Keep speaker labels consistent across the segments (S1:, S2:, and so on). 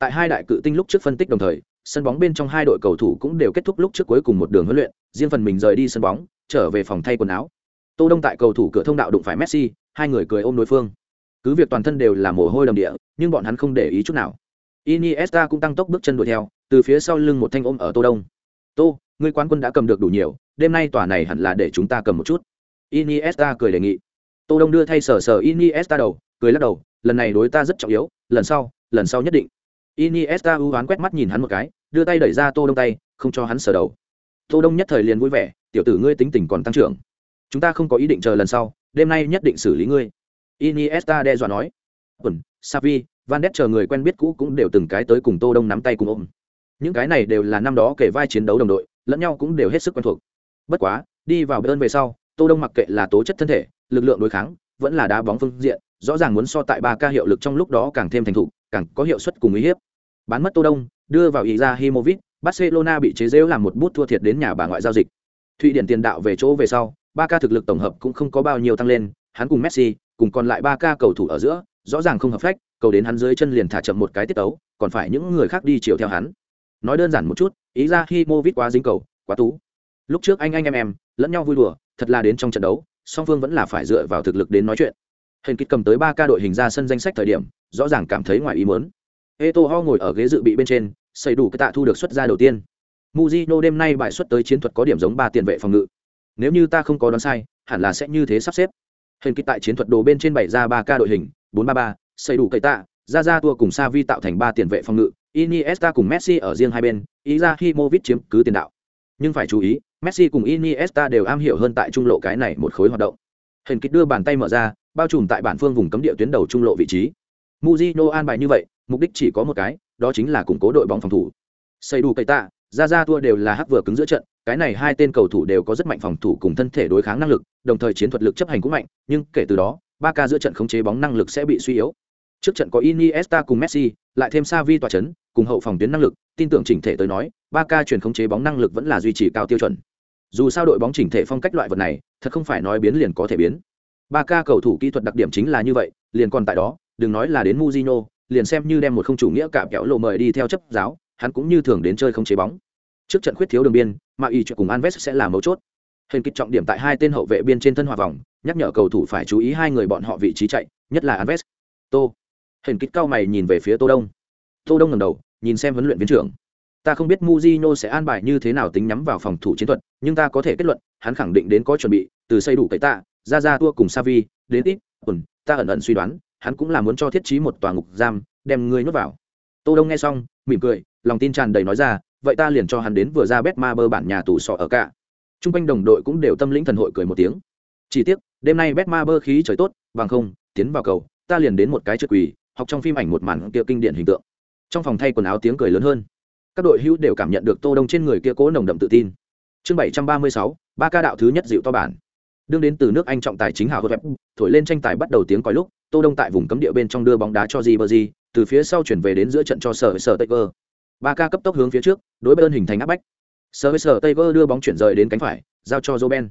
S1: Tại hai đại cự tinh lúc trước phân tích đồng thời, sân bóng bên trong hai đội cầu thủ cũng đều kết thúc lúc trước cuối cùng một đường huấn luyện, riêng phần mình rời đi sân bóng, trở về phòng thay quần áo. Tô Đông tại cầu thủ cửa thông đạo đụng phải Messi, hai người cười ôm đối phương. Cứ việc toàn thân đều là mồ hôi đầm địa, nhưng bọn hắn không để ý chút nào. Iniesta cũng tăng tốc bước chân đuổi theo, từ phía sau lưng một thanh ôm ở Tô Đông. "Tô, ngươi quán quân đã cầm được đủ nhiều, đêm nay tòa này hẳn là để chúng ta cầm một chút." Iniesta cười đề nghị. Tô Đông đưa thay sờ sờ Iniesta đầu, cười lắc đầu, "Lần này đối ta rất trọng yếu, lần sau, lần sau nhất định." Iniesta u ám quét mắt nhìn hắn một cái, đưa tay đẩy ra Tô Đông tay, không cho hắn sờ đầu. Tô Đông nhất thời liền vui vẻ, "Tiểu tử ngươi tính tình còn tăng trưởng. Chúng ta không có ý định chờ lần sau, đêm nay nhất định xử lý ngươi." Iniesta đe dọa nói. "Quần, Savi, Van Ness chờ người quen biết cũ cũng đều từng cái tới cùng Tô Đông nắm tay cùng ôm. Những cái này đều là năm đó kể vai chiến đấu đồng đội, lẫn nhau cũng đều hết sức quen thuộc. Bất quá, đi vào bên về sau, Tô Đông mặc kệ là tố chất thân thể, lực lượng đối kháng, vẫn là đá bóng phương diện, rõ ràng muốn so tại ba ca hiệu lực trong lúc đó càng thêm thành thục, càng có hiệu suất cùng uy hiếp. Bán mất Tô Đông, đưa vào ý ra Izahimovic, Barcelona bị chế giễu làm một bút thua thiệt đến nhà bà ngoại giao dịch. Thụy Điển tiền đạo về chỗ về sau, ba ca thực lực tổng hợp cũng không có bao nhiêu tăng lên, hắn cùng Messi, cùng còn lại ba ca cầu thủ ở giữa, rõ ràng không hợp phách, cầu đến hắn dưới chân liền thả chậm một cái tiết tấu, còn phải những người khác đi chiều theo hắn. Nói đơn giản một chút, ý ra khi Movit quá dính cầu, quá tú. Lúc trước anh anh em em, lẫn nhau vui đùa, thật là đến trong trận đấu, song phương vẫn là phải dựa vào thực lực đến nói chuyện. Hình kích cầm tới ba ca đội hình ra sân danh sách thời điểm, rõ ràng cảm thấy ngoài ý eto Eto'o ngồi ở ghế dự bị bên trên, xây đủ cái tạ thu được xuất ra đầu tiên. Mujino đêm nay bài xuất tới chiến thuật có điểm giống ba tiền vệ phòng ngự. Nếu như ta không có đoán sai, hẳn là sẽ như thế sắp xếp. Hình kích tại chiến thuật đồ bên trên bày ra ba k đội hình, 4-3-3, xây đủ cây tạ, ra ra tua cùng Savi tạo thành ba tiền vệ phòng ngự, Iniesta cùng Messi ở riêng hai bên, Izahimovic chiếm cứ tiền đạo. Nhưng phải chú ý, Messi cùng Iniesta đều am hiểu hơn tại trung lộ cái này một khối hoạt động. Hình kích đưa bàn tay mở ra, bao trùm tại bản phương vùng cấm địa tuyến đầu trung lộ vị trí. Mujino an bài như vậy, mục đích chỉ có một cái, đó chính là củng cố đội bóng phòng thủ. Xây đủ cây tạ, ra ra tua đều là hắc vừa cứng giữa trận, cái này hai tên cầu thủ đều có rất mạnh phòng thủ cùng thân thể đối kháng năng lực, đồng thời chiến thuật lực chấp hành cũng mạnh, nhưng kể từ đó, ba ca giữa trận khống chế bóng năng lực sẽ bị suy yếu. Trước trận có Iniesta cùng Messi, lại thêm Xavi tỏa chấn, cùng hậu phòng tuyến năng lực, tin tưởng chỉnh thể tới nói, ba ca chuyển khống chế bóng năng lực vẫn là duy trì cao tiêu chuẩn. Dù sao đội bóng chỉnh thể phong cách loại vật này, thật không phải nói biến liền có thể biến. Ba ca cầu thủ kỹ thuật đặc điểm chính là như vậy, liền còn tại đó, đừng nói là đến Mujino, liền xem như đem một không chủ nghĩa cả kéo lộ mời đi theo chấp giáo, hắn cũng như thường đến chơi không chế bóng. Trước trận khuyết thiếu đường biên, mà y cùng Anves sẽ là mấu chốt. Hình kịch trọng điểm tại hai tên hậu vệ biên trên thân hòa vòng, nhắc nhở cầu thủ phải chú ý hai người bọn họ vị trí chạy, nhất là Anves. Tô. Hình kịch cao mày nhìn về phía Tô Đông. Tô Đông ngẩng đầu, nhìn xem huấn luyện viên trưởng. Ta không biết Mujino sẽ an bài như thế nào tính nhắm vào phòng thủ chiến thuật, nhưng ta có thể kết luận, hắn khẳng định đến có chuẩn bị, từ xây đủ cậy tạ, ra ra tua cùng Savi, đến ít, tuần, ta ẩn ẩn suy đoán, hắn cũng là muốn cho thiết trí một tòa ngục giam, đem ngươi nhốt vào. Tô Đông nghe xong, mỉm cười, lòng tin tràn đầy nói ra, vậy ta liền cho hắn đến vừa ra Betma bơ bản nhà tù sọ ở cả. Trung quanh đồng đội cũng đều tâm lĩnh thần hội cười một tiếng. Chỉ tiếc, đêm nay Betma bơ khí trời tốt, bằng không, tiến vào cầu, ta liền đến một cái trượt quỳ, học trong phim ảnh một màn kia kinh điển hình tượng. Trong phòng thay quần áo tiếng cười lớn hơn. Các đội hữu đều cảm nhận được Tô Đông trên người kia cố nồng đậm tự tin. Chương 736, ba ca đạo thứ nhất dịu to bản. Đương đến từ nước Anh trọng tài chính hào web, thổi lên tranh tài bắt đầu tiếng còi lúc, Tô Đông tại vùng cấm địa bên trong đưa bóng đá cho Ribery, từ phía sau chuyển về đến giữa trận cho Sở Sở Taylor. Ba ca cấp tốc hướng phía trước, đối bên hình thành áp bách. Sở Sở Taylor đưa bóng chuyển rời đến cánh phải, giao cho Roben.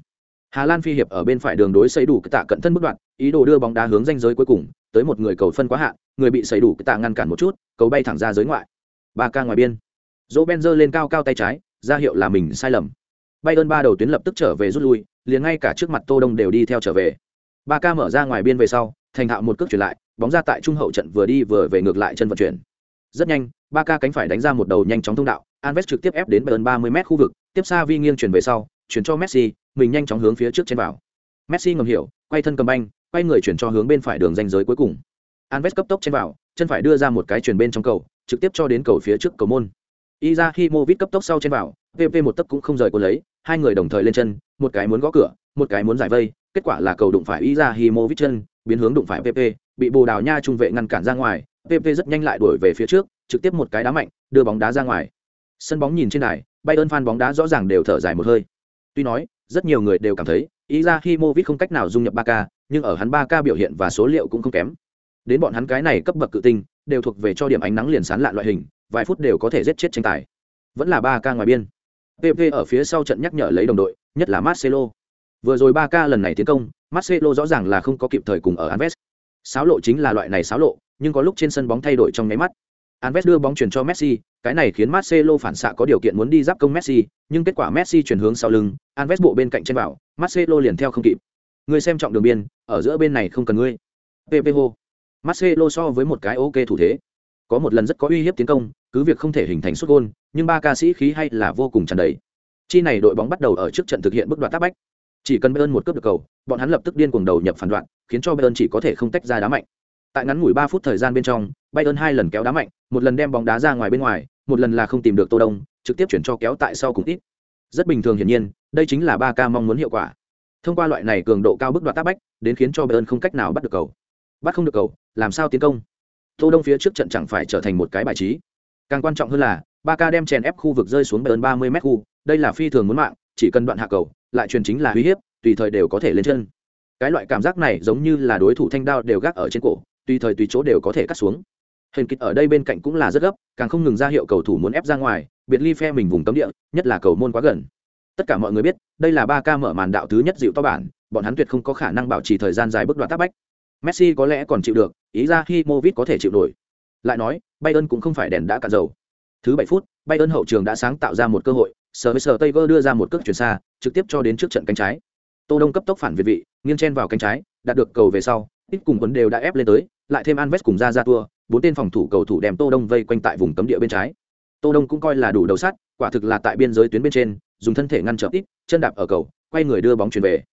S1: Hà Lan phi hiệp ở bên phải đường đối xây đủ cái tạ cận thân bước đoạn, ý đồ đưa bóng đá hướng ranh giới cuối cùng, tới một người cầu phân quá hạn, người bị xây đủ cái tạ ngăn cản một chút, cầu bay thẳng ra giới ngoại. Ba ca ngoài biên. Roben giơ lên cao cao tay trái, ra hiệu là mình sai lầm. Bayern ba đầu tuyến lập tức trở về rút lui, liền ngay cả trước mặt Tô Đông đều đi theo trở về. Ba ca mở ra ngoài biên về sau, thành thạo một cước chuyển lại, bóng ra tại trung hậu trận vừa đi vừa về ngược lại chân vận chuyển. Rất nhanh, ba ca cánh phải đánh ra một đầu nhanh chóng thông đạo, Alves trực tiếp ép đến Bayern 30m khu vực, tiếp xa vi nghiêng chuyển về sau, chuyển cho Messi, mình nhanh chóng hướng phía trước trên vào. Messi ngầm hiểu, quay thân cầm banh, quay người chuyển cho hướng bên phải đường ranh giới cuối cùng. Alves cấp tốc trên vào, chân phải đưa ra một cái chuyển bên trong cầu, trực tiếp cho đến cầu phía trước cầu môn. Izahimovic cấp tốc sau trên vào, PP một tấc cũng không rời cô lấy, hai người đồng thời lên chân, một cái muốn gõ cửa, một cái muốn giải vây, kết quả là cầu đụng phải Izahimovic chân, biến hướng đụng phải PP, bị Bồ Đào Nha trung vệ ngăn cản ra ngoài, PP rất nhanh lại đuổi về phía trước, trực tiếp một cái đá mạnh, đưa bóng đá ra ngoài. Sân bóng nhìn trên đài, Bayern fan bóng đá rõ ràng đều thở dài một hơi. Tuy nói, rất nhiều người đều cảm thấy Izahimovic không cách nào dung nhập 3K, nhưng ở hắn 3K biểu hiện và số liệu cũng không kém. Đến bọn hắn cái này cấp bậc cự tinh, đều thuộc về cho điểm ánh nắng liền sáng lạ loại hình, vài phút đều có thể giết chết tranh tài. Vẫn là 3K ngoài biên. PP ở phía sau trận nhắc nhở lấy đồng đội, nhất là Marcelo. Vừa rồi 3K lần này tiến công, Marcelo rõ ràng là không có kịp thời cùng ở Anves. Sáo lộ chính là loại này sáo lộ, nhưng có lúc trên sân bóng thay đổi trong nháy mắt. Anves đưa bóng chuyển cho Messi, cái này khiến Marcelo phản xạ có điều kiện muốn đi giáp công Messi, nhưng kết quả Messi chuyển hướng sau lưng, Anves bộ bên cạnh trên vào, Marcelo liền theo không kịp. Người xem trọng đường biên, ở giữa bên này không cần ngươi. Pepe hô. Marcelo so với một cái ok thủ thế. Có một lần rất có uy hiếp tiến công, cứ việc không thể hình thành sút gôn, nhưng ba ca sĩ khí hay là vô cùng tràn đầy. Chi này đội bóng bắt đầu ở trước trận thực hiện bước đoạt tác bách. Chỉ cần Bayern một cướp được cầu, bọn hắn lập tức điên cuồng đầu nhập phản đoạn, khiến cho Bayern chỉ có thể không tách ra đá mạnh. Tại ngắn ngủi ba phút thời gian bên trong, Bayern hai lần kéo đá mạnh, một lần đem bóng đá ra ngoài bên ngoài, một lần là không tìm được Tô Đông, trực tiếp chuyển cho kéo tại sau cùng ít. Rất bình thường hiển nhiên, đây chính là ba ca mong muốn hiệu quả. Thông qua loại này cường độ cao bức đoạt tác bách, đến khiến cho Bayern không cách nào bắt được cầu. Bắt không được cầu, làm sao tiến công? Tô Đông phía trước trận chẳng phải trở thành một cái bài trí. Càng quan trọng hơn là, ba ca đem chèn ép khu vực rơi xuống Bayern 30 mét khu, đây là phi thường muốn mạng, chỉ cần đoạn hạ cầu, lại truyền chính là uy hiếp, tùy thời đều có thể lên chân. Cái loại cảm giác này giống như là đối thủ thanh đao đều gác ở trên cổ, tùy thời tùy chỗ đều có thể cắt xuống. Hình kịch ở đây bên cạnh cũng là rất gấp càng không ngừng ra hiệu cầu thủ muốn ép ra ngoài biệt ly phe mình vùng cấm địa nhất là cầu môn quá gần. Tất cả mọi người biết đây là ba ca mở màn đạo thứ nhất dịu to bản bọn hắn tuyệt không có khả năng bảo trì thời gian dài bước đoạn tác bách. Messi có lẽ còn chịu được ý ra khi movit có thể chịu nổi. Lại nói bayern cũng không phải đèn đã cạn dầu. Thứ bảy phút bayern hậu trường đã sáng tạo ra một cơ hội Sở với sở tây đưa ra một cước chuyển xa trực tiếp cho đến trước trận cánh trái tô đông cấp tốc phản việt vị nghiêng chen vào cánh trái đạt được cầu về sau ít cùng vấn đều đã ép lên tới lại thêm Anves cùng ra ra tua, bốn tên phòng thủ cầu thủ đem Tô Đông vây quanh tại vùng cấm địa bên trái. Tô Đông cũng coi là đủ đầu sắt, quả thực là tại biên giới tuyến bên trên, dùng thân thể ngăn trở ít, chân đạp ở cầu, quay người đưa bóng chuyển về.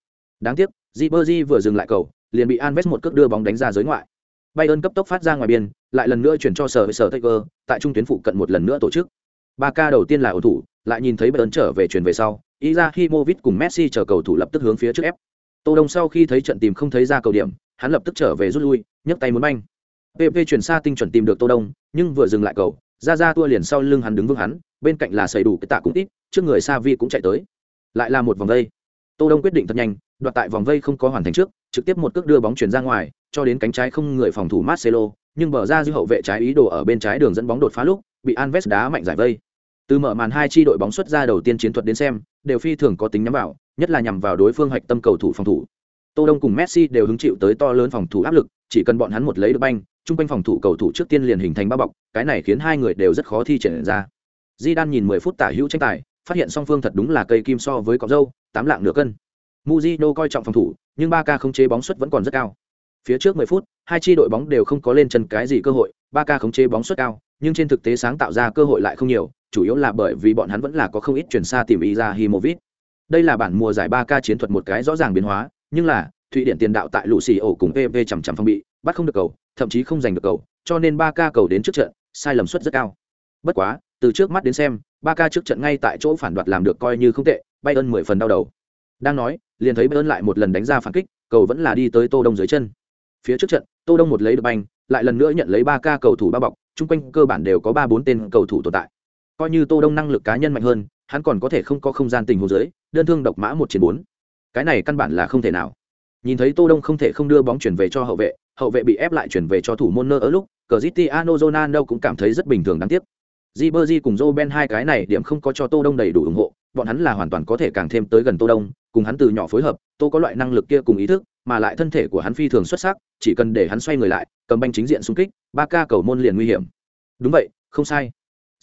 S1: Đáng tiếc, Ribery vừa dừng lại cầu, liền bị Anves một cước đưa bóng đánh ra giới ngoại. Bayern cấp tốc phát ra ngoài biên, lại lần nữa chuyển cho sở sở Taker, tại trung tuyến phụ cận một lần nữa tổ chức. Ba ca đầu tiên là ổn thủ, lại nhìn thấy Bayern trở về chuyển về sau, Izahimovic cùng Messi chờ cầu thủ lập tức hướng phía trước ép. Tô Đông sau khi thấy trận tìm không thấy ra cầu điểm, hắn lập tức trở về rút lui, nhấc tay muốn banh. Pp chuyển xa tinh chuẩn tìm được tô đông nhưng vừa dừng lại cầu ra ra tua liền sau lưng hắn đứng vững hắn bên cạnh là xây đủ cái tạ cũng ít trước người sa vi cũng chạy tới. Lại là một vòng vây. Tô đông quyết định thật nhanh đoạt tại vòng vây không có hoàn thành trước trực tiếp một cước đưa bóng chuyển ra ngoài cho đến cánh trái không người phòng thủ marcelo nhưng bờ ra dư hậu vệ trái ý đồ ở bên trái đường dẫn bóng đột phá lúc bị alves đá mạnh giải vây từ mở màn hai chi đội bóng xuất ra đầu tiên chiến thuật đến xem, đều phi thường có tính nhắm vào, nhất là nhằm vào đối phương hạch tâm cầu thủ phòng thủ. Tô đông cùng messi đều hứng chịu tới to lớn phòng thủ áp lực, chỉ cần bọn hắn một lấy được banh chung quanh phòng thủ cầu thủ trước tiên liền hình thành bao bọc, cái này khiến hai người đều rất khó thi triển ra. Di đan nhìn mười phút tả hữu tranh tài, phát hiện song phương thật đúng là cây kim so với cọc dâu, tám lạng nửa cân. Muzino coi trọng phòng thủ, nhưng ba Ca không chế bóng suất vẫn còn rất cao. Phía trước mười phút, hai chi đội bóng đều không có lên chân cái gì cơ hội ba Ca không chế bóng suất cao nhưng trên thực tế sáng tạo ra cơ hội lại không nhiều, chủ yếu là bởi vì bọn hắn vẫn là có không ít chuyển xa tìm ý ra himovic đây là bản mùa giải ba k chiến thuật một cái rõ ràng biến hóa, nhưng là, thụy điển tiền đạo tại lũ ổ cùng pv chằm chằm phong bị, bắt không được cầu, thậm chí không giành được cầu, cho nên ba ca cầu đến trước trận, sai lầm suất rất cao. Bất quá, từ trước mắt đến xem, ba ca trước trận ngay tại chỗ phản đoạt làm được coi như không tệ bay ơn mười phần đau đầu. Đang nói, liền thấy bay ơn lại một lần đánh ra phản kích, cầu vẫn là đi tới tô đông dưới chân. Phía trước trận, tô đông một lấy được banh, lại lần nữa nhận lấy ba ca cầu thủ bao bọc chung quanh cơ bản đều có ba bốn tên cầu thủ tồn tại. Coi như tô đông năng lực cá nhân mạnh hơn hắn còn có thể không có không gian tình huống dưới đơn thương độc mã một chiến bốn. Cái này căn bản là không thể nào. Nhìn thấy tô đông không thể không đưa bóng chuyển về cho hậu vệ hậu vệ bị ép lại chuyển về cho thủ môn nơ ở lúc Cristiano Ronaldo cũng cảm thấy rất bình thường đáng tiếc. Ribery cùng Robben Ben hai cái này điểm không có cho Tô Đông đầy đủ ủng hộ, bọn hắn là hoàn toàn có thể càng thêm tới gần Tô Đông, cùng hắn từ nhỏ phối hợp, Tô có loại năng lực kia cùng ý thức, mà lại thân thể của hắn phi thường xuất sắc, chỉ cần để hắn xoay người lại, cầm banh chính diện xung kích, ba ca cầu môn liền nguy hiểm. Đúng vậy, không sai.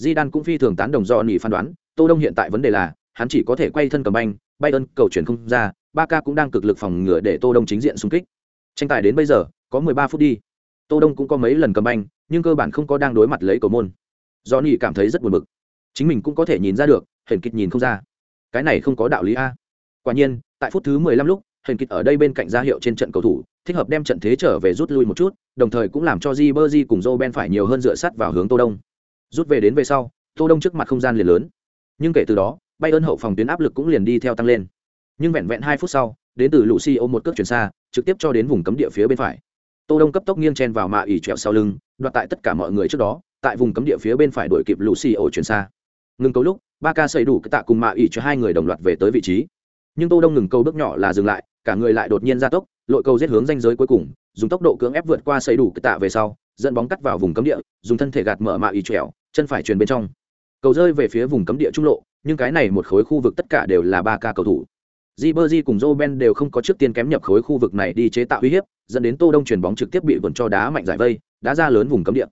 S1: Zidane cũng phi thường tán đồng do nhỉ phán đoán, Tô Đông hiện tại vấn đề là, hắn chỉ có thể quay thân cầm banh, Bayern cầu chuyển không ra, ba ca cũng đang cực lực phòng ngừa để tô đông chính diện xung kích. Tranh tài đến bây giờ có 13 phút đi. Tô đông cũng có mấy lần cầm banh nhưng cơ bản không có đang đối mặt lấy cầu môn. Do nhị cảm thấy rất buồn bực. Chính mình cũng có thể nhìn ra được hiển kịch nhìn không ra. Cái này không có đạo lý a. Quả nhiên tại phút thứ 15 lúc hình kịch ở đây bên cạnh ra hiệu trên trận cầu thủ, thích hợp đem trận thế trở về rút lui một chút, đồng thời cũng làm cho Ribery cùng Joe Ben phải nhiều hơn dựa sát vào hướng Tô Đông. Rút về đến về sau, Tô Đông trước mặt không gian liền lớn. Nhưng kể từ đó bay ơn hậu phòng tuyến áp lực cũng liền đi theo tăng lên. Nhưng vẹn vẹn hai phút sau, đến từ lũ ôm một cước chuyển xa, trực tiếp cho đến vùng cấm địa phía bên phải. Tô đông cấp tốc nghiêng chen vào mạ ỉ trẹo sau lưng, đoạt tại tất cả mọi người trước đó, tại vùng cấm địa phía bên phải đuổi kịp lũ ổ chuyển xa. Ngừng câu lúc ba ca xây đủ cái tạ cùng mạ ỉ cho hai người đồng loạt về tới vị trí. Nhưng tô đông ngừng câu bước nhỏ là dừng lại cả người lại đột nhiên ra tốc lội cầu giết hướng danh giới cuối cùng dùng tốc độ cưỡng ép vượt qua xây đủ cái tạ về sau dẫn bóng cắt vào vùng cấm địa dùng thân thể gạt mở mạ y trèo, chân phải truyền bên trong. Cầu rơi về phía vùng cấm địa trung lộ nhưng cái này một khối khu vực tất cả đều là ba ca cầu thủ. Ribery cùng Joe Ben đều không có trước tiên kém nhập khối khu vực này đi chế tạo uy hiếp, dẫn đến Tô Đông chuyển bóng trực tiếp bị vượn cho đá mạnh giải vây, đá ra lớn vùng cấm địa.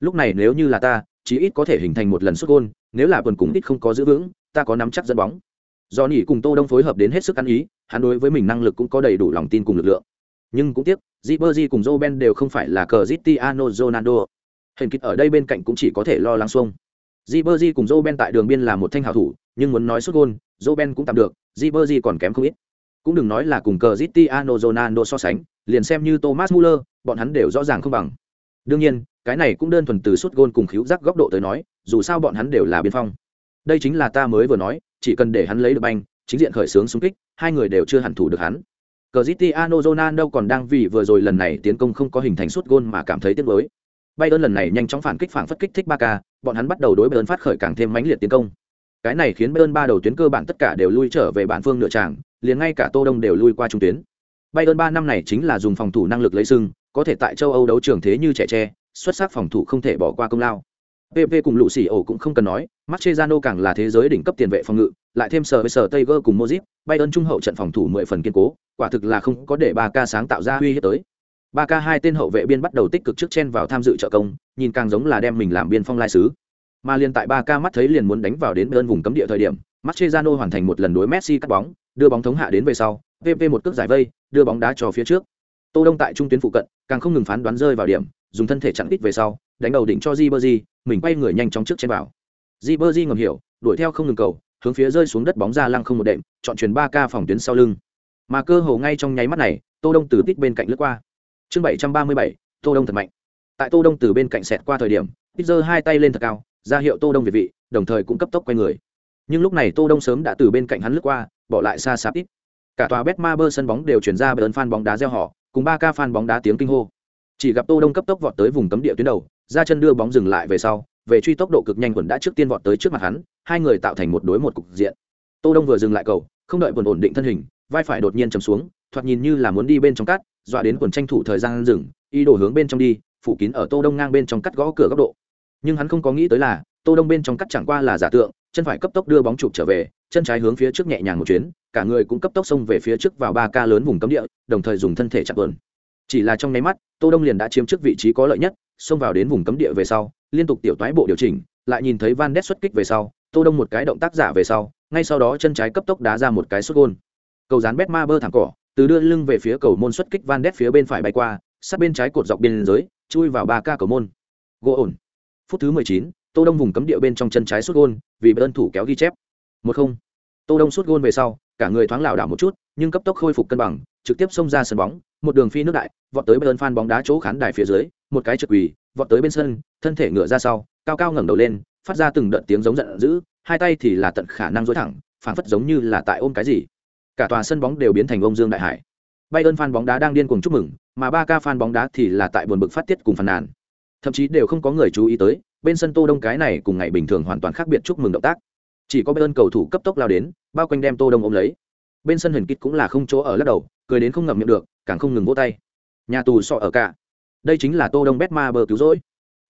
S1: lúc này nếu như là ta chí ít có thể hình thành một lần sút gol, nếu là quần cùng ít không có giữ vững ta có nắm chắc dẫn bóng. Do cùng tô đông phối hợp đến hết sức ăn ý hắn đối với mình năng lực cũng có đầy đủ lòng tin cùng lực lượng nhưng cũng tiếc Ribery cùng Joe Ben đều không phải là Cristiano Ronaldo. Hình kịch ở đây bên cạnh cũng chỉ có thể lo lắng xuông. Ribery cùng Joe Ben tại đường biên là một thanh hảo thủ, nhưng muốn nói sút gôn, Joe Ben cũng tạm được, Ribery còn kém không ít. Cũng đừng nói là cùng Cristiano Ronaldo so sánh, liền xem như Thomas Muller, bọn hắn đều rõ ràng không bằng. Đương nhiên, cái này cũng đơn thuần từ sút gôn cùng khiếu giác góc độ tới nói, dù sao bọn hắn đều là biên phong. Đây chính là ta mới vừa nói, chỉ cần để hắn lấy được banh, chính diện khởi xướng xung kích, hai người đều chưa hẳn thủ được hắn. Cristiano Ronaldo còn đang vì vừa rồi lần này tiến công không có hình thành suốt gôn mà cảm thấy tiếc nuối. Bayern lần này nhanh chóng phản kích phản phất kích thích Barca, bọn hắn bắt đầu đối Bayern phát khởi càng thêm mãnh liệt tiến công. Cái này khiến Bayern ba đầu tuyến cơ bản tất cả đều lui trở về bản phương nửa tràng, liền ngay cả Tô Đông đều lui qua trung tuyến. Bayern ba năm này chính là dùng phòng thủ năng lực lấy sừng, có thể tại châu Âu đấu trường thế như trẻ tre, xuất sắc phòng thủ không thể bỏ qua công lao. PP cùng lũ sỉ ổ cũng không cần nói, Mascherano càng là thế giới đỉnh cấp tiền vệ phòng ngự, lại thêm sở với sở Tiger cùng Modric, Bayern trung hậu trận phòng thủ 10 phần kiên cố, quả thực là không có để 3K sáng tạo ra uy hiếp tới. 3K hai tên hậu vệ biên bắt đầu tích cực trước chen vào tham dự trợ công, nhìn càng giống là đem mình làm biên phong lai sứ. Mà liên tại 3K mắt thấy liền muốn đánh vào đến bên vùng cấm địa thời điểm, Mascherano hoàn thành một lần đối Messi cắt bóng, đưa bóng thống hạ đến về sau, PP một cước giải vây, đưa bóng đá cho phía trước. Tô Đông tại trung tuyến phụ cận, càng không ngừng phán đoán rơi vào điểm, dùng thân thể chặn ít về sau, đánh đầu định cho Ribery, mình quay người nhanh chóng trước trên vào. Ribery ngầm hiểu, đuổi theo không ngừng cầu, hướng phía rơi xuống đất bóng ra lăng không một đệm, chọn chuyển ba ca phòng tuyến sau lưng. Mà cơ hồ ngay trong nháy mắt này, Tô Đông từ tích bên cạnh lướt qua. Chương 737, Tô Đông thật mạnh. Tại Tô Đông từ bên cạnh xẹt qua thời điểm, Tích giơ hai tay lên thật cao, ra hiệu Tô Đông việt vị, đồng thời cũng cấp tốc quay người. Nhưng lúc này Tô Đông sớm đã từ bên cạnh hắn lướt qua, bỏ lại xa xa ít. Cả tòa Betmaber sân bóng đều chuyển ra bởi ơn fan bóng đá reo hò, cùng ba ca fan bóng đá tiếng kinh hô chỉ gặp tô đông cấp tốc vọt tới vùng cấm địa tuyến đầu ra chân đưa bóng dừng lại về sau về truy tốc độ cực nhanh quần đã trước tiên vọt tới trước mặt hắn, hai người tạo thành một đối một cục diện. Tô đông vừa dừng lại cầu, không đợi quần ổn định thân hình, vai phải đột nhiên chầm xuống, thoạt nhìn như là muốn đi bên trong cắt dọa đến quần tranh thủ thời gian dừng, ý đồ hướng bên trong đi, phủ kín ở tô đông ngang bên trong cắt gõ cửa góc độ. Nhưng hắn không có nghĩ tới là, tô đông bên trong cắt chẳng qua là giả tượng, chân phải cấp tốc đưa bóng chụp trở về, chân trái hướng phía trước nhẹ nhàng một chuyến, cả người cũng cấp tốc xông về phía trước vào ba ca lớn vùng cấm địa, đồng thời dùng thân thể chặn vườn chỉ là trong nháy mắt, tô đông liền đã chiếm trước vị trí có lợi nhất, xông vào đến vùng cấm địa về sau liên tục tiểu toái bộ điều chỉnh lại nhìn thấy van đét xuất kích về sau tô đông một cái động tác giả về sau ngay sau đó chân trái cấp tốc đá ra một cái xuất gôn. Cầu dán bét ma bơ thẳng cỏ từ đưa lưng về phía cầu môn xuất kích van đét phía bên phải bay qua sát bên trái cột dọc biên giới chui vào ba ca cầu môn. Gỗ ổn. Phút thứ mười chín, tô đông vùng cấm địa bên trong chân trái xuất gôn vì bên thủ kéo ghi chép. Một không. Tô đông xuất gôn về sau cả người thoáng lảo đảo một chút nhưng cấp tốc khôi phục cân bằng trực tiếp xông ra sân bóng một đường phi nước đại vọt tới bên fan bóng đá chỗ khán đài phía dưới một cái trực quỳ, vọt tới bên sân, thân thể ngựa ra sau, cao cao ngẩng đầu lên, phát ra từng đợt tiếng giống giận dữ, hai tay thì là tận khả năng dối thẳng, phảng phất giống như là tại ôm cái gì. Cả tòa sân bóng đều biến thành ông dương đại hải. Bay ơn phan bóng đá đang điên cuồng chúc mừng, mà ba ca phan bóng đá thì là tại buồn bực phát tiết cùng phàn nàn. Thậm chí đều không có người chú ý tới, bên sân tô đông cái này cùng ngày bình thường hoàn toàn khác biệt chúc mừng động tác. Chỉ có bên ơn cầu thủ cấp tốc lao đến, bao quanh đem tô đông ôm lấy. Bên sân huyền kích cũng là không chỗ ở lắc đầu, cười đến không ngậm miệng được, càng không ngừng vỗ tay. Nhà tù sọ ở cả đây chính là tô đông bét ma bờ cứu rỗi.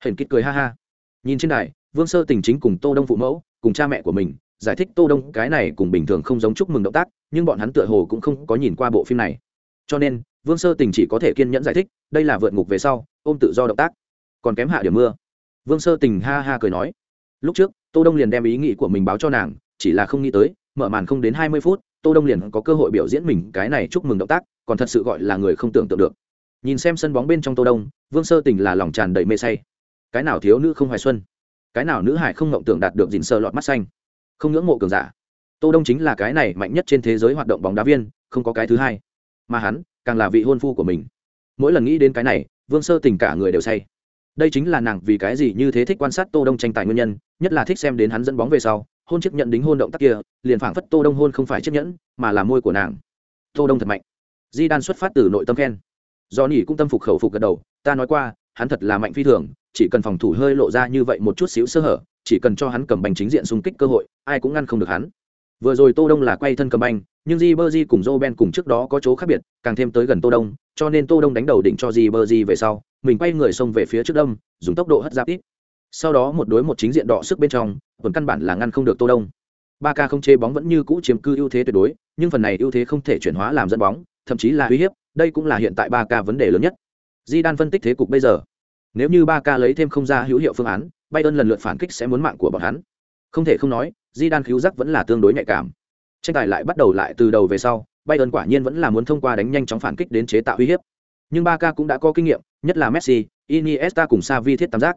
S1: Hển kít cười ha ha. Nhìn trên đài, vương sơ tình chính cùng tô đông phụ mẫu, cùng cha mẹ của mình, giải thích tô đông cái này cùng bình thường không giống chúc mừng động tác, nhưng bọn hắn tựa hồ cũng không có nhìn qua bộ phim này. Cho nên, vương sơ tình chỉ có thể kiên nhẫn giải thích, đây là vượt ngục về sau, ôm tự do động tác. Còn kém hạ điểm mưa. Vương sơ tình ha ha cười nói. Lúc trước, tô đông liền đem ý nghĩ của mình báo cho nàng, chỉ là không nghĩ tới, mở màn không đến hai mươi phút, tô đông liền có cơ hội biểu diễn mình cái này chúc mừng động tác, còn thật sự gọi là người không tưởng tượng được nhìn xem sân bóng bên trong tô đông, vương sơ tình là lòng tràn đầy mê say. Cái nào thiếu nữ không hoài xuân? Cái nào nữ hải không ngộng tưởng đạt được dình sơ lọt mắt xanh? Không ngưỡng mộ cường giả. Tô đông chính là cái này mạnh nhất trên thế giới hoạt động bóng đá viên, không có cái thứ hai. Mà hắn, càng là vị hôn phu của mình. Mỗi lần nghĩ đến cái này, vương sơ tình cả người đều say. Đây chính là nàng vì cái gì như thế thích quan sát tô đông tranh tài nguyên nhân, nhất là thích xem đến hắn dẫn bóng về sau, hôn chiếc nhận đính hôn động tác kia, liền phảng phất tô đông hôn không phải chiếc nhẫn, mà là môi của nàng. Tô đông thật mạnh. Di đan xuất phát từ nội tâm khen do nỉ cũng tâm phục khẩu phục gật đầu, ta nói qua, hắn thật là mạnh phi thường, chỉ cần phòng thủ hơi lộ ra như vậy một chút xíu sơ hở, chỉ cần cho hắn cầm bành chính diện xung kích cơ hội, ai cũng ngăn không được hắn. Vừa rồi tô đông là quay thân cầm banh, nhưng di bơ di cùng joe ben cùng trước đó có chỗ khác biệt, càng thêm tới gần tô đông, cho nên tô đông đánh đầu đỉnh cho di bơ di về sau, mình quay người xông về phía trước đông, dùng tốc độ hất giáp ít sau đó một đối một chính diện đọ sức bên trong, vẫn căn bản là ngăn không được tô đông. Ba ca không chế bóng vẫn như cũ chiếm cư ưu thế tuyệt đối, nhưng phần này ưu thế không thể chuyển hóa làm dẫn bóng, thậm chí là uy hiếp đây cũng là hiện tại ba k vấn đề lớn nhất di đan phân tích thế cục bây giờ Nếu như Barca lấy thêm không ra hữu hiệu phương án, Bayern lần lượt phản kích sẽ muốn mạng của bọn hắn. Không thể không nói, Zidane cứu giác vẫn là tương đối nhạy cảm. Tranh tài lại bắt đầu lại từ đầu về sau, Bayern quả nhiên vẫn là muốn thông qua đánh nhanh chóng phản kích đến chế tạo uy hiếp. Nhưng Barca cũng đã có kinh nghiệm, nhất là Messi, Iniesta cùng Xavi thiết tam giác.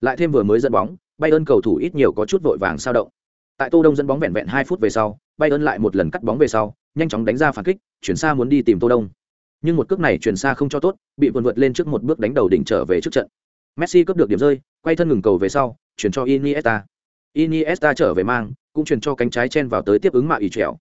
S1: Lại thêm vừa mới dẫn bóng, Bayern cầu thủ ít nhiều có chút vội vàng sao động. Tại Tô Đông dẫn bóng vẹn vẹn 2 phút về sau, Bayern lại một lần cắt bóng về sau, nhanh chóng đánh ra phản kích, chuyển xa muốn đi tìm Tô Đông. Nhưng một cước này chuyển xa không cho tốt, bị vượt vượt lên trước một bước đánh đầu đỉnh trở về trước trận. Messi cướp được điểm rơi, quay thân ngừng cầu về sau, chuyển cho Iniesta. Iniesta trở về mang, cũng chuyển cho cánh trái chen vào tới tiếp ứng mạ ủy trèo.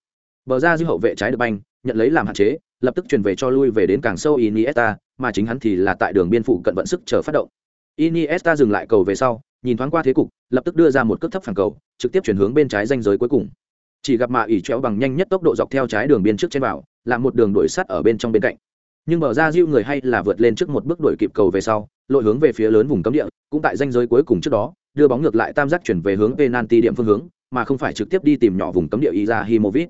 S1: Bờ ra dư hậu vệ trái được banh, nhận lấy làm hạn chế, lập tức chuyển về cho lui về đến càng sâu Iniesta, mà chính hắn thì là tại đường biên phụ cận vận sức chờ phát động. Iniesta dừng lại cầu về sau, nhìn thoáng qua thế cục, lập tức đưa ra một cước thấp phản cầu, trực tiếp chuyển hướng bên trái ranh giới cuối cùng. Chỉ gặp mạ ủy trèo bằng nhanh nhất tốc độ dọc theo trái đường biên trước trên vào, làm một đường đuổi sắt ở bên trong bên cạnh nhưng bờ ra diêu người hay là vượt lên trước một bước đuổi kịp cầu về sau lội hướng về phía lớn vùng cấm địa cũng tại danh giới cuối cùng trước đó đưa bóng ngược lại tam giác chuyển về hướng penalty điểm phương hướng mà không phải trực tiếp đi tìm nhỏ vùng cấm địa Izahimovic.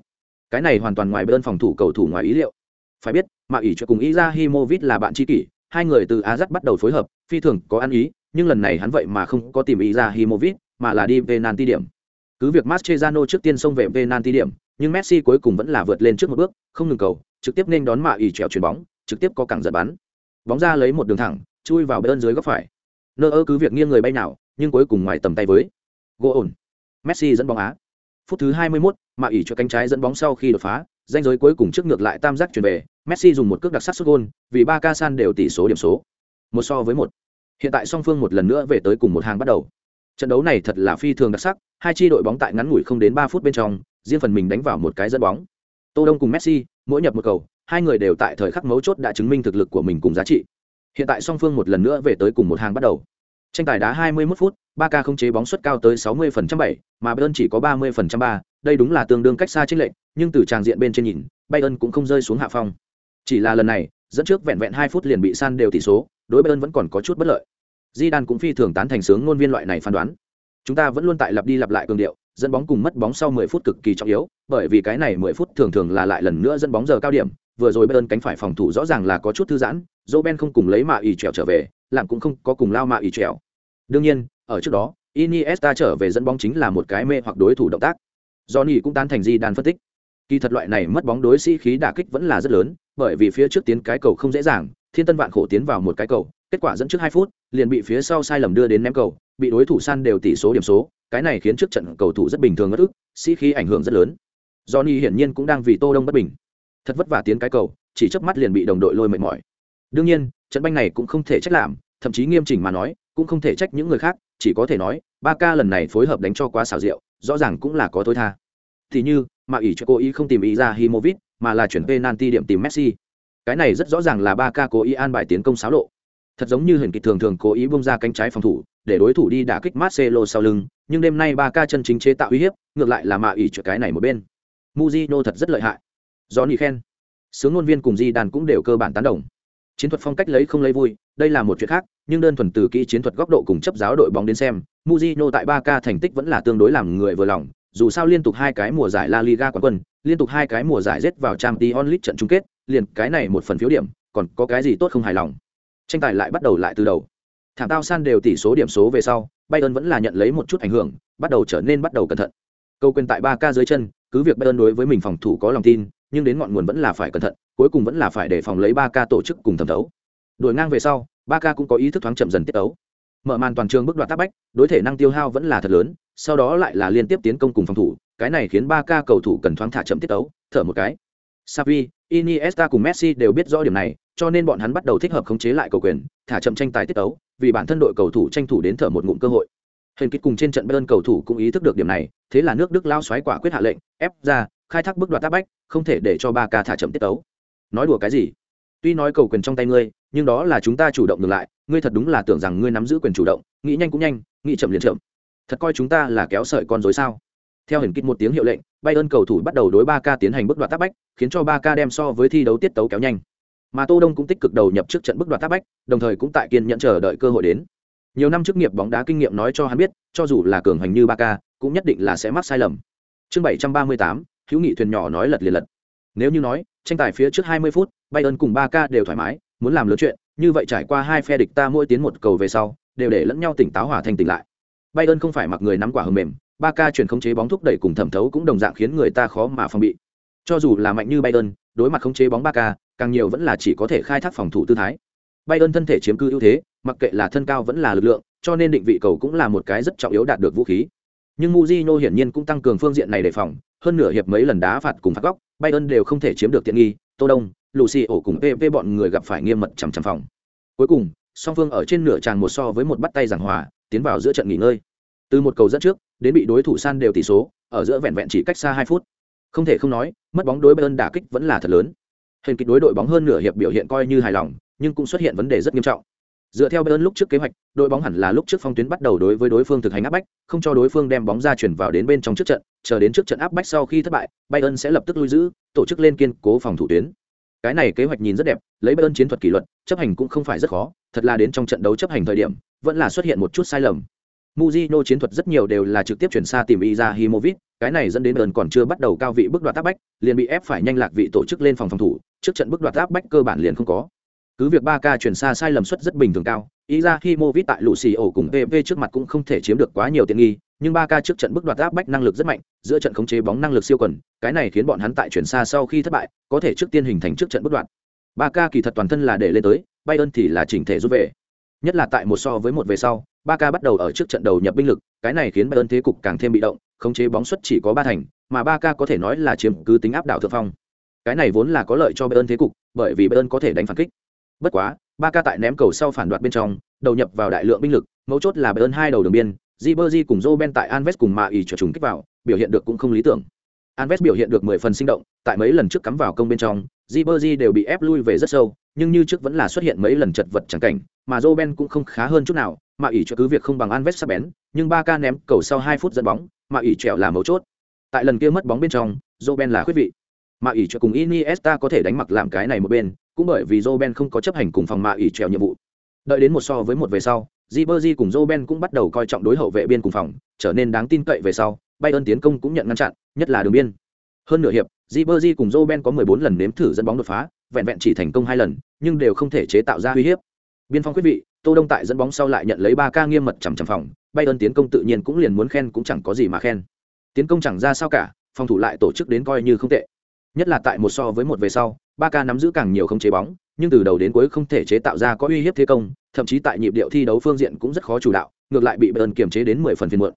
S1: Cái này hoàn toàn ngoài bên phòng thủ cầu thủ ngoài ý liệu. Phải biết, mà ỷ cho cùng Izahimovic là bạn tri kỷ, hai người từ Azat bắt đầu phối hợp, phi thường có ăn ý, nhưng lần này hắn vậy mà không có tìm Izahimovic, mà là đi penalty điểm. Cứ việc Mascherano trước tiên xông về penalty điểm, nhưng Messi cuối cùng vẫn là vượt lên trước một bước, không ngừng cầu, trực tiếp nên đón mạ ỷ trèo chuyền bóng, trực tiếp có cẳng giật bắn. Bóng ra lấy một đường thẳng chui vào bên dưới góc phải. Nơ ơ cứ việc nghiêng người bay nào nhưng cuối cùng ngoài tầm tay với gỗ ổn. Messi dẫn bóng á. Phút thứ 21, mà ỉ cho cánh trái dẫn bóng sau khi đột phá danh giới cuối cùng trước ngược lại tam giác chuyển về messi dùng một cước đặc sắc xuất gôn vì ba ca san đều tỷ số điểm số. Một so với một. Hiện tại song phương một lần nữa về tới cùng một hàng bắt đầu. Trận đấu này thật là phi thường đặc sắc hai chi đội bóng tại ngắn ngủi không đến ba phút bên trong riêng phần mình đánh vào một cái dẫn bóng. Tô đông cùng messi mỗi nhập một cầu hai người đều tại thời khắc mấu chốt đã chứng minh thực lực của mình cùng giá trị. Hiện tại song phương một lần nữa về tới cùng một hàng bắt đầu. Tranh tài đá 21 phút ba ca không chế bóng suất cao tới 60% 7, mà bayern chỉ có 30% 3, đây đúng là tương đương cách xa chênh lệch nhưng từ tràng diện bên trên nhìn bayern cũng không rơi xuống hạ phong. Chỉ là lần này dẫn trước vẹn vẹn hai phút liền bị san đều tỷ số đối bayern vẫn còn có chút bất lợi. Di đan cũng phi thường tán thành sướng ngôn viên loại này phán đoán. Chúng ta vẫn luôn tại lặp đi lặp lại cường điệu dẫn bóng cùng mất bóng sau 10 phút cực kỳ trọng yếu bởi vì cái này 10 phút thường thường là lại lần nữa dẫn bóng giờ cao điểm vừa rồi Bayern cánh phải phòng thủ rõ ràng là có chút thư giãn, Roben không cùng lấy mà ỉ trèo trở về, làm cũng không có cùng lao mà ỉ trèo. Đương nhiên, ở trước đó, Iniesta trở về dẫn bóng chính là một cái mê hoặc đối thủ động tác. Johnny cũng tán thành gì đàn phân tích. Kỳ thật loại này mất bóng đối sĩ khí đả kích vẫn là rất lớn, bởi vì phía trước tiến cái cầu không dễ dàng, Thiên Tân vạn khổ tiến vào một cái cầu, kết quả dẫn trước 2 phút, liền bị phía sau sai lầm đưa đến ném cầu, bị đối thủ săn đều tỷ số điểm số, cái này khiến trước trận cầu thủ rất bình thường ngất ức, sĩ khí ảnh hưởng rất lớn. Johnny hiển nhiên cũng đang vì Tô Đông bất bình thật vất vả tiến cái cầu, chỉ chớp mắt liền bị đồng đội lôi mệt mỏi. Đương nhiên, trận banh này cũng không thể trách làm, thậm chí nghiêm chỉnh mà nói, cũng không thể trách những người khác, chỉ có thể nói, ba ca lần này phối hợp đánh cho quá xảo diệu, rõ ràng cũng là có tối tha. Thì như, mà ỷ cho cô ý không tìm ý ra Himovic mà là chuyển penalty điểm tìm Messi. Cái này rất rõ ràng là ba ca cố ý an bài tiến công xáo lộ. Thật giống như hình kịch thường thường cố ý bung ra cánh trái phòng thủ, để đối thủ đi đả kích Marcelo sau lưng, nhưng đêm nay ba ca chân chính chế tạo uy hiếp, ngược lại là mạ ỷ cho cái này một bên. Muzino thật rất lợi hại. Johnny khen. Sướng ngôn viên cùng Di Đàn cũng đều cơ bản tán đồng. Chiến thuật phong cách lấy không lấy vui, đây là một chuyện khác, nhưng đơn thuần từ kỹ chiến thuật góc độ cùng chấp giáo đội bóng đến xem, Mujino tại 3K thành tích vẫn là tương đối làm người vừa lòng, dù sao liên tục hai cái mùa giải La Liga quán quân, liên tục hai cái mùa giải rớt vào Champions League trận chung kết, liền cái này một phần phiếu điểm, còn có cái gì tốt không hài lòng. Tranh tài lại bắt đầu lại từ đầu. Thảm tao san đều tỷ số điểm số về sau, Bayern vẫn là nhận lấy một chút ảnh hưởng, bắt đầu trở nên bắt đầu cẩn thận. Câu quyền tại 3K dưới chân, cứ việc Bayern đối với mình phòng thủ có lòng tin, nhưng đến ngọn nguồn vẫn là phải cẩn thận cuối cùng vẫn là phải đề phòng lấy ba ca tổ chức cùng thẩm thấu. Đổi ngang về sau ba ca cũng có ý thức thoáng chậm dần tiết tấu. Mở màn toàn trường bước đoạn tác bách đối thể năng tiêu hao vẫn là thật lớn sau đó lại là liên tiếp tiến công cùng phòng thủ cái này khiến ba ca cầu thủ cần thoáng thả chậm tiết tấu thở một cái. Savi, Iniesta cùng Messi đều biết rõ điểm này, cho nên bọn hắn bắt đầu thích hợp khống chế lại cầu quyền, thả chậm tranh tài tiết tấu, vì bản thân đội cầu thủ tranh thủ đến thở một ngụm cơ hội. Hình kích cùng trên trận Bayern cầu thủ cũng ý thức được điểm này, thế là nước Đức lao xoáy quả quyết hạ lệnh, ép ra, khai thác bước đoạt tác bách, không thể để cho ba ca thả chậm tiết tấu. Nói đùa cái gì? Tuy nói cầu quyền trong tay ngươi nhưng đó là chúng ta chủ động ngược lại ngươi thật đúng là tưởng rằng ngươi nắm giữ quyền chủ động nghĩ nhanh cũng nhanh nghĩ chậm liền chậm. Thật coi chúng ta là kéo sợi con dối sao? Theo hình kích một tiếng hiệu lệnh bay ơn cầu thủ bắt đầu đối ba ca tiến hành bước đoạt tác bách khiến cho ba ca đem so với thi đấu tiết tấu kéo nhanh. Mà tô đông cũng tích cực đầu nhập trước trận bước đoạt tác bách đồng thời cũng tại kiên nhẫn chờ đợi cơ hội đến. Nhiều năm chức nghiệp bóng đá kinh nghiệm nói cho hắn biết cho dù là cường hành như ba ca cũng nhất định là sẽ mắc sai lầm. Chương bảy trăm ba mươi tám hữu nghị thuyền nhỏ nói lật liền lật. Nếu như nói, tranh tài phía trước 20 phút, bayern cùng 3 k đều thoải mái, muốn làm lớn chuyện, như vậy trải qua hai phe địch ta mỗi tiến một cầu về sau, đều để lẫn nhau tỉnh táo hòa thành tỉnh lại. Bayern không phải mặc người nắm quả hầm mềm ba ca chuyển khống chế bóng thúc đẩy cùng thẩm thấu cũng đồng dạng khiến người ta khó mà phòng bị. Cho dù là mạnh như bayern, đối mặt khống chế bóng ba ca càng nhiều vẫn là chỉ có thể khai thác phòng thủ tư thái. Bayern thân thể chiếm cư ưu thế, mặc kệ là thân cao vẫn là lực lượng, cho nên định vị cầu cũng là một cái rất trọng yếu đạt được vũ khí. Nhưng Mujino hiển nhiên cũng tăng cường phương diện này đề phòng hơn nửa hiệp mấy lần đá phạt cùng phạt góc, bayern đều không thể chiếm được tiện nghi, tô đông lucy ổ cùng pp bọn người gặp phải nghiêm mật chằm chằm phòng. Cuối cùng, song phương ở trên nửa tràng một so với một bắt tay giảng hòa, tiến vào giữa trận nghỉ ngơi. Từ một cầu dẫn trước, đến bị đối thủ san đều tỷ số, ở giữa vẹn vẹn chỉ cách xa hai phút. Không thể không nói, mất bóng đối bayern đả kích vẫn là thật lớn. Hình kịch đối đội bóng hơn nửa hiệp biểu hiện coi như hài lòng, nhưng cũng xuất hiện vấn đề rất nghiêm trọng dựa theo bayern lúc trước kế hoạch đội bóng hẳn là lúc trước phong tuyến bắt đầu đối với đối phương thực hành áp bách không cho đối phương đem bóng ra chuyển vào đến bên trong trước trận chờ đến trước trận áp bách sau khi thất bại bayern sẽ lập tức lui giữ tổ chức lên kiên cố phòng thủ tuyến cái này kế hoạch nhìn rất đẹp lấy bayern chiến thuật kỷ luật chấp hành cũng không phải rất khó thật là đến trong trận đấu chấp hành thời điểm vẫn là xuất hiện một chút sai lầm Mujino chiến thuật rất nhiều đều là trực tiếp chuyển xa tìm Izahimovic, cái này dẫn đến Bayern còn chưa bắt đầu cao vị bước đoạt áp bách, liền bị ép phải nhanh lạc vị tổ chức lên phòng phòng thủ, trước trận bước đoạt áp bách cơ bản liền không có. Cứ việc ba k chuyển xa sai lầm suất rất bình thường cao, Izahimovic tại lũ xì ổ cùng PV trước mặt cũng không thể chiếm được quá nhiều tiện nghi, nhưng ba k trước trận bước đoạt áp bách năng lực rất mạnh, giữa trận khống chế bóng năng lực siêu quần, cái này khiến bọn hắn tại chuyển xa sau khi thất bại, có thể trước tiên hình thành trước trận bước đoạt. ba k kỳ thật toàn thân là để lên tới, Bay ơn thì là chỉnh thể rút về. Nhất là tại một so với một về sau, Ba Ca bắt đầu ở trước trận đầu nhập binh lực, cái này khiến Bay ơn thế cục càng thêm bị động, khống chế bóng suất chỉ có ba thành, mà Ba Ca có thể nói là chiếm cứ tính áp đảo thượng phong. Cái này vốn là có lợi cho Bay ơn thế cục, bởi vì Bay ơn có thể đánh phản kích. Bất quá, ba ca tại ném cầu sau phản đoạt bên trong, đầu nhập vào đại lượng binh lực, mấu chốt là Bayern hai đầu đường biên, Ribery cùng Robben tại Anves cùng Mạ ỉ trở trùng kích vào, biểu hiện được cũng không lý tưởng. Anves biểu hiện được mười phần sinh động, tại mấy lần trước cắm vào công bên trong, Ribery đều bị ép lui về rất sâu, nhưng như trước vẫn là xuất hiện mấy lần chật vật chẳng cảnh, mà Robben cũng không khá hơn chút nào, mà ỉ cho cứ việc không bằng Anves sắc bén, nhưng ba ca ném cầu sau hai phút dẫn bóng, mà ỉ trèo là mấu chốt. Tại lần kia mất bóng bên trong, Robben là khuyết vị. Mà ỷ cho cùng Iniesta có thể đánh mặc làm cái này một bên, cũng bởi vì Robben không có chấp hành cùng phòng mà ỷ trèo nhiệm vụ. Đợi đến một so với một về sau, Ribery cùng Robben cũng bắt đầu coi trọng đối hậu vệ biên cùng phòng, trở nên đáng tin cậy về sau, Bayern tiến công cũng nhận ngăn chặn, nhất là đường biên. Hơn nửa hiệp, Ribery cùng Robben có 14 lần nếm thử dẫn bóng đột phá, vẹn vẹn chỉ thành công hai lần, nhưng đều không thể chế tạo ra uy hiếp. Biên phong quyết vị, Tô Đông tại dẫn bóng sau lại nhận lấy 3 ca nghiêm mật chằm chằm phòng, Bayern tiến công tự nhiên cũng liền muốn khen cũng chẳng có gì mà khen. Tiến công chẳng ra sao cả, phòng thủ lại tổ chức đến coi như không tệ. Nhất là tại một so với một về sau, ba ca nắm giữ càng nhiều không chế bóng, nhưng từ đầu đến cuối không thể chế tạo ra có uy hiếp thế công, thậm chí tại nhịp điệu thi đấu phương diện cũng rất khó chủ đạo, ngược lại bị Bayern kiềm chế đến 10 phần phiên muộn.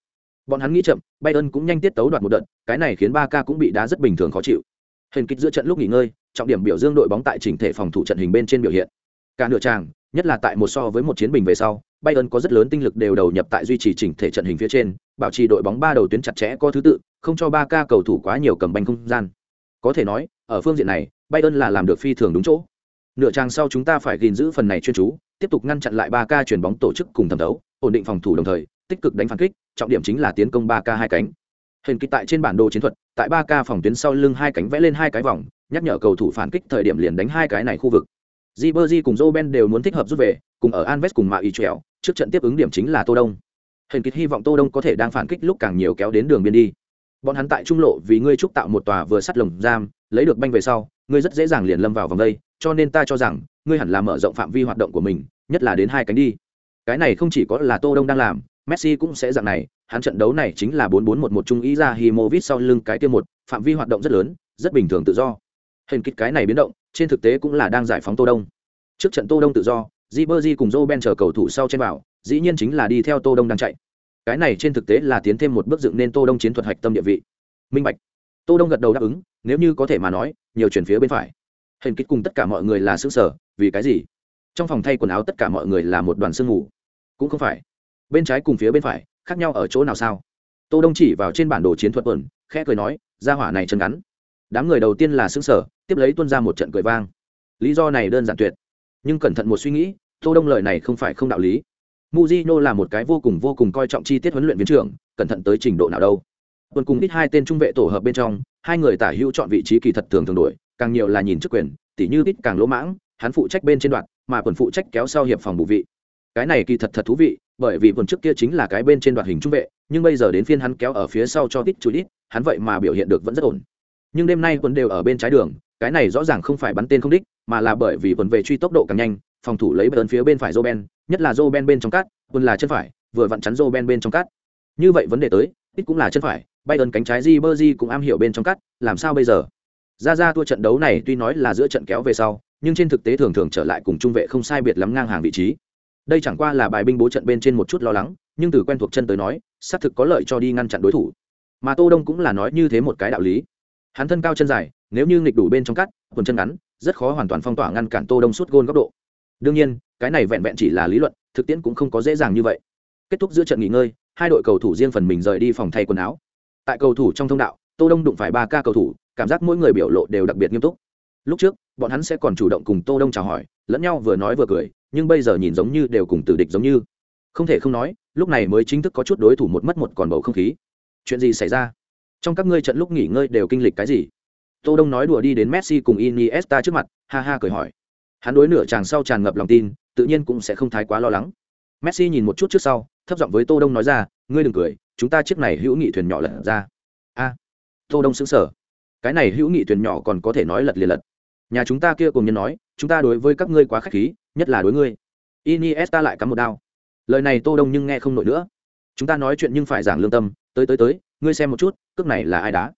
S1: Bọn hắn nghĩ chậm, Bayern cũng nhanh tiết tấu đoạt một đợt, cái này khiến ba ca cũng bị đá rất bình thường khó chịu. Hình kích giữa trận lúc nghỉ ngơi, trọng điểm biểu dương đội bóng tại chỉnh thể phòng thủ trận hình bên trên biểu hiện. Cả nửa tràng, nhất là tại một so với một chiến bình về sau, Bayern có rất lớn tinh lực đều đầu nhập tại duy trì chỉnh thể trận hình phía trên, bảo trì đội bóng ba đầu tuyến chặt chẽ có thứ tự, không cho ba ca cầu thủ quá nhiều cầm banh không gian. Có thể nói, ở phương diện này, Bayern là làm được phi thường đúng chỗ. Nửa trang sau chúng ta phải gìn giữ phần này chuyên chú, tiếp tục ngăn chặn lại 3K chuyển bóng tổ chức cùng thẩm đấu, ổn định phòng thủ đồng thời, tích cực đánh phản kích, trọng điểm chính là tiến công 3K hai cánh. Hình kịch tại trên bản đồ chiến thuật, tại 3K phòng tuyến sau lưng hai cánh vẽ lên hai cái vòng, nhắc nhở cầu thủ phản kích thời điểm liền đánh hai cái này khu vực. Ribery cùng Roben đều muốn thích hợp rút về, cùng ở Anves cùng Mạ Y Trèo, trước trận tiếp ứng điểm chính là Tô Đông. Hình kịch hy vọng Tô Đông có thể đang phản kích lúc càng nhiều kéo đến đường biên đi. Bọn hắn tại trung lộ vì ngươi trúc tạo một tòa vừa sắt lồng giam, lấy được banh về sau, ngươi rất dễ dàng liền lâm vào vòng đây, cho nên ta cho rằng, ngươi hẳn là mở rộng phạm vi hoạt động của mình, nhất là đến hai cánh đi. Cái này không chỉ có là Tô Đông đang làm, Messi cũng sẽ dạng này, hắn trận đấu này chính là 4-4-1-1 trung ý ra Himovic sau lưng cái kia một, phạm vi hoạt động rất lớn, rất bình thường tự do. Hình kích cái này biến động, trên thực tế cũng là đang giải phóng Tô Đông. Trước trận Tô Đông tự do, Ribery cùng Roben chờ cầu thủ sau trên bảo, dĩ nhiên chính là đi theo Tô Đông đang chạy. Cái này trên thực tế là tiến thêm một bước dựng nên Tô Đông chiến thuật hạch tâm địa vị. Minh bạch. Tô Đông gật đầu đáp ứng, nếu như có thể mà nói, nhiều chuyển phía bên phải. Hình kích cùng tất cả mọi người là xứ sở, vì cái gì? Trong phòng thay quần áo tất cả mọi người là một đoàn sương mù Cũng không phải. Bên trái cùng phía bên phải, khác nhau ở chỗ nào sao? Tô Đông chỉ vào trên bản đồ chiến thuật tuần khẽ cười nói, gia hỏa này chân ngắn. Đám người đầu tiên là xứ sở, tiếp lấy tuôn ra một trận cười vang. Lý do này đơn giản tuyệt, nhưng cẩn thận một suy nghĩ, Tô Đông lời này không phải không đạo lý. Mujino là một cái vô cùng vô cùng coi trọng chi tiết huấn luyện viên trưởng, cẩn thận tới trình độ nào đâu. Tuần cùng ít hai tên trung vệ tổ hợp bên trong, hai người tả hữu chọn vị trí kỳ thật thường thường đổi, càng nhiều là nhìn chức quyền, tỉ như ít càng lỗ mãng, hắn phụ trách bên trên đoạn, mà quần phụ trách kéo sau hiệp phòng bù vị. Cái này kỳ thật thật thú vị, bởi vì quần trước kia chính là cái bên trên đoạn hình trung vệ, nhưng bây giờ đến phiên hắn kéo ở phía sau cho ít chú ít, hắn vậy mà biểu hiện được vẫn rất ổn. Nhưng đêm nay quần đều ở bên trái đường, cái này rõ ràng không phải bắn tên không đích, mà là bởi vì quần về truy tốc độ càng nhanh, phòng thủ lấy bên phía bên phải Roben, nhất là Roben bên trong cát, quân là chân phải, vừa vặn chắn Roben bên trong cát. Như vậy vấn đề tới, ít cũng là chân phải, Bayern cánh trái Ribery cũng am hiểu bên trong cát, làm sao bây giờ? Ra ra tua trận đấu này tuy nói là giữa trận kéo về sau, nhưng trên thực tế thường thường trở lại cùng trung vệ không sai biệt lắm ngang hàng vị trí. Đây chẳng qua là bài binh bố trận bên trên một chút lo lắng, nhưng từ quen thuộc chân tới nói, xác thực có lợi cho đi ngăn chặn đối thủ. Mà Tô Đông cũng là nói như thế một cái đạo lý. Hắn thân cao chân dài, nếu như nghịch đủ bên trong cắt, quần chân ngắn, rất khó hoàn toàn phong tỏa ngăn cản Tô Đông suốt gôn góc độ. Đương nhiên, cái này vẹn vẹn chỉ là lý luận, thực tiễn cũng không có dễ dàng như vậy. Kết thúc giữa trận nghỉ ngơi, hai đội cầu thủ riêng phần mình rời đi phòng thay quần áo. Tại cầu thủ trong thông đạo, Tô Đông đụng phải ba ca cầu thủ, cảm giác mỗi người biểu lộ đều đặc biệt nghiêm túc. Lúc trước, bọn hắn sẽ còn chủ động cùng Tô Đông chào hỏi, lẫn nhau vừa nói vừa cười, nhưng bây giờ nhìn giống như đều cùng tử địch giống như. Không thể không nói, lúc này mới chính thức có chút đối thủ một mất một còn bầu không khí. Chuyện gì xảy ra? Trong các ngươi trận lúc nghỉ ngơi đều kinh lịch cái gì? Tô Đông nói đùa đi đến Messi cùng Iniesta trước mặt, ha ha cười hỏi. Hắn đối nửa chàng sau tràn ngập lòng tin, tự nhiên cũng sẽ không thái quá lo lắng. Messi nhìn một chút trước sau, thấp giọng với Tô Đông nói ra, ngươi đừng cười, chúng ta chiếc này hữu nghị thuyền nhỏ lật ra. A. Tô Đông sững sờ. Cái này hữu nghị thuyền nhỏ còn có thể nói lật liền lật. Nhà chúng ta kia cùng nhân nói, chúng ta đối với các ngươi quá khách khí, nhất là đối ngươi. Iniesta lại cắm một đao. Lời này Tô Đông nhưng nghe không nổi nữa. Chúng ta nói chuyện nhưng phải giảng lương tâm, tới tới tới, ngươi xem một chút, cước này là ai đá?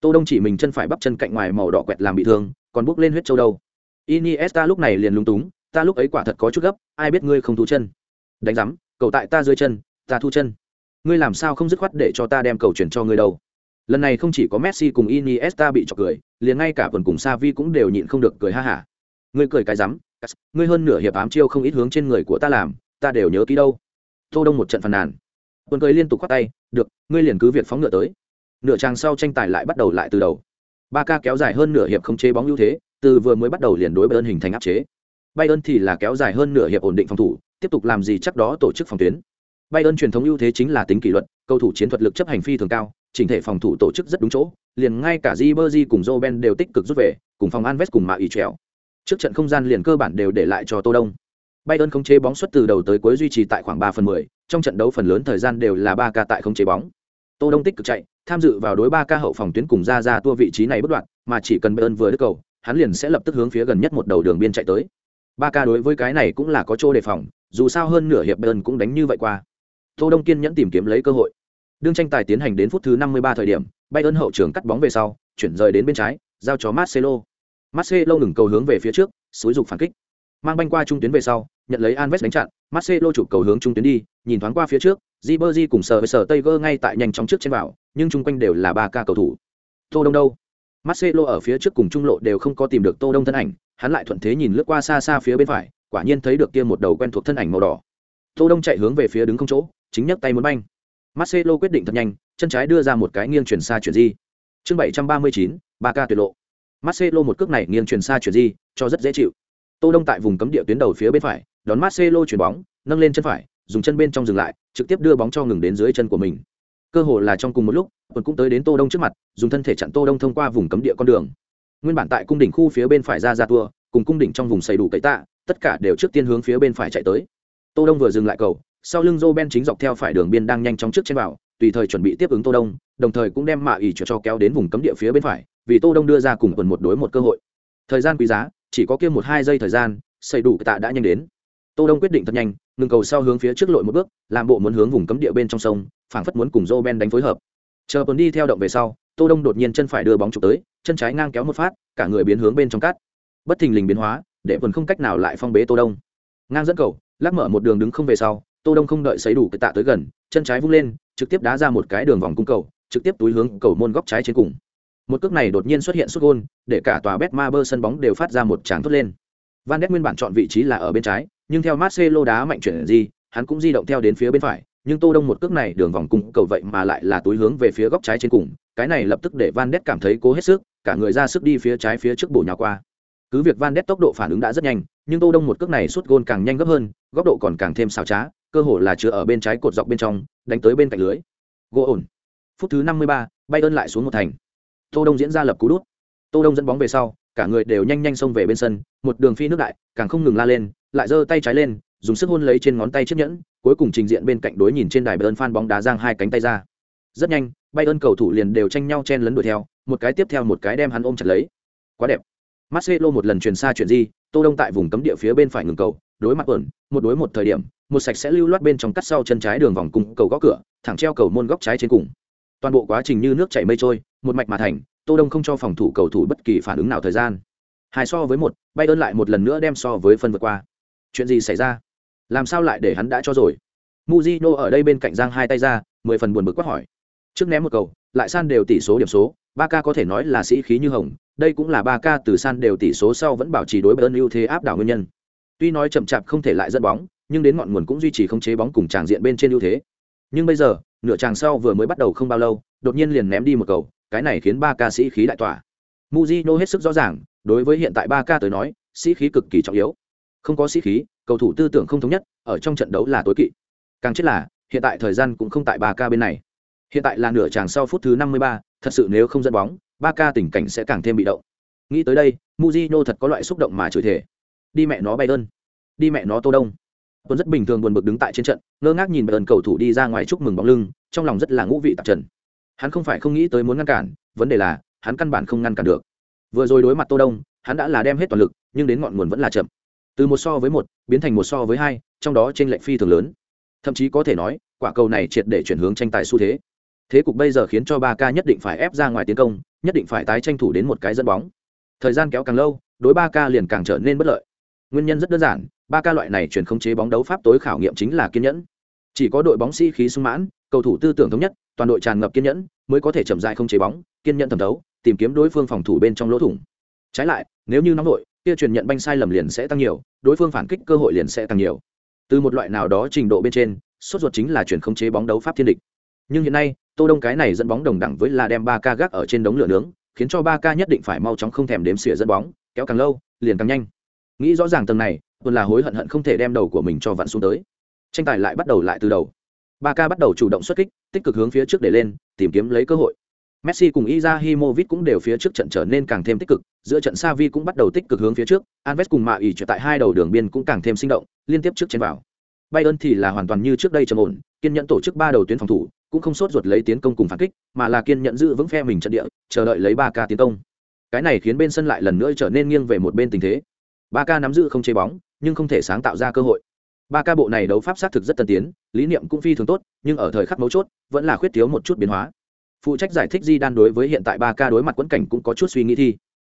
S1: tô đông chỉ mình chân phải bắp chân cạnh ngoài màu đỏ quẹt làm bị thương còn bước lên huyết châu đâu iniesta lúc này liền lúng túng ta lúc ấy quả thật có chút gấp ai biết ngươi không thu chân. Đánh rắm, cầu tại ta dưới chân ta thu chân. Ngươi làm sao không dứt khoát để cho ta đem cầu chuyển cho ngươi đâu? Lần này không chỉ có messi cùng iniesta bị chọc cười liền ngay cả quần cùng Xavi cũng đều nhịn không được cười ha hả. Ngươi cười cái rắm ngươi hơn nửa hiệp ám chiêu không ít hướng trên người của ta làm ta đều nhớ kỹ đâu. Tô đông một trận phàn nàn. Quần cười liên tục khoát tay được ngươi liền cứ việc phóng ngựa tới. Nửa trang sau tranh tài lại bắt đầu lại từ đầu. Ba ca kéo dài hơn nửa hiệp không chế bóng ưu thế từ vừa mới bắt đầu liền đối bayern hình thành áp chế. Bayern thì là kéo dài hơn nửa hiệp ổn định phòng thủ tiếp tục làm gì chắc đó tổ chức phòng tuyến. Bayern truyền thống ưu thế chính là tính kỷ luật cầu thủ chiến thuật lực chấp hành phi thường cao chỉnh thể phòng thủ tổ chức rất đúng chỗ liền ngay cả Ribery cùng Robben đều tích cực rút về cùng phòng Anves cùng Mạ ý trèo. Trước trận không gian liền cơ bản đều để lại cho Tô Đông. Bayern không chế bóng xuất từ đầu tới cuối duy trì tại khoảng 3 phần 10, trong trận đấu phần lớn thời gian đều là 3 ca tại không chế bóng. Tô Đông tích cực chạy, tham dự vào đối ba ca hậu phòng tuyến cùng ra ra tua vị trí này bất đoạn mà chỉ cần bayern vừa đứt cầu hắn liền sẽ lập tức hướng phía gần nhất một đầu đường biên chạy tới. Ba ca đối với cái này cũng là có chỗ đề phòng, dù sao hơn nửa hiệp bayern cũng đánh như vậy qua. Tô đông kiên nhẫn tìm kiếm lấy cơ hội. Đương tranh tài tiến hành đến phút thứ 53 thời điểm, bayern hậu trường cắt bóng về sau, chuyển rời đến bên trái, giao cho marcelo. Marcelo ngừng cầu hướng về phía trước, xúi dục phản kích. Mang banh qua trung tuyến về sau, nhận lấy Alves đánh chặn, Marcelo chụp cầu hướng trung tuyến đi, nhìn thoáng qua phía trước, Ribery cùng sở với sở Tiger ngay tại nhanh chóng trước trên vào, nhưng chung quanh đều là ba ca cầu thủ. Tô đông đâu? Marcelo ở phía trước cùng trung lộ đều không có tìm được tô đông thân ảnh hắn lại thuận thế nhìn lướt qua xa xa phía bên phải quả nhiên thấy được kia một đầu quen thuộc thân ảnh màu đỏ. Tô đông chạy hướng về phía đứng không chỗ chính nhấc tay muốn banh. Marcelo quyết định thật nhanh chân trái đưa ra một cái nghiêng chuyển xa chuyển di. Chương 739, ba ca tuyệt lộ. Marcelo một cước này nghiêng chuyển xa chuyển di cho rất dễ chịu. Tô đông tại vùng cấm địa tuyến đầu phía bên phải đón Marcelo chuyển bóng nâng lên chân phải dùng chân bên trong dừng lại trực tiếp đưa bóng cho ngừng đến dưới chân của mình cơ hồ là trong cùng một lúc quần cũng tới đến tô đông trước mặt, dùng thân thể chặn tô đông thông qua vùng cấm địa con đường. Nguyên bản tại cung đỉnh khu phía bên phải ra ra tua cùng cung đỉnh trong vùng xây đủ cậy tạ, tất cả đều trước tiên hướng phía bên phải chạy tới. Tô đông vừa dừng lại cầu, sau lưng joe ben chính dọc theo phải đường biên đang nhanh chóng trước trên vào, tùy thời chuẩn bị tiếp ứng tô đông, đồng thời cũng đem mạ ủy cho kéo đến vùng cấm địa phía bên phải, vì tô đông đưa ra cùng quần một đối một cơ hội. Thời gian quý giá, chỉ có kia một hai giây thời gian, xây đủ tạ đã nhanh đến. Tô đông quyết định thật nhanh, ngừng cầu sau hướng phía trước lội một bước, làm bộ muốn hướng vùng cấm địa bên trong sông phảng phất muốn cùng joe ben đánh phối hợp. Chờ Bun đi theo động về sau, tô đông đột nhiên chân phải đưa bóng chụp tới, chân trái ngang kéo một phát, cả người biến hướng bên trong cát. Bất thình lình biến hóa, để Bun không cách nào lại phong bế tô đông. Ngang dẫn cầu, lắc mở một đường đứng không về sau, tô đông không đợi sấy đủ cái tạ tới gần, chân trái vung lên, trực tiếp đá ra một cái đường vòng cung cầu, trực tiếp túi hướng cầu môn góc trái trên cùng. Một cước này đột nhiên xuất hiện sút gôn, để cả tòa Betmaber sân bóng đều phát ra một tràng thốt lên. Van Ness nguyên bản chọn vị trí là ở bên trái, nhưng theo marcelo đá mạnh chuyển gì hắn cũng di động theo đến phía bên phải nhưng tô đông một cước này đường vòng cung cầu vậy mà lại là túi hướng về phía góc trái trên cùng cái này lập tức để van đét cảm thấy cố hết sức cả người ra sức đi phía trái phía trước bổ nhào qua. Cứ việc van đét tốc độ phản ứng đã rất nhanh nhưng tô đông một cước này suốt gôn càng nhanh gấp hơn góc độ còn càng thêm xào trá cơ hồ là chứa ở bên trái cột dọc bên trong đánh tới bên cạnh lưới. Gỗ ổn. Phút thứ 53, bay ơn lại xuống một thành. Tô đông diễn ra lập cú đút. Tô đông dẫn bóng về sau cả người đều nhanh nhanh xông về bên sân một đường phi nước đại càng không ngừng la lên lại giơ tay trái lên dùng sức hôn lấy trên ngón tay chiếc nhẫn, cuối cùng trình diện bên cạnh đối nhìn trên đài bayern phan bóng đá giang hai cánh tay ra. Rất nhanh, bayern cầu thủ liền đều tranh nhau chen lấn đuổi theo, một cái tiếp theo một cái đem hắn ôm chặt lấy. Quá đẹp. Marcelo một lần truyền xa chuyện di tô đông tại vùng cấm địa phía bên phải ngừng cầu, đối mặt ẩn một đối một thời điểm, một sạch sẽ lưu loát bên trong cắt sau chân trái đường vòng cung cầu góc cửa, thẳng treo cầu môn góc trái trên cùng. Toàn bộ quá trình như nước chảy mây trôi, một mạch mà thành, tô đông không cho phòng thủ cầu thủ bất kỳ phản ứng nào thời gian. Hai so với một bay ơn lại một lần nữa đem so với phân vượt qua. Chuyện gì xảy ra? Làm sao lại để hắn đã cho rồi? Muzino ở đây bên cạnh giang hai tay ra, mười phần buồn bực quát hỏi. Trước ném một cầu, lại san đều tỷ số điểm số, ba k có thể nói là sĩ khí như hồng, đây cũng là ba k từ san đều tỷ số sau vẫn bảo trì đối bayern ưu thế áp đảo nguyên nhân. Tuy nói chậm chạp không thể lại dẫn bóng, nhưng đến ngọn nguồn cũng duy trì không chế bóng cùng tràng diện bên trên ưu thế. Nhưng bây giờ, nửa tràng sau vừa mới bắt đầu không bao lâu, đột nhiên liền ném đi một cầu, cái này khiến ba ca sĩ khí đại tỏa. Muzino hết sức rõ ràng, đối với hiện tại ba ca tới nói, sĩ khí cực kỳ trọng yếu. Không có sĩ khí cầu thủ tư tưởng không thống nhất ở trong trận đấu là tối kỵ. Càng chết là hiện tại thời gian cũng không tại ba ca bên này. Hiện tại là nửa tràng sau phút thứ năm mươi ba thật sự nếu không dẫn bóng ba ca tình cảnh sẽ càng thêm bị động. Nghĩ tới đây Mujino thật có loại xúc động mà chửi thể đi mẹ nó bay ơn, đi mẹ nó tô đông. Tuấn rất bình thường buồn bực đứng tại trên trận ngơ ngác nhìn bayern cầu thủ đi ra ngoài chúc mừng bóng lưng trong lòng rất là ngũ vị tạp trần. Hắn không phải không nghĩ tới muốn ngăn cản vấn đề là hắn căn bản không ngăn cản được. Vừa rồi đối mặt tô đông hắn đã là đem hết toàn lực nhưng đến ngọn nguồn vẫn là chậm từ một so với một, biến thành một so với hai, trong đó trên lệnh phi thường lớn. Thậm chí có thể nói, quả cầu này triệt để chuyển hướng tranh tài xu thế. Thế cục bây giờ khiến cho ba k nhất định phải ép ra ngoài tiến công, nhất định phải tái tranh thủ đến một cái dẫn bóng. Thời gian kéo càng lâu, đối ba k liền càng trở nên bất lợi. Nguyên nhân rất đơn giản, ba ca loại này chuyển khống chế bóng đấu pháp tối khảo nghiệm chính là kiên nhẫn. Chỉ có đội bóng sĩ khí sung mãn, cầu thủ tư tưởng thống nhất, toàn đội tràn ngập kiên nhẫn, mới có thể chậm dại không chế bóng, kiên nhẫn thẩm đấu tìm kiếm đối phương phòng thủ bên trong lỗ thủng. Trái lại, nếu như nóng đội kia truyền nhận banh sai lầm liền sẽ tăng nhiều, đối phương phản kích cơ hội liền sẽ tăng nhiều. Từ một loại nào đó trình độ bên trên, sốt ruột chính là chuyển khống chế bóng đấu pháp thiên địch. Nhưng hiện nay, tô đông cái này dẫn bóng đồng đẳng với là đem ba ca gác ở trên đống lửa nướng, khiến cho ba ca nhất định phải mau chóng không thèm đếm xỉa dẫn bóng, kéo càng lâu, liền càng nhanh. Nghĩ rõ ràng tầng này, tuần là hối hận hận không thể đem đầu của mình cho vặn xuống tới. Tranh tài lại bắt đầu lại từ đầu. Ba ca bắt đầu chủ động xuất kích, tích cực hướng phía trước để lên, tìm kiếm lấy cơ hội messi cùng izahimovic cũng đều phía trước trận trở nên càng thêm tích cực, giữa trận Xavi cũng bắt đầu tích cực hướng phía trước, alves cùng mạ ỉ trở tại hai đầu đường biên cũng càng thêm sinh động, liên tiếp trước trên vào. Bayern thì là hoàn toàn như trước đây trầm ổn, kiên nhẫn tổ chức ba đầu tuyến phòng thủ, cũng không sốt ruột lấy tiến công cùng phản kích, mà là kiên nhẫn giữ vững phe mình trận địa, chờ đợi lấy ba ca tiến công. Cái này khiến bên sân lại lần nữa trở nên nghiêng về một bên tình thế. Ba ca nắm giữ không chế bóng, nhưng không thể sáng tạo ra cơ hội. Ba ca bộ này đấu pháp sát thực rất tân tiến, lý niệm cũng phi thường tốt, nhưng ở thời khắc mấu chốt, vẫn là khuyết thiếu một chút biến hóa phụ trách giải thích di đan đối với hiện tại ba ca đối mặt quẫn cảnh cũng có chút suy nghĩ thi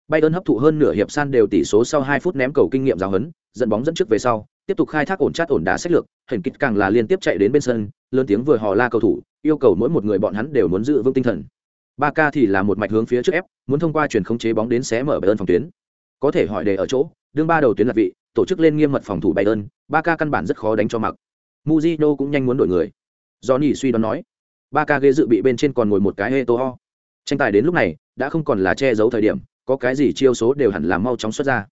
S1: bay ơn hấp thụ hơn nửa hiệp san đều tỷ số sau hai phút ném cầu kinh nghiệm giáo hấn, dẫn bóng dẫn trước về sau tiếp tục khai thác ổn chát ổn đá sách lược hển kích càng là liên tiếp chạy đến bên sân lớn tiếng vừa hò la cầu thủ yêu cầu mỗi một người bọn hắn đều muốn giữ vững tinh thần ba ca thì là một mạch hướng phía trước ép muốn thông qua chuyển khống chế bóng đến xé mở bay ơn phòng tuyến có thể hỏi đề ở chỗ đương ba đầu tuyến là vị tổ chức lên nghiêm mật phòng thủ Bayern, ba ca căn bản rất khó đánh cho mặc. muzino cũng nhanh muốn đổi người. do nhỉ suy đoán nói, ba ca ghế dự bị bên trên còn ngồi một cái Eto'o. Tranh tài đến lúc này đã không còn là che giấu thời điểm, có cái gì chiêu số đều hẳn là mau chóng xuất ra.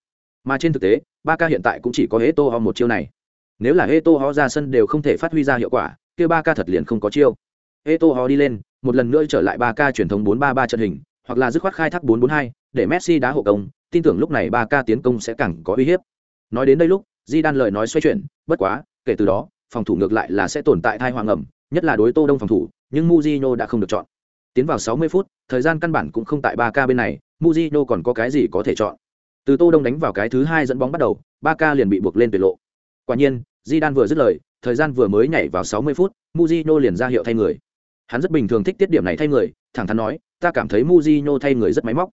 S1: Mà trên thực tế, ba ca hiện tại cũng chỉ có Eto'o một chiêu này. Nếu là Eto'o ra sân đều không thể phát huy ra hiệu quả, kia ba ca thật liền không có chiêu. Eto'o đi lên, một lần nữa trở lại ba ca truyền thống 4-3-3 trận hình, hoặc là dứt khoát khai thác 4-4-2, để Messi đá hộ công, tin tưởng lúc này ba ca tiến công sẽ càng có uy hiếp nói đến đây lúc di đan lời nói xoay chuyển bất quá kể từ đó phòng thủ ngược lại là sẽ tồn tại thai hoàng ẩm nhất là đối tô đông phòng thủ nhưng Mujino đã không được chọn. Tiến vào 60 phút thời gian căn bản cũng không tại ba k bên này Mujino còn có cái gì có thể chọn? Từ tô đông đánh vào cái thứ hai dẫn bóng bắt đầu ba k liền bị buộc lên tuyệt lộ. Quả nhiên di vừa dứt lời thời gian vừa mới nhảy vào 60 phút Mujino liền ra hiệu thay người. Hắn rất bình thường thích tiết điểm này thay người thẳng thắn nói ta cảm thấy Mujino thay người rất máy móc.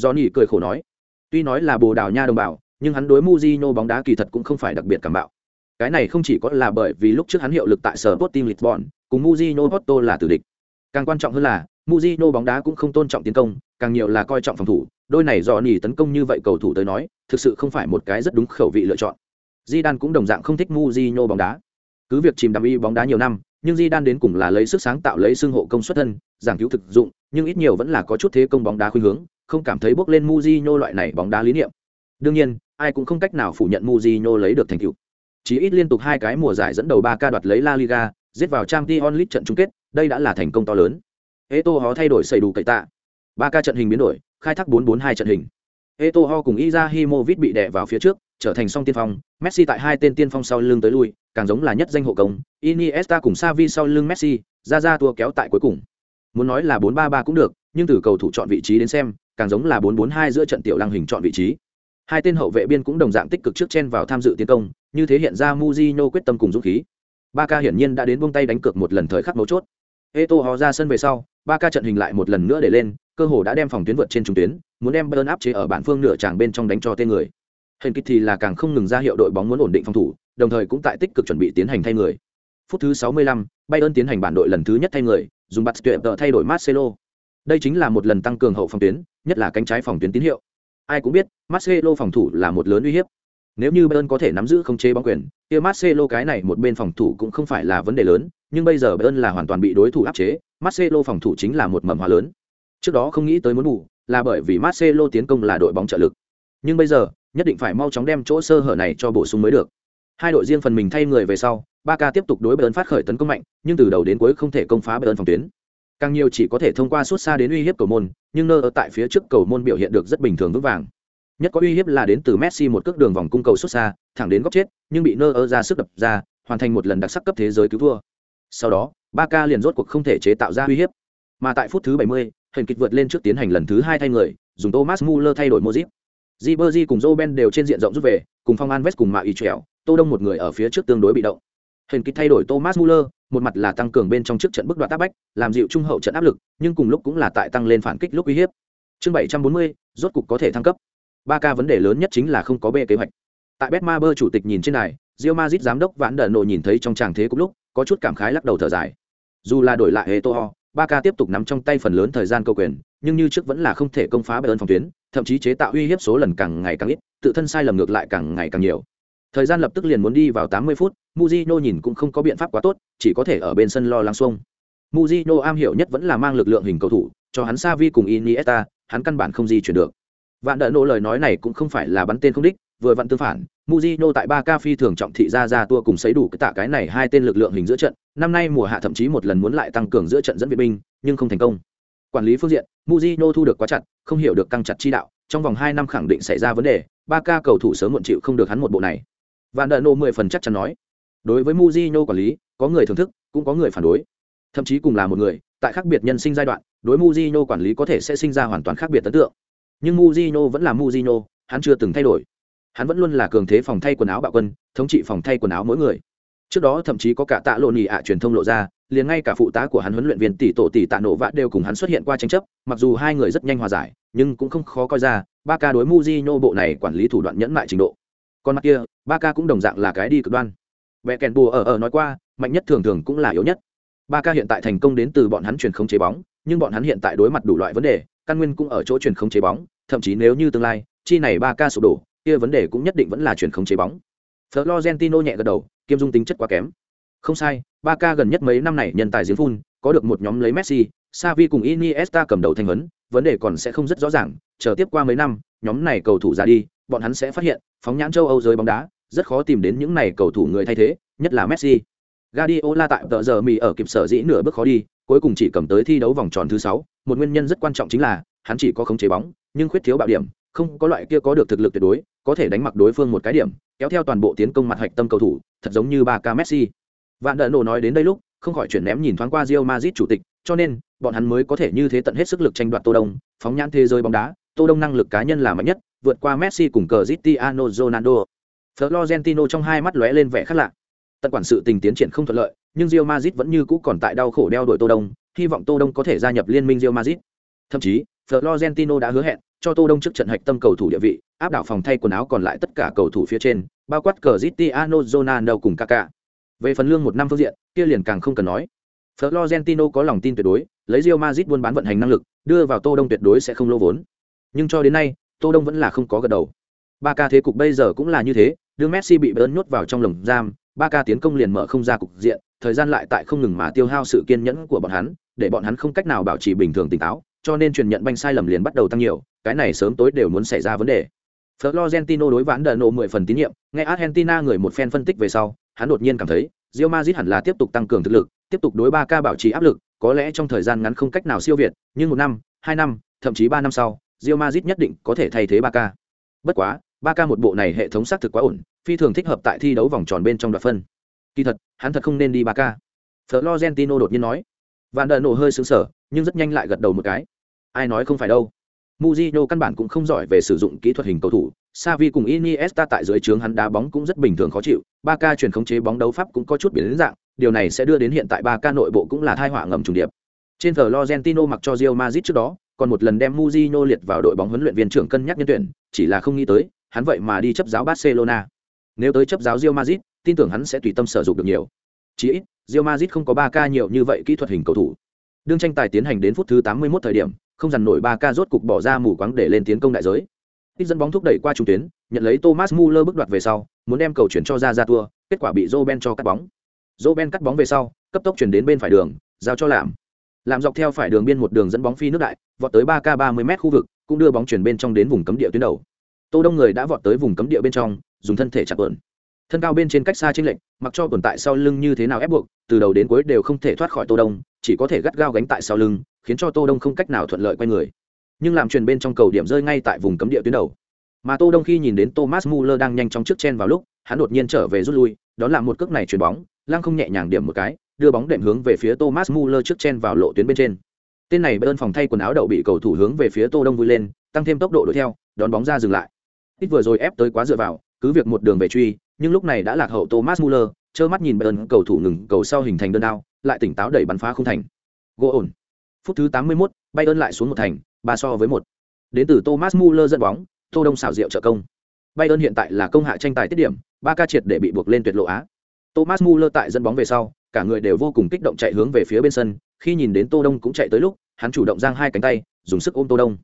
S1: Johnny cười khổ nói tuy nói là bồ đào nha đồng bào nhưng hắn đối Mujino bóng đá kỳ thật cũng không phải đặc biệt cảm bạo. Cái này không chỉ có là bởi vì lúc trước hắn hiệu lực tại Sporting Lisbon, cùng Mujino Porto là tử địch. Càng quan trọng hơn là, Mujino bóng đá cũng không tôn trọng tiến công, càng nhiều là coi trọng phòng thủ, đôi này dọn nhỉ tấn công như vậy cầu thủ tới nói, thực sự không phải một cái rất đúng khẩu vị lựa chọn. Zidane cũng đồng dạng không thích Mujino bóng đá. Cứ việc chìm đắm y bóng đá nhiều năm, nhưng Zidane đến cùng là lấy sức sáng tạo lấy xương hộ công suất thân, giảng cứu thực dụng, nhưng ít nhiều vẫn là có chút thế công bóng đá khuynh hướng, không cảm thấy bước lên Mujino loại này bóng đá lý niệm. Đương nhiên, ai cũng không cách nào phủ nhận Mujino lấy được thành tựu. Chỉ ít liên tục hai cái mùa giải dẫn đầu ba ca đoạt lấy La Liga, giết vào Champions League trận chung kết, đây đã là thành công to lớn. Eto'o thay đổi xây đủ cậy tạ. Ba ca trận hình biến đổi, khai thác 4-4-2 trận hình. Eto'o cùng Izahimovic bị đè vào phía trước, trở thành song tiên phong, Messi tại hai tên tiên phong sau lưng tới lui, càng giống là nhất danh hộ công, Iniesta cùng Xavi sau lưng Messi, ra ra tua kéo tại cuối cùng. Muốn nói là 4-3-3 cũng được, nhưng từ cầu thủ chọn vị trí đến xem, càng giống là 4-4-2 giữa trận tiểu lăng hình chọn vị trí Hai tên hậu vệ biên cũng đồng dạng tích cực trước chen vào tham dự tiến công, như thế hiện ra Mujino quyết tâm cùng dũng khí. Barca hiển nhiên đã đến buông tay đánh cược một lần thời khắc mấu chốt. Eto'o ra sân về sau, Barca trận hình lại một lần nữa để lên, cơ hồ đã đem phòng tuyến vượt trên trung tuyến, muốn đem Bayern áp chế ở bản phương nửa tràng bên trong đánh cho tên người. Hình kích thì là càng không ngừng ra hiệu đội bóng muốn ổn định phòng thủ, đồng thời cũng tại tích cực chuẩn bị tiến hành thay người. Phút thứ 65, Bayern tiến hành bản đội lần thứ nhất thay người, dùng bắt tuyệt thay đổi Marcelo. Đây chính là một lần tăng cường hậu phòng tuyến, nhất là cánh trái phòng tuyến tín hiệu. Ai cũng biết, Marcelo phòng thủ là một lớn uy hiếp. Nếu như Bayern có thể nắm giữ không chế bóng quyền, kia Marcelo cái này một bên phòng thủ cũng không phải là vấn đề lớn, nhưng bây giờ Bayern là hoàn toàn bị đối thủ áp chế, Marcelo phòng thủ chính là một mầm hoa lớn. Trước đó không nghĩ tới muốn bù, là bởi vì Marcelo tiến công là đội bóng trợ lực. Nhưng bây giờ, nhất định phải mau chóng đem chỗ sơ hở này cho bổ sung mới được. Hai đội riêng phần mình thay người về sau, Barca tiếp tục đối Bayern phát khởi tấn công mạnh, nhưng từ đầu đến cuối không thể công phá Bayern phòng tuyến. Càng nhiều chỉ có thể thông qua suốt xa đến uy hiếp cầu môn, nhưng nơ ở tại phía trước cầu môn biểu hiện được rất bình thường vững vàng. Nhất có uy hiếp là đến từ Messi một cước đường vòng cung cầu xuất xa, thẳng đến góc chết, nhưng bị nơ ở ra sức đập ra, hoàn thành một lần đặc sắc cấp thế giới cứu thua. Sau đó, Barca liền rốt cuộc không thể chế tạo ra uy hiếp. Mà tại phút thứ 70, hình kịch vượt lên trước tiến hành lần thứ hai thay người, dùng Thomas Muller thay đổi mozip Ribery cùng Robben đều trên diện rộng rút về, cùng Phong Alves cùng Mạ Y Trèo, Tô Đông một người ở phía trước tương đối bị động. Hình kịch thay đổi Thomas Muller, một mặt là tăng cường bên trong trước trận bức đoạt tác bách, làm dịu trung hậu trận áp lực, nhưng cùng lúc cũng là tại tăng lên phản kích lúc uy hiếp. Chương 740, rốt cục có thể thăng cấp. Ba ca vấn đề lớn nhất chính là không có bê kế hoạch. Tại Betmaber chủ tịch nhìn trên này, rio mazit giám đốc Vãn đợn Nộ nhìn thấy trong tràng thế cũng lúc, có chút cảm khái lắc đầu thở dài. Dù là đổi lại Eto'o, ba ca tiếp tục nắm trong tay phần lớn thời gian câu quyền nhưng như trước vẫn là không thể công phá bayern phòng tuyến thậm chí chế tạo uy hiếp số lần càng ngày càng ít tự thân sai lầm ngược lại càng ngày càng nhiều thời gian lập tức liền muốn đi vào 80 phút Mujino nhìn cũng không có biện pháp quá tốt chỉ có thể ở bên sân lo lắng xuông Mujino am hiểu nhất vẫn là mang lực lượng hình cầu thủ cho hắn Savi cùng Iniesta, hắn căn bản không di chuyển được. Vạn đỡ nỗ lời nói này cũng không phải là bắn tên không đích, vừa vặn tương phản, Mujino tại 3K phi thường trọng thị ra ra tua cùng sấy đủ cái tạ cái này hai tên lực lượng hình giữa trận, năm nay mùa hạ thậm chí một lần muốn lại tăng cường giữa trận dẫn viện binh, nhưng không thành công. Quản lý phương diện, Mujino thu được quá chặt, không hiểu được căng chặt chi đạo, trong vòng 2 năm khẳng định xảy ra vấn đề, 3K cầu thủ sớm muộn chịu không được hắn một bộ này. Vạn Đận Nộ 10 phần chắc chắn nói. Đối với Mujinho quản lý, có người thưởng thức, cũng có người phản đối. Thậm chí cùng là một người, tại khác biệt nhân sinh giai đoạn, đối Mujinho quản lý có thể sẽ sinh ra hoàn toàn khác biệt ấn tượng. Nhưng Mujinho vẫn là Mujinho, hắn chưa từng thay đổi hắn vẫn luôn là cường thế phòng thay quần áo bạo quân thống trị phòng thay quần áo mỗi người trước đó thậm chí có cả tạ lộ nhị ạ truyền thông lộ ra liền ngay cả phụ tá của hắn huấn luyện viên tỷ tổ tỷ tạ nổ vạ đều cùng hắn xuất hiện qua tranh chấp mặc dù hai người rất nhanh hòa giải nhưng cũng không khó coi ra ba ca đối Mujinho bộ này quản lý thủ đoạn nhẫn mại trình độ còn mặt kia ba ca cũng đồng dạng là cái đi cực đoan vẽ kèn bùa ở ở nói qua mạnh nhất thường thường cũng là yếu nhất ba ca hiện tại thành công đến từ bọn hắn truyền không chế bóng nhưng bọn hắn hiện tại đối mặt đủ loại vấn đề căn nguyên cũng ở chỗ truyền không chế bóng thậm chí nếu như tương lai chi này ba ca sụp đổ kia vấn đề cũng nhất định vẫn là truyền không chế bóng. Florentino nhẹ gật đầu, kiêm dung tính chất quá kém. Không sai, Barca gần nhất mấy năm này nhân tài giếng phun, có được một nhóm lấy Messi, Xavi cùng Iniesta cầm đầu thành vấn, vấn đề còn sẽ không rất rõ ràng, chờ tiếp qua mấy năm, nhóm này cầu thủ ra đi, bọn hắn sẽ phát hiện, phóng nhãn châu Âu giới bóng đá, rất khó tìm đến những này cầu thủ người thay thế, nhất là Messi. Guardiola tại tờ giờ mì ở kịp sở dĩ nửa bước khó đi, cuối cùng chỉ cầm tới thi đấu vòng tròn thứ 6, một nguyên nhân rất quan trọng chính là, hắn chỉ có khống chế bóng, nhưng khuyết thiếu bạo điểm, không có loại kia có được thực lực tuyệt đối, có thể đánh mặc đối phương một cái điểm kéo theo toàn bộ tiến công mặt hạch tâm cầu thủ thật giống như Barca ca messi. Vạn đợn nổ nói đến đây lúc không khỏi chuyển ném nhìn thoáng qua Real Madrid chủ tịch cho nên bọn hắn mới có thể như thế tận hết sức lực tranh đoạt tô đông phóng nhãn thế giới bóng đá tô đông năng lực cá nhân là mạnh nhất vượt qua messi cùng cờ ronaldo florentino trong hai mắt lóe lên vẻ khác lạ tận quản sự tình tiến triển không thuận lợi nhưng Real Madrid vẫn như cũ còn tại đau khổ đeo đuổi tô đông hy vọng tô đông có thể gia nhập liên minh Real Madrid. thậm chí florentino đã hứa hẹn cho tô đông trước trận hạch tâm cầu thủ địa vị áp đảo phòng thay quần áo còn lại tất cả cầu thủ phía trên, bao quát Cristiano Ronaldo cùng Kaká. Về phần lương một năm phương diện, kia liền càng không cần nói. Florentino có lòng tin tuyệt đối, lấy Real Madrid buôn bán vận hành năng lực, đưa vào Tô Đông tuyệt đối sẽ không lỗ vốn. Nhưng cho đến nay, Tô Đông vẫn là không có gật đầu. Ba ca thế cục bây giờ cũng là như thế, đương Messi bị Bayern nhốt vào trong lồng giam, Barca tiến công liền mở không ra cục diện, thời gian lại tại không ngừng mà tiêu hao sự kiên nhẫn của bọn hắn, để bọn hắn không cách nào bảo trì bình thường tỉnh táo, cho nên truyền nhận banh sai lầm liền bắt đầu tăng nhiều, cái này sớm tối đều muốn xảy ra vấn đề. Florentino đối vãn đờ nổ 10 phần tín nhiệm, nghe Argentina người một fan phân tích về sau, hắn đột nhiên cảm thấy, Real Madrid hẳn là tiếp tục tăng cường thực lực, tiếp tục đối Barca bảo trì áp lực, có lẽ trong thời gian ngắn không cách nào siêu việt, nhưng một năm, hai năm, thậm chí ba năm sau, Real Madrid nhất định có thể thay thế Barca. Bất quá, ba k một bộ này hệ thống xác thực quá ổn, phi thường thích hợp tại thi đấu vòng tròn bên trong đoạt phân. Kỳ thật, hắn thật không nên đi 3K. Florentino đột nhiên nói. Van der Nổ hơi sững sờ, nhưng rất nhanh lại gật đầu một cái. Ai nói không phải đâu. muzino căn bản cũng không giỏi về sử dụng kỹ thuật hình cầu thủ, Savi cùng Iniesta tại dưới trướng hắn đá bóng cũng rất bình thường khó chịu, Barca chuyển khống chế bóng đấu pháp cũng có chút biến dạng, điều này sẽ đưa đến hiện tại Barca nội bộ cũng là thai họa ngầm trùng điệp. Trên Florentino mặc cho Real Madrid trước đó, còn một lần đem Mourinho liệt vào đội bóng huấn luyện viên trưởng cân nhắc nhân tuyển, chỉ là không nghĩ tới, hắn vậy mà đi chấp giáo Barcelona. Nếu tới chấp giáo Real Madrid, tin tưởng hắn sẽ tùy tâm sở dụng được nhiều. Chỉ ít, Real Madrid không có Barca nhiều như vậy kỹ thuật hình cầu thủ. Đương tranh tài tiến hành đến phút thứ 81 thời điểm, không dằn nổi Barca rốt cục bỏ ra mù quáng để lên tiến công đại giới. Tiếp dẫn bóng thúc đẩy qua trung tuyến, nhận lấy Thomas Muller bước đoạt về sau, muốn đem cầu chuyển cho ra ra tua, kết quả bị Roben cho cắt bóng. Roben cắt bóng về sau, cấp tốc chuyển đến bên phải đường, giao cho làm. Làm dọc theo phải đường biên một đường dẫn bóng phi nước đại, vọt tới 3K 30m khu vực, cũng đưa bóng chuyển bên trong đến vùng cấm địa tuyến đầu. Tô Đông người đã vọt tới vùng cấm địa bên trong, dùng thân thể chặt bẩn. Thân cao bên trên cách xa trinh lệnh, mặc cho tồn tại sau lưng như thế nào ép buộc, từ đầu đến cuối đều không thể thoát khỏi Tô Đông, chỉ có thể gắt gao gánh tại sau lưng, khiến cho Tô Đông không cách nào thuận lợi quay người. Nhưng làm truyền bên trong cầu điểm rơi ngay tại vùng cấm địa tuyến đầu. Mà Tô Đông khi nhìn đến Thomas Muller đang nhanh chóng trước chen vào lúc, hắn đột nhiên trở về rút lui, đó là một cước này chuyền bóng, Lang không nhẹ nhàng điểm một cái, đưa bóng đệm hướng về phía Thomas Muller trước chen vào lộ tuyến bên trên. Tên này bơn phòng thay quần áo đậu bị cầu thủ hướng về phía Tô Đông vui lên, tăng thêm tốc độ đuổi theo, đón bóng ra dừng lại. Ít vừa rồi ép tới quá dựa vào, cứ việc một đường về truy, nhưng lúc này đã lạc hậu Thomas Muller, trơ mắt nhìn Bayern cầu thủ ngừng cầu sau hình thành đơn đao, lại tỉnh táo đẩy bắn phá không thành. Gỗ ổn. Phút thứ 81, Bayern lại xuống một thành, ba so với một. Đến từ Thomas Muller dẫn bóng, Tô Đông xảo diệu trợ công. Bayern hiện tại là công hạ tranh tài tiết điểm, ba ca triệt để bị buộc lên tuyệt lộ á. Thomas Muller tại dẫn bóng về sau, cả người đều vô cùng kích động chạy hướng về phía bên sân, khi nhìn đến Tô Đông cũng chạy tới lúc, hắn chủ động giang hai cánh tay, dùng sức ôm Tô Đông.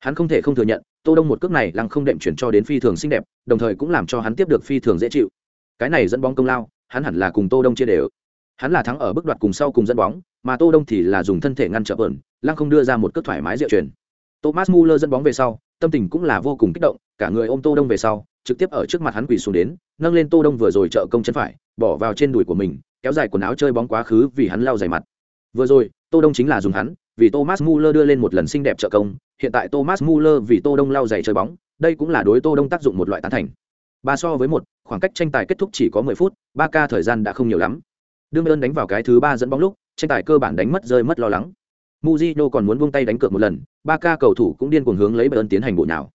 S1: Hắn không thể không thừa nhận, Tô Đông một cước này lăng không đệm chuyển cho đến phi thường xinh đẹp, đồng thời cũng làm cho hắn tiếp được phi thường dễ chịu. Cái này dẫn bóng công lao, hắn hẳn là cùng Tô Đông chia đều. Hắn là thắng ở bước đoạt cùng sau cùng dẫn bóng, mà Tô Đông thì là dùng thân thể ngăn trở bờn lăng không đưa ra một cước thoải mái diệu chuyển. Thomas Muller dẫn bóng về sau, tâm tình cũng là vô cùng kích động, cả người ôm Tô Đông về sau, trực tiếp ở trước mặt hắn quỳ xuống đến, nâng lên Tô Đông vừa rồi trợ công chân phải, bỏ vào trên đùi của mình, kéo dài quần áo chơi bóng quá khứ vì hắn lau dày mặt. Vừa rồi, Tô Đông chính là dùng hắn, vì Thomas Muller đưa lên một lần xinh đẹp trợ công, hiện tại Thomas Muller vì Tô Đông lau giày chơi bóng, đây cũng là đối Tô Đông tác dụng một loại tán thành. Ba so với một, khoảng cách tranh tài kết thúc chỉ có 10 phút, 3 ca thời gian đã không nhiều lắm. Đương ơn đánh vào cái thứ ba dẫn bóng lúc, tranh tài cơ bản đánh mất rơi mất lo lắng. Mujino còn muốn buông tay đánh cược một lần, 3 ca cầu thủ cũng điên cuồng hướng lấy Bayern tiến hành bộ nhào.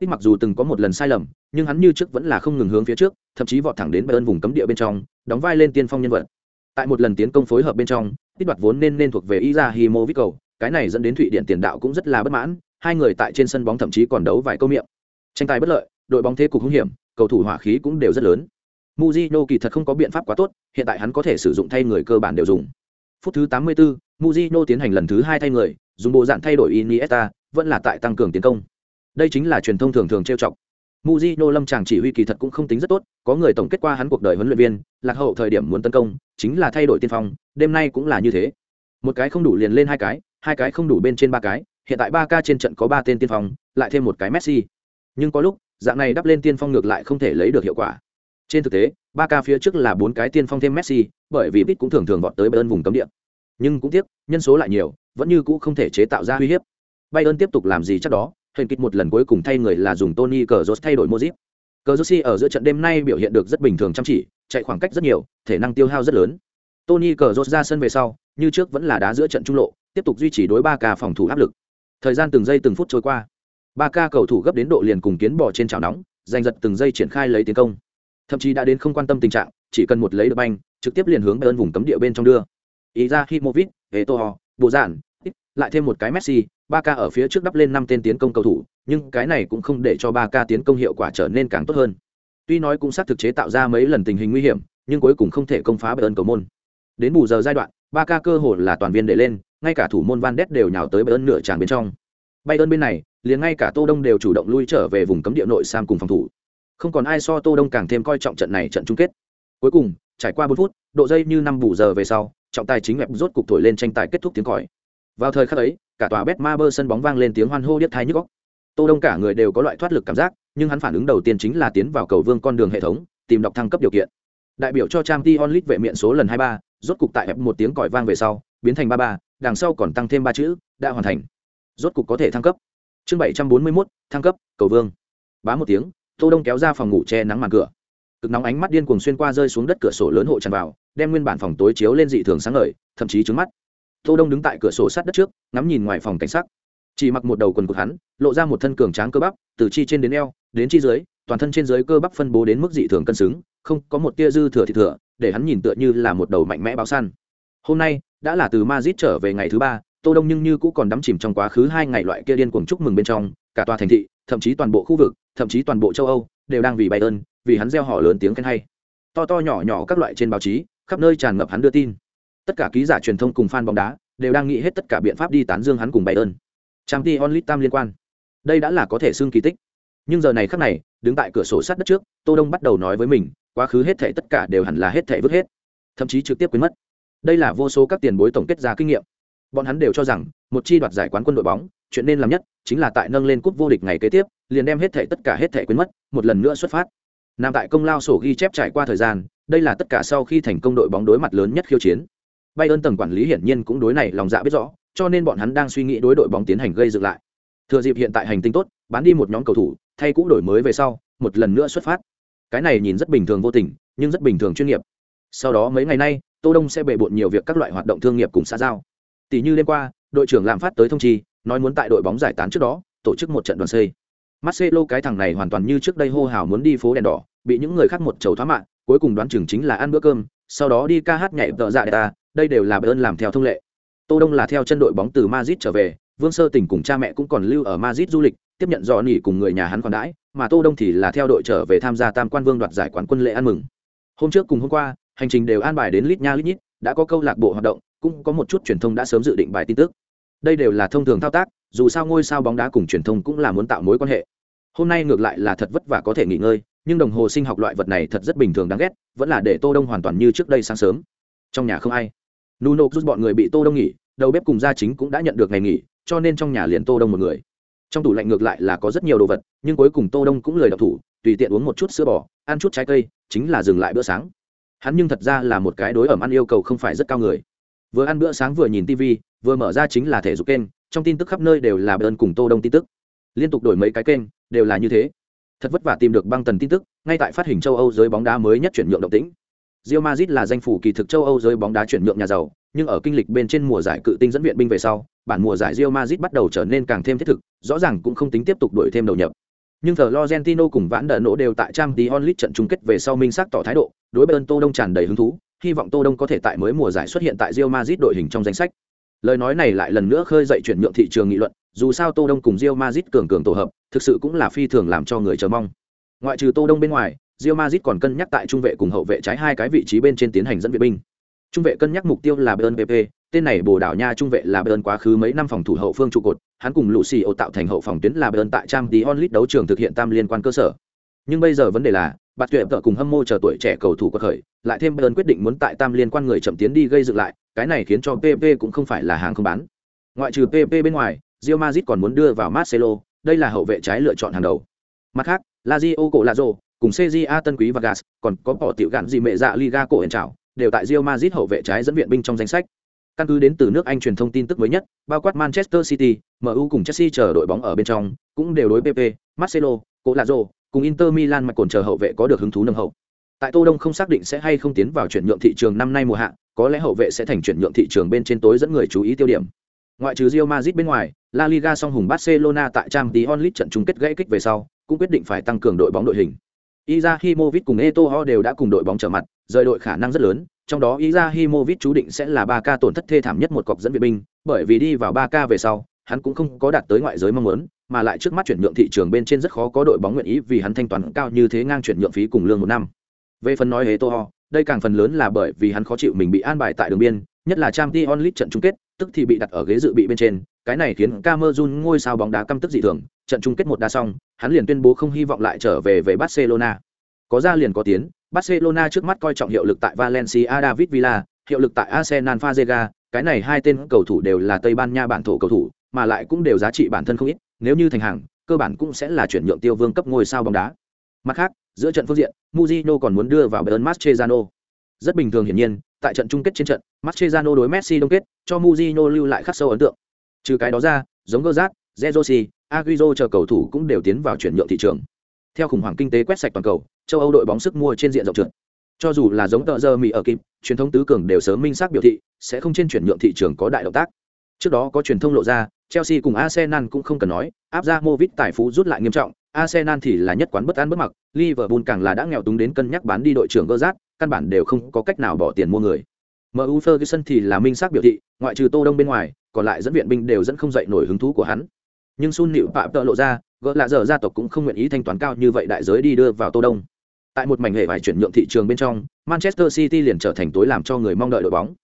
S1: Tuy mặc dù từng có một lần sai lầm, nhưng hắn như trước vẫn là không ngừng hướng phía trước, thậm chí vọt thẳng đến Bayern vùng cấm địa bên trong, đóng vai lên tiên phong nhân vật. Tại một lần tiến công phối hợp bên trong, tiết đoạt vốn nên nên thuộc về Izahimovic cầu, cái này dẫn đến Thụy Điện tiền đạo cũng rất là bất mãn, hai người tại trên sân bóng thậm chí còn đấu vài câu miệng. Tranh tài bất lợi, đội bóng thế cục hung hiểm, cầu thủ hỏa khí cũng đều rất lớn. Mujino kỳ thật không có biện pháp quá tốt, hiện tại hắn có thể sử dụng thay người cơ bản đều dùng. Phút thứ 84, Mujino tiến hành lần thứ hai thay người, dùng bộ dạng thay đổi Iniesta, vẫn là tại tăng cường tiến công. Đây chính là truyền thông thường thường trêu chọc. Mujino lâm chàng chỉ huy kỳ thật cũng không tính rất tốt, có người tổng kết qua hắn cuộc đời huấn luyện viên, lạc hậu thời điểm muốn tấn công, chính là thay đổi tiên phong, đêm nay cũng là như thế. Một cái không đủ liền lên hai cái, hai cái không đủ bên trên ba cái, hiện tại ba ca trên trận có ba tên tiên phong, lại thêm một cái Messi. Nhưng có lúc, dạng này đắp lên tiên phong ngược lại không thể lấy được hiệu quả. Trên thực tế, ba ca phía trước là bốn cái tiên phong thêm Messi, bởi vì vít cũng thường thường vọt tới Bayern vùng cấm địa. Nhưng cũng tiếc, nhân số lại nhiều, vẫn như cũ không thể chế tạo ra uy hiếp. Bayern tiếp tục làm gì chắc đó, hình kịch một lần cuối cùng thay người là dùng Tony Cazorla thay đổi Modric. Cazorla ở giữa trận đêm nay biểu hiện được rất bình thường chăm chỉ, chạy khoảng cách rất nhiều, thể năng tiêu hao rất lớn. Tony Cazorla ra sân về sau, như trước vẫn là đá giữa trận trung lộ, tiếp tục duy trì đối ba ca phòng thủ áp lực. Thời gian từng giây từng phút trôi qua, ba ca cầu thủ gấp đến độ liền cùng kiến bỏ trên chảo nóng, giành giật từng giây triển khai lấy tiến công. Thậm chí đã đến không quan tâm tình trạng chỉ cần một lấy được banh trực tiếp liền hướng bayern vùng cấm địa bên trong đưa. Ý ra himovic etoho bộ giản lại thêm một cái messi ba ca ở phía trước đắp lên năm tên tiến công cầu thủ nhưng cái này cũng không để cho ba ca tiến công hiệu quả trở nên càng tốt hơn. Tuy nói cũng xác thực chế tạo ra mấy lần tình hình nguy hiểm nhưng cuối cùng không thể công phá bayern cầu môn. Đến bù giờ giai đoạn ba ca cơ hội là toàn viên để lên ngay cả thủ môn van đét đều nhào tới bayern nửa tràn bên trong. Bayern bên này, liền ngay cả tô đông đều chủ động lui trở về vùng cấm địa nội sam cùng phòng thủ. Không còn ai so tô đông càng thêm coi trọng trận này trận chung kết. Cuối cùng, trải qua bốn phút, độ dây như năm bù giờ về sau, trọng tài chính web rốt cục thổi lên tranh tài kết thúc tiếng còi. Vào thời khắc ấy, cả tòa bet ma bơ sân bóng vang lên tiếng hoan hô điếc tai nhức góc tô đông cả người đều có loại thoát lực cảm giác, nhưng hắn phản ứng đầu tiên chính là tiến vào cầu vương con đường hệ thống, tìm đọc thăng cấp điều kiện. Đại biểu cho trang t onlit vệ miệng số lần hai ba, rốt cục tại hẹp một tiếng còi vang về sau, biến thành ba ba đằng sau còn tăng thêm ba chữ, đã hoàn thành. Rốt cục có thể thăng cấp. Chương bảy trăm bốn mươi mốt, thăng cấp, cầu vương. Bá một tiếng, tô đông kéo ra phòng ngủ che nắng màn cửa. Cực nóng ánh mắt điên cuồng xuyên qua rơi xuống đất cửa sổ lớn hộ tràn vào, đem nguyên bản phòng tối chiếu lên dị thường sáng ngời, thậm chí trứng mắt. Tô đông đứng tại cửa sổ sát đất trước, ngắm nhìn ngoài phòng cảnh sát chỉ mặc một đầu quần cụt hắn, lộ ra một thân cường tráng cơ bắp, từ chi trên đến eo, đến chi dưới, toàn thân trên dưới cơ bắp phân bố đến mức dị thường cân xứng, không có một tia dư thừa thì thừa, để hắn nhìn tựa như là một đầu mạnh mẽ báo săn hôm nay, đã là từ Madrid trở về ngày thứ ba, tô đông nhưng như cũng còn đắm chìm trong quá khứ hai ngày loại kia điên cuồng chúc mừng bên trong, cả tòa thành thị, thậm chí toàn bộ khu vực, thậm chí toàn bộ châu âu, đều đang vì bayern, vì hắn gieo họ lớn tiếng khen hay. To to nhỏ nhỏ các loại trên báo chí, khắp nơi tràn ngập hắn đưa tin. Tất cả ký giả truyền thông cùng fan bóng đá, đều đang nghĩ hết tất cả biện pháp đi tán dương hắn cùng bayern. Trang t onlit tam liên quan. Đây đã là có thể xưng kỳ tích. Nhưng giờ này khắc này, đứng tại cửa sổ sát đất trước, tô đông bắt đầu nói với mình, quá khứ hết thảy tất cả đều hẳn là hết thảy vứt hết. Thậm chí trực tiếp quên mất đây là vô số các tiền bối tổng kết ra kinh nghiệm bọn hắn đều cho rằng một chi đoạt giải quán quân đội bóng chuyện nên làm nhất chính là tại nâng lên cúp vô địch ngày kế tiếp liền đem hết thể tất cả hết thể quên mất một lần nữa xuất phát nằm tại công lao sổ ghi chép trải qua thời gian đây là tất cả sau khi thành công đội bóng đối mặt lớn nhất khiêu chiến Bay ơn tầng quản lý hiển nhiên cũng đối này lòng dạ biết rõ, cho nên bọn hắn đang suy nghĩ đối đội bóng tiến hành gây dựng lại. Thừa dịp hiện tại hành tinh tốt, bán đi một nhóm cầu thủ, thay cũ đổi mới về sau, một lần nữa xuất phát. Cái này nhìn rất bình thường vô tình, nhưng rất bình thường chuyên nghiệp. Sau đó mấy ngày nay, Tô Đông sẽ bề bộn nhiều việc các loại hoạt động thương nghiệp cùng xã giao. Tỷ như đêm qua, đội trưởng làm phát tới thông chi, nói muốn tại đội bóng giải tán trước đó, tổ chức một trận đoàn xây. Marcelo cái thằng này hoàn toàn như trước đây hô hào muốn đi phố đèn đỏ, bị những người khác một chầu thoá mạng, cuối cùng đoán chừng chính là ăn bữa cơm, sau đó đi ca hát nhảy tợ dạ ta, đây đều là ơn làm theo thông lệ. Tô Đông là theo chân đội bóng từ Madrid trở về, Vương Sơ Tỉnh cùng cha mẹ cũng còn lưu ở Madrid du lịch, tiếp nhận dò nỉ cùng người nhà hắn còn đãi, mà Tô Đông thì là theo đội trở về tham gia Tam Quan Vương đoạt giải quán quân lễ ăn mừng. Hôm trước cùng hôm qua, hành trình đều an bài đến lít nha lít nhít, đã có câu lạc bộ hoạt động, cũng có một chút truyền thông đã sớm dự định bài tin tức. Đây đều là thông thường thao tác, dù sao ngôi sao bóng đá cùng truyền thông cũng là muốn tạo mối quan hệ. Hôm nay ngược lại là thật vất vả có thể nghỉ ngơi, nhưng đồng hồ sinh học loại vật này thật rất bình thường đáng ghét, vẫn là để Tô Đông hoàn toàn như trước đây sáng sớm. Trong nhà không ai. Nuno rút bọn người bị Tô Đông nghỉ, đầu bếp cùng gia chính cũng đã nhận được ngày nghỉ, cho nên trong nhà liền Tô Đông một người. Trong tủ lạnh ngược lại là có rất nhiều đồ vật, nhưng cuối cùng Tô Đông cũng lời đọc thủ, tùy tiện uống một chút sữa bò, ăn chút trái cây, chính là dừng lại bữa sáng. Hắn nhưng thật ra là một cái đối ẩm ăn yêu cầu không phải rất cao người. Vừa ăn bữa sáng vừa nhìn TV, vừa mở ra chính là thể dục kênh, trong tin tức khắp nơi đều là bơn cùng Tô Đông tin tức. Liên tục đổi mấy cái kênh, đều là như thế. Thật vất vả tìm được băng tần tin tức, ngay tại phát hình châu Âu giới bóng đá mới nhất chuyển nhượng động tĩnh. Real Madrid là danh phủ kỳ thực châu Âu giới bóng đá chuyển nhượng nhà giàu, nhưng ở kinh lịch bên trên mùa giải cự tinh dẫn viện binh về sau, bản mùa giải Real Madrid bắt đầu trở nên càng thêm thiết thực, rõ ràng cũng không tính tiếp tục đuổi thêm đầu nhập. Nhưng Florentino cùng Vãn Đở nổ đều tại Champions League trận chung kết về sau minh xác tỏ thái độ, đối bên Tô Đông tràn đầy hứng thú, hy vọng Tô Đông có thể tại mới mùa giải xuất hiện tại Real Madrid đội hình trong danh sách. Lời nói này lại lần nữa khơi dậy chuyển nhượng thị trường nghị luận, dù sao Tô Đông cùng Real Madrid cường cường tổ hợp, thực sự cũng là phi thường làm cho người chờ mong. Ngoại trừ Tô Đông bên ngoài, Real Madrid còn cân nhắc tại trung vệ cùng hậu vệ trái hai cái vị trí bên trên tiến hành dẫn viện binh. Trung vệ cân nhắc mục tiêu là Bayern PP, tên này Bồ đảo Nha trung vệ là Bayern quá khứ mấy năm phòng thủ hậu phương trụ cột, hắn cùng lũ sỉu tạo thành hậu phòng tuyến là Bayern tại trang tí onlit đấu trường thực hiện tam liên quan cơ sở. Nhưng bây giờ vấn đề là, Bạt Tuyệt vợ cùng hâm mô chờ tuổi trẻ cầu thủ quật khởi, lại thêm Bayern quyết định muốn tại tam liên quan người chậm tiến đi gây dựng lại, cái này khiến cho PP cũng không phải là hàng không bán. Ngoại trừ PP bên ngoài, Real Madrid còn muốn đưa vào Marcelo, đây là hậu vệ trái lựa chọn hàng đầu. Mặt khác, Lazio cổ Lazo, cùng CJA Tân Quý và Gas, còn có bỏ tiểu gạn gì mẹ dạ Liga cổ ẩn trào đều tại Real Madrid hậu vệ trái dẫn viện binh trong danh sách. Căn cứ đến từ nước Anh truyền thông tin tức mới nhất, bao quát Manchester City, MU cùng Chelsea chờ đội bóng ở bên trong, cũng đều đối PP, Marcelo, Cổ cùng Inter Milan mạch cồn chờ hậu vệ có được hứng thú nâng hậu. Tại Tô Đông không xác định sẽ hay không tiến vào chuyển nhượng thị trường năm nay mùa hạ, có lẽ hậu vệ sẽ thành chuyển nhượng thị trường bên trên tối dẫn người chú ý tiêu điểm. Ngoại trừ Real Madrid bên ngoài, La Liga song hùng Barcelona tại Champions League trận chung kết gãy kích về sau, cũng quyết định phải tăng cường đội bóng đội hình. Izahimovic cùng Eto'o đều đã cùng đội bóng trở mặt, rời đội khả năng rất lớn, trong đó Izahimovic chú định sẽ là 3K tổn thất thê thảm nhất một cọc dẫn viện binh, bởi vì đi vào 3K về sau, hắn cũng không có đạt tới ngoại giới mong muốn, mà lại trước mắt chuyển nhượng thị trường bên trên rất khó có đội bóng nguyện ý vì hắn thanh toán cao như thế ngang chuyển nhượng phí cùng lương một năm. Về phần nói Eto'o, đây càng phần lớn là bởi vì hắn khó chịu mình bị an bài tại đường biên, nhất là Champions League trận chung kết, tức thì bị đặt ở ghế dự bị bên trên, cái này khiến Camerun ngôi sao bóng đá căm tức dị thường, trận chung kết một đa xong, hắn liền tuyên bố không hy vọng lại trở về về Barcelona. Có ra liền có tiến, Barcelona trước mắt coi trọng hiệu lực tại Valencia David Villa, hiệu lực tại Arsenal Fazega, cái này hai tên cầu thủ đều là Tây Ban Nha bản thổ cầu thủ, mà lại cũng đều giá trị bản thân không ít, nếu như thành hàng, cơ bản cũng sẽ là chuyển nhượng tiêu vương cấp ngôi sao bóng đá. Mặt khác, giữa trận phương diện, Mourinho còn muốn đưa vào Bayern Mascherano. Rất bình thường hiển nhiên, tại trận chung kết trên trận, Mascherano đối Messi đông kết, cho Mourinho lưu lại khắc sâu ấn tượng. Trừ cái đó ra, giống Gerrard, Zezosi, Agüero chờ cầu thủ cũng đều tiến vào chuyển nhượng thị trường. Theo khủng hoảng kinh tế quét sạch toàn cầu, châu Âu đội bóng sức mua trên diện rộng trượt. Cho dù là giống tợ giờ Mỹ ở kịp, truyền thông tứ cường đều sớm minh xác biểu thị sẽ không trên chuyển nhượng thị trường có đại động tác. Trước đó có truyền thông lộ ra, Chelsea cùng Arsenal cũng không cần nói, áp ra Movit tài phú rút lại nghiêm trọng, Arsenal thì là nhất quán bất an bất mặc, Liverpool càng là đã nghèo túng đến cân nhắc bán đi đội trưởng Gerrard, căn bản đều không có cách nào bỏ tiền mua người. MU Ferguson thì là minh xác biểu thị, ngoại trừ Tô Đông bên ngoài, còn lại dẫn viện binh đều dẫn không dậy nổi hứng thú của hắn. Nhưng Sun Liễu Phạm tự lộ ra, gỡ là giờ gia tộc cũng không nguyện ý thanh toán cao như vậy đại giới đi đưa vào Tô Đông. Tại một mảnh hệ vải chuyển nhượng thị trường bên trong, Manchester City liền trở thành tối làm cho người mong đợi đội bóng.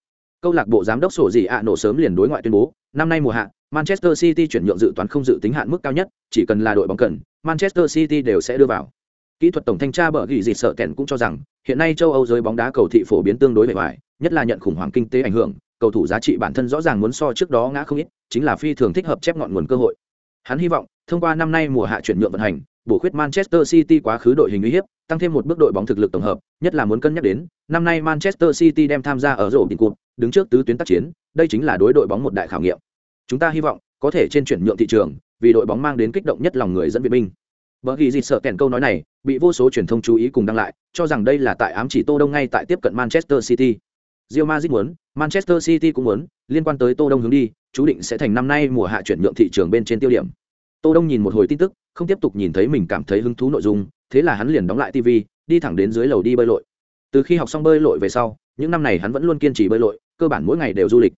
S1: Câu lạc bộ giám đốc sổ gì ạ nổ sớm liền đối ngoại tuyên bố, năm nay mùa hạ, Manchester City chuyển nhượng dự toán không dự tính hạn mức cao nhất, chỉ cần là đội bóng cần, Manchester City đều sẽ đưa vào. Kỹ thuật tổng thanh tra bở gỉ dịt sợ kèn cũng cho rằng, hiện nay châu Âu giới bóng đá cầu thị phổ biến tương đối bề ngoài, nhất là nhận khủng hoảng kinh tế ảnh hưởng, cầu thủ giá trị bản thân rõ ràng muốn so trước đó ngã không ít, chính là phi thường thích hợp chép ngọn nguồn cơ hội. Hắn hy vọng, thông qua năm nay mùa hạ chuyển nhượng vận hành, bổ khuyết Manchester City quá khứ đội hình uy hiếp, tăng thêm một bước đội bóng thực lực tổng hợp, nhất là muốn cân nhắc đến, năm nay Manchester City đem tham gia ở rổ đỉnh cuộc, đứng trước tứ tuyến tác chiến, đây chính là đối đội bóng một đại khảo nghiệm. Chúng ta hy vọng có thể trên chuyển nhượng thị trường, vì đội bóng mang đến kích động nhất lòng người dẫn viện binh. Bởi vì gì sợ kèn câu nói này, bị vô số truyền thông chú ý cùng đăng lại, cho rằng đây là tại ám chỉ Tô Đông ngay tại tiếp cận Manchester City. Real Madrid muốn, Manchester City cũng muốn, liên quan tới Tô Đông hướng đi, chú định sẽ thành năm nay mùa hạ chuyển nhượng thị trường bên trên tiêu điểm. Tô Đông nhìn một hồi tin tức, không tiếp tục nhìn thấy mình cảm thấy hứng thú nội dung, thế là hắn liền đóng lại TV, đi thẳng đến dưới lầu đi bơi lội. Từ khi học xong bơi lội về sau, những năm này hắn vẫn luôn kiên trì bơi lội, cơ bản mỗi ngày đều du lịch.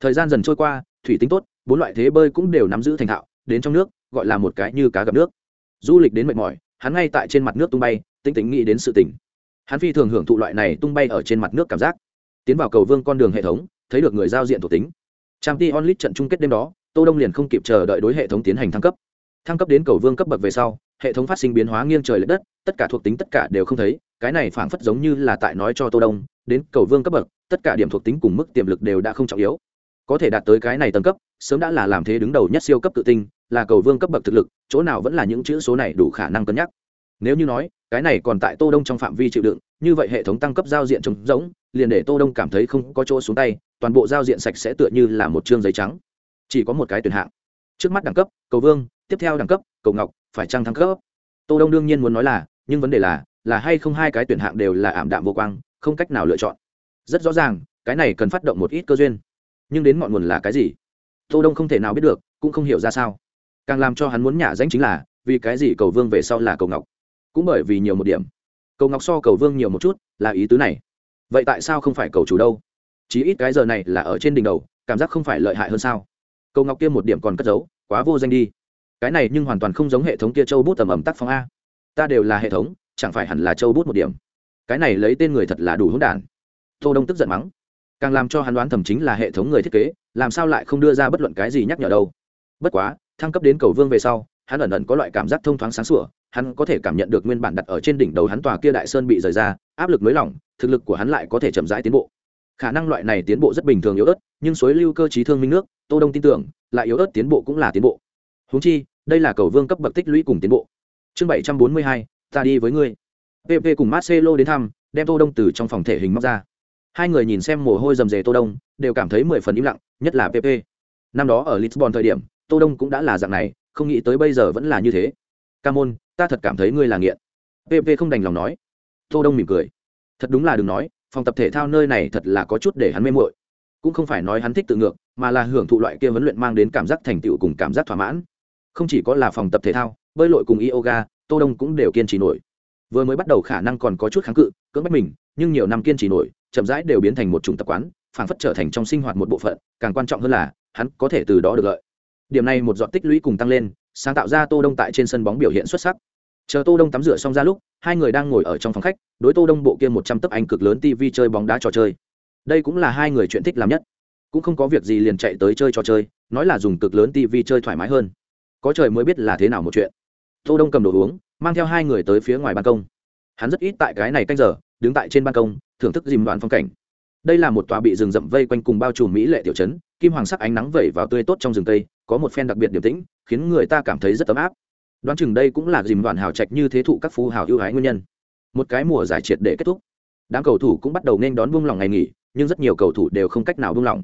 S1: Thời gian dần trôi qua, thủy tính tốt, bốn loại thế bơi cũng đều nắm giữ thành thạo, đến trong nước, gọi là một cái như cá gặp nước. Du lịch đến mệt mỏi, hắn ngay tại trên mặt nước tung bay, tinh tĩnh nghĩ đến sự tỉnh. Hắn phi thường hưởng thụ loại này tung bay ở trên mặt nước cảm giác. Tiến vào cầu vương con đường hệ thống, thấy được người giao diện thuộc tính. Champions League trận chung kết đêm đó, Tô Đông liền không kịp chờ đợi đối hệ thống tiến hành thăng cấp. Thăng cấp đến cầu vương cấp bậc về sau, hệ thống phát sinh biến hóa nghiêng trời lệch đất, tất cả thuộc tính tất cả đều không thấy, cái này phảng phất giống như là tại nói cho Tô Đông, đến cầu vương cấp bậc, tất cả điểm thuộc tính cùng mức tiềm lực đều đã không trọng yếu. Có thể đạt tới cái này tầng cấp, sớm đã là làm thế đứng đầu nhất siêu cấp tự tinh, là cầu vương cấp bậc thực lực, chỗ nào vẫn là những chữ số này đủ khả năng cân nhắc. Nếu như nói, cái này còn tại Tô Đông trong phạm vi chịu đựng, như vậy hệ thống tăng cấp giao diện trống rỗng, liền để Tô Đông cảm thấy không có chỗ xuống tay, toàn bộ giao diện sạch sẽ tựa như là một chương giấy trắng. Chỉ có một cái tuyển hạng. Trước mắt đẳng cấp, cầu vương, tiếp theo đẳng cấp, cầu ngọc, phải trăng thăng cấp. Tô Đông đương nhiên muốn nói là, nhưng vấn đề là, là hay không hai cái tuyển hạng đều là ảm đạm vô quang, không cách nào lựa chọn. Rất rõ ràng, cái này cần phát động một ít cơ duyên. Nhưng đến ngọn nguồn là cái gì? Tô Đông không thể nào biết được, cũng không hiểu ra sao. Càng làm cho hắn muốn nhả danh chính là, vì cái gì cầu vương về sau là cầu ngọc? Cũng bởi vì nhiều một điểm. Cầu ngọc so cầu vương nhiều một chút, là ý tứ này. Vậy tại sao không phải cầu chủ đâu? Chỉ ít cái giờ này là ở trên đỉnh đầu, cảm giác không phải lợi hại hơn sao? Cầu ngọc kia một điểm còn cất giấu, quá vô danh đi cái này nhưng hoàn toàn không giống hệ thống kia châu bút tầm ẩm tác phong a. Ta đều là hệ thống, chẳng phải hẳn là châu bút một điểm. Cái này lấy tên người thật là đủ hỗn đản. Tô đông tức giận mắng. Càng làm cho hắn đoán thẩm chính là hệ thống người thiết kế, làm sao lại không đưa ra bất luận cái gì nhắc nhở đâu. Bất quá, thăng cấp đến cầu vương về sau, hắn ẩn ẩn có loại cảm giác thông thoáng sáng sủa, hắn có thể cảm nhận được nguyên bản đặt ở trên đỉnh đầu hắn tòa kia đại sơn bị rời ra, áp lực nới lỏng, thực lực của hắn lại có thể chậm rãi tiến bộ. Khả năng loại này tiến bộ rất bình thường yếu ớt, nhưng suối lưu cơ trí thương minh nước, tô đông tin tưởng, lại yếu ớt tiến bộ cũng là tiến bộ. Huống chi, đây là cầu vương cấp bậc tích lũy cùng tiến bộ. Chương 742, ta đi với ngươi. PP cùng Marcelo đến thăm, đem Tô Đông từ trong phòng thể hình móc ra. Hai người nhìn xem mồ hôi rầm rề Tô Đông, đều cảm thấy mười phần im lặng, nhất là PP. Năm đó ở Lisbon thời điểm, Tô Đông cũng đã là dạng này, không nghĩ tới bây giờ vẫn là như thế. Camon, ta thật cảm thấy ngươi là nghiện. PP không đành lòng nói. Tô Đông mỉm cười. Thật đúng là đừng nói, phòng tập thể thao nơi này thật là có chút để hắn mê muội. Cũng không phải nói hắn thích tự ngược, mà là hưởng thụ loại kia huấn luyện mang đến cảm giác thành tựu cùng cảm giác thỏa mãn không chỉ có là phòng tập thể thao, bơi lội cùng yoga, tô đông cũng đều kiên trì nổi. Vừa mới bắt đầu khả năng còn có chút kháng cự, cưỡng bách mình, nhưng nhiều năm kiên trì nổi, chậm rãi đều biến thành một chủng tập quán, phảng phất trở thành trong sinh hoạt một bộ phận, càng quan trọng hơn là, hắn có thể từ đó được lợi. Điểm này một dọn tích lũy cùng tăng lên, sáng tạo ra tô đông tại trên sân bóng biểu hiện xuất sắc. Chờ tô đông tắm rửa xong ra lúc, hai người đang ngồi ở trong phòng khách, đối tô đông bộ kia một trăm tấc anh cực lớn tv chơi bóng đá trò chơi. Đây cũng là hai người chuyện thích làm nhất. Cũng không có việc gì liền chạy tới chơi trò chơi, nói là dùng cực lớn tv chơi thoải mái hơn có trời mới biết là thế nào một chuyện. Tô đông cầm đồ uống, mang theo hai người tới phía ngoài ban công. Hắn rất ít tại cái này canh giờ, đứng tại trên ban công, thưởng thức dìm đoạn phong cảnh. Đây là một tòa bị rừng rậm vây quanh cùng bao trùm mỹ lệ tiểu trấn, kim hoàng sắc ánh nắng vẩy vào tươi tốt trong rừng tây có một phen đặc biệt điềm tĩnh, khiến người ta cảm thấy rất ấm áp. Đoán chừng đây cũng là dìm đoạn hào trạch như thế thụ các phú hào ưu ái nguyên nhân. Một cái mùa giải triệt để kết thúc. Đám cầu thủ cũng bắt đầu nên đón buông lòng ngày nghỉ, nhưng rất nhiều cầu thủ đều không cách nào buông lòng.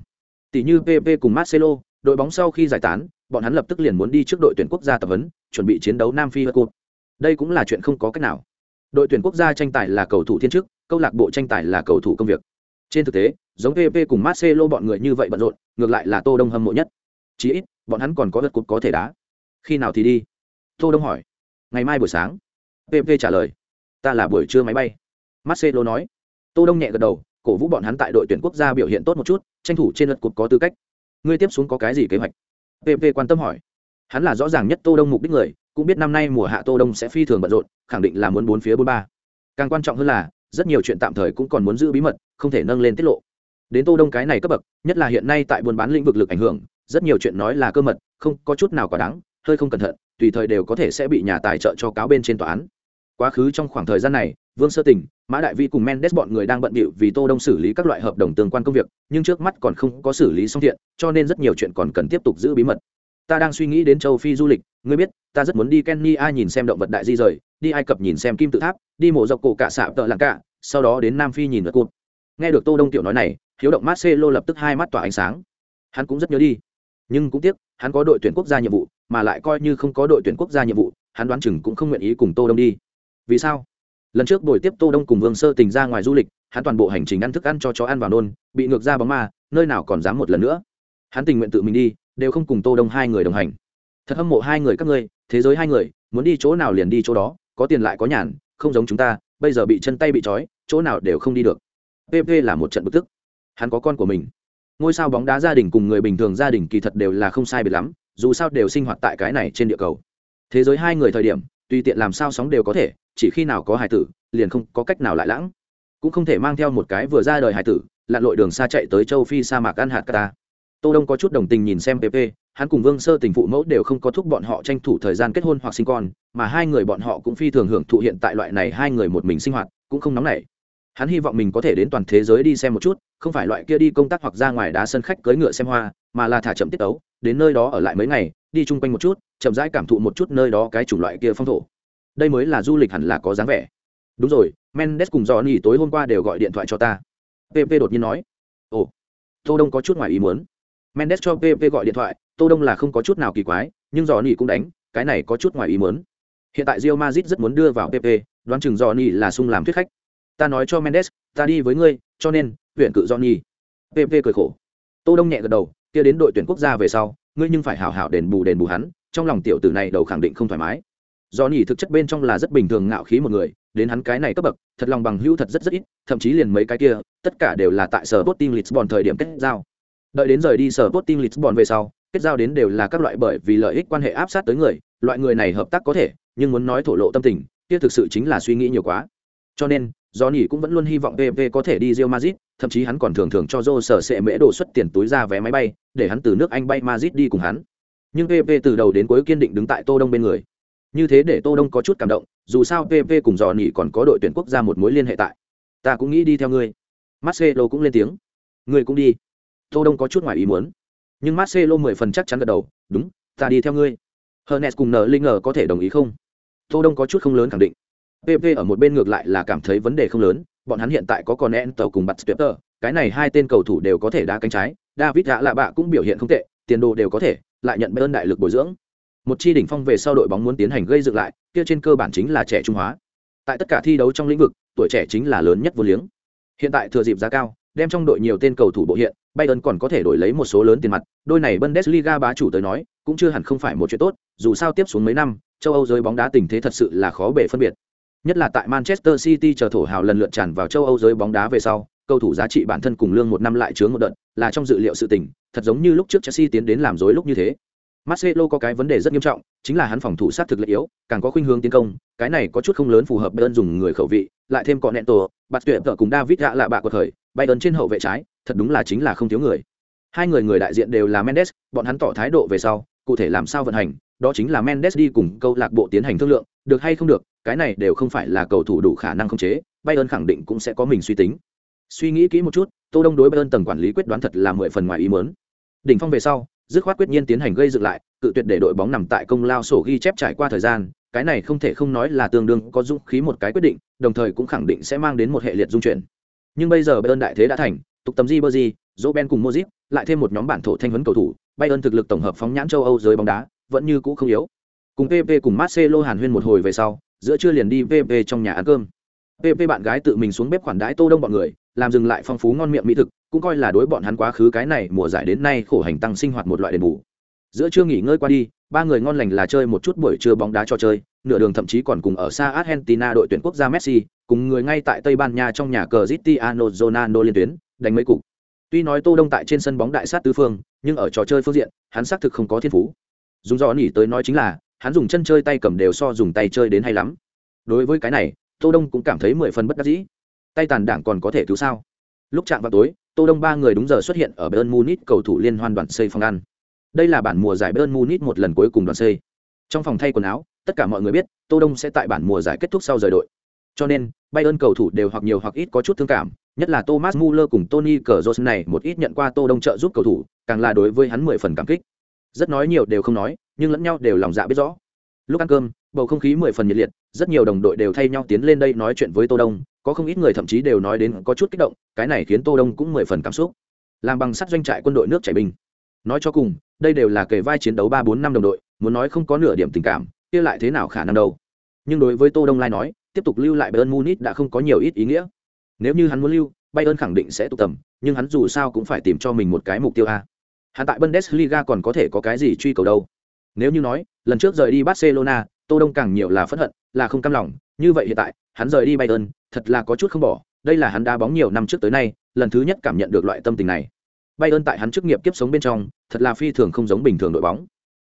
S1: Tỷ như pp cùng marcelo, đội bóng sau khi giải tán bọn hắn lập tức liền muốn đi trước đội tuyển quốc gia tập huấn, chuẩn bị chiến đấu nam phi Cup. đây cũng là chuyện không có cách nào. Đội tuyển quốc gia tranh tài là cầu thủ thiên chức, câu lạc bộ tranh tài là cầu thủ công việc. Trên thực tế, giống pp cùng marcelo bọn người như vậy bận rộn, ngược lại là tô đông hâm mộ nhất. Chí ít, bọn hắn còn có vật cục có thể đá. Khi nào thì đi? Tô đông hỏi. Ngày mai buổi sáng. Pp trả lời. Ta là buổi trưa máy bay. Marcelo nói. Tô đông nhẹ gật đầu, cổ vũ bọn hắn tại đội tuyển quốc gia biểu hiện tốt một chút, tranh thủ trên lượt cục có tư cách. Ngươi tiếp xuống có cái gì kế hoạch? Pp quan tâm hỏi. Hắn là rõ ràng nhất tô đông mục đích người, cũng biết năm nay mùa hạ tô đông sẽ phi thường bận rộn, khẳng định là muốn bốn phía bốn ba. Càng quan trọng hơn là, rất nhiều chuyện tạm thời cũng còn muốn giữ bí mật, không thể nâng lên tiết lộ. Đến tô đông cái này cấp bậc, nhất là hiện nay tại buôn bán lĩnh vực lực ảnh hưởng, rất nhiều chuyện nói là cơ mật, không có chút nào quá đáng, hơi không cẩn thận, tùy thời đều có thể sẽ bị nhà tài trợ cho cáo bên trên tòa án. Quá khứ trong khoảng thời gian này, vương sơ tình mã đại vi cùng mendes bọn người đang bận bịu vì tô đông xử lý các loại hợp đồng tương quan công việc, nhưng trước mắt còn không có xử lý xong thiện, cho nên rất nhiều chuyện còn cần tiếp tục giữ bí mật. Ta đang suy nghĩ đến châu phi du lịch, ngươi biết, ta rất muốn đi kenya nhìn xem động vật đại di rời, đi ai cập nhìn xem kim tự tháp, đi mộ dọc cổ cả xạ tợ lạng cả, sau đó đến nam phi nhìn vật cột. nghe được tô đông tiểu nói này, hiếu động marcelo lập tức hai mắt tỏa ánh sáng. Hắn cũng rất nhớ đi. Nhưng cũng tiếc, hắn có đội tuyển quốc gia nhiệm vụ, mà lại coi như không có đội tuyển quốc gia nhiệm vụ, hắn đoán chừng cũng không nguyện ý cùng tô đông đi. Vì sao? Lần trước buổi tiếp tô đông cùng vương sơ tình ra ngoài du lịch, hắn toàn bộ hành trình ăn thức ăn cho chó ăn vào nôn, bị ngược ra bóng ma, nơi nào còn dám một lần nữa. Hắn tình nguyện tự mình đi, đều không cùng tô đông hai người đồng hành. Thật hâm mộ hai người các ngươi, thế giới hai người, muốn đi chỗ nào liền đi chỗ đó, có tiền lại có nhàn, không giống chúng ta, bây giờ bị chân tay bị trói, chỗ nào đều không đi được. Pp là một trận bực tức. Hắn có con của mình. Ngôi sao bóng đá gia đình cùng người bình thường gia đình kỳ thật đều là không sai biệt lắm, dù sao đều sinh hoạt tại cái này trên địa cầu. Thế giới hai người thời điểm, tùy tiện làm sao sóng đều có thể chỉ khi nào có hải tử, liền không có cách nào lại lãng. Cũng không thể mang theo một cái vừa ra đời hải tử, lặn lội đường xa chạy tới châu phi sa mạc ăn hạt qatar tô đông có chút đồng tình nhìn xem pp hắn cùng vương sơ tình phụ mẫu đều không có thúc bọn họ tranh thủ thời gian kết hôn hoặc sinh con, mà hai người bọn họ cũng phi thường hưởng thụ hiện tại loại này hai người một mình sinh hoạt, cũng không nóng nảy. Hắn hy vọng mình có thể đến toàn thế giới đi xem một chút, không phải loại kia đi công tác hoặc ra ngoài đá sân khách cưỡi ngựa xem hoa, mà là thả chậm tiết tấu, đến nơi đó ở lại mấy ngày, đi chung quanh một chút, chậm rãi cảm thụ một chút nơi đó cái chủng loại kia phong thổ đây mới là du lịch hẳn là có dáng vẻ. Đúng rồi, mendes cùng dò nỉ tối hôm qua đều gọi điện thoại cho ta. Pp đột nhiên nói. Ồ, tô đông có chút ngoài ý muốn. Mendes cho pp gọi điện thoại, tô đông là không có chút nào kỳ quái, nhưng dò nỉ cũng đánh, cái này có chút ngoài ý muốn. Hiện tại rio mazit rất muốn đưa vào pp đoán chừng dò nỉ là sung làm thuyết khách. Ta nói cho mendes, ta đi với ngươi, cho nên huyện cự johnny. Pp cười khổ. Tô đông nhẹ gật đầu, kia đến đội tuyển quốc gia về sau, ngươi nhưng phải hảo hảo đền bù đền bù hắn, trong lòng tiểu tử này đầu khẳng định không thoải mái. Do Nhỉ thực chất bên trong là rất bình thường ngạo khí một người đến hắn cái này cấp bậc thật lòng bằng hữu thật rất rất ít thậm chí liền mấy cái kia tất cả đều là tại sở Botting Lisbon thời điểm kết giao đợi đến rời đi sở Botting Lisbon về sau kết giao đến đều là các loại bởi vì lợi ích quan hệ áp sát tới người loại người này hợp tác có thể nhưng muốn nói thổ lộ tâm tình kia thực sự chính là suy nghĩ nhiều quá cho nên do nhỉ cũng vẫn luôn hy vọng PV có thể đi Rio Madrid, thậm chí hắn còn thường thường cho Joe sở sẽ mễ đồ xuất tiền túi ra vé máy bay, để hắn từ nước Anh bay Madrid đi cùng hắn. Nhưng PV từ đầu đến cuối kiên định đứng tại Tô Đông bên người. Như thế để Tô Đông có chút cảm động, dù sao PV cùng dò nỉ còn có đội tuyển quốc gia một mối liên hệ tại. Ta cũng nghĩ đi theo ngươi. Marcelo cũng lên tiếng. Ngươi cũng đi. Tô Đông có chút ngoài ý muốn. Nhưng Marcelo mười phần chắc chắn gật đầu, đúng, ta đi theo ngươi. Hernes cùng Nở Linh có thể đồng ý không? Tô Đông có chút không lớn khẳng định pp ở một bên ngược lại là cảm thấy vấn đề không lớn bọn hắn hiện tại có con en tàu cùng bặt tờ cái này hai tên cầu thủ đều có thể đá cánh trái david gã lạ bạ cũng biểu hiện không tệ tiền đồ đều có thể lại nhận ơn đại lực bồi dưỡng một chi đỉnh phong về sau đội bóng muốn tiến hành gây dựng lại kia trên cơ bản chính là trẻ trung hóa. Tại tất cả thi đấu trong lĩnh vực tuổi trẻ chính là lớn nhất vô liếng. Hiện tại thừa dịp giá cao đem trong đội nhiều tên cầu thủ bộ hiện Bayern còn có thể đổi lấy một số lớn tiền mặt đôi này Bundesliga bá chủ tới nói cũng chưa hẳn không phải một chuyện tốt dù sao tiếp xuống mấy năm châu Âu giới bóng đá tình thế thật sự là khó bể phân biệt. Nhất là tại Manchester City chờ thổ hào lần lượt tràn vào châu Âu giới bóng đá về sau, cầu thủ giá trị bản thân cùng lương một năm lại chướng một đợt, là trong dự liệu sự tình, thật giống như lúc trước Chelsea tiến đến làm rối lúc như thế. Marcelo có cái vấn đề rất nghiêm trọng, chính là hắn phòng thủ sát thực lực yếu, càng có khuynh hướng tiến công, cái này có chút không lớn phù hợp Bayern dùng người khẩu vị, lại thêm có tổ, Bạt Tuyệt cùng David gạ lạ bạ của thời, Bayern trên hậu vệ trái, thật đúng là chính là không thiếu người. Hai người người đại diện đều là Mendes, bọn hắn tỏ thái độ về sau, cụ thể làm sao vận hành, đó chính là Mendes đi cùng câu lạc bộ tiến hành thương lượng, được hay không được, cái này đều không phải là cầu thủ đủ khả năng khống chế, Bayern khẳng định cũng sẽ có mình suy tính. Suy nghĩ kỹ một chút, Tô Đông đối Bayern tầng quản lý quyết đoán thật là mười phần ngoài ý muốn. Đỉnh phong về sau, dứt khoát quyết nhiên tiến hành gây dựng lại, cự tuyệt để đội bóng nằm tại công lao sổ ghi chép trải qua thời gian, cái này không thể không nói là tương đương có dũng khí một cái quyết định, đồng thời cũng khẳng định sẽ mang đến một hệ liệt dung chuyển. Nhưng bây giờ Bayern đại thế đã thành, tục tầm Dỗ Roben cùng Modric, lại thêm một nhóm bản thổ thanh huấn cầu thủ, Bayern thực lực tổng hợp phóng nhãn châu Âu giới bóng đá, vẫn như cũ không yếu. Cùng PP cùng Marcelo Hàn Huyên một hồi về sau, giữa trưa liền đi PP trong nhà ăn cơm. PP bạn gái tự mình xuống bếp khoản đãi Tô Đông bọn người, làm dừng lại phong phú ngon miệng mỹ thực, cũng coi là đối bọn hắn quá khứ cái này mùa giải đến nay khổ hành tăng sinh hoạt một loại đền bù. Giữa trưa nghỉ ngơi qua đi, ba người ngon lành là chơi một chút buổi trưa bóng đá cho chơi, nửa đường thậm chí còn cùng ở xa Argentina đội tuyển quốc gia Messi, cùng người ngay tại Tây Ban Nha trong nhà cờ Cristiano zonano liên tuyến, đánh mấy cục. Tuy nói Tô Đông tại trên sân bóng đại sát tứ phương, nhưng ở trò chơi phương diện, hắn xác thực không có thiên phú. Dùng do nỉ tới nói chính là, hắn dùng chân chơi tay cầm đều so dùng tay chơi đến hay lắm. Đối với cái này, Tô Đông cũng cảm thấy mười phần bất đắc dĩ. Tay tàn đảng còn có thể cứu sao? Lúc chạm vào tối, Tô Đông ba người đúng giờ xuất hiện ở Bayern Munich cầu thủ liên hoan đoàn xây phòng ăn. Đây là bản mùa giải Bayern Munich một lần cuối cùng đoàn xây. Trong phòng thay quần áo, tất cả mọi người biết, Tô Đông sẽ tại bản mùa giải kết thúc sau rời đội. Cho nên, Bayern cầu thủ đều hoặc nhiều hoặc ít có chút thương cảm, nhất là Thomas Muller cùng Tony Kroos này một ít nhận qua Tô Đông trợ giúp cầu thủ, càng là đối với hắn mười phần cảm kích. Rất nói nhiều đều không nói, nhưng lẫn nhau đều lòng dạ biết rõ. Lúc ăn cơm, bầu không khí mười phần nhiệt liệt, rất nhiều đồng đội đều thay nhau tiến lên đây nói chuyện với Tô Đông, có không ít người thậm chí đều nói đến có chút kích động, cái này khiến Tô Đông cũng mười phần cảm xúc. Làm bằng sắt doanh trại quân đội nước chảy bình. Nói cho cùng, đây đều là kề vai chiến đấu ba bốn năm đồng đội, muốn nói không có nửa điểm tình cảm, kia lại thế nào khả năng đâu. Nhưng đối với Tô Đông lai nói, tiếp tục lưu lại Bayern Munich đã không có nhiều ít ý nghĩa. Nếu như hắn muốn lưu, Bayern khẳng định sẽ tụ tầm, nhưng hắn dù sao cũng phải tìm cho mình một cái mục tiêu a. Hắn tại Bundesliga còn có thể có cái gì truy cầu đâu. Nếu như nói, lần trước rời đi Barcelona, Tô Đông càng nhiều là phẫn hận, là không cam lòng, như vậy hiện tại, hắn rời đi Bayern, thật là có chút không bỏ, đây là hắn đá bóng nhiều năm trước tới nay, lần thứ nhất cảm nhận được loại tâm tình này. Bayern tại hắn chức nghiệp kiếp sống bên trong, thật là phi thường không giống bình thường đội bóng.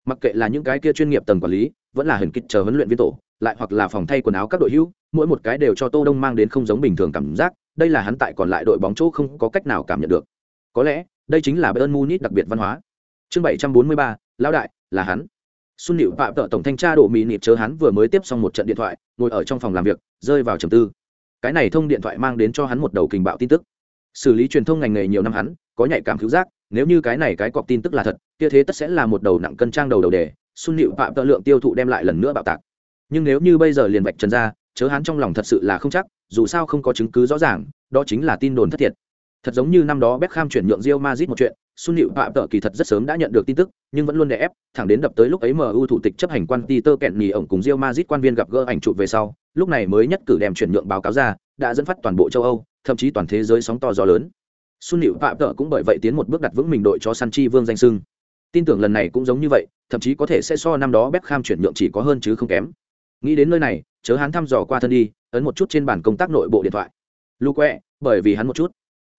S1: Mặc kệ là những cái kia chuyên nghiệp tầng quản lý, vẫn là hình kích chờ huấn luyện viên tổ, lại hoặc là phòng thay quần áo các đội hữu, mỗi một cái đều cho Tô Đông mang đến không giống bình thường cảm giác, đây là hắn tại còn lại đội bóng chỗ không có cách nào cảm nhận được. Có lẽ, đây chính là Bayern Munich đặc biệt văn hóa. Chương 743, lão đại, là hắn. Xuân Nữu Phạm Tự tổng thanh tra độ mỹ nịp chớ hắn vừa mới tiếp xong một trận điện thoại, ngồi ở trong phòng làm việc, rơi vào trầm tư. Cái này thông điện thoại mang đến cho hắn một đầu kình bạo tin tức. Xử lý truyền thông ngành nghề nhiều năm hắn, có nhạy cảm cứu giác, nếu như cái này cái cọc tin tức là thật, kia thế tất sẽ là một đầu nặng cân trang đầu đầu đề, Xuân nịu Phạm Tự lượng tiêu thụ đem lại lần nữa bạo tạc. Nhưng nếu như bây giờ liền vạch trần ra, chớ hắn trong lòng thật sự là không chắc, dù sao không có chứng cứ rõ ràng, đó chính là tin đồn thất thiệt. Thật giống như năm đó Beckham chuyển nhượng Real Madrid một chuyện, Sun Liễu Phạm Tự kỳ thật rất sớm đã nhận được tin tức, nhưng vẫn luôn đè ép, thẳng đến đập tới lúc ấy MU thủ tịch chấp hành quan Peter Kenny ổng cùng Real Madrid quan viên gặp gỡ ảnh chụp về sau, lúc này mới nhất cử đem chuyển nhượng báo cáo ra, đã dẫn phát toàn bộ châu Âu, thậm chí toàn thế giới sóng to gió lớn. Xuân Liễu Phạm tợ cũng bởi vậy tiến một bước đặt vững mình đội cho San Chi Vương danh sưng Tin tưởng lần này cũng giống như vậy, thậm chí có thể sẽ so năm đó Beckham chuyển nhượng chỉ có hơn chứ không kém. Nghĩ đến nơi này, chớ hắn thăm dò qua thân đi, ấn một chút trên bàn công tác nội bộ điện thoại. Luque, bởi vì hắn một chút.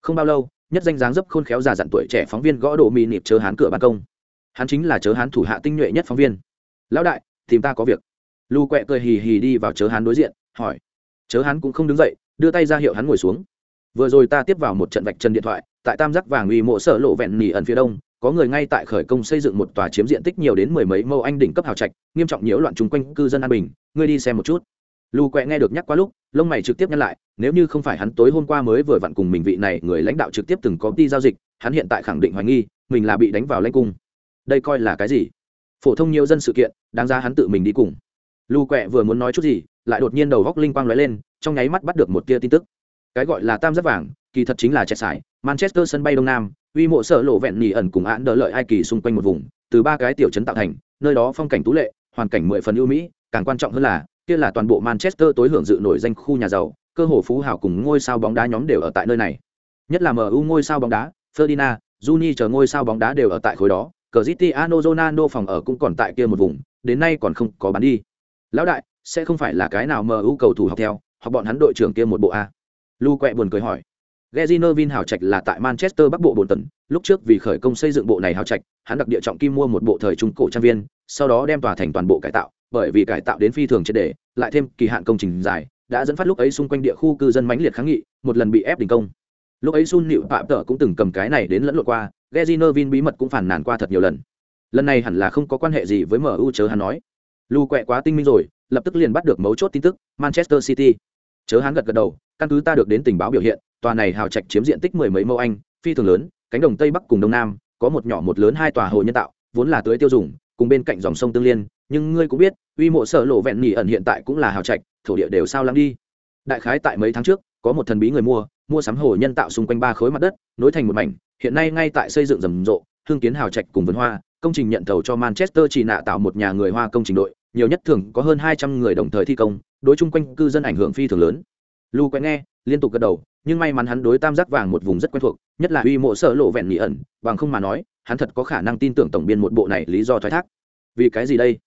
S1: Không bao lâu, nhất danh dáng dấp khôn khéo già dặn tuổi trẻ phóng viên gõ đồ mì nịp chớ hắn cửa ban công hắn chính là chớ hắn thủ hạ tinh nhuệ nhất phóng viên lão đại tìm ta có việc lu quẹ cười hì hì đi vào chớ hắn đối diện, hỏi. Chớ hắn cũng không đứng dậy, đưa tay ra hiệu hắn ngồi xuống. Vừa rồi ta tiếp vào một trận vạch chân điện thoại, tại tam giác vàng uy mộ sở lộ vẹn nỉ ẩn phía đông, có người ngay tại khởi công xây dựng một tòa chiếm diện tích nhiều đến mười mấy mẫu anh đỉnh cấp hào trạch, nghiêm trọng nhiễu loạn chung quanh cư dân an bình, ngươi đi xem một chút. Lù quẹ nghe được nhắc qua lúc, lông mày trực tiếp nhắc lại, nếu như không phải hắn tối hôm qua mới vừa vặn cùng mình vị này người lãnh đạo trực tiếp từng có đi giao dịch, hắn hiện tại khẳng định hoài nghi, mình là bị đánh vào lãnh cung. Đây coi là cái gì? Phổ thông nhiều dân sự kiện, đáng ra hắn tự mình đi cùng lu quẹ vừa muốn nói chút gì lại đột nhiên đầu góc linh quang lóe lên trong nháy mắt bắt được một tia tin tức cái gọi là tam giác vàng kỳ thật chính là trẻ sải manchester sân bay đông nam uy mộ sở lộ vẹn nhì ẩn cùng án đỡ lợi ai kỳ xung quanh một vùng từ ba cái tiểu trấn tạo thành nơi đó phong cảnh tú lệ hoàn cảnh mười phần ưu mỹ càng quan trọng hơn là kia là toàn bộ Manchester tối hưởng dự nổi danh khu nhà giàu, cơ hồ phú hào cùng ngôi sao bóng đá nhóm đều ở tại nơi này. Nhất là MU ngôi sao bóng đá, Ferdinand, Juni chờ ngôi sao bóng đá đều ở tại khối đó, Cristiano Ronaldo phòng ở cũng còn tại kia một vùng, đến nay còn không có bán đi. Lão đại, sẽ không phải là cái nào MU cầu thủ học theo, hoặc bọn hắn đội trưởng kia một bộ a. Lu quẹ buồn cười hỏi. Geziner Vin hào trạch là tại Manchester Bắc bộ bồn tần, lúc trước vì khởi công xây dựng bộ này hào trạch, hắn đặc địa trọng kim mua một bộ thời trung cổ trang viên, sau đó đem tòa thành toàn bộ cải tạo, bởi vì cải tạo đến phi thường triệt để, lại thêm kỳ hạn công trình dài, đã dẫn phát lúc ấy xung quanh địa khu cư dân mãnh liệt kháng nghị, một lần bị ép đình công. Lúc ấy Sun Liễu Phạm Tở cũng từng cầm cái này đến lẫn lộn qua, Geziner Vin bí mật cũng phản nàn qua thật nhiều lần. Lần này hẳn là không có quan hệ gì với MU chớ hắn nói. Lu quẹ quá tinh minh rồi, lập tức liền bắt được mấu chốt tin tức, Manchester City. Chớ hắn gật gật đầu, căn cứ ta được đến tình báo biểu hiện, tòa này hào trạch chiếm diện tích mười mấy mẫu anh, phi thường lớn, cánh đồng tây bắc cùng đông nam, có một nhỏ một lớn hai tòa hồ nhân tạo, vốn là tưới tiêu dùng, cùng bên cạnh dòng sông tương liên, nhưng ngươi cũng biết uy mộ sở lộ vẹn nỉ ẩn hiện tại cũng là hào trạch thổ địa đều sao lắm đi đại khái tại mấy tháng trước có một thần bí người mua mua sắm hồ nhân tạo xung quanh ba khối mặt đất nối thành một mảnh hiện nay ngay tại xây dựng rầm rộ hương kiến hào trạch cùng vườn hoa công trình nhận thầu cho manchester chỉ nạ tạo một nhà người hoa công trình đội, nhiều nhất thường có hơn hai trăm người đồng thời thi công, đối chung quanh cư dân ảnh hưởng phi thường lớn. Lu quen nghe, liên tục gật đầu, nhưng may mắn hắn đối tam giác vàng một vùng rất quen thuộc, nhất là uy mộ sở lộ vẹn nhị ẩn, bằng không mà nói, hắn thật có khả năng tin tưởng tổng biên một bộ này lý do thoái thác. Vì cái gì đây?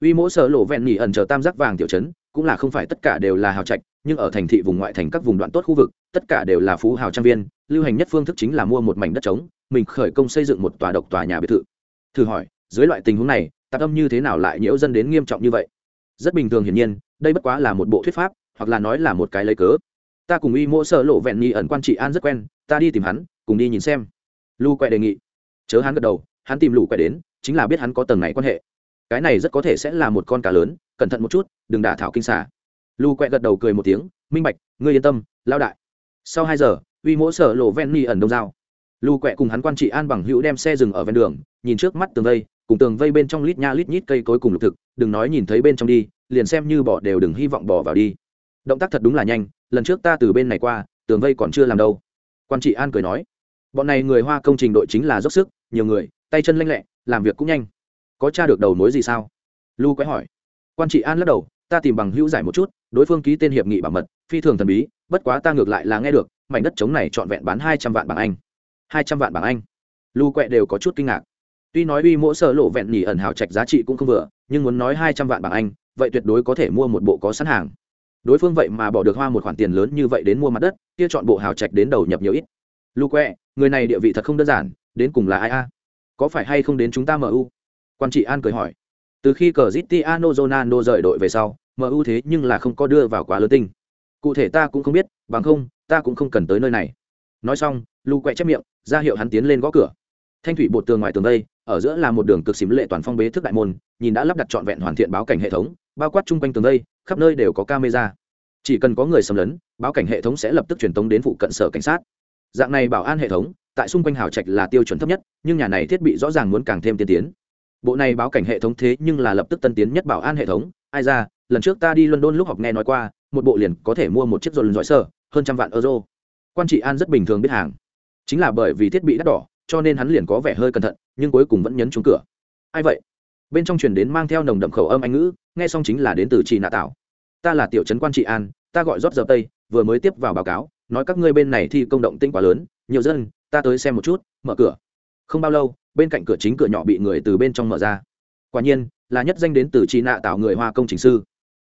S1: Uy mộ sở lộ vẹn nhỉ ẩn chờ tam giác vàng tiểu chấn cũng là không phải tất cả đều là hào trạch, nhưng ở thành thị vùng ngoại thành các vùng đoạn tốt khu vực, tất cả đều là phú hào trang viên, lưu hành nhất phương thức chính là mua một mảnh đất trống, mình khởi công xây dựng một tòa độc tòa nhà biệt thự thử hỏi, dưới loại tình huống này, tạp âm như thế nào lại nhiễu dân đến nghiêm trọng như vậy? Rất bình thường hiển nhiên, đây bất quá là một bộ thuyết pháp, hoặc là nói là một cái lấy cớ. Ta cùng uy mỗ sở lộ vẹn nhi ẩn quan trị an rất quen, ta đi tìm hắn, cùng đi nhìn xem. Lu quẹ đề nghị. Chớ hắn gật đầu, hắn tìm lũ quẹ đến, chính là biết hắn có tầng này quan hệ. Cái này rất có thể sẽ là một con cá lớn, cẩn thận một chút, đừng đả thảo kinh xả lu quẹ gật đầu cười một tiếng, minh bạch, ngươi yên tâm lao đại. Sau hai giờ uy mỗ sở lộ ven ni ẩn đông giao. Lu quẹ cùng hắn quan trị an bằng hữu đem xe dừng ở ven đường nhìn trước mắt tường vây, cùng tường vây bên trong lít nha lít nhít cây cối cùng lục thực, đừng nói nhìn thấy bên trong đi, liền xem như bỏ đều đừng hy vọng bỏ vào đi. Động tác thật đúng là nhanh, lần trước ta từ bên này qua, tường vây còn chưa làm đâu. Quan trị an cười nói, bọn này người hoa công trình đội chính là dốc sức, nhiều người, tay chân lanh lẹ, làm việc cũng nhanh. Có t r a được đầu mối gì sao? Lu quái hỏi. Quan trị an lắc đầu, ta tìm bằng hữu giải một chút, đối phương ký tên hiệp nghị bảo mật, phi thường thần bí, bất quá ta ngược lại là nghe được, mảnh đất trống này trọn vẹn bán hai trăm vạn bảng anh. Hai trăm vạn bảng anh. Lu quẹ đều có chút kinh ngạc tuy nói uy mỗi sở lộ vẹn nhỉ ẩn hào trạch giá trị cũng không vừa, nhưng muốn nói hai trăm vạn bảng anh, vậy tuyệt đối có thể mua một bộ có sẵn hàng. Đối phương vậy mà bỏ được hoa một khoản tiền lớn như vậy đến mua mặt đất, kia chọn bộ hào trạch đến đầu nhập nhiều ít. Lu quẹ người này địa vị thật không đơn giản, đến cùng là ai a? Có phải hay không đến chúng ta mu quan trị an cười hỏi. Từ khi cờ zitiano zonano rời đội về sau mu thế nhưng là không có đưa vào quá lớn tinh. Cụ thể ta cũng không biết, bằng không, ta cũng không cần tới nơi này. Nói xong, lu quẹ chép miệng, ra hiệu hắn tiến lên gõ cửa. Thanh thủy bột tường ngoài tường đây ở giữa là một đường cực xím lệ toàn phong bế thức đại môn, nhìn đã lắp đặt trọn vẹn hoàn thiện báo cảnh hệ thống, bao quát chung quanh tường đây khắp nơi đều có camera. Chỉ cần có người xâm lấn, báo cảnh hệ thống sẽ lập tức truyền tống đến phụ cận sở cảnh sát. Dạng này bảo an hệ thống, tại xung quanh hào trạch là tiêu chuẩn thấp nhất, nhưng nhà này thiết bị rõ ràng muốn càng thêm tiên tiến. Bộ này báo cảnh hệ thống thế nhưng là lập tức tân tiến nhất bảo an hệ thống. Ai ra, lần trước ta đi london lúc học nghe nói qua, một bộ liền có thể mua một chiếc dồn dõi sơ hơn trăm vạn euro. Quan trị an rất bình thường biết hàng. Chính là bởi vì thiết bị đắt đỏ, cho nên hắn liền có vẻ hơi cẩn thận nhưng cuối cùng vẫn nhấn trúng cửa. Ai vậy? Bên trong truyền đến mang theo nồng đậm khẩu âm anh ngữ, nghe xong chính là đến từ chị nạ tạo ta là tiểu trấn quan trị an, ta gọi rót giờ tây, vừa mới tiếp vào báo cáo, nói các ngươi bên này thi công động tinh quá lớn, nhiều dân, ta tới xem một chút, mở cửa. Không bao lâu, bên cạnh cửa chính cửa nhỏ bị người từ bên trong mở ra. Quả nhiên, là nhất danh đến từ chị nạ tạo người hoa công trình sư.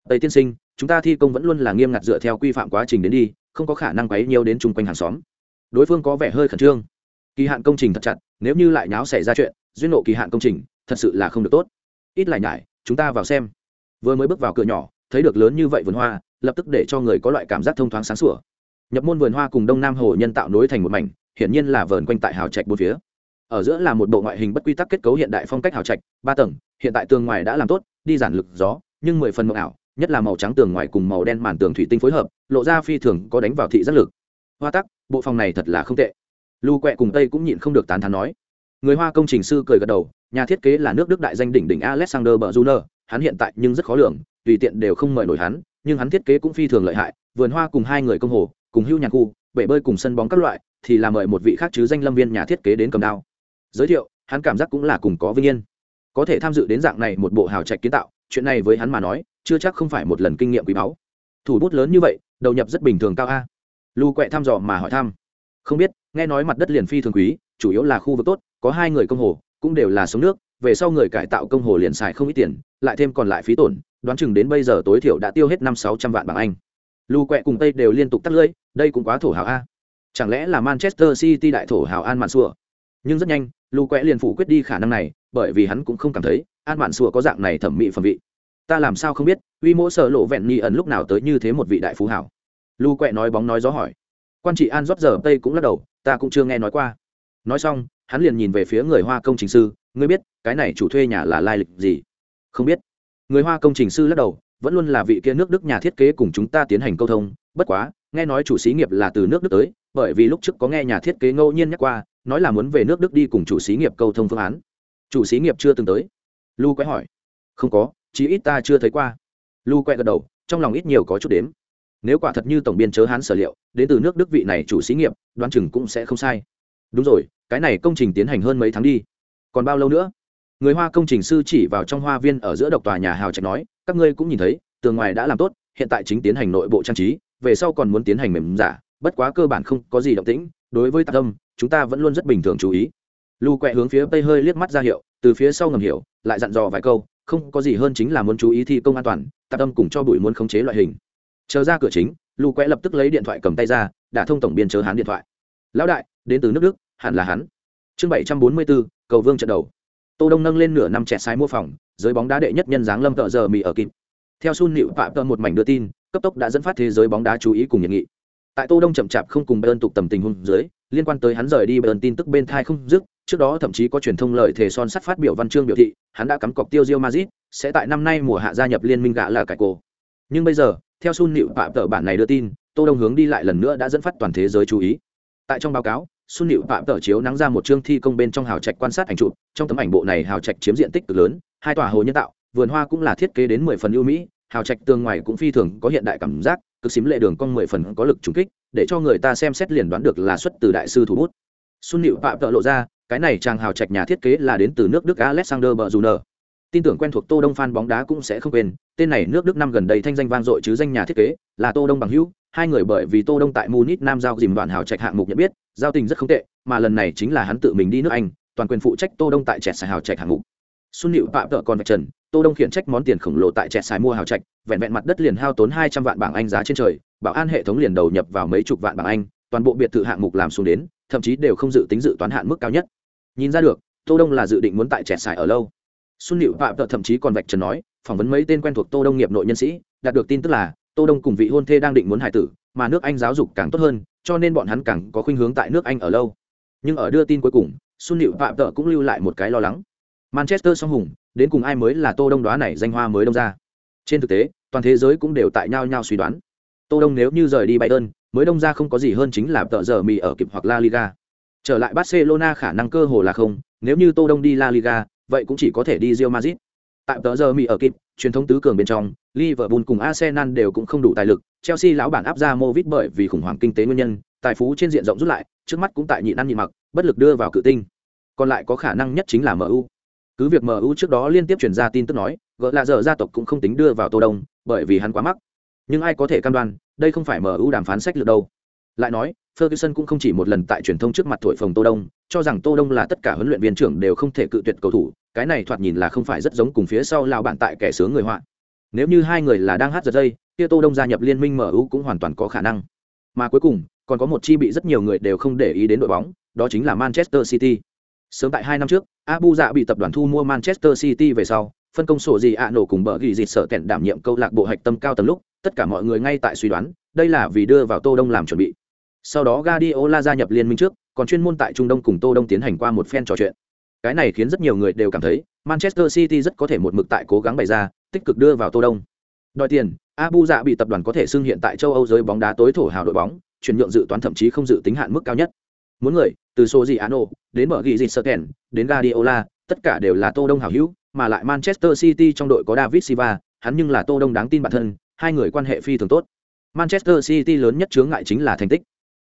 S1: Tây tiên sinh, chúng ta thi công vẫn luôn là nghiêm ngặt dựa theo quy phạm quá trình đến đi, không có khả năng quấy nhiều đến chung quanh hàng xóm. Đối phương có vẻ hơi khẩn trương kỳ hạn công trình thật chặt, nếu như lại nháo xảy ra chuyện, duyên nộ kỳ hạn công trình, thật sự là không được tốt. Ít lại nhải, chúng ta vào xem. Vừa mới bước vào cửa nhỏ, thấy được lớn như vậy vườn hoa, lập tức để cho người có loại cảm giác thông thoáng sáng sủa. Nhập môn vườn hoa cùng đông nam hồ nhân tạo nối thành một mảnh, hiển nhiên là vườn quanh tại hào trạch bốn phía. Ở giữa là một bộ ngoại hình bất quy tắc kết cấu hiện đại phong cách hào trạch, ba tầng, hiện tại tường ngoài đã làm tốt, đi giản lực gió, nhưng mười phần mộng ảo, nhất là màu trắng tường ngoài cùng màu đen màn tường thủy tinh phối hợp, lộ ra phi thường có đánh vào thị giác lực. Hoa tắc, bộ phòng này thật là không tệ lu quẹ cùng tây cũng nhịn không được tán thán nói. Người hoa công trình sư cười gật đầu, nhà thiết kế là nước đức đại danh đỉnh đỉnh alexander bờ juner hắn hiện tại nhưng rất khó lường, tùy tiện đều không mời nổi hắn, nhưng hắn thiết kế cũng phi thường lợi hại, vườn hoa cùng hai người công hồ, cùng hưu nhà khu, bể bơi cùng sân bóng các loại, thì là mời một vị khác chứ danh lâm viên nhà thiết kế đến cầm đao. Giới thiệu, hắn cảm giác cũng là cùng có vinh yên. Có thể tham dự đến dạng này một bộ hào trạch kiến tạo, chuyện này với hắn mà nói, chưa chắc không phải một lần kinh nghiệm quý báu. Thủ bút lớn như vậy, đầu nhập rất bình thường cao a. Lu quẹ thăm dò mà hỏi thăm. Không biết nghe nói mặt đất liền phi thường quý, chủ yếu là khu vực tốt, có hai người công hồ, cũng đều là sống nước, về sau người cải tạo công hồ liền xài không ít tiền, lại thêm còn lại phí tổn, đoán chừng đến bây giờ tối thiểu đã tiêu hết năm sáu trăm vạn bảng anh. Lu quẹ cùng tây đều liên tục tắt lưỡi đây cũng quá thổ hào a. Chẳng lẽ là manchester city đại thổ hào an mạn xua nhưng rất nhanh lu quẹ liền phủ quyết đi khả năng này, bởi vì hắn cũng không cảm thấy an mạn xua có dạng này thẩm mỹ phẩm vị. Ta làm sao không biết, uy mỗ sợ lộ vẹn ni ẩn lúc nào tới như thế một vị đại phú hảo lu quẹ nói bóng nói gió hỏi. Quan trị an rót giờ tây cũng lắc đầu ta cũng chưa nghe nói qua. Nói xong, hắn liền nhìn về phía người hoa công trình sư, ngươi biết, cái này chủ thuê nhà là lai lịch gì? Không biết. Người hoa công trình sư lắc đầu, vẫn luôn là vị kia nước đức nhà thiết kế cùng chúng ta tiến hành câu thông, bất quá, nghe nói chủ xí nghiệp là từ nước đức tới, bởi vì lúc trước có nghe nhà thiết kế ngẫu nhiên nhắc qua, nói là muốn về nước đức đi cùng chủ xí nghiệp câu thông phương án. Chủ xí nghiệp chưa từng tới. Lu quay hỏi. Không có, chí ít ta chưa thấy qua. Lu quay gật đầu, trong lòng ít nhiều có chút đếm nếu quả thật như tổng biên chớ hán sở liệu, đến từ nước đức vị này chủ xí nghiệp, đoán chừng cũng sẽ không sai. Đúng rồi, cái này công trình tiến hành hơn mấy tháng đi. Còn bao lâu nữa? Người hoa công trình sư chỉ vào trong hoa viên ở giữa độc tòa nhà hào trạch nói, các ngươi cũng nhìn thấy, tường ngoài đã làm tốt, hiện tại chính tiến hành nội bộ trang trí, về sau còn muốn tiến hành mềm giả, bất quá cơ bản không có gì động tĩnh, đối với tạ tâm, chúng ta vẫn luôn rất bình thường chú ý. Lu quẹ hướng phía tây hơi liếc mắt ra hiệu, từ phía sau ngầm hiểu, lại dặn dò vài câu, không có gì hơn chính là muốn chú ý thi công an toàn tạ tâm cùng cho bụi muốn khống chế loại hình chờ ra cửa chính lù quẹ lập tức lấy điện thoại cầm tay ra đã thông tổng biên chớ hắn điện thoại. Lão đại, đến từ nước đức, hẳn là hắn. Chương bảy trăm bốn mươi bốn, cầu vương trận đầu. Tô đông nâng lên nửa năm trẻ sai mua phòng, giới bóng đá đệ nhất nhân dáng lâm tợ giờ mì ở kịp. Theo sun nịu phạm tợ một mảnh đưa tin, cấp tốc đã dẫn phát thế giới bóng đá chú ý cùng nhiệt nghị. Tại tô đông chậm chạp không cùng bayern tục tầm tình hung dưới, liên quan tới hắn rời đi bayern tin tức bên thai không dứt, trước đó thậm chí có truyền thông lời thề son sắt phát biểu văn chương biểu thị, hắn đã cắm cọc tiêu diêu Madrid, sẽ tại năm nay mùa hạ gia nhập liên minh gã là cải cổ. Nhưng bây giờ theo sun nịu phạm tờ bản này đưa tin, tô đông hướng đi lại lần nữa đã dẫn phát toàn thế giới chú ý. Tại trong báo cáo, Sun nịu phạm tờ chiếu nắng ra một chương thi công bên trong hào trạch quan sát ảnh chụp. Trong tấm ảnh bộ này hào trạch chiếm diện tích cực lớn, hai tòa hồ nhân tạo, vườn hoa cũng là thiết kế đến mười phần ưu mỹ. Hào trạch tường ngoài cũng phi thường có hiện đại cảm giác, cực xím lệ đường cong mười phần có lực trùng kích, để cho người ta xem xét liền đoán được là xuất từ đại sư thủ bút. Sun nịu phạm tờ lộ ra, cái này trang hào trạch nhà thiết kế là đến từ nước đức alexander bờ dù nờ tin tưởng quen thuộc tô đông fan bóng đá cũng sẽ không quên, tên này nước đức năm gần đây thanh danh vang dội chứ danh nhà thiết kế, là tô đông bằng hữu, hai người bởi vì tô đông tại munich nam giao dìm đoạn hào trạch hạng mục nhận biết, giao tình rất không tệ, mà lần này chính là hắn tự mình đi nước anh, toàn quyền phụ trách tô đông tại trẻ xài hào trạch hạng mục. Xuân nịu phạm tợ còn vạch trần, tô đông khiển trách món tiền khổng lồ tại trẻ xài mua hào trạch, vẹn vẹn mặt đất liền hao tốn hai trăm vạn bảng anh giá trên trời, bảo an hệ thống liền đầu nhập vào mấy chục vạn bảng anh, toàn bộ biệt thự hạng mục làm xuống đến, thậm chí đều không dự tính dự toán hạn mức cao nhất. Nhìn ra được, tô đông là dự định muốn tại trẻ xài ở lâu xuân Liệu phạm tợ thậm chí còn vạch trần nói, phỏng vấn mấy tên quen thuộc tô đông nghiệp nội nhân sĩ, đạt được tin tức là, tô đông cùng vị hôn thê đang định muốn hài tử, mà nước anh giáo dục càng tốt hơn, cho nên bọn hắn càng có khuynh hướng tại nước anh ở lâu. Nhưng ở đưa tin cuối cùng xuân Liệu phạm tợ cũng lưu lại một cái lo lắng. Manchester song hùng, đến cùng ai mới là tô đông đoá này danh hoa mới đông ra? Trên thực tế, toàn thế giới cũng đều tại nhau nhau suy đoán. Tô đông nếu như rời đi bayern, mới đông ra không có gì hơn chính là tợ giờ mì ở kịp hoặc la liga. Trở lại barcelona khả năng cơ hồ là không, nếu như tô đông đi la liga vậy cũng chỉ có thể đi Real Madrid. Tại tờ giờ Mỹ ở kịp, truyền thống tứ cường bên trong, Liverpool cùng Arsenal đều cũng không đủ tài lực, Chelsea lão bản áp ra Movit bởi vì khủng hoảng kinh tế nguyên nhân, tài phú trên diện rộng rút lại, trước mắt cũng tại nhịn ăn nhịn mặc, bất lực đưa vào cự tinh. Còn lại có khả năng nhất chính là MU. Cứ việc MU trước đó liên tiếp truyền ra tin tức nói, gỡ là giờ gia tộc cũng không tính đưa vào Tô Đông, bởi vì hắn quá mắc. Nhưng ai có thể cam đoan, đây không phải MU đàm phán sách lược đâu. Lại nói, Ferguson cũng không chỉ một lần tại truyền thông trước mặt thổi phồng Tô Đông, cho rằng Tô Đông là tất cả huấn luyện viên trưởng đều không thể cự tuyệt cầu thủ, cái này thoạt nhìn là không phải rất giống cùng phía sau lão bạn tại kẻ sướng người họa. Nếu như hai người là đang hát giật dây, kia Tô Đông gia nhập liên minh MU cũng hoàn toàn có khả năng. Mà cuối cùng, còn có một chi bị rất nhiều người đều không để ý đến đội bóng, đó chính là Manchester City. Sớm tại hai năm trước, Abu Dạ bị tập đoàn thu mua Manchester City về sau, phân công sổ gì ạ nổ cùng bờ ghi dịt sợ kẹn đảm nhiệm câu lạc bộ hạch tâm cao tầng lúc, tất cả mọi người ngay tại suy đoán, đây là vì đưa vào Tô Đông làm chuẩn bị. Sau đó Guardiola gia nhập liên minh trước, còn chuyên môn tại Trung Đông cùng Tô Đông tiến hành qua một phen trò chuyện. Cái này khiến rất nhiều người đều cảm thấy Manchester City rất có thể một mực tại cố gắng bày ra, tích cực đưa vào Tô Đông. Đòi tiền, Abu Dạ bị tập đoàn có thể xưng hiện tại châu Âu giới bóng đá tối thổ hào đội bóng, chuyển nhượng dự toán thậm chí không dự tính hạn mức cao nhất. Muốn người, từ số gì Ano, đến mở ghi gì Serken, đến Guardiola, tất cả đều là Tô Đông hảo hữu, mà lại Manchester City trong đội có David Silva, hắn nhưng là Tô Đông đáng tin bản thân, hai người quan hệ phi thường tốt. Manchester City lớn nhất chướng ngại chính là thành tích.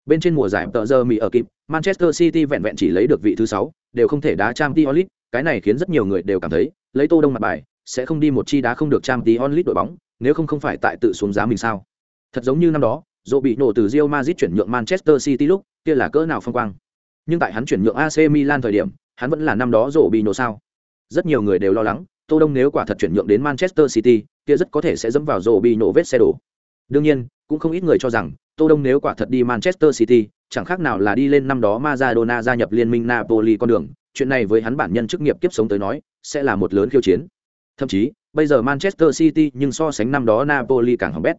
S1: Bên trên mùa giải tợ giờ Mỹ ở kịp, Manchester City vẹn vẹn chỉ lấy được vị thứ 6, đều không thể đá Champions League, cái này khiến rất nhiều người đều cảm thấy, lấy Tô Đông mặt bài, sẽ không đi một chi đá không được Champions League đội bóng, nếu không không phải tại tự xuống giá mình sao? Thật giống như năm đó, dỗ bị nổ từ Real Madrid chuyển nhượng Manchester City lúc, kia là cỡ nào phong quang. Nhưng tại hắn chuyển nhượng AC Milan thời điểm, hắn vẫn là năm đó dỗ bị nổ sao? Rất nhiều người đều lo lắng, Tô Đông nếu quả thật chuyển nhượng đến Manchester City, kia rất có thể sẽ dẫm vào dỗ bị nổ vết xe đổ. Đương nhiên, cũng không ít người cho rằng, Tô Đông nếu quả thật đi Manchester City, chẳng khác nào là đi lên năm đó Maradona gia nhập liên minh Napoli con đường, chuyện này với hắn bản nhân chức nghiệp kiếp sống tới nói, sẽ là một lớn khiêu chiến. Thậm chí, bây giờ Manchester City nhưng so sánh năm đó Napoli càng hỏng bét.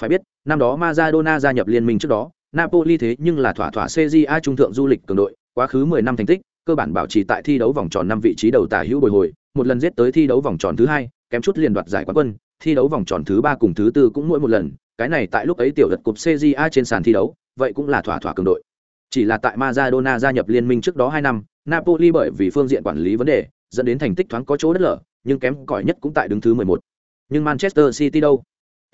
S1: Phải biết, năm đó Maradona gia nhập liên minh trước đó, Napoli thế nhưng là thỏa thỏa CJA trung thượng du lịch cường đội, quá khứ 10 năm thành tích, cơ bản bảo trì tại thi đấu vòng tròn năm vị trí đầu tả hữu bồi hồi, một lần giết tới thi đấu vòng tròn thứ hai, kém chút liền đoạt giải quán quân, thi đấu vòng tròn thứ ba cùng thứ tư cũng mỗi một lần, cái này tại lúc ấy tiểu đợt cục CJA trên sàn thi đấu, vậy cũng là thỏa thỏa cường đội. Chỉ là tại Maradona gia nhập liên minh trước đó 2 năm, Napoli bởi vì phương diện quản lý vấn đề, dẫn đến thành tích thoáng có chỗ đất lở, nhưng kém cỏi nhất cũng tại đứng thứ 11. Nhưng Manchester City đâu?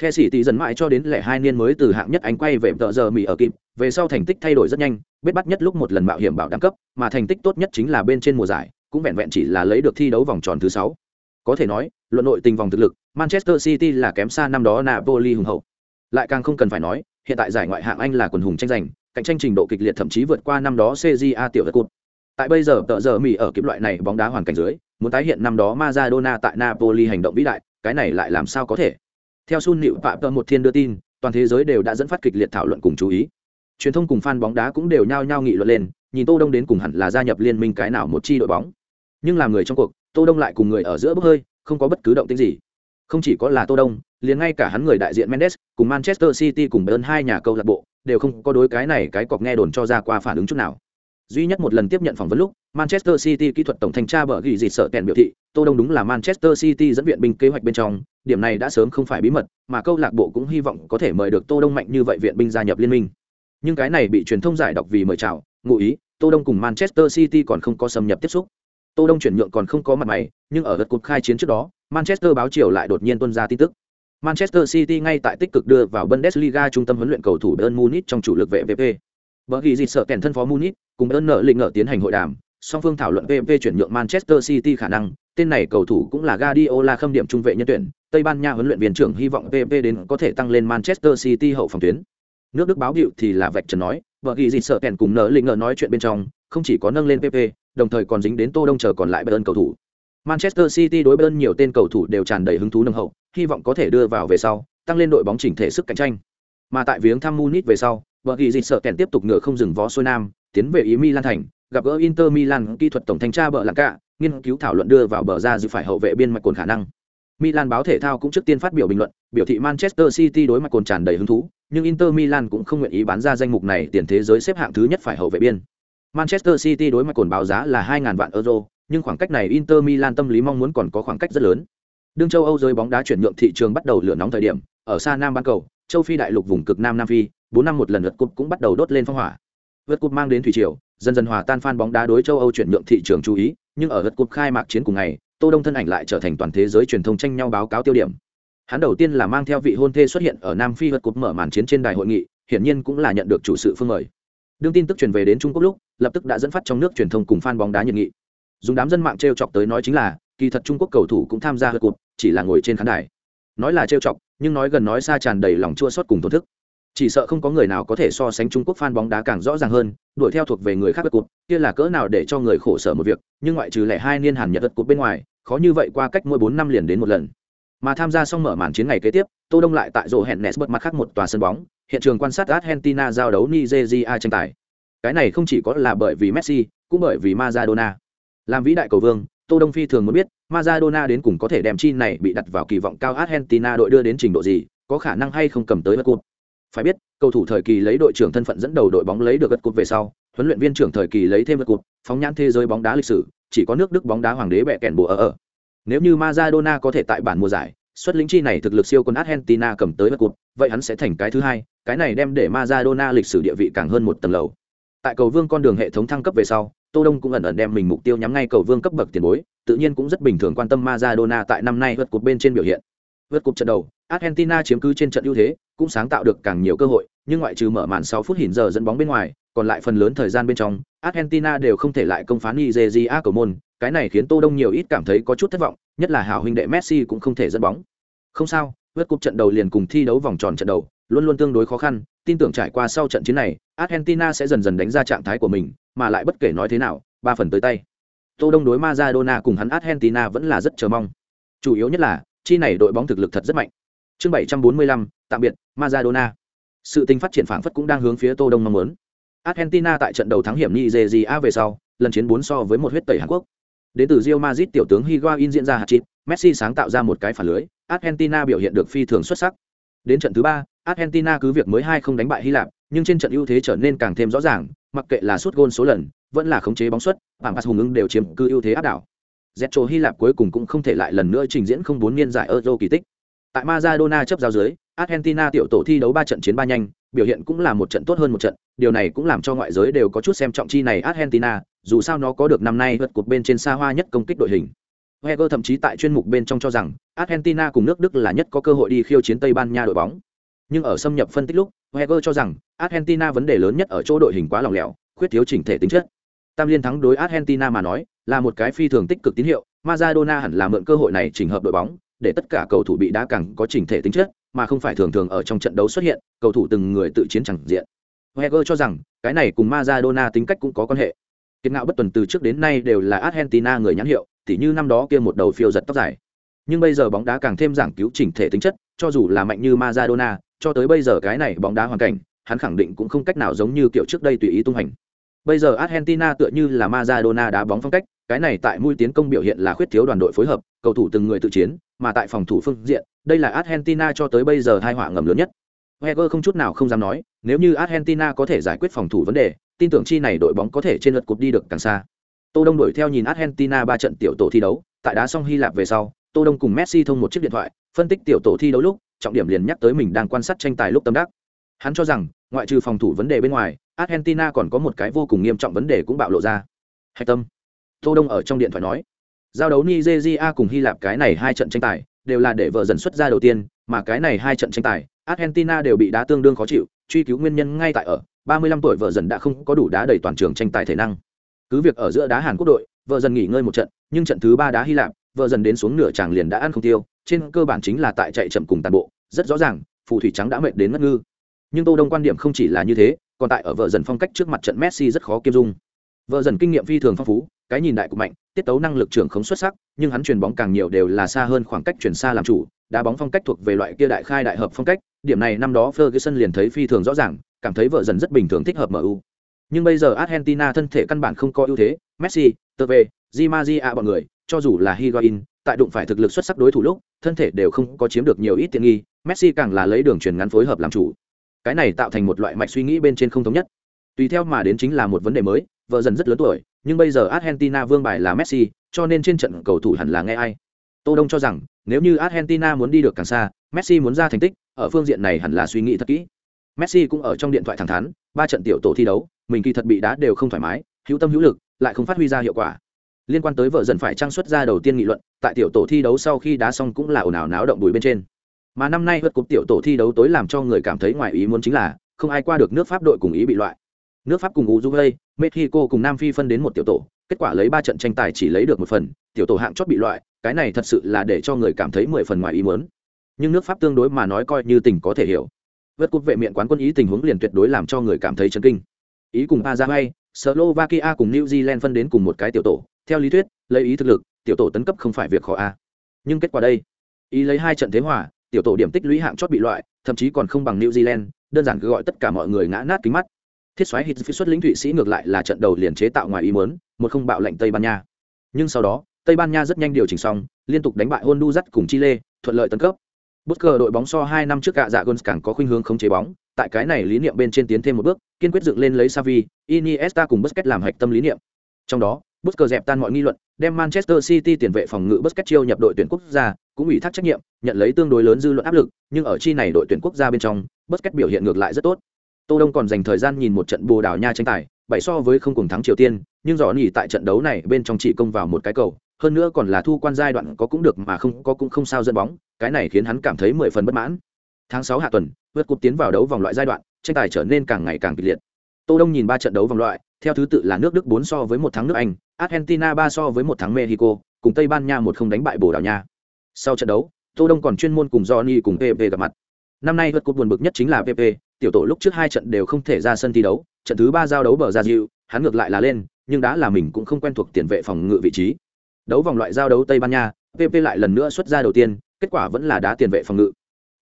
S1: The City dần mãi cho đến lẻ hai niên mới từ hạng nhất anh quay về tợ giờ Mỹ ở kịp, về sau thành tích thay đổi rất nhanh, biết bắt nhất lúc một lần mạo hiểm bảo đẳng cấp, mà thành tích tốt nhất chính là bên trên mùa giải, cũng vẹn vẹn chỉ là lấy được thi đấu vòng tròn thứ 6. Có thể nói, luận nội tình vòng thực lực, Manchester City là kém xa năm đó Napoli hùng hậu. Lại càng không cần phải nói, hiện tại giải ngoại hạng Anh là quần hùng tranh giành, cạnh tranh trình độ kịch liệt thậm chí vượt qua năm đó CJA tiểu vật cụt Tại bây giờ tợ giờ Mỹ ở kịp loại này bóng đá hoàn cảnh dưới, muốn tái hiện năm đó Maradona tại Napoli hành động vĩ đại, cái này lại làm sao có thể? Theo Sun Nịu Phạm Tơ một thiên đưa tin, toàn thế giới đều đã dẫn phát kịch liệt thảo luận cùng chú ý. Truyền thông cùng fan bóng đá cũng đều nhao nhao nghị luận lên, nhìn Tô Đông đến cùng hẳn là gia nhập liên minh cái nào một chi đội bóng. Nhưng làm người trong cuộc, Tô Đông lại cùng người ở giữa bốc hơi, không có bất cứ động tĩnh gì. Không chỉ có là Tô Đông, liền ngay cả hắn người đại diện Mendes cùng Manchester City cùng Bayern hai nhà câu lạc bộ đều không có đối cái này cái cọc nghe đồn cho ra qua phản ứng chút nào. Duy nhất một lần tiếp nhận phỏng vấn lúc, Manchester City kỹ thuật tổng thanh tra bở gỉ dịt sợ kèn biểu thị, Tô Đông đúng là Manchester City dẫn viện binh kế hoạch bên trong, điểm này đã sớm không phải bí mật, mà câu lạc bộ cũng hy vọng có thể mời được Tô Đông mạnh như vậy viện binh gia nhập liên minh. Nhưng cái này bị truyền thông giải đọc vì mời chào, ngụ ý, Tô Đông cùng Manchester City còn không có xâm nhập tiếp xúc. Tô Đông chuyển nhượng còn không có mặt mày, nhưng ở lượt cuộc khai chiến trước đó, Manchester báo chiều lại đột nhiên tuôn ra tin tức. Manchester City ngay tại tích cực đưa vào Bundesliga trung tâm huấn luyện cầu thủ Bayern Munich trong chủ lực vệ VP. Bởi vì dịch sợ kèn thân phó Munich, cùng Bayern nợ lĩnh ngờ tiến hành hội đàm, song phương thảo luận VP chuyển nhượng Manchester City khả năng, tên này cầu thủ cũng là Guardiola khâm điểm trung vệ nhân tuyển, Tây Ban Nha huấn luyện viên trưởng hy vọng VP đến có thể tăng lên Manchester City hậu phòng tuyến. Nước Đức báo hiệu thì là vạch trần nói, bởi ghi gì sợ kèn cùng nở lĩnh ngờ nói chuyện bên trong, không chỉ có nâng lên PP, đồng thời còn dính đến Tô Đông chờ còn lại Bayern cầu thủ. Manchester City đối Bayern nhiều tên cầu thủ đều tràn đầy hứng thú nâng hậu, hy vọng có thể đưa vào về sau, tăng lên đội bóng chỉnh thể sức cạnh tranh. Mà tại viếng thăm Munich về sau, vợ ghi dịch sợ kèn tiếp tục ngựa không dừng vó xuôi nam, tiến về ý Milan thành, gặp gỡ Inter Milan kỹ thuật tổng thanh tra bờ lặng cả, nghiên cứu thảo luận đưa vào bờ ra dự phải hậu vệ biên mạch cồn khả năng. Milan báo thể thao cũng trước tiên phát biểu bình luận, biểu thị Manchester City đối mặt cồn tràn đầy hứng thú, nhưng Inter Milan cũng không nguyện ý bán ra danh mục này tiền thế giới xếp hạng thứ nhất phải hậu vệ biên. Manchester City đối mặt cồn báo giá là 2000 vạn euro, nhưng khoảng cách này Inter Milan tâm lý mong muốn còn có khoảng cách rất lớn. Đương châu Âu giới bóng đá chuyển nhượng thị trường bắt đầu lửa nóng thời điểm, ở xa Nam bán cầu, châu Phi đại lục vùng cực Nam Nam Phi, 4 năm một lần lượt cúp cũng bắt đầu đốt lên phong hỏa. Vượt cúp mang đến thủy triều, dần dần hòa tan fan bóng đá đối châu Âu chuyển nhượng thị trường chú ý, nhưng ở lượt cúp khai mạc chiến cùng ngày, Tô Đông thân ảnh lại trở thành toàn thế giới truyền thông tranh nhau báo cáo tiêu điểm. Hắn đầu tiên là mang theo vị hôn thê xuất hiện ở Nam Phi vượt cột mở màn chiến trên đài hội nghị, hiển nhiên cũng là nhận được chủ sự phương mời. Đương tin tức truyền về đến Trung Quốc lúc, lập tức đã dẫn phát trong nước truyền thông cùng fan bóng đá nhiệt nghị dùng đám dân mạng trêu chọc tới nói chính là kỳ thật trung quốc cầu thủ cũng tham gia hợp cột, chỉ là ngồi trên khán đài nói là trêu chọc nhưng nói gần nói xa tràn đầy lòng chua xót cùng tổn thức chỉ sợ không có người nào có thể so sánh trung quốc f a n bóng đá càng rõ ràng hơn đuổi theo thuộc về người khác bất cụt kia là cỡ nào để cho người khổ sở một việc nhưng ngoại trừ lẻ hai niên hàn nhật hợp cụt bên ngoài khó như vậy qua cách mỗi bốn năm liền đến một lần. Mà tham gia xong mở màn chiến ngày kế tiếp tô đông lại tại rổ hẹn nes bật mặt khác một tòa sân bóng hiện trường quan sát argentina giao đấu nigeria tranh tài. Cái này không chỉ có là bởi vì messi cũng bởi vì maradona. Làm vĩ đại cầu vương, Tô Đông Phi thường muốn biết, Maradona đến cùng có thể đem chi này bị đặt vào kỳ vọng cao Argentina đội đưa đến trình độ gì, có khả năng hay không cầm tới bất cụt phải biết, cầu thủ thời kỳ lấy đội trưởng thân phận dẫn đầu đội bóng lấy được gật cột về sau, huấn luyện viên trưởng thời kỳ lấy thêm gật cột phóng nhãn thế giới bóng đá lịch sử, chỉ có nước Đức bóng đá hoàng đế bẻ kèn bùa ở ở. Nếu như Maradona có thể tại bản mùa giải, xuất lĩnh chi này thực lực siêu quân Argentina cầm tới gật cột vậy hắn sẽ thành cái thứ hai, cái này đem để Maradona lịch sử địa vị càng hơn một tầng lầu. Tại cầu vương con đường hệ thống thăng cấp về sau, Tô Đông cũng ẩn ẩn đem mình mục tiêu nhắm ngay cầu vương cấp bậc tiền bối, tự nhiên cũng rất bình thường quan tâm Maradona tại năm nay vượt cột bên trên biểu hiện. Vượt cột trận đầu, Argentina chiếm cứ trên trận ưu thế, cũng sáng tạo được càng nhiều cơ hội, nhưng ngoại trừ mở màn 6 phút hình giờ dẫn bóng bên ngoài, còn lại phần lớn thời gian bên trong, Argentina đều không thể lại công phá Nigeria cầu môn, cái này khiến Tô Đông nhiều ít cảm thấy có chút thất vọng, nhất là hảo huynh đệ Messi cũng không thể dẫn bóng. Không sao, vượt cột trận đầu liền cùng thi đấu vòng tròn trận đầu, luôn luôn tương đối khó khăn, tin tưởng trải qua sau trận chiến này, Argentina sẽ dần dần đánh ra trạng thái của mình, mà lại bất kể nói thế nào, ba phần tới tay. Tô Đông đối Maradona cùng hắn Argentina vẫn là rất chờ mong. Chủ yếu nhất là, chi này đội bóng thực lực thật rất mạnh. Chương 745, tạm biệt, Maradona. Sự tình phát triển phảng phất cũng đang hướng phía Tô Đông mong muốn. Argentina tại trận đầu thắng hiểm Nigeria về sau, lần chiến 4 so với một huyết tẩy Hàn Quốc. Đến từ Real Madrid tiểu tướng Higuain diễn ra hạt chít, Messi sáng tạo ra một cái phản lưới, Argentina biểu hiện được phi thường xuất sắc. Đến trận thứ ba, Argentina cứ việc mới hai không đánh bại Hy Lạp, nhưng trên trận ưu thế trở nên càng thêm rõ ràng, mặc kệ là sút gôn số lần, vẫn là khống chế bóng suất, bảng pass hùng ứng đều chiếm cứ ưu thế áp đảo. Zetro Hy Lạp cuối cùng cũng không thể lại lần nữa trình diễn không bốn niên giải Euro kỳ tích. Tại Maradona chấp giao dưới, Argentina tiểu tổ thi đấu ba trận chiến ba nhanh, biểu hiện cũng là một trận tốt hơn một trận, điều này cũng làm cho ngoại giới đều có chút xem trọng chi này Argentina, dù sao nó có được năm nay vượt cột bên trên xa hoa nhất công kích đội hình. Wenger thậm chí tại chuyên mục bên trong cho rằng Argentina cùng nước Đức là nhất có cơ hội đi khiêu chiến Tây Ban Nha đội bóng. Nhưng ở xâm nhập phân tích lúc, Wenger cho rằng Argentina vấn đề lớn nhất ở chỗ đội hình quá lỏng lẻo, khuyết thiếu chỉnh thể tính chất. Tam liên thắng đối Argentina mà nói, là một cái phi thường tích cực tín hiệu, Maradona hẳn là mượn cơ hội này chỉnh hợp đội bóng, để tất cả cầu thủ bị đá càng có chỉnh thể tính chất, mà không phải thường thường ở trong trận đấu xuất hiện, cầu thủ từng người tự chiến chẳng diện. Wenger cho rằng, cái này cùng Maradona tính cách cũng có quan hệ. Kiệt ngạo bất tuần từ trước đến nay đều là Argentina người nhãn hiệu, tỉ như năm đó kia một đầu phiêu giật tóc dài nhưng bây giờ bóng đá càng thêm giảng cứu chỉnh thể tính chất cho dù là mạnh như Maradona cho tới bây giờ cái này bóng đá hoàn cảnh hắn khẳng định cũng không cách nào giống như kiểu trước đây tùy ý tung hành bây giờ Argentina tựa như là Maradona đá bóng phong cách cái này tại mũi tiến công biểu hiện là khuyết thiếu đoàn đội phối hợp cầu thủ từng người tự chiến mà tại phòng thủ phương diện, đây là Argentina cho tới bây giờ tai họa ngầm lớn nhất. Wenger không chút nào không dám nói, nếu như Argentina có thể giải quyết phòng thủ vấn đề, tin tưởng chi này đội bóng có thể trên lượt cột đi được càng xa. Tô Đông đuổi theo nhìn Argentina ba trận tiểu tổ thi đấu, tại đá xong Hy Lạp về sau, Tô Đông cùng Messi thông một chiếc điện thoại, phân tích tiểu tổ thi đấu lúc, trọng điểm liền nhắc tới mình đang quan sát tranh tài lúc tâm đắc. Hắn cho rằng, ngoại trừ phòng thủ vấn đề bên ngoài, Argentina còn có một cái vô cùng nghiêm trọng vấn đề cũng bạo lộ ra. Hạch tâm. Tô đông ở trong điện thoại nói giao đấu nigeria cùng hy lạp cái này hai trận tranh tài, đều là để vợ dần xuất ra đầu tiên, mà cái này hai trận tranh tài, argentina đều bị đá tương đương khó chịu, truy cứu nguyên nhân ngay tại ở 35 tuổi vợ dần đã không có đủ đá đầy toàn trường tranh tài thể năng. Cứ việc ở giữa đá hàn quốc đội, vợ dần nghỉ ngơi một trận, nhưng trận thứ ba đá hy lạp, vợ dần đến xuống nửa tràng liền đã ăn không tiêu, trên cơ bản chính là tại chạy chậm cùng tàn bộ, rất rõ ràng, phù thủy trắng đã mệt đến ngất ngư. Nhưng tô đông quan điểm không chỉ là như thế, còn tại ở vợ dần phong cách trước mặt trận messi rất khó kiêm dung. Vợ dần kinh nghiệm phi thường phong phú cái nhìn đại của mạnh, tiết tấu năng lực trưởng không xuất sắc, nhưng hắn chuyền bóng càng nhiều đều là xa hơn khoảng cách chuyển xa làm chủ, đá bóng phong cách thuộc về loại kia đại khai đại hợp phong cách, điểm này năm đó ferguson liền thấy phi thường rõ ràng, cảm thấy vợ dần rất bình thường thích hợp mu nhưng bây giờ argentina thân thể căn bản không có ưu thế, messi tv di maria à bọn người, cho dù là higuain tại đụng phải thực lực xuất sắc đối thủ lúc, thân thể đều không có chiếm được nhiều ít tiện nghi, messi càng là lấy đường truyền ngắn phối hợp làm chủ. Cái này tạo thành một loại mạch suy nghĩ bên trên không thống nhất. Tùy theo mà đến chính là một vấn đề mới, vợ dần rất lớn tuổi nhưng bây giờ argentina vương bài là messi, cho nên trên trận cầu thủ hẳn là nghe ai. Tô đông cho rằng, nếu như argentina muốn đi được càng xa, messi muốn ra thành tích, ở phương diện này hẳn là suy nghĩ thật kỹ. Messi cũng ở trong điện thoại thẳng thắn, ba trận tiểu tổ thi đấu, mình kỳ thật bị đá đều không thoải mái, hữu tâm hữu lực, lại không phát huy ra hiệu quả. Liên quan tới vợ dần phải trang xuất ra đầu tiên nghị luận, tại tiểu tổ thi đấu sau khi đá xong cũng là ồn ào náo động đùi bên trên. Mà năm nay vượt cúp tiểu tổ thi đấu tối làm cho người cảm thấy ngoài ý muốn chính là, không ai qua được nước pháp đội cùng ý bị loại nước pháp cùng uruguay mexico cùng nam phi phân đến một tiểu tổ kết quả lấy ba trận tranh tài chỉ lấy được một phần tiểu tổ hạng chót bị loại cái này thật sự là để cho người cảm thấy mười phần ngoài ý muốn. Nhưng nước pháp tương đối mà nói coi như tình có thể hiểu. Vớt cúp vệ miệng quán quân ý tình huống liền tuyệt đối làm cho người cảm thấy chấn kinh. Ý cùng Paraguay, Slovakia cùng New Zealand phân đến cùng một cái tiểu tổ theo lý thuyết lấy ý thực lực tiểu tổ tấn cấp không phải việc khó a. Nhưng kết quả đây ý lấy hai trận thế hòa tiểu tổ điểm tích lũy hạng chót bị loại thậm chí còn không bằng new zealand đơn giản cứ gọi tất cả mọi người ngã nát kính mắt thiết xoáy hít phía xuất lĩnh thụy sĩ ngược lại là trận đầu liền chế tạo ngoài ý muốn một không bạo lệnh tây ban nha. Nhưng sau đó tây ban nha rất nhanh điều chỉnh xong liên tục đánh bại honduras cùng chile thuận lợi tấn cấp. Bất cờ đội bóng so hai năm trước gạ dạ gôn càng có khuynh hướng không chế bóng tại cái này lý niệm bên trên tiến thêm một bước kiên quyết dựng lên lấy savi iniesta cùng busquets làm hạch tâm lý niệm. Trong đó Busquets dẹp tan mọi nghi luận, đem Manchester City tiền vệ phòng ngự Busquets chiêu nhập đội tuyển quốc gia, cũng ủy thác trách nhiệm, nhận lấy tương đối lớn dư luận áp lực, nhưng ở chi này đội tuyển quốc gia bên trong, Busquets biểu hiện ngược lại rất tốt. Tô Đông còn dành thời gian nhìn một trận Bồ Đào Nha tranh tài, bảy so với không cùng thắng Triều Tiên, nhưng rõ nhỉ tại trận đấu này bên trong chỉ công vào một cái cầu, hơn nữa còn là thu quan giai đoạn có cũng được mà không có cũng không sao dẫn bóng, cái này khiến hắn cảm thấy mười phần bất mãn. Tháng 6 hạ tuần, vượt cúp tiến vào đấu vòng loại giai đoạn, tranh tài trở nên càng ngày càng kịch liệt. Tô Đông nhìn ba trận đấu vòng loại, theo thứ tự là nước Đức 4 so với một thắng nước Anh, Argentina 3 so với một thắng Mexico, cùng Tây Ban Nha một không đánh bại Bồ Đào Nha. Sau trận đấu, Tô Đông còn chuyên môn cùng Johnny cùng pv gặp mặt. Năm nay vượt cột buồn bực nhất chính là PP, tiểu tổ lúc trước hai trận đều không thể ra sân thi đấu, trận thứ ba giao đấu bờ ra dịu, hắn ngược lại là lên, nhưng đã là mình cũng không quen thuộc tiền vệ phòng ngự vị trí. Đấu vòng loại giao đấu Tây Ban Nha, PP lại lần nữa xuất ra đầu tiên, kết quả vẫn là đá tiền vệ phòng ngự.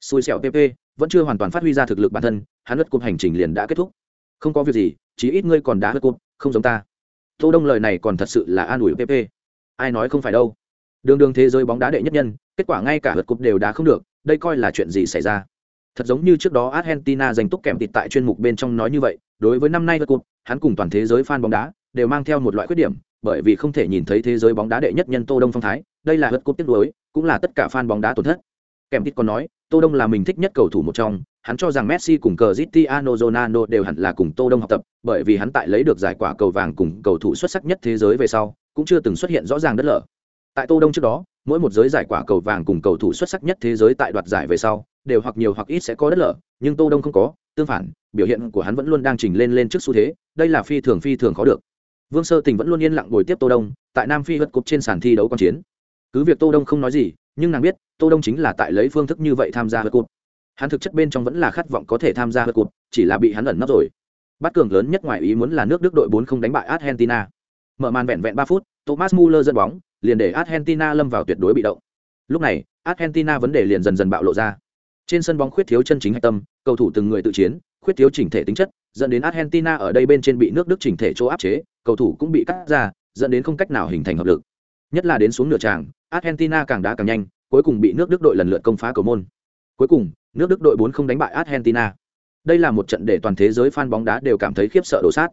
S1: Xui xẻo PP, vẫn chưa hoàn toàn phát huy ra thực lực bản thân, hắn lượt cột hành trình liền đã kết thúc. Không có việc gì, chí ít ngươi còn đá lượt cột, không giống ta tô đông lời này còn thật sự là an ủi pp ai nói không phải đâu đường đường thế giới bóng đá đệ nhất nhân kết quả ngay cả vượt cột đều đá không được đây coi là chuyện gì xảy ra thật giống như trước đó argentina giành túc kèm tịt tại chuyên mục bên trong nói như vậy đối với năm nay lượt cúp hắn cùng toàn thế giới fan bóng đá đều mang theo một loại khuyết điểm bởi vì không thể nhìn thấy thế giới bóng đá đệ nhất nhân tô đông phong thái đây là lượt cúp tiếc nuối cũng là tất cả fan bóng đá tổn thất kèm tịt còn nói tô đông là mình thích nhất cầu thủ một trong hắn cho rằng Messi cùng Cristiano Ronaldo đều hẳn là cùng Tô Đông học tập, bởi vì hắn tại lấy được giải quả cầu vàng cùng cầu thủ xuất sắc nhất thế giới về sau, cũng chưa từng xuất hiện rõ ràng đất lở. Tại Tô Đông trước đó, mỗi một giới giải quả cầu vàng cùng cầu thủ xuất sắc nhất thế giới tại đoạt giải về sau, đều hoặc nhiều hoặc ít sẽ có đất lở, nhưng Tô Đông không có, tương phản, biểu hiện của hắn vẫn luôn đang trình lên lên trước xu thế, đây là phi thường phi thường khó được. Vương Sơ Tình vẫn luôn yên lặng ngồi tiếp Tô Đông, tại Nam Phi vượt cúp trên sàn thi đấu quan chiến. Cứ việc Tô Đông không nói gì, nhưng nàng biết, Tô Đông chính là tại lấy phương thức như vậy tham gia vượt cúp hắn thực chất bên trong vẫn là khát vọng có thể tham gia vật cục chỉ là bị hắn ẩn nấp rồi bắt cường lớn nhất ngoài ý muốn là nước đức đội bốn không đánh bại argentina mở màn vẹn vẹn ba phút thomas muller dẫn bóng liền để argentina lâm vào tuyệt đối bị động. Lúc này, argentina vấn đề liền dần dần bạo lộ ra. Trên sân bóng khuyết thiếu chân chính hạch tâm, cầu thủ từng người tự chiến, khuyết thiếu chỉnh thể tính chất, dẫn đến argentina ở đây bên trên bị nước đức chỉnh thể chỗ áp chế, cầu thủ cũng bị cắt ra, dẫn đến không cách nào hình thành hợp lực. Nhất là đến xuống nửa tràng, argentina càng đá càng nhanh, cuối cùng bị nước đức đội lần lượt công phá cầu môn. Cuối cùng, nước đức đội 4 không đánh bại argentina. Đây là một trận để toàn thế giới fan bóng đá đều cảm thấy khiếp sợ đổ sát.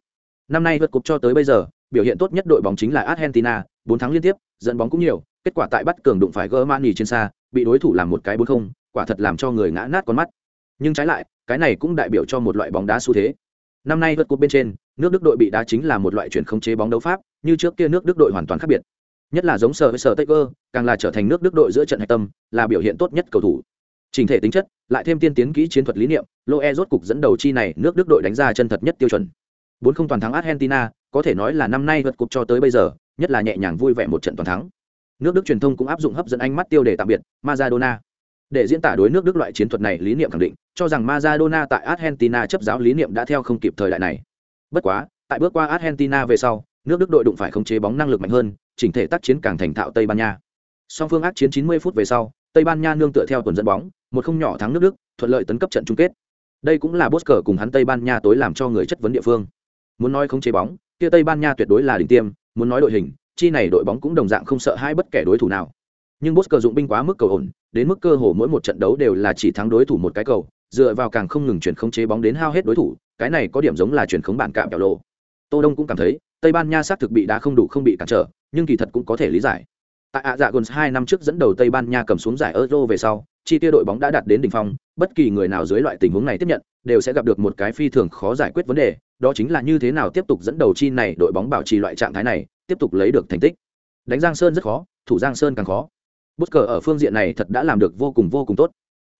S1: Năm nay vượt cục cho tới bây giờ biểu hiện tốt nhất đội bóng chính là argentina 4 tháng liên tiếp, dẫn bóng cũng nhiều, kết quả tại bắt cường đụng phải germany trên xa, bị đối thủ làm một cái bốn không, quả thật làm cho người ngã nát con mắt. Nhưng trái lại, cái này cũng đại biểu cho một loại bóng đá xu thế. Năm nay vượt cuộc bên trên, nước đức đội bị đá chính là một loại chuyển không chế bóng đấu pháp, như trước kia nước đức đội hoàn toàn khác biệt. Nhất là giống sở với sở tây càng là trở thành nước đức đội giữa trận hạch tâm, là biểu hiện tốt nhất cầu thủ. Trình thể tính chất, lại thêm tiên tiến kỹ chiến thuật lý niệm, loe rốt cục dẫn đầu chi này nước đức đội đánh ra chân thật nhất tiêu chuẩn bốn không toàn thắng argentina, có thể nói là năm nay vượt cục cho tới bây giờ, nhất là nhẹ nhàng vui vẻ một trận toàn thắng. Nước đức truyền thông cũng áp dụng hấp dẫn ánh mắt tiêu đề tạm biệt, maradona. Để diễn tả đối nước đức loại chiến thuật này, lý niệm khẳng định, cho rằng maradona tại argentina chấp giáo lý niệm đã theo không kịp thời đại này. Bất quá, tại bước qua argentina về sau, nước đức đội đụng phải khống chế bóng năng lực mạnh hơn, chỉnh thể tác chiến càng thành thạo tây ban nha. Song phương ác chiến 90 phút về sau, tây ban nha nương tựa theo tuần dẫn bóng, một không nhỏ thắng nước đức, thuận lợi tấn cấp trận chung kết. Đây cũng là bosker cùng hắn tây ban nha tối làm cho người chất vấn địa phương muốn nói không chế bóng, kia tây ban nha tuyệt đối là đỉnh tiêm, muốn nói đội hình, chi này đội bóng cũng đồng dạng không sợ hai bất kể đối thủ nào. Nhưng bosker dụng binh quá mức cầu ổn, đến mức cơ hồ mỗi một trận đấu đều là chỉ thắng đối thủ một cái cầu, dựa vào càng không ngừng chuyển khống chế bóng đến hao hết đối thủ, cái này có điểm giống là chuyển khống bản cạm kẹo lộ. Tô đông cũng cảm thấy, tây ban nha xác thực bị đá không đủ không bị cản trở, nhưng kỳ thật cũng có thể lý giải. Tại ạ dạ gần hai năm trước dẫn đầu tây ban nha cầm xuống giải euro về sau, chi tiêu đội bóng đã đạt đến đỉnh phong, bất kỳ người nào dưới loại tình huống này tiếp nhận, đều sẽ gặp được một cái phi thường khó giải quyết vấn đề đó chính là như thế nào tiếp tục dẫn đầu chi này đội bóng bảo trì loại trạng thái này tiếp tục lấy được thành tích. Đánh giang sơn rất khó thủ giang sơn càng khó. Bút cờ ở phương diện này thật đã làm được vô cùng vô cùng tốt.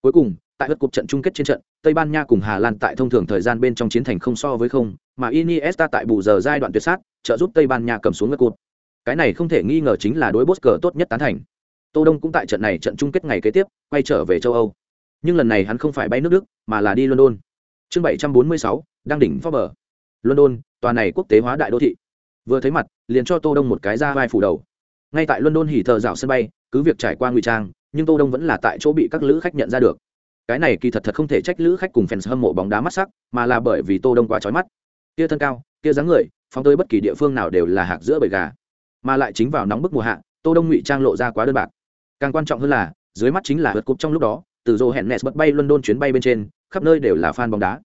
S1: Cuối cùng tại lượt cuộc trận chung kết trên trận tây ban nha cùng hà lan tại thông thường thời gian bên trong chiến thành không so với không mà iniesta tại bù giờ giai đoạn tuyệt sát trợ giúp tây ban nha cầm xuống lượt cuộc. cái này không thể nghi ngờ chính là đối bút cờ tốt nhất tán thành. Tô đông cũng tại trận này trận chung kết ngày kế tiếp quay trở về châu âu. Nhưng lần này hắn không phải bay nước đức mà là đi london. Chương 746, đang đỉnh phó bờ london, tòa này quốc tế hóa đại đô thị. Vừa thấy mặt, liền cho tô đông một cái ra vai phủ đầu. Ngay tại london hỉ thờ rào sân bay, cứ việc trải qua ngụy trang, nhưng tô đông vẫn là tại chỗ bị các lữ khách nhận ra được. Cái này kỳ thật thật không thể trách lữ khách cùng fans hâm mộ bóng đá mắt sắc, mà là bởi vì tô đông quá chói mắt. Kia thân cao, kia dáng người, phóng tới bất kỳ địa phương nào đều là hạc giữa bầy gà. Mà lại chính vào nóng bức mùa hạ, tô đông ngụy trang lộ ra quá đơn bạc. Càng quan trọng hơn là, dưới mắt chính là vượt cúp trong lúc đó, từ rô hẹn nes bật bay london chuyến bay bên trên, khắp nơi đều là fan bóng đá.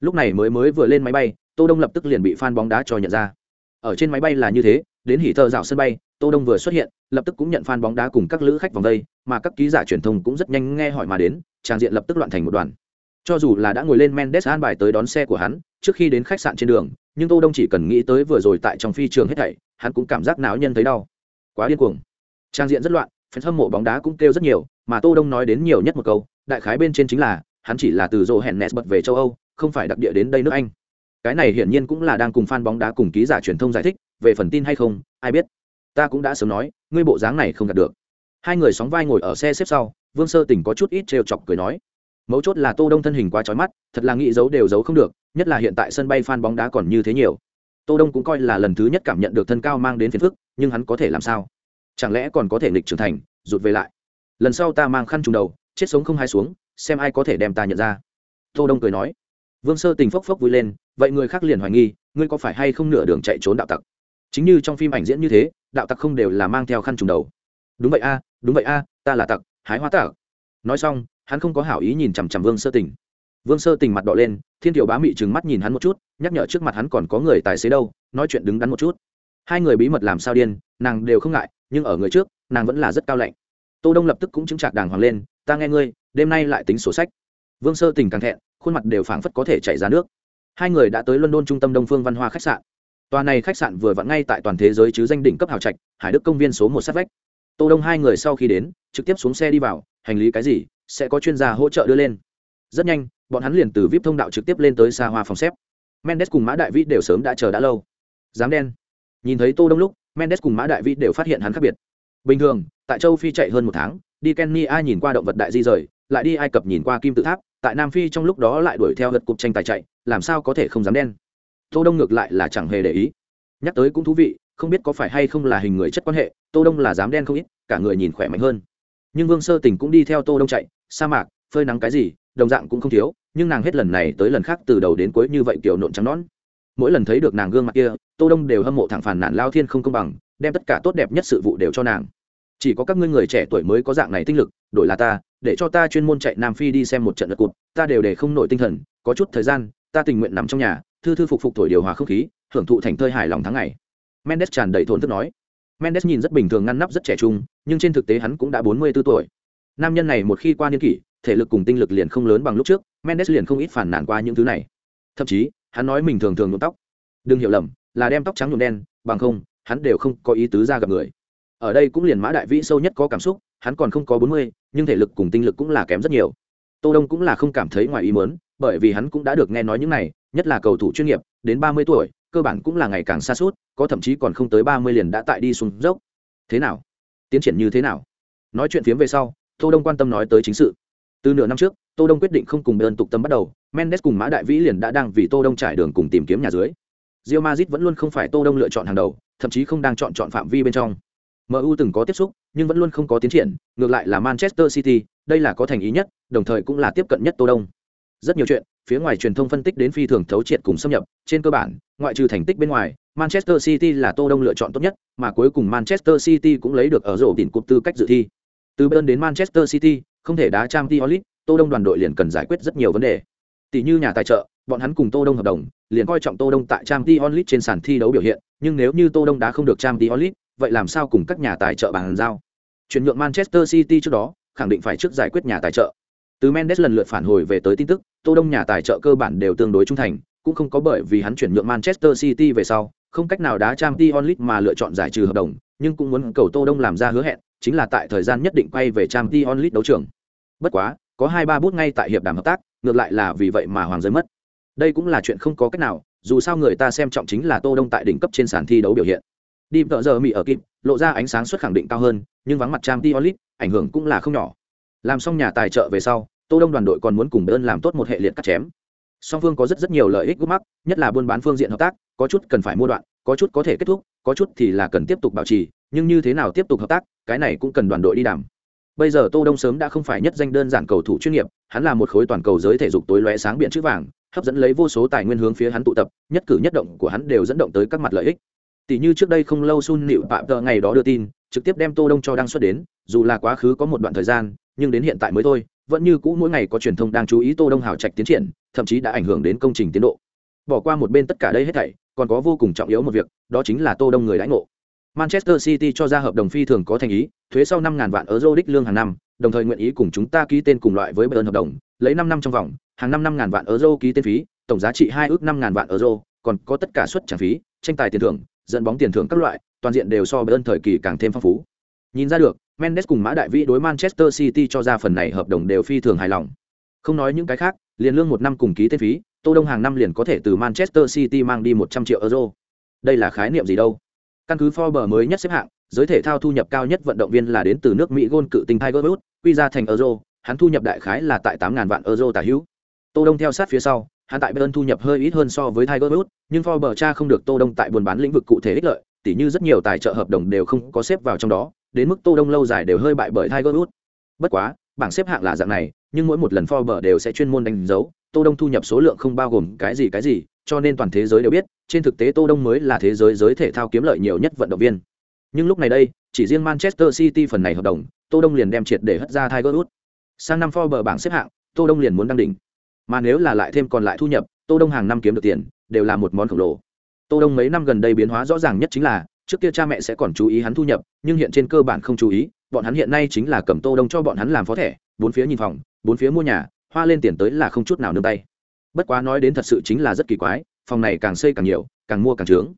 S1: Lúc này mới mới vừa lên máy bay tô đông lập tức liền bị fan bóng đá cho nhận ra. Ở trên máy bay là như thế, đến hỉ thợ dạo sân bay, tô đông vừa xuất hiện, lập tức cũng nhận fan bóng đá cùng các lữ khách vòng đây, mà các ký giả truyền thông cũng rất nhanh nghe hỏi mà đến, trang diện lập tức loạn thành một đoàn. Cho dù là đã ngồi lên mendes an bài tới đón xe của hắn, trước khi đến khách sạn trên đường, nhưng tô đông chỉ cần nghĩ tới vừa rồi tại trong phi trường hết thảy, hắn cũng cảm giác não nhân thấy đau. Quá điên cuồng. Trang diện rất loạn, fans hâm mộ bóng đá cũng kêu rất nhiều, mà tô đông nói đến nhiều nhất một câu, đại khái bên trên chính là, hắn chỉ là từ rô hẹn nes bật về châu âu, không phải đặc địa đến đây nước anh cái này hiển nhiên cũng là đang cùng fan bóng đá cùng ký giả truyền thông giải thích, về phần tin hay không, ai biết. Ta cũng đã sớm nói, ngươi bộ dáng này không đạt được. Hai người sóng vai ngồi ở xe xếp sau, vương sơ tỉnh có chút ít trêu chọc cười nói. Mấu chốt là tô đông thân hình quá trói mắt, thật là nghĩ giấu đều giấu không được, nhất là hiện tại sân bay fan bóng đá còn như thế nhiều. Tô đông cũng coi là lần thứ nhất cảm nhận được thân cao mang đến phiền phức, nhưng hắn có thể làm sao? Chẳng lẽ còn có thể nghịch trưởng thành, rụt về lại? Lần sau ta mang khăn trùng đầu, chết sống không hai xuống, xem ai có thể đem ta nhận ra. Tô đông cười nói. Vương sơ tình phốc phốc vui lên vậy người khác liền hoài nghi, ngươi có phải hay không nửa đường chạy trốn đạo tặc? Chính như trong phim ảnh diễn như thế, đạo tặc không đều là mang theo khăn trùng đầu. Đúng vậy a, đúng vậy a, ta là tặc, hái hóa tặc. Nói xong, hắn không có hảo ý nhìn chằm chằm vương sơ tình. Vương sơ tình mặt đỏ lên, thiên tiểu bá mị trừng mắt nhìn hắn một chút, nhắc nhở trước mặt hắn còn có người tài xế đâu, nói chuyện đứng đắn một chút. Hai người bí mật làm sao điên, nàng đều không ngại, nhưng ở người trước, nàng vẫn là rất cao lạnh. Tô đông lập tức cũng chứng trạc đàng hoàng lên, ta nghe ngươi, đêm nay lại tính sổ sách. Vương sơ tình càng thẹn, khuôn mặt đều phảng phất có thể chảy ra nước hai người đã tới london trung tâm đông phương văn hoa khách sạn. Tòa này khách sạn vừa vặn ngay tại toàn thế giới chứ danh đỉnh cấp hào trạch, hải đức công viên số một sát vách. Tô đông hai người sau khi đến, trực tiếp xuống xe đi vào, hành lý cái gì, sẽ có chuyên gia hỗ trợ đưa lên. Rất nhanh, bọn hắn liền từ vip thông đạo trực tiếp lên tới xa hoa phòng xếp. Mendes cùng mã đại vĩ đều sớm đã chờ đã lâu. Dám đen. Nhìn thấy tô đông lúc, mendes cùng mã đại vĩ đều phát hiện hắn khác biệt. Bình thường, tại châu phi chạy hơn một tháng, đi kenya nhìn qua động vật đại di rời, lại đi ai cập nhìn qua kim tự tháp tại nam phi trong lúc đó lại đuổi theo gật cục tranh tài chạy, làm sao có thể không dám đen? Tô đông ngược lại là chẳng hề để ý. Nhắc tới cũng thú vị, không biết có phải hay không là hình người chất quan hệ, tô đông là dám đen không ít, cả người nhìn khỏe mạnh hơn. Nhưng vương sơ tình cũng đi theo tô đông chạy, sa mạc, phơi nắng cái gì, đồng dạng cũng không thiếu, nhưng nàng hết lần này tới lần khác từ đầu đến cuối như vậy kiểu nộn trắng nón mỗi lần thấy được nàng gương mặt kia, tô đông đều hâm mộ thẳng phản nản lao thiên không công bằng, đem tất cả tốt đẹp nhất sự vụ đều cho nàng. Chỉ có các ngươi người trẻ tuổi mới có dạng này tinh lực, đổi là ta để cho ta chuyên môn chạy nam phi đi xem một trận lật cụt, ta đều để không nổi tinh thần, có chút thời gian, ta tình nguyện nằm trong nhà, thư thư phục phục thổi điều hòa không khí hưởng thụ thành thơi hài lòng tháng ngày. Mendes tràn đầy thốn thức nói. Mendes nhìn rất bình thường ngăn nắp rất trẻ trung, nhưng trên thực tế hắn cũng đã bốn mươi 44 tuổi. Nam nhân này một khi qua niên kỷ, thể lực cùng tinh lực liền không lớn bằng lúc trước, mendes liền không ít phản nản qua những thứ này. Thậm chí, hắn nói mình thường thường nhuộm tóc. Đừng hiểu lầm, là đem tóc trắng nhuộm đen, bằng không, hắn đều không có ý tứ ra gặp người. Ở đây cũng liền mã đại vĩ sâu nhất có cảm xúc hắn còn không có bốn mươi, nhưng thể lực cùng tinh lực cũng là kém rất nhiều. Tô đông cũng là không cảm thấy ngoài ý muốn, bởi vì hắn cũng đã được nghe nói những này, nhất là cầu thủ chuyên nghiệp, đến ba mươi tuổi, cơ bản cũng là ngày càng xa suốt, có thậm chí còn không tới ba mươi liền đã tại đi xuống dốc. Thế nào? Tiến triển như thế nào? Nói chuyện phiếm về sau, tô đông quan tâm nói tới chính sự. Từ nửa năm trước, tô đông quyết định không cùng bayern tục tâm bắt đầu, mendes cùng mã đại vĩ liền đã đang vì tô đông trải đường cùng tìm kiếm nhà dưới. Real Madrid vẫn luôn không phải tô đông lựa chọn hàng đầu, thậm chí không đang chọn chọn phạm vi bên trong. MU từng có tiếp xúc, nhưng vẫn luôn không có tiến triển, ngược lại là Manchester City, đây là có thành ý nhất, đồng thời cũng là tiếp cận nhất Tô Đông. Rất nhiều chuyện, phía ngoài truyền thông phân tích đến phi thường thấu triệt cùng xâm nhập, trên cơ bản, ngoại trừ thành tích bên ngoài, Manchester City là Tô Đông lựa chọn tốt nhất, mà cuối cùng Manchester City cũng lấy được ở rổ đỉnh cúp tư cách dự thi. Từ Bayern đến Manchester City, không thể đá Champions League, Tô Đông đoàn đội liền cần giải quyết rất nhiều vấn đề. Tỷ như nhà tài trợ, bọn hắn cùng Tô Đông hợp đồng, liền coi trọng Tô Đông tại Champions League trên sàn thi đấu biểu hiện, nhưng nếu như Tô Đông đá không được Champions League, vậy làm sao cùng các nhà tài trợ bàn giao? Chuyển nhượng manchester city trước đó, khẳng định phải trước giải quyết nhà tài trợ. Từ mendes lần lượt phản hồi về tới tin tức, tô đông nhà tài trợ cơ bản đều tương đối trung thành, cũng không có bởi vì hắn chuyển nhượng manchester city về sau, không cách nào đá Champions League onlit mà lựa chọn giải trừ hợp đồng, nhưng cũng muốn cầu tô đông làm ra hứa hẹn, chính là tại thời gian nhất định quay về Champions League onlit đấu trường. Bất quá, có hai ba bút ngay tại hiệp đàm hợp tác, ngược lại là vì vậy mà hoàng giới mất. Đây cũng là chuyện không có cách nào, dù sao người ta xem trọng chính là tô đông tại đỉnh cấp trên sàn thi đấu biểu hiện đi vợ giờ mỹ ở kịp, lộ ra ánh sáng suất khẳng định cao hơn, nhưng vắng mặt trang t onlit ảnh hưởng cũng là không nhỏ. Làm xong nhà tài trợ về sau, tô đông đoàn đội còn muốn cùng đơn làm tốt một hệ liệt cắt chém. Song phương có rất rất nhiều lợi ích gút mắc, nhất là buôn bán phương diện hợp tác, có chút cần phải mua đoạn, có chút có thể kết thúc, có chút thì là cần tiếp tục bảo trì, nhưng như thế nào tiếp tục hợp tác, cái này cũng cần đoàn đội đi đàm. Bây giờ tô đông sớm đã không phải nhất danh đơn giản cầu thủ chuyên nghiệp, hắn là một khối toàn cầu giới thể dục tối lóe sáng biện chữ vàng, hấp dẫn lấy vô số tài nguyên hướng phía hắn tụ tập, nhất cử nhất động của hắn đều dẫn động tới các mặt lợi ích. Tỷ như trước đây không lâu Sun Nịu Phạm Tờ ngày đó đưa tin, trực tiếp đem Tô Đông cho đăng xuất đến, dù là quá khứ có một đoạn thời gian, nhưng đến hiện tại mới thôi, vẫn như cũ mỗi ngày có truyền thông đang chú ý Tô Đông hào trạch tiến triển, thậm chí đã ảnh hưởng đến công trình tiến độ. Bỏ qua một bên tất cả đây hết thảy, còn có vô cùng trọng yếu một việc, đó chính là Tô Đông người đãi ngộ. Manchester City cho ra hợp đồng phi thường có thành ý, thuế sau 5000 vạn euro đích lương hàng năm, đồng thời nguyện ý cùng chúng ta ký tên cùng loại với Bayern hợp đồng, lấy 5 năm trong vòng, hàng năm 5000 vạn euro ký tên phí, tổng giá trị 2 ước 5000 vạn euro, còn có tất cả suất trả phí, tranh tài tiền thưởng, dẫn bóng tiền thưởng các loại, toàn diện đều so với ơn thời kỳ càng thêm phong phú. Nhìn ra được, Mendes cùng Mã Đại Vĩ đối Manchester City cho ra phần này hợp đồng đều phi thường hài lòng. Không nói những cái khác, liền lương một năm cùng ký tên phí, Tô Đông hàng năm liền có thể từ Manchester City mang đi 100 triệu euro. Đây là khái niệm gì đâu? Căn cứ Forbes mới nhất xếp hạng, giới thể thao thu nhập cao nhất vận động viên là đến từ nước Mỹ gôn cự tinh Tiger Woods, quy ra thành euro, hắn thu nhập đại khái là tại 8000 vạn euro tả hữu. Tô Đông theo sát phía sau, hắn tại Bayern thu nhập hơi ít hơn so với Tiger Woods, nhưng Forbes cha không được Tô Đông tại buôn bán lĩnh vực cụ thể ích lợi, tỉ như rất nhiều tài trợ hợp đồng đều không có xếp vào trong đó, đến mức Tô Đông lâu dài đều hơi bại bởi Tiger Woods. Bất quá, bảng xếp hạng là dạng này, nhưng mỗi một lần Forbes đều sẽ chuyên môn đánh dấu, Tô Đông thu nhập số lượng không bao gồm cái gì cái gì, cho nên toàn thế giới đều biết, trên thực tế Tô Đông mới là thế giới giới thể thao kiếm lợi nhiều nhất vận động viên. Nhưng lúc này đây, chỉ riêng Manchester City phần này hợp đồng, Tô Đông liền đem triệt để hất ra Tiger Woods. Sang năm Forbes bảng xếp hạng, Tô Đông liền muốn đăng đỉnh. Mà nếu là lại thêm còn lại thu nhập, Tô Đông hàng năm kiếm được tiền, đều là một món khổng lồ. Tô Đông mấy năm gần đây biến hóa rõ ràng nhất chính là, trước kia cha mẹ sẽ còn chú ý hắn thu nhập, nhưng hiện trên cơ bản không chú ý, bọn hắn hiện nay chính là cầm Tô Đông cho bọn hắn làm phó thẻ, bốn phía nhìn phòng, bốn phía mua nhà, hoa lên tiền tới là không chút nào nương tay. Bất quá nói đến thật sự chính là rất kỳ quái, phòng này càng xây càng nhiều, càng mua càng trướng.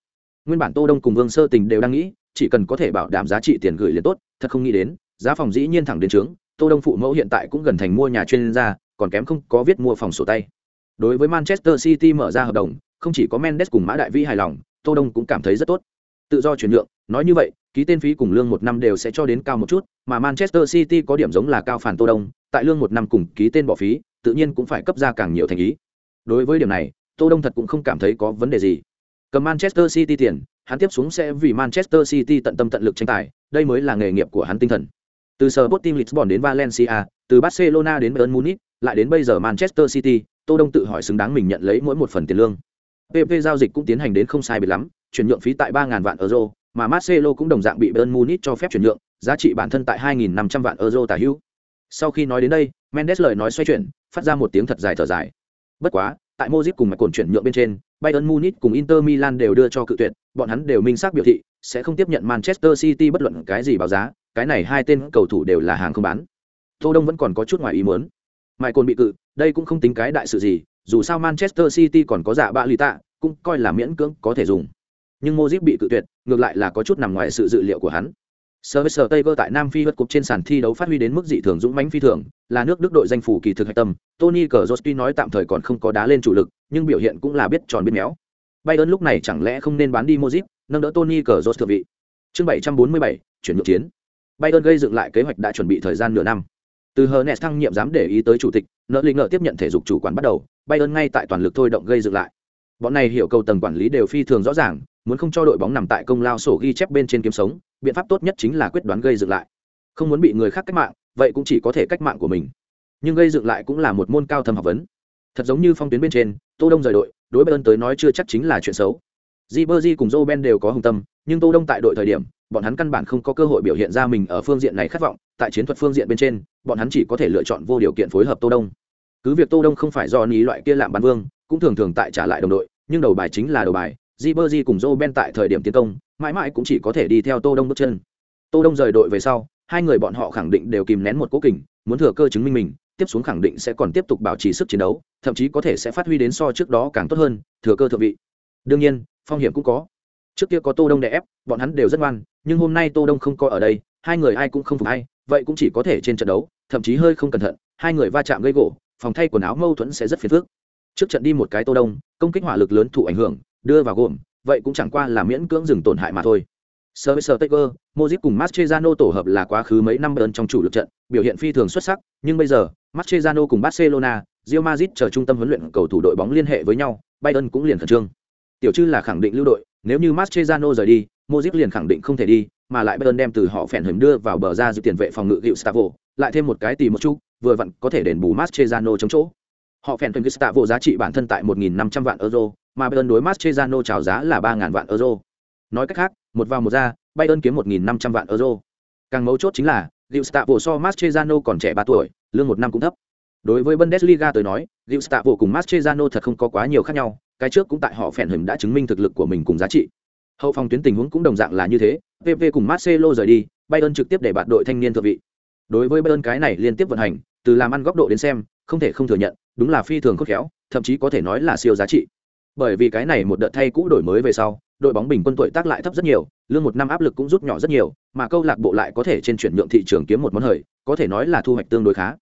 S1: Nguyên bản Tô Đông cùng Vương Sơ Tình đều đang nghĩ, chỉ cần có thể bảo đảm giá trị tiền gửi liền tốt, thật không nghĩ đến, giá phòng dĩ nhiên thẳng đến trướng, Tô Đông phụ mẫu hiện tại cũng gần thành mua nhà chuyên gia, còn kém không có viết mua phòng sổ tay. Đối với Manchester City mở ra hợp đồng, không chỉ có Mendes cùng Mã Đại Vĩ hài lòng, Tô Đông cũng cảm thấy rất tốt. Tự do chuyển nhượng, nói như vậy, ký tên phí cùng lương một năm đều sẽ cho đến cao một chút, mà Manchester City có điểm giống là cao phản Tô Đông, tại lương một năm cùng ký tên bỏ phí, tự nhiên cũng phải cấp ra càng nhiều thành ý. Đối với điểm này, Tô Đông thật cũng không cảm thấy có vấn đề gì. Cầm Manchester City tiền, hắn tiếp xuống sẽ vì Manchester City tận tâm tận lực tranh tài, đây mới là nghề nghiệp của hắn tinh thần. Từ Sporting Lisbon đến Valencia, từ Barcelona đến Bayern Munich, lại đến bây giờ Manchester City, Tô Đông tự hỏi xứng đáng mình nhận lấy mỗi một phần tiền lương. PP giao dịch cũng tiến hành đến không sai biệt lắm, chuyển nhượng phí tại 3000 vạn euro, mà Marcelo cũng đồng dạng bị Bayern Munich cho phép chuyển nhượng, giá trị bản thân tại 2500 vạn euro tả hữu. Sau khi nói đến đây, Mendes lời nói xoay chuyển, phát ra một tiếng thật dài thở dài. Bất quá, tại Modric cùng mạch cồn chuyển nhượng bên trên, Bayern Munich cùng Inter Milan đều đưa cho cự tuyệt, bọn hắn đều minh xác biểu thị sẽ không tiếp nhận Manchester City bất luận cái gì báo giá, cái này hai tên cầu thủ đều là hàng không bán. Tô Đông vẫn còn có chút ngoài ý muốn. Mạch cồn bị cự, đây cũng không tính cái đại sự gì, dù sao Manchester City còn có giả bạ lì tạ, cũng coi là miễn cưỡng có thể dùng. Nhưng mozip bị cự tuyệt, ngược lại là có chút nằm ngoài sự dự liệu của hắn. Sir vơ tại Nam Phi vượt cục trên sàn thi đấu phát huy đến mức dị thường dũng mãnh phi thường, là nước Đức đội danh phủ kỳ thực hạch tâm. Tony Kroos nói tạm thời còn không có đá lên chủ lực, nhưng biểu hiện cũng là biết tròn biết méo. Bayern lúc này chẳng lẽ không nên bán đi mozip nâng đỡ Tony cờ thượng vị. Chương 747, chuyển nhượng chiến. Bayern gây dựng lại kế hoạch đã chuẩn bị thời gian nửa năm. Từ hờ nes thăng nhiệm dám để ý tới chủ tịch, nợ linh nợ tiếp nhận thể dục chủ quản bắt đầu, bay ơn ngay tại toàn lực thôi động gây dựng lại. Bọn này hiểu cầu tầng quản lý đều phi thường rõ ràng, muốn không cho đội bóng nằm tại công lao sổ ghi chép bên trên kiếm sống, biện pháp tốt nhất chính là quyết đoán gây dựng lại. Không muốn bị người khác cách mạng vậy cũng chỉ có thể cách mạng của mình. Nhưng gây dựng lại cũng là một môn cao thâm học vấn. Thật giống như phong tuyến bên trên tô đông rời đội đối bên tới nói chưa chắc chính là chuyện xấu. Jibberjee cùng Joe Ben đều có hùng tâm, nhưng Tô Đông tại đội thời điểm, bọn hắn căn bản không có cơ hội biểu hiện ra mình ở phương diện này khát vọng, tại chiến thuật phương diện bên trên, bọn hắn chỉ có thể lựa chọn vô điều kiện phối hợp Tô Đông. Cứ việc Tô Đông không phải do ní loại kia làm bán vương, cũng thường thường tại trả lại đồng đội, nhưng đầu bài chính là đầu bài, Jibberjee cùng Joe Ben tại thời điểm tiến công, mãi mãi cũng chỉ có thể đi theo Tô Đông bước chân. Tô Đông rời đội về sau, hai người bọn họ khẳng định đều kìm nén một cố kình, muốn thừa cơ chứng minh mình, tiếp xuống khẳng định sẽ còn tiếp tục bảo trì sức chiến đấu, thậm chí có thể sẽ phát huy đến so trước đó càng tốt hơn, thừa cơ thượng vị. Đương nhiên, phong hiểm cũng có. Trước kia có Tô Đông đè ép, bọn hắn đều rất ngoan, nhưng hôm nay Tô Đông không có ở đây, hai người ai cũng không phục ai, vậy cũng chỉ có thể trên trận đấu, thậm chí hơi không cẩn thận, hai người va chạm gây gỗ, phòng thay quần áo mâu thuẫn sẽ rất phiền phức. Trước trận đi một cái Tô Đông, công kích hỏa lực lớn thụ ảnh hưởng, đưa vào gồm, vậy cũng chẳng qua là miễn cưỡng dừng tổn hại mà thôi. Sir Taker, Modric cùng Mascherano tổ hợp là quá khứ mấy năm ơn trong chủ lực trận, biểu hiện phi thường xuất sắc, nhưng bây giờ, Mascherano cùng Barcelona, Real Madrid chờ trung tâm huấn luyện cầu thủ đội bóng liên hệ với nhau, Bayern cũng liền khẩn trương. Tiểu chư là khẳng định lưu đội, nếu như Mascherano rời đi, Modric liền khẳng định không thể đi, mà lại Bayern đem từ họ phèn hình đưa vào bờ ra dự tiền vệ phòng ngự Gustavo, lại thêm một cái tỷ một chút, vừa vặn có thể đền bù Mascherano chống chỗ. Họ phèn hình Gustavo giá trị bản thân tại 1.500 vạn euro, mà Bayern đối Mascherano chào giá là 3.000 vạn euro. Nói cách khác, một vào một ra, Bayern kiếm 1.500 vạn euro. Càng mấu chốt chính là, Gustavo so Mascherano còn trẻ 3 tuổi, lương một năm cũng thấp. Đối với Bundesliga tới nói, Gustavo cùng Mascherano thật không có quá nhiều khác nhau, cái trước cũng tại họ phèn hình đã chứng minh thực lực của mình cùng giá trị. Hậu phòng tuyến tình huống cũng đồng dạng là như thế, PP cùng Marcelo rời đi, Bayern trực tiếp để bạt đội thanh niên thượng vị. Đối với Bayern cái này liên tiếp vận hành, từ làm ăn góc độ đến xem, không thể không thừa nhận, đúng là phi thường khốc khéo, thậm chí có thể nói là siêu giá trị. Bởi vì cái này một đợt thay cũ đổi mới về sau, đội bóng bình quân tuổi tác lại thấp rất nhiều, lương một năm áp lực cũng rút nhỏ rất nhiều, mà câu lạc bộ lại có thể trên chuyển nhượng thị trường kiếm một món hời, có thể nói là thu hoạch tương đối khá.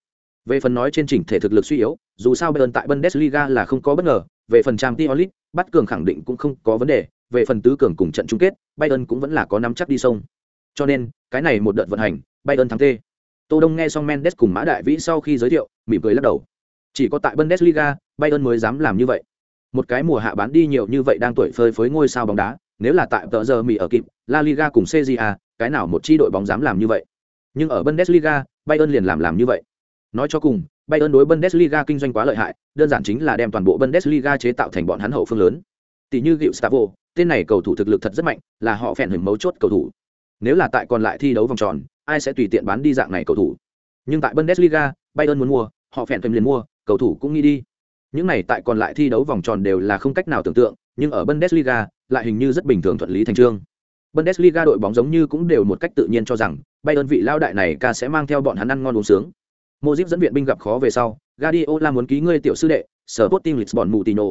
S1: Về phần nói trên chỉnh thể thực lực suy yếu, dù sao Bayern tại Bundesliga là không có bất ngờ, về phần trang Tiolit, bắt cường khẳng định cũng không có vấn đề, về phần tứ cường cùng trận chung kết, Bayern cũng vẫn là có nắm chắc đi sông. Cho nên, cái này một đợt vận hành, Bayern thắng tê. Tô Đông nghe xong Mendes cùng Mã Đại Vĩ sau khi giới thiệu, mỉm cười lắc đầu. Chỉ có tại Bundesliga, Bayern mới dám làm như vậy. Một cái mùa hạ bán đi nhiều như vậy đang tuổi phơi phới ngôi sao bóng đá, nếu là tại tờ giờ Mỹ ở kịp, La Liga cùng CJA, cái nào một chi đội bóng dám làm như vậy. Nhưng ở Bundesliga, Bayern liền làm làm như vậy. Nói cho cùng, Bayern đối Bundesliga kinh doanh quá lợi hại, đơn giản chính là đem toàn bộ Bundesliga chế tạo thành bọn hắn hậu phương lớn. Tỷ như Gustavo, tên này cầu thủ thực lực thật rất mạnh, là họ phèn hình mấu chốt cầu thủ. Nếu là tại còn lại thi đấu vòng tròn, ai sẽ tùy tiện bán đi dạng này cầu thủ. Nhưng tại Bundesliga, Bayern muốn mua, họ phèn thêm liền mua, cầu thủ cũng nghĩ đi. Những này tại còn lại thi đấu vòng tròn đều là không cách nào tưởng tượng, nhưng ở Bundesliga lại hình như rất bình thường thuận lý thành trương. Bundesliga đội bóng giống như cũng đều một cách tự nhiên cho rằng Bayern vị lao đại này ca sẽ mang theo bọn hắn ăn ngon uống sướng. Modric dẫn viện binh gặp khó về sau, Guardiola muốn ký ngươi tiểu sư đệ, Sporting Lisbon Moutinho.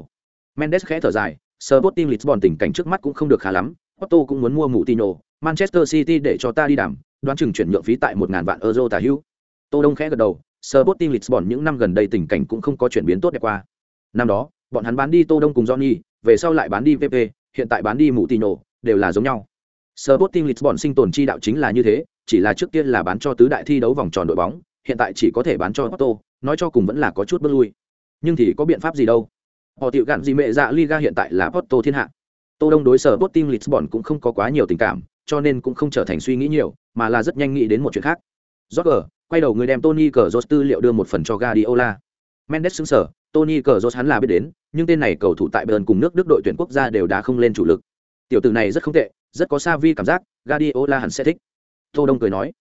S1: Mendes khẽ thở dài, Sporting Lisbon tình cảnh trước mắt cũng không được khá lắm, Otto cũng muốn mua Moutinho, Manchester City để cho ta đi đảm, đoán chừng chuyển nhượng phí tại 1000 vạn euro tả hữu. Tô Đông khẽ gật đầu, Sporting Lisbon những năm gần đây tình cảnh cũng không có chuyển biến tốt đẹp qua. Năm đó, bọn hắn bán đi Tô Đông cùng Johnny, về sau lại bán đi PP, hiện tại bán đi Moutinho, đều là giống nhau. Sporting Lisbon sinh tồn chi đạo chính là như thế, chỉ là trước tiên là bán cho tứ đại thi đấu vòng tròn đội bóng, hiện tại chỉ có thể bán cho Otto, nói cho cùng vẫn là có chút bước lui. Nhưng thì có biện pháp gì đâu? Họ tiểu gạn gì mẹ dạ Liga hiện tại là Porto thiên hạ. Tô Đông đối sở Sporting Lisbon cũng không có quá nhiều tình cảm, cho nên cũng không trở thành suy nghĩ nhiều, mà là rất nhanh nghĩ đến một chuyện khác. Roger, quay đầu người đem Tony Cazorla tư liệu đưa một phần cho Guardiola. Mendes sững sờ, Tony Cazorla hắn là biết đến, nhưng tên này cầu thủ tại Bayern cùng nước Đức đội tuyển quốc gia đều đã không lên chủ lực. Tiểu tử này rất không tệ, rất có Xavi cảm giác, Guardiola hẳn sẽ thích. Tô Đông cười nói,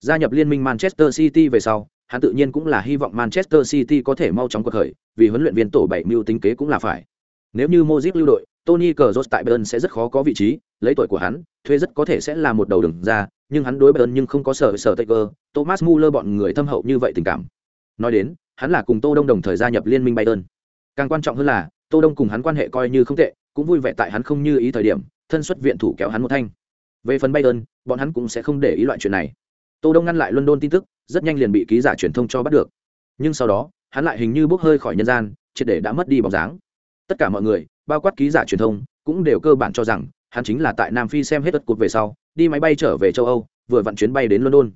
S1: gia nhập liên minh Manchester City về sau, hắn tự nhiên cũng là hy vọng Manchester City có thể mau chóng quật khởi, vì huấn luyện viên tổ bảy mưu tính kế cũng là phải. Nếu như Modric lưu đội, Tony Kroos tại Bayern sẽ rất khó có vị trí, lấy tuổi của hắn, thuê rất có thể sẽ là một đầu đường ra, nhưng hắn đối Bayern nhưng không có sở sở Taker, Thomas Muller bọn người thâm hậu như vậy tình cảm. Nói đến, hắn là cùng Tô Đông đồng thời gia nhập liên minh Bayern. Càng quan trọng hơn là, Tô Đông cùng hắn quan hệ coi như không tệ, cũng vui vẻ tại hắn không như ý thời điểm, thân xuất viện thủ kéo hắn một thanh. Về phần Bayern, bọn hắn cũng sẽ không để ý loại chuyện này. Tô Đông ngăn lại London tin tức, rất nhanh liền bị ký giả truyền thông cho bắt được. Nhưng sau đó, hắn lại hình như bốc hơi khỏi nhân gian, triệt để đã mất đi bóng dáng. Tất cả mọi người, bao quát ký giả truyền thông, cũng đều cơ bản cho rằng hắn chính là tại Nam Phi xem hết đất cột về sau, đi máy bay trở về châu Âu, vừa vận chuyến bay đến London.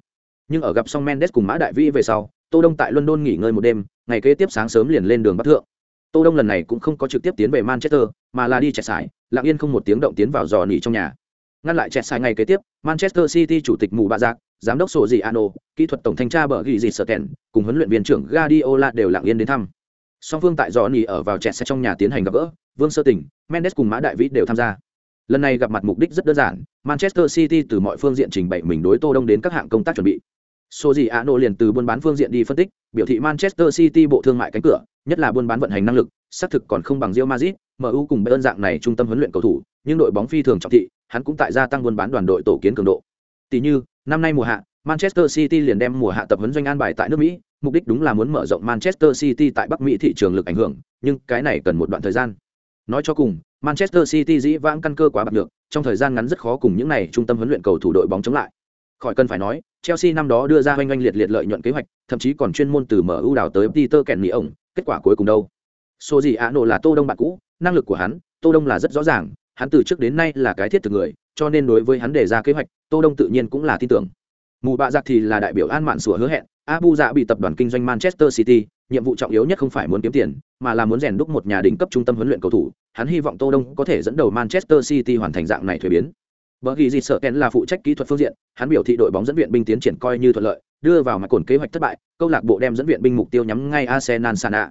S1: Nhưng ở gặp xong Mendes cùng Mã Đại Vĩ về sau, Tô Đông tại London nghỉ ngơi một đêm, ngày kế tiếp sáng sớm liền lên đường Bắc thượng. Tô Đông lần này cũng không có trực tiếp tiến về Manchester, mà là đi chạy sải, lặng yên không một tiếng động tiến vào dò nỉ trong nhà. Ngăn lại chẹt sai ngày kế tiếp, Manchester City chủ tịch mù bạ giặc, giám đốc sổ gì Ano, kỹ thuật tổng thanh tra bờ ghi gì sở tèn, cùng huấn luyện viên trưởng Guardiola đều lặng yên đến thăm. Song phương tại dò nỉ ở vào chẹt xe trong nhà tiến hành gặp gỡ, Vương Sơ Tỉnh, Mendes cùng Mã Đại Vĩ đều tham gia. Lần này gặp mặt mục đích rất đơn giản, Manchester City từ mọi phương diện trình bày mình đối Tô Đông đến các hạng công tác chuẩn bị. Sổ gì Ano liền từ buôn bán phương diện đi phân tích, biểu thị Manchester City bộ thương mại cánh cửa, nhất là buôn bán vận hành năng lực, xác thực còn không bằng Real Madrid, MU cùng Bayern dạng này trung tâm huấn luyện cầu thủ, nhưng đội bóng phi thường trọng thị, hắn cũng tại gia tăng buôn bán đoàn đội tổ kiến cường độ. Tỷ như, năm nay mùa hạ, Manchester City liền đem mùa hạ tập huấn doanh an bài tại nước Mỹ, mục đích đúng là muốn mở rộng Manchester City tại Bắc Mỹ thị trường lực ảnh hưởng, nhưng cái này cần một đoạn thời gian. Nói cho cùng, Manchester City dĩ vãng căn cơ quá bạc được, trong thời gian ngắn rất khó cùng những này trung tâm huấn luyện cầu thủ đội bóng chống lại. Khỏi cần phải nói, Chelsea năm đó đưa ra hoành hoành liệt liệt lợi nhuận kế hoạch, thậm chí còn chuyên môn từ MU đào tới Peter Kenny ổng, kết quả cuối cùng đâu? Số gì Á nổ là Tô Đông bạn cũ, năng lực của hắn, Tô Đông là rất rõ ràng, hắn từ trước đến nay là cái thiết thực người, cho nên đối với hắn đề ra kế hoạch, Tô Đông tự nhiên cũng là tin tưởng. Mù bạ giặc thì là đại biểu An Mạn sủa hứa hẹn, Abu Dạ bị tập đoàn kinh doanh Manchester City, nhiệm vụ trọng yếu nhất không phải muốn kiếm tiền, mà là muốn rèn đúc một nhà đỉnh cấp trung tâm huấn luyện cầu thủ. Hắn hy vọng Tô Đông có thể dẫn đầu Manchester City hoàn thành dạng này thuế biến. Bởi vì gì sợ kèn là phụ trách kỹ thuật phương diện, hắn biểu thị đội bóng dẫn viện binh tiến triển coi như thuận lợi, đưa vào mặt cồn kế hoạch thất bại, câu lạc bộ đem dẫn viện binh mục tiêu nhắm ngay Arsenal Sana.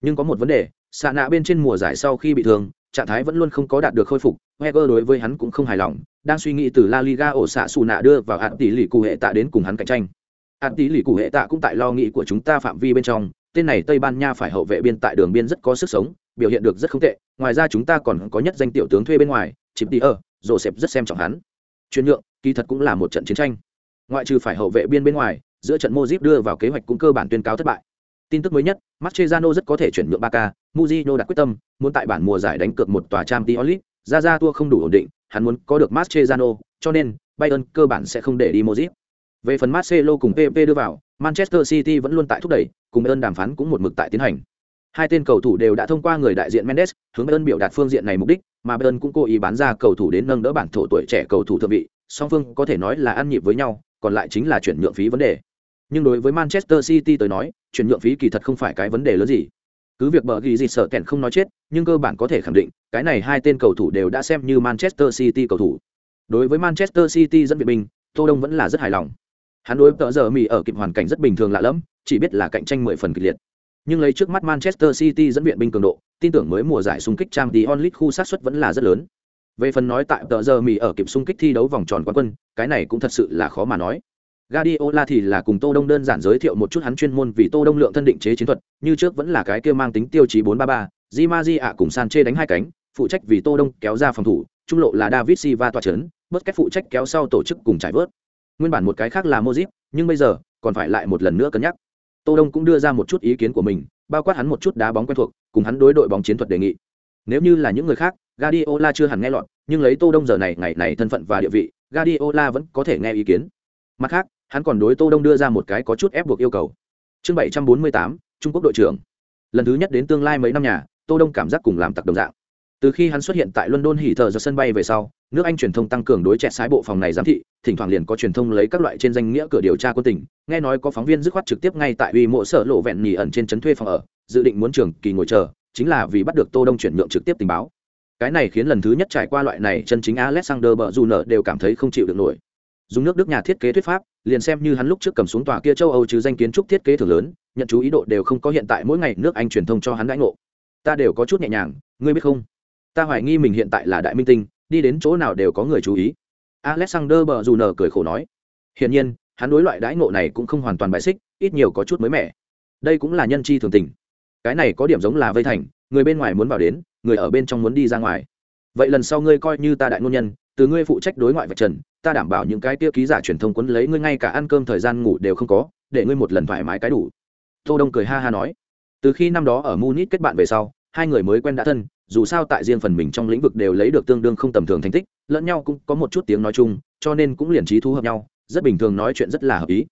S1: Nhưng có một vấn đề, Sana bên trên mùa giải sau khi bị thương, trạng thái vẫn luôn không có đạt được khôi phục, Wenger đối với hắn cũng không hài lòng, đang suy nghĩ từ La Liga ổ xạ xù nạ đưa vào hạt tỷ lì cụ hệ tạ đến cùng hắn cạnh tranh. Hạt tỷ lì cụ hệ tạ cũng tại lo nghĩ của chúng ta phạm vi bên trong, tên này Tây Ban Nha phải hậu vệ biên tại đường biên rất có sức sống, biểu hiện được rất không tệ, ngoài ra chúng ta còn có nhất danh tiểu tướng thuê bên ngoài, Chip Đi ở, Joseph rất xem trọng hắn. Chuyển nhượng, kỳ thật cũng là một trận chiến tranh. Ngoại trừ phải hậu vệ biên bên ngoài, giữa trận Modric đưa vào kế hoạch cũng cơ bản tuyên cáo thất bại. Tin tức mới nhất, Mascherano rất có thể chuyển nhượng Barca, Mujino đặt quyết tâm, muốn tại bản mùa giải đánh cược một tòa Champions League, ra ra tua không đủ ổn định, hắn muốn có được Mascherano, cho nên Bayern cơ bản sẽ không để đi Modric. Về phần Marcelo cùng PP đưa vào, Manchester City vẫn luôn tại thúc đẩy, cùng Bayern đàm phán cũng một mực tại tiến hành. Hai tên cầu thủ đều đã thông qua người đại diện Mendes, hướng Bayern biểu đạt phương diện này mục đích, mà Bayern cũng cố ý bán ra cầu thủ đến nâng đỡ bản thổ tuổi trẻ cầu thủ thượng vị, song phương có thể nói là ăn nhịp với nhau, còn lại chính là chuyển nhượng phí vấn đề. Nhưng đối với Manchester City tới nói, chuyển nhượng phí kỳ thật không phải cái vấn đề lớn gì. Cứ việc bờ ghi gì sợ kẹn không nói chết, nhưng cơ bản có thể khẳng định, cái này hai tên cầu thủ đều đã xem như Manchester City cầu thủ. Đối với Manchester City dẫn viện binh, Tô Đông vẫn là rất hài lòng. Hắn đối tợ giờ mì ở kịp hoàn cảnh rất bình thường lạ lẫm, chỉ biết là cạnh tranh mười phần kịch liệt. Nhưng lấy trước mắt Manchester City dẫn viện binh cường độ, tin tưởng mới mùa giải xung kích trang Champions League khu sát suất vẫn là rất lớn. Về phần nói tại tợ giờ mì ở kịp xung kích thi đấu vòng tròn quán quân, cái này cũng thật sự là khó mà nói. Guardiola thì là cùng Tô Đông đơn giản giới thiệu một chút hắn chuyên môn vì Tô Đông lượng thân định chế chiến thuật, như trước vẫn là cái kia mang tính tiêu chí 433, Di Maji ạ cùng Sanchez đánh hai cánh, phụ trách vì Tô Đông kéo ra phòng thủ, trung lộ là David Silva tọa chấn, bất cách phụ trách kéo sau tổ chức cùng trải vớt. Nguyên bản một cái khác là Modric, nhưng bây giờ còn phải lại một lần nữa cân nhắc. Tô Đông cũng đưa ra một chút ý kiến của mình, bao quát hắn một chút đá bóng quen thuộc, cùng hắn đối đội bóng chiến thuật đề nghị. Nếu như là những người khác, Guardiola chưa hẳn nghe lọt, nhưng lấy Tô Đông giờ này ngày này thân phận và địa vị, Guardiola vẫn có thể nghe ý kiến. Mặt khác, hắn còn đối Tô Đông đưa ra một cái có chút ép buộc yêu cầu. Chương 748, Trung Quốc đội trưởng. Lần thứ nhất đến tương lai mấy năm nhà, Tô Đông cảm giác cùng làm tặc đồng dạng. Từ khi hắn xuất hiện tại London hỉ thờ giờ sân bay về sau, nước Anh truyền thông tăng cường đối chẹt sái bộ phòng này giám thị, thỉnh thoảng liền có truyền thông lấy các loại trên danh nghĩa cửa điều tra quân tỉnh, nghe nói có phóng viên dứt khoát trực tiếp ngay tại uy mộ sở lộ vẹn nhì ẩn trên trấn thuê phòng ở, dự định muốn trường kỳ ngồi chờ, chính là vì bắt được Tô Đông chuyển nhượng trực tiếp tình báo. cái này khiến lần thứ nhất trải qua loại này chân chính alexander bờ dù nợ đều cảm thấy không chịu được nổi dùng nước đức nhà thiết kế thuyết pháp, liền xem như hắn lúc trước cầm xuống tòa kia châu âu chứ danh kiến trúc thiết kế thường lớn, nhận chú ý độ đều không có hiện tại mỗi ngày nước anh truyền thông cho hắn đãi ngộ. Ta đều có chút nhẹ nhàng, ngươi biết không? Ta hoài nghi mình hiện tại là đại minh tinh, đi đến chỗ nào đều có người chú ý. Alexander bờ dù nở cười khổ nói. Hiển nhiên, hắn đối loại đãi ngộ này cũng không hoàn toàn bại xích, ít nhiều có chút mới mẻ. Đây cũng là nhân chi thường tình. Cái này có điểm giống là vây thành, người bên ngoài muốn vào đến, người ở bên trong muốn đi ra ngoài. Vậy lần sau ngươi coi như ta đại ngôn nhân từ ngươi phụ trách đối ngoại vạch trần, ta đảm bảo những cái tiêu ký giả truyền thông quấn lấy ngươi ngay cả ăn cơm thời gian ngủ đều không có, để ngươi một lần thoải mái cái đủ. Tô đông cười ha ha nói. Từ khi năm đó ở munich kết bạn về sau, hai người mới quen đã thân, dù sao tại riêng phần mình trong lĩnh vực đều lấy được tương đương không tầm thường thành tích, lẫn nhau cũng có một chút tiếng nói chung, cho nên cũng liền trí thu hợp nhau, rất bình thường nói chuyện rất là hợp ý.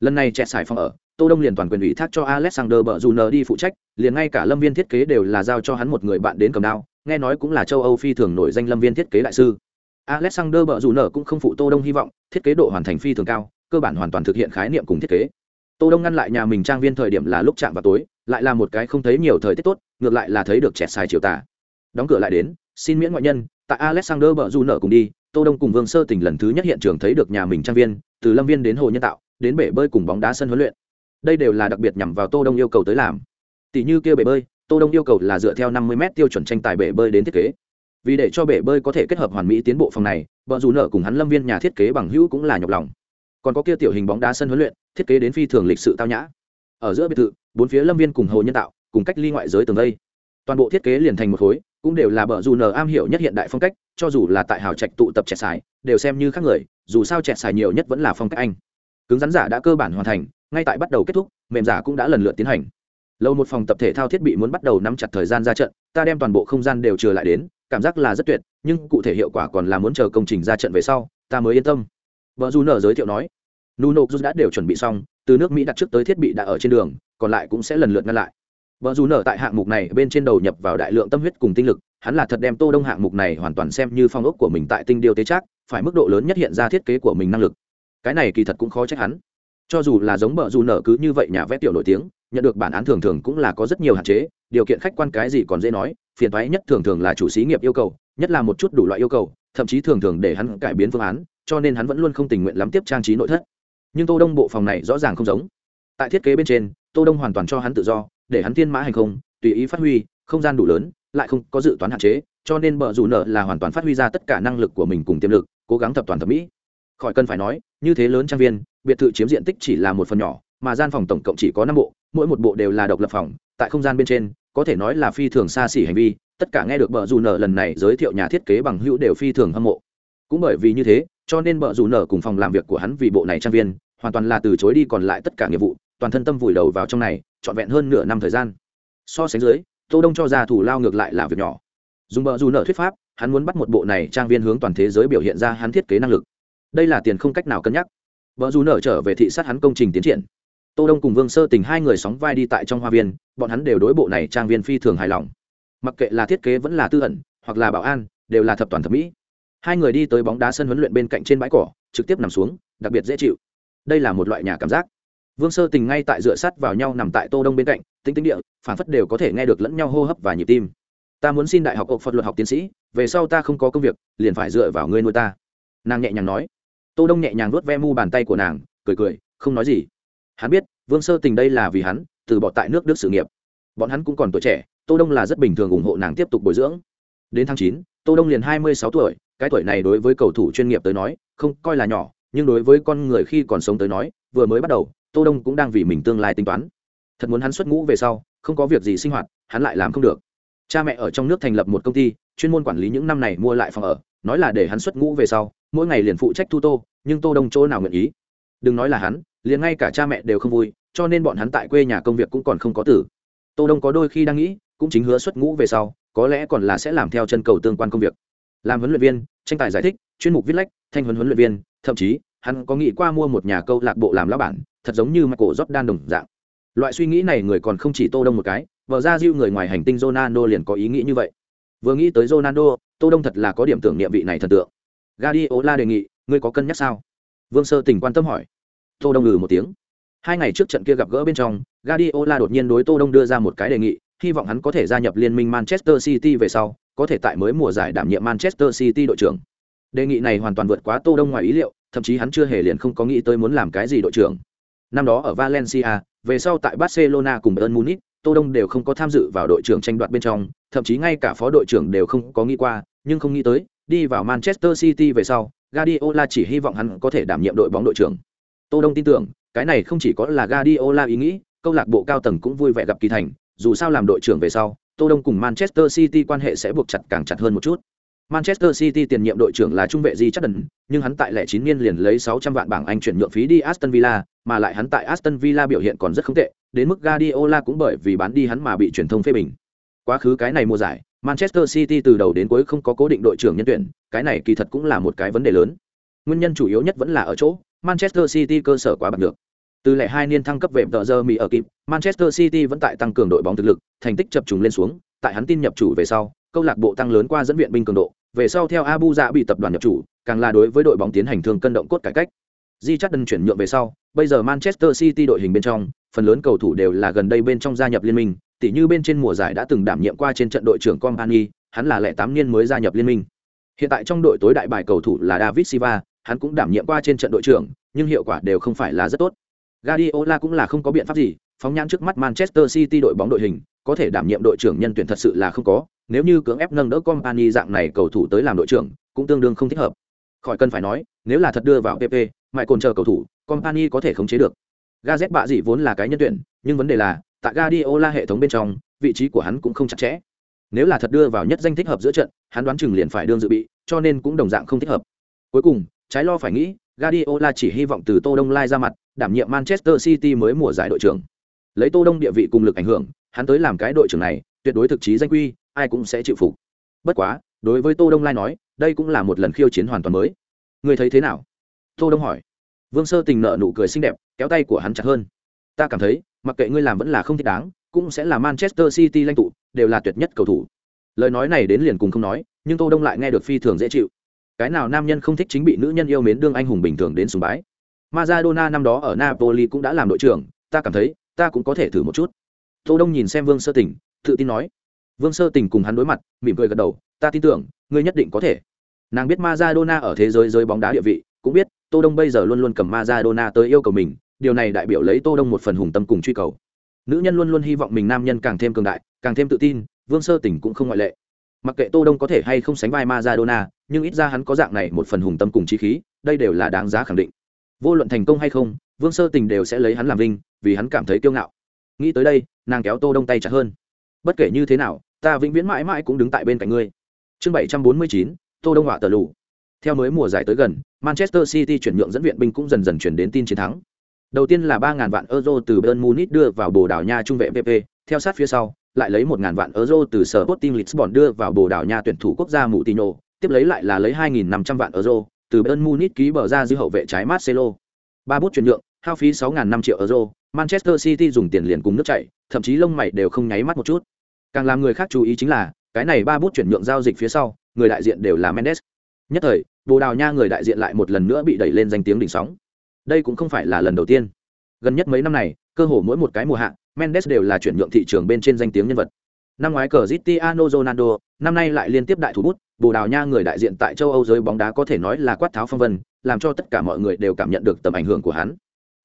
S1: Lần này trẻ xài phòng ở, tô đông liền toàn quyền ủy thác cho alexander bờ dù đi phụ trách, liền ngay cả lâm viên thiết kế đều là giao cho hắn một người bạn đến cầm đao, nghe nói cũng là châu âu phi thường nổi danh lâm viên thiết kế đại sư alexander bờ dù cũng không phụ tô đông hy vọng, thiết kế độ hoàn thành phi thường cao, cơ bản hoàn toàn thực hiện khái niệm cùng thiết kế. Tô đông ngăn lại nhà mình trang viên thời điểm là lúc chạm vào tối, lại là một cái không thấy nhiều thời tiết tốt, ngược lại là thấy được trẻ sai chiều tà. Đóng cửa lại đến, xin miễn ngoại nhân, tại alexander bờ dù cùng đi, tô đông cùng vương sơ tỉnh lần thứ nhất hiện trường thấy được nhà mình trang viên, từ lâm viên đến hồ nhân tạo, đến bể bơi cùng bóng đá sân huấn luyện. Đây đều là đặc biệt nhằm vào tô đông yêu cầu tới làm. Tỷ như kia bể bơi, tô đông yêu cầu là dựa theo 50 m tiêu chuẩn tranh tài bể bơi đến thiết kế vì để cho bể bơi có thể kết hợp hoàn mỹ tiến bộ phòng này vợ dù nợ cùng hắn lâm viên nhà thiết kế bằng hữu cũng là nhọc lòng. Còn có kia tiểu hình bóng đá sân huấn luyện, thiết kế đến phi thường lịch sự tao nhã. Ở giữa biệt thự, bốn phía lâm viên cùng hồ nhân tạo, cùng cách ly ngoại giới tường đây. Toàn bộ thiết kế liền thành một khối, cũng đều là bờ dù nờ am hiểu nhất hiện đại phong cách, cho dù là tại hào trạch tụ tập trẻ xài, đều xem như khác người, dù sao trẻ xài nhiều nhất vẫn là phong cách anh. Cứng rắn giả đã cơ bản hoàn thành, ngay tại bắt đầu kết thúc, mềm giả cũng đã lần lượt tiến hành. Lâu một phòng tập thể thao thiết bị muốn bắt đầu nắm chặt thời gian ra trận, ta đem toàn bộ không gian đều trừ lại đến cảm giác là rất tuyệt, nhưng cụ thể hiệu quả còn là muốn chờ công trình ra trận về sau, ta mới yên tâm. Vợ dù nở giới thiệu nói. Nụ nộp dù đã đều chuẩn bị xong, từ nước mỹ đặt trước tới thiết bị đã ở trên đường, còn lại cũng sẽ lần lượt ngăn lại. Vợ dù nở tại hạng mục này bên trên đầu nhập vào đại lượng tâm huyết cùng tinh lực, hắn là thật đem tô đông hạng mục này hoàn toàn xem như phong ốc của mình tại tinh điều tế chắc phải mức độ lớn nhất hiện ra thiết kế của mình năng lực. Cái này kỳ thật cũng khó trách hắn. Cho dù là giống vợ dù nở cứ như vậy nhà vẽ tiểu nổi tiếng, nhận được bản án thường thường cũng là có rất nhiều hạn chế, điều kiện khách quan cái gì còn dễ nói phiền toái nhất thường thường là chủ xí nghiệp yêu cầu, nhất là một chút đủ loại yêu cầu, thậm chí thường thường để hắn cải biến phương án, cho nên hắn vẫn luôn không tình nguyện lắm tiếp trang trí nội thất. Nhưng tô đông bộ phòng này rõ ràng không giống. Tại thiết kế bên trên, tô đông hoàn toàn cho hắn tự do, để hắn thiên mã hành không, tùy ý phát huy, không gian đủ lớn, lại không có dự toán hạn chế, cho nên bờ rủ nợ là hoàn toàn phát huy ra tất cả năng lực của mình cùng tiềm lực, cố gắng thập toàn thẩm mỹ. Khỏi cần phải nói, như thế lớn trang viên, biệt thự chiếm diện tích chỉ là một phần nhỏ, mà gian phòng tổng cộng chỉ có năm bộ, mỗi một bộ đều là độc lập phòng, tại không gian bên trên có thể nói là phi thường xa xỉ hành vi, tất cả nghe được bờ dù nợ lần này giới thiệu nhà thiết kế bằng hữu đều phi thường hâm mộ. Cũng bởi vì như thế, cho nên bờ dù nợ cùng phòng làm việc của hắn vì bộ này trang viên, hoàn toàn là từ chối đi còn lại tất cả nghiệp vụ, toàn thân tâm vùi đầu vào trong này, trọn vẹn hơn nửa năm thời gian. So sánh dưới, tô đông cho ra thủ lao ngược lại là việc nhỏ. Dùng bờ dù nợ thuyết pháp, hắn muốn bắt một bộ này trang viên hướng toàn thế giới biểu hiện ra hắn thiết kế năng lực. Đây là tiền không cách nào cân nhắc. Vợ dù nợ trở về thị sát hắn công trình tiến triển tô đông cùng vương sơ tình hai người sóng vai đi tại trong hoa viên, bọn hắn đều đối bộ này trang viên phi thường hài lòng. Mặc kệ là thiết kế vẫn là tư ẩn, hoặc là bảo an, đều là thập toàn thẩm mỹ. Hai người đi tới bóng đá sân huấn luyện bên cạnh trên bãi cỏ, trực tiếp nằm xuống, đặc biệt dễ chịu. Đây là một loại nhà cảm giác. Vương sơ tình ngay tại dựa sắt vào nhau nằm tại tô đông bên cạnh, tính tính địa phản phất đều có thể nghe được lẫn nhau hô hấp và nhịp tim. Ta muốn xin đại học ộc phật luật học tiến sĩ, về sau ta không có công việc, liền phải dựa vào ngươi nuôi ta. Nàng nhẹ nhàng nói. Tô đông nhẹ nhàng vuốt ve mu bàn tay của nàng, cười cười, không nói gì hắn biết, vương sơ tình đây là vì hắn, từ bỏ tại nước đức sự nghiệp. Bọn hắn cũng còn tuổi trẻ, tô đông là rất bình thường ủng hộ nàng tiếp tục bồi dưỡng. Đến tháng chín, tô đông liền hai mươi sáu tuổi, cái tuổi này đối với cầu thủ chuyên nghiệp tới nói, không coi là nhỏ, nhưng đối với con người khi còn sống tới nói, vừa mới bắt đầu, tô đông cũng đang vì mình tương lai tính toán. Thật muốn hắn xuất ngũ về sau, không có việc gì sinh hoạt, hắn lại làm không được. Cha mẹ ở trong nước thành lập một công ty, chuyên môn quản lý những năm này mua lại phòng ở, nói là để hắn xuất ngũ về sau, mỗi ngày liền phụ trách thu tô, nhưng tô đông chỗ nào nguyện ý? Đừng nói là hắn liền ngay cả cha mẹ đều không vui, cho nên bọn hắn tại quê nhà công việc cũng còn không có tử. Tô đông có đôi khi đang nghĩ, cũng chính hứa xuất ngũ về sau, có lẽ còn là sẽ làm theo chân cầu tương quan công việc. Làm huấn luyện viên, tranh tài giải thích, chuyên mục viết lách, thanh huấn huấn luyện viên, thậm chí, hắn có nghĩ qua mua một nhà câu lạc bộ làm lão bản, thật giống như michael jordan đồng dạng. Loại suy nghĩ này người còn không chỉ tô đông một cái, vợ ra diêu người ngoài hành tinh ronaldo liền có ý nghĩ như vậy. Vừa nghĩ tới ronaldo, tô đông thật là có điểm tưởng niệm vị này thần tượng. Guardiola đề nghị, ngươi có cân nhắc sao? Vương sơ tình quan tâm hỏi tô đông ngừ một tiếng hai ngày trước trận kia gặp gỡ bên trong Guardiola đột nhiên đối tô đông đưa ra một cái đề nghị hy vọng hắn có thể gia nhập liên minh manchester city về sau có thể tại mới mùa giải đảm nhiệm Manchester City đội trưởng. Đề nghị này hoàn toàn vượt quá Tô Đông ngoài ý liệu, thậm chí hắn chưa hề liền không có nghĩ tới muốn làm cái gì đội trưởng. Năm đó ở Valencia, về sau tại Barcelona cùng Bayern Munich, Tô Đông đều không có tham dự vào đội trưởng tranh đoạt bên trong, thậm chí ngay cả phó đội trưởng đều không có nghĩ qua, nhưng không nghĩ tới, đi vào Manchester City về sau, Guardiola chỉ hy vọng hắn có thể đảm nhiệm đội bóng đội trưởng. Tô Đông tin tưởng, cái này không chỉ có là Guardiola ý nghĩ, câu lạc bộ cao tầng cũng vui vẻ gặp kỳ thành, dù sao làm đội trưởng về sau, Tô Đông cùng Manchester City quan hệ sẽ buộc chặt càng chặt hơn một chút. Manchester City tiền nhiệm đội trưởng là trung vệ Di Chadden, nhưng hắn tại lẻ 9 niên liền lấy 600 vạn bảng Anh chuyển nhượng phí đi Aston Villa, mà lại hắn tại Aston Villa biểu hiện còn rất không tệ, đến mức Guardiola cũng bởi vì bán đi hắn mà bị truyền thông phê bình. Quá khứ cái này mùa giải, Manchester City từ đầu đến cuối không có cố định đội trưởng nhân tuyển, cái này kỳ thật cũng là một cái vấn đề lớn. Nguyên nhân chủ yếu nhất vẫn là ở chỗ Manchester City cơ sở quá bằng được. Từ lẻ hai niên thăng cấp về tờ giờ Mỹ ở kịp, Manchester City vẫn tại tăng cường đội bóng thực lực, thành tích chập trùng lên xuống, tại hắn tin nhập chủ về sau, câu lạc bộ tăng lớn qua dẫn viện binh cường độ, về sau theo Abu Dha bị tập đoàn nhập chủ, càng là đối với đội bóng tiến hành thường cân động cốt cải cách. Di Chadden chuyển nhượng về sau, bây giờ Manchester City đội hình bên trong, phần lớn cầu thủ đều là gần đây bên trong gia nhập liên minh, tỉ như bên trên mùa giải đã từng đảm nhiệm qua trên trận đội trưởng Company, hắn là lẻ tám niên mới gia nhập liên minh. Hiện tại trong đội tối đại bài cầu thủ là David Silva, hắn cũng đảm nhiệm qua trên trận đội trưởng, nhưng hiệu quả đều không phải là rất tốt. Guardiola cũng là không có biện pháp gì, phóng nhãn trước mắt Manchester City đội bóng đội hình, có thể đảm nhiệm đội trưởng nhân tuyển thật sự là không có, nếu như cưỡng ép nâng đỡ Company dạng này cầu thủ tới làm đội trưởng, cũng tương đương không thích hợp. Khỏi cần phải nói, nếu là thật đưa vào PP, mại cồn chờ cầu thủ, Company có thể khống chế được. Gazet bạ dị vốn là cái nhân tuyển, nhưng vấn đề là, tại Guardiola hệ thống bên trong, vị trí của hắn cũng không chặt chẽ. Nếu là thật đưa vào nhất danh thích hợp giữa trận, hắn đoán chừng liền phải đương dự bị, cho nên cũng đồng dạng không thích hợp. Cuối cùng, trái lo phải nghĩ, Guardiola chỉ hy vọng từ Tô Đông Lai ra mặt, đảm nhiệm Manchester City mới mùa giải đội trưởng. Lấy Tô Đông địa vị cùng lực ảnh hưởng, hắn tới làm cái đội trưởng này, tuyệt đối thực chí danh quy, ai cũng sẽ chịu phục. Bất quá, đối với Tô Đông Lai nói, đây cũng là một lần khiêu chiến hoàn toàn mới. Người thấy thế nào? Tô Đông hỏi. Vương Sơ Tình nở nụ cười xinh đẹp, kéo tay của hắn chặt hơn. Ta cảm thấy, mặc kệ ngươi làm vẫn là không thích đáng, cũng sẽ là Manchester City lãnh tụ, đều là tuyệt nhất cầu thủ. Lời nói này đến liền cùng không nói, nhưng Tô Đông lại nghe được phi thường dễ chịu. Cái nào nam nhân không thích chính bị nữ nhân yêu mến đương anh hùng bình thường đến sùng bái. Maradona năm đó ở Napoli cũng đã làm đội trưởng, ta cảm thấy, ta cũng có thể thử một chút. Tô Đông nhìn xem Vương Sơ Tình, tự tin nói. Vương Sơ Tình cùng hắn đối mặt, mỉm cười gật đầu, ta tin tưởng, ngươi nhất định có thể. Nàng biết Maradona ở thế giới giới bóng đá địa vị, cũng biết, Tô Đông bây giờ luôn luôn cầm Maradona tới yêu cầu mình, điều này đại biểu lấy Tô Đông một phần hùng tâm cùng truy cầu. Nữ nhân luôn luôn hy vọng mình nam nhân càng thêm cường đại, càng thêm tự tin, Vương Sơ Tình cũng không ngoại lệ. Mặc kệ Tô Đông có thể hay không sánh vai Maradona, nhưng ít ra hắn có dạng này một phần hùng tâm cùng chí khí, đây đều là đáng giá khẳng định. Vô luận thành công hay không, Vương Sơ Tình đều sẽ lấy hắn làm vinh, vì hắn cảm thấy kiêu ngạo. Nghĩ tới đây, nàng kéo Tô Đông tay chặt hơn. Bất kể như thế nào, ta vĩnh viễn mãi mãi cũng đứng tại bên cạnh ngươi. Chương 749, Tô Đông họa tờ lù. Theo mới mùa giải tới gần, Manchester City chuyển nhượng dẫn viện binh cũng dần dần chuyển đến tin chiến thắng. Đầu tiên là 3000 vạn euro từ Bayern Munich đưa vào Bồ Đào Nha trung vệ PP, theo sát phía sau, lại lấy 1000 vạn euro từ Sporting Lisbon đưa vào Bồ Đào Nha tuyển thủ quốc gia Moutinho, tiếp lấy lại là lấy 2500 vạn euro từ Bayern Munich ký bờ ra dư hậu vệ trái Marcelo. Ba bút chuyển nhượng, hao phí 6005 triệu euro, Manchester City dùng tiền liền cùng nước chảy, thậm chí lông mày đều không nháy mắt một chút. Càng làm người khác chú ý chính là, cái này ba bút chuyển nhượng giao dịch phía sau, người đại diện đều là Mendes. Nhất thời, Bồ Đào Nha người đại diện lại một lần nữa bị đẩy lên danh tiếng đỉnh sóng. Đây cũng không phải là lần đầu tiên. Gần nhất mấy năm này, cơ hồ mỗi một cái mùa hạ, Mendes đều là chuyển nhượng thị trường bên trên danh tiếng nhân vật. Năm ngoái cờ Cristiano Ronaldo, năm nay lại liên tiếp đại thủ bút, Bồ Đào Nha người đại diện tại châu Âu giới bóng đá có thể nói là quát tháo phong vân, làm cho tất cả mọi người đều cảm nhận được tầm ảnh hưởng của hắn.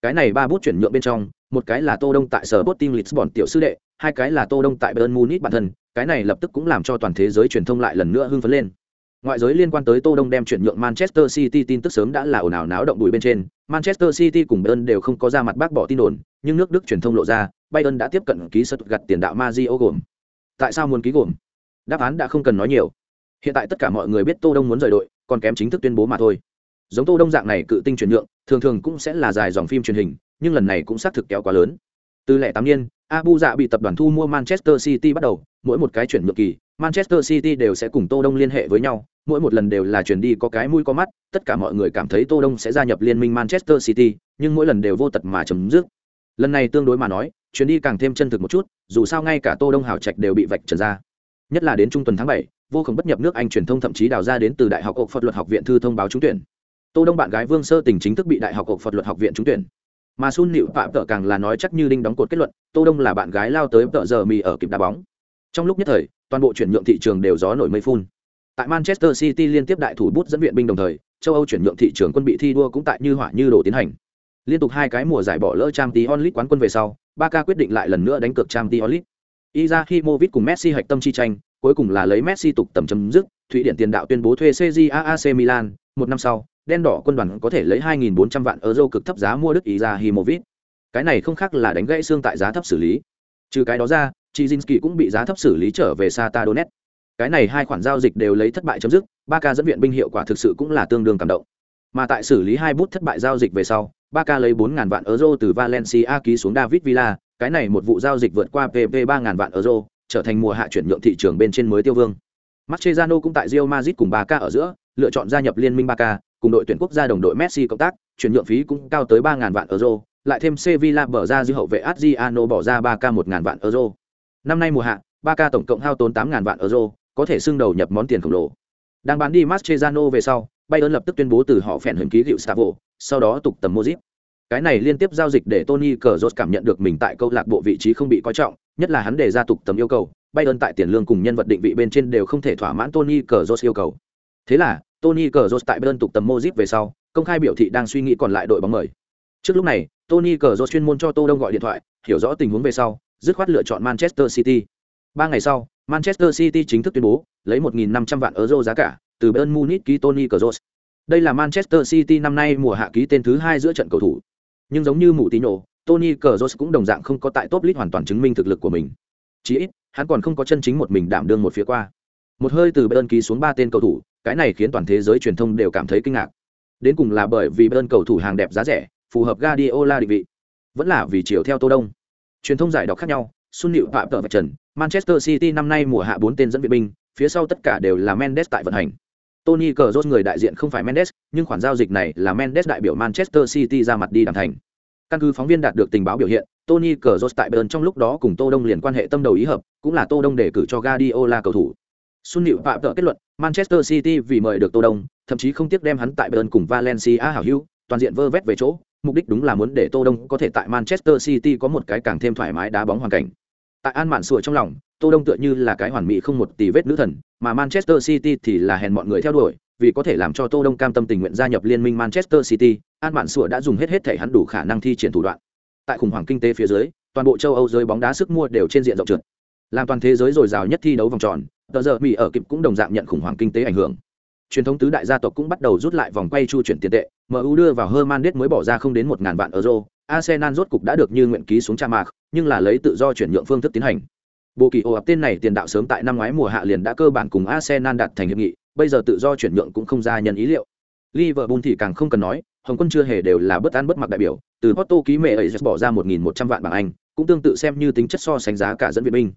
S1: Cái này ba bút chuyển nhượng bên trong, một cái là Tô Đông tại sở Sporting Lisbon tiểu sư đệ, hai cái là Tô Đông tại Bayern Munich bản thân, cái này lập tức cũng làm cho toàn thế giới truyền thông lại lần nữa hưng phấn lên. Ngoại giới liên quan tới Tô Đông đem chuyển nhượng Manchester City tin tức sớm đã là ồn ào náo động đùi bên trên, Manchester City cùng Bayern đều không có ra mặt bác bỏ tin đồn, nhưng nước Đức truyền thông lộ ra, Bayern đã tiếp cận ký sật gặt tiền đạo Mario gồm. Tại sao muốn ký gồm? Đáp án đã không cần nói nhiều. Hiện tại tất cả mọi người biết Tô Đông muốn rời đội, còn kém chính thức tuyên bố mà thôi. Giống Tô Đông dạng này cự tinh chuyển nhượng, thường thường cũng sẽ là dài dòng phim truyền hình, nhưng lần này cũng xác thực kéo quá lớn. Từ lẻ tám niên, Abu Dạ bị tập đoàn thu mua Manchester City bắt đầu, mỗi một cái chuyển nhượng kỳ, Manchester City đều sẽ cùng Tô Đông liên hệ với nhau, mỗi một lần đều là chuyển đi có cái mũi có mắt, tất cả mọi người cảm thấy Tô Đông sẽ gia nhập liên minh Manchester City, nhưng mỗi lần đều vô tật mà chấm dứt. Lần này tương đối mà nói, chuyến đi càng thêm chân thực một chút, dù sao ngay cả Tô Đông hào trạch đều bị vạch trần ra. Nhất là đến trung tuần tháng bảy, vô cùng bất nhập nước Anh truyền thông thậm chí đào ra đến từ Đại học Phật luật học viện thư thông báo trúng tuyển. Tô Đông bạn gái Vương Sơ Tình chính thức bị Đại học Phật luật học viện trúng tuyển. Mà Sun Liễu Phạm Tợ càng là nói chắc như đinh đóng cột kết luận, Tô Đông là bạn gái lao tới tợ giờ mì ở kịp đá bóng. Trong lúc nhất thời, toàn bộ chuyển nhượng thị trường đều gió nổi mây phun tại manchester city liên tiếp đại thủ bút dẫn viện binh đồng thời châu âu chuyển nhượng thị trường quân bị thi đua cũng tại như hỏa như đồ tiến hành liên tục hai cái mùa giải bỏ lỡ trang League quán quân về sau Barca quyết định lại lần nữa đánh cược trang League. onlit Izahimovic cùng Messi hạch tâm chi tranh cuối cùng là lấy Messi tục tầm chấm dứt thụy điển tiền đạo tuyên bố thuê CJA Milan một năm sau đen đỏ quân đoàn có thể lấy 2.400 vạn euro cực thấp giá mua đức Izahimovic cái này không khác là đánh gãy xương tại giá thấp xử lý trừ cái đó ra Chizinski cũng bị giá thấp xử lý trở về satadonet. Cái này hai khoản giao dịch đều lấy thất bại chấm dứt, Barca dẫn viện binh hiệu quả thực sự cũng là tương đương cảm động. Mà tại xử lý hai bút thất bại giao dịch về sau, Barca lấy 4000 vạn euro từ Valencia ký xuống David Villa, cái này một vụ giao dịch vượt qua PP 3000 vạn euro, trở thành mùa hạ chuyển nhượng thị trường bên trên mới tiêu vương. Mascherano cũng tại Real Madrid cùng Barca ở giữa, lựa chọn gia nhập liên minh Barca, cùng đội tuyển quốc gia đồng đội Messi cộng tác, chuyển nhượng phí cũng cao tới 3000 vạn euro, lại thêm Sevilla bỏ ra dư hậu vệ Adriano bỏ ra 3K 1000 vạn euro. Năm nay mùa hạ, Barca tổng cộng hao tốn 8000 vạn euro, có thể xưng đầu nhập món tiền khổng lồ. Đang bán đi Mascherano về sau, Bayern lập tức tuyên bố từ họ phèn hưởng ký gựu Savo, sau đó tục tầm Modric. Cái này liên tiếp giao dịch để Tony Cazorla cảm nhận được mình tại câu lạc bộ vị trí không bị coi trọng, nhất là hắn đề ra tục tầm yêu cầu, Bayern tại tiền lương cùng nhân vật định vị bên trên đều không thể thỏa mãn Tony Cazorla yêu cầu. Thế là, Tony Cazorla tại Bayern tục tầm Modric về sau, công khai biểu thị đang suy nghĩ còn lại đội bóng mời. Trước lúc này, Tony Cazorla chuyên môn cho Tô Đông gọi điện thoại, hiểu rõ tình huống về sau, dứt khoát lựa chọn Manchester City. Ba ngày sau, Manchester City chính thức tuyên bố lấy 1.500 vạn euro giá cả từ Bayern Munich ký Tony Kroos. Đây là Manchester City năm nay mùa hạ ký tên thứ hai giữa trận cầu thủ. Nhưng giống như Moutinho, Tony Kroos cũng đồng dạng không có tại top league hoàn toàn chứng minh thực lực của mình. Chỉ ít, hắn còn không có chân chính một mình đảm đương một phía qua. Một hơi từ Bayern ký xuống ba tên cầu thủ, cái này khiến toàn thế giới truyền thông đều cảm thấy kinh ngạc. Đến cùng là bởi vì Bayern cầu thủ hàng đẹp giá rẻ, phù hợp Guardiola định vị, vẫn là vì chiều theo Tô Đông. Truyền thông giải đọc khác nhau, Sun Liễu Phạm Tở và Trần, Manchester City năm nay mùa hạ bốn tên dẫn viện binh, phía sau tất cả đều là Mendes tại vận hành. Tony Cazorla người đại diện không phải Mendes, nhưng khoản giao dịch này là Mendes đại biểu Manchester City ra mặt đi đàm thành. Căn cứ phóng viên đạt được tình báo biểu hiện, Tony Cazorla tại Bayern trong lúc đó cùng Tô Đông liền quan hệ tâm đầu ý hợp, cũng là Tô Đông đề cử cho Guardiola cầu thủ. Sun Liễu Phạm tự kết luận, Manchester City vì mời được Tô Đông, thậm chí không tiếc đem hắn tại Bayern cùng Valencia hảo hữu, toàn diện vơ vét về chỗ, mục đích đúng là muốn để Tô Đông có thể tại Manchester City có một cái càng thêm thoải mái đá bóng hoàn cảnh tại an mạn sủa trong lòng tô đông tựa như là cái hoàn mỹ không một tỷ vết nữ thần mà manchester city thì là hèn mọi người theo đuổi vì có thể làm cho tô đông cam tâm tình nguyện gia nhập liên minh manchester city an mạn sủa đã dùng hết hết thể hắn đủ khả năng thi triển thủ đoạn. Tại khủng hoảng kinh tế phía dưới toàn bộ châu âu giới bóng đá sức mua đều trên diện rộng trượt. Làm toàn thế giới rồi rào nhất thi đấu vòng tròn tờ giờ mỹ ở kịp cũng đồng dạng nhận khủng hoảng kinh tế ảnh hưởng. Truyền thống tứ đại gia tộc cũng bắt đầu rút lại vòng quay chu chuyển tiền tệ mu đưa vào herman mới bỏ ra không đến một ngàn vạn euro Arsenal rốt cục đã được như nguyện ký xuống cha mạc, nhưng là lấy tự do chuyển nhượng phương thức tiến hành. Bộ kỳ ồ ập tên này tiền đạo sớm tại năm ngoái mùa hạ liền đã cơ bản cùng Arsenal đạt thành hiệp nghị, bây giờ tự do chuyển nhượng cũng không ra nhân ý liệu. Liverpool thì càng không cần nói, Hồng Quân chưa hề đều là bất an bất mặc đại biểu, từ Porto ký mẹ ấy bỏ ra 1.100 vạn bảng Anh, cũng tương tự xem như tính chất so sánh giá cả dẫn viện binh.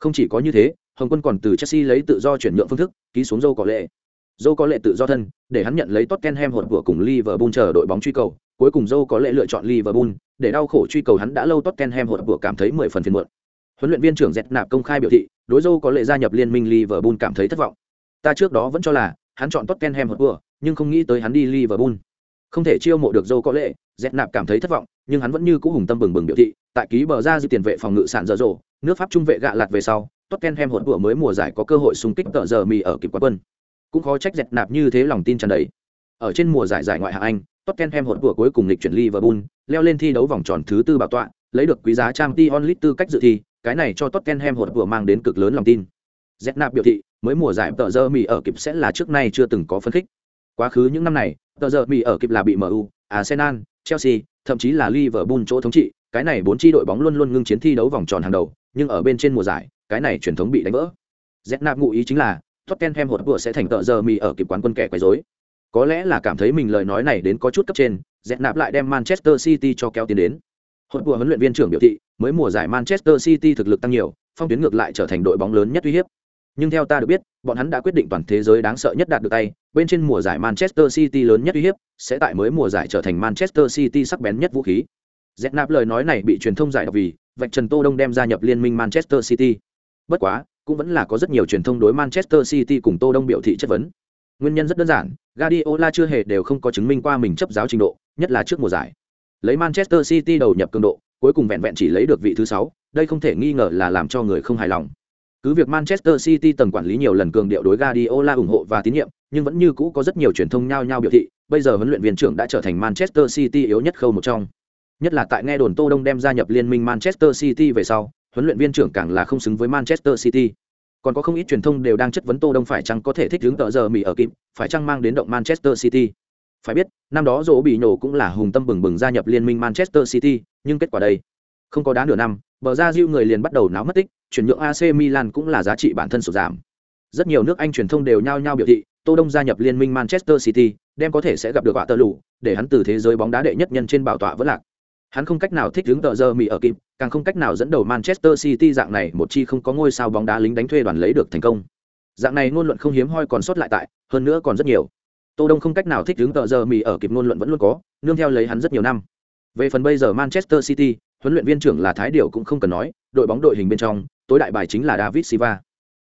S1: Không chỉ có như thế, Hồng Quân còn từ Chelsea lấy tự do chuyển nhượng phương thức, ký xuống dâu có lệ. Dâu có lệ tự do thân, để hắn nhận lấy Tottenham hột của cùng Liverpool chờ đội bóng truy cầu, cuối cùng dâu có lệ lựa chọn Liverpool, để đau khổ truy cầu hắn đã lâu Tottenham hột của cảm thấy mười phần phiền muộn. Huấn luyện viên trưởng Dẹt nạp công khai biểu thị, đối dâu có lệ gia nhập liên minh Liverpool cảm thấy thất vọng. Ta trước đó vẫn cho là hắn chọn Tottenham hột của, nhưng không nghĩ tới hắn đi Liverpool. Không thể chiêu mộ được dâu có lệ, Dẹt nạp cảm thấy thất vọng, nhưng hắn vẫn như cũ hùng tâm bừng bừng biểu thị, tại ký bờ ra dư tiền vệ phòng ngự sản dở dỗ, nước Pháp trung vệ gạ lạt về sau, Tottenham hột của mới mùa giải có cơ hội xung kích tợ giờ mì ở kịp quán quân. Cũng khó trách Dẹt nạp như thế lòng tin tràn đầy. Ở trên mùa giải giải ngoại hạng Anh, Tottenham hỗn của cuối cùng lịch chuyển Liverpool, leo lên thi đấu vòng tròn thứ tư bảo tọa, lấy được quý giá Champions League tư cách dự thi, cái này cho Tottenham hột vừa mang đến cực lớn lòng tin. Zetnap biểu thị, mới mùa giải tờ giờ mì ở kịp sẽ là trước nay chưa từng có phân khích. Quá khứ những năm này, tờ giờ mì ở kịp là bị MU, Arsenal, Chelsea, thậm chí là Liverpool chỗ thống trị, cái này bốn chi đội bóng luôn luôn ngưng chiến thi đấu vòng tròn hàng đầu, nhưng ở bên trên mùa giải, cái này truyền thống bị đánh vỡ. Zetnap ngụ ý chính là Tottenham hột vừa sẽ thành tờ giờ mì ở kịp quán quân kẻ quấy rối. Có lẽ là cảm thấy mình lời nói này đến có chút cấp trên, dẹp lại đem Manchester City cho kéo tiến đến. Hội của huấn luyện viên trưởng biểu thị, mới mùa giải Manchester City thực lực tăng nhiều, phong tuyến ngược lại trở thành đội bóng lớn nhất uy hiếp. Nhưng theo ta được biết, bọn hắn đã quyết định toàn thế giới đáng sợ nhất đạt được tay, bên trên mùa giải Manchester City lớn nhất uy hiếp, sẽ tại mới mùa giải trở thành Manchester City sắc bén nhất vũ khí. Dẹp nạp lời nói này bị truyền thông giải đọc vì, vạch Trần Tô Đông đem gia nhập liên minh Manchester City. Bất quá, cũng vẫn là có rất nhiều truyền thông đối Manchester City cùng Tô Đông biểu thị chất vấn. Nguyên nhân rất đơn giản, Guardiola chưa hề đều không có chứng minh qua mình chấp giáo trình độ, nhất là trước mùa giải. Lấy Manchester City đầu nhập cường độ, cuối cùng vẹn vẹn chỉ lấy được vị thứ 6, đây không thể nghi ngờ là làm cho người không hài lòng. Cứ việc Manchester City tầng quản lý nhiều lần cường điệu đối Guardiola ủng hộ và tín nhiệm, nhưng vẫn như cũ có rất nhiều truyền thông nhao nhao biểu thị, bây giờ huấn luyện viên trưởng đã trở thành Manchester City yếu nhất khâu một trong. Nhất là tại nghe đồn Tô Đông đem gia nhập liên minh Manchester City về sau, huấn luyện viên trưởng càng là không xứng với Manchester City. Còn có không ít truyền thông đều đang chất vấn Tô Đông phải chăng có thể thích ứng tợ giờ Mỹ ở kịp, phải chăng mang đến động Manchester City. Phải biết, năm đó Dỗ bị nhổ cũng là hùng tâm bừng bừng gia nhập liên minh Manchester City, nhưng kết quả đây, không có đá nửa năm, bờ ra Diu người liền bắt đầu náo mất tích, chuyển nhượng AC Milan cũng là giá trị bản thân sụt giảm. Rất nhiều nước Anh truyền thông đều nhao nhao biểu thị, Tô Đông gia nhập liên minh Manchester City, đem có thể sẽ gặp được quả tơ lụ để hắn từ thế giới bóng đá đệ nhất nhân trên bảo tọa vẫn lạc. Hắn không cách nào thích ứng tờ giờ Mỹ ở kịp, càng không cách nào dẫn đầu Manchester City dạng này một chi không có ngôi sao bóng đá lính đánh thuê đoàn lấy được thành công. Dạng này ngôn luận không hiếm hoi còn sót lại tại, hơn nữa còn rất nhiều. Tô Đông không cách nào thích ứng Tờ giờ mì ở kịp ngôn luận vẫn luôn có, nương theo lấy hắn rất nhiều năm. Về phần bây giờ Manchester City, huấn luyện viên trưởng là thái điều cũng không cần nói, đội bóng đội hình bên trong, tối đại bài chính là David Silva.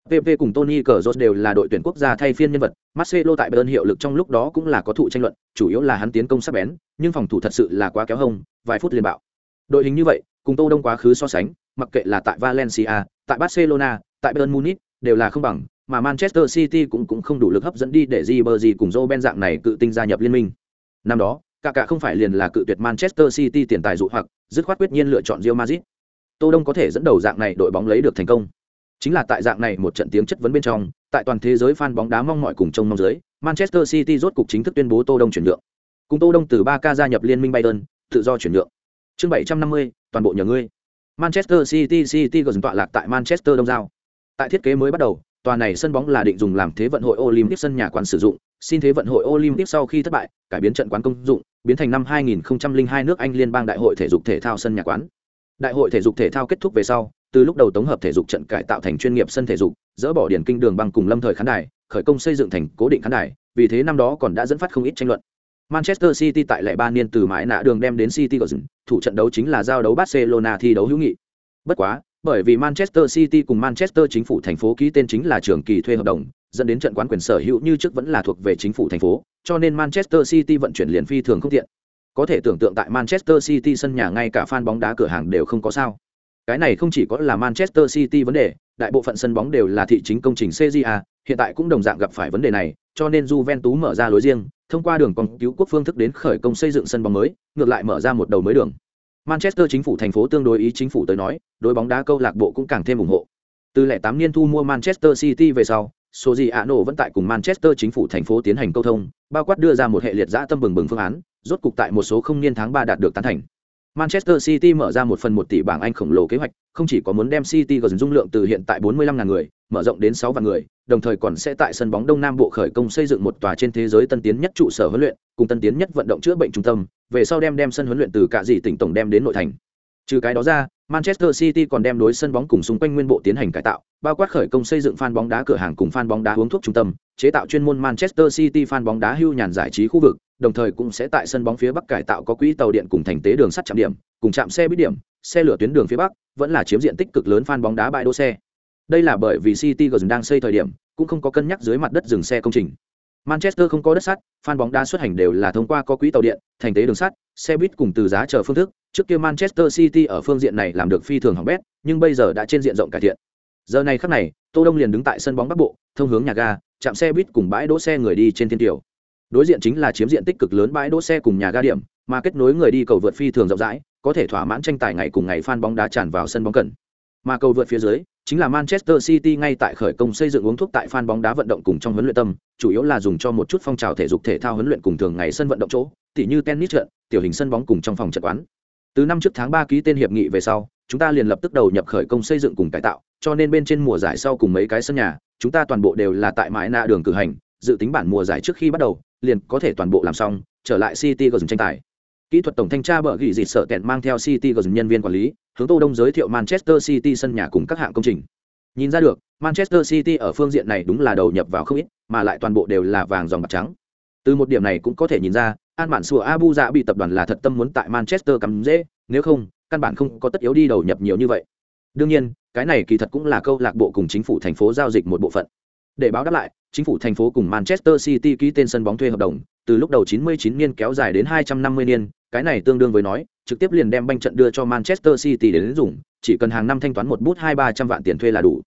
S1: PP cùng Tony Cazorla đều là đội tuyển quốc gia thay phiên nhân vật, Marcelo tại Bayern hiệu lực trong lúc đó cũng là có thụ tranh luận, chủ yếu là hắn tiến công sắc bén, nhưng phòng thủ thật sự là quá kéo hông, vài phút liền bạo. Đội hình như vậy, cùng Tô Đông quá khứ so sánh, mặc kệ là tại Valencia, tại Barcelona, tại Bayern Munich, đều là không bằng, mà Manchester City cũng cũng không đủ lực hấp dẫn đi để Ribery cùng Joe Ben dạng này cự tinh gia nhập liên minh. Năm đó, cả cả không phải liền là cự tuyệt Manchester City tiền tài dụ hoặc, dứt khoát quyết nhiên lựa chọn Real Madrid. Tô Đông có thể dẫn đầu dạng này đội bóng lấy được thành công. Chính là tại dạng này một trận tiếng chất vấn bên trong, tại toàn thế giới fan bóng đá mong mỏi cùng trông mong dưới, Manchester City rốt cục chính thức tuyên bố Tô Đông chuyển nhượng. Cùng Tô Đông từ 3K gia nhập liên minh Bayern, tự do chuyển nhượng. Chương 750, toàn bộ nhờ ngươi. Manchester City City gần tọa lạc tại Manchester Đông Giao. Tại thiết kế mới bắt đầu, tòa này sân bóng là định dùng làm thế vận hội Olympic sân nhà quán sử dụng, xin thế vận hội Olympic sau khi thất bại, cải biến trận quán công dụng, biến thành năm 2002 nước Anh liên bang đại hội thể dục thể thao sân nhà quán. Đại hội thể dục thể thao kết thúc về sau, từ lúc đầu tổng hợp thể dục trận cải tạo thành chuyên nghiệp sân thể dục, dỡ bỏ điển kinh đường băng cùng lâm thời khán đài, khởi công xây dựng thành cố định khán đài, vì thế năm đó còn đã dẫn phát không ít tranh luận. Manchester City tại lẻ ba niên từ mãi nạ đường đem đến City Garden, thủ trận đấu chính là giao đấu Barcelona thi đấu hữu nghị. Bất quá, bởi vì Manchester City cùng Manchester chính phủ thành phố ký tên chính là trường kỳ thuê hợp đồng, dẫn đến trận quán quyền sở hữu như trước vẫn là thuộc về chính phủ thành phố, cho nên Manchester City vận chuyển liền phi thường không tiện. Có thể tưởng tượng tại Manchester City sân nhà ngay cả fan bóng đá cửa hàng đều không có sao. Cái này không chỉ có là Manchester City vấn đề, đại bộ phận sân bóng đều là thị chính công trình CJA, hiện tại cũng đồng dạng gặp phải vấn đề này, cho nên Juventus mở ra lối riêng, thông qua đường con cứu quốc phương thức đến khởi công xây dựng sân bóng mới, ngược lại mở ra một đầu mới đường. Manchester chính phủ thành phố tương đối ý chính phủ tới nói, đối bóng đá câu lạc bộ cũng càng thêm ủng hộ. Từ lẻ tám niên thu mua Manchester City về sau, Sojiano vẫn tại cùng Manchester chính phủ thành phố tiến hành câu thông, bao quát đưa ra một hệ liệt dã tâm bừng bừng phương án, rốt cục tại một số không niên tháng ba đạt được tán thành. Manchester City mở ra một phần một tỷ bảng Anh khổng lồ kế hoạch, không chỉ có muốn đem City gần dung lượng từ hiện tại 45.000 người, mở rộng đến 6 vạn người, đồng thời còn sẽ tại sân bóng Đông Nam bộ khởi công xây dựng một tòa trên thế giới tân tiến nhất trụ sở huấn luyện, cùng tân tiến nhất vận động chữa bệnh trung tâm, về sau đem đem sân huấn luyện từ cả dị tỉnh tổng đem đến nội thành. Trừ cái đó ra, Manchester City còn đem đối sân bóng cùng xung quanh nguyên bộ tiến hành cải tạo, bao quát khởi công xây dựng fan bóng đá cửa hàng cùng fan bóng đá uống thuốc trung tâm, chế tạo chuyên môn Manchester City fan bóng đá hưu nhàn giải trí khu vực, đồng thời cũng sẽ tại sân bóng phía bắc cải tạo có quỹ tàu điện cùng thành tế đường sắt trạm điểm, cùng trạm xe bít điểm, xe lửa tuyến đường phía bắc, vẫn là chiếm diện tích cực lớn fan bóng đá bãi đỗ xe. Đây là bởi vì City gần đang xây thời điểm, cũng không có cân nhắc dưới mặt đất dừng xe công trình. Manchester không có đất sắt, fan bóng đá xuất hành đều là thông qua có quỹ tàu điện, thành tế đường sắt, xe buýt cùng từ giá chờ phương thức. Trước kia Manchester City ở phương diện này làm được phi thường hỏng bét, nhưng bây giờ đã trên diện rộng cải thiện. Giờ này khắc này, Tô Đông liền đứng tại sân bóng Bắc Bộ, thông hướng nhà ga, chạm xe buýt cùng bãi đỗ xe người đi trên thiên tiểu. Đối diện chính là chiếm diện tích cực lớn bãi đỗ xe cùng nhà ga điểm, mà kết nối người đi cầu vượt phi thường rộng rãi, có thể thỏa mãn tranh tài ngày cùng ngày fan bóng đá tràn vào sân bóng cần. Mà cầu vượt phía dưới, chính là Manchester City ngay tại khởi công xây dựng uống thuốc tại fan bóng đá vận động cùng trong huấn luyện tâm, chủ yếu là dùng cho một chút phong trào thể dục thể thao huấn luyện cùng thường ngày sân vận động chỗ, tỉ như tennis trận, tiểu hình sân bóng cùng trong phòng trận quán. Từ năm trước tháng 3 ký tên hiệp nghị về sau, chúng ta liền lập tức đầu nhập khởi công xây dựng cùng cải tạo, cho nên bên trên mùa giải sau cùng mấy cái sân nhà, chúng ta toàn bộ đều là tại mãi nạ đường cử hành, dự tính bản mùa giải trước khi bắt đầu, liền có thể toàn bộ làm xong, trở lại City gần tranh tài. Kỹ thuật tổng thanh tra bở gỉ dịt sợ tẹn mang theo City gần nhân viên quản lý, hướng Tô Đông giới thiệu Manchester City sân nhà cùng các hạng công trình. Nhìn ra được, Manchester City ở phương diện này đúng là đầu nhập vào không ít, mà lại toàn bộ đều là vàng dòng bạc trắng. Từ một điểm này cũng có thể nhìn ra, An Mạn sủa Abu Dạ bị tập đoàn là thật tâm muốn tại Manchester cắm dễ, nếu không, căn bản không có tất yếu đi đầu nhập nhiều như vậy. Đương nhiên, cái này kỳ thật cũng là câu lạc bộ cùng chính phủ thành phố giao dịch một bộ phận. Để báo đáp lại, chính phủ thành phố cùng Manchester City ký tên sân bóng thuê hợp đồng, từ lúc đầu 99 niên kéo dài đến 250 niên, cái này tương đương với nói, trực tiếp liền đem banh trận đưa cho Manchester City đến dùng, chỉ cần hàng năm thanh toán một bút hai ba trăm vạn tiền thuê là đủ.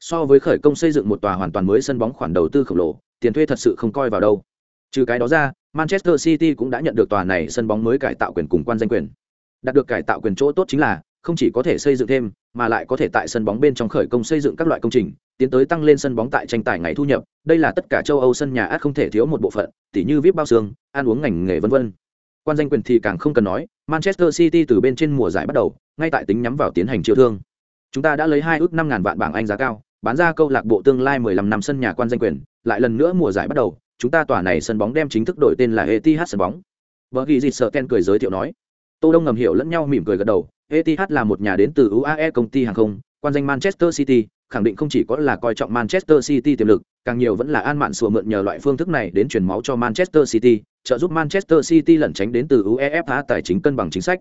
S1: So với khởi công xây dựng một tòa hoàn toàn mới sân bóng khoản đầu tư khổng lồ, tiền thuê thật sự không coi vào đâu. Trừ cái đó ra, Manchester City cũng đã nhận được tòa này sân bóng mới cải tạo quyền cùng quan danh quyền. Đạt được cải tạo quyền chỗ tốt chính là không chỉ có thể xây dựng thêm, mà lại có thể tại sân bóng bên trong khởi công xây dựng các loại công trình, tiến tới tăng lên sân bóng tại tranh tài ngày thu nhập. Đây là tất cả châu Âu sân nhà át không thể thiếu một bộ phận, tỉ như VIP bao xương, ăn uống ngành nghề vân vân. Quan danh quyền thì càng không cần nói, Manchester City từ bên trên mùa giải bắt đầu, ngay tại tính nhắm vào tiến hành chiêu thương. Chúng ta đã lấy hai ước năm ngàn vạn bảng Anh giá cao, bán ra câu lạc bộ tương lai 15 năm sân nhà quan danh quyền, lại lần nữa mùa giải bắt đầu, chúng ta tòa này sân bóng đem chính thức đổi tên là Etihad sân bóng. Vợ ghi dịch sợ Ken cười giới thiệu nói. Tô Đông ngầm hiểu lẫn nhau mỉm cười gật đầu, ETH là một nhà đến từ UAE công ty hàng không, quan danh Manchester City, khẳng định không chỉ có là coi trọng Manchester City tiềm lực, càng nhiều vẫn là an mạn sủa mượn nhờ loại phương thức này đến truyền máu cho Manchester City, trợ giúp Manchester City lẩn tránh đến từ UEFA tài chính cân bằng chính sách.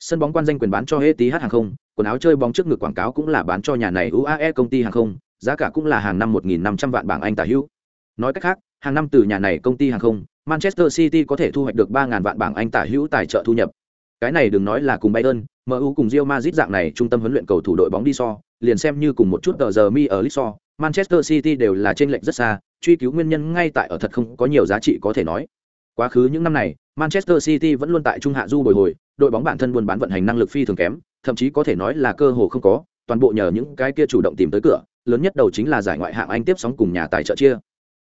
S1: Sân bóng quan danh quyền bán cho ETH hàng không, quần áo chơi bóng trước ngực quảng cáo cũng là bán cho nhà này UAE công ty hàng không, giá cả cũng là hàng năm 1.500 vạn bảng Anh tả hữu. Nói cách khác, hàng năm từ nhà này công ty hàng không, Manchester City có thể thu hoạch được 3.000 vạn bảng Anh tả hữu tài trợ thu nhập. Cái này đừng nói là cùng Bayern, MU cùng Real Madrid dạng này trung tâm huấn luyện cầu thủ đội bóng đi so, liền xem như cùng một chút tờ giờ mi ở Lisbon, so, Manchester City đều là trên lệnh rất xa, truy cứu nguyên nhân ngay tại ở thật không có nhiều giá trị có thể nói. Quá khứ những năm này, Manchester City vẫn luôn tại trung hạ du bồi hồi, đội bóng bản thân buôn bán vận hành năng lực phi thường kém, thậm chí có thể nói là cơ hồ không có, toàn bộ nhờ những cái kia chủ động tìm tới cửa, lớn nhất đầu chính là giải ngoại hạng Anh tiếp sóng cùng nhà tài trợ chia.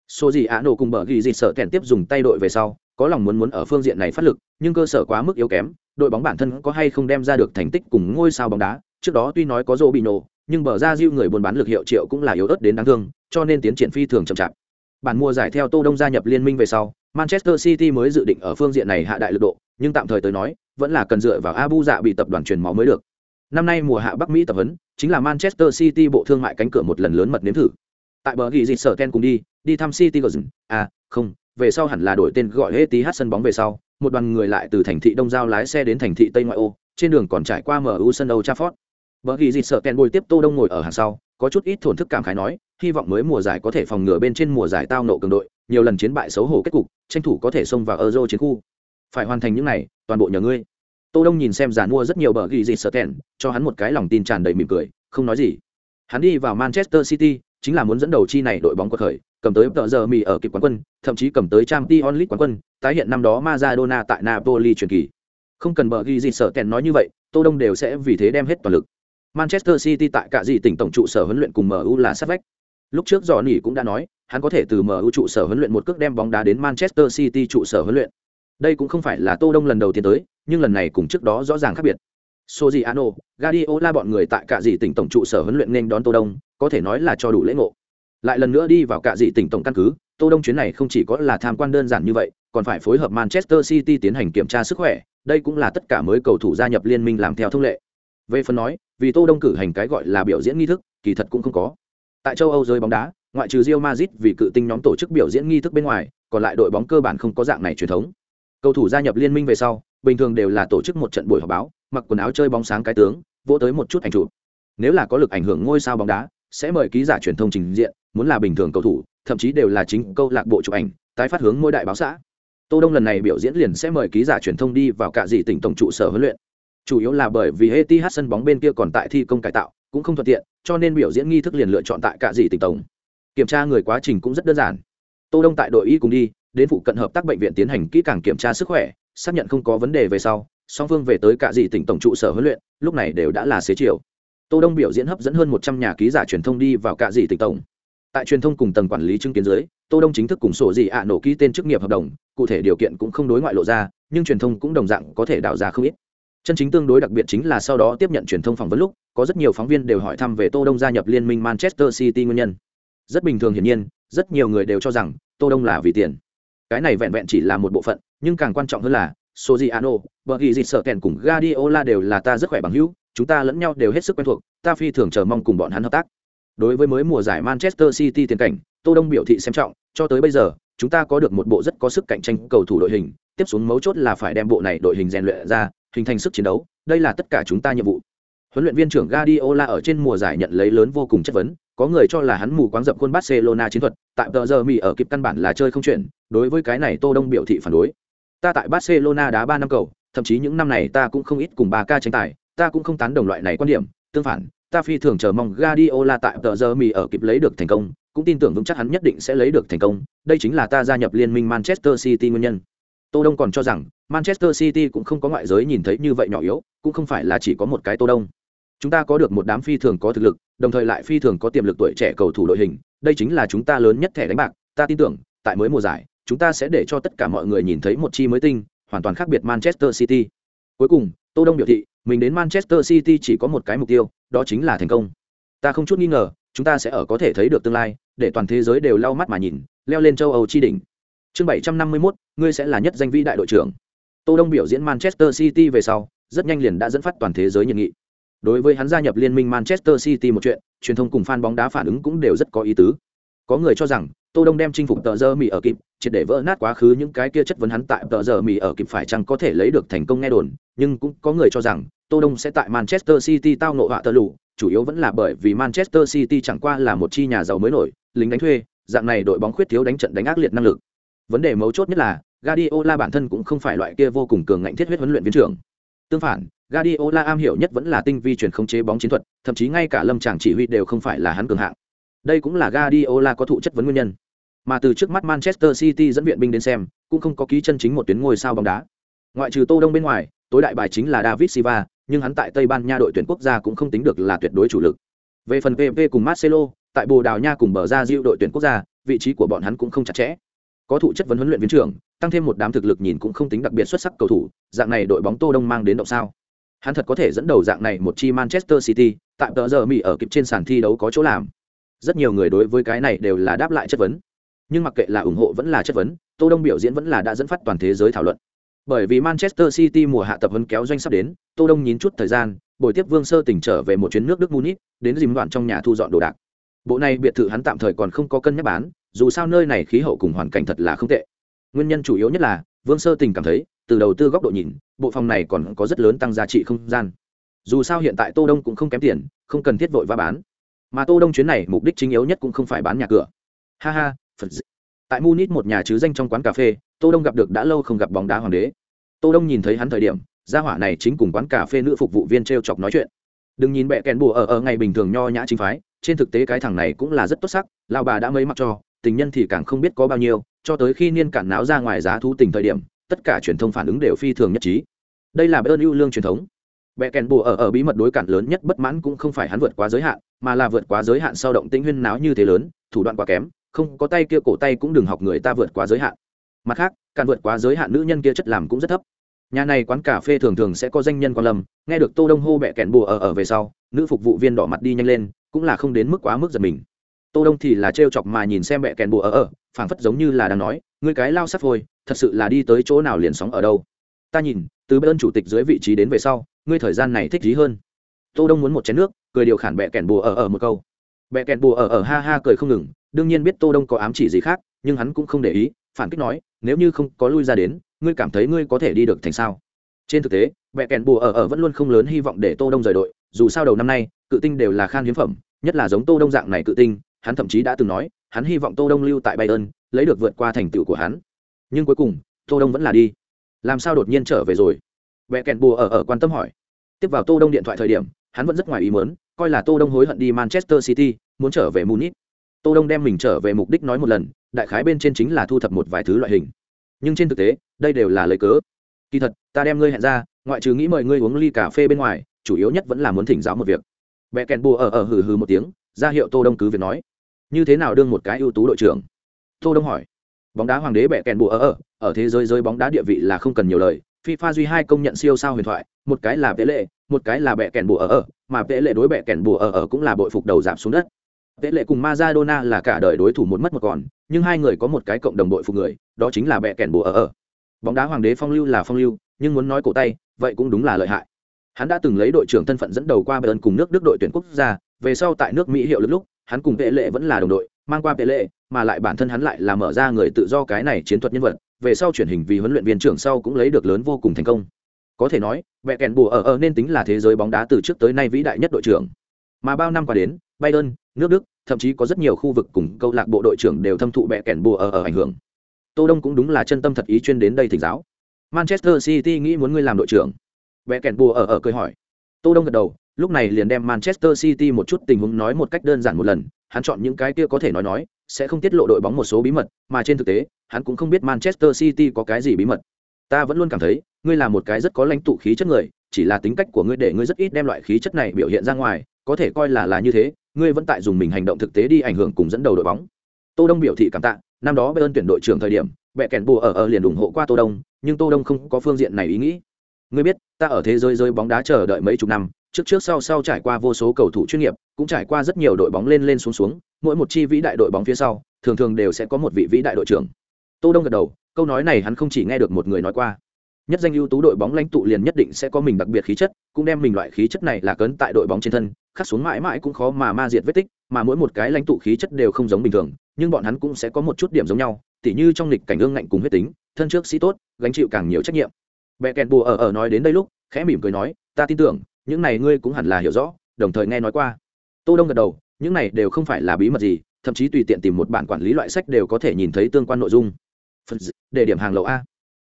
S1: Số gì Á nổ cùng bở ghi gì sợ kèn tiếp dùng tay đội về sau, có lòng muốn muốn ở phương diện này phát lực, nhưng cơ sở quá mức yếu kém, đội bóng bản thân có hay không đem ra được thành tích cùng ngôi sao bóng đá, trước đó tuy nói có rỗ bị nổ, nhưng bờ ra diêu người buôn bán lực hiệu triệu cũng là yếu ớt đến đáng thương, cho nên tiến triển phi thường chậm chạp. Bản mua giải theo Tô Đông gia nhập liên minh về sau, Manchester City mới dự định ở phương diện này hạ đại lực độ, nhưng tạm thời tới nói, vẫn là cần dựa vào Abu Dạ bị tập đoàn truyền máu mới được. Năm nay mùa hạ Bắc Mỹ tập huấn, chính là Manchester City bộ thương mại cánh cửa một lần lớn mật nếm thử. Tại bờ ghi dịch sở Ken cùng đi, đi thăm City Garden, à, không, về sau hẳn là đổi tên gọi Etihad sân bóng về sau, một đoàn người lại từ thành thị Đông Giao lái xe đến thành thị Tây Ngoại ô, trên đường còn trải qua MU sân âu Trafford. Bờ ghi dịt sợ Ken bồi tiếp Tô Đông ngồi ở hàng sau, có chút ít thổn thức cảm khái nói, hy vọng mới mùa giải có thể phòng ngừa bên trên mùa giải tao nộ cường đội, nhiều lần chiến bại xấu hổ kết cục, tranh thủ có thể xông vào Euro chiến khu. Phải hoàn thành những này, toàn bộ nhờ ngươi. Tô Đông nhìn xem giàn mua rất nhiều bờ ghi dịt sợ Ken, cho hắn một cái lòng tin tràn đầy mỉm cười, không nói gì. Hắn đi vào Manchester City, chính là muốn dẫn đầu chi này đội bóng quật khởi, cầm tới tợ giờ mì ở kịp quán quân, thậm chí cầm tới trang Champions League quán quân, tái hiện năm đó Maradona tại Napoli truyền kỳ. Không cần bờ ghi gì sợ kèn nói như vậy, Tô Đông đều sẽ vì thế đem hết toàn lực. Manchester City tại cả gì tỉnh tổng trụ sở huấn luyện cùng MU là sát vách. Lúc trước Johnny cũng đã nói, hắn có thể từ MU trụ sở huấn luyện một cước đem bóng đá đến Manchester City trụ sở huấn luyện. Đây cũng không phải là Tô Đông lần đầu tiên tới, nhưng lần này cùng trước đó rõ ràng khác biệt. Sojiano, Guardiola bọn người tại cả gì tỉnh tổng trụ sở huấn luyện nên đón Tô Đông, có thể nói là cho đủ lễ ngộ lại lần nữa đi vào cả dị tỉnh tổng căn cứ, tô đông chuyến này không chỉ có là tham quan đơn giản như vậy, còn phải phối hợp manchester city tiến hành kiểm tra sức khỏe, đây cũng là tất cả mới cầu thủ gia nhập liên minh làm theo thông lệ. Về phần nói, vì tô đông cử hành cái gọi là biểu diễn nghi thức, kỳ thật cũng không có. Tại châu âu rơi bóng đá, ngoại trừ Real Madrid vì cự tinh nhóm tổ chức biểu diễn nghi thức bên ngoài, còn lại đội bóng cơ bản không có dạng này truyền thống. Cầu thủ gia nhập liên minh về sau, bình thường đều là tổ chức một trận buổi họp báo, mặc quần áo chơi bóng sáng cái tướng, vỗ tới một chút ảnh chụp. Nếu là có lực ảnh hưởng ngôi sao bóng đá sẽ mời ký giả truyền thông trình diện, muốn là bình thường cầu thủ, thậm chí đều là chính câu lạc bộ chụp ảnh, tái phát hướng mỗi đại báo xã. Tô đông lần này biểu diễn liền sẽ mời ký giả truyền thông đi vào cả dị tỉnh tổng trụ sở huấn luyện. Chủ yếu là bởi vì Etihad sân bóng bên kia còn tại thi công cải tạo, cũng không thuận tiện, cho nên biểu diễn nghi thức liền lựa chọn tại cả dị tỉnh tổng. Kiểm tra người quá trình cũng rất đơn giản. Tô đông tại đội y cùng đi, đến phụ cận hợp tác bệnh viện tiến hành kỹ càng kiểm tra sức khỏe, xác nhận không có vấn đề về sau, song phương về tới cả dị tỉnh tổng trụ sở huấn luyện, lúc này đều đã là xế chiều tô đông biểu diễn hấp dẫn hơn một trăm nhà ký giả truyền thông đi vào cả dị tỉnh tổng. Tại truyền thông cùng tầng quản lý chứng kiến dưới tô đông chính thức cùng sổ dị ạ nổ ký tên chức nghiệp hợp đồng cụ thể điều kiện cũng không đối ngoại lộ ra nhưng truyền thông cũng đồng dạng có thể đào ra không ít. Chân chính tương đối đặc biệt chính là sau đó tiếp nhận truyền thông phỏng vấn lúc có rất nhiều phóng viên đều hỏi thăm về tô đông gia nhập liên minh manchester city nguyên nhân. Rất bình thường hiển nhiên rất nhiều người đều cho rằng tô đông là vì tiền. Cái này vẹn vẹn chỉ là một bộ phận nhưng càng quan trọng hơn là Sojiano, bởi vì dịch sợ kèn cùng Guardiola đều là ta rất khỏe bằng hữu, chúng ta lẫn nhau đều hết sức quen thuộc, ta phi thường chờ mong cùng bọn hắn hợp tác. Đối với mới mùa giải Manchester City tiền cảnh, Tô Đông biểu thị xem trọng, cho tới bây giờ, chúng ta có được một bộ rất có sức cạnh tranh cầu thủ đội hình, tiếp xuống mấu chốt là phải đem bộ này đội hình rèn luyện ra, hình thành sức chiến đấu, đây là tất cả chúng ta nhiệm vụ. Huấn luyện viên trưởng Guardiola ở trên mùa giải nhận lấy lớn vô cùng chất vấn, có người cho là hắn mù quáng dập khuôn Barcelona chiến thuật, tại tờ giờ mì ở kịp căn bản là chơi không chuyện, đối với cái này Tô Đông biểu thị phản đối. Ta tại Barcelona đá 3 năm cầu, thậm chí những năm này ta cũng không ít cùng 3K tranh tài, ta cũng không tán đồng loại này quan điểm, tương phản, ta phi thường chờ mong Guardiola tại tờ giờ mì ở kịp lấy được thành công, cũng tin tưởng vững chắc hắn nhất định sẽ lấy được thành công, đây chính là ta gia nhập liên minh Manchester City nguyên nhân. Tô Đông còn cho rằng Manchester City cũng không có ngoại giới nhìn thấy như vậy nhỏ yếu, cũng không phải là chỉ có một cái Tô Đông. Chúng ta có được một đám phi thường có thực lực, đồng thời lại phi thường có tiềm lực tuổi trẻ cầu thủ đội hình, đây chính là chúng ta lớn nhất thẻ đánh bạc, ta tin tưởng, tại mới mùa giải, chúng ta sẽ để cho tất cả mọi người nhìn thấy một chi mới tinh, hoàn toàn khác biệt Manchester City. Cuối cùng, Tô Đông biểu thị, mình đến Manchester City chỉ có một cái mục tiêu, đó chính là thành công. Ta không chút nghi ngờ, chúng ta sẽ ở có thể thấy được tương lai, để toàn thế giới đều lau mắt mà nhìn, leo lên châu Âu chi đỉnh. Chương 751, ngươi sẽ là nhất danh vĩ đại đội trưởng. Tô Đông biểu diễn Manchester City về sau, rất nhanh liền đã dẫn phát toàn thế giới nhiệt nghị. Đối với hắn gia nhập liên minh Manchester City một chuyện, truyền thông cùng fan bóng đá phản ứng cũng đều rất có ý tứ. Có người cho rằng, Tô Đông đem chinh phục tờ giờ Mỹ ở kịp, triệt để vỡ nát quá khứ những cái kia chất vấn hắn tại tờ giờ mì ở kịp phải chăng có thể lấy được thành công nghe đồn, nhưng cũng có người cho rằng, Tô Đông sẽ tại Manchester City tao nộ họa tờ lụ, chủ yếu vẫn là bởi vì Manchester City chẳng qua là một chi nhà giàu mới nổi, lính đánh thuê, dạng này đội bóng khuyết thiếu đánh trận đánh ác liệt năng lực. Vấn đề mấu chốt nhất là, Guardiola bản thân cũng không phải loại kia vô cùng cường ngạnh thiết huyết huấn luyện viên trưởng. Tương phản, Guardiola am hiểu nhất vẫn là tinh vi chuyển không chế bóng chiến thuật, thậm chí ngay cả lâm tràng chỉ huy đều không phải là hắn cường hạng. Đây cũng là Guardiola có thụ chất vấn nguyên nhân. Mà từ trước mắt Manchester City dẫn viện binh đến xem, cũng không có ký chân chính một tuyến ngôi sao bóng đá. Ngoại trừ Tô Đông bên ngoài, tối đại bài chính là David Silva, nhưng hắn tại Tây Ban Nha đội tuyển quốc gia cũng không tính được là tuyệt đối chủ lực. Về phần PP cùng Marcelo, tại Bồ Đào Nha cùng bờ ra Diệu đội tuyển quốc gia, vị trí của bọn hắn cũng không chặt chẽ. Có thụ chất vấn huấn luyện viên trưởng, tăng thêm một đám thực lực nhìn cũng không tính đặc biệt xuất sắc cầu thủ, dạng này đội bóng Tô Đông mang đến động sao? Hắn thật có thể dẫn đầu dạng này một chi Manchester City, tại tờ giờ Mỹ ở kịp trên sàn thi đấu có chỗ làm. Rất nhiều người đối với cái này đều là đáp lại chất vấn. Nhưng mặc kệ là ủng hộ vẫn là chất vấn, Tô Đông biểu diễn vẫn là đã dẫn phát toàn thế giới thảo luận. Bởi vì Manchester City mùa hạ tập huấn kéo doanh sắp đến, Tô Đông nhín chút thời gian, buổi tiếp Vương Sơ tỉnh trở về một chuyến nước Đức Munich, đến dìm đoạn trong nhà thu dọn đồ đạc. Bộ này biệt thự hắn tạm thời còn không có cân nhắc bán, dù sao nơi này khí hậu cùng hoàn cảnh thật là không tệ. Nguyên nhân chủ yếu nhất là, Vương Sơ Tình cảm thấy, từ đầu tư góc độ nhìn, bộ phòng này còn có rất lớn tăng giá trị không gian. Dù sao hiện tại Tô Đông cũng không kém tiền, không cần thiết vội vã bán. Mà Tô Đông chuyến này mục đích chính yếu nhất cũng không phải bán nhà cửa. Ha ha, Phật dị. Tại Munich một nhà chứ danh trong quán cà phê, Tô Đông gặp được đã lâu không gặp bóng đá hoàng đế. Tô Đông nhìn thấy hắn thời điểm, gia hỏa này chính cùng quán cà phê nữ phục vụ viên treo chọc nói chuyện. Đừng nhìn bẹ kèn bùa ở ở ngày bình thường nho nhã chính phái, trên thực tế cái thằng này cũng là rất tốt sắc, lão bà đã mấy mặc cho, tình nhân thì càng không biết có bao nhiêu, cho tới khi niên cản náo ra ngoài giá thú tình thời điểm, tất cả truyền thông phản ứng đều phi thường nhất trí. Đây là ơn ưu lương truyền thống. Bẹ kèn bùa ở ở bí mật đối cản lớn nhất bất mãn cũng không phải hắn vượt quá giới hạn, mà là vượt quá giới hạn sau động tĩnh huyên náo như thế lớn, thủ đoạn quá kém, không có tay kia cổ tay cũng đừng học người ta vượt quá giới hạn. Mặt khác, càng vượt quá giới hạn nữ nhân kia chất làm cũng rất thấp. Nhà này quán cà phê thường thường sẽ có danh nhân quan lâm nghe được tô đông hô bẹ kẹn bùa ở ở về sau nữ phục vụ viên đỏ mặt đi nhanh lên cũng là không đến mức quá mức giật mình. Tô đông thì là trêu chọc mà nhìn xem bẹ kẹn bùa ở ở phảng phất giống như là đang nói ngươi cái lao sắt thôi thật sự là đi tới chỗ nào liền sóng ở đâu? Ta nhìn từ bên chủ tịch dưới vị trí đến về sau ngươi thời gian này thích trí hơn? Tô đông muốn một chén nước cười điều khản bẹ kẹn bùa ở ở một câu. Bẹ kẹn bùa ở ở ha ha cười không ngừng đương nhiên biết tô đông có ám chỉ gì khác, nhưng hắn cũng không để ý, phản kích nói, nếu như không có lui ra đến, ngươi cảm thấy ngươi có thể đi được thành sao? Trên thực tế vẹ kèn bùa ở ở vẫn luôn không lớn hy vọng để tô đông rời đội, dù sao đầu năm nay, cự tinh đều là khan hiếm phẩm, nhất là giống tô đông dạng này cự tinh, hắn thậm chí đã từng nói, hắn hy vọng tô đông lưu tại bayern, lấy được vượt qua thành tựu của hắn. Nhưng cuối cùng, tô đông vẫn là đi. Làm sao đột nhiên trở về rồi? Mẹ kèn bùa ở ở quan tâm hỏi. Tiếp vào tô đông điện thoại thời điểm, hắn vẫn rất ngoài ý muốn, coi là tô đông hối hận đi manchester city, muốn trở về munich tô đông đem mình trở về mục đích nói một lần đại khái bên trên chính là thu thập một vài thứ loại hình. Nhưng trên thực tế đây đều là lời cớ. Kỳ thật ta đem ngươi hẹn ra ngoại trừ nghĩ mời ngươi uống ly cà phê bên ngoài chủ yếu nhất vẫn là muốn thỉnh giáo một việc. Bẹ kèn bùa ở ở hừ hừ một tiếng ra hiệu tô đông cứ việc nói. Như thế nào đương một cái ưu tú đội trưởng? Tô đông hỏi. Bóng đá hoàng đế bẹ kèn bùa ở ở ở thế giới giới bóng đá địa vị là không cần nhiều lời. FIFA duy hai công nhận siêu sao huyền thoại, một cái là Vệ Lệ, một cái là bẹ kèn bùa ở ở, mà Vệ Lệ đối bẹ kèn bùa ở ở cũng là bội phục đầu giảm xuống đất. Vệ Lệ cùng Maradona là cả đời đối thủ một mất một còn, nhưng hai người có một cái cộng đồng đội phục người, đó chính là bẹ kèn bùa ở ở. Bóng đá hoàng đế phong lưu là phong lưu nhưng muốn nói cổ tay vậy cũng đúng là lợi hại. Hắn đã từng lấy đội trưởng thân phận dẫn đầu qua bayern cùng nước đức đội tuyển quốc gia về sau tại nước mỹ hiệu lực lúc hắn cùng vệ lệ vẫn là đồng đội mang qua vệ lệ mà lại bản thân hắn lại là mở ra người tự do cái này chiến thuật nhân vật về sau chuyển hình vì huấn luyện viên trưởng sau cũng lấy được lớn vô cùng thành công. Có thể nói vẹ kèn bùa ở ở nên tính là thế giới bóng đá từ trước tới nay vĩ đại nhất đội trưởng. Mà bao năm qua đến bayern nước đức thậm chí có rất nhiều khu vực cùng câu lạc bộ đội trưởng đều thâm thụ bẹ kèn bùa ở ở ảnh hưởng Tô Đông cũng đúng là chân tâm thật ý chuyên đến đây thỉnh giáo. Manchester City nghĩ muốn ngươi làm đội trưởng. bẹ kèn bùa ở ở cười hỏi. Tô Đông gật đầu, lúc này liền đem manchester city một chút tình huống nói một cách đơn giản một lần hắn chọn những cái kia có thể nói nói sẽ không tiết lộ đội bóng một số bí mật mà trên thực tế hắn cũng không biết manchester city có cái gì bí mật ta vẫn luôn cảm thấy ngươi là một cái rất có lãnh tụ khí chất người chỉ là tính cách của ngươi để ngươi rất ít đem loại khí chất này biểu hiện ra ngoài có thể coi là là như thế ngươi vẫn tại dùng mình hành động thực tế đi ảnh hưởng cùng dẫn đầu đội bóng. Tô đông biểu thị cảm tạ, năm đó bayern tuyển đội trưởng thời điểm, bẹ kèn bùa ở ở liền ủng hộ qua tô đông, nhưng tô đông không có phương diện này ý nghĩ. Ngươi biết, ta ở thế giới rơi bóng đá chờ đợi mấy chục năm, trước trước sau sau trải qua vô số cầu thủ chuyên nghiệp, cũng trải qua rất nhiều đội bóng lên lên xuống xuống, mỗi một chi vĩ đại đội bóng phía sau, thường thường đều sẽ có một vị vĩ đại đội trưởng. Tô đông gật đầu, câu nói này hắn không chỉ nghe được một người nói qua. Nhất danh ưu tú đội bóng lãnh tụ liền nhất định sẽ có mình đặc biệt khí chất, cũng đem mình loại khí chất này là cấn tại đội bóng trên thân khắc xuống mãi mãi cũng khó mà ma diệt vết tích, mà mỗi một cái lãnh tụ khí chất đều không giống bình thường, nhưng bọn hắn cũng sẽ có một chút điểm giống nhau, tỉ như trong lịch cảnh ương ngạnh cùng huyết tính, thân trước sĩ tốt, gánh chịu càng nhiều trách nhiệm. Bẹ kẹn bùa ở ở nói đến đây lúc, khẽ mỉm cười nói, ta tin tưởng, những này ngươi cũng hẳn là hiểu rõ, đồng thời nghe nói qua. Tô đông gật đầu, những này đều không phải là bí mật gì, thậm chí tùy tiện tìm một bản quản lý loại sách đều có thể nhìn thấy tương quan nội dung. Để điểm hàng lậu a.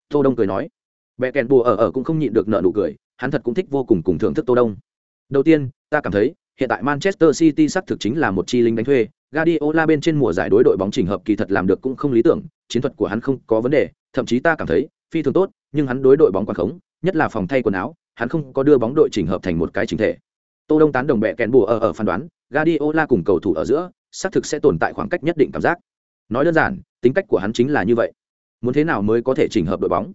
S1: Tô đông cười nói. Bẹ kèn bùa ở ở cũng không nhịn được nợ nụ cười, hắn thật cũng thích vô cùng cùng thưởng thức tô đông đầu tiên ta cảm thấy hiện tại manchester city xác thực chính là một chi linh đánh thuê Guardiola bên trên mùa giải đối đội bóng chỉnh hợp kỳ thật làm được cũng không lý tưởng, chiến thuật của hắn không có vấn đề, thậm chí ta cảm thấy phi thường tốt, nhưng hắn đối đội bóng quản khống, nhất là phòng thay quần áo, hắn không có đưa bóng đội chỉnh hợp thành một cái chỉnh thể. Tô Đông tán đồng bẻ kèn bùa ở ở phán đoán, Guardiola cùng cầu thủ ở giữa, xác thực sẽ tồn tại khoảng cách nhất định cảm giác. Nói đơn giản, tính cách của hắn chính là như vậy. Muốn thế nào mới có thể chỉnh hợp đội bóng?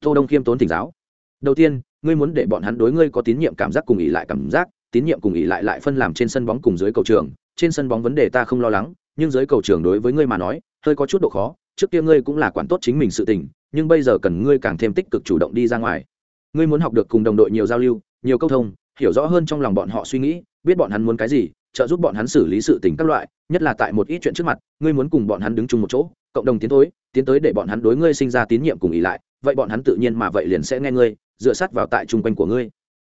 S1: Tô Đông khiêm tốn tỉnh giáo. Đầu tiên, ngươi muốn để bọn hắn đối ngươi có tín nhiệm cảm giác cùng ỉ lại cảm giác, tín nhiệm cùng ỉ lại lại phân làm trên sân bóng cùng dưới cầu trường, trên sân bóng vấn đề ta không lo lắng, nhưng dưới cầu trường đối với ngươi mà nói, hơi có chút độ khó, trước kia ngươi cũng là quản tốt chính mình sự tình, nhưng bây giờ cần ngươi càng thêm tích cực chủ động đi ra ngoài. Ngươi muốn học được cùng đồng đội nhiều giao lưu nhiều câu thông hiểu rõ hơn trong lòng bọn họ suy nghĩ biết bọn hắn muốn cái gì trợ giúp bọn hắn xử lý sự tình các loại nhất là tại một ít chuyện trước mặt ngươi muốn cùng bọn hắn đứng chung một chỗ cộng đồng tiến tới tiến tới để bọn hắn đối ngươi sinh ra tín nhiệm cùng ý lại vậy bọn hắn tự nhiên mà vậy liền sẽ nghe ngươi dựa sát vào tại chung quanh của ngươi.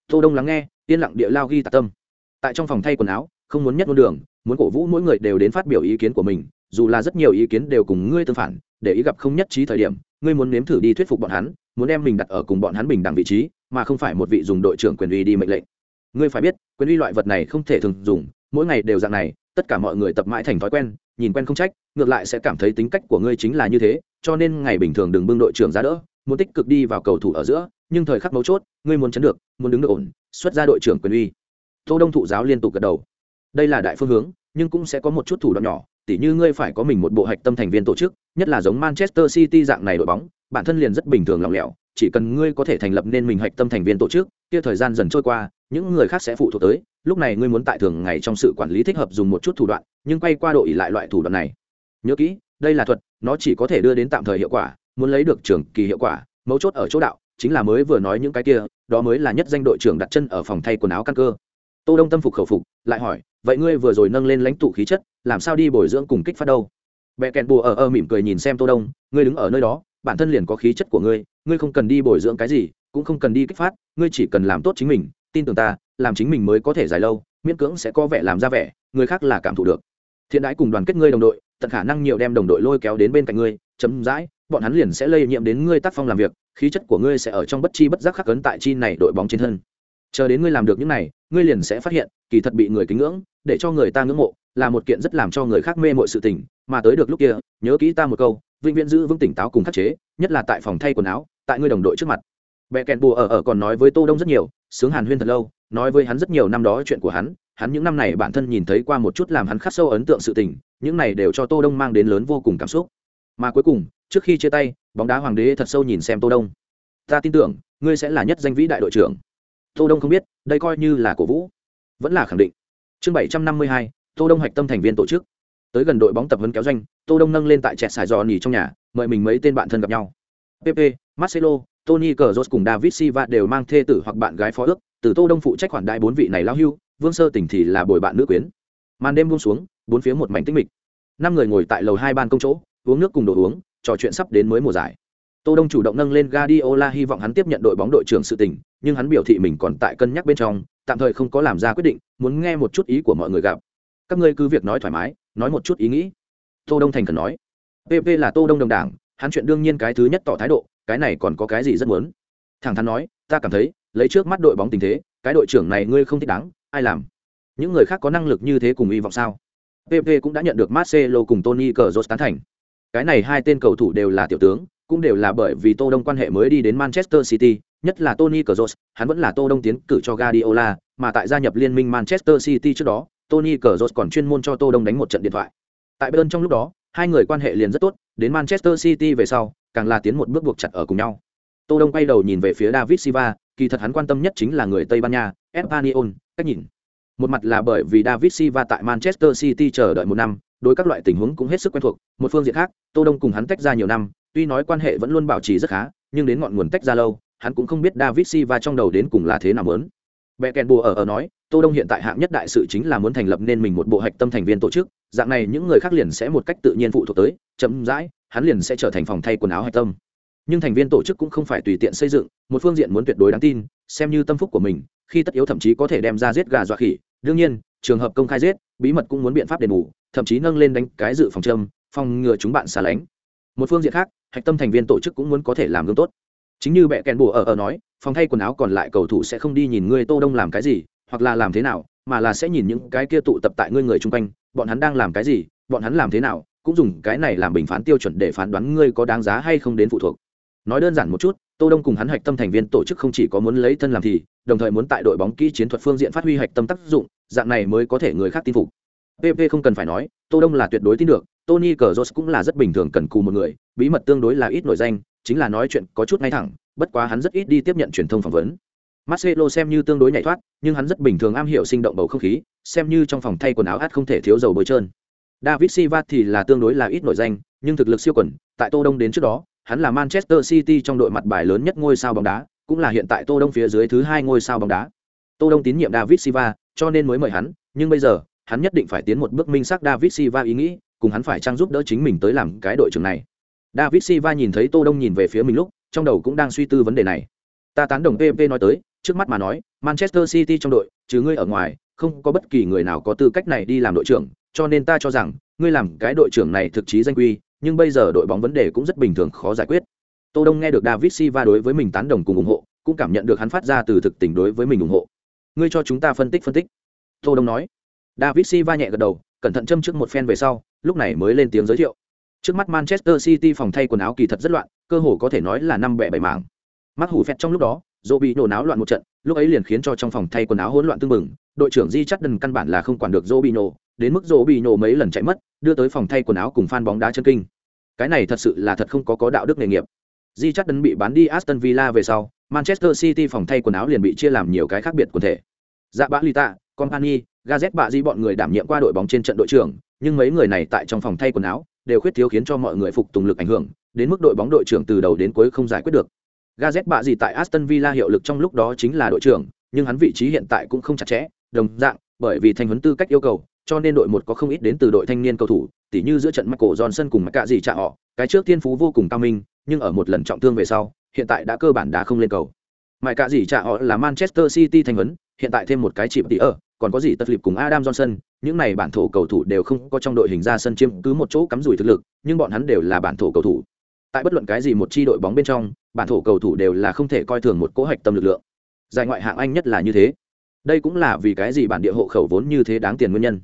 S1: Tô đông lắng nghe, yên lặng địa lao ghi tạc tâm. Tại trong phòng thay quần áo, không muốn nhất ngôn đường, muốn cổ vũ mỗi người đều đến phát biểu ý kiến của mình, dù là rất nhiều ý kiến đều cùng ngươi tương phản, để ý gặp không nhất trí thời điểm, ngươi muốn nếm thử đi thuyết phục bọn hắn, muốn đem mình đặt ở cùng bọn hắn bình đẳng vị trí, mà không phải một vị dùng đội trưởng quyền uy đi mệnh lệnh. Ngươi phải biết, quyền uy loại vật này không thể thường dùng, mỗi ngày đều dạng này, tất cả mọi người tập mãi thành thói quen, nhìn quen không trách, ngược lại sẽ cảm thấy tính cách của ngươi chính là như thế, cho nên ngày bình thường đừng bưng đội trưởng ra đỡ muốn tích cực đi vào cầu thủ ở giữa, nhưng thời khắc mấu chốt, ngươi muốn chấn được, muốn đứng được ổn, xuất ra đội trưởng quyền uy. Tô đông thụ giáo liên tục gật đầu. Đây là đại phương hướng, nhưng cũng sẽ có một chút thủ đoạn nhỏ, tỉ như ngươi phải có mình một bộ hạch tâm thành viên tổ chức, nhất là giống manchester city dạng này đội bóng, bản thân liền rất bình thường lỏng lẻo, chỉ cần ngươi có thể thành lập nên mình hạch tâm thành viên tổ chức, kia thời gian dần trôi qua, những người khác sẽ phụ thuộc tới, lúc này ngươi muốn tại thường ngày trong sự quản lý thích hợp dùng một chút thủ đoạn, nhưng quay qua đội lại loại thủ đoạn này. Nhớ kỹ, đây là thuật, nó chỉ có thể đưa đến tạm thời hiệu quả muốn lấy được trường kỳ hiệu quả, mấu chốt ở chỗ đạo, chính là mới vừa nói những cái kia, đó mới là nhất danh đội trưởng đặt chân ở phòng thay quần áo căn cơ. Tô đông tâm phục khẩu phục, lại hỏi, vậy ngươi vừa rồi nâng lên lãnh tụ khí chất, làm sao đi bồi dưỡng cùng kích phát đâu? Bẹ kẹn bùa ở ơ mỉm cười nhìn xem tô đông, ngươi đứng ở nơi đó, bản thân liền có khí chất của ngươi ngươi không cần đi bồi dưỡng cái gì, cũng không cần đi kích phát, ngươi chỉ cần làm tốt chính mình, tin tưởng ta, làm chính mình mới có thể dài lâu, miễn cưỡng sẽ có vẻ làm ra vẻ, người khác là cảm thụ được. Thiện đãi cùng đoàn kết ngươi đồng đội, tận khả năng nhiều đem đồng đội lôi kéo đến bên cạnh ngươi, chấm dãi bọn hắn liền sẽ lây nhiễm đến ngươi tác phong làm việc, khí chất của ngươi sẽ ở trong bất chi bất giác khắc cấn tại chi này đội bóng trên thân. Chờ đến ngươi làm được những này, ngươi liền sẽ phát hiện, kỳ thật bị người kính ngưỡng, để cho người ta ngưỡng mộ, là một kiện rất làm cho người khác mê mọi sự tình, mà tới được lúc kia, nhớ kỹ ta một câu, vĩnh viễn giữ vững tỉnh táo cùng khắc chế, nhất là tại phòng thay quần áo, tại ngươi đồng đội trước mặt. Bẹ kẹn bùa ở ở còn nói với tô đông rất nhiều, sướng hàn huyên thật lâu, nói với hắn rất nhiều năm đó chuyện của hắn hắn những năm này bản thân nhìn thấy qua một chút làm hắn khắc sâu ấn tượng sự tình, những này đều cho tô đông mang đến lớn vô cùng cảm xúc. Mà cuối cùng trước khi chia tay, bóng đá hoàng đế thật sâu nhìn xem tô đông. Ta tin tưởng, ngươi sẽ là nhất danh vĩ đại đội trưởng. Tô đông không biết, đây coi như là cổ vũ. Vẫn là khẳng định. Chương bảy trăm năm mươi hai, tô đông hoạch tâm thành viên tổ chức. Tới gần đội bóng tập huấn kéo doanh, tô đông nâng lên tại trẻ xài giò nhì trong nhà, mời mình mấy tên bạn thân gặp nhau. Pp marcelo tony cờ cùng david siva đều mang thê tử hoặc bạn gái phó ước, từ tô đông phụ trách khoản đại bốn vị này lao hưu, vương sơ tỉnh thì là bồi bạn nữ quyến. Màn đêm buông xuống, bốn phía một mảnh tĩnh mịch. Năm người ngồi tại lầu hai ban công chỗ, uống nước cùng đồ uống trò chuyện sắp đến mới mùa giải. Tô đông chủ động nâng lên Guardiola, hy vọng hắn tiếp nhận đội bóng đội trưởng sự tình, nhưng hắn biểu thị mình còn tại cân nhắc bên trong, tạm thời không có làm ra quyết định, muốn nghe một chút ý của mọi người gặp. Các ngươi cứ việc nói thoải mái, nói một chút ý nghĩ. Tô đông thành cần nói. Pp là tô đông đồng đảng, hắn chuyện đương nhiên cái thứ nhất tỏ thái độ, cái này còn có cái gì rất muốn? Thẳng thắn nói, ta cảm thấy, lấy trước mắt đội bóng tình thế, cái đội trưởng này ngươi không thích đáng, ai làm? Những người khác có năng lực như thế cùng hy vọng sao? Pp cũng đã nhận được marcelo cùng tony Cazorla tán thành cái này hai tên cầu thủ đều là tiểu tướng, cũng đều là bởi vì tô đông quan hệ mới đi đến manchester city, nhất là tony cờ hắn vẫn là tô đông tiến cử cho guardiola, mà tại gia nhập liên minh manchester city trước đó tony cờ còn chuyên môn cho tô đông đánh một trận điện thoại. Tại bayern trong lúc đó, hai người quan hệ liền rất tốt, đến manchester city về sau, càng là tiến một bước buộc chặt ở cùng nhau. Tô đông quay đầu nhìn về phía david silva, kỳ thật hắn quan tâm nhất chính là người tây ban nha espanyol cách nhìn. Một mặt là bởi vì david silva tại manchester city chờ đợi một năm đối các loại tình huống cũng hết sức quen thuộc, một phương diện khác, tô đông cùng hắn tách ra nhiều năm, tuy nói quan hệ vẫn luôn bảo trì rất khá, nhưng đến ngọn nguồn tách ra lâu, hắn cũng không biết david silva trong đầu đến cùng là thế nào muốn. Bệ kèn bùa ở ở nói, tô đông hiện tại hạng nhất đại sự chính là muốn thành lập nên mình một bộ hạch tâm thành viên tổ chức, dạng này những người khác liền sẽ một cách tự nhiên phụ thuộc tới, chậm rãi, hắn liền sẽ trở thành phòng thay quần áo hạch tâm. Nhưng thành viên tổ chức cũng không phải tùy tiện xây dựng, một phương diện muốn tuyệt đối đáng tin, xem như tâm phúc của mình, khi tất yếu thậm chí có thể đem ra giết gà dọa khỉ, đương nhiên trường hợp công khai giết, bí mật cũng muốn biện pháp đền bù, thậm chí nâng lên đánh cái dự phòng châm, phòng ngừa chúng bạn xa lánh. Một phương diện khác, hạch tâm thành viên tổ chức cũng muốn có thể làm gương tốt. Chính như bệ kèn bùa ở ở nói, phòng thay quần áo còn lại cầu thủ sẽ không đi nhìn ngươi tô đông làm cái gì, hoặc là làm thế nào, mà là sẽ nhìn những cái kia tụ tập tại ngươi người chung quanh, bọn hắn đang làm cái gì, bọn hắn làm thế nào, cũng dùng cái này làm bình phán tiêu chuẩn để phán đoán ngươi có đáng giá hay không đến phụ thuộc. Nói đơn giản một chút tô đông cùng hắn hạch tâm thành viên tổ chức không chỉ có muốn lấy thân làm thì đồng thời muốn tại đội bóng kỹ chiến thuật phương diện phát huy hạch tâm tác dụng dạng này mới có thể người khác tin phục pp không cần phải nói tô đông là tuyệt đối tin được tony Cerros cũng là rất bình thường cần cù một người bí mật tương đối là ít nổi danh chính là nói chuyện có chút ngay thẳng bất quá hắn rất ít đi tiếp nhận truyền thông phỏng vấn Marcelo xem như tương đối nhảy thoát, nhưng hắn rất bình thường am hiểu sinh động bầu không khí, xem như trong phòng thay quần áo át không thể thiếu dầu bôi trơn. David Silva thì là tương đối là ít nổi danh, nhưng thực lực siêu quần, tại Tô Đông đến trước đó, hắn là Manchester City trong đội mặt bài lớn nhất ngôi sao bóng đá, cũng là hiện tại Tô Đông phía dưới thứ hai ngôi sao bóng đá. Tô Đông tín nhiệm David Silva, cho nên mới mời hắn, nhưng bây giờ, hắn nhất định phải tiến một bước minh xác David Silva ý nghĩ, cùng hắn phải trang giúp đỡ chính mình tới làm cái đội trưởng này. David Silva nhìn thấy Tô Đông nhìn về phía mình lúc, trong đầu cũng đang suy tư vấn đề này. Ta tán đồng PP nói tới, trước mắt mà nói, Manchester City trong đội, trừ ngươi ở ngoài, không có bất kỳ người nào có tư cách này đi làm đội trưởng, cho nên ta cho rằng, ngươi làm cái đội trưởng này thực chí danh quy, nhưng bây giờ đội bóng vấn đề cũng rất bình thường khó giải quyết. Tô Đông nghe được David Silva đối với mình tán đồng cùng ủng hộ, cũng cảm nhận được hắn phát ra từ thực tình đối với mình ủng hộ. Ngươi cho chúng ta phân tích phân tích. Tô Đông nói. David Silva nhẹ gật đầu, cẩn thận châm trước một phen về sau, lúc này mới lên tiếng giới thiệu. Trước mắt Manchester City phòng thay quần áo kỳ thật rất loạn, cơ hồ có thể nói là năm bẻ bảy mảng. Mắc hủ phẹt trong lúc đó, dỗ bị nổ náo loạn một trận, lúc ấy liền khiến cho trong phòng thay quần áo hỗn loạn tương mừng. Đội trưởng Di chắc đần căn bản là không quản được dỗ bị nổ, đến mức dỗ bị nổ mấy lần chạy mất, đưa tới phòng thay quần áo cùng fan bóng đá chân kinh. Cái này thật sự là thật không có có đạo đức nghề nghiệp. Di chắc đấn bị bán đi Aston Villa về sau, Manchester City phòng thay quần áo liền bị chia làm nhiều cái khác biệt quần thể. Dạ bã Lita, Company, Gazet bạ di bọn người đảm nhiệm qua đội bóng trên trận đội trưởng, nhưng mấy người này tại trong phòng thay quần áo đều khuyết thiếu khiến cho mọi người phục tùng lực ảnh hưởng, đến mức đội bóng đội trưởng từ đầu đến cuối không giải quyết được. Gazet bạ gì tại Aston Villa hiệu lực trong lúc đó chính là đội trưởng, nhưng hắn vị trí hiện tại cũng không chặt chẽ, đồng dạng, bởi vì thành huấn tư cách yêu cầu, cho nên đội một có không ít đến từ đội thanh niên cầu thủ, tỉ như giữa trận Michael Johnson cùng Mạc gì trả họ, cái trước tiên phú vô cùng cao minh, nhưng ở một lần trọng thương về sau, hiện tại đã cơ bản đã không lên cầu. Mãi cả gì trả họ là Manchester City thành vấn, hiện tại thêm một cái chịp tỷ ở, còn có gì tất lịp cùng Adam Johnson, những này bản thổ cầu thủ đều không có trong đội hình ra sân chiếm cứ một chỗ cắm rủi thực lực, nhưng bọn hắn đều là bản thổ cầu thủ. Tại bất luận cái gì một chi đội bóng bên trong, bản thổ cầu thủ đều là không thể coi thường một cỗ hạch tâm lực lượng. Giải ngoại hạng Anh nhất là như thế. Đây cũng là vì cái gì bản địa hộ khẩu vốn như thế đáng tiền nguyên nhân.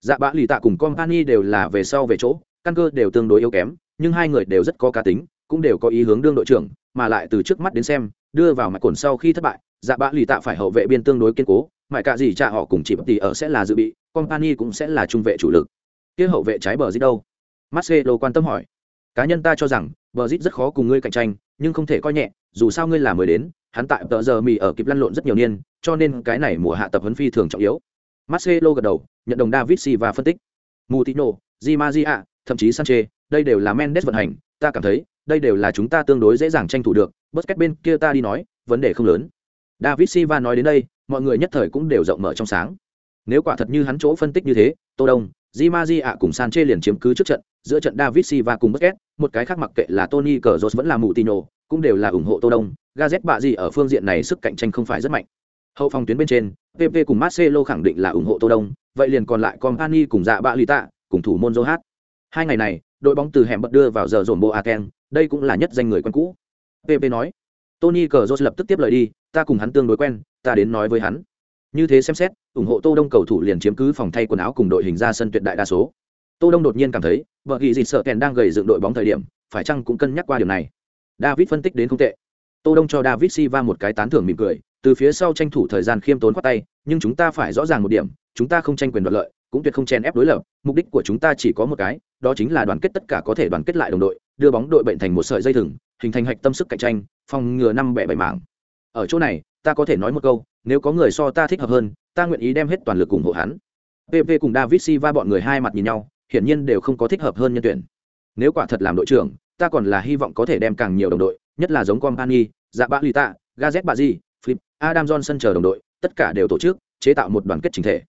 S1: Dạ bạ lì tạ cùng Company đều là về sau về chỗ, căn cơ đều tương đối yếu kém, nhưng hai người đều rất có cá tính, cũng đều có ý hướng đương đội trưởng, mà lại từ trước mắt đến xem, đưa vào mạch cồn sau khi thất bại, dạ bạ lì tạ phải hậu vệ biên tương đối kiên cố, mãi cả gì cha họ cùng chỉ bất tỷ ở sẽ là dự bị, Company cũng sẽ là trung vệ chủ lực. Kia hậu vệ trái bờ gì đâu? Marcelo quan tâm hỏi. Cá nhân ta cho rằng, bờ rít rất khó cùng ngươi cạnh tranh, nhưng không thể coi nhẹ, dù sao ngươi là mới đến, hắn tại tờ giờ mì ở kịp lăn lộn rất nhiều niên, cho nên cái này mùa hạ tập huấn phi thường trọng yếu. Marcelo gật đầu, nhận đồng David Silva phân tích. Moutinho, Di Maria, thậm chí Sanchez, đây đều là Mendes vận hành, ta cảm thấy, đây đều là chúng ta tương đối dễ dàng tranh thủ được, Busquets bên kia ta đi nói, vấn đề không lớn. David Silva nói đến đây, mọi người nhất thời cũng đều rộng mở trong sáng. Nếu quả thật như hắn chỗ phân tích như thế, Tô Đông, Di Maria cùng Sanchez liền chiếm cứ trước trận, giữa trận David Silva cùng Busquets, một cái khác mặc kệ là Tony Cazorla vẫn là Moutinho, cũng đều là ủng hộ Tô Đông. Gazet bạ gì ở phương diện này sức cạnh tranh không phải rất mạnh. Hậu phòng tuyến bên trên, PP cùng Marcelo khẳng định là ủng hộ Tô Đông, vậy liền còn lại Company cùng Dạ Bạ Lita, cùng thủ môn Johat. Hai ngày này, đội bóng từ hẻm bật đưa vào giờ dồn bộ Aken, đây cũng là nhất danh người quen cũ. PP nói. Tony Cazorla lập tức tiếp lời đi, ta cùng hắn tương đối quen, ta đến nói với hắn như thế xem xét ủng hộ tô đông cầu thủ liền chiếm cứ phòng thay quần áo cùng đội hình ra sân tuyệt đại đa số tô đông đột nhiên cảm thấy vợ ghi dịt sợ kèn đang gầy dựng đội bóng thời điểm phải chăng cũng cân nhắc qua điều này david phân tích đến không tệ tô đông cho david silva một cái tán thưởng mỉm cười từ phía sau tranh thủ thời gian khiêm tốn khoát tay, nhưng chúng ta phải rõ ràng một điểm, chúng ta không tranh quyền đoạt lợi, cũng tuyệt không chen ép đối lập, mục đích của chúng ta chỉ có một cái, đó chính là đoàn kết tất cả có thể đoàn kết lại đồng đội, đưa bóng đội bệnh thành một sợi dây thừng, hình thành hạch tâm sức cạnh tranh, phòng ngừa năm bẻ bảy mảng. Ở chỗ này, ta có thể nói một câu, nếu có người so ta thích hợp hơn, ta nguyện ý đem hết toàn lực ủng hộ hắn. Pp cùng david silva bọn người hai mặt nhìn nhau, hiển nhiên đều không có thích hợp hơn nhân tuyển. Nếu quả thật làm đội trưởng, ta còn là hy vọng có thể đem càng nhiều đồng đội, nhất là giống company dạ bạ lita gazet bà di flip, adam johnson chờ đồng đội, tất cả đều tổ chức, chế tạo một đoàn kết chính thể.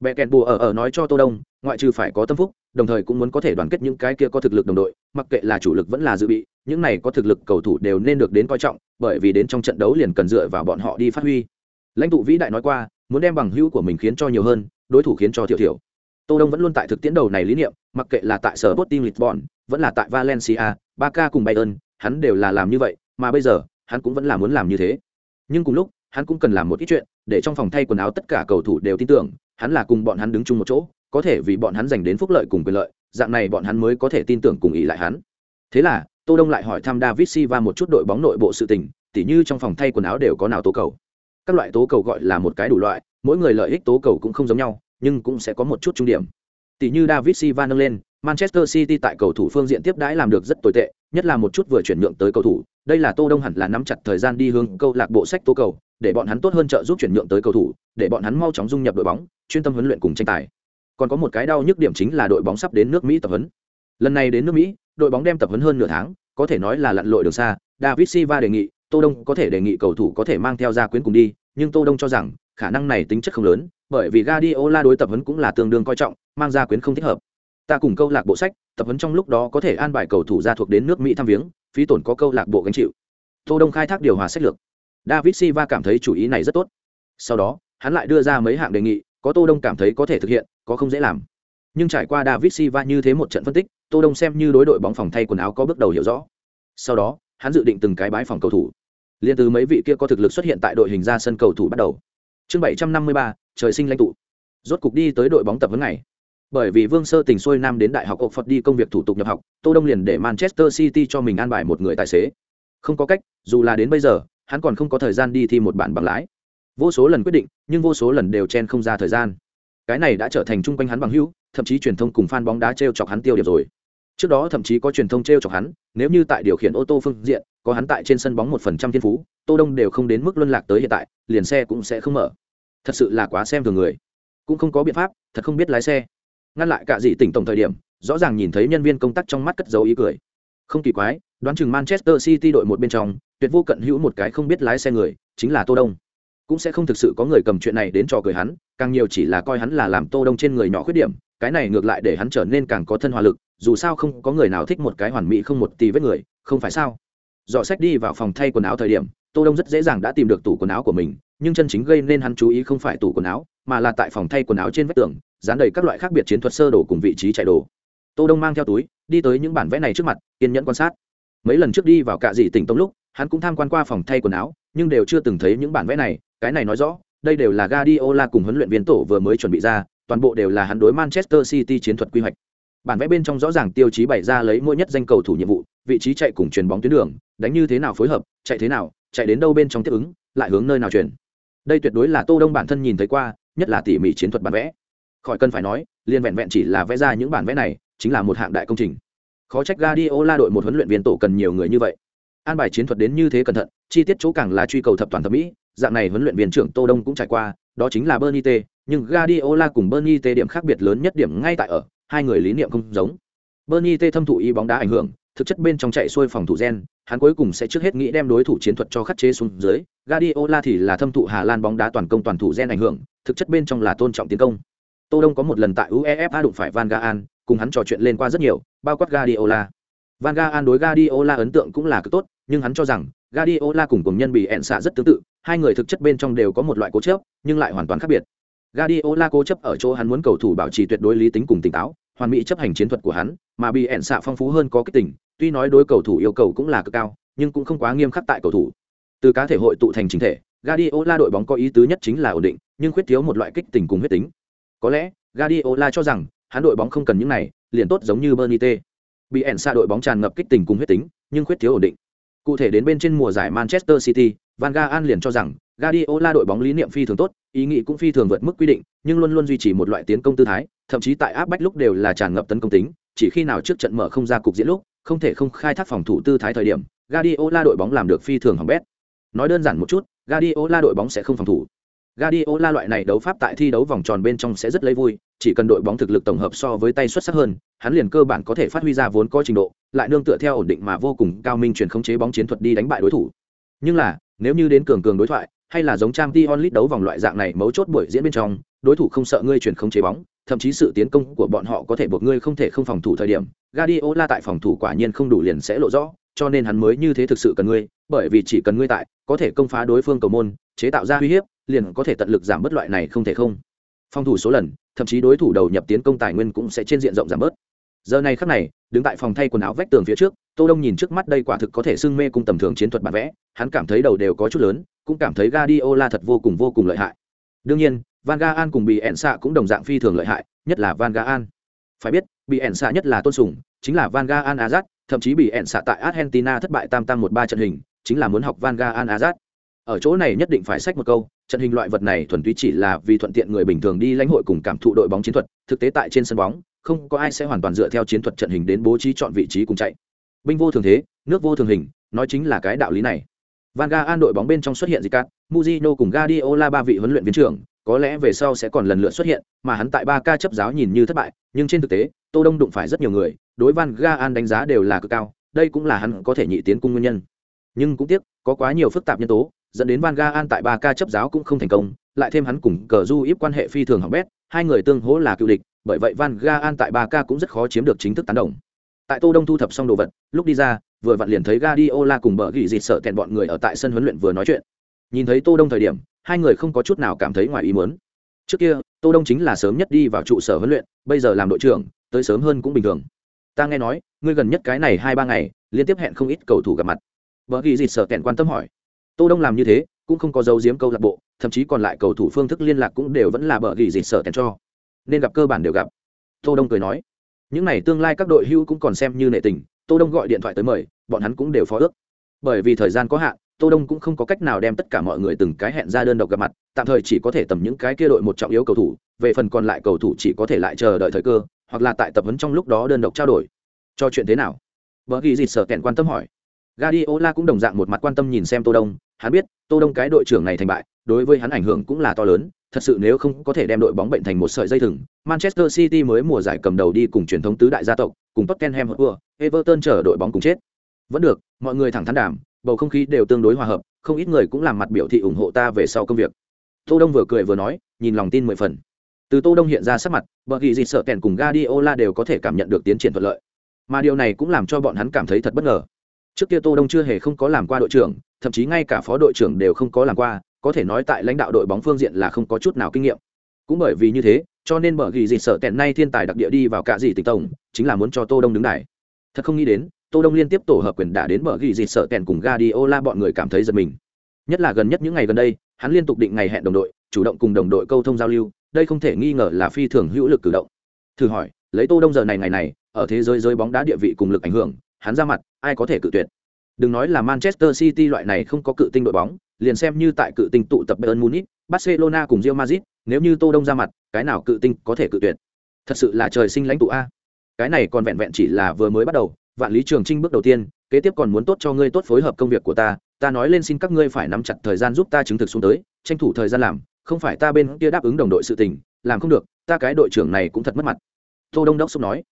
S1: Bẻ kèn bùa ở ở nói cho tô đông, ngoại trừ phải có tâm phúc, đồng thời cũng muốn có thể đoàn kết những cái kia có thực lực đồng đội, mặc kệ là chủ lực vẫn là dự bị, những này có thực lực cầu thủ đều nên được đến coi trọng, bởi vì đến trong trận đấu liền cần dựa vào bọn họ đi phát huy. Lãnh tụ vĩ đại nói qua, muốn đem bằng hữu của mình khiến cho nhiều hơn, đối thủ khiến cho thiểu thiểu. Tô đông vẫn luôn tại thực tiễn đầu này lý niệm, mặc kệ là tại sở Sporting Lisbon, vẫn là tại Valencia, Barca cùng Bayern, hắn đều là làm như vậy, mà bây giờ, hắn cũng vẫn là muốn làm như thế nhưng cùng lúc, hắn cũng cần làm một ít chuyện, để trong phòng thay quần áo tất cả cầu thủ đều tin tưởng, hắn là cùng bọn hắn đứng chung một chỗ, có thể vì bọn hắn giành đến phúc lợi cùng quyền lợi, dạng này bọn hắn mới có thể tin tưởng cùng ý lại hắn. Thế là, tô đông lại hỏi thăm david silva một chút đội bóng nội bộ sự tình, tỉ như trong phòng thay quần áo đều có nào tố cầu. Các loại tố cầu gọi là một cái đủ loại, mỗi người lợi ích tố cầu cũng không giống nhau, nhưng cũng sẽ có một chút trung điểm. Tỷ như david silva nâng lên, manchester city tại cầu thủ phương diện tiếp đãi làm được rất tồi tệ, nhất là một chút vừa chuyển nhượng tới cầu thủ đây là tô đông hẳn là nắm chặt thời gian đi hướng câu lạc bộ sách tố cầu, để bọn hắn tốt hơn trợ giúp chuyển nhượng tới cầu thủ, để bọn hắn mau chóng dung nhập đội bóng, chuyên tâm huấn luyện cùng tranh tài. Còn có một cái đau nhức điểm chính là đội bóng sắp đến nước mỹ tập huấn. Lần này đến nước mỹ, đội bóng đem tập huấn hơn nửa tháng, có thể nói là lặn lội đường xa, david silva đề nghị, tô đông có thể đề nghị cầu thủ có thể mang theo gia quyến cùng đi, nhưng tô đông cho rằng, khả năng này tính chất không lớn, bởi vì Guardiola đối tập huấn cũng là tương đương coi trọng, mang gia quyến không thích hợp. Ta cùng câu lạc bộ sách, tập huấn trong lúc đó có thể an bài cầu thủ ra thuộc đến nước mỹ thăm viếng phí tổn có câu lạc bộ gánh chịu. Tô đông khai thác điều hòa sách lược. David silva cảm thấy chủ ý này rất tốt. Sau đó hắn lại đưa ra mấy hạng đề nghị có tô đông cảm thấy có thể thực hiện có không dễ làm. Nhưng trải qua david silva như thế một trận phân tích tô đông xem như đối đội bóng phòng thay quần áo có bước đầu hiểu rõ. Sau đó hắn dự định từng cái bãi phòng cầu thủ. Liên từ mấy vị kia có thực lực xuất hiện tại đội hình ra sân cầu thủ bắt đầu. Chương 753, trời sinh lãnh tụ. Rốt cục đi tới đội bóng tập huấn này bởi vì vương sơ tình xuôi nam đến đại học oxford đi công việc thủ tục nhập học, tô đông liền để manchester city cho mình an bài một người tài xế. Không có cách, dù là đến bây giờ, hắn còn không có thời gian đi thi một bản bằng lái. Vô số lần quyết định, nhưng vô số lần đều chen không ra thời gian. Cái này đã trở thành chung quanh hắn bằng hữu, thậm chí truyền thông cùng fan bóng đá t chọc hắn tiêu điểm rồi. Trước đó thậm chí có truyền thông t chọc hắn, nếu như tại điều khiển ô tô phương diện, có hắn tại trên sân bóng một phần trăm thiên phú, tô đông đều không đến mức luân lạc tới hiện tại, liền xe cũng sẽ không mở. Thật sự là quá xem thường người. Cũng không có biện pháp, thật không biết lái xe ngăn lại cả dị tỉnh tổng thời điểm, rõ ràng nhìn thấy nhân viên công tác trong mắt cất dấu ý cười. Không kỳ quái, đoán chừng manchester city đội một bên trong, tuyệt vô cận hữu một cái không biết lái xe người, chính là tô đông. Cũng sẽ không thực sự có người cầm chuyện này đến trò cười hắn, càng nhiều chỉ là coi hắn là làm tô đông trên người nhỏ khuyết điểm, cái này ngược lại để hắn trở nên càng có thân hòa lực, dù sao không có người nào thích một cái hoàn mỹ không một tì vết người, không phải sao? Dọ sách đi vào phòng thay quần áo thời điểm, tô đông rất dễ dàng đã tìm được tủ quần áo của mình nhưng chân chính gây nên hắn chú ý không phải tủ quần áo, mà là tại phòng thay quần áo trên vách tường, dán đầy các loại khác biệt chiến thuật sơ đồ cùng vị trí chạy đồ. Tô đông mang theo túi, đi tới những bản vẽ này trước mặt, kiên nhẫn quan sát. Mấy lần trước đi vào cạ dị tỉnh tông lúc, hắn cũng tham quan qua phòng thay quần áo, nhưng đều chưa từng thấy những bản vẽ này, cái này nói rõ, đây đều là Guardiola cùng huấn luyện viên tổ vừa mới chuẩn bị ra, toàn bộ đều là hắn đối Manchester City chiến thuật quy hoạch. Bản vẽ bên trong rõ ràng tiêu chí bày ra lấy mỗi nhất danh cầu thủ nhiệm vụ, vị trí chạy cùng truyền bóng tuyến đường, đánh như thế nào phối hợp, chạy thế nào, chạy đến đâu bên trong tiếp ứng, lại hướng nơi nào chuyển đây tuyệt đối là tô đông bản thân nhìn thấy qua, nhất là tỉ mỉ chiến thuật bản vẽ. Khỏi cần phải nói liên vẹn vẹn chỉ là vẽ ra những bản vẽ này, chính là một hạng đại công trình. Khó trách Guardiola đội một huấn luyện viên tổ cần nhiều người như vậy. An bài chiến thuật đến như thế cẩn thận, chi tiết chỗ càng là truy cầu thập toàn thẩm mỹ, dạng này huấn luyện viên trưởng tô đông cũng trải qua, đó chính là bernie t nhưng Guardiola cùng bernie t điểm khác biệt lớn nhất điểm ngay tại ở, hai người lý niệm không giống. Bernie t thâm thụ y bóng đá ảnh hưởng thực chất bên trong chạy xuôi phòng thủ gen hắn cuối cùng sẽ trước hết nghĩ đem đối thủ chiến thuật cho khắc chế xuống dưới Guardiola thì là thâm thụ Hà Lan bóng đá toàn công toàn thủ gen ảnh hưởng thực chất bên trong là tôn trọng tiến công Tô Đông có một lần tại UEFA đụng phải Van Gaal, cùng hắn trò chuyện lên qua rất nhiều, bao quát Guardiola. Van Gaal đối Guardiola ấn tượng cũng là cực tốt, nhưng hắn cho rằng Guardiola cùng cùng nhân bị ẹn xạ rất tương tự, hai người thực chất bên trong đều có một loại cố chấp, nhưng lại hoàn toàn khác biệt. Guardiola cố chấp ở chỗ hắn muốn cầu thủ bảo trì tuyệt đối lý tính cùng tỉnh táo, hoàn mỹ chấp hành chiến thuật của hắn, mà bị ẹn xạ phong phú hơn có kích tỉnh, tuy nói đối cầu thủ yêu cầu cũng là cực cao, nhưng cũng không quá nghiêm khắc tại cầu thủ. Từ cá thể hội tụ thành chính thể, Guardiola đội bóng có ý tứ nhất chính là ổn định, nhưng khuyết thiếu một loại kích tình cùng huyết tính. Có lẽ, Guardiola cho rằng, hắn đội bóng không cần những này, liền tốt giống như Bernite. Bị ẻn xa đội bóng tràn ngập kích tình cùng huyết tính, nhưng khuyết thiếu ổn định. Cụ thể đến bên trên mùa giải Manchester City, Van Gaal liền cho rằng, Guardiola đội bóng lý niệm phi thường tốt, ý nghĩ cũng phi thường vượt mức quy định, nhưng luôn luôn duy trì một loại tiến công tư thái, thậm chí tại áp bách lúc đều là tràn ngập tấn công tính, chỉ khi nào trước trận mở không ra cục diễn lúc, không thể không khai thác phòng thủ tư thái thời điểm, Guardiola đội bóng làm được phi thường hỏng bét. Nói đơn giản một chút, Guardiola đội bóng sẽ không phòng thủ. Guardiola loại này đấu pháp tại thi đấu vòng tròn bên trong sẽ rất lấy vui, chỉ cần đội bóng thực lực tổng hợp so với tay xuất sắc hơn, hắn liền cơ bản có thể phát huy ra vốn có trình độ, lại nương tựa theo ổn định mà vô cùng cao minh truyền khống chế bóng chiến thuật đi đánh bại đối thủ. Nhưng là, nếu như đến cường cường đối thoại, hay là giống trang Dion League đấu vòng loại dạng này mấu chốt buổi diễn bên trong, đối thủ không sợ ngươi chuyển không chế bóng, thậm chí sự tiến công của bọn họ có thể buộc ngươi không thể không phòng thủ thời điểm, Guardiola tại phòng thủ quả nhiên không đủ liền sẽ lộ rõ, cho nên hắn mới như thế thực sự cần ngươi, bởi vì chỉ cần ngươi tại, có thể công phá đối phương cầu môn, chế tạo ra uy hiếp, liền có thể tận lực giảm bớt loại này không thể không. Phòng thủ số lần, thậm chí đối thủ đầu nhập tiến công tài nguyên cũng sẽ trên diện rộng giảm bớt. Giờ này khắc này, đứng tại phòng thay quần áo vách tường phía trước, Tô Đông nhìn trước mắt đây quả thực có thể sưng mê cung tầm thường chiến thuật bản vẽ, hắn cảm thấy đầu đều có chút lớn, cũng cảm thấy Guardiola thật vô cùng vô cùng lợi hại. Đương nhiên, Van gaan cùng bị ẹn xạ cũng đồng dạng phi thường lợi hại, nhất là Van gaan. Phải biết, bị ẹn xạ nhất là tôn sùng, chính là Van gaan Azat, thậm chí bị ẹn xạ tại Argentina thất bại tam tam một ba trận hình, chính là muốn học Van gaan Azat. Ở chỗ này nhất định phải sách một câu, trận hình loại vật này thuần túy chỉ là vì thuận tiện người bình thường đi lãnh hội cùng cảm thụ đội bóng chiến thuật, thực tế tại trên sân bóng, không có ai sẽ hoàn toàn dựa theo chiến thuật trận hình đến bố trí chọn vị trí cùng chạy. Binh vô thường thế, nước vô thường hình, nói chính là cái đạo lý này. Van Gaal đội bóng bên trong xuất hiện gì cát, Mujino cùng Guardiola ba vị huấn luyện viên trưởng, có lẽ về sau sẽ còn lần lượt xuất hiện, mà hắn tại 3K chấp giáo nhìn như thất bại, nhưng trên thực tế, Tô Đông đụng phải rất nhiều người, đối Van Gaal đánh giá đều là cực cao, đây cũng là hắn có thể nhị tiến cung nguyên nhân. Nhưng cũng tiếc, có quá nhiều phức tạp nhân tố, dẫn đến Van Gaal tại 3K chấp giáo cũng không thành công, lại thêm hắn cùng cờ du íp quan hệ phi thường hỏng bét, hai người tương hỗ là cựu địch, bởi vậy Van Gaal tại ba k cũng rất khó chiếm được chính thức tán đồng. Tại Tô Đông thu thập xong đồ vật, lúc đi ra, vừa vặn liền thấy Guardiola cùng bờ gỉ dịt sợ kẹn bọn người ở tại sân huấn luyện vừa nói chuyện. Nhìn thấy Tô Đông thời điểm, hai người không có chút nào cảm thấy ngoài ý muốn. Trước kia, Tô Đông chính là sớm nhất đi vào trụ sở huấn luyện, bây giờ làm đội trưởng, tới sớm hơn cũng bình thường. Ta nghe nói, ngươi gần nhất cái này hai ba ngày, liên tiếp hẹn không ít cầu thủ gặp mặt. Bờ gỉ dịt sợ kẹn quan tâm hỏi. Tô Đông làm như thế, cũng không có dấu giếm câu lạc bộ, thậm chí còn lại cầu thủ phương thức liên lạc cũng đều vẫn là bờ gỉ dịt sợ kẹn cho. Nên gặp cơ bản đều gặp. Tô Đông cười nói, những này tương lai các đội hưu cũng còn xem như nệ tình, Tô Đông gọi điện thoại tới mời, bọn hắn cũng đều phó ước. Bởi vì thời gian có hạn tô đông cũng không có cách nào đem tất cả mọi người từng cái hẹn ra đơn độc gặp mặt tạm thời chỉ có thể tầm những cái kia đội một trọng yếu cầu thủ về phần còn lại cầu thủ chỉ có thể lại chờ đợi thời cơ hoặc là tại tập huấn trong lúc đó đơn độc trao đổi. Cho chuyện thế nào? Vợ ghi dịt sợ kẹn quan tâm hỏi. Guardiola cũng đồng dạng một mặt quan tâm nhìn xem Tô Đông, hắn biết, Tô Đông cái đội trưởng này thành bại, đối với hắn ảnh hưởng cũng là to lớn, thật sự nếu không có thể đem đội bóng bệnh thành một sợi dây thừng, Manchester City mới mùa giải cầm đầu đi cùng truyền thống tứ đại gia tộc, cùng Tottenham Hotspur, Everton chờ đội bóng cùng chết. Vẫn được, mọi người thẳng thắn đảm, bầu không khí đều tương đối hòa hợp, không ít người cũng làm mặt biểu thị ủng hộ ta về sau công việc. Tô Đông vừa cười vừa nói, nhìn lòng tin mười phần. Từ Tô Đông hiện ra sắc mặt, bởi vì gì sợ kèn cùng Guardiola đều có thể cảm nhận được tiến triển thuận lợi. Mà điều này cũng làm cho bọn hắn cảm thấy thật bất ngờ. Trước kia Tô Đông chưa hề không có làm qua đội trưởng, thậm chí ngay cả phó đội trưởng đều không có làm qua, có thể nói tại lãnh đạo đội bóng phương diện là không có chút nào kinh nghiệm. Cũng bởi vì như thế, cho nên bờ vì dịch sợ tẹn nay thiên tài đặc địa đi vào cả gì tịch tổng, chính là muốn cho Tô Đông đứng đài. Thật không nghĩ đến, Tô Đông liên tiếp tổ hợp quyền đả đến bờ vì dịch sợ tẹn cùng Guardiola bọn người cảm thấy giật mình. Nhất là gần nhất những ngày gần đây, hắn liên tục định ngày hẹn đồng đội, chủ động cùng đồng đội câu thông giao lưu, đây không thể nghi ngờ là phi thường hữu lực cử động. Thử hỏi, lấy Tô Đông giờ này ngày này, ở thế giới giới bóng đá địa vị cùng lực ảnh hưởng, hắn ra mặt, ai có thể cự tuyệt. Đừng nói là Manchester City loại này không có cự tinh đội bóng, liền xem như tại cự tinh tụ tập Bayern Munich, Barcelona cùng Real Madrid, nếu như Tô Đông ra mặt, cái nào cự tinh có thể cự tuyệt. Thật sự là trời sinh lãnh tụ a. Cái này còn vẹn vẹn chỉ là vừa mới bắt đầu, vạn lý trường trinh bước đầu tiên kế tiếp còn muốn tốt cho ngươi tốt phối hợp công việc của ta ta nói lên xin các ngươi phải nắm chặt thời gian giúp ta chứng thực xuống tới tranh thủ thời gian làm không phải ta bên kia đáp ứng đồng đội sự tình làm không được ta cái đội trưởng này cũng thật mất mặt tô đông đốc xúc nói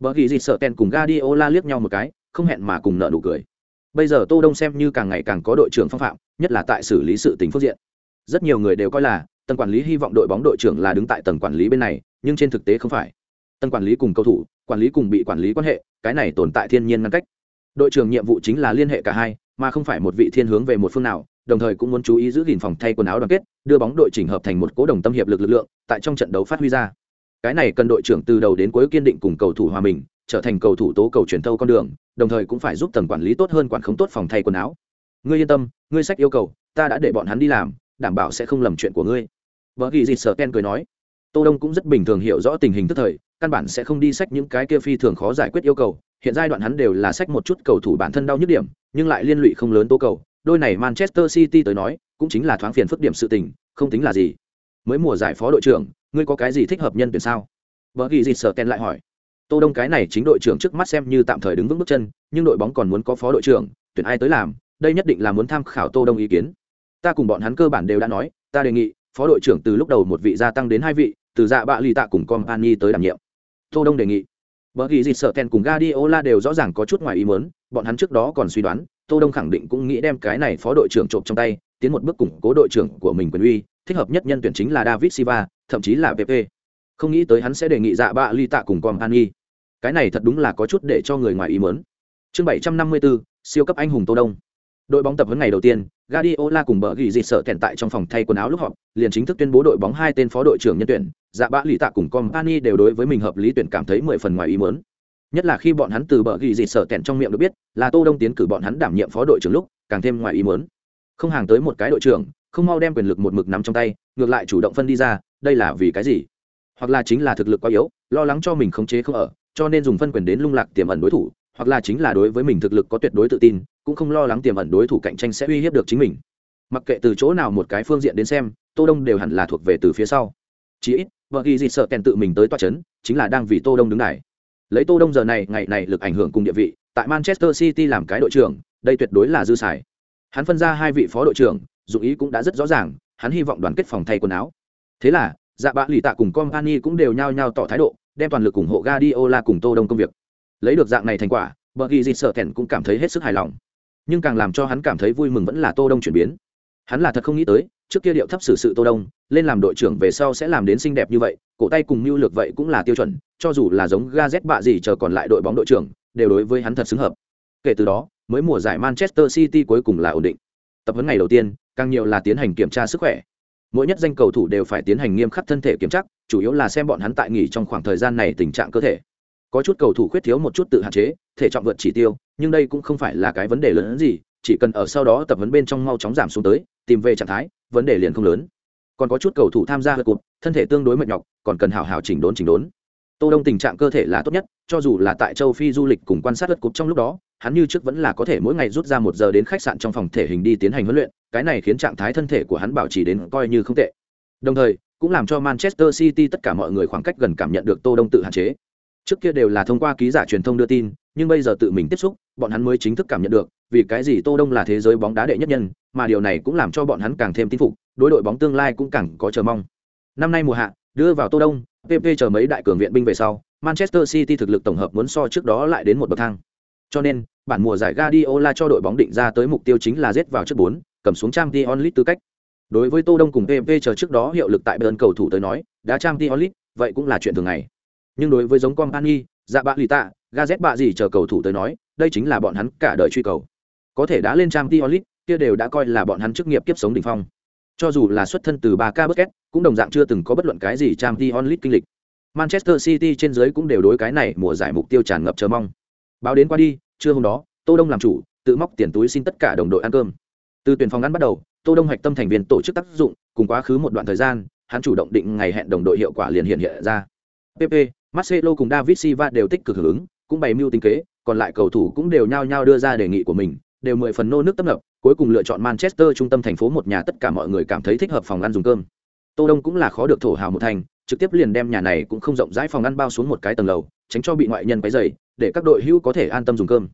S1: vợ ghi gì sợ ken cùng Guardiola liếc nhau một cái không hẹn mà cùng nợ nụ cười. Bây giờ tô đông xem như càng ngày càng có đội trưởng phong phạm, nhất là tại xử lý sự tình phương diện. Rất nhiều người đều coi là, tầng quản lý hy vọng đội bóng đội trưởng là đứng tại tầng quản lý bên này, nhưng trên thực tế không phải. Tầng quản lý cùng cầu thủ, quản lý cùng bị quản lý quan hệ, cái này tồn tại thiên nhiên ngăn cách. Đội trưởng nhiệm vụ chính là liên hệ cả hai, mà không phải một vị thiên hướng về một phương nào, đồng thời cũng muốn chú ý giữ gìn phòng thay quần áo đoàn kết, đưa bóng đội chỉnh hợp thành một cố đồng tâm hiệp lực lực lượng, tại trong trận đấu phát huy ra. Cái này cần đội trưởng từ đầu đến cuối kiên định cùng cầu thủ hòa mình trở thành cầu thủ tố cầu truyền thâu con đường, đồng thời cũng phải giúp tầng quản lý tốt hơn quản khống tốt phòng thay quần áo. Ngươi yên tâm, ngươi sách yêu cầu, ta đã để bọn hắn đi làm, đảm bảo sẽ không lầm chuyện của ngươi. Vợ ghi dịt sở ken cười nói. Tô đông cũng rất bình thường hiểu rõ tình hình tức thời, căn bản sẽ không đi sách những cái kia phi thường khó giải quyết yêu cầu. Hiện giai đoạn hắn đều là sách một chút cầu thủ bản thân đau nhức điểm, nhưng lại liên lụy không lớn tố cầu. Đôi này manchester city tới nói, cũng chính là thoáng phiền phức điểm sự tình, không tính là gì. Mới mùa giải phó đội trưởng, ngươi có cái gì thích hợp nhân tuyển sao? Vợ ghi dịt sở ken lại hỏi tô đông cái này chính đội trưởng trước mắt xem như tạm thời đứng vững bước chân nhưng đội bóng còn muốn có phó đội trưởng tuyển ai tới làm đây nhất định là muốn tham khảo tô đông ý kiến. Ta cùng bọn hắn cơ bản đều đã nói ta đề nghị phó đội trưởng từ lúc đầu một vị gia tăng đến hai vị từ dạ bạ lì tạ cùng company tới đảm nhiệm. Tô đông đề nghị. Bởi vì dịch sợ kèn cùng Guardiola đều rõ ràng có chút ngoài ý muốn, bọn hắn trước đó còn suy đoán, Tô Đông khẳng định cũng nghĩ đem cái này phó đội trưởng trộm trong tay, tiến một bước củng cố đội trưởng của mình quyền uy, thích hợp nhất nhân tuyển chính là David Silva, thậm chí là PP. Không nghĩ tới hắn sẽ đề nghị dạ bạ ly tạ cùng Company. Cái này thật đúng là có chút để cho người ngoài ý muốn. Chương 754, siêu cấp anh hùng Tô Đông. Đội bóng tập huấn ngày đầu tiên, Guardiola cùng bờ ghi dịt sợ kẹn tại trong phòng thay quần áo lúc họp, liền chính thức tuyên bố đội bóng hai tên phó đội trưởng nhân tuyển, Dạ Bạ Lì Tạ cùng Company đều đối với mình hợp lý tuyển cảm thấy mười phần ngoài ý muốn. Nhất là khi bọn hắn từ bờ ghi dịt sợ kẹn trong miệng được biết, là Tô Đông tiến cử bọn hắn đảm nhiệm phó đội trưởng lúc, càng thêm ngoài ý muốn. Không hàng tới một cái đội trưởng, không mau đem quyền lực một mực nắm trong tay, ngược lại chủ động phân đi ra, đây là vì cái gì? Hoặc là chính là thực lực quá yếu, lo lắng cho mình khống chế không ở, cho nên dùng phân quyền đến lung lạc tiềm ẩn đối thủ, hoặc là chính là đối với mình thực lực có tuyệt đối tự tin cũng không lo lắng tiềm ẩn đối thủ cạnh tranh sẽ uy hiếp được chính mình. Mặc kệ từ chỗ nào một cái phương diện đến xem tô đông đều hẳn là thuộc về từ phía sau. Chỉ ít vợ ghi dịt sợ kèn tự mình tới toa chấn chính là đang vì tô đông đứng đài. Lấy tô đông giờ này ngày này lực ảnh hưởng cùng địa vị tại manchester city làm cái đội trưởng đây tuyệt đối là dư xài. Hắn phân ra hai vị phó đội trưởng dụng ý cũng đã rất rõ ràng hắn hy vọng đoàn kết phòng thay quần áo. Thế là dạ bạ lì tạ cùng company cũng đều nhao nhao tỏ thái độ, đem toàn lực ủng hộ Guardiola cùng Tô Đông công việc. Lấy được dạng này thành quả bờ ghi dịt sợ thẹn cũng cảm thấy hết sức hài lòng. Nhưng càng làm cho hắn cảm thấy vui mừng vẫn là tô đông chuyển biến. Hắn là thật không nghĩ tới, trước kia điệu thấp xử sự tô đông, lên làm đội trưởng về sau sẽ làm đến xinh đẹp như vậy, cổ tay cùng mưu lược vậy cũng là tiêu chuẩn, cho dù là giống gazet bạ gì chờ còn lại đội bóng đội trưởng, đều đối với hắn thật xứng hợp. Kể từ đó, mới mùa giải manchester city cuối cùng là ổn định. Tập huấn ngày đầu tiên, càng nhiều là tiến hành kiểm tra sức khỏe mỗi nhất danh cầu thủ đều phải tiến hành nghiêm khắc thân thể kiểm tra, chủ yếu là xem bọn hắn tại nghỉ trong khoảng thời gian này tình trạng cơ thể. Có chút cầu thủ khuyết thiếu một chút tự hạn chế, thể trọng vượt chỉ tiêu, nhưng đây cũng không phải là cái vấn đề lớn hơn gì, chỉ cần ở sau đó tập huấn bên trong mau chóng giảm xuống tới, tìm về trạng thái, vấn đề liền không lớn. Còn có chút cầu thủ tham gia hợp cụt, thân thể tương đối mệt nhọc, còn cần hào hào chỉnh đốn chỉnh đốn. Tô đông tình trạng cơ thể là tốt nhất, cho dù là tại châu phi du lịch cùng quan sát đất cục trong lúc đó hắn như trước vẫn là có thể mỗi ngày rút ra một giờ đến khách sạn trong phòng thể hình đi tiến hành huấn luyện, cái này khiến trạng thái thân thể của hắn bảo trì đến coi như không tệ. Đồng thời, cũng làm cho manchester city tất cả mọi người khoảng cách gần cảm nhận được tô đông tự hạn chế. Trước kia đều là thông qua ký giả truyền thông đưa tin, nhưng bây giờ tự mình tiếp xúc, bọn hắn mới chính thức cảm nhận được, vì cái gì tô đông là thế giới bóng đá đệ nhất nhân, mà điều này cũng làm cho bọn hắn càng thêm tin phục, đối đội bóng tương lai cũng càng có chờ mong. Năm nay mùa hạ, đưa vào tô đông pp chờ mấy đại cường viện binh về sau, manchester city thực lực tổng hợp muốn so trước đó lại đến một bậc thang. Cho nên bản mùa giải Guardiola cho đội bóng định ra tới mục tiêu chính là giết vào trước bốn cầm xuống Champions League tư cách. Đối với tô đông cùng pp chờ trước đó hiệu lực tại Bayern cầu thủ tới nói đá Champions League vậy cũng là chuyện thường ngày. Nhưng đối với giống company dạ bạ lì tạ gazet bạ gì chờ cầu thủ tới nói đây chính là bọn hắn cả đời truy cầu. Có thể đã lên Champions League, kia đều đã coi là bọn hắn chức nghiệp kiếp sống đỉnh phong. Cho dù là xuất thân từ Barca k bucket cũng đồng dạng chưa từng có bất luận cái gì Champions League kinh lịch. Manchester city trên dưới cũng đều đối cái này mùa giải mục tiêu tràn ngập chờ mong. Báo đến qua đi trưa hôm đó tô đông làm chủ tự móc tiền túi xin tất cả đồng đội ăn cơm từ tuyển phòng ăn bắt đầu tô đông hạch tâm thành viên tổ chức tác dụng cùng quá khứ một đoạn thời gian hắn chủ động định ngày hẹn đồng đội hiệu quả liền hiện hiện ra pp Marcelo cùng David Silva đều tích cực hưởng ứng, cũng bày mưu tính kế, còn lại cầu thủ cũng đều nhao nhao đưa ra đề nghị của mình, đều mười phần nô nước tấp nập, cuối cùng lựa chọn Manchester trung tâm thành phố một nhà tất cả mọi người cảm thấy thích hợp phòng ăn dùng cơm. Tô Đông cũng là khó được thổ hào một thành, trực tiếp liền đem nhà này cũng không rộng rãi phòng ăn bao xuống một cái tầng lầu, tránh cho bị ngoại nhân quấy dày để các đội hữu có thể an tâm dùng cơm.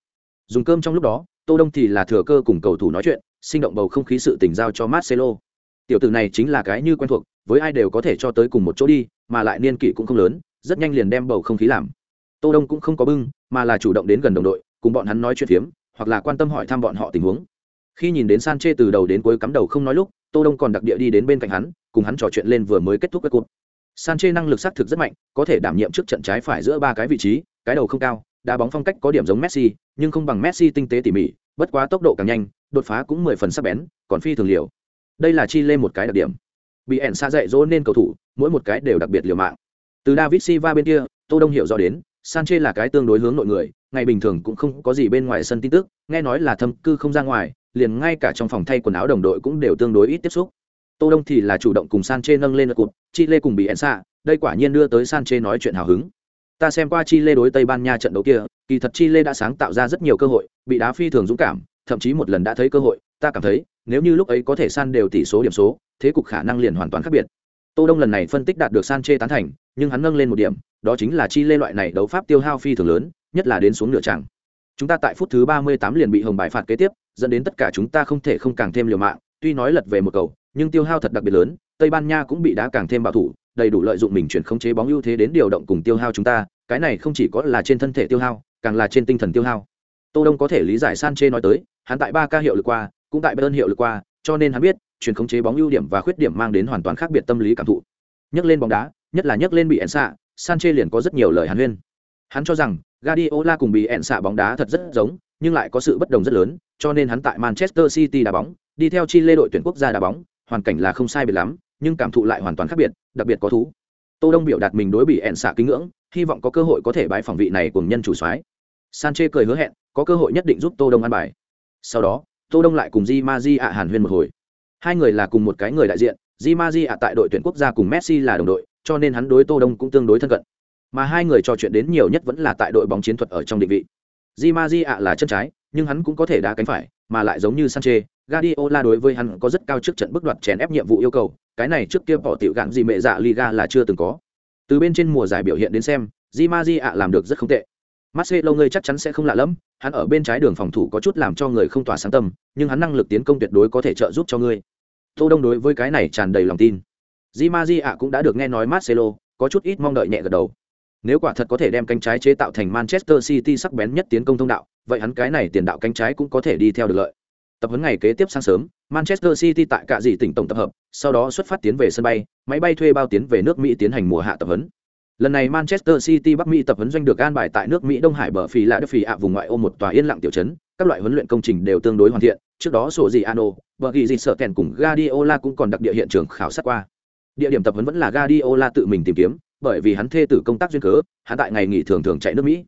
S1: Dùng cơm trong lúc đó, Tô Đông thì là thừa cơ cùng cầu thủ nói chuyện, sinh động bầu không khí sự tình giao cho Marcelo. Tiểu tử này chính là cái như quen thuộc, với ai đều có thể cho tới cùng một chỗ đi, mà lại niên kỷ cũng không lớn, rất nhanh liền đem bầu không khí làm tô đông cũng không có bưng mà là chủ động đến gần đồng đội cùng bọn hắn nói chuyện phiếm hoặc là quan tâm hỏi thăm bọn họ tình huống khi nhìn đến san chê từ đầu đến cuối cắm đầu không nói lúc tô đông còn đặc địa đi đến bên cạnh hắn cùng hắn trò chuyện lên vừa mới kết thúc cái cuộc Sanche năng lực xác thực rất mạnh, có thể đảm nhiệm trước trận trái phải giữa ba cái vị trí, cái đầu không cao, đá bóng phong cách có điểm giống messi, nhưng không bằng messi tinh tế tỉ mỉ, bất quá tốc độ càng nhanh, đột phá cũng mười phần sắc bén, còn phi thường liều. Đây là chi lên một cái đặc điểm. Bị ẻn xa dạy dỗ nên cầu thủ, mỗi một cái đều đặc biệt liều mạng. Từ david silva bên kia, tô đông hiểu rõ đến sanche là cái tương đối hướng nội người, ngày bình thường cũng không có gì bên ngoài sân tin tức, nghe nói là thâm cư không ra ngoài, liền ngay cả trong phòng thay quần áo đồng đội cũng đều tương đối ít tiếp xúc tô đông thì là chủ động cùng sanche nâng lên lượt cụt chi lê cùng bị ẹn xạ, đây quả nhiên đưa tới sanche nói chuyện hào hứng. Ta xem qua chi lê đối tây ban nha trận đấu kia, kỳ thật chi lê đã sáng tạo ra rất nhiều cơ hội, bị đá phi thường dũng cảm, thậm chí một lần đã thấy cơ hội, ta cảm thấy, nếu như lúc ấy có thể san đều tỷ số điểm số, thế cục khả năng liền hoàn toàn khác biệt. Tô đông lần này phân tích đạt được sanche tán thành, nhưng hắn nâng lên một điểm, đó chính là chi lê loại này đấu pháp tiêu hao phi thường lớn, nhất là đến xuống nửa tràng chúng ta tại phút thứ ba mươi tám liền bị hồng bài phạt kế tiếp, dẫn đến tất cả chúng ta không thể không càng thêm liều mạng, tuy nói lật về một cầu nhưng tiêu hao thật đặc biệt lớn, tây ban nha cũng bị đá càng thêm bảo thủ, đầy đủ lợi dụng mình chuyển khống chế bóng ưu thế đến điều động cùng tiêu hao chúng ta, cái này không chỉ có là trên thân thể tiêu hao, càng là trên tinh thần tiêu hao. Tô đông có thể lý giải san chê nói tới, hắn tại ba ca hiệu lực qua, cũng tại bayern hiệu lực qua, cho nên hắn biết, chuyển khống chế bóng ưu điểm và khuyết điểm mang đến hoàn toàn khác biệt tâm lý cảm thụ. Nhấc lên bóng đá, nhất là nhấc lên bị ẻn xạ san chê liền có rất nhiều lời hàn huyên. Hắn cho rằng, Guardiola cùng bị ẻn xạ bóng đá thật rất giống, nhưng lại có sự bất đồng rất lớn, cho nên hắn tại manchester city đá bóng, đi theo chi lê đội tuyển quốc gia đá bóng hoàn cảnh là không sai biệt lắm, nhưng cảm thụ lại hoàn toàn khác biệt, đặc biệt có thú. Tô đông biểu đạt mình đối bị ẹn xạ kính ngưỡng, hy vọng có cơ hội có thể bãi phòng vị này cùng nhân chủ soái. Sanche cười hứa hẹn, có cơ hội nhất định giúp tô đông ăn bài. Sau đó, tô đông lại cùng di ma di ạ hàn huyên một hồi. Hai người là cùng một cái người đại diện, di ma di ạ tại đội tuyển quốc gia cùng messi là đồng đội, cho nên hắn đối tô đông cũng tương đối thân cận. Mà hai người trò chuyện đến nhiều nhất vẫn là tại đội bóng chiến thuật ở trong định vị. Di ma di ạ là chân trái nhưng hắn cũng có thể đá cánh phải mà lại giống như sanche Guardiola đối với hắn có rất cao trước trận bước đoạt chèn ép nhiệm vụ yêu cầu, cái này trước kia bỏ tiểu gạn gì mẹ dạ Liga là chưa từng có. Từ bên trên mùa giải biểu hiện đến xem, Di Maji ạ làm được rất không tệ. Marcelo ngươi chắc chắn sẽ không lạ lắm, hắn ở bên trái đường phòng thủ có chút làm cho người không tỏa sáng tâm, nhưng hắn năng lực tiến công tuyệt đối có thể trợ giúp cho ngươi. Tô Đông đối với cái này tràn đầy lòng tin. Di Maji ạ cũng đã được nghe nói Marcelo, có chút ít mong đợi nhẹ gật đầu. Nếu quả thật có thể đem cánh trái chế tạo thành Manchester City sắc bén nhất tiến công thông đạo, vậy hắn cái này tiền đạo cánh trái cũng có thể đi theo được lợi. Tập huấn ngày kế tiếp sáng sớm, Manchester City tại cả dị tỉnh tổng tập hợp, sau đó xuất phát tiến về sân bay, máy bay thuê bao tiến về nước Mỹ tiến hành mùa hạ tập huấn. Lần này Manchester City Bắc Mỹ tập huấn doanh được an bài tại nước Mỹ Đông Hải bờ phì lạ đất phì ạ vùng ngoại ô một tòa yên lặng tiểu trấn, các loại huấn luyện công trình đều tương đối hoàn thiện, trước đó sổ gì Ano, bờ ghi gì sợ kèn cùng Guardiola cũng còn đặc địa hiện trường khảo sát qua. Địa điểm tập huấn vẫn là Guardiola tự mình tìm kiếm, bởi vì hắn thê tử công tác duyên cớ, hắn tại ngày nghỉ thường thường chạy nước Mỹ.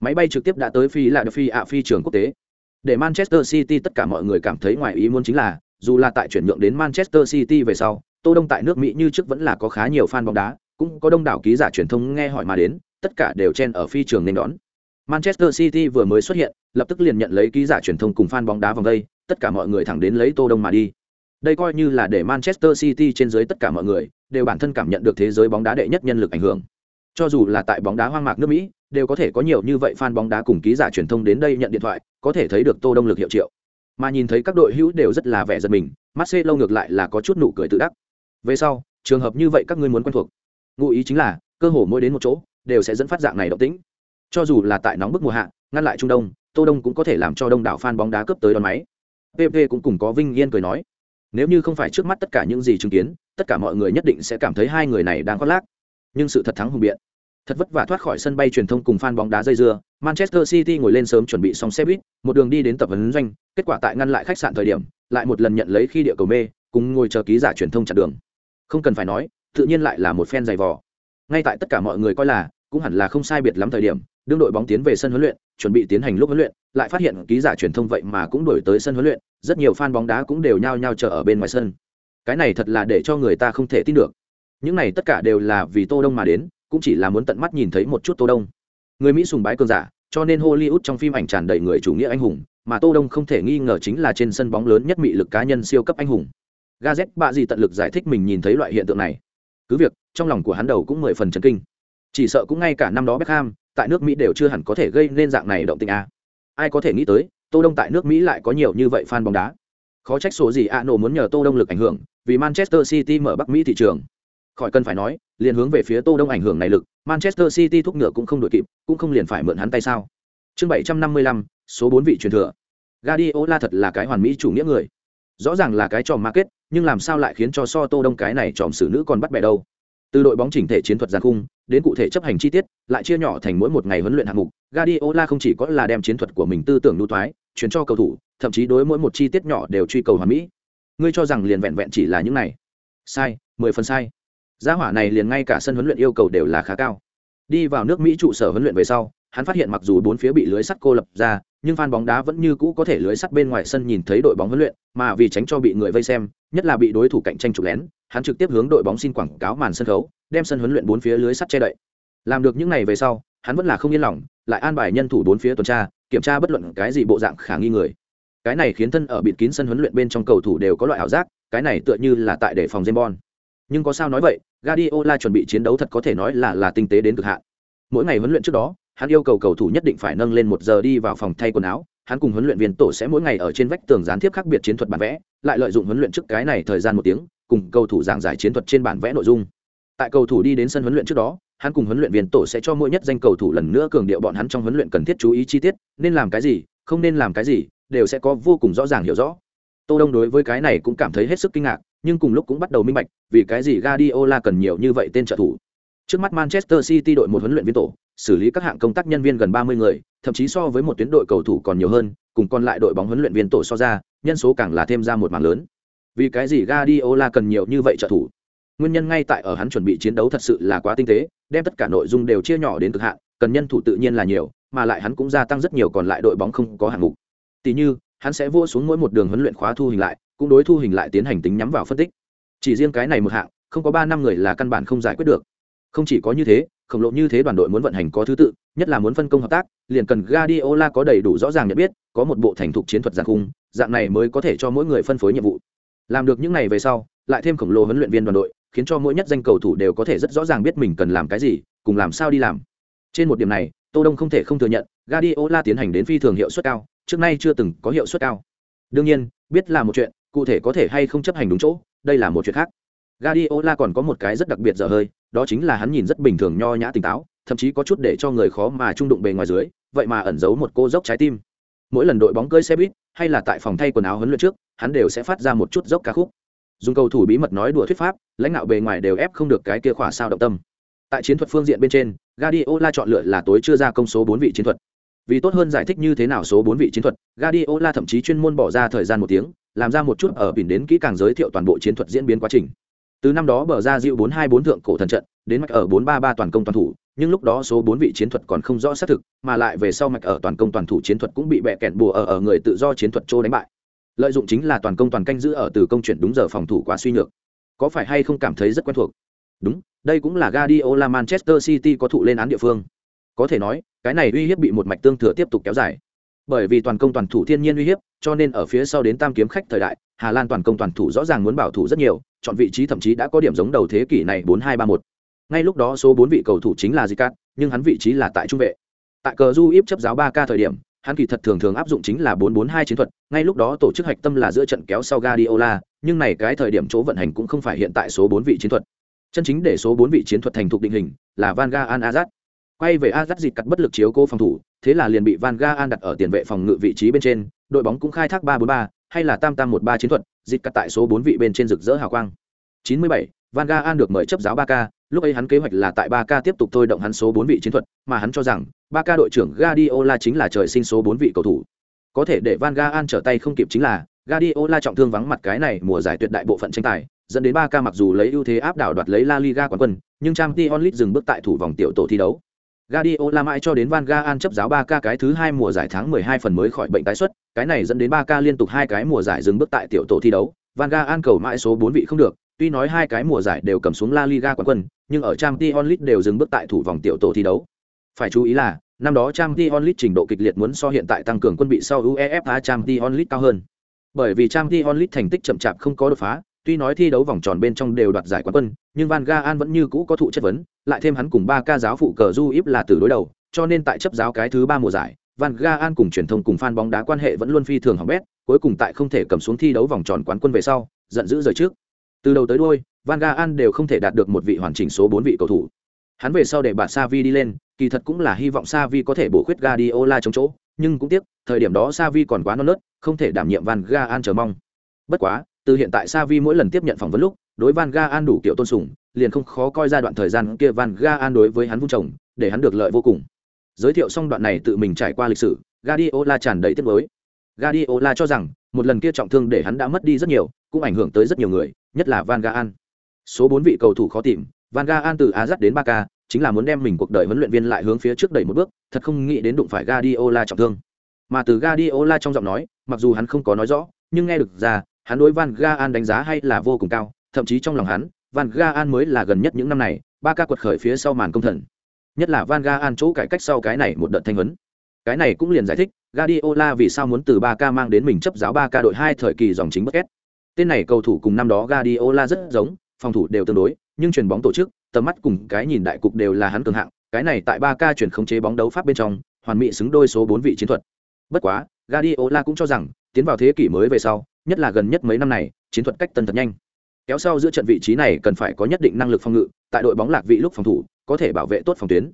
S1: Máy bay trực tiếp đã tới phi lạ đất phi ạ phi trường quốc tế để Manchester City tất cả mọi người cảm thấy ngoài ý muốn chính là, dù là tại chuyển nhượng đến Manchester City về sau, Tô Đông tại nước Mỹ như trước vẫn là có khá nhiều fan bóng đá, cũng có đông đảo ký giả truyền thông nghe hỏi mà đến, tất cả đều chen ở phi trường nên đón. Manchester City vừa mới xuất hiện, lập tức liền nhận lấy ký giả truyền thông cùng fan bóng đá vòng đây, tất cả mọi người thẳng đến lấy Tô Đông mà đi. Đây coi như là để Manchester City trên dưới tất cả mọi người đều bản thân cảm nhận được thế giới bóng đá đệ nhất nhân lực ảnh hưởng. Cho dù là tại bóng đá hoang mạc nước Mỹ, đều có thể có nhiều như vậy fan bóng đá cùng ký giả truyền thông đến đây nhận điện thoại, có thể thấy được Tô Đông lực hiệu triệu. Mà nhìn thấy các đội hữu đều rất là vẻ giật mình, Marcelo ngược lại là có chút nụ cười tự đắc. Về sau, trường hợp như vậy các ngươi muốn quen thuộc. Ngụ ý chính là, cơ hồ mỗi đến một chỗ, đều sẽ dẫn phát dạng này động tĩnh. Cho dù là tại nóng bức mùa hạ, ngăn lại Trung Đông, Tô Đông cũng có thể làm cho đông đảo fan bóng đá cấp tới đón máy. PP cũng cùng có Vinh Yên cười nói, nếu như không phải trước mắt tất cả những gì chứng kiến, tất cả mọi người nhất định sẽ cảm thấy hai người này đang khoác lác. Nhưng sự thật thắng hùng biện. Thật vất vả thoát khỏi sân bay truyền thông cùng fan bóng đá dây dưa, Manchester City ngồi lên sớm chuẩn bị xong xe buýt, một đường đi đến tập huấn doanh, kết quả tại ngăn lại khách sạn thời điểm, lại một lần nhận lấy khi địa cầu mê, cùng ngồi chờ ký giả truyền thông chặn đường. Không cần phải nói, tự nhiên lại là một fan dày vò. Ngay tại tất cả mọi người coi là, cũng hẳn là không sai biệt lắm thời điểm, đương đội bóng tiến về sân huấn luyện, chuẩn bị tiến hành lúc huấn luyện, lại phát hiện ký giả truyền thông vậy mà cũng đổi tới sân huấn luyện, rất nhiều fan bóng đá cũng đều nhao nhao chờ ở bên ngoài sân. Cái này thật là để cho người ta không thể tin được. Những này tất cả đều là vì Tô Đông mà đến, cũng chỉ là muốn tận mắt nhìn thấy một chút tô đông người mỹ sùng bái cường giả cho nên hollywood trong phim ảnh tràn đầy người chủ nghĩa anh hùng mà tô đông không thể nghi ngờ chính là trên sân bóng lớn nhất mị lực cá nhân siêu cấp anh hùng gazet bạ gì tận lực giải thích mình nhìn thấy loại hiện tượng này cứ việc trong lòng của hắn đầu cũng mười phần chấn kinh chỉ sợ cũng ngay cả năm đó beckham tại nước mỹ đều chưa hẳn có thể gây nên dạng này động tình a à. ai có thể nghĩ tới, tô đông tại nước mỹ lại có nhiều như vậy fan bóng đá. Khó trách số gì a nổ muốn nhờ tô đông lực ảnh hưởng, vì manchester city mở bắc mỹ thị trường. Khỏi cần phải nói, liền hướng về phía tô đông ảnh hưởng này lực, manchester city thúc ngựa cũng không đội kịp, cũng không liền phải mượn hắn tay sao. Chương bảy trăm năm mươi lăm, số bốn vị truyền thừa. Guardiola thật là cái hoàn mỹ chủ nghĩa người. Rõ ràng là cái trò market, nhưng làm sao lại khiến cho so tô đông cái này tròm xử nữ còn bắt bẻ đâu? Từ đội bóng chỉnh thể chiến thuật giàn khung đến cụ thể chấp hành chi tiết lại chia nhỏ thành mỗi một ngày huấn luyện hạng mục. Guardiola không chỉ có là đem chiến thuật của mình tư tưởng lưu thoái truyền cho cầu thủ thậm chí đối mỗi một chi tiết nhỏ đều truy cầu hoàn mỹ. Ngươi cho rằng liền vẹn vẹn chỉ là những này? Sai mười phần sai. Gia hỏa này liền ngay cả sân huấn luyện yêu cầu đều là khá cao. Đi vào nước mỹ trụ sở huấn luyện về sau hắn phát hiện mặc dù bốn phía bị lưới sắt cô lập ra nhưng fan bóng đá vẫn như cũ có thể lưới sắt bên ngoài sân nhìn thấy đội bóng huấn luyện, mà vì tránh cho bị người vây xem, nhất là bị đối thủ cạnh tranh chụp lén, hắn trực tiếp hướng đội bóng xin quảng cáo màn sân khấu, đem sân huấn luyện bốn phía lưới sắt che đậy. Làm được những này về sau, hắn vẫn là không yên lòng, lại an bài nhân thủ bốn phía tuần tra, kiểm tra bất luận cái gì bộ dạng khả nghi người. Cái này khiến thân ở bịt kín sân huấn luyện bên trong cầu thủ đều có loại ảo giác, cái này tựa như là tại để phòng James Nhưng có sao nói vậy, Guardiola chuẩn bị chiến đấu thật có thể nói là là tinh tế đến cực hạn. Mỗi ngày huấn luyện trước đó, hắn yêu cầu cầu thủ nhất định phải nâng lên một giờ đi vào phòng thay quần áo, hắn cùng huấn luyện viên tổ sẽ mỗi ngày ở trên vách tường gián tiếp khác biệt chiến thuật bản vẽ, lại lợi dụng huấn luyện trước cái này thời gian một tiếng, cùng cầu thủ giảng giải chiến thuật trên bản vẽ nội dung. Tại cầu thủ đi đến sân huấn luyện trước đó, hắn cùng huấn luyện viên tổ sẽ cho mỗi nhất danh cầu thủ lần nữa cường điệu bọn hắn trong huấn luyện cần thiết chú ý chi tiết, nên làm cái gì, không nên làm cái gì, đều sẽ có vô cùng rõ ràng hiểu rõ. Tô Đông đối với cái này cũng cảm thấy hết sức kinh ngạc, nhưng cùng lúc cũng bắt đầu minh bạch, vì cái gì Guardiola cần nhiều như vậy tên trợ thủ. Trước mắt Manchester City đội một huấn luyện viên tổ, xử lý các hạng công tác nhân viên gần 30 người, thậm chí so với một tuyến đội cầu thủ còn nhiều hơn, cùng còn lại đội bóng huấn luyện viên tổ so ra, nhân số càng là thêm ra một mảng lớn. Vì cái gì Guardiola cần nhiều như vậy trợ thủ? Nguyên nhân ngay tại ở hắn chuẩn bị chiến đấu thật sự là quá tinh tế, đem tất cả nội dung đều chia nhỏ đến cực hạn, cần nhân thủ tự nhiên là nhiều, mà lại hắn cũng gia tăng rất nhiều còn lại đội bóng không có hạng mục. Tỷ như, hắn sẽ vô xuống mỗi một đường huấn luyện khóa thu hình lại, cũng đối thu hình lại tiến hành tính nhắm vào phân tích. Chỉ riêng cái này một hạng, không có 3 năm người là căn bản không giải quyết được. Không chỉ có như thế, khổng lồ như thế đoàn đội muốn vận hành có thứ tự, nhất là muốn phân công hợp tác, liền cần Guardiola có đầy đủ rõ ràng nhận biết, có một bộ thành thục chiến thuật giàn khung, dạng này mới có thể cho mỗi người phân phối nhiệm vụ. Làm được những này về sau, lại thêm khổng lồ huấn luyện viên đoàn đội, khiến cho mỗi nhất danh cầu thủ đều có thể rất rõ ràng biết mình cần làm cái gì, cùng làm sao đi làm. Trên một điểm này, Tô Đông không thể không thừa nhận, Guardiola tiến hành đến phi thường hiệu suất cao, trước nay chưa từng có hiệu suất cao. Đương nhiên, biết là một chuyện, cụ thể có thể hay không chấp hành đúng chỗ, đây là một chuyện khác. Guardiola còn có một cái rất đặc biệt dở hơi, đó chính là hắn nhìn rất bình thường nho nhã tỉnh táo, thậm chí có chút để cho người khó mà trung đụng bề ngoài dưới, vậy mà ẩn giấu một cô dốc trái tim. Mỗi lần đội bóng cơi xe buýt, hay là tại phòng thay quần áo huấn luyện trước, hắn đều sẽ phát ra một chút dốc ca khúc. Dùng cầu thủ bí mật nói đùa thuyết pháp, lãnh đạo bề ngoài đều ép không được cái kia khỏa sao động tâm. Tại chiến thuật phương diện bên trên, Guardiola chọn lựa là tối chưa ra công số bốn vị chiến thuật. Vì tốt hơn giải thích như thế nào số bốn vị chiến thuật, Guardiola thậm chí chuyên môn bỏ ra thời gian một tiếng, làm ra một chút ở biển đến kỹ càng giới thiệu toàn bộ chiến thuật diễn biến quá trình từ năm đó bờ ra dịu bốn hai bốn thượng cổ thần trận đến mạch ở bốn ba ba toàn công toàn thủ nhưng lúc đó số bốn vị chiến thuật còn không rõ xác thực mà lại về sau mạch ở toàn công toàn thủ chiến thuật cũng bị bẹ kẹn bùa ở ở người tự do chiến thuật trô đánh bại lợi dụng chính là toàn công toàn canh giữ ở từ công chuyển đúng giờ phòng thủ quá suy nhược. Có phải hay không cảm thấy rất quen thuộc? Đúng đây cũng là Guardiola Manchester City có thụ lên án địa phương. Có thể nói cái này uy hiếp bị một mạch tương thừa tiếp tục kéo dài. Bởi vì toàn công toàn thủ thiên nhiên uy hiếp cho nên ở phía sau đến tam kiếm khách thời đại hà lan toàn công toàn thủ rõ ràng muốn bảo thủ rất nhiều chọn vị trí thậm chí đã có điểm giống đầu thế kỷ này bốn hai ba một. Ngay lúc đó số bốn vị cầu thủ chính là Zicat, nhưng hắn vị trí là tại trung vệ. Tại cờ du íp chấp giáo ba k thời điểm hắn kỳ thật thường thường áp dụng chính là bốn bốn hai chiến thuật ngay lúc đó tổ chức hạch tâm là giữa trận kéo sau Guardiola nhưng này cái thời điểm chỗ vận hành cũng không phải hiện tại số bốn vị chiến thuật. Chân chính để số bốn vị chiến thuật thành thục định hình là Van Gaal Azat quay về Azat dịch cắt bất lực chiếu cô phòng thủ thế là liền bị Van Gaal đặt ở tiền vệ phòng ngự vị trí bên trên đội bóng cũng khai thác ba bốn ba hay là tam tam một ba chiến thuật dịch cắt tại số bốn vị bên trên rực rỡ hào quang. 97, Van Gaal được mời chấp giáo 3K, lúc ấy hắn kế hoạch là tại 3K tiếp tục thôi động hắn số 4 vị chiến thuật, mà hắn cho rằng 3K đội trưởng Guardiola chính là trời sinh số 4 vị cầu thủ. Có thể để Van Gaal trở tay không kịp chính là Guardiola trọng thương vắng mặt cái này mùa giải tuyệt đại bộ phận tranh tài, dẫn đến Barca mặc dù lấy ưu thế áp đảo đoạt lấy La Liga quán quân, nhưng Champions League dừng bước tại thủ vòng tiểu tổ thi đấu. Guardiola mãi cho đến Van Gaal chấp giáo Barca cái thứ hai mùa giải tháng 12 phần mới khỏi bệnh tái xuất, cái này dẫn đến Barca liên tục hai cái mùa giải dừng bước tại tiểu tổ thi đấu. Van Gaal cầu mãi số 4 vị không được, tuy nói hai cái mùa giải đều cầm xuống La Liga quán quân, nhưng ở Champions League đều dừng bước tại thủ vòng tiểu tổ thi đấu. Phải chú ý là, năm đó Champions League trình độ kịch liệt muốn so hiện tại tăng cường quân bị sau UEFA Champions League cao hơn. Bởi vì Champions League thành tích chậm chạp không có đột phá, tuy nói thi đấu vòng tròn bên trong đều đoạt giải quán quân, nhưng Van Gaal vẫn như cũ có thụ chất vấn, lại thêm hắn cùng ba ca giáo phụ cờ du là từ đối đầu, cho nên tại chấp giáo cái thứ ba mùa giải, Van Gaal cùng truyền thông cùng fan bóng đá quan hệ vẫn luôn phi thường hỏng bét, cuối cùng tại không thể cầm xuống thi đấu vòng tròn quán quân về sau, giận dữ rời trước từ đầu tới đuôi van gaal đều không thể đạt được một vị hoàn chỉnh số bốn vị cầu thủ hắn về sau để bà savi đi lên kỳ thật cũng là hy vọng savi có thể bổ khuyết Guardiola chống chỗ nhưng cũng tiếc thời điểm đó savi còn quá non nớt không thể đảm nhiệm van gaal chờ mong. Bất quá từ hiện tại savi mỗi lần tiếp nhận phỏng vấn lúc đối van gaal đủ kiểu tôn sùng liền không khó coi ra đoạn thời gian kia van gaal đối với hắn vun chồng để hắn được lợi vô cùng. Giới thiệu xong đoạn này tự mình trải qua lịch sử Guardiola tràn đầy tiếc nuối. Guardiola cho rằng một lần kia trọng thương để hắn đã mất đi rất nhiều cũng ảnh hưởng tới rất nhiều người nhất là Van Gaal. Số 4 vị cầu thủ khó tìm, Van Gaal từ Ajax đến Barca, chính là muốn đem mình cuộc đời huấn luyện viên lại hướng phía trước đẩy một bước, thật không nghĩ đến đụng phải Guardiola trọng thương. Mà từ Guardiola trong giọng nói, mặc dù hắn không có nói rõ, nhưng nghe được ra, hắn đối Van Gaal đánh giá hay là vô cùng cao, thậm chí trong lòng hắn, Van Gaal mới là gần nhất những năm này, ba ca quật khởi phía sau màn công thần. Nhất là Van Gaal chỗ cải cách sau cái này một đợt thanh huấn. Cái này cũng liền giải thích, Guardiola vì sao muốn từ Barca mang đến mình chấp giáo Barca đội hai thời kỳ dòng chính bất kết. Tên này cầu thủ cùng năm đó Guardiola rất giống, phòng thủ đều tương đối, nhưng chuyền bóng tổ chức, tầm mắt cùng cái nhìn đại cục đều là hắn cường hạng, cái này tại 3K chuyển khống chế bóng đấu pháp bên trong, hoàn mỹ xứng đôi số bốn vị chiến thuật. Bất quá, Guardiola cũng cho rằng, tiến vào thế kỷ mới về sau, nhất là gần nhất mấy năm này, chiến thuật cách tân thật nhanh. Kéo sau giữa trận vị trí này cần phải có nhất định năng lực phòng ngự, tại đội bóng lạc vị lúc phòng thủ, có thể bảo vệ tốt phòng tuyến.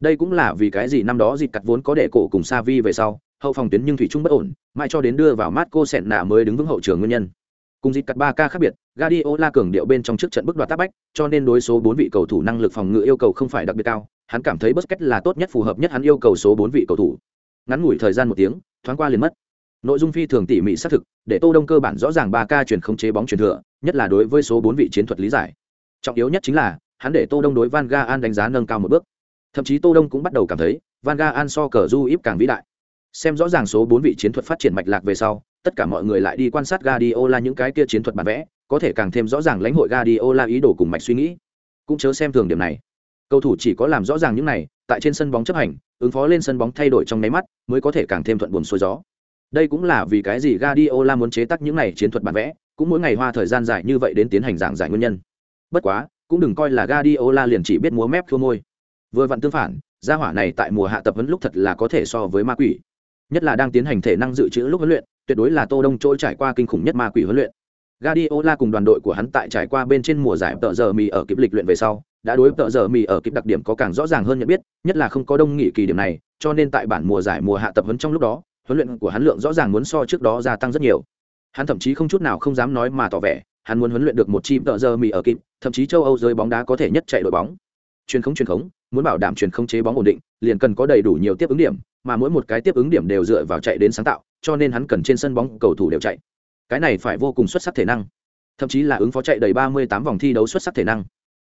S1: Đây cũng là vì cái gì năm đó dịch cắt vốn có để cổ cùng Savi về sau, hậu phòng tuyến nhưng thủy chung bất ổn, mãi cho đến đưa vào Marco Senna mới đứng vững hậu trường nguyên nhân. Cùng dịp cắt 3 ca khác biệt, Guardiola cường điệu bên trong trước trận bức đoạt tác bách, cho nên đối số 4 vị cầu thủ năng lực phòng ngự yêu cầu không phải đặc biệt cao, hắn cảm thấy Busquets là tốt nhất phù hợp nhất hắn yêu cầu số 4 vị cầu thủ. Ngắn ngủi thời gian một tiếng, thoáng qua liền mất. Nội dung phi thường tỉ mỉ xác thực, để Tô Đông cơ bản rõ ràng 3 ca chuyển khống chế bóng chuyển thừa, nhất là đối với số 4 vị chiến thuật lý giải. Trọng yếu nhất chính là, hắn để Tô Đông đối Van Gaal đánh giá nâng cao một bước. Thậm chí Tô Đông cũng bắt đầu cảm thấy, Van Gaal so cờ du íp càng vĩ đại. Xem rõ ràng số 4 vị chiến thuật phát triển mạch lạc về sau, tất cả mọi người lại đi quan sát Guardiola những cái kia chiến thuật bản vẽ, có thể càng thêm rõ ràng lãnh hội Guardiola ý đồ cùng mạch suy nghĩ. Cũng chớ xem thường điểm này. Cầu thủ chỉ có làm rõ ràng những này, tại trên sân bóng chấp hành, ứng phó lên sân bóng thay đổi trong nháy mắt, mới có thể càng thêm thuận buồm xuôi gió. Đây cũng là vì cái gì Guardiola muốn chế tác những này chiến thuật bản vẽ, cũng mỗi ngày hoa thời gian dài như vậy đến tiến hành giảng giải nguyên nhân. Bất quá, cũng đừng coi là Guardiola liền chỉ biết múa mép khua môi. Vừa vặn tương phản, gia hỏa này tại mùa hạ tập huấn lúc thật là có thể so với ma quỷ. Nhất là đang tiến hành thể năng dự trữ lúc huấn luyện, tuyệt đối là Tô Đông trôi trải qua kinh khủng nhất ma quỷ huấn luyện. Guardiola cùng đoàn đội của hắn tại trải qua bên trên mùa giải tợ giờ mì ở kịp lịch luyện về sau, đã đối tợ giờ mì ở kịp đặc điểm có càng rõ ràng hơn nhận biết, nhất là không có đông nghỉ kỳ điểm này, cho nên tại bản mùa giải mùa hạ tập huấn trong lúc đó, huấn luyện của hắn lượng rõ ràng muốn so trước đó gia tăng rất nhiều. Hắn thậm chí không chút nào không dám nói mà tỏ vẻ, hắn muốn huấn luyện được một chi tợ giờ mì ở kịp, thậm chí châu Âu giới bóng đá có thể nhất chạy đội bóng. Truyền khống truyền khống, muốn bảo đảm truyền khống chế bóng ổn định, liền cần có đầy đủ nhiều tiếp ứng điểm, mà mỗi một cái tiếp ứng điểm đều dựa vào chạy đến sáng tạo, cho nên hắn cần trên sân bóng cầu thủ đều chạy. Cái này phải vô cùng xuất sắc thể năng, thậm chí là ứng phó chạy đầy 38 vòng thi đấu xuất sắc thể năng.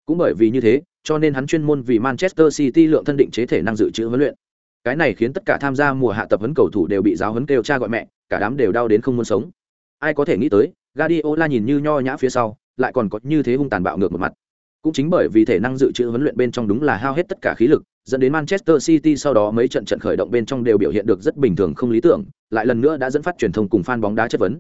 S1: Cũng bởi vì như thế, cho nên hắn chuyên môn vì Manchester City lượng thân định chế thể năng dự trữ huấn luyện. Cái này khiến tất cả tham gia mùa hạ tập huấn cầu thủ đều bị giáo huấn kêu cha gọi mẹ, cả đám đều đau đến không muốn sống. Ai có thể nghĩ tới, Guardiola nhìn như nho nhã phía sau, lại còn có như thế hung tàn bạo ngược một mặt. Cũng chính bởi vì thể năng dự trữ huấn luyện bên trong đúng là hao hết tất cả khí lực, dẫn đến Manchester City sau đó mấy trận trận khởi động bên trong đều biểu hiện được rất bình thường không lý tưởng, lại lần nữa đã dẫn phát truyền thông cùng fan bóng đá chất vấn.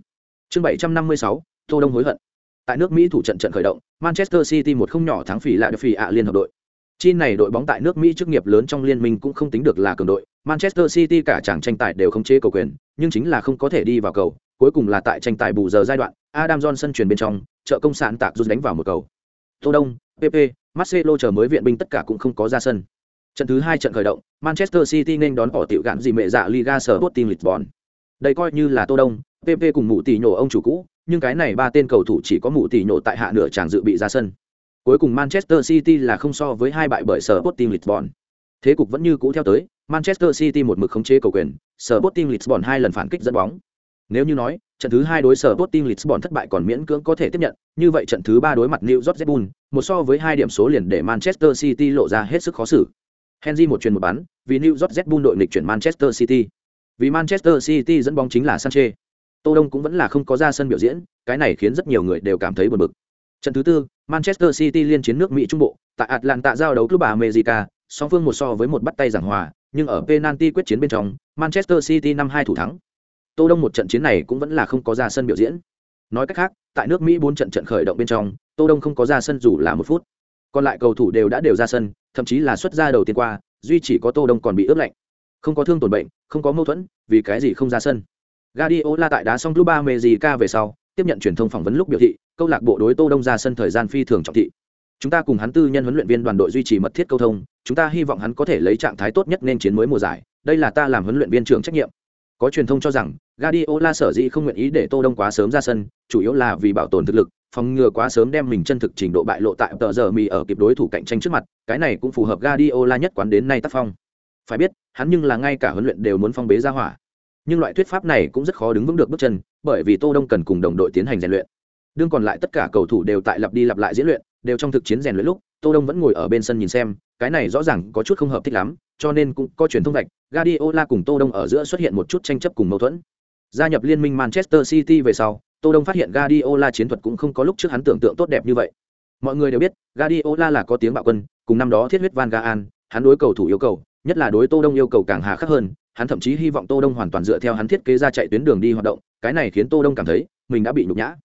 S1: Chương 756, Tô Đông hối hận. Tại nước Mỹ thủ trận trận khởi động, Manchester City một không nhỏ thắng phỉ lại được phỉ ạ liên hợp đội. Chi này đội bóng tại nước Mỹ chức nghiệp lớn trong liên minh cũng không tính được là cường đội, Manchester City cả chẳng tranh tài đều không chế cầu quyền, nhưng chính là không có thể đi vào cầu, cuối cùng là tại tranh tài bù giờ giai đoạn, Adam Johnson chuyển bên trong, trợ công sản tạc rút đánh vào một cầu. Tô Đông, PP, Marcelo chờ mới viện binh tất cả cũng không có ra sân. Trận thứ hai trận khởi động, Manchester City nên đón bỏ tiểu gạn gì mẹ dạ Liga Sporting Lisbon. Đây coi như là Tô Đông, PP cùng mụ tỷ nhổ ông chủ cũ, nhưng cái này ba tên cầu thủ chỉ có mụ tỷ nhổ tại hạ nửa chàng dự bị ra sân. Cuối cùng Manchester City là không so với hai bại bởi Sporting Lisbon. Thế cục vẫn như cũ theo tới, Manchester City một mực khống chế cầu quyền, Sporting Lisbon hai lần phản kích dẫn bóng. Nếu như nói, trận thứ hai đối sở Sporting Lisbon thất bại còn miễn cưỡng có thể tiếp nhận, như vậy trận thứ ba đối mặt New York Red Bull, một so với hai điểm số liền để Manchester City lộ ra hết sức khó xử. Henry một chuyền một bán vì New York Red Bull đội nghịch chuyển Manchester City. Vì Manchester City dẫn bóng chính là Sanchez. Tô Đông cũng vẫn là không có ra sân biểu diễn, cái này khiến rất nhiều người đều cảm thấy buồn bực. Trận thứ tư, Manchester City liên chiến nước Mỹ Trung Bộ, tại Atlanta giao đấu club America, song phương một so với một bắt tay giảng hòa, nhưng ở penalty quyết chiến bên trong, Manchester City năm hai thủ thắng. Tô Đông một trận chiến này cũng vẫn là không có ra sân biểu diễn. Nói cách khác, tại nước Mỹ bốn trận trận khởi động bên trong, Tô Đông không có ra sân dù là một phút. Còn lại cầu thủ đều đã đều ra sân, thậm chí là xuất ra đầu tiên qua, duy chỉ có Tô Đông còn bị ướp lạnh. Không có thương tổn bệnh, không có mâu thuẫn, vì cái gì không ra sân? Guardiola tại đá xong Club America về sau, tiếp nhận truyền thông phỏng vấn lúc biểu thị, câu lạc bộ đối Tô Đông ra sân thời gian phi thường trọng thị. Chúng ta cùng hắn tư nhân huấn luyện viên đoàn đội duy trì mật thiết câu thông, chúng ta hy vọng hắn có thể lấy trạng thái tốt nhất nên chiến mới mùa giải, đây là ta làm huấn luyện viên trưởng trách nhiệm. Có truyền thông cho rằng, Guardiola sở dĩ không nguyện ý để Tô Đông quá sớm ra sân, chủ yếu là vì bảo tồn thực lực, phòng ngừa quá sớm đem mình chân thực trình độ bại lộ tại tờ giờ mì ở kịp đối thủ cạnh tranh trước mặt, cái này cũng phù hợp Guardiola nhất quán đến nay tác phong. Phải biết, hắn nhưng là ngay cả huấn luyện đều muốn phong bế ra hỏa. Nhưng loại thuyết pháp này cũng rất khó đứng vững được bước chân, bởi vì Tô Đông cần cùng đồng đội tiến hành rèn luyện. Đương còn lại tất cả cầu thủ đều tại lặp đi lặp lại diễn luyện, đều trong thực chiến rèn luyện lúc, Tô Đông vẫn ngồi ở bên sân nhìn xem, cái này rõ ràng có chút không hợp thích lắm, cho nên cũng có truyền thông vạch, Guardiola cùng Tô Đông ở giữa xuất hiện một chút tranh chấp cùng mâu thuẫn. Gia nhập liên minh Manchester City về sau, Tô Đông phát hiện Guardiola chiến thuật cũng không có lúc trước hắn tưởng tượng tốt đẹp như vậy. Mọi người đều biết, Guardiola là có tiếng bạo quân, cùng năm đó thiết huyết Van Gaal, hắn đối cầu thủ yêu cầu, nhất là đối Tô Đông yêu cầu càng hà khắc hơn, hắn thậm chí hy vọng Tô Đông hoàn toàn dựa theo hắn thiết kế ra chạy tuyến đường đi hoạt động, cái này khiến Tô Đông cảm thấy mình đã bị nhục nhã.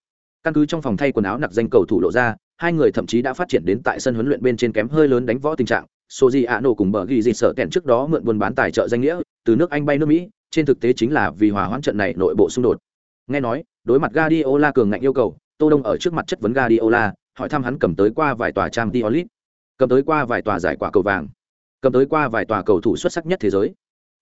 S1: Căn cứ trong phòng thay quần áo nặc danh cầu thủ lộ ra, hai người thậm chí đã phát triển đến tại sân huấn luyện bên trên kém hơi lớn đánh võ tình trạng. Soji Ano cùng bờ ghi gì sợ kẹn trước đó mượn buôn bán tài trợ danh nghĩa, từ nước Anh bay nước Mỹ, trên thực tế chính là vì hòa hoãn trận này nội bộ xung đột. Nghe nói, đối mặt Guardiola cường ngạnh yêu cầu, Tô Đông ở trước mặt chất vấn Guardiola, hỏi thăm hắn cầm tới qua vài tòa trang League, cầm tới qua vài tòa giải quả cầu vàng, cầm tới qua vài tòa cầu thủ xuất sắc nhất thế giới.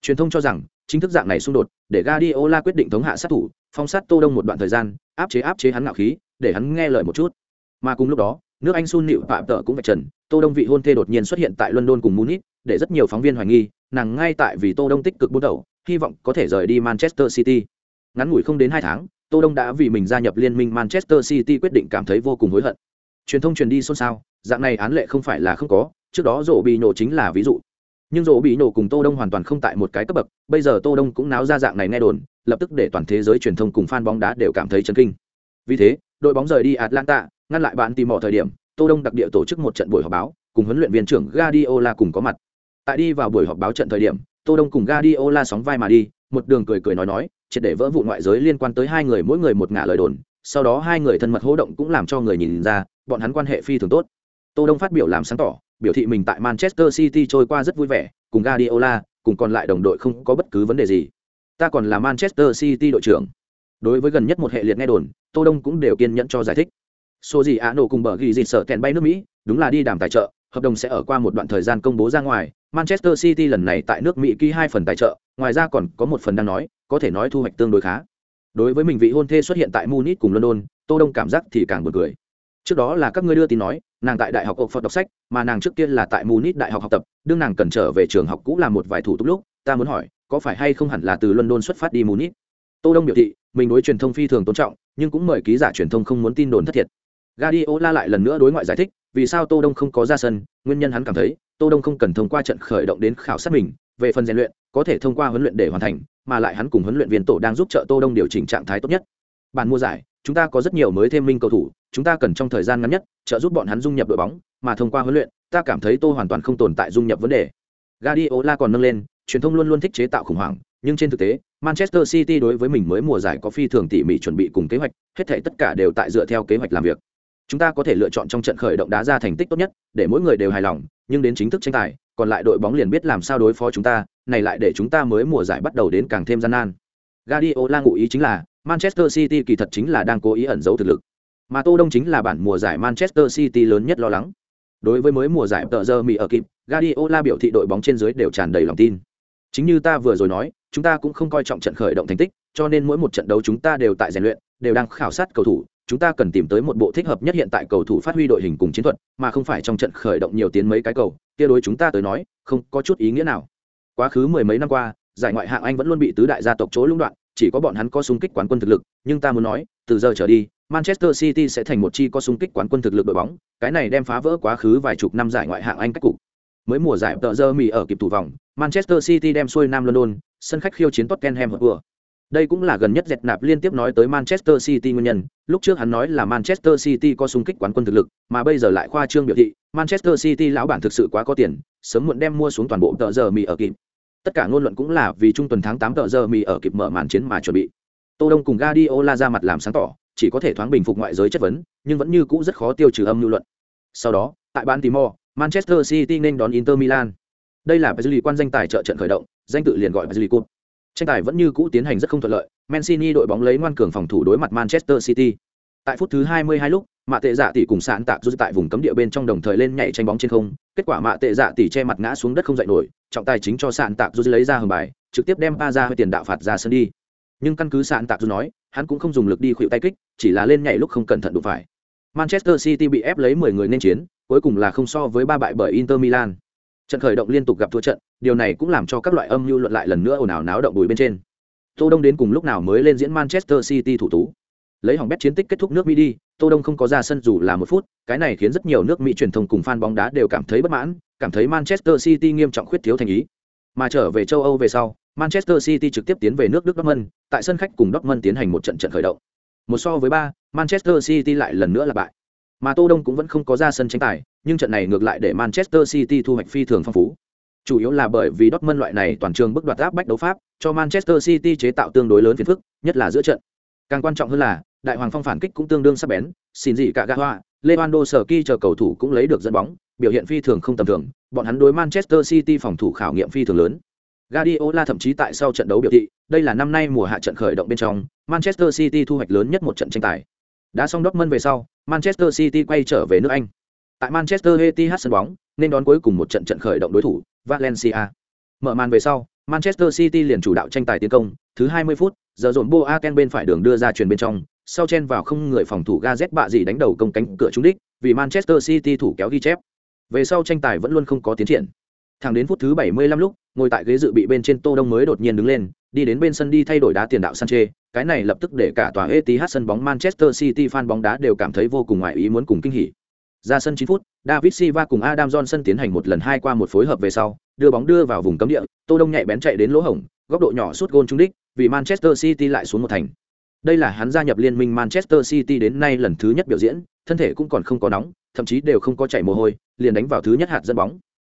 S1: Truyền thông cho rằng, chính thức dạng này xung đột, để Guardiola quyết định thống hạ sát thủ, phong sát Tô Đông một đoạn thời gian, áp chế áp chế hắn ngạo khí, để hắn nghe lời một chút. Mà cùng lúc đó, nước Anh Sun Nịu Phạm Tợ cũng vạch trần, Tô Đông vị hôn thê đột nhiên xuất hiện tại London cùng Munich, để rất nhiều phóng viên hoài nghi, nàng ngay tại vì Tô Đông tích cực buôn đầu, hy vọng có thể rời đi Manchester City. Ngắn ngủi không đến hai tháng, Tô Đông đã vì mình gia nhập liên minh Manchester City quyết định cảm thấy vô cùng hối hận. Truyền thông truyền đi xôn xao, dạng này án lệ không phải là không có, trước đó rổ bị nổ chính là ví dụ. Nhưng rổ bị nổ cùng Tô Đông hoàn toàn không tại một cái cấp bậc, bây giờ Tô Đông cũng náo ra dạng này nghe đồn, lập tức để toàn thế giới truyền thông cùng fan bóng đá đều cảm thấy chấn kinh. Vì thế, đội bóng rời đi Atlanta, ngăn lại bạn tìm mỏ thời điểm, Tô Đông đặc địa tổ chức một trận buổi họp báo, cùng huấn luyện viên trưởng Guardiola cùng có mặt. Tại đi vào buổi họp báo trận thời điểm, Tô Đông cùng Guardiola sóng vai mà đi, một đường cười cười nói nói, triệt để vỡ vụ ngoại giới liên quan tới hai người mỗi người một ngả lời đồn, sau đó hai người thân mật hỗ động cũng làm cho người nhìn ra, bọn hắn quan hệ phi thường tốt. Tô Đông phát biểu làm sáng tỏ, biểu thị mình tại Manchester City trôi qua rất vui vẻ, cùng Guardiola, cùng còn lại đồng đội không có bất cứ vấn đề gì. Ta còn là Manchester City đội trưởng. Đối với gần nhất một hệ liệt nghe đồn, Tô Đông cũng đều kiên nhẫn cho giải thích. Số gì Á nổ cùng bờ ghi dịt sợ kèn bay nước Mỹ, đúng là đi đàm tài trợ, hợp đồng sẽ ở qua một đoạn thời gian công bố ra ngoài. Manchester City lần này tại nước Mỹ ký hai phần tài trợ, ngoài ra còn có một phần đang nói, có thể nói thu hoạch tương đối khá. Đối với mình vị hôn thê xuất hiện tại Munich cùng London, Tô Đông cảm giác thì càng buồn cười. Trước đó là các ngươi đưa tin nói, nàng tại đại học Oxford đọc sách, mà nàng trước kia là tại Munich đại học học tập, đương nàng cần trở về trường học cũ làm một vài thủ tục lúc, ta muốn hỏi, có phải hay không hẳn là từ London xuất phát đi Munich? Tô Đông biểu thị, mình đối truyền thông phi thường tôn trọng, nhưng cũng mời ký giả truyền thông không muốn tin đồn thất thiệt. Guardiola lại lần nữa đối ngoại giải thích, vì sao Tô Đông không có ra sân, nguyên nhân hắn cảm thấy, Tô Đông không cần thông qua trận khởi động đến khảo sát mình, về phần rèn luyện, có thể thông qua huấn luyện để hoàn thành, mà lại hắn cùng huấn luyện viên tổ đang giúp trợ Tô Đông điều chỉnh trạng thái tốt nhất. Bản mua giải, chúng ta có rất nhiều mới thêm minh cầu thủ, chúng ta cần trong thời gian ngắn nhất trợ giúp bọn hắn dung nhập đội bóng, mà thông qua huấn luyện, ta cảm thấy Tô hoàn toàn không tồn tại dung nhập vấn đề. Guardiola còn nâng lên, truyền thông luôn luôn thích chế tạo khủng hoảng, nhưng trên thực tế, Manchester City đối với mình mới mùa giải có phi thường tỉ mỉ chuẩn bị cùng kế hoạch, hết thảy tất cả đều tại dựa theo kế hoạch làm việc. Chúng ta có thể lựa chọn trong trận khởi động đá ra thành tích tốt nhất, để mỗi người đều hài lòng, nhưng đến chính thức tranh tài, còn lại đội bóng liền biết làm sao đối phó chúng ta, này lại để chúng ta mới mùa giải bắt đầu đến càng thêm gian nan. Guardiola ngụ ý chính là Manchester City kỳ thật chính là đang cố ý ẩn giấu thực lực. Mà Tô Đông chính là bản mùa giải Manchester City lớn nhất lo lắng. Đối với mới mùa giải tờ giờ Mỹ ở kịp, Guardiola biểu thị đội bóng trên dưới đều tràn đầy lòng tin. Chính như ta vừa rồi nói, chúng ta cũng không coi trọng trận khởi động thành tích, cho nên mỗi một trận đấu chúng ta đều tại rèn luyện, đều đang khảo sát cầu thủ, chúng ta cần tìm tới một bộ thích hợp nhất hiện tại cầu thủ phát huy đội hình cùng chiến thuật, mà không phải trong trận khởi động nhiều tiến mấy cái cầu, kia đối chúng ta tới nói, không có chút ý nghĩa nào. Quá khứ mười mấy năm qua, giải ngoại hạng Anh vẫn luôn bị tứ đại gia tộc chỗ lũng đoạn, chỉ có bọn hắn có xung kích quán quân thực lực, nhưng ta muốn nói, từ giờ trở đi, Manchester City sẽ thành một chi có xung kích quán quân thực lực đội bóng, cái này đem phá vỡ quá khứ vài chục năm giải ngoại hạng Anh cách cục. Mới mùa giải tờ giờ mì ở kịp thủ vòng, Manchester City đem xuôi Nam London, sân khách khiêu chiến Tottenham Hotspur. Đây cũng là gần nhất dẹt nạp liên tiếp nói tới Manchester City nguyên nhân, lúc trước hắn nói là Manchester City có xung kích quán quân thực lực, mà bây giờ lại khoa trương biểu thị, Manchester City lão bản thực sự quá có tiền, sớm muộn đem mua xuống toàn bộ tợ giờ mì ở kịp. Tất cả ngôn luận cũng là vì trung tuần tháng 8 tợ giờ mì ở kịp mở màn chiến mà chuẩn bị. Tô Đông cùng Guardiola ra mặt làm sáng tỏ, chỉ có thể thoáng bình phục ngoại giới chất vấn, nhưng vẫn như cũ rất khó tiêu trừ âm lưu luận. Sau đó, tại bán Timor, Manchester City nên đón Inter Milan. Đây là Brazil quan danh tài trợ trận khởi động, danh tự liền gọi Brazil Cup. Tranh tài vẫn như cũ tiến hành rất không thuận lợi, Mancini đội bóng lấy ngoan cường phòng thủ đối mặt Manchester City. Tại phút thứ 22 lúc, Mạ Tệ Dạ tỷ cùng sạn tạc rút tại vùng cấm địa bên trong đồng thời lên nhảy tranh bóng trên không, kết quả Mạ Tệ Dạ tỷ che mặt ngã xuống đất không dậy nổi, trọng tài chính cho sạn tạc rút lấy ra hầm bài, trực tiếp đem ba ra với tiền đạo phạt ra sân đi. Nhưng căn cứ sạn tạc rút nói, hắn cũng không dùng lực đi khuỵu tay kích, chỉ là lên nhảy lúc không cẩn thận đụng phải. Manchester City bị ép lấy 10 người nên chiến, cuối cùng là không so với ba bại bởi Inter Milan. Trận khởi động liên tục gặp thua trận, điều này cũng làm cho các loại âm mưu luận lại lần nữa ồn ào náo động bùi bên trên. Tô Đông đến cùng lúc nào mới lên diễn Manchester City thủ tú. Lấy hỏng bét chiến tích kết thúc nước Mỹ đi, Tô Đông không có ra sân dù là một phút, cái này khiến rất nhiều nước Mỹ truyền thông cùng fan bóng đá đều cảm thấy bất mãn, cảm thấy Manchester City nghiêm trọng khuyết thiếu thành ý. Mà trở về châu Âu về sau, Manchester City trực tiếp tiến về nước Đức Dortmund, tại sân khách cùng Dortmund tiến hành một trận trận khởi động. Một so với ba, Manchester City lại lần nữa là bại. Mà Tô Đông cũng vẫn không có ra sân tranh tài, nhưng trận này ngược lại để Manchester City thu hoạch phi thường phong phú. Chủ yếu là bởi vì Dortmund loại này toàn trường bức đoạt áp bách đấu pháp, cho Manchester City chế tạo tương đối lớn phiền phức, nhất là giữa trận. Càng quan trọng hơn là, đại hoàng phong phản kích cũng tương đương sắc bén, xin gì cả gã hoa, Lewandowski chờ cầu thủ cũng lấy được dẫn bóng, biểu hiện phi thường không tầm thường, bọn hắn đối Manchester City phòng thủ khảo nghiệm phi thường lớn. Guardiola thậm chí tại sau trận đấu biểu thị, đây là năm nay mùa hạ trận khởi động bên trong, Manchester City thu hoạch lớn nhất một trận tranh tài. Đã xong Dortmund về sau, Manchester City quay trở về nước Anh. Tại Manchester Etihad sân bóng, nên đón cuối cùng một trận trận khởi động đối thủ, Valencia. Mở màn về sau, Manchester City liền chủ đạo tranh tài tiến công, thứ 20 phút, giờ dồn Boaken bên phải đường đưa ra chuyền bên trong, sau chen vào không người phòng thủ Gazet bạ gì đánh đầu công cánh cửa trúng đích, vì Manchester City thủ kéo ghi chép. Về sau tranh tài vẫn luôn không có tiến triển. Thẳng đến phút thứ 75 lúc, ngồi tại ghế dự bị bên trên Tô Đông mới đột nhiên đứng lên, đi đến bên sân đi thay đổi đá tiền đạo Sanchez, cái này lập tức để cả tòa Etihad sân bóng Manchester City fan bóng đá đều cảm thấy vô cùng ngoại ý muốn cùng kinh hỉ. Ra sân 9 phút, David Silva cùng Adam Johnson tiến hành một lần hai qua một phối hợp về sau, đưa bóng đưa vào vùng cấm địa, Tô Đông nhạy bén chạy đến lỗ hổng, góc độ nhỏ sút gôn trúng đích, vì Manchester City lại xuống một thành. Đây là hắn gia nhập liên minh Manchester City đến nay lần thứ nhất biểu diễn, thân thể cũng còn không có nóng, thậm chí đều không có chảy mồ hôi, liền đánh vào thứ nhất hạt dẫn bóng.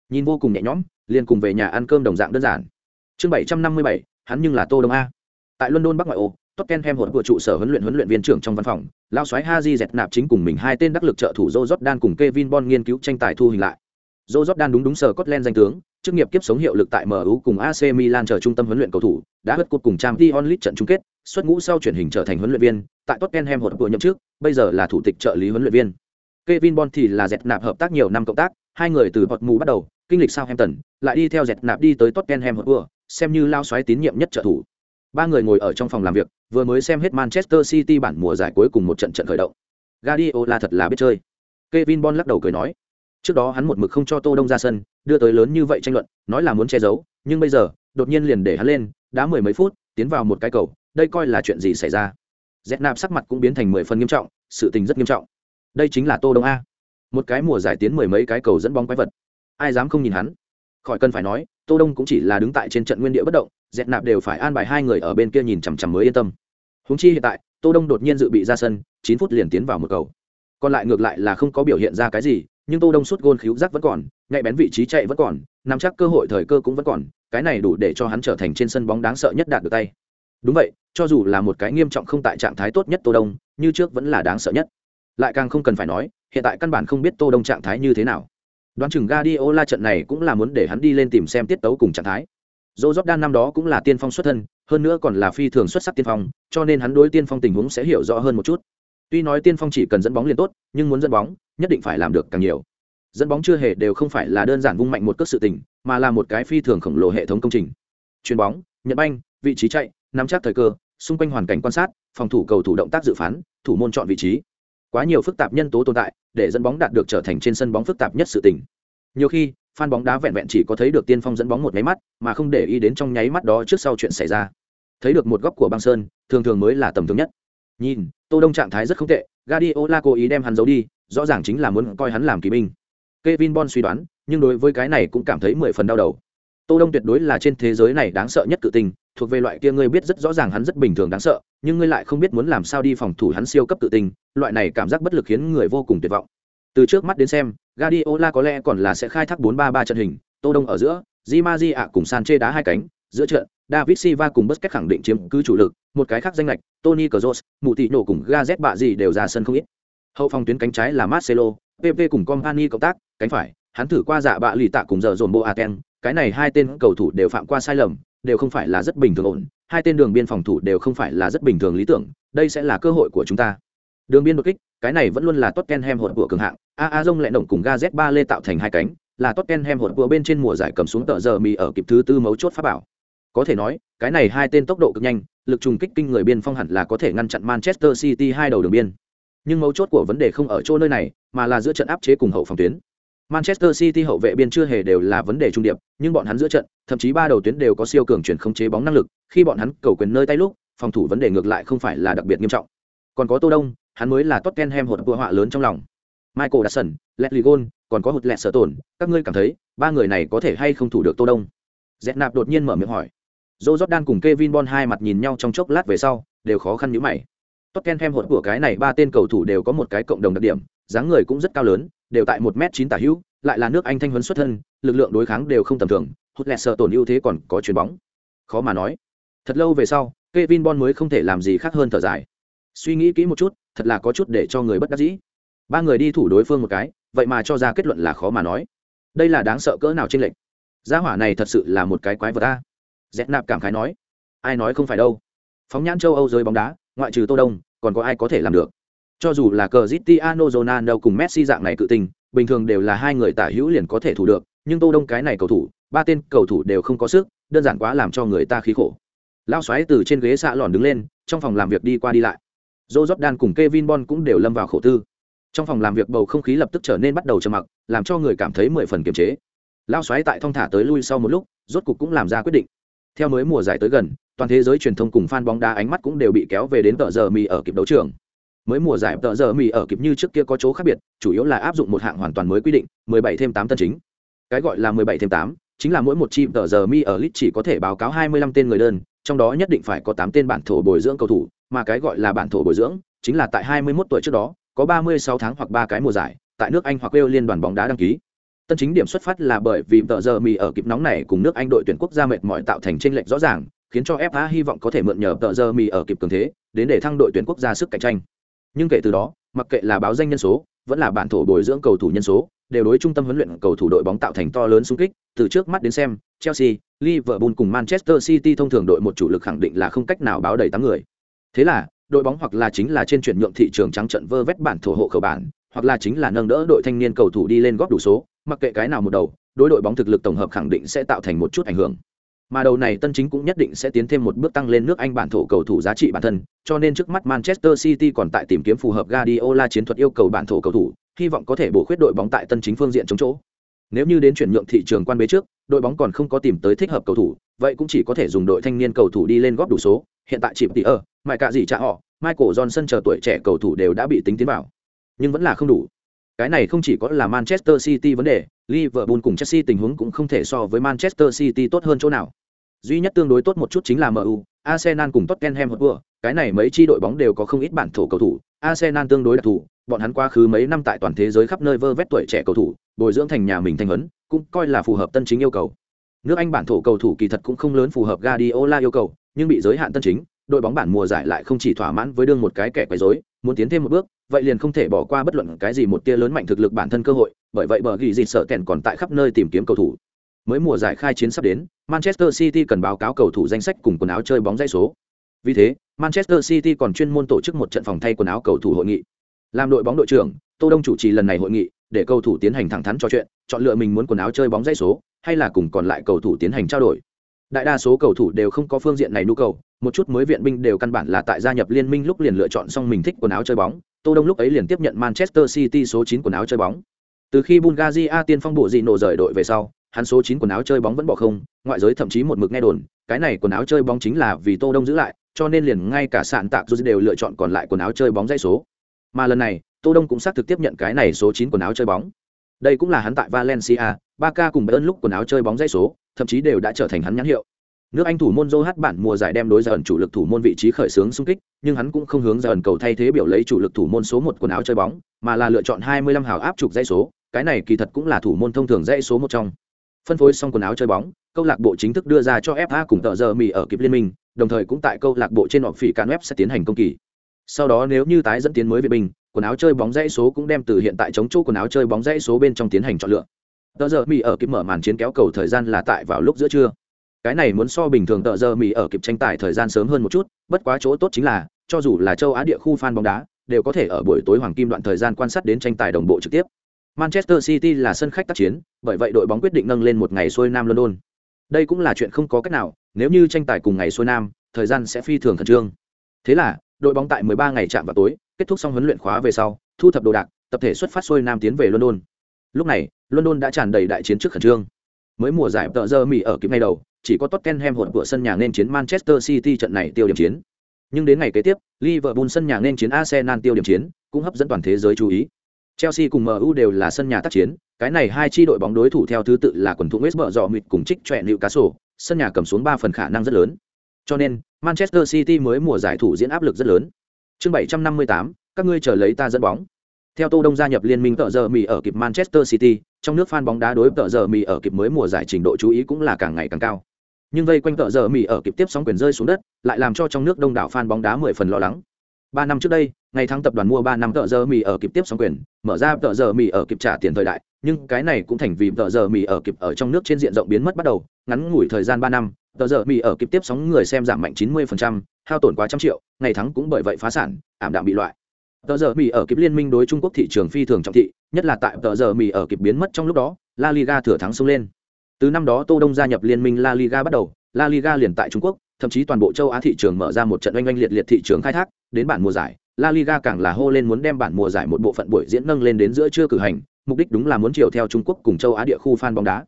S1: Nhìn vô cùng nhẹ nhõm, liền cùng về nhà ăn cơm đồng dạng đơn giản. Chương 757, hắn nhưng là Tô Đông a. Tại London Bắc ngoại ô, Tottenham hỗn của trụ sở huấn luyện huấn luyện viên trưởng trong văn phòng, lão soái Haji dẹt nạp chính cùng mình hai tên đắc lực trợ thủ Joe Jordan cùng Kevin Bon nghiên cứu tranh tài thu hình lại. Joe Jordan đúng đúng sở Scotland danh tướng, chức nghiệp kiếp sống hiệu lực tại MU cùng AC Milan trở trung tâm huấn luyện cầu thủ, đã hất cột cùng Champions League trận chung kết, xuất ngũ sau chuyển hình trở thành huấn luyện viên, tại Tottenham hỗn của nhậm chức, bây giờ là thủ tịch trợ lý huấn luyện viên. Kevin Bon thì là dẹt nạp hợp tác nhiều năm cộng tác, hai người từ bọt mù bắt đầu, kinh lịch Southampton, lại đi theo dẹt nạp đi tới Tottenham Hotspur, xem như lao xoáy tín nhiệm nhất trợ thủ. Ba người ngồi ở trong phòng làm việc, vừa mới xem hết Manchester City bản mùa giải cuối cùng một trận trận khởi động. Guardiola thật là biết chơi. Kevin Bon lắc đầu cười nói, trước đó hắn một mực không cho Tô Đông ra sân, đưa tới lớn như vậy tranh luận, nói là muốn che giấu, nhưng bây giờ, đột nhiên liền để hắn lên, đá mười mấy phút, tiến vào một cái cầu, đây coi là chuyện gì xảy ra. Dẹt nạp sắc mặt cũng biến thành mười phần nghiêm trọng, sự tình rất nghiêm trọng. Đây chính là Tô Đông a. Một cái mùa giải tiến mười mấy cái cầu dẫn bóng quái vật. Ai dám không nhìn hắn? Khỏi cần phải nói, tô đông cũng chỉ là đứng tại trên trận nguyên địa bất động, dẹt nạp đều phải an bài hai người ở bên kia nhìn chằm chằm mới yên tâm. Húng chi hiện tại, tô đông đột nhiên dự bị ra sân, chín phút liền tiến vào một cầu. Còn lại ngược lại là không có biểu hiện ra cái gì, nhưng tô đông suốt gôn khíu giác vẫn còn, nhạy bén vị trí chạy vẫn còn, nắm chắc cơ hội thời cơ cũng vẫn còn, cái này đủ để cho hắn trở thành trên sân bóng đáng sợ nhất đạt được tay. Đúng vậy, cho dù là một cái nghiêm trọng không tại trạng thái tốt nhất tô đông, như trước vẫn là đáng sợ nhất. Lại càng không cần phải nói, hiện tại căn bản không biết tô đông trạng thái như thế nào. Đoán chừng Guardiola trận này cũng là muốn để hắn đi lên tìm xem tiết tấu cùng trạng thái. Joe Jordan năm đó cũng là tiên phong xuất thân, hơn nữa còn là phi thường xuất sắc tiên phong, cho nên hắn đối tiên phong tình huống sẽ hiểu rõ hơn một chút. Tuy nói tiên phong chỉ cần dẫn bóng liền tốt, nhưng muốn dẫn bóng, nhất định phải làm được càng nhiều. Dẫn bóng chưa hề đều không phải là đơn giản vung mạnh một cước sự tình, mà là một cái phi thường khổng lồ hệ thống công trình. Chuyền bóng, nhận banh, vị trí chạy, nắm chắc thời cơ, xung quanh hoàn cảnh quan sát, phòng thủ cầu thủ động tác dự phán, thủ môn chọn vị trí quá nhiều phức tạp nhân tố tồn tại, để dẫn bóng đạt được trở thành trên sân bóng phức tạp nhất sự tình. Nhiều khi, fan bóng đá vẹn vẹn chỉ có thấy được tiên phong dẫn bóng một nháy mắt, mà không để ý đến trong nháy mắt đó trước sau chuyện xảy ra. Thấy được một góc của băng sơn, thường thường mới là tầm thường nhất. Nhìn, tô đông trạng thái rất không tệ, Guardiola cố ý đem hắn giấu đi, rõ ràng chính là muốn coi hắn làm kỳ binh. Kevin Bon suy đoán, nhưng đối với cái này cũng cảm thấy mười phần đau đầu. Tô đông tuyệt đối là trên thế giới này đáng sợ nhất cự tình thuộc về loại kia ngươi biết rất rõ ràng hắn rất bình thường đáng sợ, nhưng ngươi lại không biết muốn làm sao đi phòng thủ hắn siêu cấp tự tình, loại này cảm giác bất lực khiến người vô cùng tuyệt vọng. Từ trước mắt đến xem, Guardiola có lẽ còn là sẽ khai thác 4-3-3 trận hình, tô đông ở giữa, Di ạ cùng Sanchez đá hai cánh, giữa trận, David Silva cùng Busquets khẳng định chiếm cứ chủ lực, một cái khác danh lệch Tony Kroos mụ tị nổ cùng Gazet bạ gì đều ra sân không ít. Hậu phòng tuyến cánh trái là Marcelo PP cùng Company cộng tác, cánh phải, hắn thử qua dạ bạ lì tạ cùng giờ dồn Boateng cái này hai tên cầu thủ đều phạm qua sai lầm đều không phải là rất bình thường ổn, hai tên đường biên phòng thủ đều không phải là rất bình thường lý tưởng, đây sẽ là cơ hội của chúng ta. Đường biên đột kích, cái này vẫn luôn là Tottenham hột của cường hạng. A a dông lại động cùng ga z ba lê tạo thành hai cánh, là Tottenham hột của bên trên mùa giải cầm xuống tờ giờ mì ở kịp thứ tư mấu chốt pháp bảo. Có thể nói, cái này hai tên tốc độ cực nhanh, lực trùng kích kinh người biên phong hẳn là có thể ngăn chặn Manchester City hai đầu đường biên. Nhưng mấu chốt của vấn đề không ở chỗ nơi này, mà là giữa trận áp chế cùng hậu phòng tuyến. Manchester City hậu vệ biên chưa hề đều là vấn đề trung điệp, nhưng bọn hắn giữa trận, thậm chí ba đầu tuyến đều có siêu cường chuyển không chế bóng năng lực, khi bọn hắn cầu quyền nơi tay lúc, phòng thủ vấn đề ngược lại không phải là đặc biệt nghiêm trọng. Còn có Tô Đông, hắn mới là Tottenham hột vừa họa lớn trong lòng. Michael Dawson, Leslie Gold, còn có hụt lẹt sở tổn các ngươi cảm thấy ba người này có thể hay không thủ được tô đông dẹt nạp đột nhiên mở miệng hỏi joe jordan cùng kevin bon hai mặt nhìn nhau trong chốc lát về sau đều khó khăn nhíu mày tottenham hột của cái này ba tên cầu thủ đều có một cái cộng đồng đặc điểm dáng người cũng rất cao lớn đều tại một m chín tả hữu lại là nước anh thanh huấn xuất thân lực lượng đối kháng đều không tầm thường hụt lẹt sợ tổn ưu thế còn có chuyền bóng khó mà nói thật lâu về sau Kevin Bon mới không thể làm gì khác hơn thở dài. Suy nghĩ kỹ một chút, thật là có chút để cho người bất đắc dĩ. Ba người đi thủ đối phương một cái, vậy mà cho ra kết luận là khó mà nói. Đây là đáng sợ cỡ nào trên lệnh. Gia hỏa này thật sự là một cái quái vật a. Dẹt nạp cảm khái nói. Ai nói không phải đâu. Phóng nhãn châu Âu rơi bóng đá, ngoại trừ Tô Đông, còn có ai có thể làm được. Cho dù là Cristiano Ronaldo cùng Messi dạng này cự tình, bình thường đều là hai người tả hữu liền có thể thủ được, nhưng Tô Đông cái này cầu thủ, ba tên cầu thủ đều không có sức, đơn giản quá làm cho người ta khí khổ. Lao xoáy từ trên ghế xạ lòn đứng lên trong phòng làm việc đi qua đi lại. Joe jordan cùng kevin bon cũng đều lâm vào khổ tư. Trong phòng làm việc bầu không khí lập tức trở nên bắt đầu trầm mặc làm cho người cảm thấy mười phần kiềm chế. Lao xoáy tại thong thả tới lui sau một lúc rốt cục cũng làm ra quyết định. Theo mới mùa giải tới gần toàn thế giới truyền thông cùng fan bóng đá ánh mắt cũng đều bị kéo về đến tờ giờ mì ở kịp đấu trường mới mùa giải tờ giờ mì ở kịp như trước kia có chỗ khác biệt chủ yếu là áp dụng một hạng hoàn toàn mới quy định 17 thêm 8 tân chính cái gọi là 17 thêm 8 chính là mỗi một chi tờ giờ mi ở lit chỉ có thể báo cáo 25 tên người đơn trong đó nhất định phải có tám tên bản thổ bồi dưỡng cầu thủ, mà cái gọi là bản thổ bồi dưỡng, chính là tại 21 tuổi trước đó, có 36 tháng hoặc ba cái mùa giải, tại nước Anh hoặc Wales liên đoàn bóng đá đăng ký. Tân chính điểm xuất phát là bởi vì tờ giờ mì ở kịp nóng này cùng nước Anh đội tuyển quốc gia mệt mỏi tạo thành chênh lệch rõ ràng, khiến cho FA hy vọng có thể mượn nhờ tờ giờ mì ở kịp cường thế, đến để thăng đội tuyển quốc gia sức cạnh tranh. Nhưng kể từ đó, mặc kệ là báo danh nhân số, vẫn là bản thổ bồi dưỡng cầu thủ nhân số, đều đối trung tâm huấn luyện cầu thủ đội bóng tạo thành to lớn xung kích, từ trước mắt đến xem, Chelsea, Liverpool cùng Manchester City thông thường đội một chủ lực khẳng định là không cách nào báo đầy tám người. Thế là, đội bóng hoặc là chính là trên chuyển nhượng thị trường trắng trận vơ vét bản thổ hộ khẩu bản, hoặc là chính là nâng đỡ đội thanh niên cầu thủ đi lên góp đủ số, mặc kệ cái nào một đầu, đối đội bóng thực lực tổng hợp khẳng định sẽ tạo thành một chút ảnh hưởng. Mà đầu này tân chính cũng nhất định sẽ tiến thêm một bước tăng lên nước Anh bản thổ cầu thủ giá trị bản thân, cho nên trước mắt Manchester City còn tại tìm kiếm phù hợp Guardiola chiến thuật yêu cầu bản thổ cầu thủ, hy vọng có thể bổ khuyết đội bóng tại tân chính phương diện chống chỗ. Nếu như đến chuyển nhượng thị trường quan bế trước, đội bóng còn không có tìm tới thích hợp cầu thủ, vậy cũng chỉ có thể dùng đội thanh niên cầu thủ đi lên góp đủ số. Hiện tại chỉ tỷ ở, mại cả gì trả họ, Michael Johnson chờ tuổi trẻ cầu thủ đều đã bị tính tiến vào, nhưng vẫn là không đủ. Cái này không chỉ có là Manchester City vấn đề, Liverpool cùng Chelsea tình huống cũng không thể so với Manchester City tốt hơn chỗ nào. Duy nhất tương đối tốt một chút chính là MU, Arsenal cùng Tottenham Hotspur, cái này mấy chi đội bóng đều có không ít bản thổ cầu thủ, Arsenal tương đối đặc thù, bọn hắn quá khứ mấy năm tại toàn thế giới khắp nơi vơ vét tuổi trẻ cầu thủ, bồi dưỡng thành nhà mình thanh huấn, cũng coi là phù hợp tân chính yêu cầu. Nước Anh bản thổ cầu thủ kỳ thật cũng không lớn phù hợp Guardiola yêu cầu, nhưng bị giới hạn tân chính, đội bóng bản mùa giải lại không chỉ thỏa mãn với đương một cái kẻ quấy rối, muốn tiến thêm một bước, vậy liền không thể bỏ qua bất luận cái gì một tia lớn mạnh thực lực bản thân cơ hội, bởi vậy bờ gỉ gì sợ kèn còn tại khắp nơi tìm kiếm cầu thủ. Mới mùa giải khai chiến sắp đến, Manchester City cần báo cáo cầu thủ danh sách cùng quần áo chơi bóng dãy số. Vì thế, Manchester City còn chuyên môn tổ chức một trận phòng thay quần áo cầu thủ hội nghị. Làm đội bóng đội trưởng, Tô Đông chủ trì lần này hội nghị, để cầu thủ tiến hành thẳng thắn trò chuyện, chọn lựa mình muốn quần áo chơi bóng dãy số, hay là cùng còn lại cầu thủ tiến hành trao đổi. Đại đa số cầu thủ đều không có phương diện này nhu cầu, một chút mới viện binh đều căn bản là tại gia nhập liên minh lúc liền lựa chọn xong mình thích quần áo chơi bóng. Tô Đông lúc ấy liền tiếp nhận Manchester City số 9 quần áo chơi bóng. Từ khi Bulgaria tiên phong bộ gì nổ rời đội về sau, hắn số 9 quần áo chơi bóng vẫn bỏ không, ngoại giới thậm chí một mực nghe đồn, cái này quần áo chơi bóng chính là vì Tô Đông giữ lại, cho nên liền ngay cả sạn tạc dù đều lựa chọn còn lại quần áo chơi bóng dãy số. Mà lần này, Tô Đông cũng xác thực tiếp nhận cái này số 9 quần áo chơi bóng. Đây cũng là hắn tại Valencia, Barca cùng Bayern lúc quần áo chơi bóng dãy số, thậm chí đều đã trở thành hắn nhãn hiệu. Nước Anh thủ môn Joe bản mùa giải đem đối ẩn chủ lực thủ môn vị trí khởi xướng xung kích, nhưng hắn cũng không hướng ẩn cầu thay thế biểu lấy chủ lực thủ môn số 1 quần áo chơi bóng, mà là lựa chọn 25 hào áp trục dãy số, cái này kỳ thật cũng là thủ môn thông thường dãy số một trong. Phân phối xong quần áo chơi bóng, câu lạc bộ chính thức đưa ra cho FA cùng tờ giờ mì ở kịp liên minh, đồng thời cũng tại câu lạc bộ trên họp phỉ can web sẽ tiến hành công kỳ. Sau đó nếu như tái dẫn tiến mới về bình, quần áo chơi bóng dãy số cũng đem từ hiện tại chống chỗ quần áo chơi bóng dãy số bên trong tiến hành chọn lựa. Tờ giờ mì ở kịp mở màn chiến kéo cầu thời gian là tại vào lúc giữa trưa. Cái này muốn so bình thường tờ giờ mì ở kịp tranh tài thời gian sớm hơn một chút, bất quá chỗ tốt chính là, cho dù là châu Á địa khu fan bóng đá, đều có thể ở buổi tối hoàng kim đoạn thời gian quan sát đến tranh tài đồng bộ trực tiếp. Manchester City là sân khách tác chiến, bởi vậy đội bóng quyết định nâng lên một ngày xuôi Nam London. Đây cũng là chuyện không có cách nào, nếu như tranh tài cùng ngày xuôi Nam, thời gian sẽ phi thường khẩn trương. Thế là, đội bóng tại 13 ngày chạm vào tối, kết thúc xong huấn luyện khóa về sau, thu thập đồ đạc, tập thể xuất phát xuôi Nam tiến về London. Lúc này, London đã tràn đầy đại chiến trước khẩn trương. Mới mùa giải tợ giờ Mỹ ở kịp ngay đầu, chỉ có Tottenham hỗn của sân nhà nên chiến Manchester City trận này tiêu điểm chiến. Nhưng đến ngày kế tiếp, Liverpool sân nhà nên chiến Arsenal tiêu điểm chiến, cũng hấp dẫn toàn thế giới chú ý. Chelsea cùng MU đều là sân nhà tác chiến, cái này hai chi đội bóng đối thủ theo thứ tự là quần thủ West Brom mịt cùng trích trẻ Newcastle, sân nhà cầm xuống 3 phần khả năng rất lớn. Cho nên, Manchester City mới mùa giải thủ diễn áp lực rất lớn. Chương 758, các ngươi chờ lấy ta dẫn bóng. Theo Tô Đông gia nhập liên minh tợ giờ mì ở kịp Manchester City, trong nước fan bóng đá đối tợ giờ mì ở kịp mới mùa giải trình độ chú ý cũng là càng ngày càng cao. Nhưng vây quanh tợ giờ mì ở kịp tiếp sóng quyền rơi xuống đất, lại làm cho trong nước đông đảo fan bóng đá 10 phần lo lắng. 3 năm trước đây, ngày thắng tập đoàn mua 3 năm tợ giờ mì ở kịp tiếp sóng quyền, mở ra tợ giờ mì ở kịp trả tiền thời đại, nhưng cái này cũng thành vì tợ giờ mì ở kịp ở trong nước trên diện rộng biến mất bắt đầu, ngắn ngủi thời gian 3 năm, tợ giờ mì ở kịp tiếp sóng người xem giảm mạnh 90%, hao tổn quá trăm triệu, ngày thắng cũng bởi vậy phá sản, ảm đạm bị loại. Tờ giờ mỹ ở kịp liên minh đối trung quốc thị trường phi thường trọng thị nhất là tại tờ giờ mỹ ở kịp biến mất trong lúc đó la liga thừa thắng xông lên. Từ năm đó tô đông gia nhập liên minh la liga bắt đầu la liga liền tại trung quốc thậm chí toàn bộ châu á thị trường mở ra một trận oanh oanh liệt liệt thị trường khai thác đến bản mùa giải la liga càng là hô lên muốn đem bản mùa giải một bộ phận buổi diễn nâng lên đến giữa trưa cử hành mục đích đúng là muốn chiều theo trung quốc cùng châu á địa khu fan bóng đá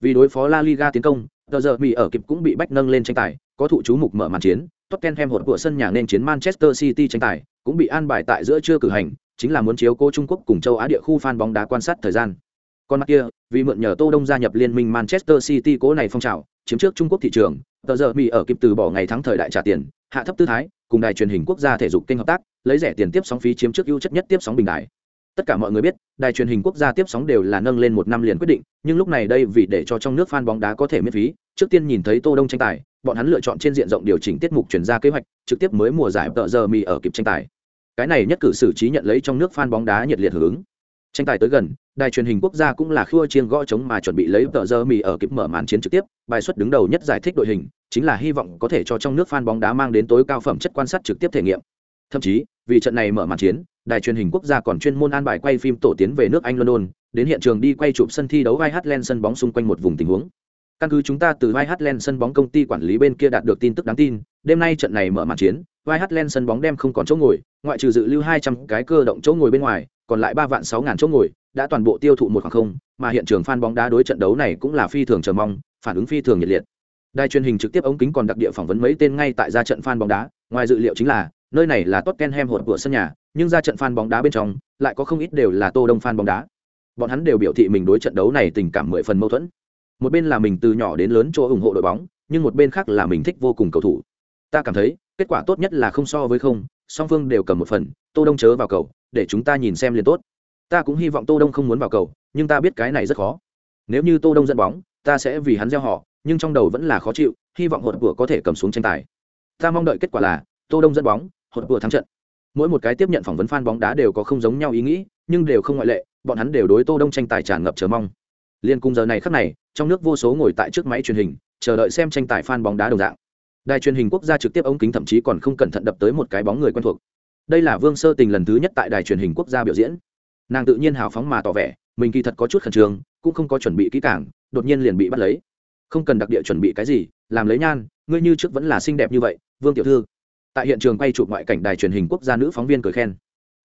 S1: vì đối phó la liga tiến công giờ giờ bị ở kịp cũng bị bách nâng lên tranh tài có thụ chú mục mở màn chiến Tottenham hột của sân nhà nên chiến Manchester City tranh tài, cũng bị an bài tại giữa trưa cử hành, chính là muốn chiếu cố Trung Quốc cùng châu Á địa khu fan bóng đá quan sát thời gian. Còn mặt kia, vì mượn nhờ Tô Đông gia nhập liên minh Manchester City cố này phong trào, chiếm trước Trung Quốc thị trường, tờ giờ Mỹ ở kịp từ bỏ ngày thắng thời đại trả tiền, hạ thấp tư thái, cùng đài truyền hình quốc gia thể dục kênh hợp tác, lấy rẻ tiền tiếp sóng phí chiếm trước ưu chất nhất tiếp sóng bình đại. Tất cả mọi người biết, đài truyền hình quốc gia tiếp sóng đều là nâng lên một năm liền quyết định, nhưng lúc này đây vì để cho trong nước fan bóng đá có thể miễn phí, trước tiên nhìn thấy Tô Đông tranh tài, bọn hắn lựa chọn trên diện rộng điều chỉnh tiết mục chuyển ra kế hoạch, trực tiếp mới mùa giải tợ giờ mì ở kịp tranh tài. Cái này nhất cử xử trí nhận lấy trong nước fan bóng đá nhiệt liệt hưởng ứng. Tranh tài tới gần, đài truyền hình quốc gia cũng là khua chiêng gõ trống mà chuẩn bị lấy tờ giờ mì ở kịp mở màn chiến trực tiếp, bài xuất đứng đầu nhất giải thích đội hình, chính là hy vọng có thể cho trong nước fan bóng đá mang đến tối cao phẩm chất quan sát trực tiếp thể nghiệm. Thậm chí, vì trận này mở màn chiến, đài truyền hình quốc gia còn chuyên môn an bài quay phim tổ tiến về nước Anh London, đến hiện trường đi quay chụp sân thi đấu vai hát len sân bóng xung quanh một vùng tình huống căn cứ chúng ta từ vai hát len sân bóng công ty quản lý bên kia đạt được tin tức đáng tin, đêm nay trận này mở màn chiến, vai hát len sân bóng đem không còn chỗ ngồi, ngoại trừ dự lưu 200 cái cơ động chỗ ngồi bên ngoài, còn lại 3 vạn sáu ngàn chỗ ngồi, đã toàn bộ tiêu thụ một khoảng không, mà hiện trường fan bóng đá đối trận đấu này cũng là phi thường chờ mong, phản ứng phi thường nhiệt liệt. Đài truyền hình trực tiếp ống kính còn đặc địa phỏng vấn mấy tên ngay tại ra trận fan bóng đá, ngoài dự liệu chính là, nơi này là Tottenham hột của sân nhà, nhưng ra trận fan bóng đá bên trong, lại có không ít đều là Tô Đông fan bóng đá. Bọn hắn đều biểu thị mình đối trận đấu này tình cảm mười phần mâu thuẫn một bên là mình từ nhỏ đến lớn chỗ ủng hộ đội bóng nhưng một bên khác là mình thích vô cùng cầu thủ ta cảm thấy kết quả tốt nhất là không so với không song phương đều cầm một phần tô đông chớ vào cầu để chúng ta nhìn xem liền tốt. Ta cũng hy vọng tô đông không muốn vào cầu, nhưng ta biết cái này rất khó. Nếu như tô đông dẫn bóng, ta sẽ vì hắn gieo họ, nhưng trong đầu vẫn là khó chịu, hy vọng hột vừa có thể cầm xuống tranh tài. Ta mong đợi kết quả là, tô đông dẫn bóng, hột vừa thắng trận. Mỗi một cái tiếp nhận phỏng vấn fan bóng đá đều có không giống nhau ý nghĩ, nhưng đều không ngoại lệ, bọn hắn đều đối tô đông tranh tài tràn ngập chờ mong. Liên cung giờ này khắc này, trong nước vô số ngồi tại trước máy truyền hình, chờ đợi xem tranh tài fan bóng đá đồng dạng. Đài truyền hình quốc gia trực tiếp ống kính thậm chí còn không cẩn thận đập tới một cái bóng người quen thuộc đây là vương sơ tình lần thứ nhất tại đài truyền hình quốc gia biểu diễn. Nàng tự nhiên hào phóng mà tỏ vẻ, mình kỳ thật có chút khẩn trương, cũng không có chuẩn bị kỹ càng, đột nhiên liền bị bắt lấy. Không cần đặc địa chuẩn bị cái gì, làm lấy nhan, ngươi như trước vẫn là xinh đẹp như vậy, vương tiểu thư. Tại hiện trường quay chụp ngoại cảnh đài truyền hình quốc gia nữ phóng viên cười khen.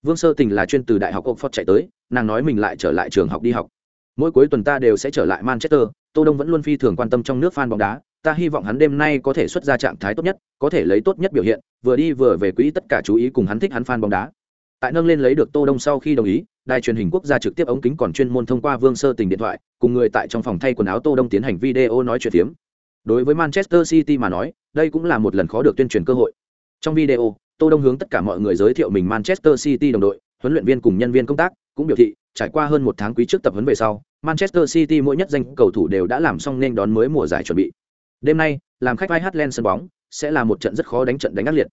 S1: Vương sơ tình là chuyên từ đại học oxford chạy tới, nàng nói mình lại trở lại trường học đi học. Mỗi cuối tuần ta đều sẽ trở lại manchester, tô đông vẫn luôn phi thường quan tâm trong nước fan bóng đá ta hy vọng hắn đêm nay có thể xuất ra trạng thái tốt nhất, có thể lấy tốt nhất biểu hiện, vừa đi vừa về quỹ tất cả chú ý cùng hắn thích hắn fan bóng đá. Tại nâng lên lấy được tô đông sau khi đồng ý, đài truyền hình quốc gia trực tiếp ống kính còn chuyên môn thông qua vương sơ tình điện thoại, cùng người tại trong phòng thay quần áo tô đông tiến hành video nói chuyện tiếm đối với manchester city mà nói, đây cũng là một lần khó được tuyên truyền cơ hội. Trong video, tô đông hướng tất cả mọi người giới thiệu mình manchester city đồng đội, huấn luyện viên cùng nhân viên công tác, cũng biểu thị, trải qua hơn một tháng quý trước tập huấn về sau, Manchester City mỗi nhất danh cầu thủ đều đã làm xong nên đón mới mùa giải chuẩn bị. Đêm nay, làm khách vai Heartland sân bóng, sẽ là một trận rất khó đánh trận đánh ác liệt.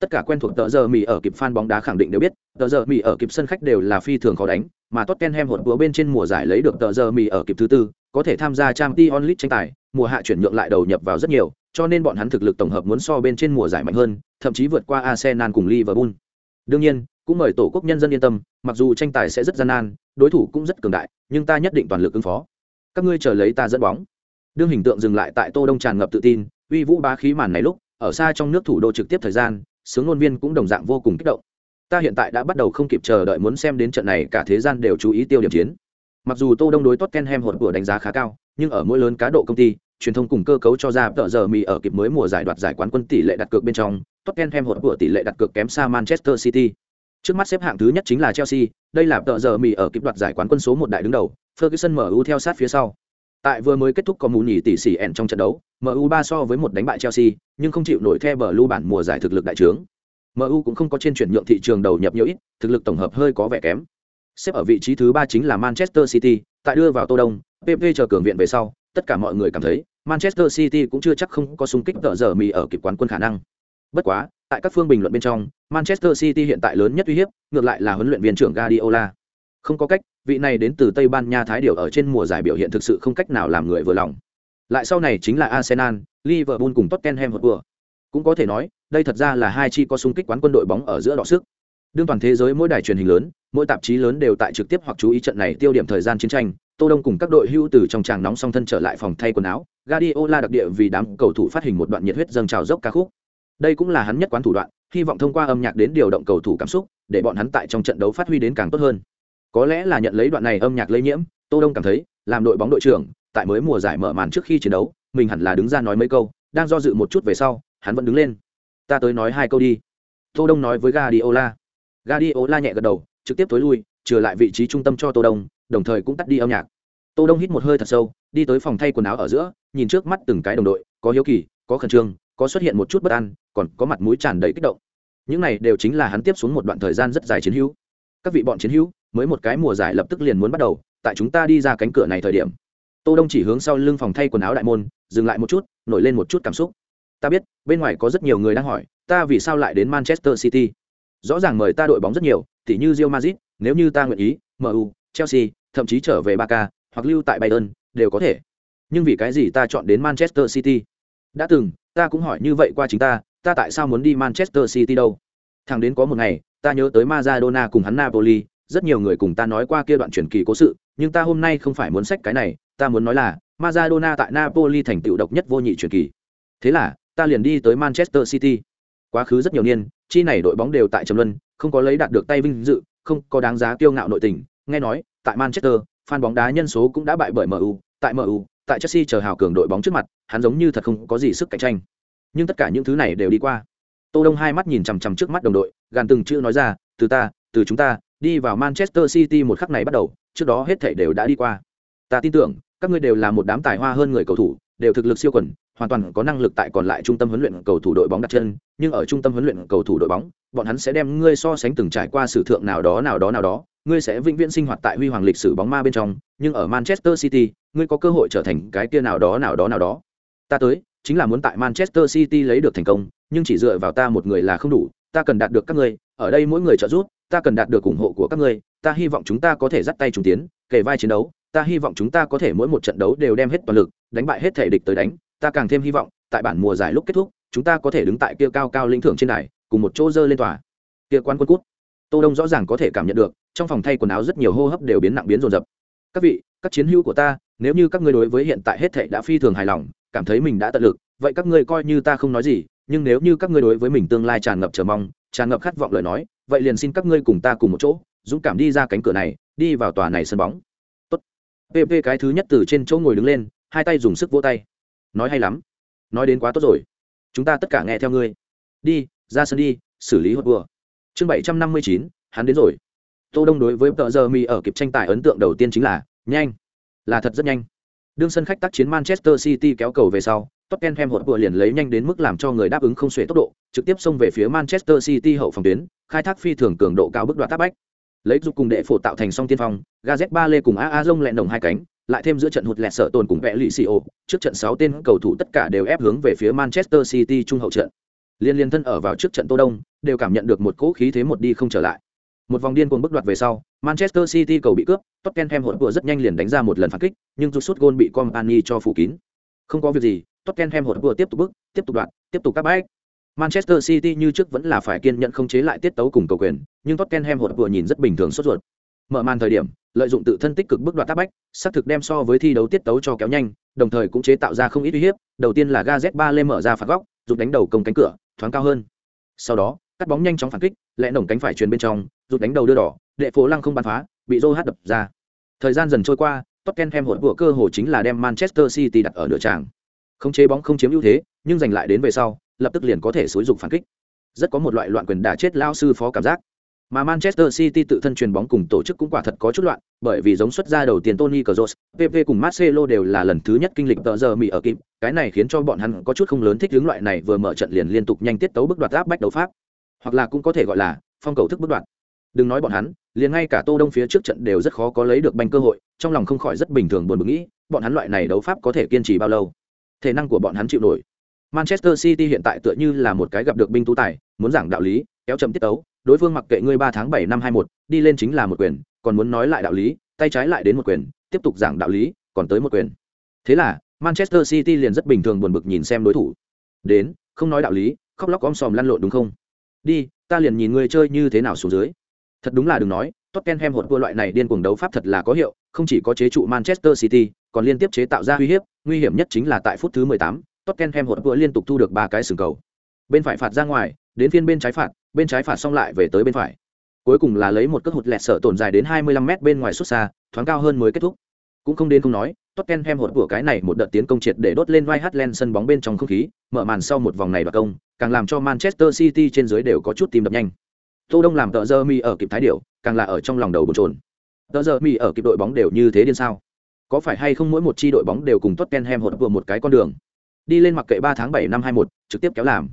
S1: Tất cả quen thuộc tờ giờ mì ở kịp fan bóng đá khẳng định đều biết, tờ giờ mì ở kịp sân khách đều là phi thường khó đánh, mà Tottenham hột búa bên trên mùa giải lấy được tờ giờ mì ở kịp thứ tư, có thể tham gia Champions League tranh tài, mùa hạ chuyển nhượng lại đầu nhập vào rất nhiều, cho nên bọn hắn thực lực tổng hợp muốn so bên trên mùa giải mạnh hơn, thậm chí vượt qua Arsenal cùng Liverpool. Đương nhiên, cũng mời tổ quốc nhân dân yên tâm, mặc dù tranh tài sẽ rất gian nan, đối thủ cũng rất cường đại nhưng ta nhất định toàn lực ứng phó các ngươi chờ lấy ta dẫn bóng đương hình tượng dừng lại tại tô đông tràn ngập tự tin uy vũ bá khí màn này lúc ở xa trong nước thủ đô trực tiếp thời gian sướng ngôn viên cũng đồng dạng vô cùng kích động. Ta hiện tại đã bắt đầu không kịp chờ đợi muốn xem đến trận này cả thế gian đều chú ý tiêu điểm chiến. Mặc dù tô đông đối tottenham hột của đánh giá khá cao nhưng ở mỗi lớn cá độ công ty truyền thông cùng cơ cấu cho ra tợ giờ mì ở kịp mới mùa giải đoạt giải quán quân tỷ lệ đặt cược bên trong tottenham hột của tỷ lệ đặt cược kém xa manchester city. Trước mắt xếp hạng thứ nhất chính là Chelsea, đây là tợ giờ mì ở kịp đoạt giải quán quân số một đại đứng đầu, Ferguson ưu theo sát phía sau. Tại vừa mới kết thúc có mù nhỉ tỷ sỉ ẹn trong trận đấu, MU3 so với một đánh bại Chelsea, nhưng không chịu nổi theo bờ lưu bản mùa giải thực lực đại trướng. MU cũng không có trên chuyển nhượng thị trường đầu nhập nhiều ít, thực lực tổng hợp hơi có vẻ kém. Xếp ở vị trí thứ ba chính là Manchester City, tại đưa vào Tô Đông, PP chờ cường viện về sau, tất cả mọi người cảm thấy Manchester City cũng chưa chắc không có xung kích tợ giờ mì ở kịp quán quân khả năng. Bất quá, tại các phương bình luận bên trong, Manchester City hiện tại lớn nhất uy hiếp, ngược lại là huấn luyện viên trưởng Guardiola. Không có cách, vị này đến từ Tây Ban Nha thái điểu ở trên mùa giải biểu hiện thực sự không cách nào làm người vừa lòng. Lại sau này chính là Arsenal, Liverpool cùng Tottenham Hotspur. Cũng có thể nói, đây thật ra là hai chi có xung kích quán quân đội bóng ở giữa đọ sức. Đương toàn thế giới mỗi đài truyền hình lớn, mỗi tạp chí lớn đều tại trực tiếp hoặc chú ý trận này tiêu điểm thời gian chiến tranh, Tô Đông cùng các đội hưu từ trong tràng nóng song thân trở lại phòng thay quần áo, Guardiola đặc địa vì đám cầu thủ phát hình một đoạn nhiệt huyết dâng trào dốc ca khúc. Đây cũng là hắn nhất quán thủ đoạn, hy vọng thông qua âm nhạc đến điều động cầu thủ cảm xúc, để bọn hắn tại trong trận đấu phát huy đến càng tốt hơn. Có lẽ là nhận lấy đoạn này âm nhạc lây nhiễm, Tô Đông cảm thấy, làm đội bóng đội trưởng, tại mới mùa giải mở màn trước khi chiến đấu, mình hẳn là đứng ra nói mấy câu, đang do dự một chút về sau, hắn vẫn đứng lên. Ta tới nói hai câu đi. Tô Đông nói với Guardiola. Guardiola nhẹ gật đầu, trực tiếp tối lui, trở lại vị trí trung tâm cho Tô Đông, đồng thời cũng tắt đi âm nhạc. Tô Đông hít một hơi thật sâu, đi tới phòng thay quần áo ở giữa, nhìn trước mắt từng cái đồng đội, có hiếu kỳ, có khẩn trương, có xuất hiện một chút bất an, còn có mặt mũi tràn đầy kích động. Những này đều chính là hắn tiếp xuống một đoạn thời gian rất dài chiến hữu. Các vị bọn chiến hữu, mới một cái mùa giải lập tức liền muốn bắt đầu, tại chúng ta đi ra cánh cửa này thời điểm. Tô Đông chỉ hướng sau lưng phòng thay quần áo đại môn, dừng lại một chút, nổi lên một chút cảm xúc. Ta biết, bên ngoài có rất nhiều người đang hỏi, ta vì sao lại đến Manchester City? Rõ ràng mời ta đội bóng rất nhiều, tỉ như Real Madrid, nếu như ta nguyện ý, MU, Chelsea, thậm chí trở về Barca, hoặc lưu tại Bayern, đều có thể. Nhưng vì cái gì ta chọn đến Manchester City? Đã từng, ta cũng hỏi như vậy qua chính ta, ta tại sao muốn đi Manchester City đâu? Thằng đến có một ngày, ta nhớ tới Maradona cùng hắn Napoli, rất nhiều người cùng ta nói qua kia đoạn truyền kỳ cố sự, nhưng ta hôm nay không phải muốn sách cái này, ta muốn nói là Maradona tại Napoli thành tựu độc nhất vô nhị truyền kỳ. Thế là, ta liền đi tới Manchester City. Quá khứ rất nhiều niên, chi này đội bóng đều tại trầm luân, không có lấy đạt được tay vinh dự, không có đáng giá kiêu ngạo nội tình. Nghe nói, tại Manchester, fan bóng đá nhân số cũng đã bại bởi MU, tại MU, tại Chelsea chờ hào cường đội bóng trước mặt, hắn giống như thật không có gì sức cạnh tranh. Nhưng tất cả những thứ này đều đi qua. Tô Đông hai mắt nhìn chằm chằm trước mắt đồng đội, gàn từng chữ nói ra, từ ta, từ chúng ta, đi vào Manchester City một khắc này bắt đầu, trước đó hết thảy đều đã đi qua. Ta tin tưởng, các ngươi đều là một đám tài hoa hơn người cầu thủ, đều thực lực siêu quần, hoàn toàn có năng lực tại còn lại trung tâm huấn luyện cầu thủ đội bóng đặt chân, nhưng ở trung tâm huấn luyện cầu thủ đội bóng, bọn hắn sẽ đem ngươi so sánh từng trải qua sử thượng nào đó nào đó nào đó, ngươi sẽ vĩnh viễn sinh hoạt tại huy hoàng lịch sử bóng ma bên trong, nhưng ở Manchester City, ngươi có cơ hội trở thành cái kia nào đó nào đó nào đó. Ta tới, chính là muốn tại Manchester City lấy được thành công, nhưng chỉ dựa vào ta một người là không đủ, ta cần đạt được các ngươi, ở đây mỗi người trợ giúp, ta cần đạt được ủng hộ của các ngươi, ta hy vọng chúng ta có thể dắt tay trùng tiến, kề vai chiến đấu, ta hy vọng chúng ta có thể mỗi một trận đấu đều đem hết toàn lực, đánh bại hết thể địch tới đánh, ta càng thêm hy vọng, tại bản mùa giải lúc kết thúc, chúng ta có thể đứng tại kia cao cao lĩnh thưởng trên đài, cùng một chỗ dơ lên tòa. Kia quan quân cút. Tô Đông rõ ràng có thể cảm nhận được, trong phòng thay quần áo rất nhiều hô hấp đều biến nặng biến rồn rập. Các vị, các chiến hữu của ta, nếu như các ngươi đối với hiện tại hết thảy đã phi thường hài lòng, cảm thấy mình đã tận lực, vậy các ngươi coi như ta không nói gì, nhưng nếu như các ngươi đối với mình tương lai tràn ngập chờ mong, tràn ngập khát vọng lời nói, vậy liền xin các ngươi cùng ta cùng một chỗ, dũng cảm đi ra cánh cửa này, đi vào tòa này sân bóng. Tốt. PP cái thứ nhất từ trên chỗ ngồi đứng lên, hai tay dùng sức vỗ tay. Nói hay lắm. Nói đến quá tốt rồi. Chúng ta tất cả nghe theo ngươi. Đi, ra sân đi, xử lý hốt vừa. Chương bảy trăm năm mươi chín, hắn đến rồi. Tô Đông đối với tợ giờ mi ở kịp tranh tài ấn tượng đầu tiên chính là nhanh, là thật rất nhanh. Đương sân khách tác chiến Manchester City kéo cầu về sau, Tottenham hụt vừa liền lấy nhanh đến mức làm cho người đáp ứng không xuể tốc độ, trực tiếp xông về phía Manchester City hậu phòng tuyến, khai thác phi thường cường độ cao bức đoạt tác bách. Lấy giúp cùng đệ phổ tạo thành song tiên phong, Gazet ba lê cùng AA Zong lẹn đồng hai cánh, lại thêm giữa trận hụt lẹt sợ tồn cùng vẽ lì xì ô, trước trận 6 tên cầu thủ tất cả đều ép hướng về phía Manchester City trung hậu trận. Liên liên thân ở vào trước trận Tô Đông, đều cảm nhận được một cỗ khí thế một đi không trở lại. Một vòng điên cuồng bức đoạt về sau, Manchester City cầu bị cướp, Tottenham hỗn vừa rất nhanh liền đánh ra một lần phản kích, nhưng rút sút gôn bị Company cho phủ kín. Không có việc gì, Tottenham hỗn vừa tiếp tục bước, tiếp tục đoạn, tiếp tục các bách. Manchester City như trước vẫn là phải kiên nhẫn không chế lại tiết tấu cùng cầu quyền, nhưng Tottenham hỗn vừa nhìn rất bình thường sốt ruột. Mở màn thời điểm, lợi dụng tự thân tích cực bước đoạn tác bách, xác thực đem so với thi đấu tiết tấu cho kéo nhanh, đồng thời cũng chế tạo ra không ít uy hiếp. Đầu tiên là Gazet lên mở ra phạt góc, giúp đánh đầu công cánh cửa, thoáng cao hơn. Sau đó, cắt bóng nhanh chóng phản kích, lẽ nổng cánh phải truyền bên trong, rút đánh đầu đưa đỏ, đệ phố lăng không bắn phá, bị Joe đập ra. Thời gian dần trôi qua, Tottenham hỗn vừa cơ hồ chính là đem Manchester City đặt ở nửa tràng. Không chế bóng không chiếm ưu thế, nhưng giành lại đến về sau, lập tức liền có thể xúi dục phản kích. Rất có một loại loạn quyền đả chết lao sư phó cảm giác. Mà Manchester City tự thân truyền bóng cùng tổ chức cũng quả thật có chút loạn, bởi vì giống xuất ra đầu tiên Tony Kroos, PP cùng Marcelo đều là lần thứ nhất kinh lịch tờ giờ Mỹ ở kịp, cái này khiến cho bọn hắn có chút không lớn thích hướng loại này vừa mở trận liền liên tục nhanh tiết tấu bước đoạt áp bách đấu pháp, hoặc là cũng có thể gọi là phong cầu thức bước đoạt. Đừng nói bọn hắn, liền ngay cả Tô Đông phía trước trận đều rất khó có lấy được banh cơ hội, trong lòng không khỏi rất bình thường buồn bực nghĩ, bọn hắn loại này đấu pháp có thể kiên trì bao lâu? Thể năng của bọn hắn chịu nổi. Manchester City hiện tại tựa như là một cái gặp được binh tú tài, muốn giảng đạo lý, kéo chậm tiết tấu, đối phương mặc kệ ngươi ba tháng bảy năm hai một đi lên chính là một quyền còn muốn nói lại đạo lý tay trái lại đến một quyền tiếp tục giảng đạo lý còn tới một quyền. Thế là manchester city liền rất bình thường buồn bực nhìn xem đối thủ. Đến không nói đạo lý khóc lóc om sòm lăn lộn đúng không? Đi ta liền nhìn ngươi chơi như thế nào xuống dưới. Thật đúng là đừng nói Tottenham hột vua loại này điên cuồng đấu pháp thật là có hiệu, không chỉ có chế trụ Manchester City, còn liên tiếp chế tạo ra uy hiếp, nguy hiểm nhất chính là tại phút thứ 18, Tottenham hụt vừa liên tục thu được ba cái sừng cầu. Bên phải phạt ra ngoài, đến phiên bên trái phạt, bên trái phạt xong lại về tới bên phải. Cuối cùng là lấy một cước hụt lẹt sợ tổn dài đến 25 m bên ngoài xuất xa thoáng cao hơn mới kết thúc. Cũng không đến không nói Tottenham hụt của cái này một đợt tiến công triệt để đốt lên White Hart Lane sân bóng bên trong không khí mở màn sau một vòng này đoạt công càng làm cho Manchester City trên dưới đều có chút tìm đập nhanh. Tô Đông làm tợ giờ mi ở kịp thái điệu càng là ở trong lòng đầu bồn trồn tợ giờ mi ở kịp đội bóng đều như thế điên sao? Có phải hay không mỗi một chi đội bóng đều cùng Tottenham hụt vừa một cái con đường đi lên mặc kệ 3 tháng 7 năm 21 trực tiếp kéo làm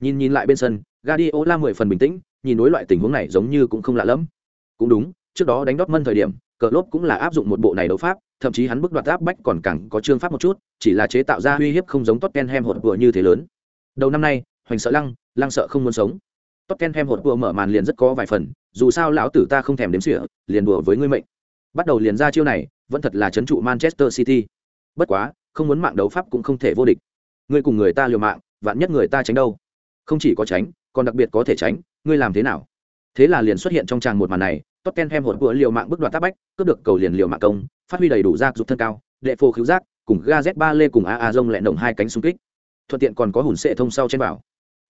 S1: nhìn nhìn lại bên sân Guardiola mười phần bình tĩnh, nhìn đối loại tình huống này giống như cũng không lạ lắm. Cũng đúng, trước đó đánh Dortmund thời điểm, cờ cũng là áp dụng một bộ này đấu pháp, thậm chí hắn bức đoạt áp bách còn càng có trương pháp một chút, chỉ là chế tạo ra uy hiếp không giống Tottenham hột vừa như thế lớn. Đầu năm nay, hoành sợ lăng, lăng sợ không muốn sống. Tottenham hột vừa mở màn liền rất có vài phần, dù sao lão tử ta không thèm đếm xỉa, liền đùa với ngươi mệnh. Bắt đầu liền ra chiêu này, vẫn thật là chấn trụ Manchester City. Bất quá, không muốn mạng đấu pháp cũng không thể vô địch. Ngươi cùng người ta liều mạng, vạn nhất người ta tránh đâu? Không chỉ có tránh, còn đặc biệt có thể tránh ngươi làm thế nào thế là liền xuất hiện trong tràng một màn này Tottenham hột vừa liều mạng bước đoạt tác bách cướp được cầu liền liều mạng công phát huy đầy đủ rác dục thân cao đệ phô khiếu giác cùng gaz ba lê cùng a a rông lẹn động hai cánh xung kích thuận tiện còn có hùn sệ thông sau trên bảo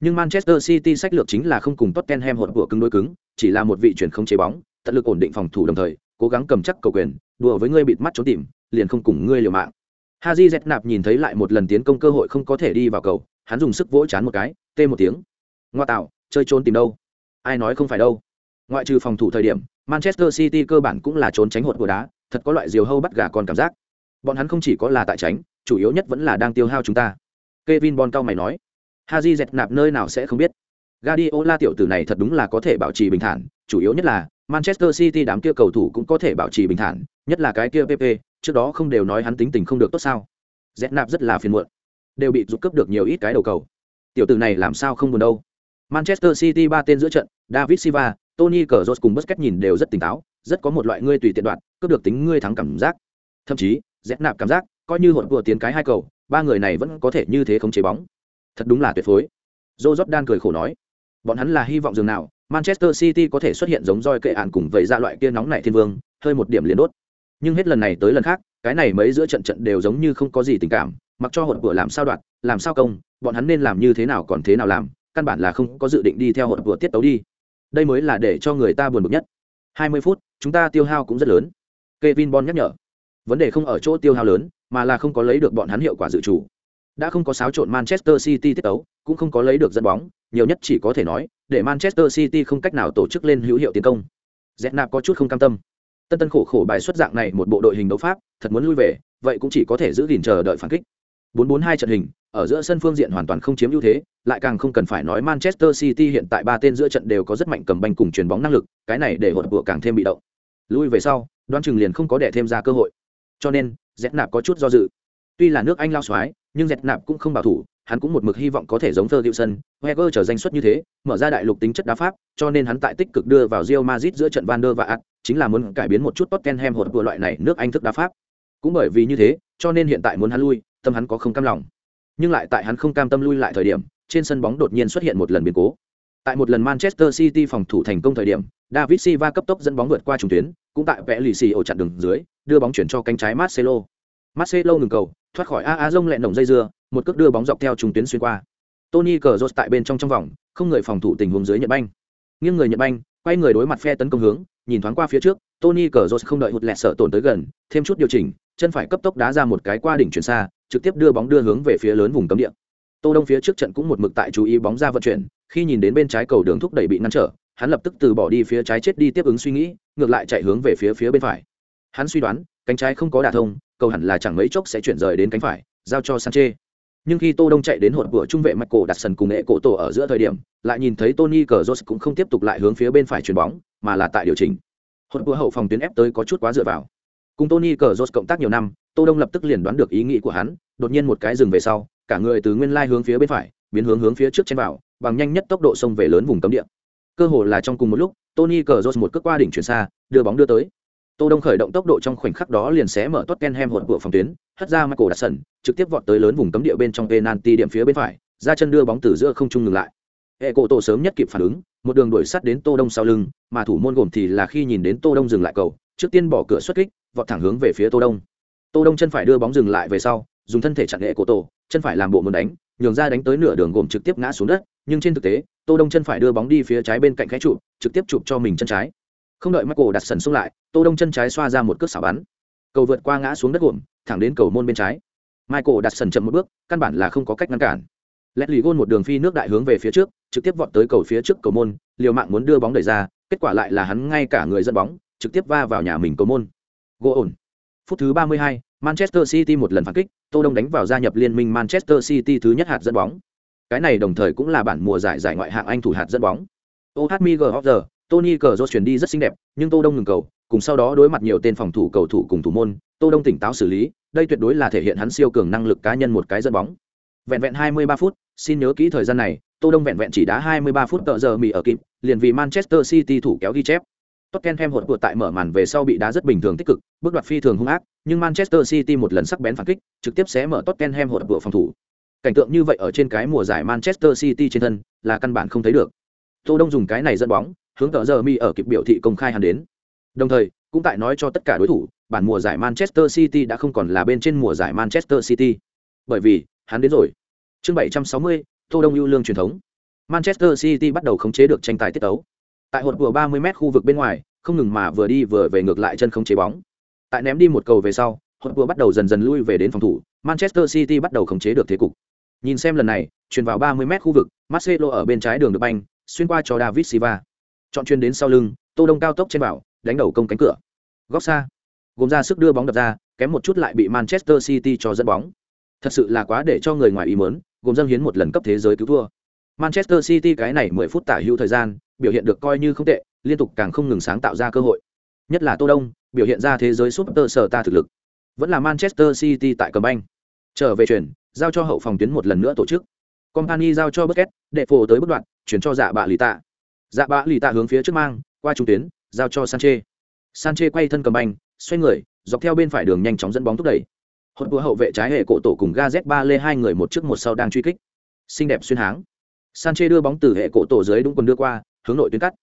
S1: nhưng manchester city sách lược chính là không cùng tottenham hột vừa cứng đối cứng chỉ là một vị chuyển không chế bóng tận lực ổn định phòng thủ đồng thời cố gắng cầm chắc cầu quyền, đùa với ngươi bịt mắt trốn tìm, liền không cùng ngươi liều mạng. Haji z nạp nhìn thấy lại một lần tiến công cơ hội không có thể đi vào cầu, hắn dùng sức vỗ chán một cái, tê một tiếng. Ngoa tạo, chơi trốn tìm đâu? Ai nói không phải đâu? Ngoại trừ phòng thủ thời điểm, manchester city cơ bản cũng là trốn tránh hột của đá, thật có loại diều hâu bắt gà con cảm giác. Bọn hắn không chỉ có là tại tránh, chủ yếu nhất vẫn là đang tiêu hao chúng ta. Kevin Bon cao mày nói. Haji dẹt nạp nơi nào sẽ không biết. Guardiola tiểu tử này thật đúng là có thể bảo trì bình thản, chủ yếu nhất là Manchester City đám kia cầu thủ cũng có thể bảo trì bình thản nhất là cái kia PP trước đó không đều nói hắn tính tình không được tốt sao dẹt nạp rất là phiền muộn đều bị giúp cấp được nhiều ít cái đầu cầu tiểu tử này làm sao không buồn đâu Manchester City ba tên giữa trận, David Silva, Tony Kroos cùng Busquets nhìn đều rất tỉnh táo, rất có một loại ngươi tùy tiện đoạn, cướp được tính ngươi thắng cảm giác. Thậm chí, Dẹt nạp cảm giác, coi như hỗn vừa tiến cái hai cầu, ba người này vẫn có thể như thế không chế bóng. Thật đúng là tuyệt phối. Joe Jordan cười khổ nói, bọn hắn là hy vọng dường nào, Manchester City có thể xuất hiện giống roi kệ ạn cùng vậy ra loại kia nóng nảy thiên vương, hơi một điểm liền đốt. Nhưng hết lần này tới lần khác, cái này mấy giữa trận trận đều giống như không có gì tình cảm, mặc cho hụt vừa làm sao đoạt, làm sao công, bọn hắn nên làm như thế nào còn thế nào làm, căn bản là không có dự định đi theo hột vừa tiết tấu đi. Đây mới là để cho người ta buồn bực nhất. 20 phút chúng ta tiêu hao cũng rất lớn. Kevin Bon nhắc nhở. Vấn đề không ở chỗ tiêu hao lớn mà là không có lấy được bọn hắn hiệu quả dự chủ đã không có xáo trộn Manchester City tiết tấu cũng không có lấy được dẫn bóng nhiều nhất chỉ có thể nói để Manchester City không cách nào tổ chức lên hữu hiệu tiến công Zetnap có chút không cam tâm tân tân khổ khổ bài xuất dạng này một bộ đội hình đấu pháp thật muốn lui về vậy cũng chỉ có thể giữ gìn chờ đợi phản kích 442 trận hình ở giữa sân phương diện hoàn toàn không chiếm ưu thế, lại càng không cần phải nói Manchester City hiện tại ba tên giữa trận đều có rất mạnh cầm banh cùng truyền bóng năng lực, cái này để hỗn bộ càng thêm bị động. Lui về sau, đoán chừng liền không có để thêm ra cơ hội. Cho nên, Zet nạp có chút do dự. Tuy là nước Anh lao xoái, nhưng dẹt nạp cũng không bảo thủ, hắn cũng một mực hy vọng có thể giống Ferguson, Wenger trở danh xuất như thế, mở ra đại lục tính chất đá pháp, cho nên hắn tại tích cực đưa vào Real Madrid giữa trận Van der và At, chính là muốn cải biến một chút Tottenham hột của loại này nước Anh thức đá pháp. Cũng bởi vì như thế, cho nên hiện tại muốn hắn lui, tâm hắn có không cam lòng. Nhưng lại tại hắn không cam tâm lui lại thời điểm trên sân bóng đột nhiên xuất hiện một lần biến cố. Tại một lần manchester city phòng thủ thành công thời điểm david silva cấp tốc dẫn bóng vượt qua trung tuyến cũng tại vẽ lì xì ổ chặn đường dưới đưa bóng chuyển cho cánh trái marcelo marcelo ngừng cầu, thoát khỏi Aa rông lẹn nổng dây dưa, một cước đưa bóng dọc theo trung tuyến xuyên qua. Tony cờ tại bên trong trong vòng, không người phòng thủ tình huống dưới nhận banh. Nghiêng người nhận banh, quay người đối mặt phe tấn công hướng, nhìn thoáng qua phía trước, tony cờ không đợi hụt lẹt sợ tổn tới gần, thêm chút điều chỉnh, chân phải cấp tốc đá ra một cái qua đỉnh chuyển xa, trực tiếp đưa bóng đưa hướng về phía lớn vùng cấm địa. Tô đông phía trước trận cũng một mực tại chú ý bóng ra vận chuyển, khi nhìn đến bên trái cầu đường thúc đẩy bị ngăn trở, hắn lập tức từ bỏ đi phía trái chết đi tiếp ứng suy nghĩ, ngược lại chạy hướng về phía phía bên phải. Hắn suy đoán cánh trái không có đả thông, cầu hẳn là chẳng mấy chốc sẽ chuyển rời đến cánh phải, giao cho sanche nhưng khi tô đông chạy đến hột của trung vệ mạch cổ đặt sần cùng nghệ cổ tổ ở giữa thời điểm, lại nhìn thấy tony cờ cũng không tiếp tục lại hướng phía bên phải chuyền bóng, mà là tại điều chỉnh. Hột của hậu phòng tuyến ép tới có chút quá dựa vào. Cùng tony cờ cộng tác nhiều năm, tô đông lập tức liền đoán được ý nghĩ của hắn, đột nhiên một cái dừng về sau, cả người từ nguyên lai hướng phía bên phải, biến hướng hướng phía trước trên vào, bằng nhanh nhất tốc độ xông về lớn vùng cấm địa. Cơ hồ là trong cùng một lúc, tony cờ một cước qua đỉnh chuyển xa, đưa bóng đưa tới tô đông khởi động tốc độ trong khoảnh khắc đó liền xé mở tottenham hụt của phòng tuyến, hất ra michael đặt trực tiếp vọt tới lớn vùng cấm địa bên trong penalty điểm phía bên phải, ra chân đưa bóng từ giữa không trung ngừng lại. Hệ cổ tổ sớm nhất kịp phản ứng, một đường đuổi sát đến tô đông sau lưng, mà thủ môn gồm thì là khi nhìn đến tô đông dừng lại cầu, trước tiên bỏ cửa xuất kích, vọt thẳng hướng về phía tô đông. Tô đông chân phải đưa bóng dừng lại về sau, dùng thân thể chặn hệ cổ tổ chân phải làm bộ muốn đánh, nhường ra đánh tới nửa đường gồm trực tiếp ngã xuống đất, nhưng trên thực tế, tô đông chân phải đưa bóng đi phía trái bên cạnh khẽ trụ trực tiếp chụp cho mình chân trái không đợi michael đặt sần xuống lại tô đông chân trái xoa ra một cước xả bắn. Cầu vượt qua ngã xuống đất gồm thẳng đến cầu môn bên trái. Michael đặt sần chậm một bước căn bản là không có cách ngăn cản. Lét lì gôn một đường phi nước đại hướng về phía trước trực tiếp vọt tới cầu phía trước cầu môn liều mạng muốn đưa bóng đẩy ra kết quả lại là hắn ngay cả người dẫn bóng trực tiếp va vào nhà mình cầu môn. Gỗ ổn. Phút thứ 32, manchester city một lần phản kích tô đông đánh vào gia nhập liên minh manchester city thứ nhất hạt dẫn bóng. Cái này đồng thời cũng là bản mùa giải giải ngoại hạng anh thủ hạt dẫn bóng. Ohmig tony cờ rốt chuyển đi rất xinh đẹp nhưng tô đông ngừng cầu cùng sau đó đối mặt nhiều tên phòng thủ cầu thủ cùng thủ môn tô đông tỉnh táo xử lý đây tuyệt đối là thể hiện hắn siêu cường năng lực cá nhân một cái dẫn bóng vẹn vẹn 23 phút xin nhớ kỹ thời gian này tô đông vẹn vẹn chỉ đá 23 phút tợ giờ mì ở kịp liền vì manchester city thủ kéo ghi chép Tottenham hụt của tại mở màn về sau bị đá rất bình thường tích cực, bước đoạt phi thường hung ác, nhưng Manchester City một lần sắc bén phản kích, trực tiếp xé mở Tottenham hụt của phòng thủ. Cảnh tượng như vậy ở trên cái mùa giải Manchester City trên thân là căn bản không thấy được. Tô Đông dùng cái này dẫn bóng, hướng tờ giờ mi ở kịp biểu thị công khai hắn đến. Đồng thời, cũng tại nói cho tất cả đối thủ, bản mùa giải Manchester City đã không còn là bên trên mùa giải Manchester City. Bởi vì, hắn đến rồi. Chương 760, Tô Đông ưu lương truyền thống. Manchester City bắt đầu khống chế được tranh tài tiết tấu. Tại hột vừa 30 m khu vực bên ngoài, không ngừng mà vừa đi vừa về ngược lại chân không chế bóng. Tại ném đi một cầu về sau, hột vừa bắt đầu dần dần lui về đến phòng thủ, Manchester City bắt đầu khống chế được thế cục. Nhìn xem lần này, truyền vào 30 m khu vực, Marcelo ở bên trái đường được banh, xuyên qua cho David Silva. Chọn chuyên đến sau lưng, Tô Đông cao tốc trên bảo, đánh đầu công cánh cửa. Góc xa, gồm ra sức đưa bóng đập ra, kém một chút lại bị Manchester City cho dẫn bóng. Thật sự là quá để cho người ngoài ý muốn, gồm dâng hiến một lần cấp thế giới cứu thua. Manchester City cái này 10 phút tả hữu thời gian, biểu hiện được coi như không tệ, liên tục càng không ngừng sáng tạo ra cơ hội. Nhất là Tô Đông, biểu hiện ra thế giới super sở ta thực lực. Vẫn là Manchester City tại cầm banh. Trở về chuyển, giao cho hậu phòng tuyến một lần nữa tổ chức. Company giao cho Busquets, đệ phổ tới bất đoạn, chuyển cho giả bạ lì tạ. Dạ bạ lì tạ hướng phía trước mang, qua trung tuyến, giao cho Sanche. Sanche quay thân cầm banh, xoay người, dọc theo bên phải đường nhanh chóng dẫn bóng thúc đẩy. Hỗn búa hậu vệ trái hệ cổ tổ cùng Gazet ba lê hai người một trước một sau đang truy kích. Xinh đẹp xuyên háng. Sanche đưa bóng từ hệ cổ tổ dưới đúng quần đưa qua, hướng nội tuyến cắt.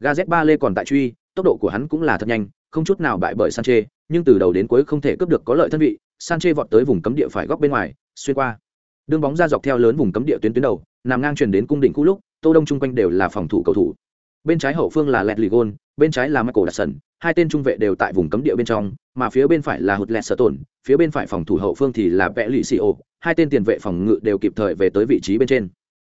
S1: Gazet ba lê còn tại truy, tốc độ của hắn cũng là thật nhanh, không chút nào bại bởi Sanche, nhưng từ đầu đến cuối không thể cướp được có lợi thân vị. Sanche vọt tới vùng cấm địa phải góc bên ngoài, xuyên qua. Đường bóng ra dọc theo lớn vùng cấm địa tuyến tuyến đầu, nằm ngang truyền đến cung đỉnh khu lúc, Tô Đông trung quanh đều là phòng thủ cầu thủ. Bên trái hậu phương là Lẹt lì gôn bên trái là Michael Sần, hai tên trung vệ đều tại vùng cấm địa bên trong, mà phía bên phải là Hụt Lẹt Sở Tổn, phía bên phải phòng thủ hậu phương thì là Vẽ lì xì ô hai tên tiền vệ phòng ngự đều kịp thời về tới vị trí bên trên.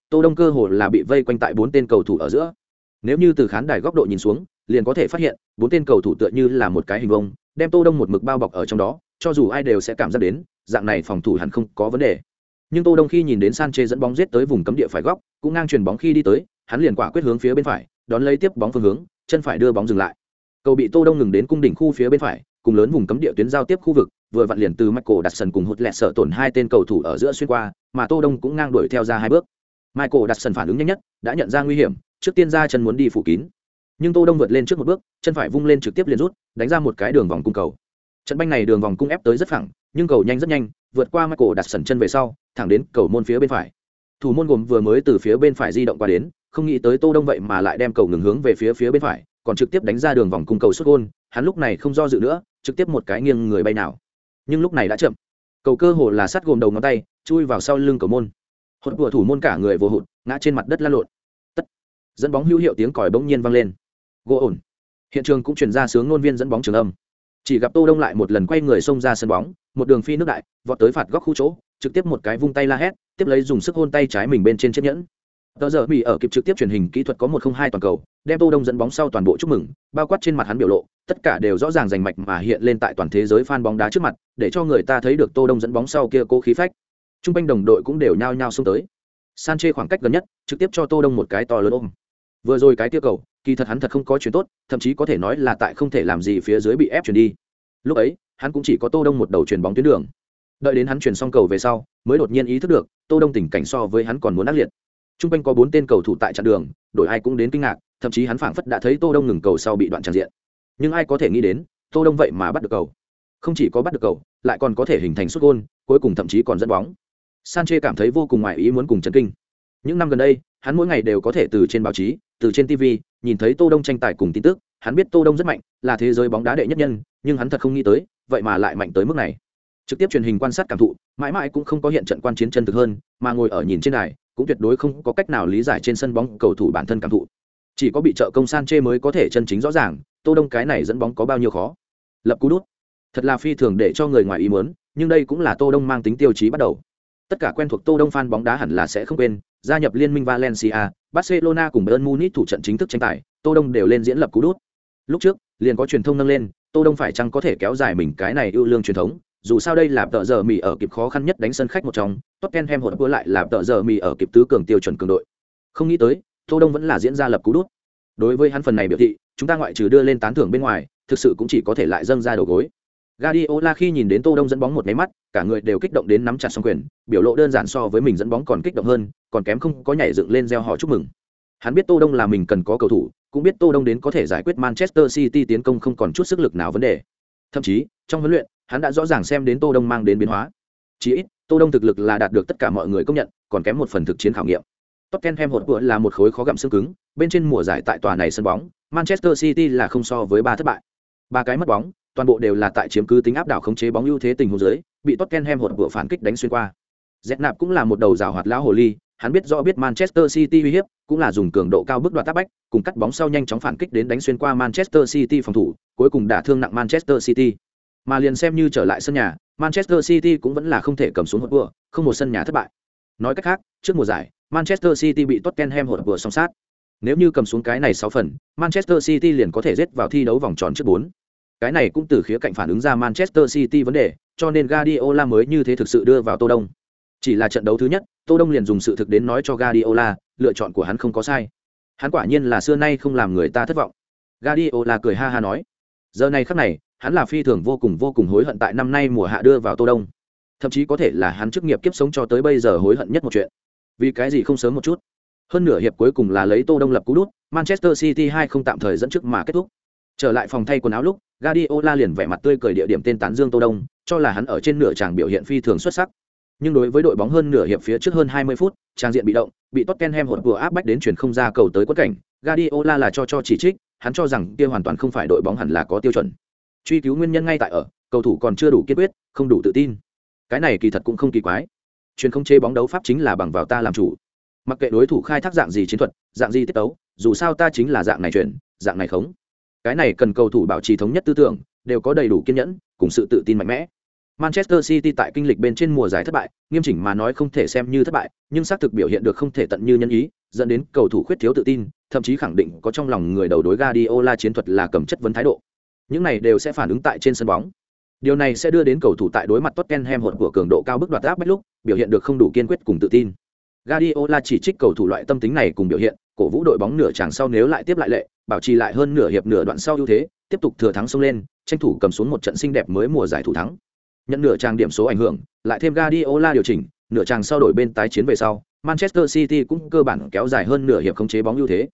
S1: Tô Đông cơ hồ là bị vây quanh tại bốn tên cầu thủ ở giữa. Nếu như từ khán đài góc độ nhìn xuống, liền có thể phát hiện, bốn tên cầu thủ tựa như là một cái hình vông, đem Tô Đông một mực bao bọc ở trong đó, cho dù ai đều sẽ cảm giác đến, dạng này phòng thủ hẳn không có vấn đề. Nhưng Tô Đông khi nhìn đến Sanchez dẫn bóng giết tới vùng cấm địa phải góc, cũng ngang truyền bóng khi đi tới, hắn liền quả quyết hướng phía bên phải, đón lấy tiếp bóng phương hướng, chân phải đưa bóng dừng lại. Cầu bị Tô Đông ngừng đến cung đỉnh khu phía bên phải, cùng lớn vùng cấm địa tuyến giao tiếp khu vực, vừa vặn liền từ Michael đặt sân cùng hụt lẹt sợ tổn hai tên cầu thủ ở giữa xuyên qua, mà Tô Đông cũng ngang đuổi theo ra hai bước. Michael đặt sân phản ứng nhanh nhất, đã nhận ra nguy hiểm, trước tiên ra chân muốn đi phủ kín. Nhưng Tô Đông vượt lên trước một bước, chân phải vung lên trực tiếp liền rút, đánh ra một cái đường vòng cung cầu. Trận banh này đường vòng cung ép tới rất phẳng, nhưng cầu nhanh rất nhanh, vượt qua mắt cổ đặt sẩn chân về sau, thẳng đến cầu môn phía bên phải. Thủ môn gồm vừa mới từ phía bên phải di động qua đến, không nghĩ tới Tô Đông vậy mà lại đem cầu ngừng hướng về phía phía bên phải, còn trực tiếp đánh ra đường vòng cung cầu xuất gôn, hắn lúc này không do dự nữa, trực tiếp một cái nghiêng người bay nào. Nhưng lúc này đã chậm. Cầu cơ hồ là sát gồm đầu ngón tay, chui vào sau lưng cầu môn. hụt của thủ môn cả người vô hụt, ngã trên mặt đất lăn lộn. Tất. Dẫn bóng hữu hiệu tiếng còi bỗng nhiên vang lên. Gỗ ổn. Hiện trường cũng chuyển ra sướng ngôn viên dẫn bóng trường âm. Chỉ gặp Tô Đông lại một lần quay người xông ra sân bóng, một đường phi nước đại, vọt tới phạt góc khu chỗ, trực tiếp một cái vung tay la hét, tiếp lấy dùng sức hôn tay trái mình bên trên chiếc nhẫn. Tờ giờ Mỹ ở kịp trực tiếp truyền hình kỹ thuật có một không hai toàn cầu, đem Tô Đông dẫn bóng sau toàn bộ chúc mừng, bao quát trên mặt hắn biểu lộ, tất cả đều rõ ràng rành mạch mà hiện lên tại toàn thế giới fan bóng đá trước mặt, để cho người ta thấy được Tô Đông dẫn bóng sau kia cố khí phách. Trung quanh đồng đội cũng đều nhao nhao xông tới. Sanche khoảng cách gần nhất, trực tiếp cho Tô Đông một cái to lớn ôm. Vừa rồi cái tiêu cầu, kỳ thật hắn thật không có chuyện tốt, thậm chí có thể nói là tại không thể làm gì phía dưới bị ép chuyển đi. Lúc ấy, hắn cũng chỉ có Tô Đông một đầu chuyền bóng tuyến đường. Đợi đến hắn chuyển xong cầu về sau, mới đột nhiên ý thức được, Tô Đông tình cảnh so với hắn còn muốn ác liệt. Trung quanh có bốn tên cầu thủ tại chặn đường, đội ai cũng đến kinh ngạc, thậm chí hắn phảng phất đã thấy Tô Đông ngừng cầu sau bị đoạn tràn diện. Nhưng ai có thể nghĩ đến, Tô Đông vậy mà bắt được cầu. Không chỉ có bắt được cầu, lại còn có thể hình thành xuất gôn cuối cùng thậm chí còn dẫn bóng. Sanche cảm thấy vô cùng ngoài ý muốn cùng chấn kinh. Những năm gần đây, hắn mỗi ngày đều có thể từ trên báo chí, từ trên TV, nhìn thấy Tô Đông tranh tài cùng tin tức, hắn biết Tô Đông rất mạnh, là thế giới bóng đá đệ nhất nhân, nhưng hắn thật không nghĩ tới, vậy mà lại mạnh tới mức này. Trực tiếp truyền hình quan sát cảm thụ, mãi mãi cũng không có hiện trận quan chiến chân thực hơn, mà ngồi ở nhìn trên đài, cũng tuyệt đối không có cách nào lý giải trên sân bóng cầu thủ bản thân cảm thụ. Chỉ có bị trợ công san chê mới có thể chân chính rõ ràng, Tô Đông cái này dẫn bóng có bao nhiêu khó. Lập cú đút. Thật là phi thường để cho người ngoài ý muốn, nhưng đây cũng là Tô Đông mang tính tiêu chí bắt đầu. Tất cả quen thuộc Tô Đông fan bóng đá hẳn là sẽ không quên, gia nhập liên minh Valencia, Barcelona cùng Bayern Munich thủ trận chính thức tranh tài, Tô Đông đều lên diễn lập cú đút. Lúc trước, liền có truyền thông nâng lên, Tô Đông phải chăng có thể kéo dài mình cái này ưu lương truyền thống, dù sao đây là tợ giờ mì ở kịp khó khăn nhất đánh sân khách một trong, Tottenham hỗn vừa lại là tợ giờ mì ở kịp tứ cường tiêu chuẩn cường đội. Không nghĩ tới, Tô Đông vẫn là diễn ra lập cú đút. Đối với hắn phần này biểu thị, chúng ta ngoại trừ đưa lên tán thưởng bên ngoài, thực sự cũng chỉ có thể lại dâng ra đầu gối. Guardiola khi nhìn đến Tô Đông dẫn bóng một cái mắt, cả người đều kích động đến nắm chặt song quyền, biểu lộ đơn giản so với mình dẫn bóng còn kích động hơn, còn kém không có nhảy dựng lên reo hò chúc mừng. Hắn biết Tô Đông là mình cần có cầu thủ, cũng biết Tô Đông đến có thể giải quyết Manchester City tiến công không còn chút sức lực nào vấn đề. Thậm chí, trong huấn luyện, hắn đã rõ ràng xem đến Tô Đông mang đến biến hóa. Chỉ ít, Tô Đông thực lực là đạt được tất cả mọi người công nhận, còn kém một phần thực chiến khảo nghiệm. Tottenham hột vừa là một khối khó gặm xương cứng, bên trên mùa giải tại tòa này sân bóng, Manchester City là không so với ba thất bại. Ba cái mất bóng, toàn bộ đều là tại chiếm cứ tính áp đảo khống chế bóng ưu thế tình huống dưới, bị Tottenham hột vừa phản kích đánh xuyên qua. Zet cũng là một đầu rào hoạt lão hồ ly, hắn biết rõ biết Manchester City uy hiếp, cũng là dùng cường độ cao bước đoạt tác bách, cùng cắt bóng sau nhanh chóng phản kích đến đánh xuyên qua Manchester City phòng thủ, cuối cùng đả thương nặng Manchester City. Mà liền xem như trở lại sân nhà, Manchester City cũng vẫn là không thể cầm xuống hột vừa, không một sân nhà thất bại. Nói cách khác, trước mùa giải, Manchester City bị Tottenham hột vừa song sát. Nếu như cầm xuống cái này 6 phần, Manchester City liền có thể giết vào thi đấu vòng tròn trước 4. Cái này cũng từ khía cạnh phản ứng ra Manchester City vấn đề, cho nên Guardiola mới như thế thực sự đưa vào Tô Đông. Chỉ là trận đấu thứ nhất, Tô Đông liền dùng sự thực đến nói cho Guardiola, lựa chọn của hắn không có sai. Hắn quả nhiên là xưa nay không làm người ta thất vọng. Guardiola cười ha ha nói, giờ này khắc này, hắn là phi thường vô cùng vô cùng hối hận tại năm nay mùa hạ đưa vào Tô Đông. Thậm chí có thể là hắn chức nghiệp kiếp sống cho tới bây giờ hối hận nhất một chuyện. Vì cái gì không sớm một chút? Hơn nửa hiệp cuối cùng là lấy Tô Đông lập cú đút, Manchester City 2 không tạm thời dẫn trước mà kết thúc. Trở lại phòng thay quần áo lúc, Guardiola liền vẻ mặt tươi cười địa điểm tên tán dương Tô Đông, cho là hắn ở trên nửa tràng biểu hiện phi thường xuất sắc. Nhưng đối với đội bóng hơn nửa hiệp phía trước hơn 20 phút, trang diện bị động, bị Tottenham hụt vừa áp bách đến chuyển không ra cầu tới quất cảnh, Guardiola là cho cho chỉ trích, hắn cho rằng kia hoàn toàn không phải đội bóng hẳn là có tiêu chuẩn. Truy cứu nguyên nhân ngay tại ở, cầu thủ còn chưa đủ kiên quyết, không đủ tự tin. Cái này kỳ thật cũng không kỳ quái. Truyền không chế bóng đấu pháp chính là bằng vào ta làm chủ. Mặc kệ đối thủ khai thác dạng gì chiến thuật, dạng gì tiết tấu, dù sao ta chính là dạng này chuyển, dạng này khống. Cái này cần cầu thủ bảo trì thống nhất tư tưởng, đều có đầy đủ kiên nhẫn, cùng sự tự tin mạnh mẽ. Manchester City tại kinh lịch bên trên mùa giải thất bại, nghiêm chỉnh mà nói không thể xem như thất bại, nhưng xác thực biểu hiện được không thể tận như nhân ý, dẫn đến cầu thủ khuyết thiếu tự tin, thậm chí khẳng định có trong lòng người đầu đối Guardiola chiến thuật là cầm chất vấn thái độ. Những này đều sẽ phản ứng tại trên sân bóng. Điều này sẽ đưa đến cầu thủ tại đối mặt Tottenham hột của cường độ cao bức đoạt áp bách lúc, biểu hiện được không đủ kiên quyết cùng tự tin. Guardiola chỉ trích cầu thủ loại tâm tính này cùng biểu hiện, cổ vũ đội bóng nửa chàng sau nếu lại tiếp lại lệ, bảo trì lại hơn nửa hiệp nửa đoạn sau ưu thế, tiếp tục thừa thắng xông lên, tranh thủ cầm xuống một trận xinh đẹp mới mùa giải thủ thắng. Nhận nửa trang điểm số ảnh hưởng, lại thêm Guardiola điều chỉnh, nửa trang sau đổi bên tái chiến về sau, Manchester City cũng cơ bản kéo dài hơn nửa hiệp khống chế bóng ưu thế.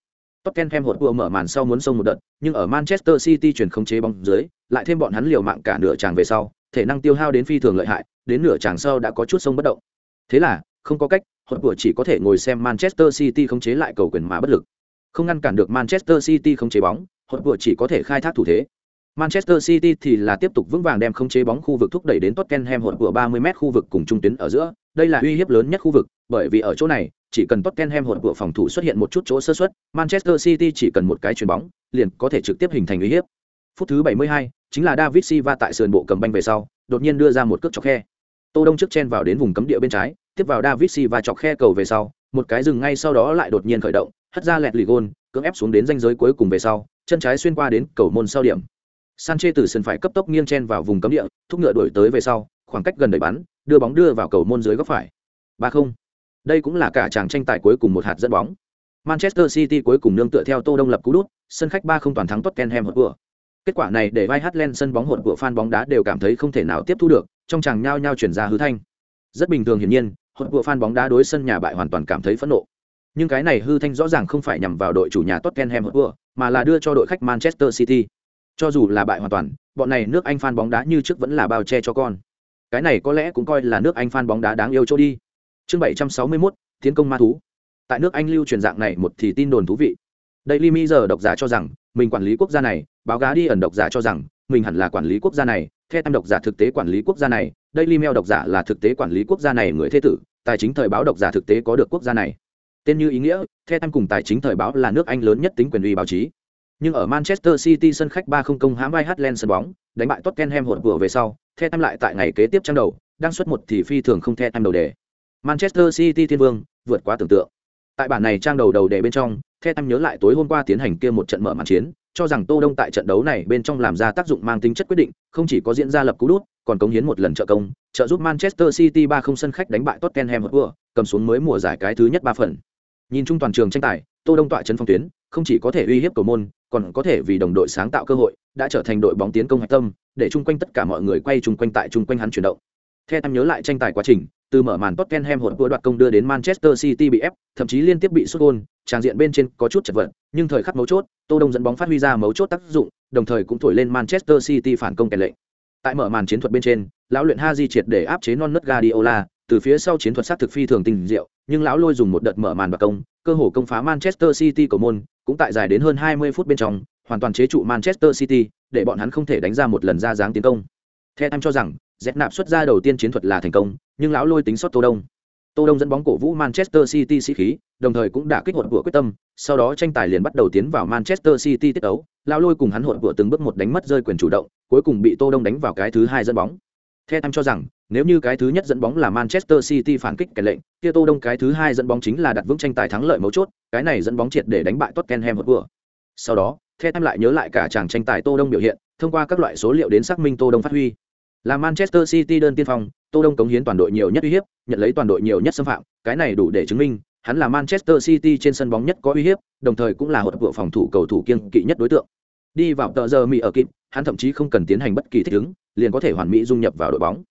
S1: Tottenham hột vừa mở màn sau muốn xông một đợt, nhưng ở Manchester City chuyển khống chế bóng dưới, lại thêm bọn hắn liều mạng cả nửa tràng về sau, thể năng tiêu hao đến phi thường lợi hại, đến nửa tràng sau đã có chút xông bất động. Thế là, không có cách, hột vừa chỉ có thể ngồi xem Manchester City khống chế lại cầu quyền mà bất lực. Không ngăn cản được Manchester City không chế bóng, hột vừa chỉ có thể khai thác thủ thế. Manchester City thì là tiếp tục vững vàng đem không chế bóng khu vực thúc đẩy đến Tottenham hột vừa 30m khu vực cùng trung tuyến ở giữa, đây là uy hiếp lớn nhất khu vực, bởi vì ở chỗ này, chỉ cần Tottenham hột vừa phòng thủ xuất hiện một chút chỗ sơ suất, Manchester City chỉ cần một cái chuyền bóng, liền có thể trực tiếp hình thành uy hiếp. Phút thứ 72, chính là David Silva tại sườn bộ cầm banh về sau, đột nhiên đưa ra một cước chọc khe. Tô Đông trước chen vào đến vùng cấm địa bên trái, tiếp vào David Silva chọc khe cầu về sau, một cái dừng ngay sau đó lại đột nhiên khởi động hất ra lẹt lì gôn, cưỡng ép xuống đến danh giới cuối cùng về sau, chân trái xuyên qua đến cầu môn sau điểm. Sanche từ sân phải cấp tốc nghiêng chen vào vùng cấm địa, thúc ngựa đổi tới về sau, khoảng cách gần đẩy bắn, đưa bóng đưa vào cầu môn dưới góc phải. Ba không. Đây cũng là cả chàng tranh tài cuối cùng một hạt dẫn bóng. Manchester city cuối cùng nương tựa theo tô đông lập cú đút, sân khách ba không toàn thắng tottenham hotspur kết quả này để vai hát lên sân bóng hột của fan bóng đá đều cảm thấy không thể nào tiếp thu được, trong chàng nhao nhao chuyển ra hứa thanh. Rất bình thường hiển nhiên hột của fan bóng đá đối sân nhà bại hoàn toàn cảm thấy phẫn nộ nhưng cái này hư thanh rõ ràng không phải nhằm vào đội chủ nhà Tottenham Hotspur, mà là đưa cho đội khách Manchester City. Cho dù là bại hoàn toàn, bọn này nước Anh fan bóng đá như trước vẫn là bao che cho con. Cái này có lẽ cũng coi là nước Anh fan bóng đá đáng yêu chỗ đi. Chương 761, tiến công ma thú. Tại nước Anh lưu truyền dạng này một thì tin đồn thú vị. Daily Mirror độc giả cho rằng, mình quản lý quốc gia này, báo giá đi ẩn độc giả cho rằng, mình hẳn là quản lý quốc gia này, The tam độc giả thực tế quản lý quốc gia này, Daily Mail độc giả là thực tế quản lý quốc gia này người thế tử, tài chính thời báo độc giả thực tế có được quốc gia này tên như ý nghĩa, the tam cùng tài chính thời báo là nước anh lớn nhất tính quyền uy báo chí. Nhưng ở manchester city sân khách ba không công hãm vai sân bóng, đánh bại tottenham hột vừa về sau, the tam lại tại ngày kế tiếp trang đầu, đang xuất một thì phi thường không the tam đầu đề. Manchester city thiên vương, vượt quá tưởng tượng. Tại bản này trang đầu đầu đề bên trong, the tam nhớ lại tối hôm qua tiến hành kia một trận mở màn chiến, cho rằng tô đông tại trận đấu này bên trong làm ra tác dụng mang tính chất quyết định, không chỉ có diễn ra lập cú đút, còn cống hiến một lần trợ công, trợ giúp manchester city ba không sân khách đánh bại tottenham hotspur cầm xuống mới mùa giải cái thứ nhất ba phần nhìn chung toàn trường tranh tài tô đông tọa chân phong tuyến không chỉ có thể uy hiếp cầu môn còn có thể vì đồng đội sáng tạo cơ hội đã trở thành đội bóng tiến công hạch tâm để chung quanh tất cả mọi người quay chung quanh tại chung quanh hắn chuyển động theo em nhớ lại tranh tài quá trình từ mở màn Tottenham hột vừa đoạt công đưa đến Manchester City bị ép, thậm chí liên tiếp bị sút gol, trang diện bên trên có chút chật vật, nhưng thời khắc mấu chốt, Tô Đông dẫn bóng phát huy ra mấu chốt tác dụng, đồng thời cũng thổi lên Manchester City phản công kèn lệnh. Tại mở màn chiến thuật bên trên, lão luyện Haji triệt để áp chế non nớt Guardiola, từ phía sau chiến thuật sát thực phi thường tình diệu, nhưng lão lôi dùng một đợt mở màn và công, cơ hồ công phá Manchester City cầu môn, cũng tại dài đến hơn 20 phút bên trong, hoàn toàn chế trụ Manchester City, để bọn hắn không thể đánh ra một lần ra dáng tiến công. Theo em cho rằng, Z nạp xuất ra đầu tiên chiến thuật là thành công, nhưng lão lôi tính sót Tô Đông. Tô Đông dẫn bóng cổ vũ Manchester City sĩ khí, đồng thời cũng đã kích hoạt của quyết tâm, sau đó tranh tài liền bắt đầu tiến vào Manchester City tiết đấu, lão lôi cùng hắn hội của từng bước một đánh mất rơi quyền chủ động, cuối cùng bị Tô Đông đánh vào cái thứ hai dẫn bóng. The em cho rằng, nếu như cái thứ nhất dẫn bóng là Manchester City phản kích cái lệnh, kia Tô Đông cái thứ hai dẫn bóng chính là đặt vững tranh tài thắng lợi mấu chốt, cái này dẫn bóng triệt để đánh bại Tottenham Hotspur. Sau đó, The em lại nhớ lại cả chàng tranh tài Tô Đông biểu hiện, thông qua các loại số liệu đến xác minh Tô Đông phát huy. Là Manchester City đơn tiên phong, Tô Đông cống hiến toàn đội nhiều nhất uy hiếp, nhận lấy toàn đội nhiều nhất xâm phạm, cái này đủ để chứng minh hắn là Manchester City trên sân bóng nhất có uy hiếp, đồng thời cũng là hột vụ phòng thủ cầu thủ kiên kỵ nhất đối tượng. Đi vào tờ giờ mì ở kịp, hắn thậm chí không cần tiến hành bất kỳ thích ứng, liền có thể hoàn mỹ dung nhập vào đội bóng.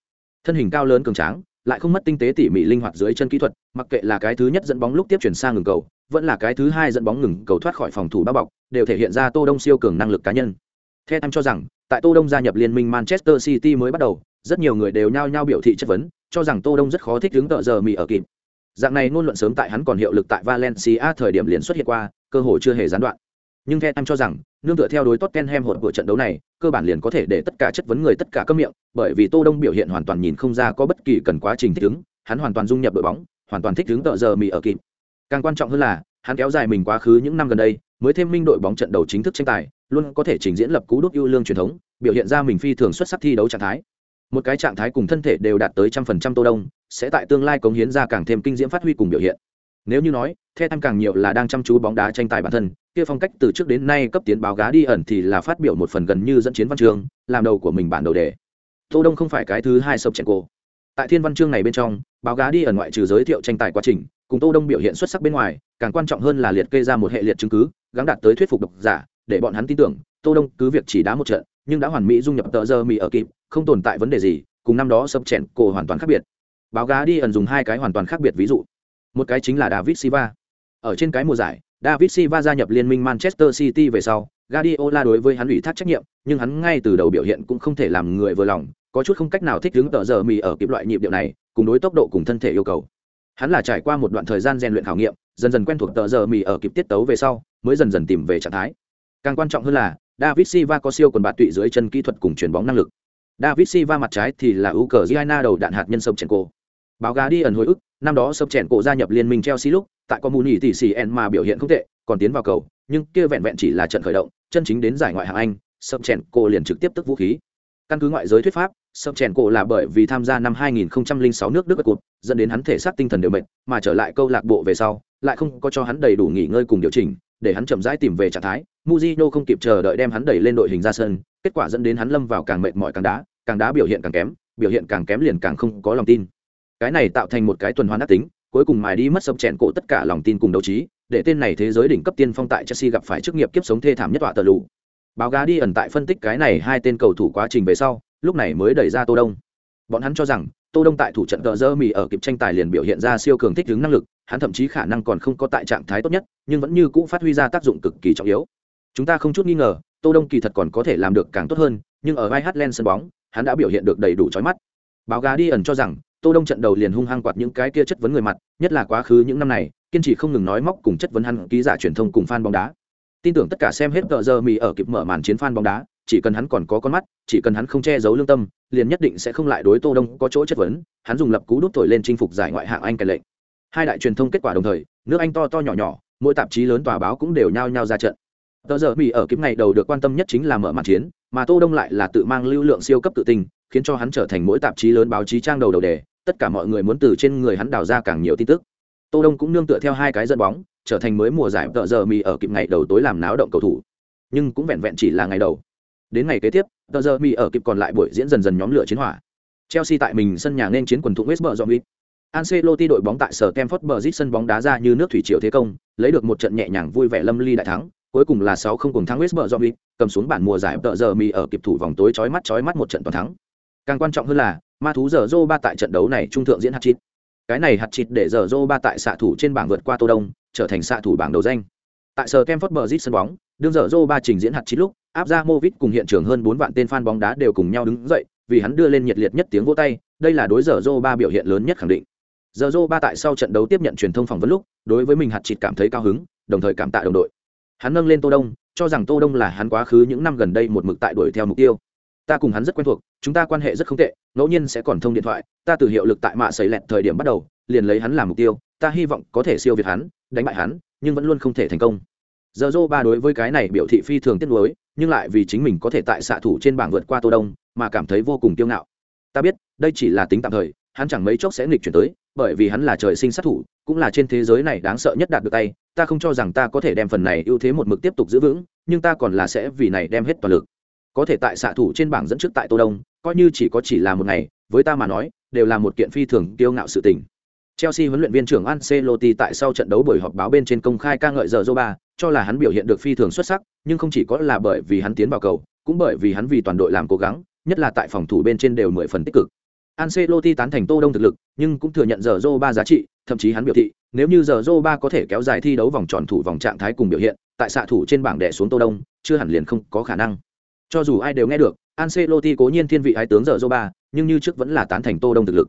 S1: Thân hình cao lớn cường tráng, lại không mất tinh tế tỉ mỉ linh hoạt dưới chân kỹ thuật, mặc kệ là cái thứ nhất dẫn bóng lúc tiếp chuyển sang ngừng cầu, vẫn là cái thứ hai dẫn bóng ngừng cầu thoát khỏi phòng thủ bao bọc, đều thể hiện ra Tô Đông siêu cường năng lực cá nhân. Theo em cho rằng, tại Tô Đông gia nhập liên minh Manchester City mới bắt đầu, rất nhiều người đều nhao nhao biểu thị chất vấn, cho rằng Tô Đông rất khó thích ứng tợ giờ mì ở kịp. Dạng này ngôn luận sớm tại hắn còn hiệu lực tại Valencia thời điểm liền xuất hiện qua, cơ hội chưa hề gián đoạn. Nhưng theo em cho rằng, nương tựa theo đối Tottenham hột của trận đấu này, cơ bản liền có thể để tất cả chất vấn người tất cả câm miệng, bởi vì Tô Đông biểu hiện hoàn toàn nhìn không ra có bất kỳ cần quá trình thích ứng, hắn hoàn toàn dung nhập đội bóng, hoàn toàn thích ứng tợ giờ mì ở kịp. Càng quan trọng hơn là, hắn kéo dài mình quá khứ những năm gần đây, mới thêm minh đội bóng trận đầu chính thức tranh tài, luôn có thể trình diễn lập cú đúc ưu lương truyền thống, biểu hiện ra mình phi thường xuất sắc thi đấu trạng thái một cái trạng thái cùng thân thể đều đạt tới trăm phần trăm tô đông sẽ tại tương lai cống hiến ra càng thêm kinh diễm phát huy cùng biểu hiện nếu như nói theo Tam càng nhiều là đang chăm chú bóng đá tranh tài bản thân kia phong cách từ trước đến nay cấp tiến báo gá đi ẩn thì là phát biểu một phần gần như dẫn chiến văn chương, làm đầu của mình bản đầu đề. Tô đông không phải cái thứ hai sập chèn cổ. Tại thiên văn chương này bên trong, báo gá đi ẩn ngoại trừ giới thiệu tranh tài quá trình, cùng tô đông biểu hiện xuất sắc bên ngoài, càng quan trọng hơn là liệt kê ra một hệ liệt chứng cứ, gắng đạt tới thuyết phục độc giả, để bọn hắn tin tưởng, tô đông cứ việc chỉ đá một trận, nhưng đã hoàn mỹ dung nhập tờ giờ mì ở kịp, không tồn tại vấn đề gì, cùng năm đó sập chèn cổ hoàn toàn khác biệt. Báo gá đi ẩn dùng hai cái hoàn toàn khác biệt ví dụ. Một cái chính là david siva ở trên cái mùa giải david silva gia nhập liên minh manchester city về sau Guardiola đối với hắn ủy thác trách nhiệm, nhưng hắn ngay từ đầu biểu hiện cũng không thể làm người vừa lòng, có chút không cách nào thích ứng tợ giờ mì ở kịp loại nhịp điệu này, cùng đối tốc độ cùng thân thể yêu cầu. Hắn là trải qua một đoạn thời gian rèn luyện khảo nghiệm, dần dần quen thuộc tợ giờ mì ở kịp tiết tấu về sau, mới dần dần tìm về trạng thái. Càng quan trọng hơn là, David Silva có siêu quần bạt tụy dưới chân kỹ thuật cùng chuyển bóng năng lực. David Silva mặt trái thì là Ukraine đầu đạn hạt nhân sông cổ. Báo gá đi ẩn hồi ức, năm đó sông cổ gia nhập liên minh Chelsea lúc, tại Community tỷ sĩ mà biểu hiện không tệ, còn tiến vào cầu, nhưng kia vẹn vẹn chỉ là trận khởi động, chân chính đến giải ngoại hạng Anh, sông cổ liền trực tiếp tức vũ khí. Căn cứ ngoại giới thuyết pháp, sập chèn cổ là bởi vì tham gia năm 2006 nước Đức cuộc, dẫn đến hắn thể xác tinh thần đều mệt, mà trở lại câu lạc bộ về sau, lại không có cho hắn đầy đủ nghỉ ngơi cùng điều chỉnh, để hắn chậm rãi tìm về trạng thái. Mujino không kịp chờ đợi đem hắn đẩy lên đội hình ra sân, kết quả dẫn đến hắn lâm vào càng mệt mỏi càng đá, càng đá biểu hiện càng kém, biểu hiện càng kém liền càng không có lòng tin. Cái này tạo thành một cái tuần hoàn ác tính, cuối cùng mài đi mất sập chèn cổ tất cả lòng tin cùng đấu trí, để tên này thế giới đỉnh cấp tiên phong tại Chelsea gặp phải chức nghiệp kiếp sống thê thảm nhất tọa tờ lụ. Báo gá đi ẩn tại phân tích cái này hai tên cầu thủ quá trình về sau, lúc này mới đẩy ra Tô Đông. Bọn hắn cho rằng, Tô Đông tại thủ trận cờ dơ mì ở kịp tranh tài liền biểu hiện ra siêu cường thích ứng năng lực, hắn thậm chí khả năng còn không có tại trạng thái tốt nhất, nhưng vẫn như cũ phát huy ra tác dụng cực kỳ trọng yếu. Chúng ta không chút nghi ngờ, Tô Đông kỳ thật còn có thể làm được càng tốt hơn, nhưng ở vai Hatland sân bóng, hắn đã biểu hiện được đầy đủ chói mắt. Báo gá đi ẩn cho rằng, Tô Đông trận đầu liền hung hăng quạt những cái kia chất vấn người mặt, nhất là quá khứ những năm này, kiên trì không ngừng nói móc cùng chất vấn hắn ký giả truyền thông cùng fan bóng đá. Tin tưởng tất cả xem hết tờ giờ mì ở kịp mở màn chiến fan bóng đá, chỉ cần hắn còn có con mắt, chỉ cần hắn không che giấu lương tâm, liền nhất định sẽ không lại đối Tô Đông có chỗ chất vấn, hắn dùng lập cú đút thổi lên chinh phục giải ngoại hạng Anh cái lệnh. Hai đại truyền thông kết quả đồng thời, nước Anh to to nhỏ nhỏ, mỗi tạp chí lớn tòa báo cũng đều nhao nhao ra trận. Tờ giờ mì ở kịp ngày đầu được quan tâm nhất chính là mở màn chiến, mà Tô Đông lại là tự mang lưu lượng siêu cấp tự tình, khiến cho hắn trở thành mỗi tạp chí lớn báo chí trang đầu đầu đề, tất cả mọi người muốn từ trên người hắn đào ra càng nhiều tin tức. Tô đông cũng nương tựa theo hai cái dẫn bóng trở thành mới mùa giải tợ giờ mì ở kịp ngày đầu tối làm náo động cầu thủ. Nhưng cũng vẹn vẹn chỉ là ngày đầu. Đến ngày kế tiếp tờ giờ mi ở kịp còn lại buổi diễn dần dần nhóm lửa chiến hỏa. Chelsea tại mình sân nhà nên chiến quần thụng west brom Ancelotti đội bóng tại sở Stamford Bridge sân bóng đá ra như nước thủy triều thế công, lấy được một trận nhẹ nhàng vui vẻ lâm ly đại thắng, cuối cùng là 6 không cùng thắng West Brom cầm xuống bản mùa giải tợ giờ mi ở kịp thủ vòng tối chói mắt chói mắt một trận toàn thắng. Càng quan trọng hơn là, ma thú giờ dô ba tại trận đấu này trung thượng diễn hạt chít. Cái này hạt chít để giờ dô ba tại xạ thủ trên bảng vượt qua Tô Đông, trở thành xạ thủ bảng đầu danh. Tại sở Kemford Bridge sân bóng, đương giờ dô ba trình diễn hạt chít lúc, áp ra Movit cùng hiện trường hơn 4 vạn tên fan bóng đá đều cùng nhau đứng dậy, vì hắn đưa lên nhiệt liệt nhất tiếng vỗ tay, đây là đối giờ dô ba biểu hiện lớn nhất khẳng định. Giờ dô ba tại sau trận đấu tiếp nhận truyền thông phỏng vấn lúc, đối với mình hạt chít cảm thấy cao hứng, đồng thời cảm tạ đồng đội. Hắn nâng lên Tô Đông, cho rằng Tô Đông là hắn quá khứ những năm gần đây một mực tại đuổi theo mục tiêu ta cùng hắn rất quen thuộc, chúng ta quan hệ rất không tệ, ngẫu nhiên sẽ còn thông điện thoại, ta từ hiệu lực tại mạ xảy lẹt thời điểm bắt đầu, liền lấy hắn làm mục tiêu, ta hy vọng có thể siêu việt hắn, đánh bại hắn, nhưng vẫn luôn không thể thành công. Giờ dô ba đối với cái này biểu thị phi thường tiếc nuối, nhưng lại vì chính mình có thể tại xạ thủ trên bảng vượt qua tô đông, mà cảm thấy vô cùng kiêu ngạo. Ta biết, đây chỉ là tính tạm thời, hắn chẳng mấy chốc sẽ nghịch chuyển tới, bởi vì hắn là trời sinh sát thủ, cũng là trên thế giới này đáng sợ nhất đạt được tay, ta không cho rằng ta có thể đem phần này ưu thế một mực tiếp tục giữ vững, nhưng ta còn là sẽ vì này đem hết toàn lực có thể tại xạ thủ trên bảng dẫn trước tại tô đông coi như chỉ có chỉ là một ngày với ta mà nói đều là một kiện phi thường kiêu ngạo sự tình Chelsea huấn luyện viên trưởng Ancelotti tại sau trận đấu buổi họp báo bên trên công khai ca ngợi giờ Zoba, cho là hắn biểu hiện được phi thường xuất sắc, nhưng không chỉ có là bởi vì hắn tiến vào cầu, cũng bởi vì hắn vì toàn đội làm cố gắng, nhất là tại phòng thủ bên trên đều mười phần tích cực. Ancelotti tán thành Tô Đông thực lực, nhưng cũng thừa nhận giờ Zoba giá trị, thậm chí hắn biểu thị, nếu như giờ Zoba có thể kéo dài thi đấu vòng tròn thủ vòng trạng thái cùng biểu hiện, tại xạ thủ trên bảng đè xuống Tô Đông, chưa hẳn liền không có khả năng. Cho dù ai đều nghe được, Ancelotti cố nhiên thiên vị ái tướng giờ Zoba, nhưng như trước vẫn là tán thành Tô Đông thực lực.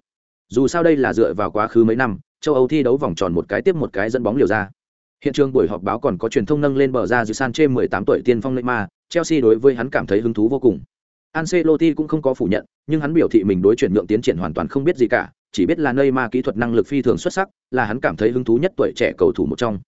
S1: Dù sao đây là dựa vào quá khứ mấy năm, châu Âu thi đấu vòng tròn một cái tiếp một cái dẫn bóng liều ra. Hiện trường buổi họp báo còn có truyền thông nâng lên bờ ra San Sanchez 18 tuổi tiên phong Neymar, Chelsea đối với hắn cảm thấy hứng thú vô cùng. Ancelotti cũng không có phủ nhận, nhưng hắn biểu thị mình đối chuyển nhượng tiến triển hoàn toàn không biết gì cả, chỉ biết là Neymar kỹ thuật năng lực phi thường xuất sắc, là hắn cảm thấy hứng thú nhất tuổi trẻ cầu thủ một trong.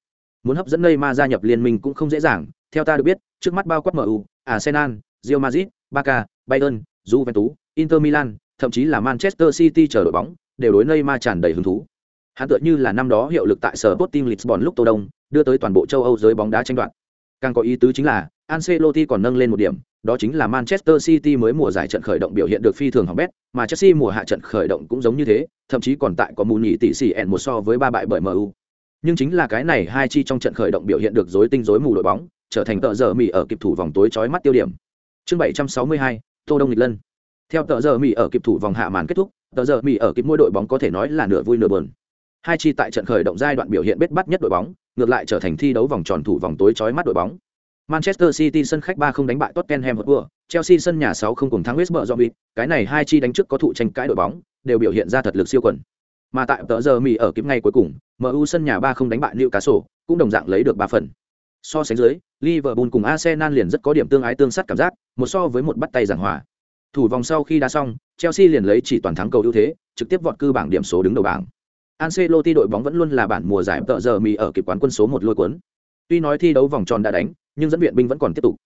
S1: Muốn hấp dẫn Neymar gia nhập liên minh cũng không dễ dàng, theo ta được biết, trước mắt bao quát MU, Arsenal, Real Madrid, Barca, Bayern, Juventus, Inter Milan, thậm chí là Manchester City chờ đội bóng, đều đối Neymar tràn đầy hứng thú. Hắn tựa như là năm đó hiệu lực tại Sporting Lisbon lúc Tô Đông, đưa tới toàn bộ châu Âu giới bóng đá tranh đoạt. Càng có ý tứ chính là, Ancelotti còn nâng lên một điểm, đó chính là Manchester City mới mùa giải trận khởi động biểu hiện được phi thường hỏng bét, mà Chelsea mùa hạ trận khởi động cũng giống như thế, thậm chí còn tại có mù nhị tỷ xỉ một so với ba bại bởi MU. Nhưng chính là cái này hai chi trong trận khởi động biểu hiện được rối tinh rối mù đội bóng, trở thành tợ giờ mì ở kịp thủ vòng tối chói mắt tiêu điểm chương bảy trăm sáu mươi hai tô đông lịch lân theo tờ giờ mỹ ở kịp thủ vòng hạ màn kết thúc tờ giờ mỹ ở kịp mỗi đội bóng có thể nói là nửa vui nửa buồn hai chi tại trận khởi động giai đoạn biểu hiện bết bắt nhất đội bóng ngược lại trở thành thi đấu vòng tròn thủ vòng tối chói mắt đội bóng Manchester City sân khách 3 không đánh bại Tottenham Hotspur, Chelsea sân nhà 6 không cùng thắng West Brom, cái này hai chi đánh trước có thụ tranh cãi đội bóng, đều biểu hiện ra thật lực siêu quần. Mà tại tờ giờ mì ở kịp ngay cuối cùng, MU sân nhà 3 không đánh bại Newcastle, cũng đồng dạng lấy được 3 phần. So sánh dưới, Liverpool cùng Arsenal liền rất có điểm tương ái tương sát cảm giác, một so với một bắt tay giảng hòa. Thủ vòng sau khi đá xong, Chelsea liền lấy chỉ toàn thắng cầu ưu thế, trực tiếp vọt cư bảng điểm số đứng đầu bảng. Ancelotti đội bóng vẫn luôn là bản mùa giải tợ giờ mì ở kịp quán quân số một lôi cuốn. Tuy nói thi đấu vòng tròn đã đánh, nhưng dẫn viện binh vẫn còn tiếp tục.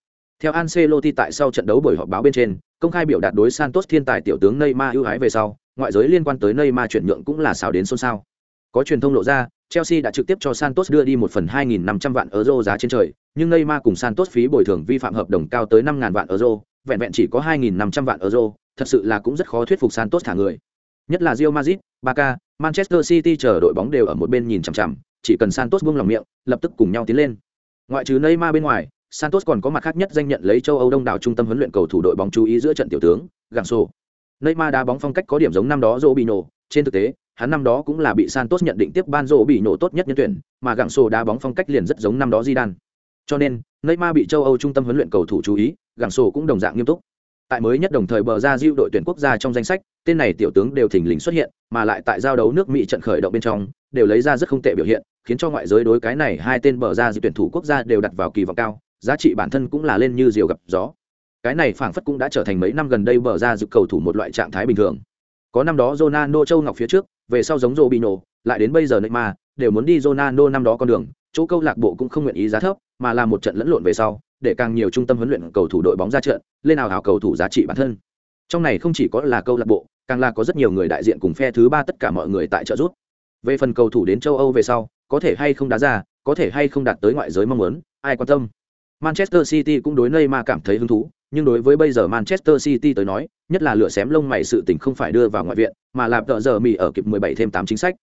S1: Theo Ancelotti tại sau trận đấu buổi họp báo bên trên, công khai biểu đạt đối Santos thiên tài tiểu tướng Neymar ưu ái về sau, ngoại giới liên quan tới Neymar chuyển nhượng cũng là xào đến xôn xao. Có truyền thông lộ ra, Chelsea đã trực tiếp cho Santos đưa đi một phần 2.500 vạn euro giá trên trời, nhưng Neymar cùng Santos phí bồi thường vi phạm hợp đồng cao tới 5.000 vạn euro, vẹn vẹn chỉ có 2.500 vạn euro, thật sự là cũng rất khó thuyết phục Santos thả người. Nhất là Real Madrid, Barca, Manchester City chờ đội bóng đều ở một bên nhìn chằm chằm, chỉ cần Santos buông lòng miệng, lập tức cùng nhau tiến lên. Ngoại trừ Neymar bên ngoài, Santos còn có mặt khác nhất danh nhận lấy châu Âu đông đảo trung tâm huấn luyện cầu thủ đội bóng chú ý giữa trận tiểu tướng, Ganso. Neymar đá bóng phong cách có điểm giống năm đó Robinho, trên thực tế, hắn năm đó cũng là bị Santos nhận định tiếp ban nổ tốt nhất nhân tuyển, mà Ganso đá bóng phong cách liền rất giống năm đó Zidane. Cho nên, Neymar bị châu Âu trung tâm huấn luyện cầu thủ chú ý, Ganso cũng đồng dạng nghiêm túc. Tại mới nhất đồng thời bờ ra diêu đội tuyển quốc gia trong danh sách, tên này tiểu tướng đều thỉnh lình xuất hiện, mà lại tại giao đấu nước Mỹ trận khởi động bên trong, đều lấy ra rất không tệ biểu hiện, khiến cho ngoại giới đối cái này hai tên bờ ra diêu tuyển thủ quốc gia đều đặt vào kỳ vọng cao, giá trị bản thân cũng là lên như diều gặp gió cái này phảng phất cũng đã trở thành mấy năm gần đây bờ ra dự cầu thủ một loại trạng thái bình thường có năm đó Ronaldo châu ngọc phía trước về sau giống Robinho lại đến bây giờ Neymar đều muốn đi Ronaldo năm đó con đường. Chỗ câu lạc bộ cũng không nguyện ý giá thấp mà là một trận lẫn lộn về sau để càng nhiều trung tâm huấn luyện cầu thủ đội bóng ra trận lên nào hào cầu thủ giá trị bản thân. Trong này không chỉ có là câu lạc bộ càng là có rất nhiều người đại diện cùng phe thứ ba tất cả mọi người tại trợ giúp. Về phần cầu thủ đến châu âu về sau có thể hay không đá ra có thể hay không đạt tới ngoại giới mong muốn ai quan tâm? Manchester City cũng đối Neymar cảm thấy hứng thú, nhưng đối với bây giờ Manchester City tới nói, nhất là lửa xém lông mày sự tình không phải đưa vào ngoại viện, mà là tợ giờ mì ở kịp 17 thêm 8 chính sách.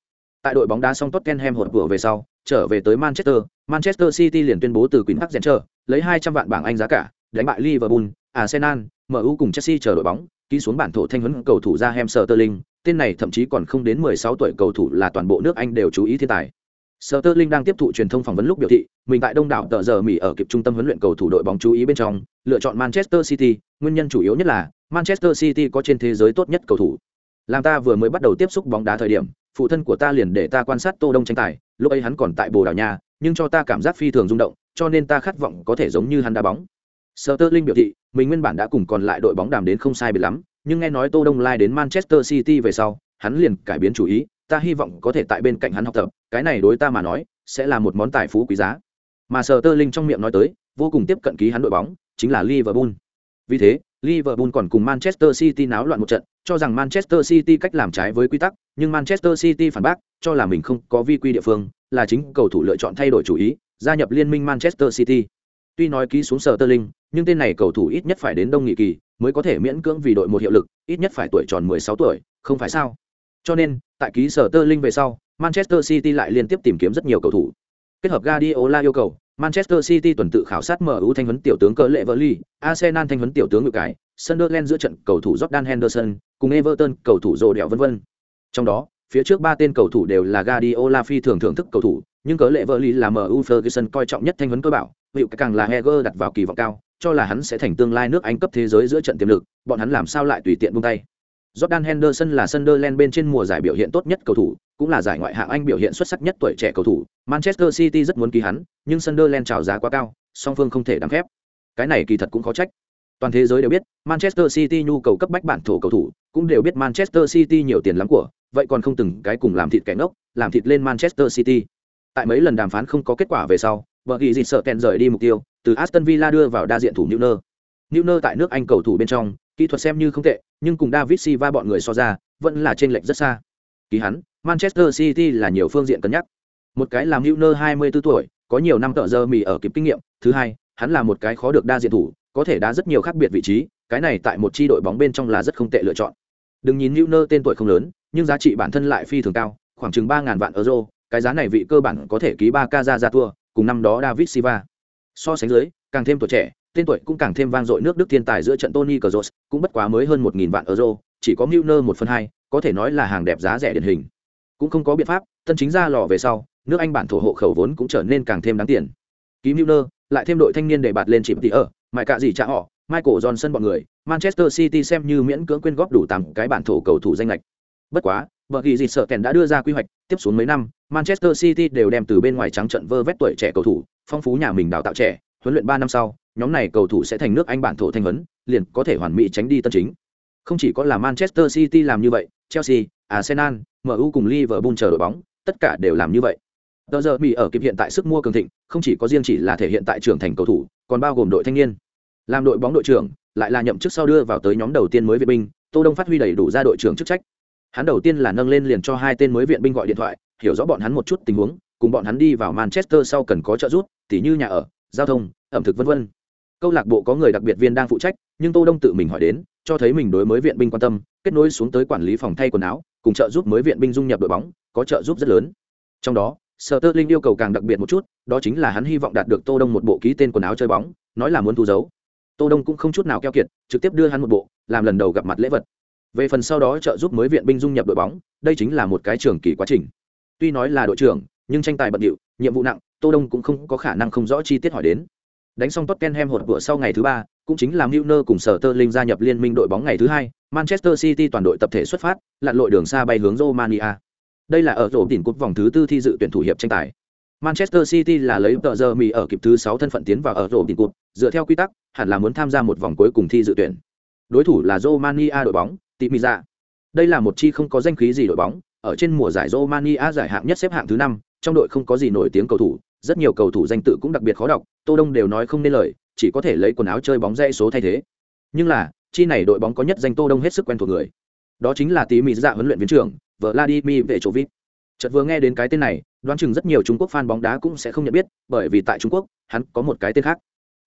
S1: Tại đội bóng đá xong Tottenham hụt vừa về sau, trở về tới Manchester, Manchester City liền tuyên bố từ Queen Park Center, lấy 200 vạn bảng Anh giá cả, đánh bại Liverpool, Arsenal, MU cùng Chelsea chờ đội bóng, ký xuống bản thổ thanh huấn cầu thủ Raheem Sterling, tên này thậm chí còn không đến 16 tuổi cầu thủ là toàn bộ nước Anh đều chú ý thiên tài. Sterling đang tiếp thụ truyền thông phỏng vấn lúc biểu thị, mình tại đông đảo tờ giờ Mỹ ở kịp trung tâm huấn luyện cầu thủ đội bóng chú ý bên trong, lựa chọn Manchester City, nguyên nhân chủ yếu nhất là Manchester City có trên thế giới tốt nhất cầu thủ. Làm ta vừa mới bắt đầu tiếp xúc bóng đá thời điểm, phụ thân của ta liền để ta quan sát Tô Đông tranh tài, lúc ấy hắn còn tại Bồ Đào Nha, nhưng cho ta cảm giác phi thường rung động, cho nên ta khát vọng có thể giống như hắn đá bóng. Sterling biểu thị, mình nguyên bản đã cùng còn lại đội bóng đàm đến không sai biệt lắm, nhưng nghe nói Tô Đông lai đến Manchester City về sau, hắn liền cải biến chủ ý, ta hy vọng có thể tại bên cạnh hắn học tập, cái này đối ta mà nói, sẽ là một món tài phú quý giá. Mà Sterling trong miệng nói tới, vô cùng tiếp cận ký hắn đội bóng, chính là Liverpool. Vì thế, Liverpool còn cùng Manchester City náo loạn một trận, cho rằng Manchester City cách làm trái với quy tắc, nhưng Manchester City phản bác, cho là mình không có vi quy địa phương, là chính cầu thủ lựa chọn thay đổi chủ ý, gia nhập liên minh Manchester City. Tuy nói ký xuống Sterling, nhưng tên này cầu thủ ít nhất phải đến đông nghị kỳ mới có thể miễn cưỡng vì đội một hiệu lực, ít nhất phải tuổi tròn 16 tuổi, không phải sao? Cho nên, tại ký sở Turling về sau, Manchester City lại liên tiếp tìm kiếm rất nhiều cầu thủ. Kết hợp Guardiola yêu cầu, Manchester City tuần tự khảo sát MU thanh huấn tiểu tướng cỡ lệ Verly, Arsenal thanh huấn tiểu tướng ngự cái, Sunderland giữa trận cầu thủ Jordan Henderson, cùng Everton cầu thủ rồ đẹo vân vân. Trong đó, phía trước ba tên cầu thủ đều là Guardiola phi thường thưởng thức cầu thủ, nhưng cớ lệ Verly là MU Ferguson coi trọng nhất thanh huấn cơ bảo, hiệu càng là Heger đặt vào kỳ vọng cao, cho là hắn sẽ thành tương lai nước Anh cấp thế giới giữa trận tiềm lực, bọn hắn làm sao lại tùy tiện buông tay. Jordan Henderson là Sunderland bên trên mùa giải biểu hiện tốt nhất cầu thủ, cũng là giải ngoại hạng Anh biểu hiện xuất sắc nhất tuổi trẻ cầu thủ. Manchester City rất muốn ký hắn, nhưng Sunderland chào giá quá cao, song phương không thể đàm phép. Cái này kỳ thật cũng khó trách. Toàn thế giới đều biết, Manchester City nhu cầu cấp bách bản thổ cầu thủ, cũng đều biết Manchester City nhiều tiền lắm của, vậy còn không từng cái cùng làm thịt kẻ ngốc, làm thịt lên Manchester City. Tại mấy lần đàm phán không có kết quả về sau, vợ ghi dịch sợ kèn rời đi mục tiêu, từ Aston Villa đưa vào đa diện thủ Newner. Newner tại nước Anh cầu thủ bên trong, kỹ thuật xem như không tệ, nhưng cùng David Silva bọn người so ra, vẫn là trên lệch rất xa. Ký hắn, Manchester City là nhiều phương diện cân nhắc. Một cái làm Milner 24 tuổi, có nhiều năm tợ giờ mì ở kịp kinh nghiệm, thứ hai, hắn là một cái khó được đa diện thủ, có thể đá rất nhiều khác biệt vị trí, cái này tại một chi đội bóng bên trong là rất không tệ lựa chọn. Đừng nhìn Milner tên tuổi không lớn, nhưng giá trị bản thân lại phi thường cao, khoảng chừng 3000 vạn euro, cái giá này vị cơ bản có thể ký 3 ca ra ra thua, cùng năm đó David Silva. So sánh dưới, càng thêm tuổi trẻ, tên tuổi cũng càng thêm vang dội nước Đức thiên tài giữa trận Tony Kroos, cũng bất quá mới hơn 1000 vạn euro, chỉ có Milner 1 phần 2, có thể nói là hàng đẹp giá rẻ điển hình. Cũng không có biện pháp, tân chính ra lò về sau, nước Anh bản thổ hộ khẩu vốn cũng trở nên càng thêm đáng tiền. Ký Milner, lại thêm đội thanh niên để bạt lên chìm tỷ ở, mại cả gì trả họ, Michael Johnson bọn người, Manchester City xem như miễn cưỡng quyên góp đủ tầm cái bản thổ cầu thủ danh lệch. Bất quá, vợ kỳ gì sợ kèn đã đưa ra quy hoạch, tiếp xuống mấy năm, Manchester City đều đem từ bên ngoài trắng trận vơ vét tuổi trẻ cầu thủ, phong phú nhà mình đào tạo trẻ, huấn luyện ba năm sau, nhóm này cầu thủ sẽ thành nước Anh bản thổ thanh vấn, liền có thể hoàn mỹ tránh đi tân chính. Không chỉ có là Manchester City làm như vậy, Chelsea, Arsenal, MU cùng Liverpool chờ đội bóng, tất cả đều làm như vậy. Tờ giờ Mỹ ở kịp hiện tại sức mua cường thịnh, không chỉ có riêng chỉ là thể hiện tại trưởng thành cầu thủ, còn bao gồm đội thanh niên. làm đội bóng đội trưởng lại là nhậm chức sau đưa vào tới nhóm đầu tiên mới viện binh tô đông phát huy đầy đủ ra đội trưởng chức trách hắn đầu tiên là nâng lên liền cho hai tên mới viện binh gọi điện thoại hiểu rõ bọn hắn một chút tình huống cùng bọn hắn đi vào manchester sau cần có trợ giúp tỉ như nhà ở giao thông ẩm thực vân vân câu lạc bộ có người đặc biệt viên đang phụ trách, nhưng tô đông tự mình hỏi đến, cho thấy mình đối mới viện binh quan tâm, kết nối xuống tới quản lý phòng thay quần áo, cùng trợ giúp mới viện binh dung nhập đội bóng, có trợ giúp rất lớn. Trong đó sở tơ linh yêu cầu càng đặc biệt một chút, đó chính là hắn hy vọng đạt được tô đông một bộ ký tên quần áo chơi bóng, nói là muốn thu giấu tô đông cũng không chút nào keo kiệt, trực tiếp đưa hắn một bộ, làm lần đầu gặp mặt lễ vật. Về phần sau đó trợ giúp mới viện binh dung nhập đội bóng, đây chính là một cái trường kỳ quá trình. Tuy nói là đội trưởng, nhưng tranh tài bận điệu, nhiệm vụ nặng, tô đông cũng không có khả năng không rõ chi tiết hỏi đến đánh xong tottenham hột vừa sau ngày thứ ba, cũng chính là Milner cùng sở tơ linh gia nhập liên minh đội bóng ngày thứ hai, manchester city toàn đội tập thể xuất phát, lặn lội đường xa bay hướng romania. Đây là ở rổ đỉnh cúp vòng thứ tư thi dự tuyển thủ hiệp tranh tài. Manchester city là lấy tờ giờ mì ở kịp thứ sáu thân phận tiến vào ở rổ đỉnh cúp dựa theo quy tắc, hẳn là muốn tham gia một vòng cuối cùng thi dự tuyển. Đối thủ là romania đội bóng, timiza. Đây là một chi không có danh khí gì đội bóng, ở trên mùa giải romania giải hạng nhất xếp hạng thứ năm, trong đội không có gì nổi tiếng cầu thủ rất nhiều cầu thủ danh tự cũng đặc biệt khó đọc, tô đông đều nói không nên lời, chỉ có thể lấy quần áo chơi bóng dây số thay thế. Nhưng là, chi này đội bóng có nhất danh tô đông hết sức quen thuộc người. Đó chính là tí mỹ dạ huấn luyện viên trưởng, vladimir vechovich chợt vừa nghe đến cái tên này, đoán chừng rất nhiều trung quốc fan bóng đá cũng sẽ không nhận biết, bởi vì tại trung quốc, hắn có một cái tên khác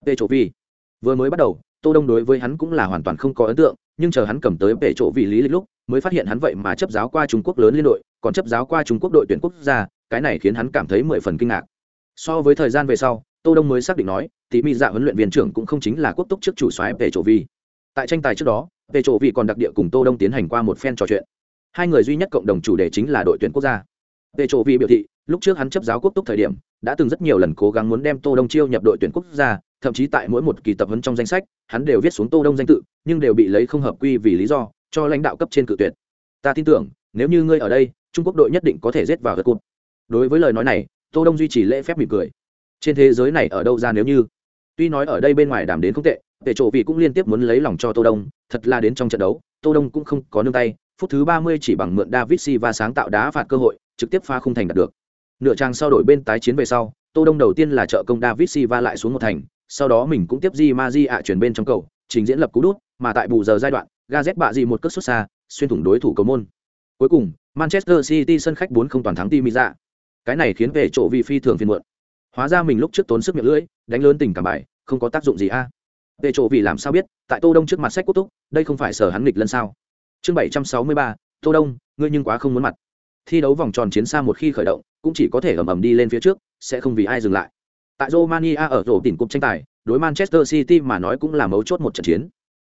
S1: vechovich vừa mới bắt đầu, tô đông đối với hắn cũng là hoàn toàn không có ấn tượng, nhưng chờ hắn cầm tới vệ chỗ vị lý lịch lúc, mới phát hiện hắn vậy mà chấp giáo qua trung quốc lớn liên đội, còn chấp giáo qua trung quốc đội tuyển quốc gia, cái này khiến hắn cảm thấy mười phần kinh ngạc so với thời gian về sau, tô đông mới xác định nói tí mi dạ huấn luyện viên trưởng cũng không chính là quốc túc trước chủ soái về chỗ vi. Tại tranh tài trước đó về chỗ vi còn đặc địa cùng tô đông tiến hành qua một phen trò chuyện. Hai người duy nhất cộng đồng chủ đề chính là đội tuyển quốc gia. Về chỗ vi biểu thị, lúc trước hắn chấp giáo quốc túc thời điểm, đã từng rất nhiều lần cố gắng muốn đem tô đông chiêu nhập đội tuyển quốc gia, thậm chí tại mỗi một kỳ tập huấn trong danh sách, hắn đều viết xuống tô đông danh tự, nhưng đều bị lấy không hợp quy vì lý do, cho lãnh đạo cấp trên cự tuyệt. Ta tin tưởng, nếu như ngươi ở đây, trung quốc đội nhất định có thể giết vào gật cụt. Đối với lời nói này tô đông duy trì lễ phép mỉm cười. Trên thế giới này ở đâu ra nếu như? Tuy nói ở đây bên ngoài đàm đến không tệ tệ trộ vị cũng liên tiếp muốn lấy lòng cho tô đông, thật là đến trong trận đấu, tô đông cũng không có nương tay, phút thứ ba mươi chỉ bằng mượn david silva sáng tạo đá phạt cơ hội, trực tiếp pha không thành đạt được. Nửa trang sau đổi bên tái chiến về sau, tô đông đầu tiên là trợ công david silva lại xuống một thành, sau đó mình cũng tiếp di ma di ạ chuyển bên trong cầu, trình diễn lập cú đút, mà tại bù giờ giai đoạn, gazet bạ di một cất xuất xa, xuyên thủng đối thủ cầu môn. Cuối cùng, manchester city sân khách 4 không toàn thắng timi ra cái này khiến về chỗ vị phi thường phiền muộn. Hóa ra mình lúc trước tốn sức miệng lưỡi, đánh lớn tình cảm bài, không có tác dụng gì a. À. về chỗ vị làm sao biết, tại tô đông trước mặt sách quốc túc đây không phải sở hắn nghịch lân sao? Chương bảy trăm sáu mươi ba, tô đông, ngươi nhưng quá không muốn mặt. Thi đấu vòng tròn chiến xa một khi khởi động, cũng chỉ có thể ầm ầm đi lên phía trước, sẽ không vì ai dừng lại. Tại romania ở rổ tỉnh cúp tranh tài, đối manchester city mà nói cũng là mấu chốt một trận chiến.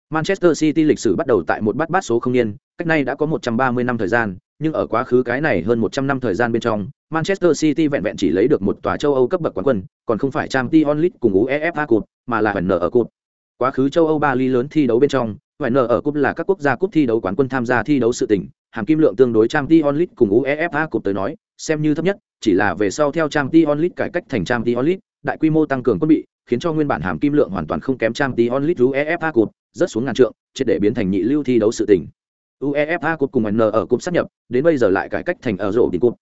S1: Manchester city lịch sử bắt đầu tại một bát bát số không niên, cách nay đã có 130 năm thời gian nhưng ở quá khứ cái này hơn 100 năm thời gian bên trong, manchester city vẹn vẹn chỉ lấy được một tòa châu âu cấp bậc quán quân, còn không phải Champions League cùng uefa cup, mà là nở ở cup quá khứ châu âu ba ly lớn thi đấu bên trong nở ở cup là các quốc gia cúp thi đấu quán quân tham gia thi đấu sự tình. hàm kim lượng tương đối Champions League cùng uefa cup tới nói, xem như thấp nhất, chỉ là về sau theo Champions League cải cách thành Champions League, đại quy mô tăng cường quân bị, khiến cho nguyên bản hàm kim lượng hoàn toàn không kém trang League uefa Cup rất xuống ngàn trượng, triệt để biến thành nhị lưu thi đấu sự tình uefa cột cùng n ở cúp sát nhập, đến bây giờ lại cải cách thành ở rổ đỉnh cúp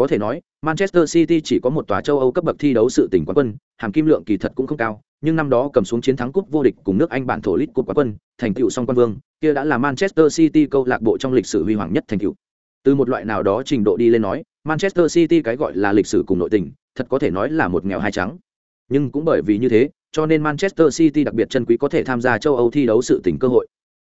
S1: có thể nói, manchester city chỉ có một tòa châu âu cấp bậc thi đấu sự tỉnh quán quân, hàm kim lượng kỳ thật cũng không cao, nhưng năm đó cầm xuống chiến thắng cúp vô địch cùng nước anh bản thổ lit cúp quán quân, thành tựu song quân vương, kia đã là manchester city câu lạc bộ trong lịch sử huy hoàng nhất thành tựu. Từ một loại nào đó trình độ đi lên nói, manchester city cái gọi là lịch sử cùng nội tình, thật có thể nói là một nghèo hai trắng. Nhưng cũng bởi vì như thế, cho nên manchester city đặc biệt chân quý có thể tham gia châu âu thi đấu sự tỉnh cơ hội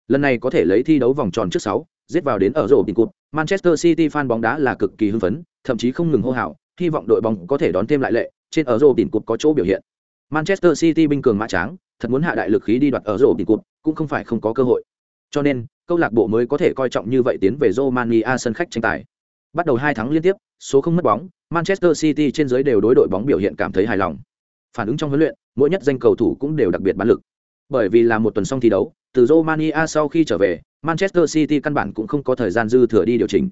S1: lần này có thể lấy thi đấu vòng tròn trước sáu, giết vào đến ở rổ đỉnh cụt. Manchester city fan bóng đá là cực kỳ hưng phấn, thậm chí không ngừng hô hào, hy vọng đội bóng có thể đón thêm lại lệ, trên ở rổ đỉnh cụt có chỗ biểu hiện. Manchester city binh cường mã tráng, thật muốn hạ đại lực khí đi đoạt ở rổ đỉnh cụt, cũng không phải không có cơ hội. Cho nên, câu lạc bộ mới có thể coi trọng như vậy tiến về romania sân khách tranh tài. Bắt đầu hai tháng liên tiếp, số không mất bóng, manchester city trên dưới đều đối đội bóng biểu hiện cảm thấy hài lòng. Phản ứng trong huấn luyện, mỗi nhất danh cầu thủ cũng đều đặc biệt bán lực. Bởi vì là một tuần xong thi đấu từ romania sau khi trở về, manchester city căn bản cũng không có thời gian dư thừa đi điều chỉnh.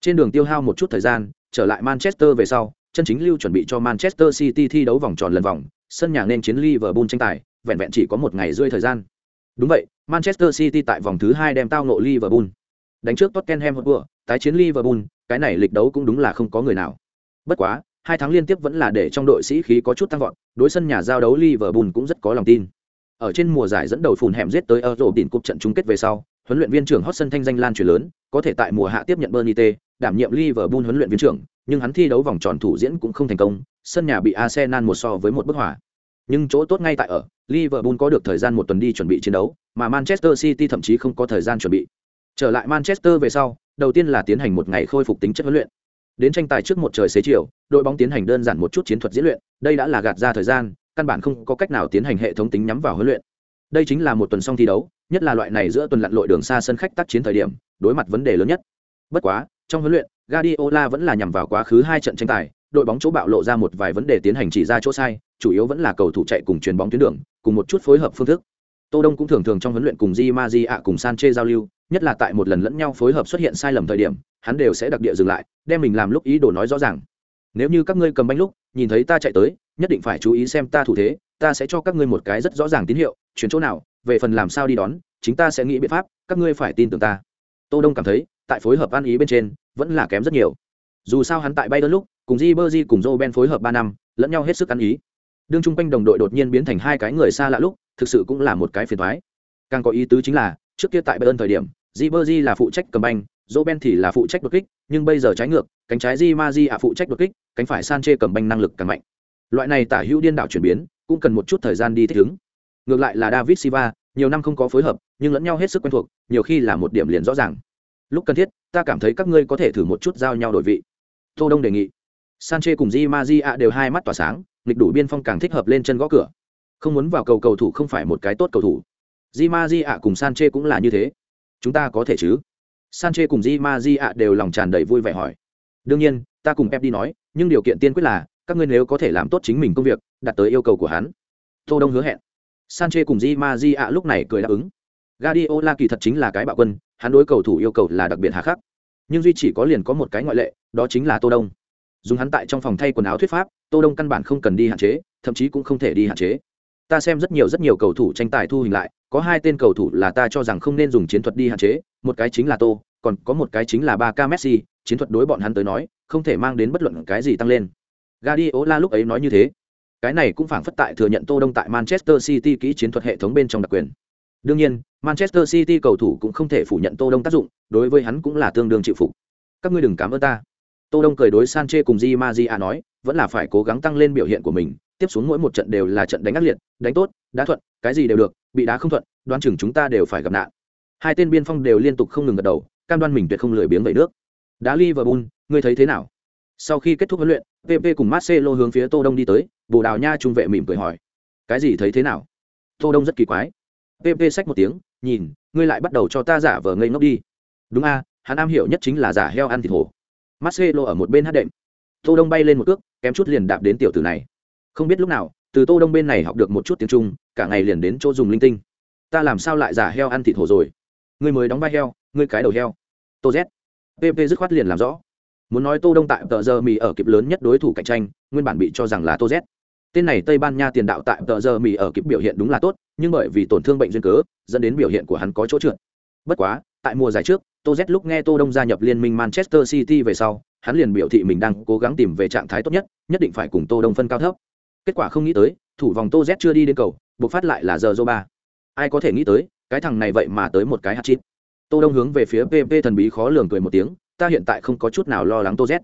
S1: Trên đường tiêu hao một chút thời gian, trở lại manchester về sau, chân chính lưu chuẩn bị cho manchester city thi đấu vòng tròn lần vòng, sân nhà nên chiến liverpool tranh tài, vẹn vẹn chỉ có một ngày rưỡi thời gian. Đúng vậy, manchester city tại vòng thứ hai đem tao nộ liverpool. Đánh trước tottenham hotspur, tái chiến liverpool, cái này lịch đấu cũng đúng là không có người nào. Bất quá, hai tháng liên tiếp vẫn là để trong đội sĩ khí có chút tăng vọt, đối sân nhà giao đấu liverpool cũng rất có lòng tin ở trên mùa giải dẫn đầu phùn hẻm giết tới Euro đỉnh cúp trận chung kết về sau, huấn luyện viên trưởng Hotson thanh danh lan truyền lớn, có thể tại mùa hạ tiếp nhận Bernite, đảm nhiệm Liverpool huấn luyện viên trưởng, nhưng hắn thi đấu vòng tròn thủ diễn cũng không thành công, sân nhà bị Arsenal một so với một bức hòa. Nhưng chỗ tốt ngay tại ở, Liverpool có được thời gian một tuần đi chuẩn bị chiến đấu, mà Manchester City thậm chí không có thời gian chuẩn bị. Trở lại Manchester về sau, đầu tiên là tiến hành một ngày khôi phục tính chất huấn luyện. Đến tranh tài trước một trời xế chiều, đội bóng tiến hành đơn giản một chút chiến thuật diễn luyện, đây đã là gạt ra thời gian, căn bản không có cách nào tiến hành hệ thống tính nhắm vào huấn luyện. Đây chính là một tuần xong thi đấu, nhất là loại này giữa tuần lặn lội đường xa sân khách tác chiến thời điểm, đối mặt vấn đề lớn nhất. Bất quá, trong huấn luyện, Guardiola vẫn là nhằm vào quá khứ hai trận tranh tài, đội bóng chỗ bạo lộ ra một vài vấn đề tiến hành chỉ ra chỗ sai, chủ yếu vẫn là cầu thủ chạy cùng chuyền bóng tuyến đường, cùng một chút phối hợp phương thức. Tô Đông cũng thường thường trong huấn luyện cùng Di Maji ạ cùng Sanchez giao lưu, nhất là tại một lần lẫn nhau phối hợp xuất hiện sai lầm thời điểm, hắn đều sẽ đặc địa dừng lại, đem mình làm lúc ý đồ nói rõ ràng. Nếu như các ngươi cầm banh lúc, nhìn thấy ta chạy tới, nhất định phải chú ý xem ta thủ thế, ta sẽ cho các ngươi một cái rất rõ ràng tín hiệu, chuyến chỗ nào, về phần làm sao đi đón, chính ta sẽ nghĩ biện pháp, các ngươi phải tin tưởng ta. Tô Đông cảm thấy, tại phối hợp ăn ý bên trên, vẫn là kém rất nhiều. Dù sao hắn tại bay đơn lúc, cùng Di Berji cùng Joe Ben phối hợp ba năm, lẫn nhau hết sức ăn ý. Đương trung quanh đồng đội đột nhiên biến thành hai cái người xa lạ lúc, thực sự cũng là một cái phiền toái. Càng có ý tứ chính là, trước kia tại Bayern thời điểm, Di Berji là phụ trách cầm banh, Ben thì là phụ trách đột kích, nhưng bây giờ trái ngược, cánh trái Di ma di ạ phụ trách đột kích, cánh phải Sanche cầm banh năng lực càng mạnh. Loại này tả hữu điên đảo chuyển biến, cũng cần một chút thời gian đi thích ứng. Ngược lại là David Silva, nhiều năm không có phối hợp, nhưng lẫn nhau hết sức quen thuộc, nhiều khi là một điểm liền rõ ràng. Lúc cần thiết, ta cảm thấy các ngươi có thể thử một chút giao nhau đổi vị. Tô Đông đề nghị. Sanche cùng Di Maria đều hai mắt tỏa sáng, nghịch đủ biên phong càng thích hợp lên chân gõ cửa. Không muốn vào cầu cầu thủ không phải một cái tốt cầu thủ. Di Maria cùng Sanche cũng là như thế. Chúng ta có thể chứ? Sanche cùng Di Maria đều lòng tràn đầy vui vẻ hỏi. Đương nhiên, ta cùng Pep đi nói, nhưng điều kiện tiên quyết là các ngươi nếu có thể làm tốt chính mình công việc, đạt tới yêu cầu của hắn. Tô Đông hứa hẹn. Sanche cùng Di Maria lúc này cười đáp ứng. Guardiola kỳ thật chính là cái bạo quân, hắn đối cầu thủ yêu cầu là đặc biệt hà khắc. Nhưng duy chỉ có liền có một cái ngoại lệ, đó chính là Tô Đông. Dùng hắn tại trong phòng thay quần áo thuyết pháp, Tô Đông căn bản không cần đi hạn chế, thậm chí cũng không thể đi hạn chế. Ta xem rất nhiều rất nhiều cầu thủ tranh tài thu hình lại, có hai tên cầu thủ là ta cho rằng không nên dùng chiến thuật đi hạn chế, một cái chính là tô còn có một cái chính là ba k messi, chiến thuật đối bọn hắn tới nói, không thể mang đến bất luận cái gì tăng lên. Guardiola lúc ấy nói như thế. Cái này cũng phảng phất tại thừa nhận tô đông tại manchester city kỹ chiến thuật hệ thống bên trong đặc quyền. Đương nhiên, manchester city cầu thủ cũng không thể phủ nhận tô đông tác dụng, đối với hắn cũng là tương đương chịu phục. Các ngươi đừng cảm ơn ta. Tô đông cười đối sanche cùng di maria nói, vẫn là phải cố gắng tăng lên biểu hiện của mình, tiếp xuống mỗi một trận đều là trận đánh ác liệt, đánh tốt, đá thuận, cái gì đều được, bị đá không thuận, đoán chừng chúng ta đều phải gặp nạn. Hai tên biên phong đều liên tục không ngừng gật đầu cam đoan mình tuyệt không lười biếng vậy nước. Đá liverpool, ngươi thấy thế nào? Sau khi kết thúc huấn luyện pp cùng marcelo hướng phía tô đông đi tới, bồ đào nha trung vệ mỉm cười hỏi, cái gì thấy thế nào? Tô đông rất kỳ quái. Pp xách một tiếng, nhìn, ngươi lại bắt đầu cho ta giả vờ ngây ngốc đi. Đúng a, hắn am hiểu nhất chính là giả heo ăn thịt hổ. Marcelo ở một bên hát đệm. Tô đông bay lên một cước, kém chút liền đạp đến tiểu tử này. Không biết lúc nào, từ tô đông bên này học được một chút tiếng trung, cả ngày liền đến chỗ dùng linh tinh. Ta làm sao lại giả heo ăn thịt hổ rồi? Ngươi mới đóng vai heo, ngươi cái đầu heo tô z. Pp dứt khoát liền làm rõ. Muốn nói tô đông tại tờ giờ mì ở kịp lớn nhất đối thủ cạnh tranh, nguyên bản bị cho rằng là tô z. Tên này tây ban nha tiền đạo tại tờ giờ mì ở kịp biểu hiện đúng là tốt, nhưng bởi vì tổn thương bệnh duyên cớ, dẫn đến biểu hiện của hắn có chỗ trượt. Bất quá, tại mùa giải trước, tô z lúc nghe tô đông gia nhập liên minh manchester city về sau, hắn liền biểu thị mình đang cố gắng tìm về trạng thái tốt nhất nhất định phải cùng tô đông phân cao thấp. Kết quả không nghĩ tới, thủ vòng tô z chưa đi đến cầu buộc phát lại là giờ dô ba ai có thể nghĩ tới, cái thằng này vậy mà tới một cái hạt chít tô đông hướng về phía pp thần bí khó lường cười một tiếng, ta hiện tại không có chút nào lo lắng tô z.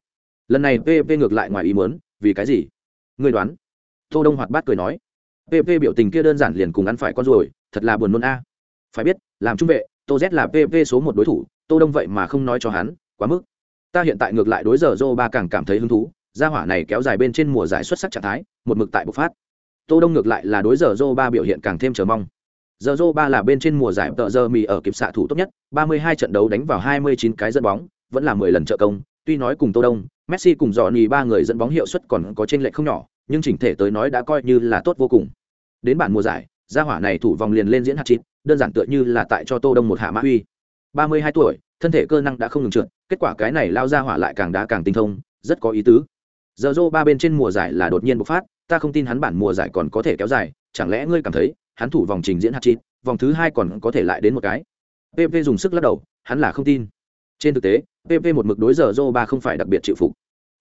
S1: Lần này pp ngược lại ngoài ý muốn, vì cái gì? Người đoán. Tô đông hoạt bát cười nói pp biểu tình kia đơn giản liền cùng ăn phải con ruồi, thật là buồn nôn a. Phải biết, làm trung vệ, tô z là pp số một đối thủ, tô đông vậy mà không nói cho hắn, quá mức. Ta hiện tại ngược lại đối giờ dô ba càng cảm thấy hứng thú, gia hỏa này kéo dài bên trên mùa giải xuất sắc trạng thái, một mực tại bộc phát. Tô đông ngược lại là đối giờ dô ba biểu hiện càng thêm chờ mong giờ Zoro ba là bên trên mùa giải tợ giờ mì ở kịp xạ thủ tốt nhất 32 trận đấu đánh vào 29 cái dẫn bóng vẫn là 10 lần trợ công. Tuy nói cùng tô đông messi cùng Johnny ba người dẫn bóng hiệu suất còn có trên lệch không nhỏ nhưng chỉnh thể tới nói đã coi như là tốt vô cùng. Đến bản mùa giải gia hỏa này thủ vòng liền lên diễn hạt chín, đơn giản tựa như là tại cho tô đông một hạ mã uy. 32 tuổi thân thể cơ năng đã không ngừng trượt kết quả cái này lao gia hỏa lại càng đá càng tinh thông rất có ý tứ. Giờ Zoro ba bên trên mùa giải là đột nhiên bộc phát ta không tin hắn bản mùa giải còn có thể kéo dài chẳng lẽ ngươi cảm thấy hắn thủ vòng trình diễn hạt chít vòng thứ hai còn có thể lại đến một cái pp dùng sức lắc đầu hắn là không tin trên thực tế pp một mực đối giờ dô ba không phải đặc biệt chịu phục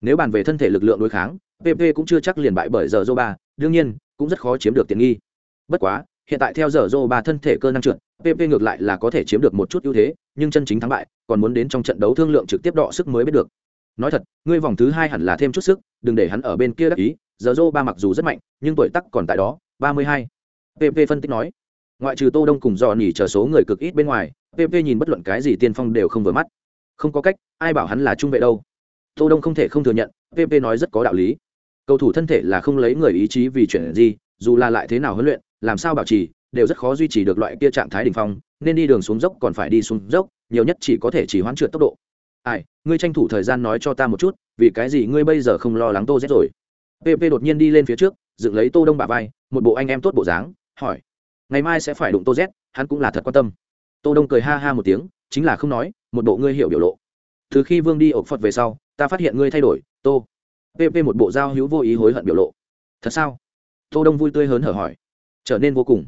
S1: nếu bàn về thân thể lực lượng đối kháng pp cũng chưa chắc liền bại bởi giờ dô ba đương nhiên cũng rất khó chiếm được tiện nghi bất quá hiện tại theo giờ dô ba thân thể cơ năng trượt, PP ngược lại là có thể chiếm được một chút ưu thế, nhưng chân chính thắng bại, còn muốn đến trong trận đấu thương lượng trực tiếp đọ sức mới biết được. Nói thật, ngươi vòng thứ hai hẳn là thêm chút sức, đừng để hắn ở bên kia đắc ý, giờ dô ba mặc dù rất mạnh, nhưng tuổi tác còn tại đó, 32. PP phân tích nói. Ngoại trừ Tô Đông cùng dò nỉ chờ số người cực ít bên ngoài, PP nhìn bất luận cái gì tiên phong đều không vừa mắt. Không có cách, ai bảo hắn là trung vệ đâu. Tô Đông không thể không thừa nhận, PP nói rất có đạo lý. Cầu thủ thân thể là không lấy người ý chí vì chuyện gì, dù là lại thế nào huấn luyện, làm sao bảo trì, đều rất khó duy trì được loại kia trạng thái đỉnh phong, nên đi đường xuống dốc còn phải đi xuống dốc, nhiều nhất chỉ có thể chỉ hoãn trượt tốc độ. Ai, ngươi tranh thủ thời gian nói cho ta một chút, vì cái gì ngươi bây giờ không lo lắng Tô Z rồi? PP đột nhiên đi lên phía trước, dựng lấy Tô Đông bả vai, một bộ anh em tốt bộ dáng, hỏi: "Ngày mai sẽ phải đụng Tô Z, hắn cũng là thật quan tâm." Tô Đông cười ha ha một tiếng, chính là không nói, một bộ ngươi hiểu biểu lộ. Từ khi Vương đi ộp Phật về sau, ta phát hiện ngươi thay đổi, Tô. PP một bộ giao hữu vô ý hối hận biểu lộ. Thật sao? Tô Đông vui tươi hớn hở hỏi. Trở nên vô cùng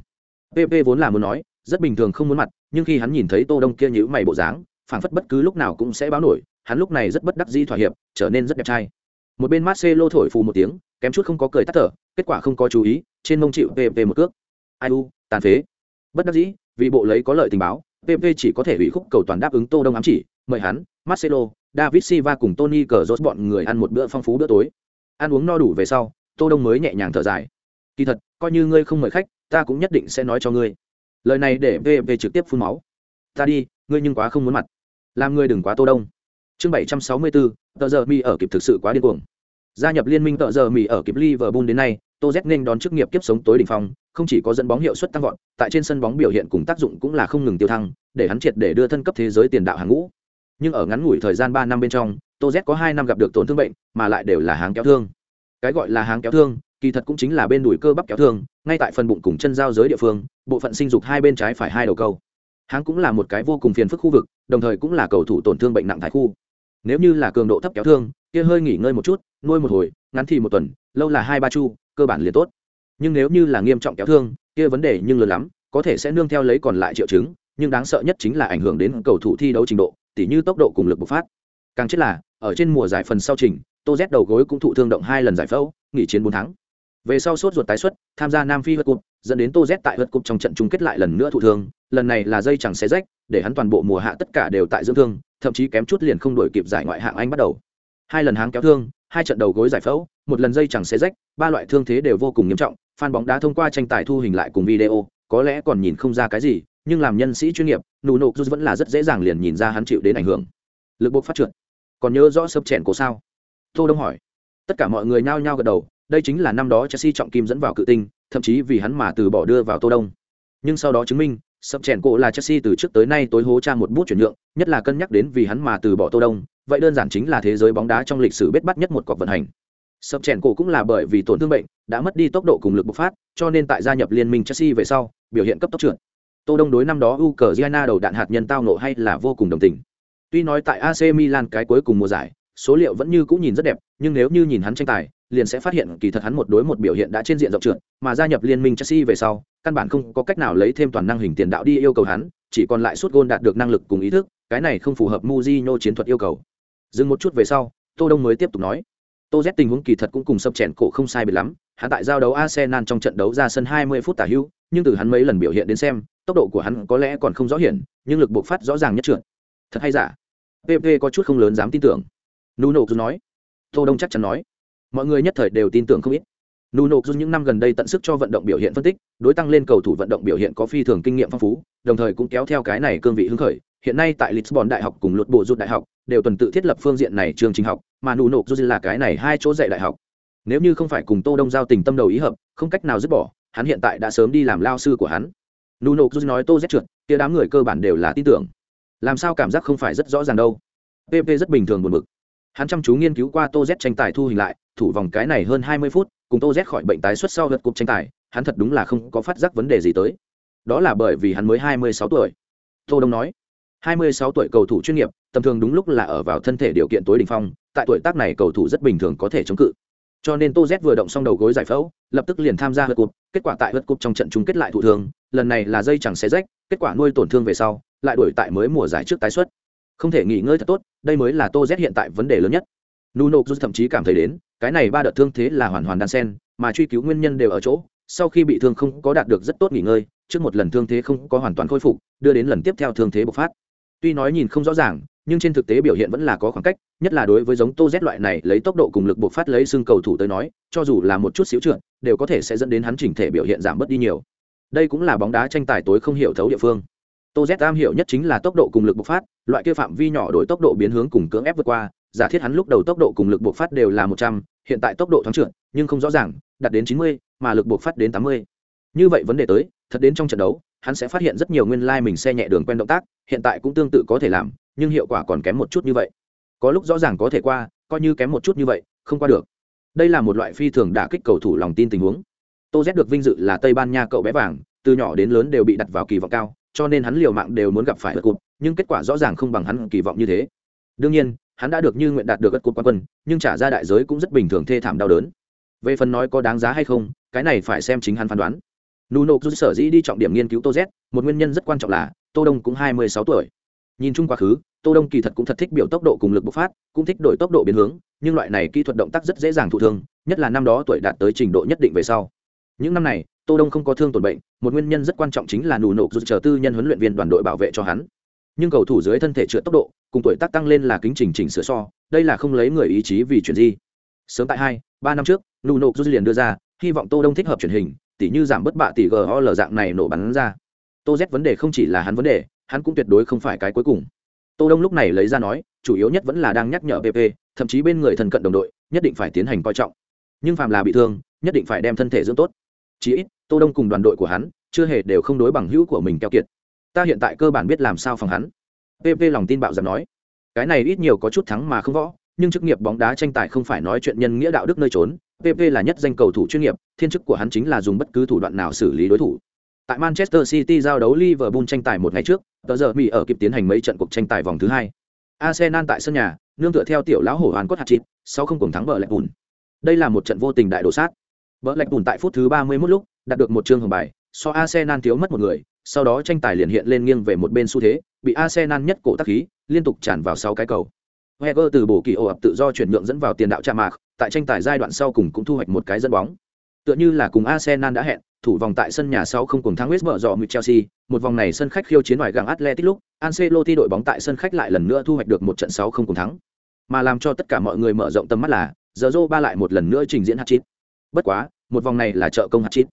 S1: pp vốn là muốn nói rất bình thường không muốn mặt nhưng khi hắn nhìn thấy tô đông kia nhữ mày bộ dáng phảng phất bất cứ lúc nào cũng sẽ báo nổi hắn lúc này rất bất đắc dĩ thỏa hiệp trở nên rất đẹp trai một bên marcelo thổi phù một tiếng kém chút không có cười tắt thở kết quả không có chú ý trên mông chịu pp một cước ai u, tàn phế. Bất đắc dĩ, vì bộ lấy có lợi tình báo pp chỉ có thể ủy khúc cầu toàn đáp ứng tô đông ám chỉ, mời hắn, marcelo, david silva cùng tony cờ rốt bọn người ăn một bữa phong phú bữa tối. Ăn uống no đủ về sau, tô đông mới nhẹ nhàng thở dài. Kỳ thật, coi như ngươi không mời khách, ta cũng nhất định sẽ nói cho ngươi. Lời này để vv trực tiếp phun máu. Ta đi, ngươi nhưng quá không muốn mặt. Làm ngươi đừng quá tô đông. Chương bảy trăm sáu mươi bốn, tờ giờ mi ở kịp thực sự quá điên cuồng. Gia nhập liên minh tờ giờ mi ở kịp liverpool đến nay tô z nên đón chức nghiệp kiếp sống tối đỉnh phong, không chỉ có dẫn bóng hiệu suất tăng vọt, tại trên sân bóng biểu hiện cùng tác dụng cũng là không ngừng tiêu thăng, để hắn triệt để đưa thân cấp thế giới tiền đạo hàng ngũ. Nhưng ở ngắn ngủi thời gian ba năm bên trong, tô z có hai năm gặp được tổn thương bệnh, mà lại đều là háng kéo thương. Cái gọi là háng kéo thương, kỳ thật cũng chính là bên đùi cơ bắp kéo thương, ngay tại phần bụng cùng chân giao giới địa phương, bộ phận sinh dục hai bên trái phải hai đầu câu. Háng cũng là một cái vô cùng phiền phức khu vực, đồng thời cũng là cầu thủ tổn thương bệnh nặng tại khu. Nếu như là cường độ thấp kéo thương, kia hơi nghỉ ngơi một chút, nuôi một hồi, ngắn thì một tuần, lâu là hai ba chu cơ bản liền tốt. Nhưng nếu như là nghiêm trọng kéo thương, kia vấn đề nhưng lớn lắm, có thể sẽ nương theo lấy còn lại triệu chứng, nhưng đáng sợ nhất chính là ảnh hưởng đến cầu thủ thi đấu trình độ, tỉ như tốc độ cùng lực bộc phát. Càng chết là, ở trên mùa giải phần sau trình, tô z đầu gối cũng thụ thương động hai lần giải phẫu, nghỉ chiến bốn tháng. Về sau sốt ruột tái xuất, tham gia nam phi hớt cụp dẫn đến tô z tại hớt cụp trong trận chung kết lại lần nữa thụ thương, lần này là dây chẳng xé rách, để hắn toàn bộ mùa hạ tất cả đều tại dưỡng thương, thậm chí kém chút liền không đổi kịp giải ngoại hạng anh bắt đầu. Hai lần háng kéo thương hai trận đầu gối giải phẫu một lần dây chẳng xé rách ba loại thương thế đều vô cùng nghiêm trọng fan bóng đá thông qua tranh tài thu hình lại cùng video có lẽ còn nhìn không ra cái gì nhưng làm nhân sĩ chuyên nghiệp nụ nộp vẫn là rất dễ dàng liền nhìn ra hắn chịu đến ảnh hưởng. Lực buộc phát trượt. Còn nhớ rõ sập chèn cổ sao? Tô đông hỏi. Tất cả mọi người nhao nhao gật đầu đây chính là năm đó Chelsea trọng kim dẫn vào cự tinh, thậm chí vì hắn mà từ bỏ đưa vào Tô Đông. Nhưng sau đó chứng minh, sập chèn cổ là Chelsea từ trước tới nay tối hố tra một bút chuyển nhượng, nhất là cân nhắc đến vì hắn mà từ bỏ Tô Đông, vậy đơn giản chính là thế giới bóng đá trong lịch sử bết bắt nhất một cuộc vận hành. Sập chèn cổ cũng là bởi vì tổn thương bệnh, đã mất đi tốc độ cùng lực bộc phát, cho nên tại gia nhập liên minh Chelsea về sau, biểu hiện cấp tốc trưởng. Tô Đông đối năm đó Ukraine đầu đạn hạt nhân tao nộ hay là vô cùng đồng tình. Tuy nói tại AC Milan cái cuối cùng mùa giải, số liệu vẫn như cũng nhìn rất đẹp, nhưng nếu như nhìn hắn tranh tài, liền sẽ phát hiện kỳ thật hắn một đối một biểu hiện đã trên diện rộng trượt, mà gia nhập liên minh Chelsea về sau, căn bản không có cách nào lấy thêm toàn năng hình tiền đạo đi yêu cầu hắn, chỉ còn lại suốt gôn đạt được năng lực cùng ý thức, cái này không phù hợp Mujino chiến thuật yêu cầu. Dừng một chút về sau, Tô Đông mới tiếp tục nói, Tô Z tình huống kỳ thật cũng cùng sập chèn cổ không sai biệt lắm, hắn tại giao đấu Arsenal trong trận đấu ra sân 20 phút tả hữu, nhưng từ hắn mấy lần biểu hiện đến xem, tốc độ của hắn có lẽ còn không rõ hiển, nhưng lực bộc phát rõ ràng nhất trượt. Thật hay giả? PP có chút không lớn dám tin tưởng. Nuno nói. Tô Đông chắc chắn nói mọi người nhất thời đều tin tưởng không ít nuno dù những năm gần đây tận sức cho vận động biểu hiện phân tích, đối tăng lên cầu thủ vận động biểu hiện có phi thường kinh nghiệm phong phú, đồng thời cũng kéo theo cái này cương vị hứng khởi. Hiện nay tại lisbon đại học cùng luật bộ rút đại học đều tuần tự thiết lập phương diện này chương trình học, mà nuno dù là cái này hai chỗ dạy đại học. Nếu như không phải cùng tô đông giao tình tâm đầu ý hợp, không cách nào dứt bỏ, hắn hiện tại đã sớm đi làm lao sư của hắn. Nuno dù nói tô rất trượt, kia đám người cơ bản đều là tin tưởng. Làm sao cảm giác không phải rất rõ ràng đâu. Pp rất bình thường buồn bực. Hắn chăm chú nghiên cứu qua tô z tranh tài thu hình lại, thủ vòng cái này hơn hai mươi phút cùng tô z khỏi bệnh tái xuất sau lượt cục tranh tài, hắn thật đúng là không có phát giác vấn đề gì tới. Đó là bởi vì hắn mới hai mươi sáu tuổi. Tô đông nói, hai mươi sáu tuổi cầu thủ chuyên nghiệp, tầm thường đúng lúc là ở vào thân thể điều kiện tối đỉnh phong, tại tuổi tác này cầu thủ rất bình thường có thể chống cự. Cho nên tô z vừa động xong đầu gối giải phẫu, lập tức liền tham gia hớt cục kết quả tại hớt cục trong trận chung kết lại thủ thường, lần này là dây chẳng xe rách, kết quả nuôi tổn thương về sau, lại đuổi tại mới mùa giải trước tái xuất. Không thể nghỉ ngơi thật tốt, đây mới là tô z hiện tại vấn đề lớn nhất nuno thậm chí cảm thấy đến, cái này ba đợt thương thế là hoàn hoàn đan sen, mà truy cứu nguyên nhân đều ở chỗ, sau khi bị thương không có đạt được rất tốt nghỉ ngơi, trước một lần thương thế không có hoàn toàn khôi phục, đưa đến lần tiếp theo thương thế bộc phát. Tuy nói nhìn không rõ ràng, nhưng trên thực tế biểu hiện vẫn là có khoảng cách, nhất là đối với giống tô z loại này lấy tốc độ cùng lực bộc phát lấy xương cầu thủ tới nói, cho dù là một chút xíu trượt, đều có thể sẽ dẫn đến hắn chỉnh thể biểu hiện giảm bớt đi nhiều. Đây cũng là bóng đá tranh tài tối không hiểu thấu địa phương. Tô z am hiểu nhất chính là tốc độ cùng lực bộc phát, loại kia phạm vi nhỏ đổi tốc độ biến hướng cùng cưỡng ép vượt qua giả thiết hắn lúc đầu tốc độ cùng lực bộc phát đều là một trăm, hiện tại tốc độ thoáng trượt, nhưng không rõ ràng, đạt đến chín mươi, mà lực bộc phát đến tám mươi. Như vậy vấn đề tới, thật đến trong trận đấu, hắn sẽ phát hiện rất nhiều nguyên lai mình xe nhẹ đường quen động tác, hiện tại cũng tương tự có thể làm, nhưng hiệu quả còn kém một chút như vậy. Có lúc rõ ràng có thể qua, coi như kém một chút như vậy, không qua được. Đây là một loại phi thường đả kích cầu thủ lòng tin tình huống. Tô z được vinh dự là tây ban nha cậu bé vàng, từ nhỏ đến lớn đều bị đặt vào kỳ vọng cao, cho nên hắn liều mạng đều muốn gặp phải ớt cụt nhưng kết quả rõ ràng không bằng hắn kỳ vọng như thế. Đương nhiên hắn đã được như nguyện đạt được ất cột quan quân, nhưng trả ra đại giới cũng rất bình thường thê thảm đau đớn. Về phần nói có đáng giá hay không, cái này phải xem chính hắn phán đoán. Nụ nộp dù sở dĩ đi trọng điểm nghiên cứu tô z, một nguyên nhân rất quan trọng là, tô đông cũng hai mươi sáu tuổi. Nhìn chung quá khứ, tô đông kỳ thật cũng thật thích biểu tốc độ cùng lực bộc phát, cũng thích đổi tốc độ biến hướng, nhưng loại này kỹ thuật động tác rất dễ dàng thụ thương, nhất là năm đó tuổi đạt tới trình độ nhất định về sau. Những năm này, tô đông không có thương tổn bệnh, một nguyên nhân rất quan trọng chính là nụ nộp dù chờ tư nhân huấn luyện viên đoàn đội bảo vệ cho hắn nhưng cầu thủ dưới thân thể trượt tốc độ, cùng tuổi tác tăng lên là kính trình chỉnh sửa so, đây là không lấy người ý chí vì chuyện gì sớm tại hai, ba năm trước nụ nộp rút liền đưa ra, hy vọng tô đông thích hợp truyền hình, tỉ như giảm bất bạ tỷ gol dạng này nổ bắn ra. Tô z vấn đề không chỉ là hắn vấn đề, hắn cũng tuyệt đối không phải cái cuối cùng. Tô đông lúc này lấy ra nói, chủ yếu nhất vẫn là đang nhắc nhở pp thậm chí bên người thân cận đồng đội, nhất định phải tiến hành coi trọng. Nhưng phàm là bị thương, nhất định phải đem thân thể dưỡng tốt. Chí ít, tô đông cùng đoàn đội của hắn, chưa hề đều không đối bằng hữu của mình keo kiệt ta hiện tại cơ bản biết làm sao phòng hắn. Pp lòng tin bạo giảm nói. Cái này ít nhiều có chút thắng mà không võ, nhưng chức nghiệp bóng đá tranh tài không phải nói chuyện nhân nghĩa đạo đức nơi trốn. Pp là nhất danh cầu thủ chuyên nghiệp, thiên chức của hắn chính là dùng bất cứ thủ đoạn nào xử lý đối thủ. Tại manchester city giao đấu liverpool tranh tài một ngày trước, tờ giờ mỹ ở kịp tiến hành mấy trận cuộc tranh tài vòng thứ hai. Arsenal tại sân nhà, nương tựa theo tiểu lão hổ hoàn cốt hạt chịt sau không cùng thắng bờ lạch bùn đây là một trận vô tình đại đổ sát. Bờ lạch bùn tại phút thứ ba mươi 31 lúc, đạt được một chương hồng bài, so arsenal thiếu mất một người sau đó tranh tài liền hiện lên nghiêng về một bên xu thế bị arsenal nhất cổ tác khí liên tục tràn vào sáu cái cầu Wenger từ bổ kỳ ổ ập tự do chuyển nhượng dẫn vào tiền đạo cha mạc, tại tranh tài giai đoạn sau cùng cũng thu hoạch một cái dẫn bóng. Tựa như là cùng Arsenal đã hẹn, thủ vòng tại sân nhà sau không cùng thắng West Brom dọ Chelsea, một vòng này sân khách khiêu chiến ngoài gặng Atletico lúc, Ancelotti đội bóng tại sân khách lại lần nữa thu hoạch được một trận sáu không cùng thắng. Mà làm cho tất cả mọi người mở rộng tầm mắt là, Zorro ba lại một lần nữa trình diễn hat-trick. Bất quá, một vòng này là trợ công hat-trick.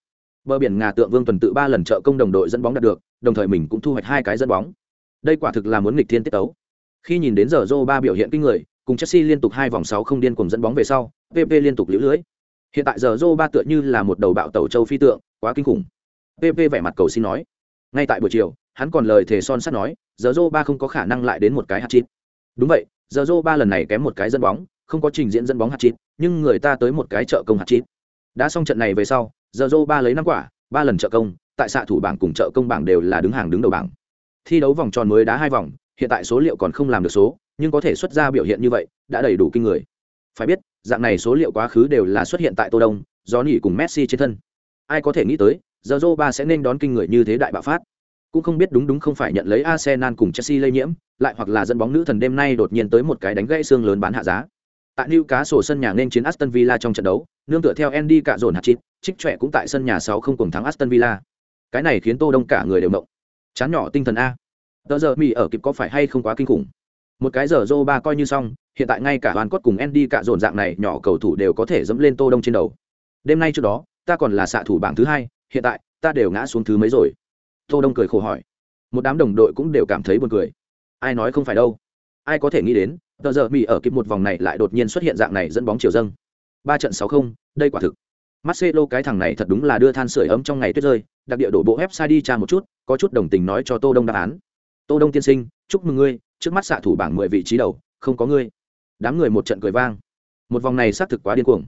S1: Bờ biển Ngà Tượng Vương tuần tự ba lần trợ công đồng đội dẫn bóng đạt được, đồng thời mình cũng thu hoạch hai cái dẫn bóng. Đây quả thực là muốn nghịch thiên tiết tấu. Khi nhìn đến giờ Zoro ba biểu hiện kinh người, cùng Chelsea liên tục hai vòng sáu không điên cuồng dẫn bóng về sau, PP liên tục liễu lưới. Hiện tại giờ Zoro ba tựa như là một đầu bạo tàu châu phi tượng, quá kinh khủng. PP vẻ mặt cầu xin nói. Ngay tại buổi chiều, hắn còn lời thề son sắt nói, giờ Zoro ba không có khả năng lại đến một cái hat-trick. Đúng vậy, giờ Zoro ba lần này kém một cái dẫn bóng, không có trình diễn dẫn bóng hat-trick, nhưng người ta tới một cái trợ công hat-trick. Đã xong trận này về sau, giờ dô ba lấy năm quả, ba lần trợ công, tại xạ thủ bảng cùng trợ công bảng đều là đứng hàng đứng đầu bảng. Thi đấu vòng tròn mới đá hai vòng, hiện tại số liệu còn không làm được số nhưng có thể xuất ra biểu hiện như vậy đã đầy đủ kinh người. Phải biết dạng này số liệu quá khứ đều là xuất hiện tại tô đông do nỉ cùng messi trên thân. Ai có thể nghĩ tới giờ ba sẽ nên đón kinh người như thế đại bạo phát. Cũng không biết đúng đúng không phải nhận lấy arsenal cùng chelsea lây nhiễm lại hoặc là dẫn bóng nữ thần đêm nay đột nhiên tới một cái đánh gãy xương lớn bán hạ giá. Tại New Cá sổ sân nhà nên chiến Aston Villa trong trận đấu, nương tựa theo Andy cả dồn hạt chít, trích trẻ cũng tại sân nhà 6 không cùng thắng Aston Villa. Cái này khiến Tô Đông cả người đều động. Chán nhỏ tinh thần a. Tờ giờ mì ở kịp có phải hay không quá kinh khủng. Một cái giờ dô ba coi như xong, hiện tại ngay cả hoàn cốt cùng andy cả dồn dạng này nhỏ cầu thủ đều có thể dẫm lên tô đông trên đầu. Đêm nay trước đó, ta còn là xạ thủ bảng thứ hai, hiện tại, ta đều ngã xuống thứ mấy rồi? Tô đông cười khổ hỏi. Một đám đồng đội cũng đều cảm thấy buồn cười. Ai nói không phải đâu? Ai có thể nghĩ đến tờ giờ mì ở kịp một vòng này lại đột nhiên xuất hiện dạng này dẫn bóng chiều dâng. Ba trận sáu không, đây quả thực. Marcelo cái thằng này thật đúng là đưa than sưởi ấm trong ngày tuyết rơi, đặc địa đổ bộ website đi tra một chút, có chút đồng tình nói cho Tô Đông đáp án. Tô đông tiên sinh chúc mừng ngươi trước mắt xạ thủ bảng mười vị trí đầu không có ngươi. Đám người một trận cười vang. Một vòng này xác thực quá điên cuồng.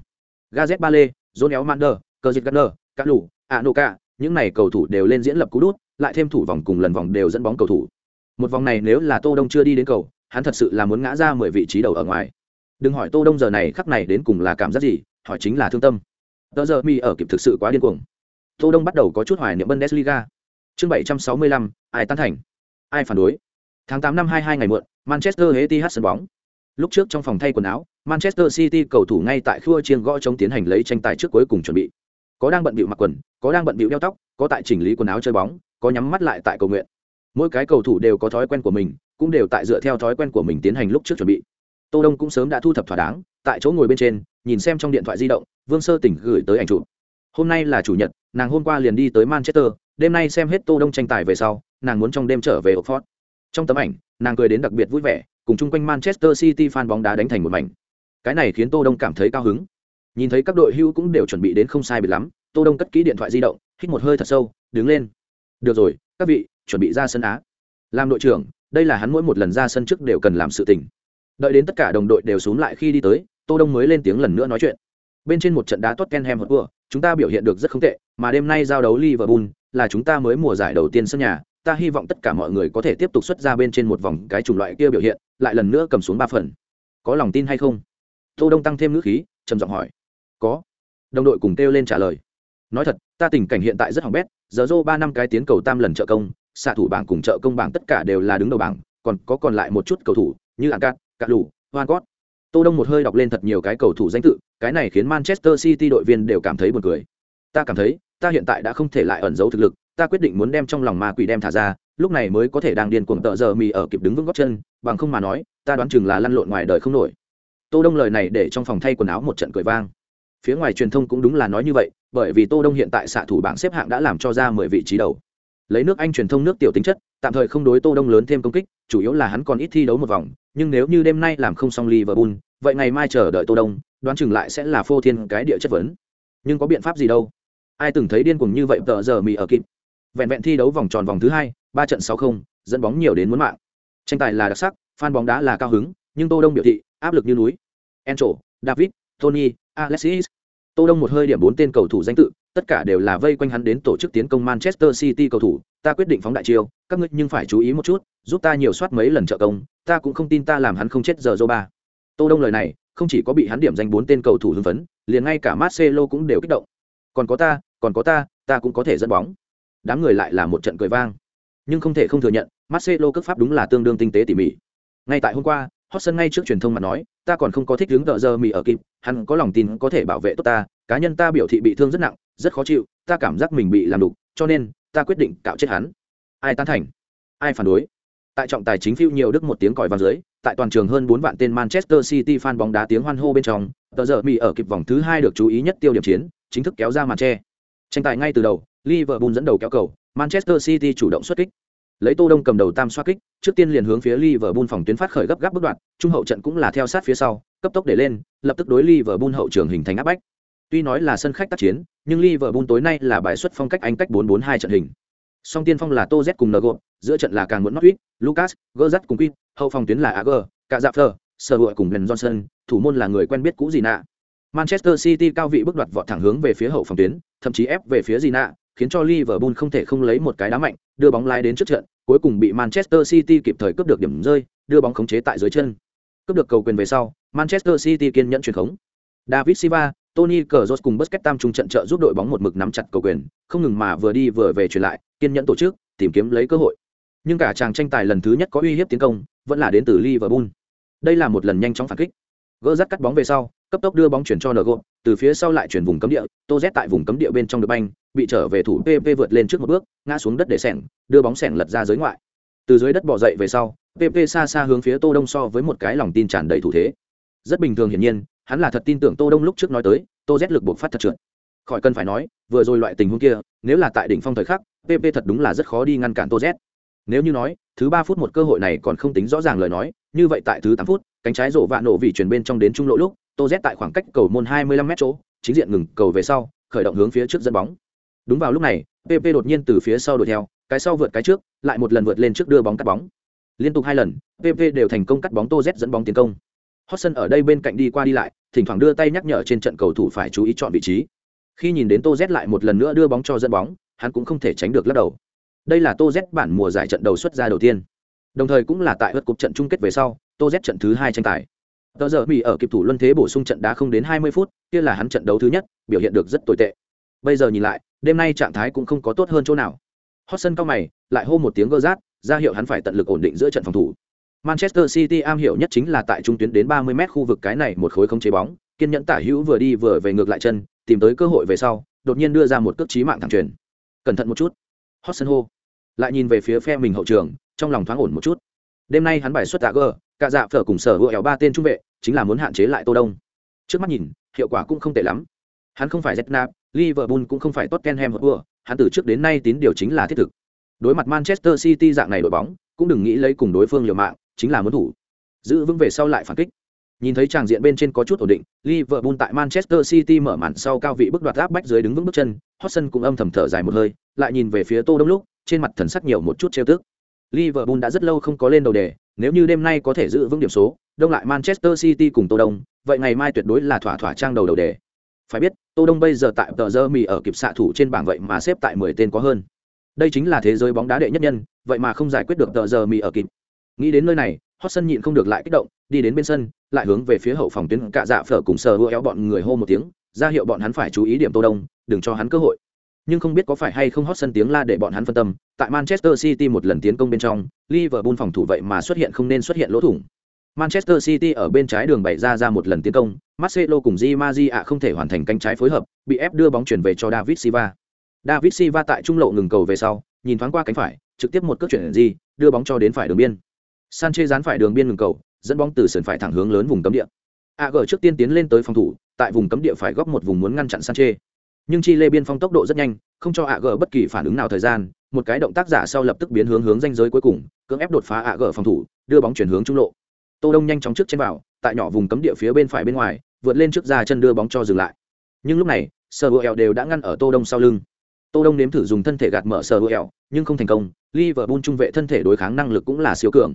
S1: Gazet Bale, lê john éo mander cờ dịch gardner những này cầu thủ đều lên diễn lập cú đút lại thêm thủ vòng cùng lần vòng đều dẫn bóng cầu thủ. Một vòng này nếu là tô đông chưa đi đến cầu hắn thật sự là muốn ngã ra mười vị trí đầu ở ngoài. Đừng hỏi tô đông giờ này khắc này đến cùng là cảm giác gì hỏi chính là thương tâm tờ giờ mi ở kịp thực sự quá điên cuồng. Tô đông bắt đầu có chút hoài niệm bundesliga. Chương bảy trăm sáu mươi lăm, ai tan thành? Ai phản đối? Tháng 8 năm hai hai ngày muộn, manchester etihad sân bóng. Lúc trước trong phòng thay quần áo, manchester city cầu thủ ngay tại khua chiêng gõ chống tiến hành lấy tranh tài trước cuối cùng chuẩn bị. Có đang bận bịu mặc quần, có đang bận bịu đeo tóc, có tại chỉnh lý quần áo chơi bóng, có nhắm mắt lại tại cầu nguyện. Mỗi cái cầu thủ đều có thói quen của mình, cũng đều tại dựa theo thói quen của mình tiến hành lúc trước chuẩn bị. Tô đông cũng sớm đã thu thập thỏa đáng, tại chỗ ngồi bên trên nhìn xem trong điện thoại di động, vương sơ tỉnh gửi tới ảnh chụp. Hôm nay là chủ nhật, nàng hôm qua liền đi tới manchester, đêm nay xem hết tô đông tranh tài về sau, nàng muốn trong đêm trở về oxford. Trong tấm ảnh, nàng cười đến đặc biệt vui vẻ, cùng chung quanh manchester city fan bóng đá đánh thành một mảnh. Cái này khiến tô đông cảm thấy cao hứng. Nhìn thấy các đội hưu cũng đều chuẩn bị đến không sai biệt lắm, tô đông cất kỹ điện thoại di động, hít một hơi thật sâu, đứng lên. Được rồi, các vị, chuẩn bị ra sân á. Làm đội trưởng, đây là hắn mỗi một lần ra sân trước đều cần làm sự tình. Đợi đến tất cả đồng đội đều xuống lại khi đi tới tô đông mới lên tiếng lần nữa nói chuyện. Bên trên một trận đá tottenham hotspur, chúng ta biểu hiện được rất không tệ, mà đêm nay giao đấu liverpool, là chúng ta mới mùa giải đầu tiên sân nhà, ta hy vọng tất cả mọi người có thể tiếp tục xuất ra bên trên một vòng cái chủng loại kia biểu hiện, lại lần nữa cầm xuống ba phần. Có lòng tin hay không? Tô đông tăng thêm ngữ khí, trầm giọng hỏi. Có. Đồng đội cùng kêu lên trả lời. Nói thật, ta tình cảnh hiện tại rất hỏng bét, giờ dô ba năm cái tiến cầu tam lần trợ công, xạ thủ bảng cùng trợ công bảng tất cả đều là đứng đầu bảng, còn có còn lại một chút cầu thủ, như ạn cát cạ lù hoan cót tô đông một hơi đọc lên thật nhiều cái cầu thủ danh tự, cái này khiến manchester city đội viên đều cảm thấy buồn cười. Ta cảm thấy, ta hiện tại đã không thể lại ẩn giấu thực lực, ta quyết định muốn đem trong lòng ma quỷ đem thả ra, lúc này mới có thể đang điên cuồng tợ giờ mì ở kịp đứng vững gót chân, bằng không mà nói, ta đoán chừng là lăn lộn ngoài đời không nổi. Tô đông lời này để trong phòng thay quần áo một trận cười vang. Phía ngoài truyền thông cũng đúng là nói như vậy, bởi vì tô đông hiện tại xạ thủ bảng xếp hạng đã làm cho ra mười vị trí đầu. Lấy nước anh truyền thông nước tiểu tính chất, tạm thời không đối tô đông lớn thêm công kích, chủ yếu là hắn còn ít thi đấu một vòng, nhưng nếu như đêm nay làm không xong liverpool vậy ngày mai chờ đợi tô đông, đoán chừng lại sẽ là phô thiên cái địa chất vấn. Nhưng có biện pháp gì đâu? Ai từng thấy điên cuồng như vậy tờ giờ mì ở kịp? Vẹn vẹn thi đấu vòng tròn vòng thứ hai, ba trận sáu không, dẫn bóng nhiều đến muốn mạng. Tranh tài là đặc sắc, fan bóng đá là cao hứng, nhưng tô đông biểu thị, áp lực như núi. Encho, david, tony, alexis. Tô đông một hơi điểm bốn tên cầu thủ danh tự, tất cả đều là vây quanh hắn đến tổ chức tiến công manchester city cầu thủ. Ta quyết định phóng đại chiêu, các ngươi nhưng phải chú ý một chút, giúp ta nhiều soát mấy lần trợ công, ta cũng không tin ta làm hắn không chết giờ dô ba tô đông lời này, không chỉ có bị hắn điểm danh bốn tên cầu thủ hưng phấn, liền ngay cả marcelo cũng đều kích động. Còn có ta, còn có ta ta cũng có thể dẫn bóng. Đám người lại là một trận cười vang. Nhưng không thể không thừa nhận, marcelo cước pháp đúng là tương đương tinh tế tỉ mỉ. Ngay tại hôm qua hot sân ngay trước truyền thông mà nói, ta còn không có thích hướng tợ giờ mì ở kịp, hắn có lòng tin có thể bảo vệ tốt ta, cá nhân ta biểu thị bị thương rất nặng, rất khó chịu, ta cảm giác mình bị làm đục, cho nên, ta quyết định cạo chết hắn. Ai tán thành? Ai phản đối? Tại trọng tài chính phiêu nhiều đức một tiếng còi vang dưới tại toàn trường hơn bốn vạn tên manchester city fan bóng đá tiếng hoan hô bên trong, tờ giờ bị ở kịp vòng thứ hai được chú ý nhất tiêu điểm chiến, chính thức kéo ra màn tre tranh tài ngay từ đầu, liverpool dẫn đầu kéo cầu, manchester city chủ động xuất kích. Lấy tô đông cầm đầu tam xoá kích, trước tiên liền hướng phía liverpool phòng tuyến phát khởi gấp gáp bước đoạn, trung hậu trận cũng là theo sát phía sau, cấp tốc để lên, lập tức đối liverpool hậu trường hình thành áp bách. Tuy nói là sân khách tác chiến, nhưng liverpool tối nay là bài xuất phong cách anh cách 442 trận hình song tiên phong là tô z cùng ngo giữa trận là càng muốn norwich lucas gerzat cùng quýt hậu phòng tuyến là ag cả dạp phơ sở hữu cùng glenn johnson thủ môn là người quen biết cũ gì nạ manchester city cao vị bước đoạt vọt thẳng hướng về phía hậu phòng tuyến thậm chí ép về phía gì nạ khiến cho Liverpool không thể không lấy một cái đá mạnh, đưa bóng lái đến trước trận, cuối cùng bị Manchester City kịp thời cướp được điểm rơi, đưa bóng khống chế tại dưới chân. Cướp được cầu quyền về sau, Manchester City kiên nhẫn truyền khống. David Silva, Tony Kroos cùng Busquets tam trung trận trợ giúp đội bóng một mực nắm chặt cầu quyền, không ngừng mà vừa đi vừa về chuyển lại, kiên nhẫn tổ chức, tìm kiếm lấy cơ hội. Nhưng cả chàng tranh tài lần thứ nhất có uy hiếp tiến công, vẫn là đến từ Liverpool. Đây là một lần nhanh chóng phản kích. Gỡ dắt cắt bóng về sau, cấp tốc đưa bóng chuyển cho Ngo, từ phía sau lại chuyển vùng cấm địa, Toz tại vùng cấm địa bên trong được banh, bị trở về thủ PP vượt lên trước một bước, ngã xuống đất để sẹn, đưa bóng sẹn lật ra giới ngoại. Từ dưới đất bò dậy về sau, PP xa xa hướng phía Tô Đông so với một cái lòng tin tràn đầy thủ thế. Rất bình thường hiển nhiên, hắn là thật tin tưởng Tô Đông lúc trước nói tới, Tô Z lực buộc phát thật trượt. Khỏi cần phải nói, vừa rồi loại tình huống kia, nếu là tại đỉnh phong thời khắc, PP thật đúng là rất khó đi ngăn cản Tô Z. Nếu như nói, thứ ba phút một cơ hội này còn không tính rõ ràng lời nói, như vậy tại thứ tám phút, cánh trái rổ vạ nổ vì chuyển bên trong đến trung lộ lúc, Tô Z tại khoảng cách cầu môn 25 mét chỗ, chính diện ngừng cầu về sau, khởi động hướng phía trước dẫn bóng. Đúng vào lúc này, PP đột nhiên từ phía sau đuổi theo, cái sau vượt cái trước, lại một lần vượt lên trước đưa bóng cắt bóng. Liên tục hai lần, PP đều thành công cắt bóng Tô Z dẫn bóng tiến công. Hodgson ở đây bên cạnh đi qua đi lại, thỉnh thoảng đưa tay nhắc nhở trên trận cầu thủ phải chú ý chọn vị trí. Khi nhìn đến Tô Z lại một lần nữa đưa bóng cho dẫn bóng, hắn cũng không thể tránh được lắc đầu. Đây là Tô Z bản mùa giải trận đầu xuất ra đầu tiên. Đồng thời cũng là tại vượt cục trận chung kết về sau, Tô Z trận thứ hai tranh tài. Tờ giờ bị ở kịp thủ luân thế bổ sung trận đá không đến 20 phút, kia là hắn trận đấu thứ nhất, biểu hiện được rất tồi tệ. Bây giờ nhìn lại, đêm nay trạng thái cũng không có tốt hơn chỗ nào. Hodgson cao mày, lại hô một tiếng gơ rát, ra hiệu hắn phải tận lực ổn định giữa trận phòng thủ. Manchester City am hiểu nhất chính là tại trung tuyến đến 30m khu vực cái này một khối không chế bóng, kiên nhẫn tả hữu vừa đi vừa về ngược lại chân, tìm tới cơ hội về sau, đột nhiên đưa ra một cước chí mạng thẳng truyền. Cẩn thận một chút. Hotson hô lại nhìn về phía phe mình hậu trường trong lòng thoáng ổn một chút. Đêm nay hắn bài xuất tạ gờ cả dạ phở cùng sở hữu éo ba tên trung vệ chính là muốn hạn chế lại tô đông. Trước mắt nhìn hiệu quả cũng không tệ lắm. Hắn không phải Zetnap, Liverpool cũng không phải Tottenham Hotspur, hắn từ trước đến nay tín điều chính là thiết thực. Đối mặt Manchester City dạng này đội bóng, cũng đừng nghĩ lấy cùng đối phương liều mạng, chính là muốn thủ. Giữ vững về sau lại phản kích. Nhìn thấy tràng diện bên trên có chút ổn định, Liverpool tại Manchester City mở màn sau cao vị bước đoạt áp bách dưới đứng vững bước chân, Hotson cũng âm thầm thở dài một hơi, lại nhìn về phía Tô Đông lúc, trên mặt thần sắc nhiều một chút trêu tức. Liverpool đã rất lâu không có lên đầu đề, nếu như đêm nay có thể giữ vững điểm số, đông lại Manchester City cùng Tô Đông, vậy ngày mai tuyệt đối là thỏa thỏa trang đầu đầu đề. Phải biết, Tô Đông bây giờ tại tờ rơ mì ở kịp xạ thủ trên bảng vậy mà xếp tại 10 tên có hơn. Đây chính là thế giới bóng đá đệ nhất nhân, vậy mà không giải quyết được tờ rơ mì ở kịp. Nghĩ đến nơi này, Hodgson nhịn không được lại kích động, đi đến bên sân, lại hướng về phía hậu phòng tuyến cạ dạ phở cùng sờ hô éo bọn người hô một tiếng, ra hiệu bọn hắn phải chú ý điểm Tô Đông, đừng cho hắn cơ hội. Nhưng không biết có phải hay không Hodgson tiếng la để bọn hắn phân tâm, tại Manchester City một lần tiến công bên trong, Liverpool phòng thủ vậy mà xuất hiện không nên xuất hiện lỗ thủng. Manchester City ở bên trái đường bày ra ra một lần tiến công, Marcelo cùng Di Maria không thể hoàn thành cánh trái phối hợp, bị ép đưa bóng chuyển về cho David Silva. David Silva tại trung lộ ngừng cầu về sau, nhìn thoáng qua cánh phải, trực tiếp một cước chuyển Di, đưa bóng cho đến phải đường biên. Sanchez dán phải đường biên ngừng cầu, dẫn bóng từ sườn phải thẳng hướng lớn vùng cấm địa. AG trước tiên tiến lên tới phòng thủ, tại vùng cấm địa phải góp một vùng muốn ngăn chặn Sanchez. Nhưng Chile biên phong tốc độ rất nhanh, không cho AG bất kỳ phản ứng nào thời gian, một cái động tác giả sau lập tức biến hướng hướng ranh giới cuối cùng, cưỡng ép đột phá AG phòng thủ, đưa bóng chuyển hướng trung lộ tô đông nhanh chóng trước trên vào tại nhỏ vùng cấm địa phía bên phải bên ngoài vượt lên trước ra chân đưa bóng cho dừng lại nhưng lúc này Sergio đều đã ngăn ở tô đông sau lưng tô đông nếm thử dùng thân thể gạt mở Sergio, nhưng không thành công liverpool trung vệ thân thể đối kháng năng lực cũng là siêu cường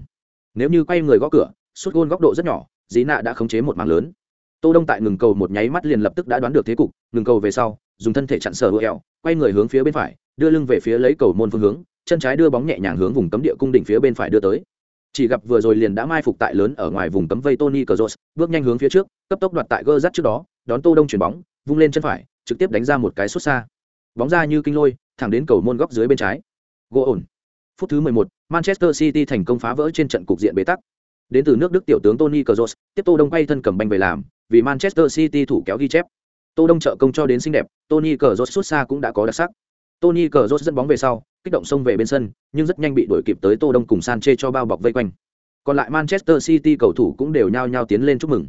S1: nếu như quay người gõ cửa suốt gôn góc độ rất nhỏ dí nạ đã khống chế một mảng lớn tô đông tại ngừng cầu một nháy mắt liền lập tức đã đoán được thế cục ngừng cầu về sau dùng thân thể chặn sở hữu quay người hướng phía bên phải đưa lưng về phía lấy cầu môn phương hướng chân trái đưa bóng nhẹ nhàng hướng vùng cấm địa cung đỉnh phía bên phải đưa tới chỉ gặp vừa rồi liền đã mai phục tại lớn ở ngoài vùng cấm vây Tony Kroos, bước nhanh hướng phía trước, cấp tốc đoạt tại gơ rắt trước đó, đón Tô Đông chuyển bóng, vung lên chân phải, trực tiếp đánh ra một cái xuất xa. Bóng ra như kinh lôi, thẳng đến cầu môn góc dưới bên trái. Gỗ ổn. Phút thứ 11, Manchester City thành công phá vỡ trên trận cục diện bế tắc. Đến từ nước Đức tiểu tướng Toni Kroos, tiếp Tô Đông quay thân cầm banh về làm, vì Manchester City thủ kéo ghi chép. Tô Đông trợ công cho đến xinh đẹp, Toni Kroos sút xa cũng đã có đặc sắc. Toni Kroos dẫn bóng về sau, kích động xông về bên sân, nhưng rất nhanh bị đuổi kịp tới Tô Đông cùng Sanchez cho bao bọc vây quanh. Còn lại Manchester City cầu thủ cũng đều nhao nhao tiến lên chúc mừng.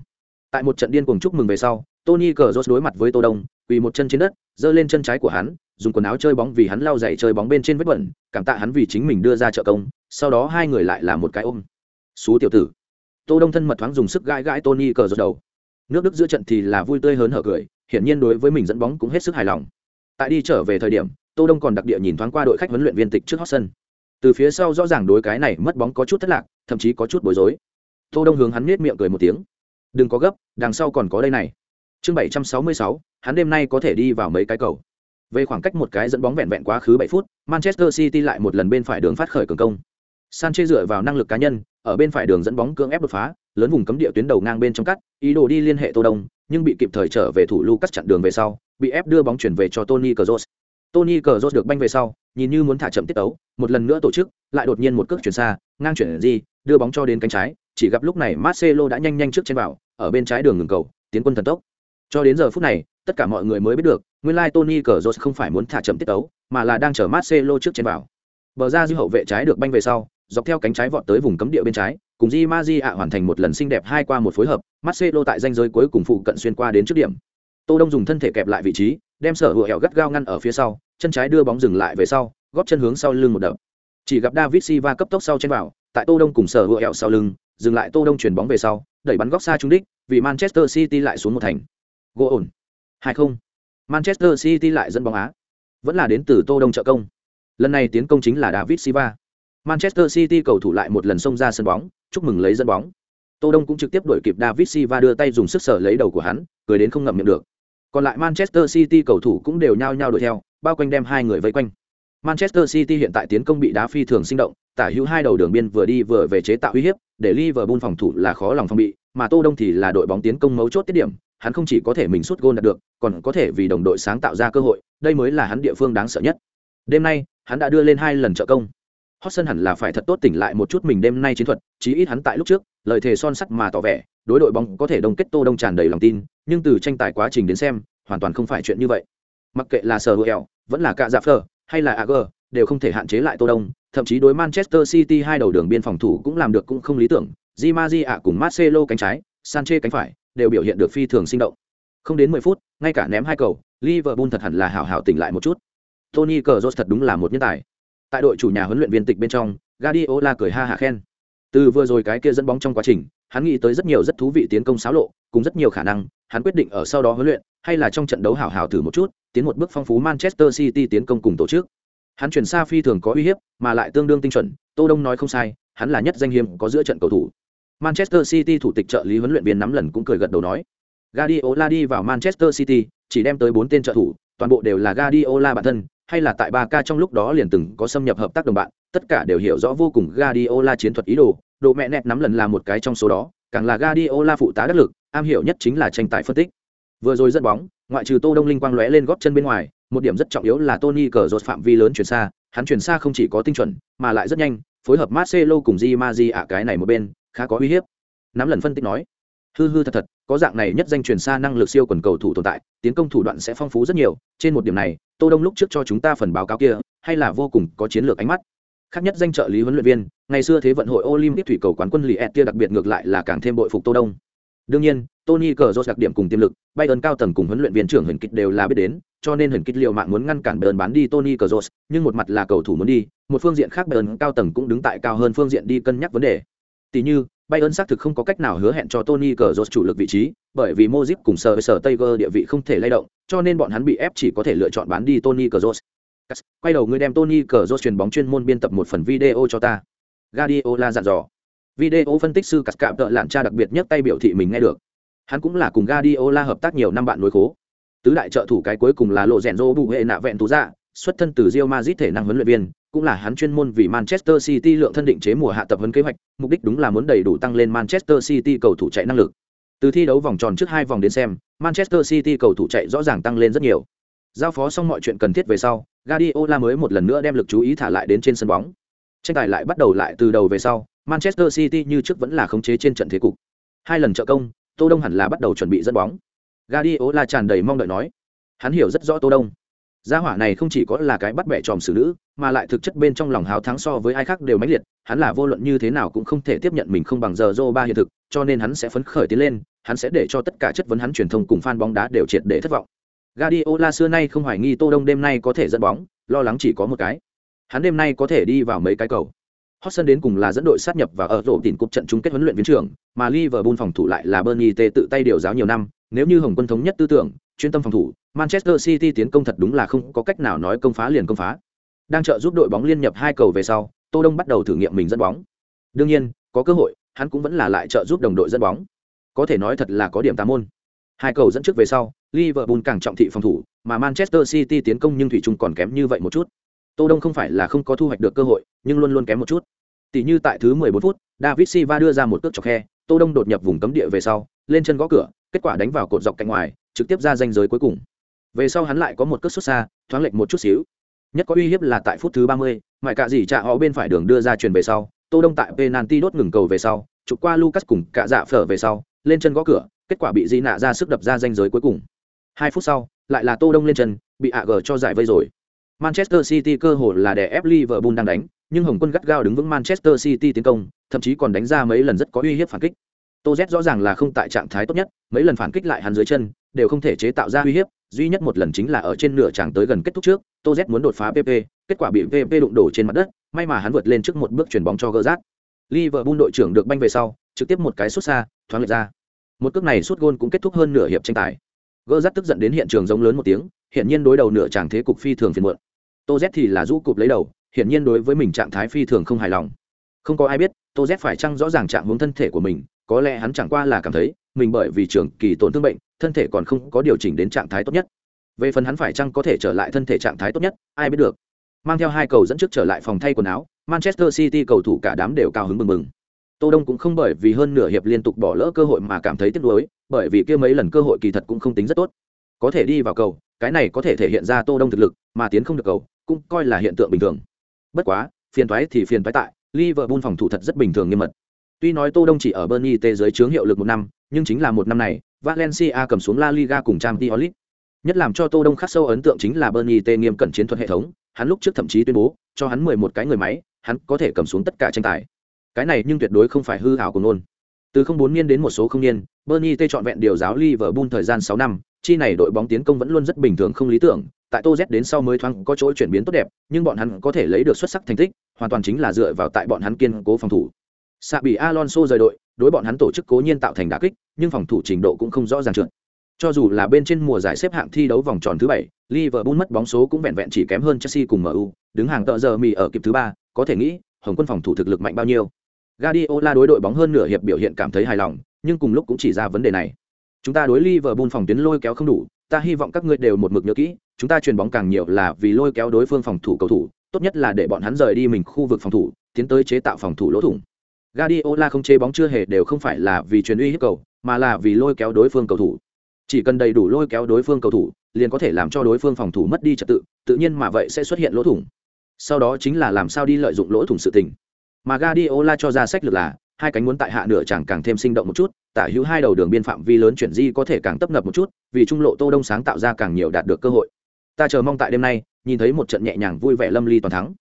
S1: Tại một trận điên cuồng chúc mừng về sau, Toni Kroos đối mặt với Tô Đông, quỳ một chân trên đất, giơ lên chân trái của hắn, dùng quần áo chơi bóng vì hắn lau dậy chơi bóng bên trên vết bẩn, cảm tạ hắn vì chính mình đưa ra trợ công, sau đó hai người lại làm một cái ôm. Sú tiểu tử. Tô Đông thân mật thoáng dùng sức gãi gãi Tony cờ Cazorla đầu. Nước Đức giữa trận thì là vui tươi hớn hở cười, hiển nhiên đối với mình dẫn bóng cũng hết sức hài lòng. Tại đi trở về thời điểm, tô đông còn đặc địa nhìn thoáng qua đội khách huấn luyện viên tịch trước hot sân từ phía sau rõ ràng đối cái này mất bóng có chút thất lạc thậm chí có chút bối rối tô đông hướng hắn nết miệng cười một tiếng đừng có gấp đằng sau còn có đây này chương 766, hắn đêm nay có thể đi vào mấy cái cầu về khoảng cách một cái dẫn bóng vẹn vẹn quá khứ 7 phút manchester city lại một lần bên phải đường phát khởi cường công Sanchez dựa vào năng lực cá nhân, ở bên phải đường dẫn bóng cưỡng ép đột phá, lớn vùng cấm địa tuyến đầu ngang bên trong cắt, ý đồ đi liên hệ Tô Đông, nhưng bị kịp thời trở về thủ Lucas chặn đường về sau, bị ép đưa bóng chuyển về cho Tony Kroos. Tony Cazorla được banh về sau, nhìn như muốn thả chậm tiết tấu, một lần nữa tổ chức, lại đột nhiên một cước chuyển xa, ngang chuyển gì, đưa bóng cho đến cánh trái, chỉ gặp lúc này Marcelo đã nhanh nhanh trước trên vào, ở bên trái đường ngừng cầu, tiến quân thần tốc. Cho đến giờ phút này, tất cả mọi người mới biết được, nguyên lai Tony Cazorla không phải muốn thả chậm tiết tấu, mà là đang chờ Marcelo trước trên vào. Bờ ra dư hậu vệ trái được banh về sau, dọc theo cánh trái vọt tới vùng cấm địa bên trái, cùng Di Maria hoàn thành một lần xinh đẹp hai qua một phối hợp, Marcelo tại danh giới cuối cùng phụ cận xuyên qua đến trước điểm. Tô Đông dùng thân thể kẹp lại vị trí, đem sở hữu hẻo gắt gao ngăn ở phía sau, chân trái đưa bóng dừng lại về sau góp chân hướng sau lưng một đập chỉ gặp david silva cấp tốc sau trên vào tại tô đông cùng sở hữu hẻo sau lưng dừng lại tô đông chuyển bóng về sau đẩy bắn góc xa trúng đích vì manchester city lại xuống một thành gỗ ổn hai không manchester city lại dẫn bóng á. Vẫn là đến từ tô đông trợ công. Lần này tiến công chính là david silva. Manchester city cầu thủ lại một lần xông ra sân bóng chúc mừng lấy dẫn bóng. Tô đông cũng trực tiếp đuổi kịp david silva đưa tay dùng sức sở lấy đầu của hắn cười đến không ngậm miệng được. Còn lại manchester city cầu thủ cũng đều nhao nhao đuổi theo bao quanh đem hai người vây quanh. Manchester City hiện tại tiến công bị đá phi thường sinh động, tả hữu hai đầu đường biên vừa đi vừa về chế tạo uy hiếp, để Liverpool phòng thủ là khó lòng phòng bị, mà Tô Đông thì là đội bóng tiến công mấu chốt tiết điểm, hắn không chỉ có thể mình sút gôn đạt được, còn có thể vì đồng đội sáng tạo ra cơ hội, đây mới là hắn địa phương đáng sợ nhất. Đêm nay, hắn đã đưa lên hai lần trợ công. Hotson hẳn là phải thật tốt tỉnh lại một chút mình đêm nay chiến thuật, chí ít hắn tại lúc trước, lời thề son sắt mà tỏ vẻ, đối đội bóng có thể đồng kết Tô Đông tràn đầy lòng tin, nhưng từ tranh tài quá trình đến xem, hoàn toàn không phải chuyện như vậy mặc kệ là sở hữu vẫn là cả giáp dạ phờ hay là ag đều không thể hạn chế lại tô đông thậm chí đối manchester city hai đầu đường biên phòng thủ cũng làm được cũng không lý tưởng di ma di ạ cùng marcelo cánh trái sanche cánh phải đều biểu hiện được phi thường sinh động. Không đến mười phút, ngay cả ném hai cầu, liverpool thật hẳn là hảo hảo tỉnh lại một chút. Tony cờ thật đúng là một nhân tài. Tại đội chủ nhà huấn luyện viên tịch bên trong, Guardiola cười ha hả khen. Từ vừa rồi cái kia dẫn bóng trong quá trình, hắn nghĩ tới rất nhiều rất thú vị tiến công xáo lộ, cùng rất nhiều khả năng, hắn quyết định ở sau đó huấn luyện, hay là trong trận đấu hảo hảo thử một chút, tiến một bước phong phú manchester city tiến công cùng tổ chức. Hắn chuyển xa phi thường có uy hiếp, mà lại tương đương tinh chuẩn, tô đông nói không sai, hắn là nhất danh hiếm có giữa trận cầu thủ manchester city thủ tịch trợ lý huấn luyện viên nắm lần cũng cười gật đầu nói. Guardiola đi vào manchester city, chỉ đem tới bốn tên trợ thủ, toàn bộ đều là Guardiola bản thân, hay là tại ba k trong lúc đó liền từng có xâm nhập hợp tác đồng bạn, tất cả đều hiểu rõ vô cùng Guardiola chiến thuật ý đồ. Độ mẹ nẹt nắm lần là một cái trong số đó, càng là Guardiola phụ tá đắc lực, am hiểu nhất chính là tranh tài phân tích. Vừa rồi dẫn bóng, ngoại trừ tô đông linh quang lóe lên góp chân bên ngoài, một điểm rất trọng yếu là tony cờ rột phạm vi lớn chuyển xa, hắn chuyển xa không chỉ có tinh chuẩn, mà lại rất nhanh, phối hợp marcelo cùng di ma ạ cái này một bên khá có uy hiếp. Nắm lần phân tích nói, hư hư thật thật, có dạng này nhất danh truyền xa năng lực siêu quần cầu thủ tồn tại, tiến công thủ đoạn sẽ phong phú rất nhiều, trên một điểm này, tô đông lúc trước cho chúng ta phần báo cáo kia, hay là vô cùng có chiến lược ánh mắt. Khác nhất danh trợ lý huấn luyện viên, ngày xưa thế vận hội olympic thủy cầu quán quân lì kia đặc biệt ngược lại là càng thêm bội phục tô đông. Đương nhiên, tony cờ đặc điểm cùng tiềm lực bayern cao tầng cùng huấn luyện viên trưởng hình kịch đều là biết đến, cho nên hình kịch liệu mạng muốn ngăn cản bayern bán đi tony cờ nhưng một mặt là cầu thủ muốn đi, một phương diện khác bayern cao tầng cũng đứng tại cao hơn phương diện đi cân nhắc vấn đề tỷ như Bayern xác thực không có cách nào hứa hẹn cho Tony Cazorla chủ lực vị trí, bởi vì Modric cùng sở với sở Tiger địa vị không thể lay động, cho nên bọn hắn bị ép chỉ có thể lựa chọn bán đi Tony Cazorla. Quay đầu người đem Tony Cazorla truyền bóng chuyên môn biên tập một phần video cho ta. Guardiola dặn dò. Video phân tích sư cắt cạm tợ lạn cha đặc biệt nhất tay biểu thị mình nghe được. Hắn cũng là cùng Guardiola hợp tác nhiều năm bạn nối khố. Tứ đại trợ thủ cái cuối cùng là lộ rèn rô bù hệ nạ vẹn tú dạ, xuất thân từ Real Madrid thể năng huấn luyện viên, cũng là hắn chuyên môn vì Manchester City lượng thân định chế mùa hạ tập huấn kế hoạch, mục đích đúng là muốn đầy đủ tăng lên Manchester City cầu thủ chạy năng lực. Từ thi đấu vòng tròn trước hai vòng đến xem, Manchester City cầu thủ chạy rõ ràng tăng lên rất nhiều. Giao phó xong mọi chuyện cần thiết về sau, Guardiola mới một lần nữa đem lực chú ý thả lại đến trên sân bóng. Tranh tài lại bắt đầu lại từ đầu về sau, Manchester City như trước vẫn là khống chế trên trận thế cục. Hai lần trợ công, Tô Đông hẳn là bắt đầu chuẩn bị dẫn bóng. Guardiola tràn đầy mong đợi nói. Hắn hiểu rất rõ Tô Đông. Gia hỏa này không chỉ có là cái bắt bẻ tròm xử nữ, mà lại thực chất bên trong lòng hào thắng so với ai khác đều mãnh liệt, hắn là vô luận như thế nào cũng không thể tiếp nhận mình không bằng giờ ba hiện thực, cho nên hắn sẽ phấn khởi tiến lên, hắn sẽ để cho tất cả chất vấn hắn truyền thông cùng fan bóng đá đều triệt để thất vọng. Guardiola xưa nay không hoài nghi Tô Đông đêm nay có thể dẫn bóng, lo lắng chỉ có một cái. Hắn đêm nay có thể đi vào mấy cái cầu. Hodgson đến cùng là dẫn đội sát nhập và ở rổ tỉnh cục trận chung kết huấn luyện viên trưởng, mà Liverpool phòng thủ lại là Bernie T tự tay điều giáo nhiều năm, nếu như Hồng Quân thống nhất tư tưởng, chuyên tâm phòng thủ, Manchester City tiến công thật đúng là không có cách nào nói công phá liền công phá. Đang trợ giúp đội bóng liên nhập hai cầu về sau, Tô Đông bắt đầu thử nghiệm mình dẫn bóng. Đương nhiên, có cơ hội, hắn cũng vẫn là lại trợ giúp đồng đội dẫn bóng. Có thể nói thật là có điểm tám môn. Hai cầu dẫn trước về sau, Liverpool càng trọng thị phòng thủ, mà Manchester City tiến công nhưng thủy chung còn kém như vậy một chút. Tô Đông không phải là không có thu hoạch được cơ hội, nhưng luôn luôn kém một chút. Tỷ như tại thứ 14 phút, David Silva đưa ra một cước chọc khe, Tô Đông đột nhập vùng cấm địa về sau, lên chân gõ cửa, kết quả đánh vào cột dọc cạnh ngoài, trực tiếp ra danh giới cuối cùng. Về sau hắn lại có một cất xuất xa thoáng lệch một chút xíu. Nhất có uy hiếp là tại phút thứ ba mươi, mãi cả gì trả họ bên phải đường đưa ra truyền về sau tô đông tại penalty đốt ngừng cầu về sau chụp qua lucas cùng cả dạ phở về sau lên chân gõ cửa kết quả bị di nạ ra sức đập ra danh giới cuối cùng. Hai phút sau lại là tô đông lên chân bị ạ gờ cho giải vây rồi. Manchester city cơ hội là để ép liverpool đang đánh nhưng hồng quân gắt gao đứng vững manchester city tiến công thậm chí còn đánh ra mấy lần rất có uy hiếp phản kích tô z rõ ràng là không tại trạng thái tốt nhất, mấy lần phản kích lại hắn dưới chân, đều không thể chế tạo ra uy hiếp, duy nhất một lần chính là ở trên nửa tràng tới gần kết thúc trước, tô z muốn đột phá pp kết quả bị pp đụng đổ trên mặt đất, may mà hắn vượt lên trước một bước chuyển bóng cho gỡ rác liverpool đội trưởng được banh về sau, trực tiếp một cái xuất xa, thoáng lệch ra. Một cước này suốt gôn cũng kết thúc hơn nửa hiệp tranh tài. Gỡ rác tức giận đến hiện trường giống lớn một tiếng hiện nhiên đối đầu nửa tràng thế cục phi thường phiền muộn. Tô z thì là rũ cục lấy đầu hiện nhiên đối với mình trạng thái phi thường không hài lòng. Không có ai biết, tô z phải chăng rõ ràng trạng hướng thân thể của mình có lẽ hắn chẳng qua là cảm thấy mình bởi vì trường kỳ tổn thương bệnh, thân thể còn không có điều chỉnh đến trạng thái tốt nhất. Về phần hắn phải chăng có thể trở lại thân thể trạng thái tốt nhất, ai biết được. Mang theo hai cầu dẫn trước trở lại phòng thay quần áo, manchester city cầu thủ cả đám đều cao hứng mừng mừng. Tô đông cũng không bởi vì hơn nửa hiệp liên tục bỏ lỡ cơ hội mà cảm thấy tiếc nuối, bởi vì kia mấy lần cơ hội kỳ thật cũng không tính rất tốt. Có thể đi vào cầu, cái này có thể thể hiện ra tô đông thực lực, mà tiến không được cầu, cũng coi là hiện tượng bình thường. Bất quá, phiền toái thì phiền toái tại, liverpool phòng thủ thật rất bình thường nghiêm mật tuy nói tô đông chỉ ở Burnley t dưới chướng hiệu lực một năm nhưng chính là một năm này Valencia cầm xuống La Liga cùng Champions League. Nhất làm cho Tô Đông khắc sâu ấn tượng chính là Burnley T nghiêm cẩn chiến thuật hệ thống, hắn lúc trước thậm chí tuyên bố, cho hắn 11 cái người máy, hắn có thể cầm xuống tất cả tranh tài. Cái này nhưng tuyệt đối không phải hư ảo của luôn. Từ không bốn niên đến một số không niên, Burnley T chọn vẹn điều giáo Liverpool thời gian 6 năm, chi này đội bóng tiến công vẫn luôn rất bình thường không lý tưởng, tại Tô Z đến sau mới thoáng có chỗ chuyển biến tốt đẹp, nhưng bọn hắn có thể lấy được xuất sắc thành tích, hoàn toàn chính là dựa vào tại bọn hắn kiên cố phòng thủ. Sạ bị Alonso rời đội, đối bọn hắn tổ chức cố nhiên tạo thành đà kích, nhưng phòng thủ trình độ cũng không rõ ràng trượt. Cho dù là bên trên mùa giải xếp hạng thi đấu vòng tròn thứ bảy, Liverpool mất bóng số cũng vẹn vẹn chỉ kém hơn Chelsea cùng MU, đứng hàng tợ giờ mì ở kịp thứ ba, có thể nghĩ, Hồng quân phòng thủ thực lực mạnh bao nhiêu. Guardiola đối đội bóng hơn nửa hiệp biểu hiện cảm thấy hài lòng, nhưng cùng lúc cũng chỉ ra vấn đề này. Chúng ta đối Liverpool phòng tuyến lôi kéo không đủ, ta hy vọng các ngươi đều một mực nhớ kỹ, chúng ta truyền bóng càng nhiều là vì lôi kéo đối phương phòng thủ cầu thủ, tốt nhất là để bọn hắn rời đi mình khu vực phòng thủ, tiến tới chế tạo phòng thủ lỗ thủng. Guardiola không chế bóng chưa hề đều không phải là vì truyền uy hiếp cầu, mà là vì lôi kéo đối phương cầu thủ. Chỉ cần đầy đủ lôi kéo đối phương cầu thủ, liền có thể làm cho đối phương phòng thủ mất đi trật tự, tự nhiên mà vậy sẽ xuất hiện lỗ thủng. Sau đó chính là làm sao đi lợi dụng lỗ thủng sự tình. Mà Guardiola cho ra sách lược là, hai cánh muốn tại hạ nửa chẳng càng thêm sinh động một chút, tả hữu hai đầu đường biên phạm vi lớn chuyển di có thể càng tấp nập một chút, vì trung lộ Tô Đông sáng tạo ra càng nhiều đạt được cơ hội. Ta chờ mong tại đêm nay, nhìn thấy một trận nhẹ nhàng vui vẻ lâm ly toàn thắng.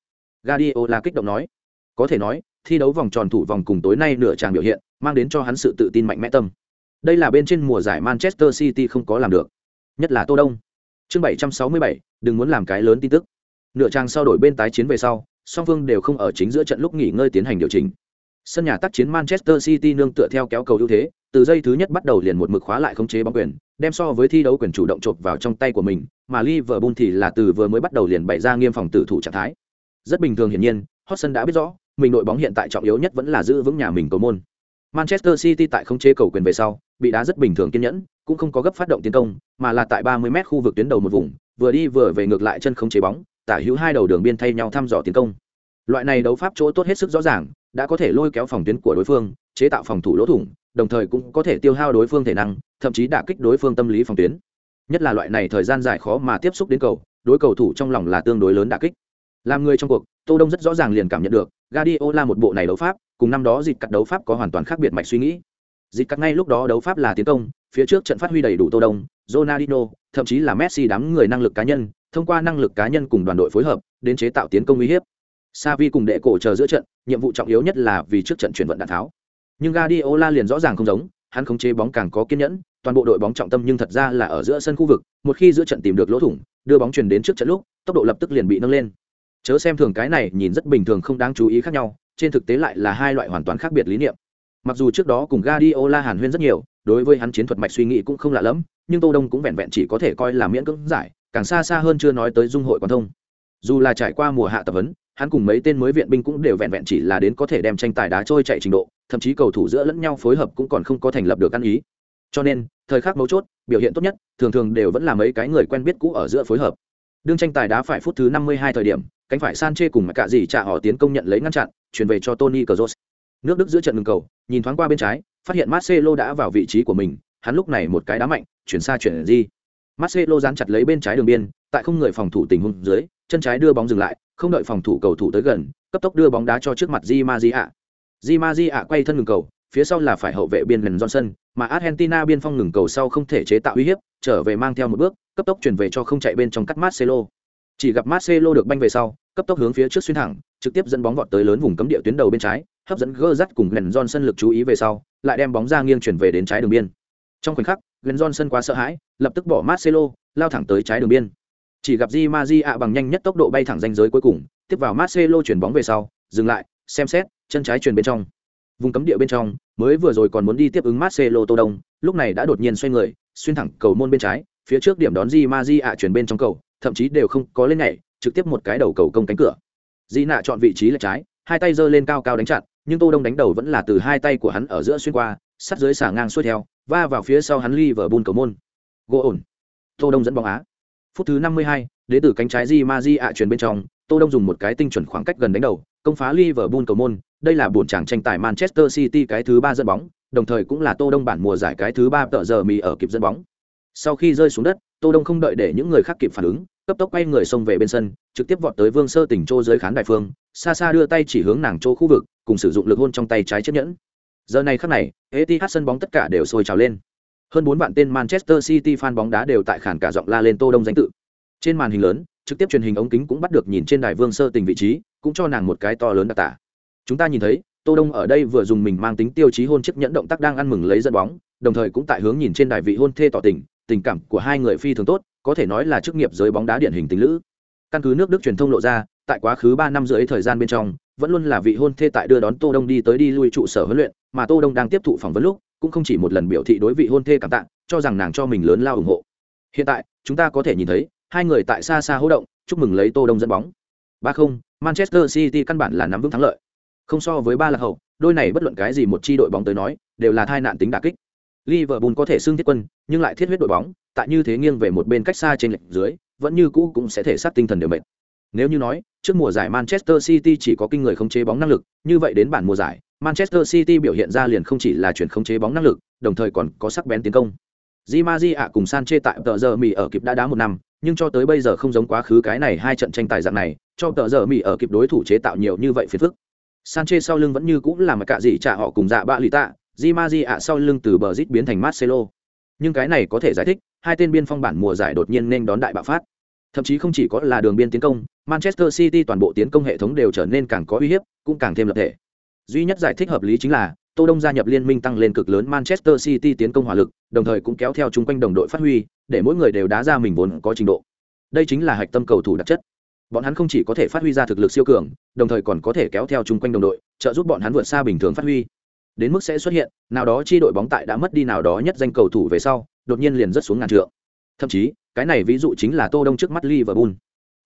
S1: Guardiola kích động nói, có thể nói, thi đấu vòng tròn thủ vòng cùng tối nay nửa tràng biểu hiện, mang đến cho hắn sự tự tin mạnh mẽ tâm. Đây là bên trên mùa giải Manchester City không có làm được, nhất là Tô Đông. Chương 767, đừng muốn làm cái lớn tin tức. Nửa trang sau đổi bên tái chiến về sau, song phương đều không ở chính giữa trận lúc nghỉ ngơi tiến hành điều chỉnh. Sân nhà tác chiến Manchester City nương tựa theo kéo cầu ưu thế, từ giây thứ nhất bắt đầu liền một mực khóa lại khống chế bóng quyền, đem so với thi đấu quyền chủ động chộp vào trong tay của mình, mà Liverpool thì là từ vừa mới bắt đầu liền bày ra nghiêm phòng tử thủ trạng thái. Rất bình thường hiển nhiên, Hotson đã biết rõ, mình đội bóng hiện tại trọng yếu nhất vẫn là giữ vững nhà mình cầu môn. Manchester City tại không chế cầu quyền về sau, bị đá rất bình thường kiên nhẫn, cũng không có gấp phát động tiến công, mà là tại 30m khu vực tuyến đầu một vùng, vừa đi vừa về ngược lại chân không chế bóng, tả hữu hai đầu đường biên thay nhau thăm dò tiến công. Loại này đấu pháp chỗ tốt hết sức rõ ràng, đã có thể lôi kéo phòng tuyến của đối phương, chế tạo phòng thủ lỗ thủng, đồng thời cũng có thể tiêu hao đối phương thể năng, thậm chí đả kích đối phương tâm lý phòng tuyến. Nhất là loại này thời gian dài khó mà tiếp xúc đến cầu, đối cầu thủ trong lòng là tương đối lớn đả kích. Làm người trong cuộc, Tô Đông rất rõ ràng liền cảm nhận được, Guardiola một bộ này đấu pháp, cùng năm đó dịch cắt đấu pháp có hoàn toàn khác biệt mạch suy nghĩ. Dịch cắt ngay lúc đó đấu pháp là tiến công, phía trước trận phát huy đầy đủ Tô Đông, Ronaldinho, thậm chí là Messi đám người năng lực cá nhân, thông qua năng lực cá nhân cùng đoàn đội phối hợp, đến chế tạo tiến công uy hiếp. Savi cùng đệ cổ chờ giữa trận, nhiệm vụ trọng yếu nhất là vì trước trận chuyển vận đạn tháo. Nhưng Guardiola liền rõ ràng không giống, hắn khống chế bóng càng có kiên nhẫn, toàn bộ đội bóng trọng tâm nhưng thật ra là ở giữa sân khu vực, một khi giữa trận tìm được lỗ thủng, đưa bóng truyền đến trước trận lúc, tốc độ lập tức liền bị nâng lên. Chớ xem thường cái này nhìn rất bình thường không đáng chú ý khác nhau, trên thực tế lại là hai loại hoàn toàn khác biệt lý niệm. Mặc dù trước đó cùng gadiola hàn huyên rất nhiều, đối với hắn chiến thuật mạch suy nghĩ cũng không lạ lắm, nhưng Tô Đông cũng vẹn vẹn chỉ có thể coi là miễn cưỡng giải, càng xa xa hơn chưa nói tới dung hội quan thông. Dù là trải qua mùa hạ tập huấn, hắn cùng mấy tên mới viện binh cũng đều vẹn vẹn chỉ là đến có thể đem tranh tài đá trôi chạy trình độ, thậm chí cầu thủ giữa lẫn nhau phối hợp cũng còn không có thành lập được ăn ý. Cho nên, thời khắc mấu chốt, biểu hiện tốt nhất, thường thường đều vẫn là mấy cái người quen biết cũ ở giữa phối hợp. Đương tranh tài đá phải phút thứ 52 thời điểm, cánh phải Sanche cùng mà cả gì trả họ tiến công nhận lấy ngăn chặn, chuyển về cho Tony Kroos. Nước Đức giữa trận ngừng cầu, nhìn thoáng qua bên trái, phát hiện Marcelo đã vào vị trí của mình, hắn lúc này một cái đá mạnh, chuyển xa chuyển gì. Marcelo dán chặt lấy bên trái đường biên, tại không người phòng thủ tình huống dưới, chân trái đưa bóng dừng lại, không đợi phòng thủ cầu thủ tới gần, cấp tốc đưa bóng đá cho trước mặt Di Maria. Di Maria quay thân ngừng cầu, phía sau là phải hậu vệ biên gần Johnson, mà Argentina biên phong ngừng cầu sau không thể chế tạo uy hiếp, trở về mang theo một bước, cấp tốc chuyển về cho không chạy bên trong cắt Marcelo. Chỉ gặp Marcelo được banh về sau, cấp tốc hướng phía trước xuyên thẳng, trực tiếp dẫn bóng vọt tới lớn vùng cấm địa tuyến đầu bên trái, hấp dẫn Gerrard cùng Glenn Johnson lực chú ý về sau, lại đem bóng ra nghiêng chuyển về đến trái đường biên. Trong khoảnh khắc, Glenn Johnson quá sợ hãi, lập tức bỏ Marcelo, lao thẳng tới trái đường biên. Chỉ gặp Di Maria bằng nhanh nhất tốc độ bay thẳng ranh giới cuối cùng, tiếp vào Marcelo chuyển bóng về sau, dừng lại, xem xét, chân trái chuyển bên trong. Vùng cấm địa bên trong, mới vừa rồi còn muốn đi tiếp ứng Marcelo Tô Đông, lúc này đã đột nhiên xoay người, xuyên thẳng cầu môn bên trái, phía trước điểm đón Di Maria chuyển bên trong cầu, thậm chí đều không có lên nhảy, trực tiếp một cái đầu cầu công cánh cửa. Di nạ chọn vị trí là trái, hai tay giơ lên cao cao đánh chặn, nhưng Tô Đông đánh đầu vẫn là từ hai tay của hắn ở giữa xuyên qua, sát dưới xả ngang xuôi theo, va vào phía sau hắn ly vở bùn cầu môn. Gỗ ổn. Tô Đông dẫn bóng á. Phút thứ 52, đế tử cánh trái Di Ma Di ạ chuyển bên trong, Tô Đông dùng một cái tinh chuẩn khoảng cách gần đánh đầu, công phá ly vở bùn cầu môn, đây là buồn chàng tranh tài Manchester City cái thứ ba dẫn bóng, đồng thời cũng là Tô Đông bản mùa giải cái thứ ba tợ giờ mì ở kịp dẫn bóng. Sau khi rơi xuống đất, Tô Đông không đợi để những người khác kịp phản ứng, cấp tốc quay người xông về bên sân, trực tiếp vọt tới Vương Sơ Tỉnh Trô dưới khán đài phương, xa xa đưa tay chỉ hướng nàng chỗ khu vực, cùng sử dụng lực hôn trong tay trái chấp nhẫn. Giờ này khắc này, Etihad sân bóng tất cả đều sôi trào lên. hơn bốn vạn tên manchester city fan bóng đá đều tại khản cả giọng la lên tô đông danh tự trên màn hình lớn trực tiếp truyền hình ống kính cũng bắt được nhìn trên đài vương sơ tình vị trí cũng cho nàng một cái to lớn đặc tả chúng ta nhìn thấy tô đông ở đây vừa dùng mình mang tính tiêu chí hôn chiếc nhẫn động tác đang ăn mừng lấy dẫn bóng đồng thời cũng tại hướng nhìn trên đài vị hôn thê tỏ tình tình cảm của hai người phi thường tốt có thể nói là chức nghiệp giới bóng đá điển hình tình lữ. Căn cứ nước đức truyền thông lộ ra, tại quá khứ ba năm rưỡi thời gian bên trong, vẫn luôn là vị hôn thê tại đưa đón tô đông đi tới đi lui trụ sở huấn luyện, mà tô đông đang tiếp thụ phỏng vấn lúc, cũng không chỉ một lần biểu thị đối vị hôn thê cảm tạ, cho rằng nàng cho mình lớn lao ủng hộ. Hiện tại, chúng ta có thể nhìn thấy, hai người tại xa xa hỗ động, chúc mừng lấy tô đông dẫn bóng. Ba không, manchester city căn bản là nắm vững thắng lợi. Không so với ba lạc hậu, đôi này bất luận cái gì một chi đội bóng tới nói, đều là tai nạn tính đả kích liverpool có thể xưng thiết quân nhưng lại thiết huyết đội bóng tại như thế nghiêng về một bên cách xa trên lệch dưới vẫn như cũ cũng sẽ thể sát tinh thần đều mệt nếu như nói trước mùa giải manchester city chỉ có kinh người khống chế bóng năng lực như vậy đến bản mùa giải manchester city biểu hiện ra liền không chỉ là chuyển khống chế bóng năng lực đồng thời còn có sắc bén tiến công Di ạ cùng Sanchez tại tờ giờ Mỹ ở kịp đã đá một năm, nhưng cho tới bây giờ không giống quá khứ cái này hai trận tranh tài dạng này, cho tờ giờ Mỹ ở kịp đối thủ chế tạo nhiều như vậy phiền phức. Sanchez sau lưng vẫn như cũng là mà cả gì trả họ cùng dạ bạ lì tạ, Di Maji ạ sau lưng từ bờ rít biến thành Marcelo. Nhưng cái này có thể giải thích, hai tên biên phong bản mùa giải đột nhiên nên đón đại bạo phát. Thậm chí không chỉ có là đường biên tiến công, Manchester City toàn bộ tiến công hệ thống đều trở nên càng có uy hiếp, cũng càng thêm lập thể. Duy nhất giải thích hợp lý chính là Tô Đông gia nhập liên minh tăng lên cực lớn Manchester City tiến công hỏa lực, đồng thời cũng kéo theo chung quanh đồng đội phát huy, để mỗi người đều đá ra mình vốn có trình độ. Đây chính là hạch tâm cầu thủ đặc chất. Bọn hắn không chỉ có thể phát huy ra thực lực siêu cường, đồng thời còn có thể kéo theo chung quanh đồng đội, trợ giúp bọn hắn vượt xa bình thường phát huy. Đến mức sẽ xuất hiện, nào đó chi đội bóng tại đã mất đi nào đó nhất danh cầu thủ về sau, đột nhiên liền rất xuống ngàn trượng. Thậm chí, cái này ví dụ chính là Tô Đông trước mắt Liverpool.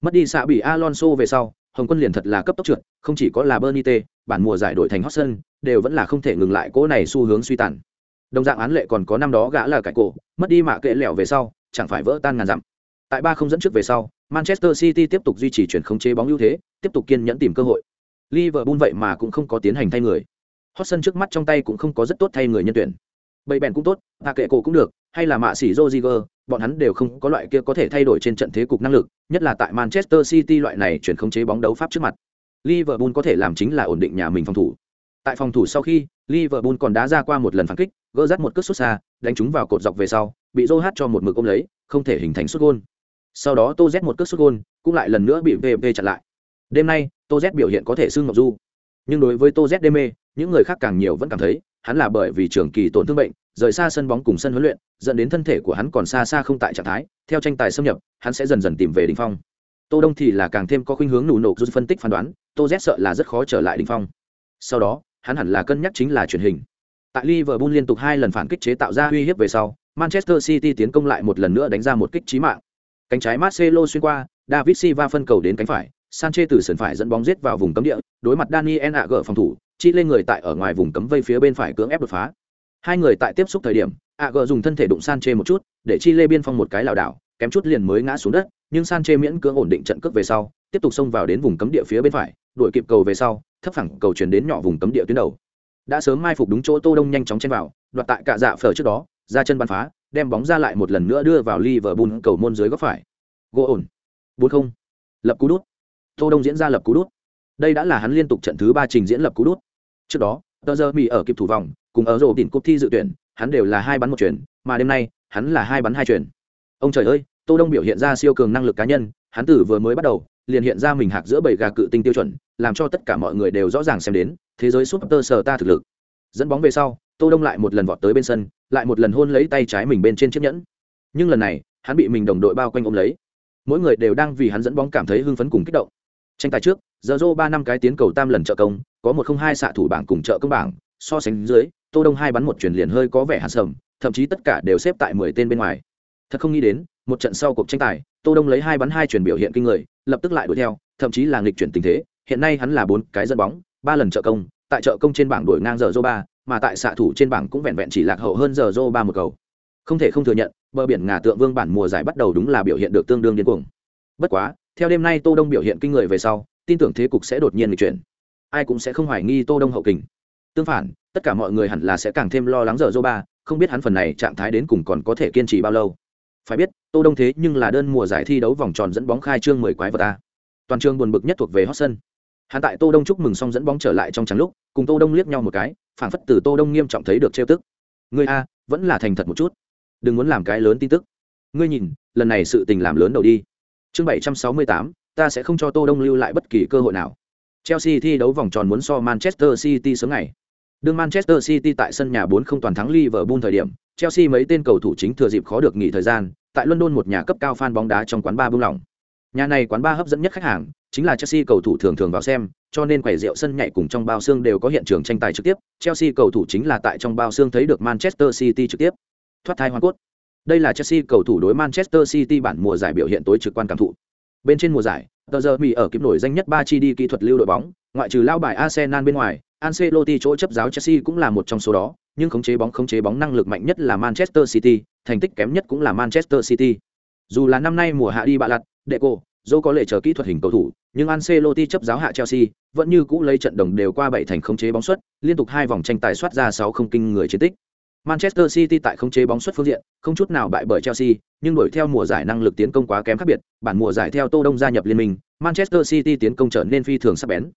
S1: Mất đi xạ bị Alonso về sau, Hồng Quân liền thật là cấp tốc trượt, không chỉ có là Bernite, bản mùa giải đổi thành Hotson, đều vẫn là không thể ngừng lại cỗ này xu hướng suy tàn. Đồng dạng án lệ còn có năm đó gã là cải cổ, mất đi mạ kệ lẹo về sau, chẳng phải vỡ tan ngàn dặm. Tại ba không dẫn trước về sau, Manchester City tiếp tục duy trì chuyển khống chế bóng ưu thế, tiếp tục kiên nhẫn tìm cơ hội. Liverpool vậy mà cũng không có tiến hành thay người. Hotson trước mắt trong tay cũng không có rất tốt thay người nhân tuyển. Bầy bèn cũng tốt, hạ kệ cổ cũng được, hay là mạ sĩ Rodriguez, bọn hắn đều không có loại kia có thể thay đổi trên trận thế cục năng lực, nhất là tại Manchester City loại này chuyển khống chế bóng đấu pháp trước mặt. Liverpool có thể làm chính là ổn định nhà mình phòng thủ. Tại phòng thủ sau khi, Liverpool còn đá ra qua một lần phản kích, gỡ rắt một cước sút xa, đánh chúng vào cột dọc về sau, bị Joe cho một mực ôm lấy, không thể hình thành sút gôn. Sau đó Tô Z một cước sút gôn, cũng lại lần nữa bị VP chặn lại. Đêm nay, Tô Z biểu hiện có thể xưng ngọc du. Nhưng đối với Tô Z đê mê, những người khác càng nhiều vẫn cảm thấy, hắn là bởi vì trường kỳ tổn thương bệnh, rời xa sân bóng cùng sân huấn luyện, dẫn đến thân thể của hắn còn xa xa không tại trạng thái, theo tranh tài xâm nhập, hắn sẽ dần dần tìm về đỉnh phong. Tô Đông thì là càng thêm có khuynh hướng nụ nộp rút phân tích phán đoán, Tô Z sợ là rất khó trở lại đỉnh phong. Sau đó, hắn hẳn là cân nhắc chính là truyền hình. Tại Liverpool liên tục hai lần phản kích chế tạo ra uy hiếp về sau, Manchester City tiến công lại một lần nữa đánh ra một kích chí mạng. Cánh trái Marcelo xuyên qua, David Silva phân cầu đến cánh phải, Sanchez từ sườn phải dẫn bóng giết vào vùng cấm địa, đối mặt Daniel Agger phòng thủ, chi lên người tại ở ngoài vùng cấm vây phía bên phải cưỡng ép đột phá. Hai người tại tiếp xúc thời điểm, Agger dùng thân thể đụng san chê một chút, để chi lê biên phong một cái lảo đảo, kém chút liền mới ngã xuống đất, nhưng san chê miễn cưỡng ổn định trận cước về sau, tiếp tục xông vào đến vùng cấm địa phía bên phải, đuổi kịp cầu về sau, thấp phẳng cầu chuyển đến nhỏ vùng cấm địa tuyến đầu. Đã sớm mai phục đúng chỗ Tô Đông nhanh chóng chen vào, đoạt tại cả dạ phở trước đó, ra chân bắn phá, đem bóng ra lại một lần nữa đưa vào Liverpool cầu môn dưới góc phải. Gỗ ổn. 4-0. Lập cú đút. Tô Đông diễn ra lập cú đút. Đây đã là hắn liên tục trận thứ ba trình diễn lập cú đút. Trước đó, tờ giờ bị ở kịp thủ vòng, cùng ở rổ đỉnh cúp thi dự tuyển, hắn đều là hai bắn một chuyển, mà đêm nay, hắn là hai bắn hai chuyển. Ông trời ơi, Tô Đông biểu hiện ra siêu cường năng lực cá nhân, hắn tử vừa mới bắt đầu, liền hiện ra mình hạc giữa bảy gà cự tinh tiêu chuẩn, làm cho tất cả mọi người đều rõ ràng xem đến, thế giới súp tơ sờ ta thực lực. Dẫn bóng về sau, Tô Đông lại một lần vọt tới bên sân, lại một lần hôn lấy tay trái mình bên trên chiếc nhẫn. Nhưng lần này, hắn bị mình đồng đội bao quanh ôm lấy. Mỗi người đều đang vì hắn dẫn bóng cảm thấy hưng phấn cùng kích động. Tranh tài trước, giờ dô ba năm cái tiến cầu tam lần trợ công, có một không hai xạ thủ bảng cùng trợ công bảng, so sánh dưới, Tô Đông hai bắn một chuyển liền hơi có vẻ hạt sầm, thậm chí tất cả đều xếp tại mười tên bên ngoài. Thật không nghĩ đến, một trận sau cuộc tranh tài, Tô Đông lấy hai bắn hai chuyển biểu hiện kinh người, lập tức lại đuổi theo, thậm chí là nghịch chuyển tình thế, hiện nay hắn là bốn cái dẫn bóng, ba lần trợ công, tại trợ công trên bảng đuổi ngang giờ ba, mà tại xạ thủ trên bảng cũng vẹn vẹn chỉ lạc hậu hơn giờ ba một cầu. Không thể không thừa nhận, bờ biển ngà tượng vương bản mùa giải bắt đầu đúng là biểu hiện được tương đương điên cuồng. Bất quá, theo đêm nay Tô Đông biểu hiện kinh người về sau, tin tưởng thế cục sẽ đột nhiên lịch chuyển. Ai cũng sẽ không hoài nghi Tô Đông hậu kình. Tương phản, tất cả mọi người hẳn là sẽ càng thêm lo lắng giờ ba, không biết hắn phần này trạng thái đến cùng còn có thể kiên trì bao lâu. Phải biết, Tô Đông thế nhưng là đơn mùa giải thi đấu vòng tròn dẫn bóng khai trương 10 quái vật a. Toàn trường buồn bực nhất thuộc về hot sân. Hắn tại Tô Đông chúc mừng xong dẫn bóng trở lại trong trắng lúc, cùng Tô Đông liếc nhau một cái, phảng phất từ Tô Đông nghiêm trọng thấy được trêu tức. Ngươi a, vẫn là thành thật một chút. đừng muốn làm cái lớn tin tức ngươi nhìn lần này sự tình làm lớn đầu đi chương bảy trăm sáu mươi tám ta sẽ không cho tô đông lưu lại bất kỳ cơ hội nào. Chelsea thi đấu vòng tròn muốn so manchester city sớm ngày. Đương manchester city tại sân nhà 4 không toàn thắng liverpool thời điểm, chelsea mấy tên cầu thủ chính thừa dịp khó được nghỉ thời gian, tại london một nhà cấp cao fan bóng đá trong quán bar bưng lỏng. Nhà này quán bar hấp dẫn nhất khách hàng, chính là chelsea cầu thủ thường thường vào xem, cho nên quầy rượu sân nhảy cùng trong bao xương đều có hiện trường tranh tài trực tiếp. Chelsea cầu thủ chính là tại trong bao xương thấy được manchester city trực tiếp. Thoát thai hoàn cốt. Đây là chelsea cầu thủ đối manchester city bản mùa giải biểu hiện tối trực quan cảm thụ bên trên mùa giải tờ giờ mỹ ở kịp nổi danh nhất ba chi đi kỹ thuật lưu đội bóng ngoại trừ lao bài arsenal bên ngoài Ancelotti chỗ chấp giáo Chelsea cũng là một trong số đó, nhưng khống chế bóng khống chế bóng năng lực mạnh nhất là Manchester City, thành tích kém nhất cũng là Manchester City. Dù là năm nay mùa hạ đi bạ lật, Deco, dẫu có lệ chờ kỹ thuật hình cầu thủ, nhưng Ancelotti chấp giáo hạ Chelsea, vẫn như cũ lấy trận đồng đều qua bảy thành khống chế bóng suất, liên tục hai vòng tranh tài soát ra sáu không kinh người chiến tích. Manchester City tại khống chế bóng xuất phương diện, không chút nào bại bởi Chelsea, nhưng đuổi theo mùa giải năng lực tiến công quá kém khác biệt, bản mùa giải theo Tô Đông gia nhập liên minh, Manchester City tiến công trở nên phi thường sắc bén.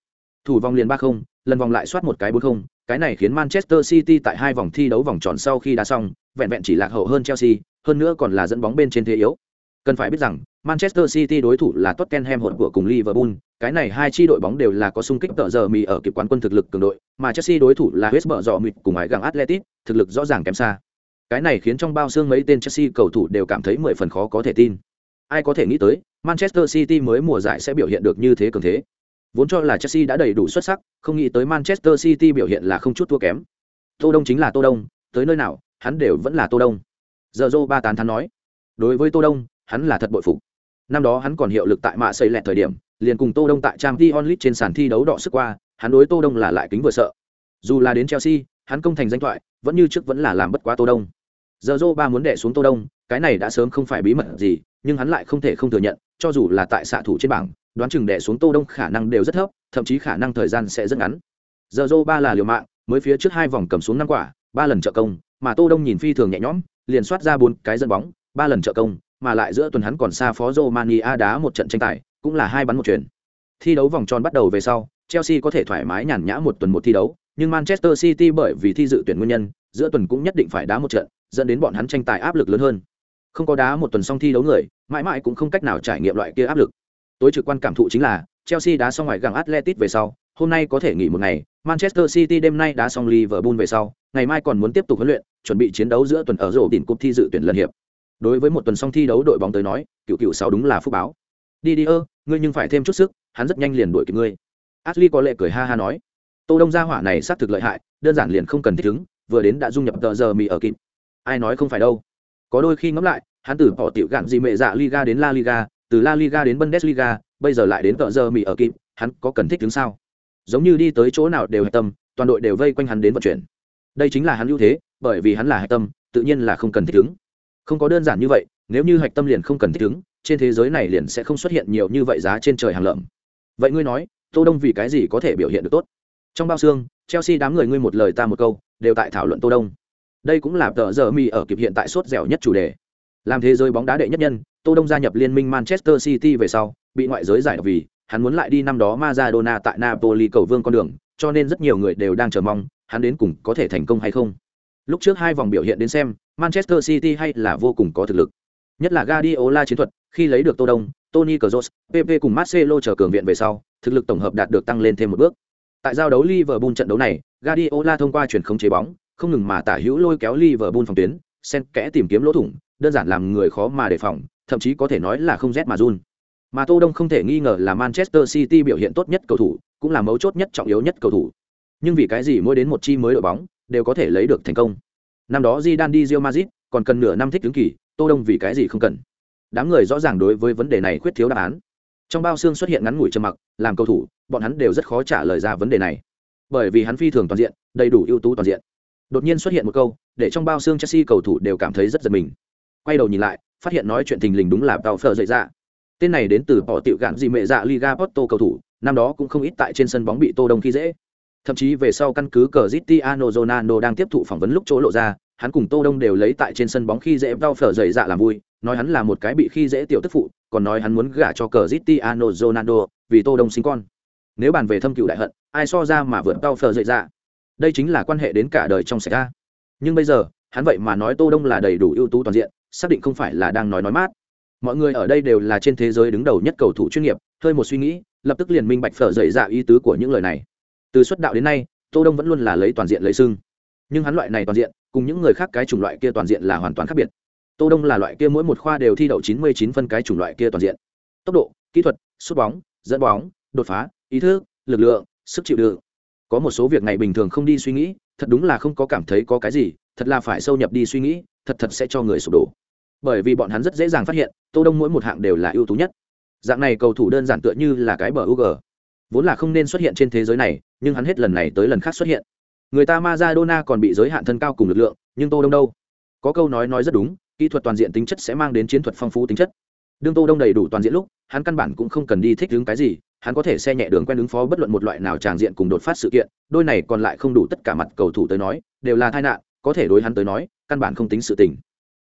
S1: Thủ vòng liền 3-0, lần vòng lại soát một cái 4-0, cái này khiến Manchester City tại hai vòng thi đấu vòng tròn sau khi đá xong, vẹn vẹn chỉ lạc hậu hơn Chelsea, hơn nữa còn là dẫn bóng bên trên thế yếu. Cần phải biết rằng, Manchester City đối thủ là Tottenham hỗn của cùng Liverpool, cái này hai chi đội bóng đều là có xung kích tợ giờ mì ở kịp quán quân thực lực cường đội, mà Chelsea đối thủ là West Brom cùng ái gặng Atletico, thực lực rõ ràng kém xa. Cái này khiến trong bao xương mấy tên Chelsea cầu thủ đều cảm thấy mười phần khó có thể tin. Ai có thể nghĩ tới, Manchester City mới mùa giải sẽ biểu hiện được như thế cường thế. Vốn cho là Chelsea đã đầy đủ xuất sắc, không nghĩ tới Manchester City biểu hiện là không chút thua kém. Tô Đông chính là Tô Đông, tới nơi nào, hắn đều vẫn là Tô Đông. Giờ Zoro ba tán thán nói, đối với Tô Đông, hắn là thật bội phục. Năm đó hắn còn hiệu lực tại mạ xây lẹt thời điểm, liền cùng Tô Đông tại trang t onlit trên sàn thi đấu đọ sức qua, hắn đối Tô Đông là lại kính vừa sợ. Dù là đến Chelsea, hắn công thành danh thoại, vẫn như trước vẫn là làm bất quá Tô Đông. Giờ dô ba muốn đè xuống Tô Đông, cái này đã sớm không phải bí mật gì, nhưng hắn lại không thể không thừa nhận, cho dù là tại xạ thủ trên bảng, đoán chừng đè xuống Tô Đông khả năng đều rất thấp, thậm chí khả năng thời gian sẽ rất ngắn. Giờ dô ba là liều mạng, mới phía trước hai vòng cầm xuống năm quả, ba lần trợ công, mà Tô Đông nhìn phi thường nhẹ nhõm, liền soát ra bốn cái dẫn bóng, ba lần trợ công, mà lại giữa tuần hắn còn xa phó Romania đá một trận tranh tài, cũng là hai bắn một chuyển. Thi đấu vòng tròn bắt đầu về sau, Chelsea có thể thoải mái nhàn nhã một tuần một thi đấu, nhưng Manchester City bởi vì thi dự tuyển nguyên nhân, giữa tuần cũng nhất định phải đá một trận, dẫn đến bọn hắn tranh tài áp lực lớn hơn. Không có đá một tuần xong thi đấu người, mãi mãi cũng không cách nào trải nghiệm loại kia áp lực. Tối trực quan cảm thụ chính là, Chelsea đá xong ngoài gặng Atletico về sau, hôm nay có thể nghỉ một ngày, Manchester City đêm nay đá xong Liverpool về sau, ngày mai còn muốn tiếp tục huấn luyện, chuẩn bị chiến đấu giữa tuần ở rổ đỉnh cúp thi dự tuyển lần hiệp. Đối với một tuần xong thi đấu đội bóng tới nói, cựu cựu sáu đúng là phúc báo. Đi đi ơ, ngươi nhưng phải thêm chút sức, hắn rất nhanh liền đuổi kịp ngươi. Ashley có lệ cười ha ha nói, Tô Đông gia hỏa này xác thực lợi hại, đơn giản liền không cần thích ứng, vừa đến đã dung nhập tờ giờ mì ở kịp. Ai nói không phải đâu. Có đôi khi ngẫm lại, hắn từ bỏ tiểu gạn gì mẹ dạ Liga đến La Liga, từ La Liga đến Bundesliga, bây giờ lại đến tờ giờ mì ở kịp, hắn có cần thích ứng sao? Giống như đi tới chỗ nào đều hạch tâm, toàn đội đều vây quanh hắn đến vận chuyển. Đây chính là hắn ưu thế, bởi vì hắn là hạch tâm, tự nhiên là không cần thích ứng. Không có đơn giản như vậy, nếu như hạch tâm liền không cần thích ứng, trên thế giới này liền sẽ không xuất hiện nhiều như vậy giá trên trời hàng lợm. Vậy ngươi nói, Tô Đông vì cái gì có thể biểu hiện được tốt? Trong bao xương, Chelsea đám người ngươi một lời ta một câu, đều tại thảo luận Tô Đông. Đây cũng là tờ giờ mi ở kịp hiện tại sốt dẻo nhất chủ đề. Làm thế giới bóng đá đệ nhất nhân, Tô Đông gia nhập liên minh Manchester City về sau, bị ngoại giới giải vì hắn muốn lại đi năm đó Maradona tại Napoli cầu vương con đường, cho nên rất nhiều người đều đang chờ mong, hắn đến cùng có thể thành công hay không. Lúc trước hai vòng biểu hiện đến xem, Manchester City hay là vô cùng có thực lực. Nhất là Guardiola chiến thuật, khi lấy được Tô Đông, Tony Kroos, PP cùng Marcelo chờ cường viện về sau, thực lực tổng hợp đạt được tăng lên thêm một bước. Tại giao đấu Liverpool trận đấu này, Guardiola thông qua chuyển không chế bóng, không ngừng mà tả hữu lôi kéo Liverpool phòng tuyến, sen kẽ tìm kiếm lỗ thủng, đơn giản làm người khó mà đề phòng, thậm chí có thể nói là không rét mà run. Mà Tô Đông không thể nghi ngờ là Manchester City biểu hiện tốt nhất cầu thủ, cũng là mấu chốt nhất trọng yếu nhất cầu thủ. Nhưng vì cái gì mỗi đến một chi mới đội bóng, đều có thể lấy được thành công. Năm đó Zidane đi Real Madrid, còn cần nửa năm thích ứng kỳ, Tô Đông vì cái gì không cần. Đám người rõ ràng đối với vấn đề này khuyết thiếu đáp án. Trong bao xương xuất hiện ngắn ngủi trầm mặc, làm cầu thủ, bọn hắn đều rất khó trả lời ra vấn đề này. Bởi vì hắn phi thường toàn diện, đầy đủ ưu tú toàn diện. Đột nhiên xuất hiện một câu, để trong bao xương Chelsea cầu thủ đều cảm thấy rất giật mình. Quay đầu nhìn lại, phát hiện nói chuyện thình lình đúng là Tao Phở dậy ra tên này đến từ bỏ tiểu gạn gì mẹ dạ liga porto cầu thủ năm đó cũng không ít tại trên sân bóng bị tô đông khi dễ thậm chí về sau căn cứ cờ Cristiano Ronaldo đang tiếp thụ phỏng vấn lúc chỗ lộ ra, hắn cùng tô đông đều lấy tại trên sân bóng khi dễ đau phở dày dạ làm vui, nói hắn là một cái bị khi dễ tiểu tức phụ, còn nói hắn muốn gả cho cờ Cristiano Ronaldo vì tô đông sinh con. Nếu bàn về thâm cựu đại hận, ai so ra mà vượt đau phở dày dạ? Đây chính là quan hệ đến cả đời trong sạch ra nhưng bây giờ, hắn vậy mà nói tô đông là đầy đủ ưu tú toàn diện, xác định không phải là đang nói nói mát. Mọi người ở đây đều là trên thế giới đứng đầu nhất cầu thủ chuyên nghiệp thôi một suy nghĩ, lập tức liền minh bạch phở dậy dạ ý tứ của những lời này từ xuất đạo đến nay, tô đông vẫn luôn là lấy toàn diện lấy sưng nhưng hắn loại này toàn diện, cùng những người khác cái chủng loại kia toàn diện là hoàn toàn khác biệt. Tô đông là loại kia mỗi một khoa đều thi đậu 99 phân cái chủng loại kia toàn diện. Tốc độ, kỹ thuật, sút bóng, dẫn bóng, đột phá, ý thức, lực lượng, sức chịu đựng. Có một số việc này bình thường không đi suy nghĩ, thật đúng là không có cảm thấy có cái gì, thật là phải sâu nhập đi suy nghĩ, thật thật sẽ cho người sụp đổ. Bởi vì bọn hắn rất dễ dàng phát hiện, tô đông mỗi một hạng đều là ưu tú nhất. Dạng này cầu thủ đơn giản tựa như là cái bờ UG vốn là không nên xuất hiện trên thế giới này, nhưng hắn hết lần này tới lần khác xuất hiện. Người ta Maradona còn bị giới hạn thân cao cùng lực lượng, nhưng tô đông đâu? Có câu nói nói rất đúng, kỹ thuật toàn diện tính chất sẽ mang đến chiến thuật phong phú tính chất. Đương tô đông đầy đủ toàn diện lúc, hắn căn bản cũng không cần đi thích ứng cái gì, hắn có thể xe nhẹ đường quen ứng phó bất luận một loại nào tràng diện cùng đột phát sự kiện, đôi này còn lại không đủ tất cả mặt cầu thủ tới nói, đều là tai nạn, có thể đối hắn tới nói, căn bản không tính sự tình.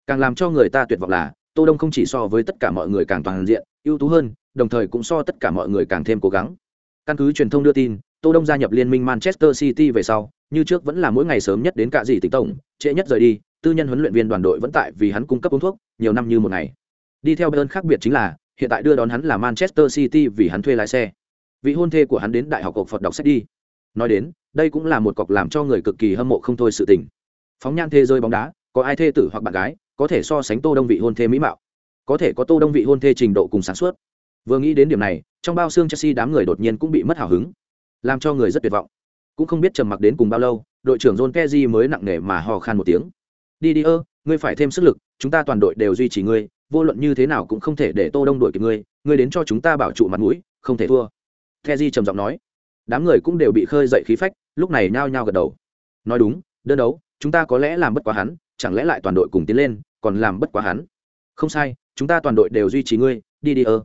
S1: Càng làm cho người ta tuyệt vọng là, tô đông không chỉ so với tất cả mọi người càng toàn diện, ưu tú hơn, đồng thời cũng so tất cả mọi người càng thêm cố gắng căn cứ truyền thông đưa tin, tô đông gia nhập liên minh manchester city về sau, như trước vẫn là mỗi ngày sớm nhất đến cả gì tỉnh tổng, trễ nhất rời đi, tư nhân huấn luyện viên đoàn đội vẫn tại vì hắn cung cấp uống thuốc, nhiều năm như một ngày. Đi theo bayern khác biệt chính là, hiện tại đưa đón hắn là manchester city vì hắn thuê lái xe. Vị hôn thê của hắn đến đại học ộc phật đọc sách đi. Nói đến, đây cũng là một cọc làm cho người cực kỳ hâm mộ không thôi sự tình. Phóng nhan thê rơi bóng đá, có ai thê tử hoặc bạn gái, có thể so sánh tô đông vị hôn thê mỹ mạo. Có thể có tô đông vị hôn thê trình độ cùng sản xuất vừa nghĩ đến điểm này, trong bao xương chelsea đám người đột nhiên cũng bị mất hào hứng, làm cho người rất tuyệt vọng. Cũng không biết trầm mặc đến cùng bao lâu, đội trưởng john Kezi mới nặng nề mà hò khan một tiếng. Đi đi ơ, ngươi phải thêm sức lực, chúng ta toàn đội đều duy trì ngươi, vô luận như thế nào cũng không thể để tô đông đội kịp ngươi ngươi đến cho chúng ta bảo trụ mặt mũi, không thể thua. Kezi trầm giọng nói. Đám người cũng đều bị khơi dậy khí phách, lúc này nhao nhao gật đầu. Nói đúng, đơn đấu, chúng ta có lẽ làm bất quá hắn, chẳng lẽ lại toàn đội cùng tiến lên, còn làm bất quá hắn? Không sai, chúng ta toàn đội đều duy trì ngươi, đi đi ơ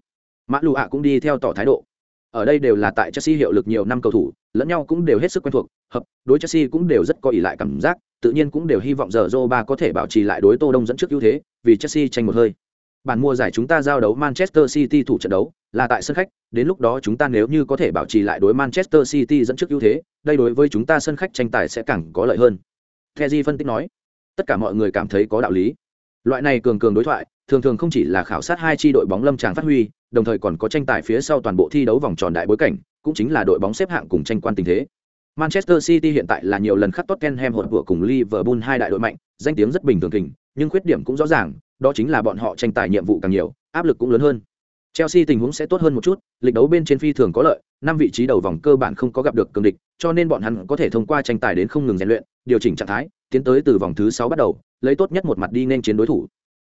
S1: mã lụ ạ cũng đi theo tỏ thái độ. Ở đây đều là tại chelsea hiệu lực nhiều năm cầu thủ, lẫn nhau cũng đều hết sức quen thuộc, hợp, đối chelsea cũng đều rất có ỷ lại cảm giác, tự nhiên cũng đều hy vọng giờ Joe ba có thể bảo trì lại đối tô đông dẫn trước ưu thế, vì chelsea tranh một hơi. Bản mùa giải chúng ta giao đấu manchester city thủ trận đấu, là tại sân khách, đến lúc đó chúng ta nếu như có thể bảo trì lại đối manchester city dẫn trước ưu thế, đây đối với chúng ta sân khách tranh tài sẽ càng có lợi hơn. Kezi phân tích nói, tất cả mọi người cảm thấy có đạo lý. Loại này cường cường đối thoại thường thường không chỉ là khảo sát hai chi đội bóng lâm tràng phát huy đồng thời còn có tranh tài phía sau toàn bộ thi đấu vòng tròn đại bối cảnh cũng chính là đội bóng xếp hạng cùng tranh quan tình thế Manchester City hiện tại là nhiều lần khắc Tottenham hột vừa cùng Liverpool hai đại đội mạnh, danh tiếng rất bình thường kình, nhưng khuyết điểm cũng rõ ràng, đó chính là bọn họ tranh tài nhiệm vụ càng nhiều, áp lực cũng lớn hơn. Chelsea tình huống sẽ tốt hơn một chút, lịch đấu bên trên phi thường có lợi, năm vị trí đầu vòng cơ bản không có gặp được cường địch, cho nên bọn hắn có thể thông qua tranh tài đến không ngừng rèn luyện, điều chỉnh trạng thái, tiến tới từ vòng thứ 6 bắt đầu, lấy tốt nhất một mặt đi nên chiến đối thủ.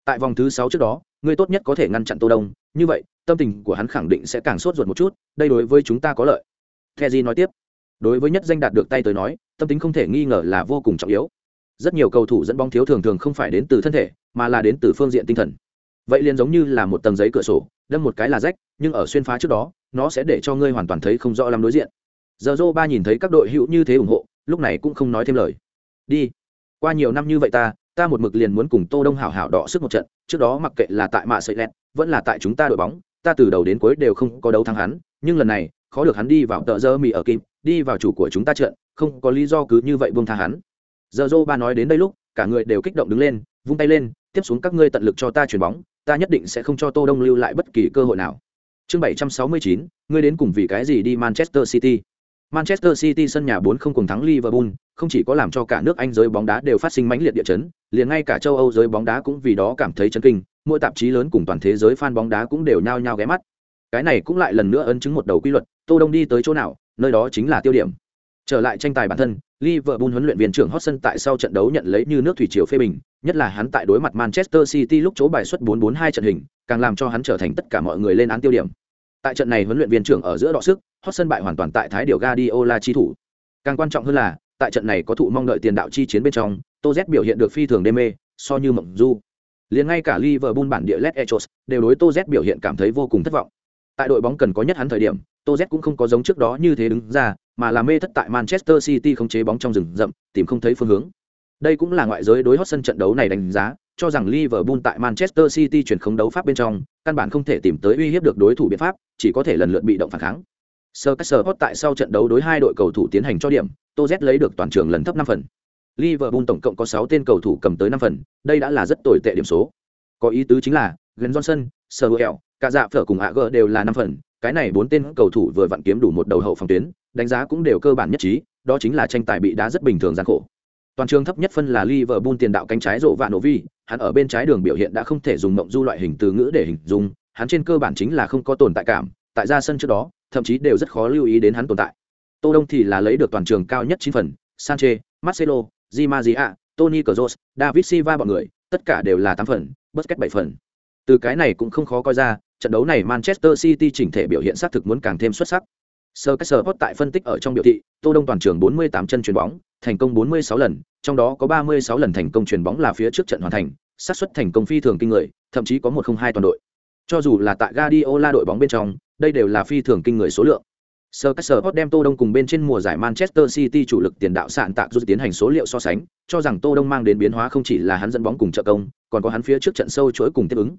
S1: Tại vòng thứ sáu trước đó, ngươi tốt nhất có thể ngăn chặn Tô Đông, như vậy, tâm tình của hắn khẳng định sẽ càng sốt ruột một chút, đây đối với chúng ta có lợi. Kheji nói tiếp, đối với nhất danh đạt được tay tới nói, tâm tính không thể nghi ngờ là vô cùng trọng yếu. Rất nhiều cầu thủ dẫn bóng thiếu thường thường không phải đến từ thân thể, mà là đến từ phương diện tinh thần. Vậy liền giống như là một tầng giấy cửa sổ, đâm một cái là rách, nhưng ở xuyên phá trước đó, nó sẽ để cho ngươi hoàn toàn thấy không rõ lắm đối diện. Giờ dô ba nhìn thấy các đội hữu như thế ủng hộ, lúc này cũng không nói thêm lời. Đi. Qua nhiều năm như vậy ta, ta một mực liền muốn cùng Tô Đông hảo hảo đọ sức một trận, trước đó mặc kệ là tại mạ sợi lẹt, vẫn là tại chúng ta đội bóng, ta từ đầu đến cuối đều không có đấu thắng hắn, nhưng lần này, khó được hắn đi vào tợ dơ mì ở Kim, đi vào chủ của chúng ta trận, không có lý do cứ như vậy buông tha hắn. Giờ dô ba nói đến đây lúc, cả người đều kích động đứng lên, vung tay lên, tiếp xuống các ngươi tận lực cho ta chuyển bóng, ta nhất định sẽ không cho Tô Đông lưu lại bất kỳ cơ hội nào. Chương 769, ngươi đến cùng vì cái gì đi Manchester City? Manchester City sân nhà 4 không cùng thắng Liverpool, không chỉ có làm cho cả nước Anh giới bóng đá đều phát sinh mãnh liệt địa chấn, liền ngay cả châu Âu giới bóng đá cũng vì đó cảm thấy chấn kinh, mỗi tạp chí lớn cùng toàn thế giới fan bóng đá cũng đều nhao nhao ghé mắt. Cái này cũng lại lần nữa ấn chứng một đầu quy luật, Tô Đông đi tới chỗ nào, nơi đó chính là tiêu điểm. Trở lại tranh tài bản thân, Liverpool huấn luyện viên trưởng Hodgson tại sau trận đấu nhận lấy như nước thủy triều phê bình, nhất là hắn tại đối mặt Manchester City lúc chỗ bài xuất 4-4-2 trận hình, càng làm cho hắn trở thành tất cả mọi người lên án tiêu điểm. Tại trận này huấn luyện viên trưởng ở giữa đọ sức, hot sân bại hoàn toàn tại thái điều Guardiola chi thủ. Càng quan trọng hơn là, tại trận này có thụ mong đợi tiền đạo chi chiến bên trong, Tô Z biểu hiện được phi thường đê mê, so như mộng du. Liền ngay cả Liverpool bản địa Les Echos đều đối Tô Z biểu hiện cảm thấy vô cùng thất vọng. Tại đội bóng cần có nhất hắn thời điểm, Tô Z cũng không có giống trước đó như thế đứng ra, mà là mê thất tại Manchester City không chế bóng trong rừng rậm, tìm không thấy phương hướng. Đây cũng là ngoại giới đối hot sân trận đấu này đánh giá, cho rằng Liverpool tại Manchester City chuyển không đấu pháp bên trong, căn bản không thể tìm tới uy hiếp được đối thủ biện pháp, chỉ có thể lần lượt bị động phản kháng. Sir Hot tại sau trận đấu đối hai đội cầu thủ tiến hành cho điểm, Tô Z lấy được toàn trường lần thấp năm phần. Liverpool tổng cộng có 6 tên cầu thủ cầm tới 5 phần, đây đã là rất tồi tệ điểm số. Có ý tứ chính là, Glenn Johnson, Samuel, cả dạ phở cùng AG đều là 5 phần, cái này bốn tên cầu thủ vừa vặn kiếm đủ một đầu hậu phòng tuyến, đánh giá cũng đều cơ bản nhất trí, đó chính là tranh tài bị đá rất bình thường gian khổ. Toàn trường thấp nhất phân là Liverpool tiền đạo cánh trái rộ vạn vi. hắn ở bên trái đường biểu hiện đã không thể dùng mộng du loại hình từ ngữ để hình dung, hắn trên cơ bản chính là không có tồn tại cảm, tại ra sân trước đó, thậm chí đều rất khó lưu ý đến hắn tồn tại. Tô Đông thì là lấy được toàn trường cao nhất 9 phần, Sanchez, Marcelo, Di Maria, Tony Kroos, David Silva bọn người, tất cả đều là 8 phần, Busquets 7 phần. Từ cái này cũng không khó coi ra, trận đấu này Manchester City chỉnh thể biểu hiện xác thực muốn càng thêm xuất sắc. Sir Caesar tại phân tích ở trong biểu thị, Tô Đông toàn trường 48 chân chuyền bóng, thành công 46 lần, trong đó có 36 lần thành công chuyền bóng là phía trước trận hoàn thành, xác suất thành công phi thường kinh người, thậm chí có 102 toàn đội. Cho dù là tại Guardiola đội bóng bên trong, đây đều là phi thường kinh người số lượng. Sir Caesar đem Tô Đông cùng bên trên mùa giải Manchester City chủ lực tiền đạo sạn tạc rút tiến hành số liệu so sánh, cho rằng Tô Đông mang đến biến hóa không chỉ là hắn dẫn bóng cùng trợ công, còn có hắn phía trước trận sâu chuỗi cùng tiếp ứng.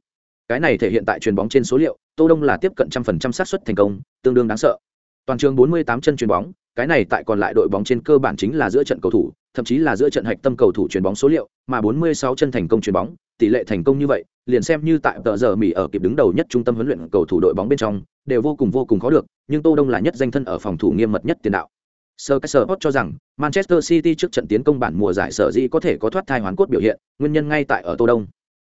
S1: Cái này thể hiện tại truyền bóng trên số liệu, Tô Đông là tiếp cận trăm phần trăm xác suất thành công, tương đương đáng sợ. Toàn trường 48 chân truyền bóng, cái này tại còn lại đội bóng trên cơ bản chính là giữa trận cầu thủ, thậm chí là giữa trận hạch tâm cầu thủ chuyền bóng số liệu, mà 46 chân thành công chuyền bóng, tỷ lệ thành công như vậy, liền xem như tại tờ giờ Mỹ ở kịp đứng đầu nhất trung tâm huấn luyện cầu thủ đội bóng bên trong, đều vô cùng vô cùng khó được, nhưng Tô Đông là nhất danh thân ở phòng thủ nghiêm mật nhất tiền đạo. Sir Caesar cho rằng Manchester City trước trận tiến công bản mùa giải sở dĩ có thể có thoát thai hoàn cốt biểu hiện, nguyên nhân ngay tại ở Tô Đông.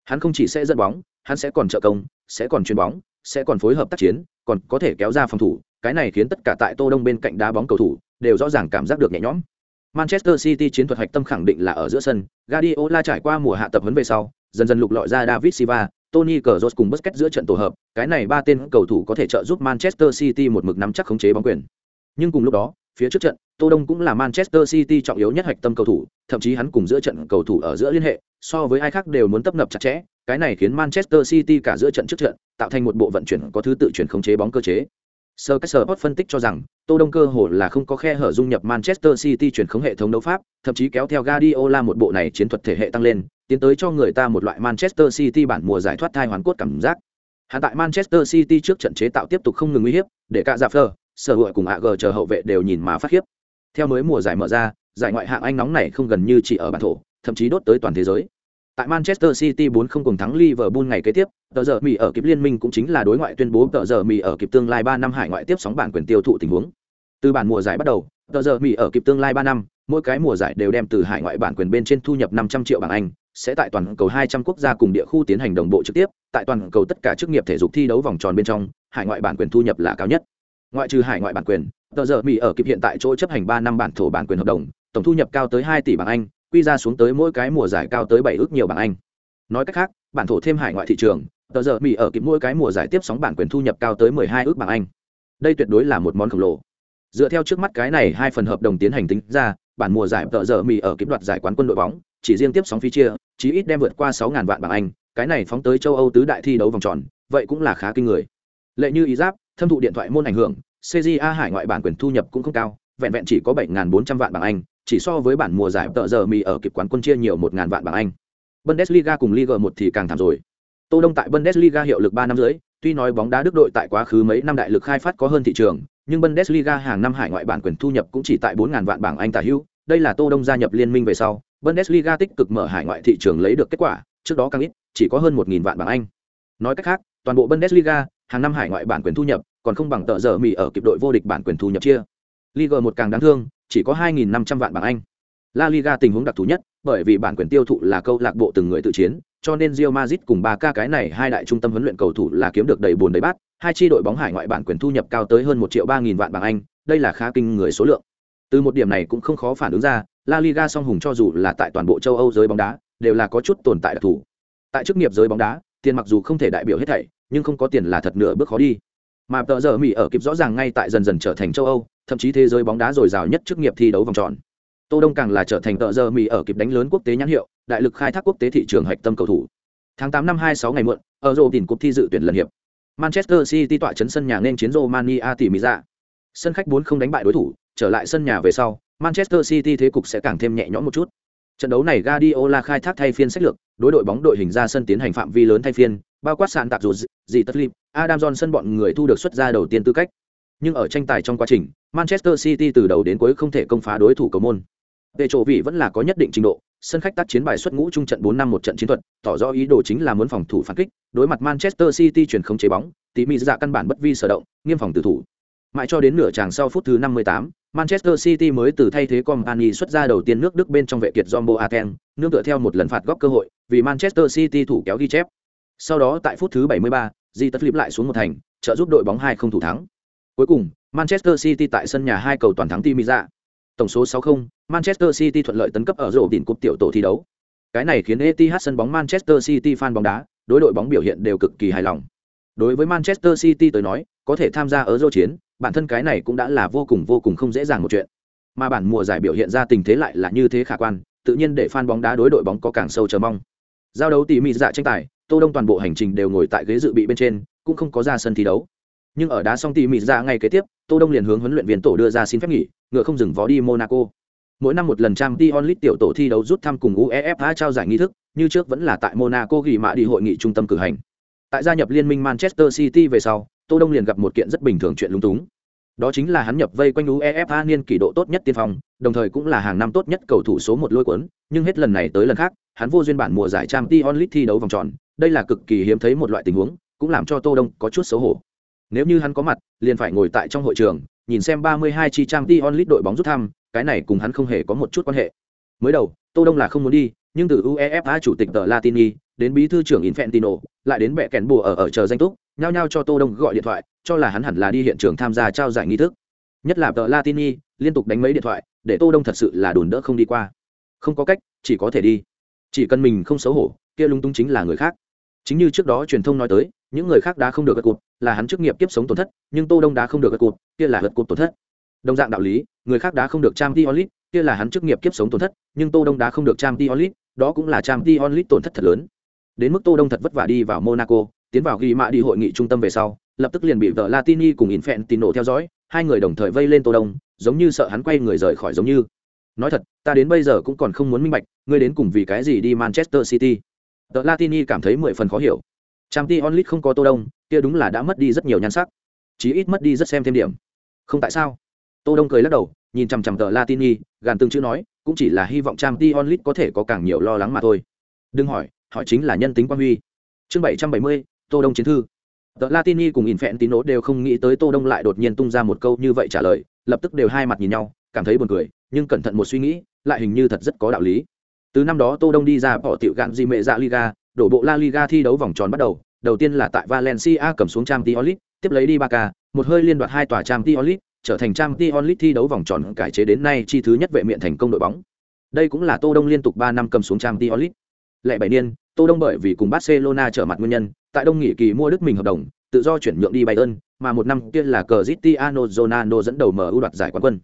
S1: Hắn không chỉ sẽ dẫn bóng, hắn sẽ còn trợ công, sẽ còn chuyền bóng, sẽ còn phối hợp tác chiến, còn có thể kéo ra phòng thủ, cái này khiến tất cả tại Tô Đông bên cạnh đá bóng cầu thủ đều rõ ràng cảm giác được nhẹ nhõm. Manchester City chiến thuật hạch tâm khẳng định là ở giữa sân, Guardiola trải qua mùa hạ tập huấn về sau, dần dần lục lọi ra David Silva, Tony Kroos cùng Busquets giữa trận tổ hợp, cái này ba tên cầu thủ có thể trợ giúp Manchester City một mực nắm chắc khống chế bóng quyền. Nhưng cùng lúc đó, phía trước trận, Tô Đông cũng là Manchester City trọng yếu nhất hạch tâm cầu thủ, thậm chí hắn cùng giữa trận cầu thủ ở giữa liên hệ, so với ai khác đều muốn tập nập chặt chẽ, cái này khiến Manchester City cả giữa trận trước trận, tạo thành một bộ vận chuyển có thứ tự chuyển khống chế bóng cơ chế. Sir Caesar phân tích cho rằng, Tô Đông cơ hồ là không có khe hở dung nhập Manchester City chuyển khống hệ thống đấu pháp, thậm chí kéo theo Guardiola một bộ này chiến thuật thể hệ tăng lên, tiến tới cho người ta một loại Manchester City bản mùa giải thoát thai hoàn cốt cảm giác. Hiện tại Manchester City trước trận chế tạo tiếp tục không ngừng uy hiếp, để cả Zaffer, sở hữu cùng AG chờ hậu vệ đều nhìn mà phát khiếp. Theo mới mùa giải mở ra, giải ngoại hạng Anh nóng này không gần như chỉ ở bản thổ, thậm chí đốt tới toàn thế giới. Tại Manchester City 4-0 cùng thắng Liverpool ngày kế tiếp, tờ giờ Mỹ ở kịp liên minh cũng chính là đối ngoại tuyên bố tờ giờ Mỹ ở kịp tương lai 3 năm hải ngoại tiếp sóng bản quyền tiêu thụ tình huống. Từ bản mùa giải bắt đầu, tờ giờ Mỹ ở kịp tương lai 3 năm, mỗi cái mùa giải đều đem từ hải ngoại bản quyền bên trên thu nhập 500 triệu bảng Anh, sẽ tại toàn cầu 200 quốc gia cùng địa khu tiến hành đồng bộ trực tiếp, tại toàn cầu tất cả chức nghiệp thể dục thi đấu vòng tròn bên trong, hải ngoại bản quyền thu nhập là cao nhất. Ngoại trừ hải ngoại bản quyền, tờ giờ Mỹ ở kịp hiện tại chỗ chấp hành 3 năm bản thổ bản quyền hợp đồng, tổng thu nhập cao tới 2 tỷ bảng Anh, quy ra xuống tới mỗi cái mùa giải cao tới 7 ước nhiều bảng Anh. Nói cách khác, bản thổ thêm hải ngoại thị trường, tờ giờ mỹ ở kịp mỗi cái mùa giải tiếp sóng bản quyền thu nhập cao tới 12 ước bảng anh. Đây tuyệt đối là một món khổng lồ. Dựa theo trước mắt cái này hai phần hợp đồng tiến hành tính ra, bản mùa giải tờ giờ mỹ ở kịp đoạt giải quán quân đội bóng, chỉ riêng tiếp sóng phí chia, chí ít đem vượt qua 6.000 vạn bảng anh, cái này phóng tới châu âu tứ đại thi đấu vòng tròn, vậy cũng là khá kinh người. Lệ như ý giáp, thâm thụ điện thoại môn ảnh hưởng cja hải ngoại bản quyền thu nhập cũng không cao, vẹn vẹn chỉ có 7.400 vạn bảng anh chỉ so với bản mùa giải tợ giờ mì ở kịp quán quân chia nhiều 1.000 vạn bảng anh Bundesliga cùng Liga 1 thì càng thảm rồi. Tô Đông tại Bundesliga hiệu lực 3 năm dưới, tuy nói bóng đá Đức đội tại quá khứ mấy năm đại lực khai phát có hơn thị trường, nhưng Bundesliga hàng năm hải ngoại bản quyền thu nhập cũng chỉ tại 4000 vạn bảng Anh tả hữu, đây là Tô Đông gia nhập liên minh về sau, Bundesliga tích cực mở hải ngoại thị trường lấy được kết quả, trước đó càng ít, chỉ có hơn 1000 vạn bảng Anh. Nói cách khác, toàn bộ Bundesliga, hàng năm hải ngoại bản quyền thu nhập còn không bằng tợ giờ mì ở kịp đội vô địch bản quyền thu nhập chia. Liga 1 càng đáng thương, chỉ có 2500 vạn bảng Anh. La Liga tình huống đặc thù nhất, bởi vì bản quyền tiêu thụ là câu lạc bộ từng người tự chiến, cho nên Real Madrid cùng Barca cái này hai đại trung tâm huấn luyện cầu thủ là kiếm được đầy buồn đầy bát, hai chi đội bóng hải ngoại bản quyền thu nhập cao tới hơn một triệu ba nghìn vạn bảng Anh, đây là khá kinh người số lượng. Từ một điểm này cũng không khó phản ứng ra, La Liga song hùng cho dù là tại toàn bộ châu Âu giới bóng đá, đều là có chút tồn tại đặc thù. Tại chức nghiệp giới bóng đá, tiền mặc dù không thể đại biểu hết thảy, nhưng không có tiền là thật nửa bước khó đi. Mà tờ giờ Mỹ ở kịp rõ ràng ngay tại dần dần trở thành châu Âu, thậm chí thế giới bóng đá dồi dào nhất chức nghiệp thi đấu vòng tròn. Tô đông càng là trở thành tờ giờ mỹ ở kịp đánh lớn quốc tế nhãn hiệu đại lực khai thác quốc tế thị trường hạch tâm cầu thủ. Tháng tám năm 26 ngày muộn ở rộ tìm cuộc thi dự tuyển lần hiệp. Manchester city tọa chấn sân nhà nên chiến romania tỉ mỹ ra. Sân khách bốn không đánh bại đối thủ trở lại sân nhà về sau manchester city thế cục sẽ càng thêm nhẹ nhõm một chút. Trận đấu này Guardiola khai thác thay phiên sách lược đối đội bóng đội hình ra sân tiến hành phạm vi lớn thay phiên bao quát sàn tạp dù gì tất lim adam johnson bọn người thu được xuất ra đầu tiên tư cách. Nhưng ở tranh tài trong quá trình manchester city từ đầu đến cuối không thể công phá đối thủ cầu môn. Về chỗ vị vẫn là có nhất định trình độ sân khách tác chiến bài xuất ngũ trung trận 4 năm một trận chiến thuật tỏ rõ ý đồ chính là muốn phòng thủ phản kích đối mặt manchester city chuyển không chế bóng tí mỹ dạ căn bản bất vi sở động nghiêm phòng tử thủ. Mãi cho đến nửa tràng sau phút thứ 58, Manchester City mới từ thay thế Company xuất ra đầu tiên nước Đức bên trong vệ kiệt Zombo Aken, nương tựa theo một lần phạt góc cơ hội, vì Manchester City thủ kéo ghi chép. Sau đó tại phút thứ 73, Di tất flip lại xuống một thành, trợ giúp đội bóng hai không thủ thắng. Cuối cùng, Manchester City tại sân nhà hai cầu toàn thắng Timiza. Tổng số 6-0, Manchester City thuận lợi tấn cấp ở rổ đỉnh cúp tiểu tổ thi đấu. Cái này khiến Etihad sân bóng Manchester City fan bóng đá, đối đội bóng biểu hiện đều cực kỳ hài lòng. Đối với Manchester City tới nói, có thể tham gia ở rô chiến, bản thân cái này cũng đã là vô cùng vô cùng không dễ dàng một chuyện. Mà bản mùa giải biểu hiện ra tình thế lại là như thế khả quan, tự nhiên để fan bóng đá đối đội bóng có càng sâu chờ mong. Giao đấu tỉ mỉ dạ tranh tài, Tô Đông toàn bộ hành trình đều ngồi tại ghế dự bị bên trên, cũng không có ra sân thi đấu. Nhưng ở đá xong tỉ mỉ ra ngày kế tiếp, Tô Đông liền hướng huấn luyện viên tổ đưa ra xin phép nghỉ, ngựa không dừng vó đi Monaco. Mỗi năm một lần trang Champions onlit tiểu tổ thi đấu rút thăm cùng UEFA trao giải nghi thức, như trước vẫn là tại Monaco ghi mã đi hội nghị trung tâm cử hành. Tại gia nhập liên minh Manchester City về sau, Tô Đông liền gặp một kiện rất bình thường chuyện lúng túng. Đó chính là hắn nhập vây quanh UEFA niên kỷ độ tốt nhất tiên phong, đồng thời cũng là hàng năm tốt nhất cầu thủ số một lôi cuốn, nhưng hết lần này tới lần khác, hắn vô duyên bản mùa giải trang Champions onlit thi đấu vòng tròn, đây là cực kỳ hiếm thấy một loại tình huống, cũng làm cho Tô Đông có chút xấu hổ. Nếu như hắn có mặt, liền phải ngồi tại trong hội trường, nhìn xem 32 chi Champions onlit đội bóng rút thăm, cái này cùng hắn không hề có một chút quan hệ. Mới đầu, Tô Đông là không muốn đi, nhưng từ UEFA chủ tịch tờ Latini đến bí thư trưởng Infantino, lại đến bệ kèn bùa ở ở chờ danh túc, nhao nhao cho Tô Đông gọi điện thoại, cho là hắn hẳn là đi hiện trường tham gia trao giải nghi thức. Nhất là tờ Latini, liên tục đánh mấy điện thoại, để Tô Đông thật sự là đùn đỡ không đi qua. Không có cách, chỉ có thể đi. Chỉ cần mình không xấu hổ, kia lung tung chính là người khác. Chính như trước đó truyền thông nói tới, những người khác đã không được gật cụt, là hắn chức nghiệp kiếp sống tổn thất, nhưng Tô Đông đã không được gật cụt, kia là gật cụt tổn thất. Đồng dạng đạo lý, người khác đã không được trang League, kia là hắn chức nghiệp kiếp sống tổn thất, nhưng Tô Đông đã không được trang League, đó cũng là trang League tổn thất thật lớn. Đến mức Tô Đông thật vất vả đi vào Monaco, tiến vào ghi mã đi hội nghị trung tâm về sau, lập tức liền bị vợ Latini cùng Infantino theo dõi, hai người đồng thời vây lên Tô Đông, giống như sợ hắn quay người rời khỏi giống như. Nói thật, ta đến bây giờ cũng còn không muốn minh bạch, ngươi đến cùng vì cái gì đi Manchester City. Tờ Latini cảm thấy mười phần khó hiểu. Champions League không có Tô Đông, kia đúng là đã mất đi rất nhiều nhan sắc. Chí ít mất đi rất xem thêm điểm. Không tại sao? Tô Đông cười lắc đầu, nhìn chằm chằm tờ Latini, gàn từng chữ nói, cũng chỉ là hy vọng Champions League có thể có càng nhiều lo lắng mà thôi. Đừng hỏi, hỏi chính là nhân tính quan huy. Chương 770, Tô Đông chiến thư. Tờ Latini cùng Infantino đều không nghĩ tới Tô Đông lại đột nhiên tung ra một câu như vậy trả lời, lập tức đều hai mặt nhìn nhau, cảm thấy buồn cười, nhưng cẩn thận một suy nghĩ, lại hình như thật rất có đạo lý. Từ năm đó Tô Đông đi ra bỏ tiểu gạn gì mẹ dạ Liga, đổ bộ La Liga thi đấu vòng tròn bắt đầu, đầu tiên là tại Valencia cầm xuống trang tiolit tiếp lấy đi Barca, một hơi liên đoạt hai tòa trang tiolit trở thành trang tiolit thi đấu vòng tròn cải chế đến nay chi thứ nhất vệ miện thành công đội bóng. Đây cũng là Tô Đông liên tục 3 năm cầm xuống trang tiolit Lệ bảy niên, Tô Đông bởi vì cùng Barcelona trở mặt nguyên nhân, tại Đông nghỉ kỳ mua đức mình hợp đồng, tự do chuyển nhượng đi Bayern, mà một năm kia là Cristiano Ronaldo dẫn đầu mở ưu đoạt giải quán quân.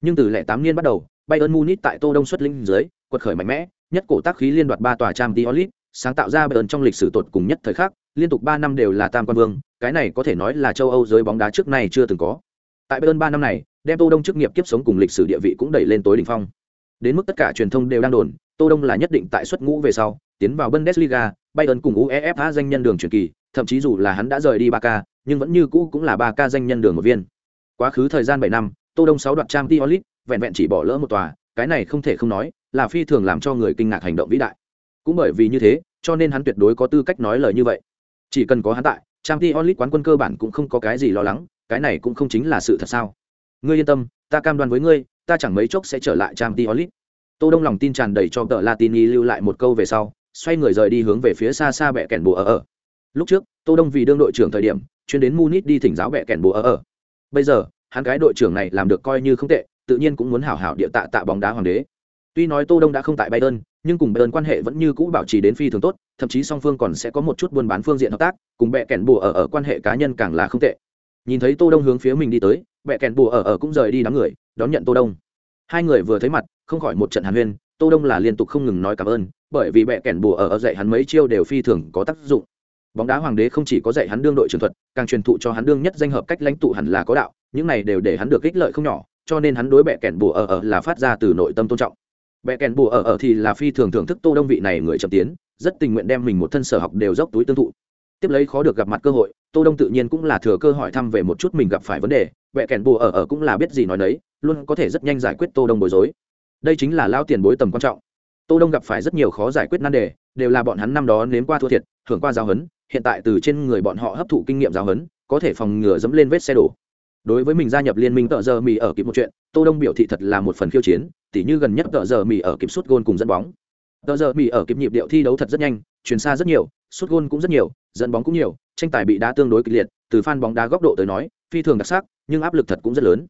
S1: Nhưng từ lẻ 8 niên bắt đầu, Bayern Munich tại Tô Đông xuất lĩnh dưới, quật khởi mạnh mẽ, nhất cổ tác khí liên đoạt ba tòa trang diolit sáng tạo ra Bayern trong lịch sử tột cùng nhất thời khắc, liên tục 3 năm đều là tam quan vương, cái này có thể nói là châu Âu giới bóng đá trước này chưa từng có. Tại Bayern 3 năm này, đem Tô Đông chức nghiệp kiếp sống cùng lịch sử địa vị cũng đẩy lên tối đỉnh phong. Đến mức tất cả truyền thông đều đang đồn, Tô Đông là nhất định tại xuất ngũ về sau, tiến vào Bundesliga, Bayern cùng UEFA danh nhân đường truyền kỳ, thậm chí dù là hắn đã rời đi Barca, nhưng vẫn như cũ cũng là Barca danh nhân đường một viên. Quá khứ thời gian 7 năm, Tô Đông 6 đoạt Champions League, vẹn vẹn chỉ bỏ lỡ một tòa, cái này không thể không nói, là phi thường làm cho người kinh ngạc hành động vĩ đại. Cũng bởi vì như thế, cho nên hắn tuyệt đối có tư cách nói lời như vậy. Chỉ cần có hắn tại, trang t onlit quán quân cơ bản cũng không có cái gì lo lắng, cái này cũng không chính là sự thật sao? Ngươi yên tâm, ta cam đoan với ngươi, ta chẳng mấy chốc sẽ trở lại trang t onlit Tô Đông lòng tin tràn đầy cho tờ Latini lưu lại một câu về sau, xoay người rời đi hướng về phía xa xa bẹ kèn bùa ở ở. Lúc trước, Tô Đông vì đương đội trưởng thời điểm, chuyên đến Munich đi thỉnh giáo bẹ kèn bùa ở ở. Bây giờ, hắn cái đội trưởng này làm được coi như không tệ, tự nhiên cũng muốn hảo hảo địa tạ tạ bóng đá hoàng đế. Tuy nói Tô Đông đã không tại Bayern, nhưng cùng Bayern quan hệ vẫn như cũ bảo trì đến phi thường tốt, thậm chí song phương còn sẽ có một chút buôn bán phương diện hợp tác, cùng bẹ kèn bùa ở ở quan hệ cá nhân càng là không tệ. Nhìn thấy Tô Đông hướng phía mình đi tới, bẹ kèn bùa ở ở cũng rời đi đám người, đón nhận Tô Đông. Hai người vừa thấy mặt, không khỏi một trận hàn huyên, Tô Đông là liên tục không ngừng nói cảm ơn, bởi vì bẹ kèn bùa ở ở dạy hắn mấy chiêu đều phi thường có tác dụng. Bóng đá hoàng đế không chỉ có dạy hắn đương đội trưởng thuật, càng truyền thụ cho hắn đương nhất danh hợp cách lãnh tụ hẳn là có đạo, những này đều để hắn được ích lợi không nhỏ, cho nên hắn đối bẹ kèn bùa ở ở là phát ra từ nội tâm tôn trọng. Bẹ kèn bùa ở ở thì là phi thường thưởng thức tô đông vị này người chậm tiến, rất tình nguyện đem mình một thân sở học đều dốc túi tương thụ. Tiếp lấy khó được gặp mặt cơ hội, tô đông tự nhiên cũng là thừa cơ hỏi thăm về một chút mình gặp phải vấn đề, bẹ kèn bùa ở ở cũng là biết gì nói đấy luôn có thể rất nhanh giải quyết tô đông bối rối. Đây chính là lao tiền bối tầm quan trọng. Tô đông gặp phải rất nhiều khó giải quyết nan đề, đều là bọn hắn năm đó nếm qua thua thiệt hưởng qua giáo huấn, hiện tại từ trên người bọn họ hấp thụ kinh nghiệm giáo huấn, có thể phòng ngừa dẫm lên vết xe đổ đối với mình gia nhập liên minh tợ giờ mì ở kịp một chuyện, tô đông biểu thị thật là một phần khiêu chiến, tỉ như gần nhất tợ giờ mì ở kịp suốt gôn cùng dẫn bóng. Tợ giờ mì ở kịp nhịp điệu thi đấu thật rất nhanh chuyển xa rất nhiều suốt gôn cũng rất nhiều, dẫn bóng cũng nhiều, tranh tài bị đá tương đối kịch liệt, từ fan bóng đá góc độ tới nói, phi thường đặc sắc, nhưng áp lực thật cũng rất lớn.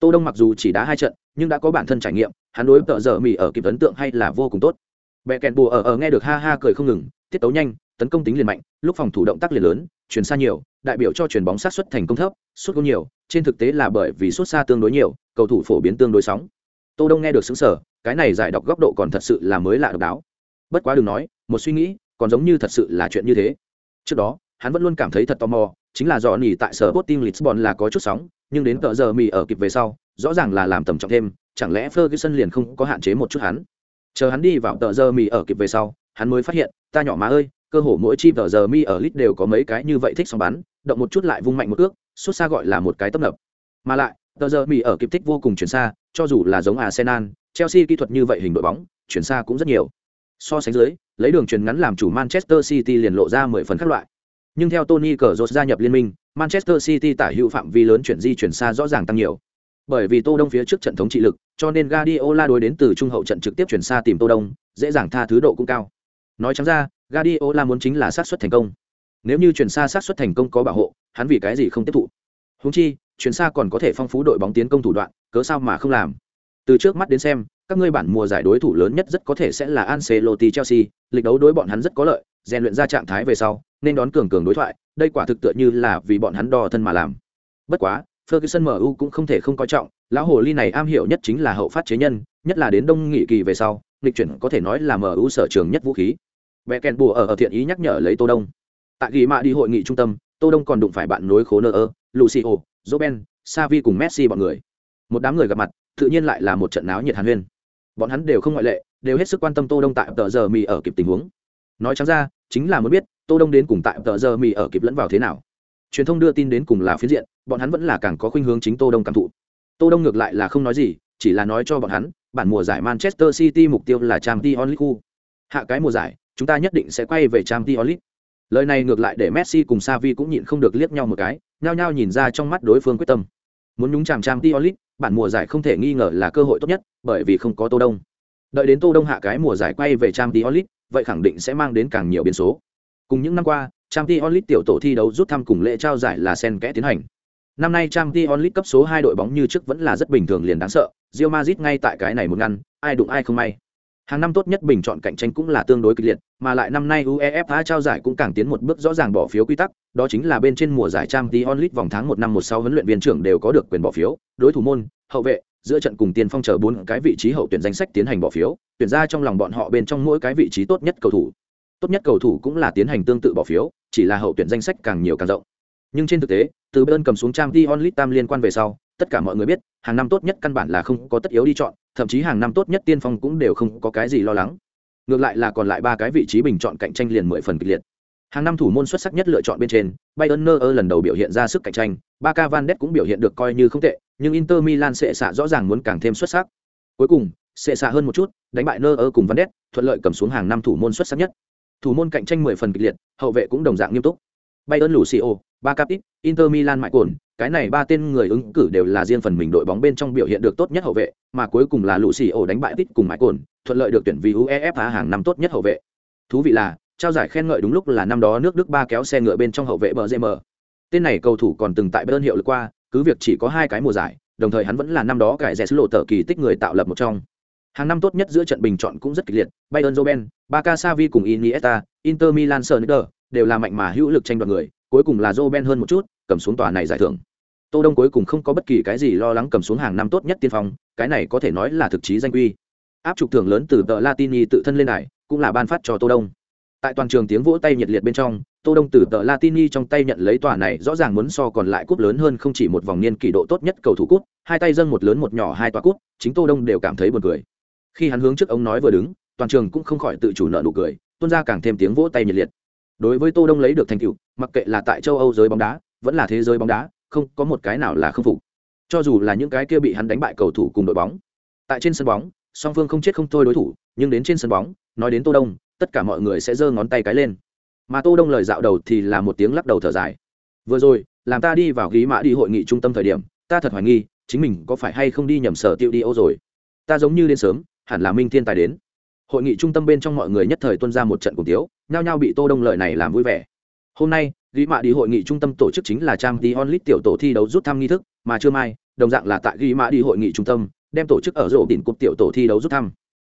S1: Tô đông mặc dù chỉ đá hai trận, nhưng đã có bản thân trải nghiệm, hắn đối tợ giờ mì ở kịp ấn tượng hay là vô cùng tốt. Bẹ kẹn bùa ở ở nghe được ha ha cười không ngừng, tiết tấu nhanh tấn công tính liền mạnh, lúc phòng thủ động tác liền lớn, chuyển xa nhiều, đại biểu cho chuyển bóng sát xuất thành công thấp suốt gôn nhiều, trên thực tế là bởi vì suốt xa tương đối nhiều, cầu thủ phổ biến tương đối sóng. Tô đông nghe được xứng sở cái này giải đọc góc độ còn thật sự là mới lạ độc đáo. Bất quá đừng nói, một suy nghĩ, còn giống như thật sự là chuyện như thế. Trước đó, hắn vẫn luôn cảm thấy thật tò mò, chính là do nỉ tại sở Sporting Lisbon là có chút sóng, nhưng đến tờ giờ mì ở kịp về sau, rõ ràng là làm tầm trọng thêm, chẳng lẽ Ferguson liền không có hạn chế một chút hắn? Chờ hắn đi vào tờ giờ mì ở kịp về sau, hắn mới phát hiện, ta nhỏ má ơi cơ hồ mỗi chi tờ giờ mi ở lit đều có mấy cái như vậy thích song bắn, động một chút lại vung mạnh một ước xuất xa gọi là một cái tấp nập. Mà lại, tờ giờ mi ở kịp thích vô cùng chuyển xa, cho dù là giống arsenal, chelsea kỹ thuật như vậy hình đội bóng, chuyển xa cũng rất nhiều. So sánh dưới, lấy đường truyền ngắn làm chủ manchester city liền lộ ra mười phần các loại. Nhưng theo tony cờ gia nhập liên minh, manchester city tả hữu phạm vi lớn chuyển di chuyển xa rõ ràng tăng nhiều. Bởi vì tô đông phía trước trận thống trị lực, cho nên Guardiola đối đến từ trung hậu trận trực tiếp chuyển xa tìm tô đông, dễ dàng tha thứ độ cũng cao. Nói trắng ra Guardiola muốn chính là xác suất thành công. Nếu như chuyển xa xác suất thành công có bảo hộ hắn vì cái gì không tiếp thụ? Huống chi chuyển xa còn có thể phong phú đội bóng tiến công thủ đoạn cớ sao mà không làm? Từ trước mắt đến xem các ngươi bản mùa giải đối thủ lớn nhất rất có thể sẽ là Ancelotti Chelsea lịch đấu đối bọn hắn rất có lợi rèn luyện ra trạng thái về sau nên đón cường cường đối thoại đây quả thực tựa như là vì bọn hắn đo thân mà làm. Bất quá Ferguson MU cũng không thể không coi trọng, lão hồ ly này am hiểu nhất chính là hậu phát chế nhân, nhất là đến đông nghị kỳ về sau, lịch chuyển có thể nói là MU sở trường nhất vũ khí. Bẻ kèn bùa ở ở thiện ý nhắc nhở lấy Tô Đông. Tại ghi mạ đi hội nghị trung tâm, Tô Đông còn đụng phải bạn nối khố nơ ơ, Lucio, joben Savi cùng Messi bọn người. Một đám người gặp mặt, tự nhiên lại là một trận náo nhiệt hàn huyên. Bọn hắn đều không ngoại lệ, đều hết sức quan tâm Tô Đông tại tờ giờ mì ở kịp tình huống. Nói trắng ra, chính là muốn biết Tô Đông đến cùng tại tờ giờ mì ở kịp lẫn vào thế nào. Truyền thông đưa tin đến cùng là phiến diện, bọn hắn vẫn là càng có khuynh hướng chính Tô Đông cảm thụ. Tô Đông ngược lại là không nói gì, chỉ là nói cho bọn hắn, bản mùa giải Manchester City mục tiêu là Champions League. Hạ cái mùa giải, chúng ta nhất định sẽ quay về Champions League. Lời này ngược lại để Messi cùng Xavi cũng nhịn không được liếc nhau một cái, nhao nhao nhìn ra trong mắt đối phương quyết tâm. Muốn nhúng chàm Champions League, bản mùa giải không thể nghi ngờ là cơ hội tốt nhất, bởi vì không có Tô Đông. Đợi đến Tô Đông hạ cái mùa giải quay về Champions League, vậy khẳng định sẽ mang đến càng nhiều biến số. Cùng những năm qua, Champions League tiểu tổ thi đấu rút thăm cùng lễ trao giải là sen kẽ tiến hành. Năm nay Champions League cấp số 2 đội bóng như trước vẫn là rất bình thường liền đáng sợ, Real Madrid ngay tại cái này một ngăn, ai đụng ai không may. Hàng năm tốt nhất bình chọn cạnh tranh cũng là tương đối kịch liệt, mà lại năm nay UEFA trao giải cũng càng tiến một bước rõ ràng bỏ phiếu quy tắc, đó chính là bên trên mùa giải Champions League vòng tháng 1 năm 16 huấn luyện viên trưởng đều có được quyền bỏ phiếu, đối thủ môn, hậu vệ, giữa trận cùng tiền phong chờ bốn cái vị trí hậu tuyển danh sách tiến hành bỏ phiếu, tuyển ra trong lòng bọn họ bên trong mỗi cái vị trí tốt nhất cầu thủ. Tốt nhất cầu thủ cũng là tiến hành tương tự bỏ phiếu, chỉ là hậu tuyển danh sách càng nhiều càng rộng. Nhưng trên thực tế, từ bên cầm xuống Champions League tam liên quan về sau, tất cả mọi người biết, hàng năm tốt nhất căn bản là không có tất yếu đi chọn, thậm chí hàng năm tốt nhất tiên phong cũng đều không có cái gì lo lắng. Ngược lại là còn lại ba cái vị trí bình chọn cạnh tranh liền mười phần kịch liệt. Hàng năm thủ môn xuất sắc nhất lựa chọn bên trên, Bayern Neuer lần đầu biểu hiện ra sức cạnh tranh, Barca Van cũng biểu hiện được coi như không tệ, nhưng Inter Milan sẽ xạ rõ ràng muốn càng thêm xuất sắc. Cuối cùng, sẽ xạ hơn một chút, đánh bại nơ ơ cùng Van thuận lợi cầm xuống hàng năm thủ môn xuất sắc nhất. Thủ môn cạnh tranh mười phần kịch liệt, hậu vệ cũng đồng dạng nghiêm túc. Bayern Lucio, Bacapit, Inter Milan mại cồn, cái này ba tên người ứng cử đều là riêng phần mình đội bóng bên trong biểu hiện được tốt nhất hậu vệ, mà cuối cùng là Lucio đánh bại Tít cùng mại cồn, thuận lợi được tuyển vì UEFA hàng năm tốt nhất hậu vệ. Thú vị là, trao giải khen ngợi đúng lúc là năm đó nước Đức ba kéo xe ngựa bên trong hậu vệ BGM. Tên này cầu thủ còn từng tại Bayern hiệu lực qua, cứ việc chỉ có hai cái mùa giải, đồng thời hắn vẫn là năm đó cải rẻ lộ tờ kỳ tích người tạo lập một trong. Hàng năm tốt nhất giữa trận bình chọn cũng rất kịch liệt, Bayern Robben, Barca Xavi cùng Iniesta, Inter Milan Sörner, đều là mạnh mà hữu lực tranh đoạt người, cuối cùng là Robben hơn một chút, cầm xuống tòa này giải thưởng. Tô Đông cuối cùng không có bất kỳ cái gì lo lắng cầm xuống hàng năm tốt nhất tiên phong, cái này có thể nói là thực chí danh quy. Áp trục thưởng lớn từ tờ Latini tự thân lên này, cũng là ban phát cho Tô Đông. Tại toàn trường tiếng vỗ tay nhiệt liệt bên trong, Tô Đông từ tờ Latini trong tay nhận lấy tòa này rõ ràng muốn so còn lại cúp lớn hơn không chỉ một vòng niên kỷ độ tốt nhất cầu thủ cúp, hai tay dâng một lớn một nhỏ hai tòa cúp, chính Tô Đông đều cảm thấy buồn cười. Khi hắn hướng trước ông nói vừa đứng, toàn trường cũng không khỏi tự chủ nợ nụ cười, tuôn ra càng thêm tiếng vỗ tay nhiệt liệt. Đối với Tô Đông lấy được thành tựu, mặc kệ là tại châu Âu giới bóng đá, vẫn là thế giới bóng đá, không có một cái nào là không phục. Cho dù là những cái kia bị hắn đánh bại cầu thủ cùng đội bóng. Tại trên sân bóng, song phương không chết không thôi đối thủ nhưng đến trên sân bóng nói đến tô đông tất cả mọi người sẽ giơ ngón tay cái lên mà tô đông lời dạo đầu thì là một tiếng lắc đầu thở dài vừa rồi làm ta đi vào ghi mã đi hội nghị trung tâm thời điểm ta thật hoài nghi chính mình có phải hay không đi nhầm sở tiêu đi ô rồi ta giống như đến sớm hẳn là minh thiên tài đến hội nghị trung tâm bên trong mọi người nhất thời tuân ra một trận cùng tiếu, nhao nhao bị tô đông lợi này làm vui vẻ. Hôm nay ghi mã đi hội nghị trung tâm tổ chức chính là trang tí onlit tiểu tổ thi đấu rút thăm nghi thức, mà chưa mai, đồng dạng là tại ghi mã đi hội nghị trung tâm, đem tổ chức ở rổ đỉnh cúp tiểu tổ thi đấu rút thăm.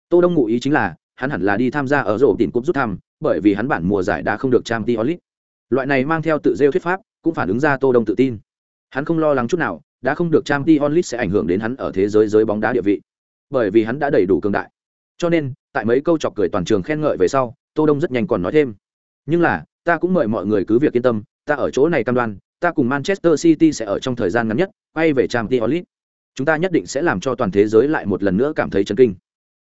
S1: Tô đông ngụ ý chính là, hắn hẳn là đi tham gia ở rổ đỉnh cúp rút thăm, bởi vì hắn bản mùa giải đã không được trang tí onlit. Loại này mang theo tự rêu thuyết pháp, cũng phản ứng ra tô đông tự tin. Hắn không lo lắng chút nào, đã không được trang tí onlit sẽ ảnh hưởng đến hắn ở thế giới giới bóng đá địa vị, bởi vì hắn đã đầy đủ cường đại. Cho nên tại mấy câu chọc cười toàn trường khen ngợi về sau, tô đông rất nhanh còn nói thêm. Nhưng là, ta cũng mời mọi người cứ việc yên tâm, ta ở chỗ này cam đoan, ta cùng manchester city sẽ ở trong thời gian ngắn nhất, quay về trang t chúng ta nhất định sẽ làm cho toàn thế giới lại một lần nữa cảm thấy chấn kinh.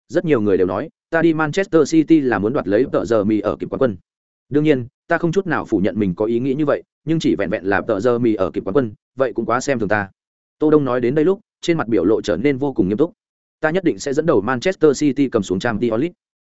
S1: Rất nhiều người đều nói, ta đi manchester city là muốn đoạt lấy tợ giờ mì ở kịp quán quân. Đương nhiên, ta không chút nào phủ nhận mình có ý nghĩ như vậy, nhưng chỉ vẹn vẹn là tợ giờ mì ở kịp quán quân, vậy cũng quá xem thường ta. Tô đông nói đến đây lúc, trên mặt biểu lộ trở nên vô cùng nghiêm túc ta nhất định sẽ dẫn đầu manchester city cầm xuống trang t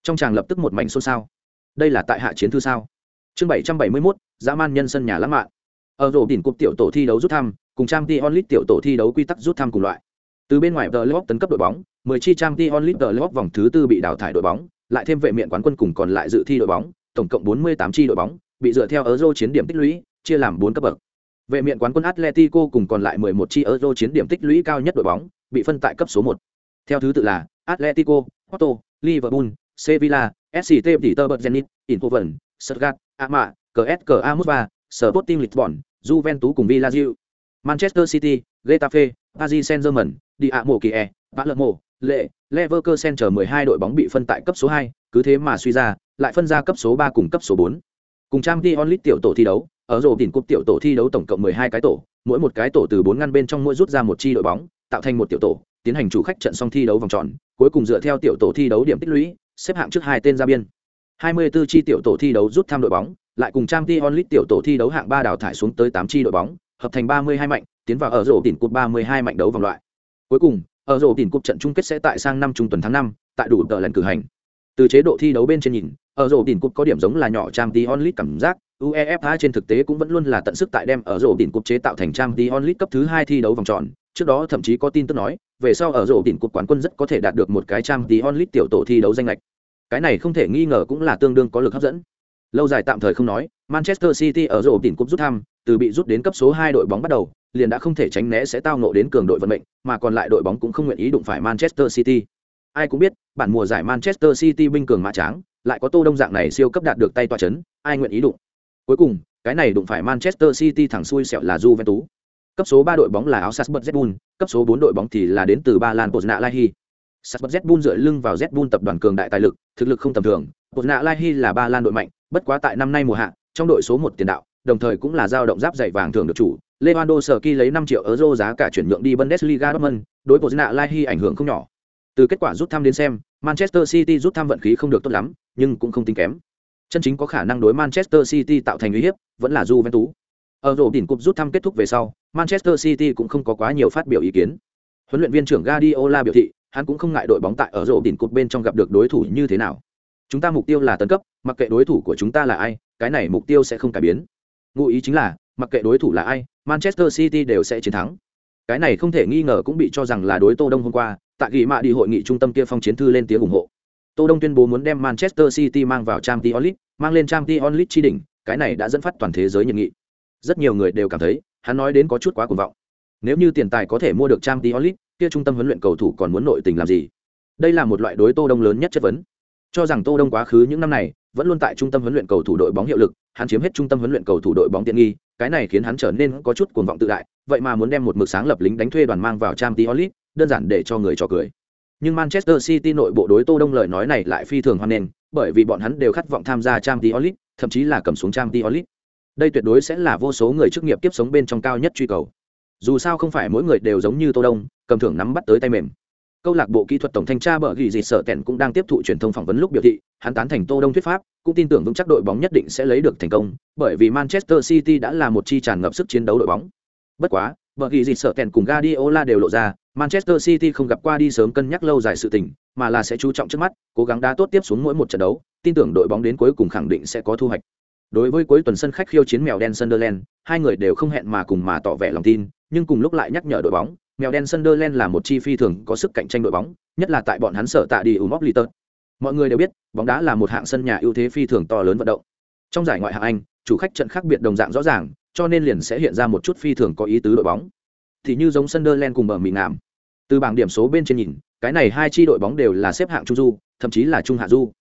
S1: trong tràng lập tức một mảnh xôn xao. Đây là tại hạ chiến thư sao? Chương bảy trăm bảy mươi mốt, dã man nhân sân nhà lãng mạn. Ở rổ đỉnh cục tiểu tổ thi đấu rút thăm, cùng trang t onlit tiểu tổ thi đấu quy tắc rút thăm cùng loại. Từ bên ngoài the lốc tấn cấp đội bóng, mười chi trang t onlit tờ vòng thứ tư bị đào thải đội bóng, lại thêm vệ miện quán quân cùng còn lại dự thi đội bóng, tổng cộng bốn mươi tám chi đội bóng, bị dựa theo euro chiến điểm tích lũy, chia làm 4 cấp bậc. Vệ miện quán quân atletico cùng còn lại mười một chi euro chiến điểm tích lũy cao nhất đội bóng, bị phân tại cấp số 1 theo thứ tự là atletico porto liverpool sevilla sct peterborough zenit inhoven stuttgart ama cska mosva sporting lisbon juventus cùng villarreal manchester city getafe paris saint germain diamo kie palermo lệ leverkusen chờ 12 đội bóng bị phân tại cấp số 2, cứ thế mà suy ra lại phân ra cấp số 3 cùng cấp số 4. cùng trang t onlit tiểu tổ thi đấu ở rổ đỉnh cúp tiểu tổ thi đấu tổng cộng 12 cái tổ mỗi một cái tổ từ 4 ngăn bên trong mỗi rút ra một chi đội bóng tạo thành một tiểu tổ tiến hành chủ khách trận xong thi đấu vòng tròn cuối cùng dựa theo tiểu tổ thi đấu điểm tích lũy xếp hạng trước hai tên ra biên. 24 chi tiểu tổ thi đấu rút tham đội bóng lại cùng trang t tiểu tổ thi đấu hạng ba đào thải xuống tới 8 chi đội bóng hợp thành 32 mạnh tiến vào ở rổ đỉnh cúp 32 mạnh đấu vòng loại. Cuối cùng ở rổ đỉnh cúp trận chung kết sẽ tại sang năm trung tuần tháng 5, tại đủ tờ lần cử hành. Từ chế độ thi đấu bên trên nhìn ở rổ đỉnh cúp có điểm giống là nhỏ trang t cảm giác uefa trên thực tế cũng vẫn luôn là tận sức tại đem ở rổ đỉnh cúp chế tạo thành trang t onlit cấp thứ hai thi đấu vòng tròn trước đó thậm chí có tin tức nói, về sau ở rổ đỉnh cục quán quân rất có thể đạt được một cái trang tí onlit tiểu tổ thi đấu danh lệch. Cái này không thể nghi ngờ cũng là tương đương có lực hấp dẫn. Lâu dài tạm thời không nói, manchester city ở rổ đỉnh cúp rút thăm, từ bị rút đến cấp số hai đội bóng bắt đầu, liền đã không thể tránh né sẽ tao nộ đến cường đội vận mệnh, mà còn lại đội bóng cũng không nguyện ý đụng phải manchester city. Ai cũng biết, bản mùa giải manchester city binh cường mã tráng, lại có tô đông dạng này siêu cấp đạt được tay toa chấn, ai nguyện ý đụng. Cuối cùng, cái này đụng phải manchester city thẳng xuôi sẹo là juventus cấp số ba đội bóng là áo Salzburg Zbun, cấp số bốn đội bóng thì là đến từ Ba Lan Pozna Lahi. Salzburg Zbun dựa lưng vào Zbun tập đoàn cường đại tài lực, thực lực không tầm thường. Pozna Lahi là Ba Lan đội mạnh, bất quá tại năm nay mùa hạ, trong đội số một tiền đạo, đồng thời cũng là giao động giáp dày vàng thường được chủ. Lewandowski lấy 5 triệu euro giá cả chuyển nhượng đi Bundesliga Dortmund, đối Pozna Lahi ảnh hưởng không nhỏ. Từ kết quả rút thăm đến xem, Manchester City rút thăm vận khí không được tốt lắm, nhưng cũng không tính kém. Chân chính có khả năng đối Manchester City tạo thành uy hiếp, vẫn là Juventus. Ở rổ đỉnh cúp rút thăm kết thúc về sau, Manchester City cũng không có quá nhiều phát biểu ý kiến. Huấn luyện viên trưởng Guardiola biểu thị, hắn cũng không ngại đội bóng tại ở rổ đỉnh cúp bên trong gặp được đối thủ như thế nào. Chúng ta mục tiêu là tấn cấp, mặc kệ đối thủ của chúng ta là ai, cái này mục tiêu sẽ không cải biến. Ngụ ý chính là, mặc kệ đối thủ là ai, Manchester City đều sẽ chiến thắng. Cái này không thể nghi ngờ cũng bị cho rằng là đối Tô Đông hôm qua, tại ghi mạ đi hội nghị trung tâm kia phong chiến thư lên tiếng ủng hộ. Tô Đông tuyên bố muốn đem Manchester City mang vào Champions League, mang lên Champions League chi đỉnh, cái này đã dẫn phát toàn thế giới nhiệt nghị rất nhiều người đều cảm thấy, hắn nói đến có chút quá cuồng vọng. Nếu như tiền tài có thể mua được trang t onlit kia trung tâm huấn luyện cầu thủ còn muốn nội tình làm gì? Đây là một loại đối tô đông lớn nhất chất vấn. Cho rằng tô đông quá khứ những năm này, vẫn luôn tại trung tâm huấn luyện cầu thủ đội bóng hiệu lực, hắn chiếm hết trung tâm huấn luyện cầu thủ đội bóng tiện nghi, cái này khiến hắn trở nên có chút cuồng vọng tự đại, vậy mà muốn đem một mực sáng lập lính đánh thuê đoàn mang vào trang t onlit đơn giản để cho người trò cười. Nhưng manchester city nội bộ đối tô đông lời nói này lại phi thường hoan nghênh, bởi vì bọn hắn đều khát vọng tham gia trang t onlit thậm chí là cầm xuống trang t onlit đây tuyệt đối sẽ là vô số người chức nghiệp tiếp sống bên trong cao nhất truy cầu. Dù sao không phải mỗi người đều giống như tô đông, cầm thưởng nắm bắt tới tay mềm. Câu lạc bộ kỹ thuật tổng thanh tra bờ ghi dịt sợ Tẻn cũng đang tiếp thụ truyền thông phỏng vấn lúc biểu thị, hắn tán thành tô đông thuyết pháp, cũng tin tưởng vững chắc đội bóng nhất định sẽ lấy được thành công, bởi vì manchester city đã là một chi tràn ngập sức chiến đấu đội bóng. Bất quá, bờ ghi dịt sợ Tẻn cùng guardiola đều lộ ra, manchester city không gặp qua đi sớm cân nhắc lâu dài sự tình, mà là sẽ chú trọng trước mắt, cố gắng đá tốt tiếp xuống mỗi một trận đấu, tin tưởng đội bóng đến cuối cùng khẳng định sẽ có thu hoạch đối với cuối tuần sân khách khiêu chiến mèo đen sunderland, hai người đều không hẹn mà cùng mà tỏ vẻ lòng tin, nhưng cùng lúc lại nhắc nhở đội bóng, mèo đen sunderland là một chi phi thường có sức cạnh tranh đội bóng, nhất là tại bọn hắn sở tạ đi ủng óc litter mọi người đều biết, bóng đá là một hạng sân nhà ưu thế phi thường to lớn vận động. Trong giải ngoại hạng anh, chủ khách trận khác biệt đồng dạng rõ ràng, cho nên liền sẽ hiện ra một chút phi thường có ý tứ đội bóng. Thì như giống sunderland cùng bờ mỹ ngàm từ bảng điểm số bên trên nhìn, cái này hai chi đội bóng đều là xếp hạng trung du, thậm chí là trung hạ du.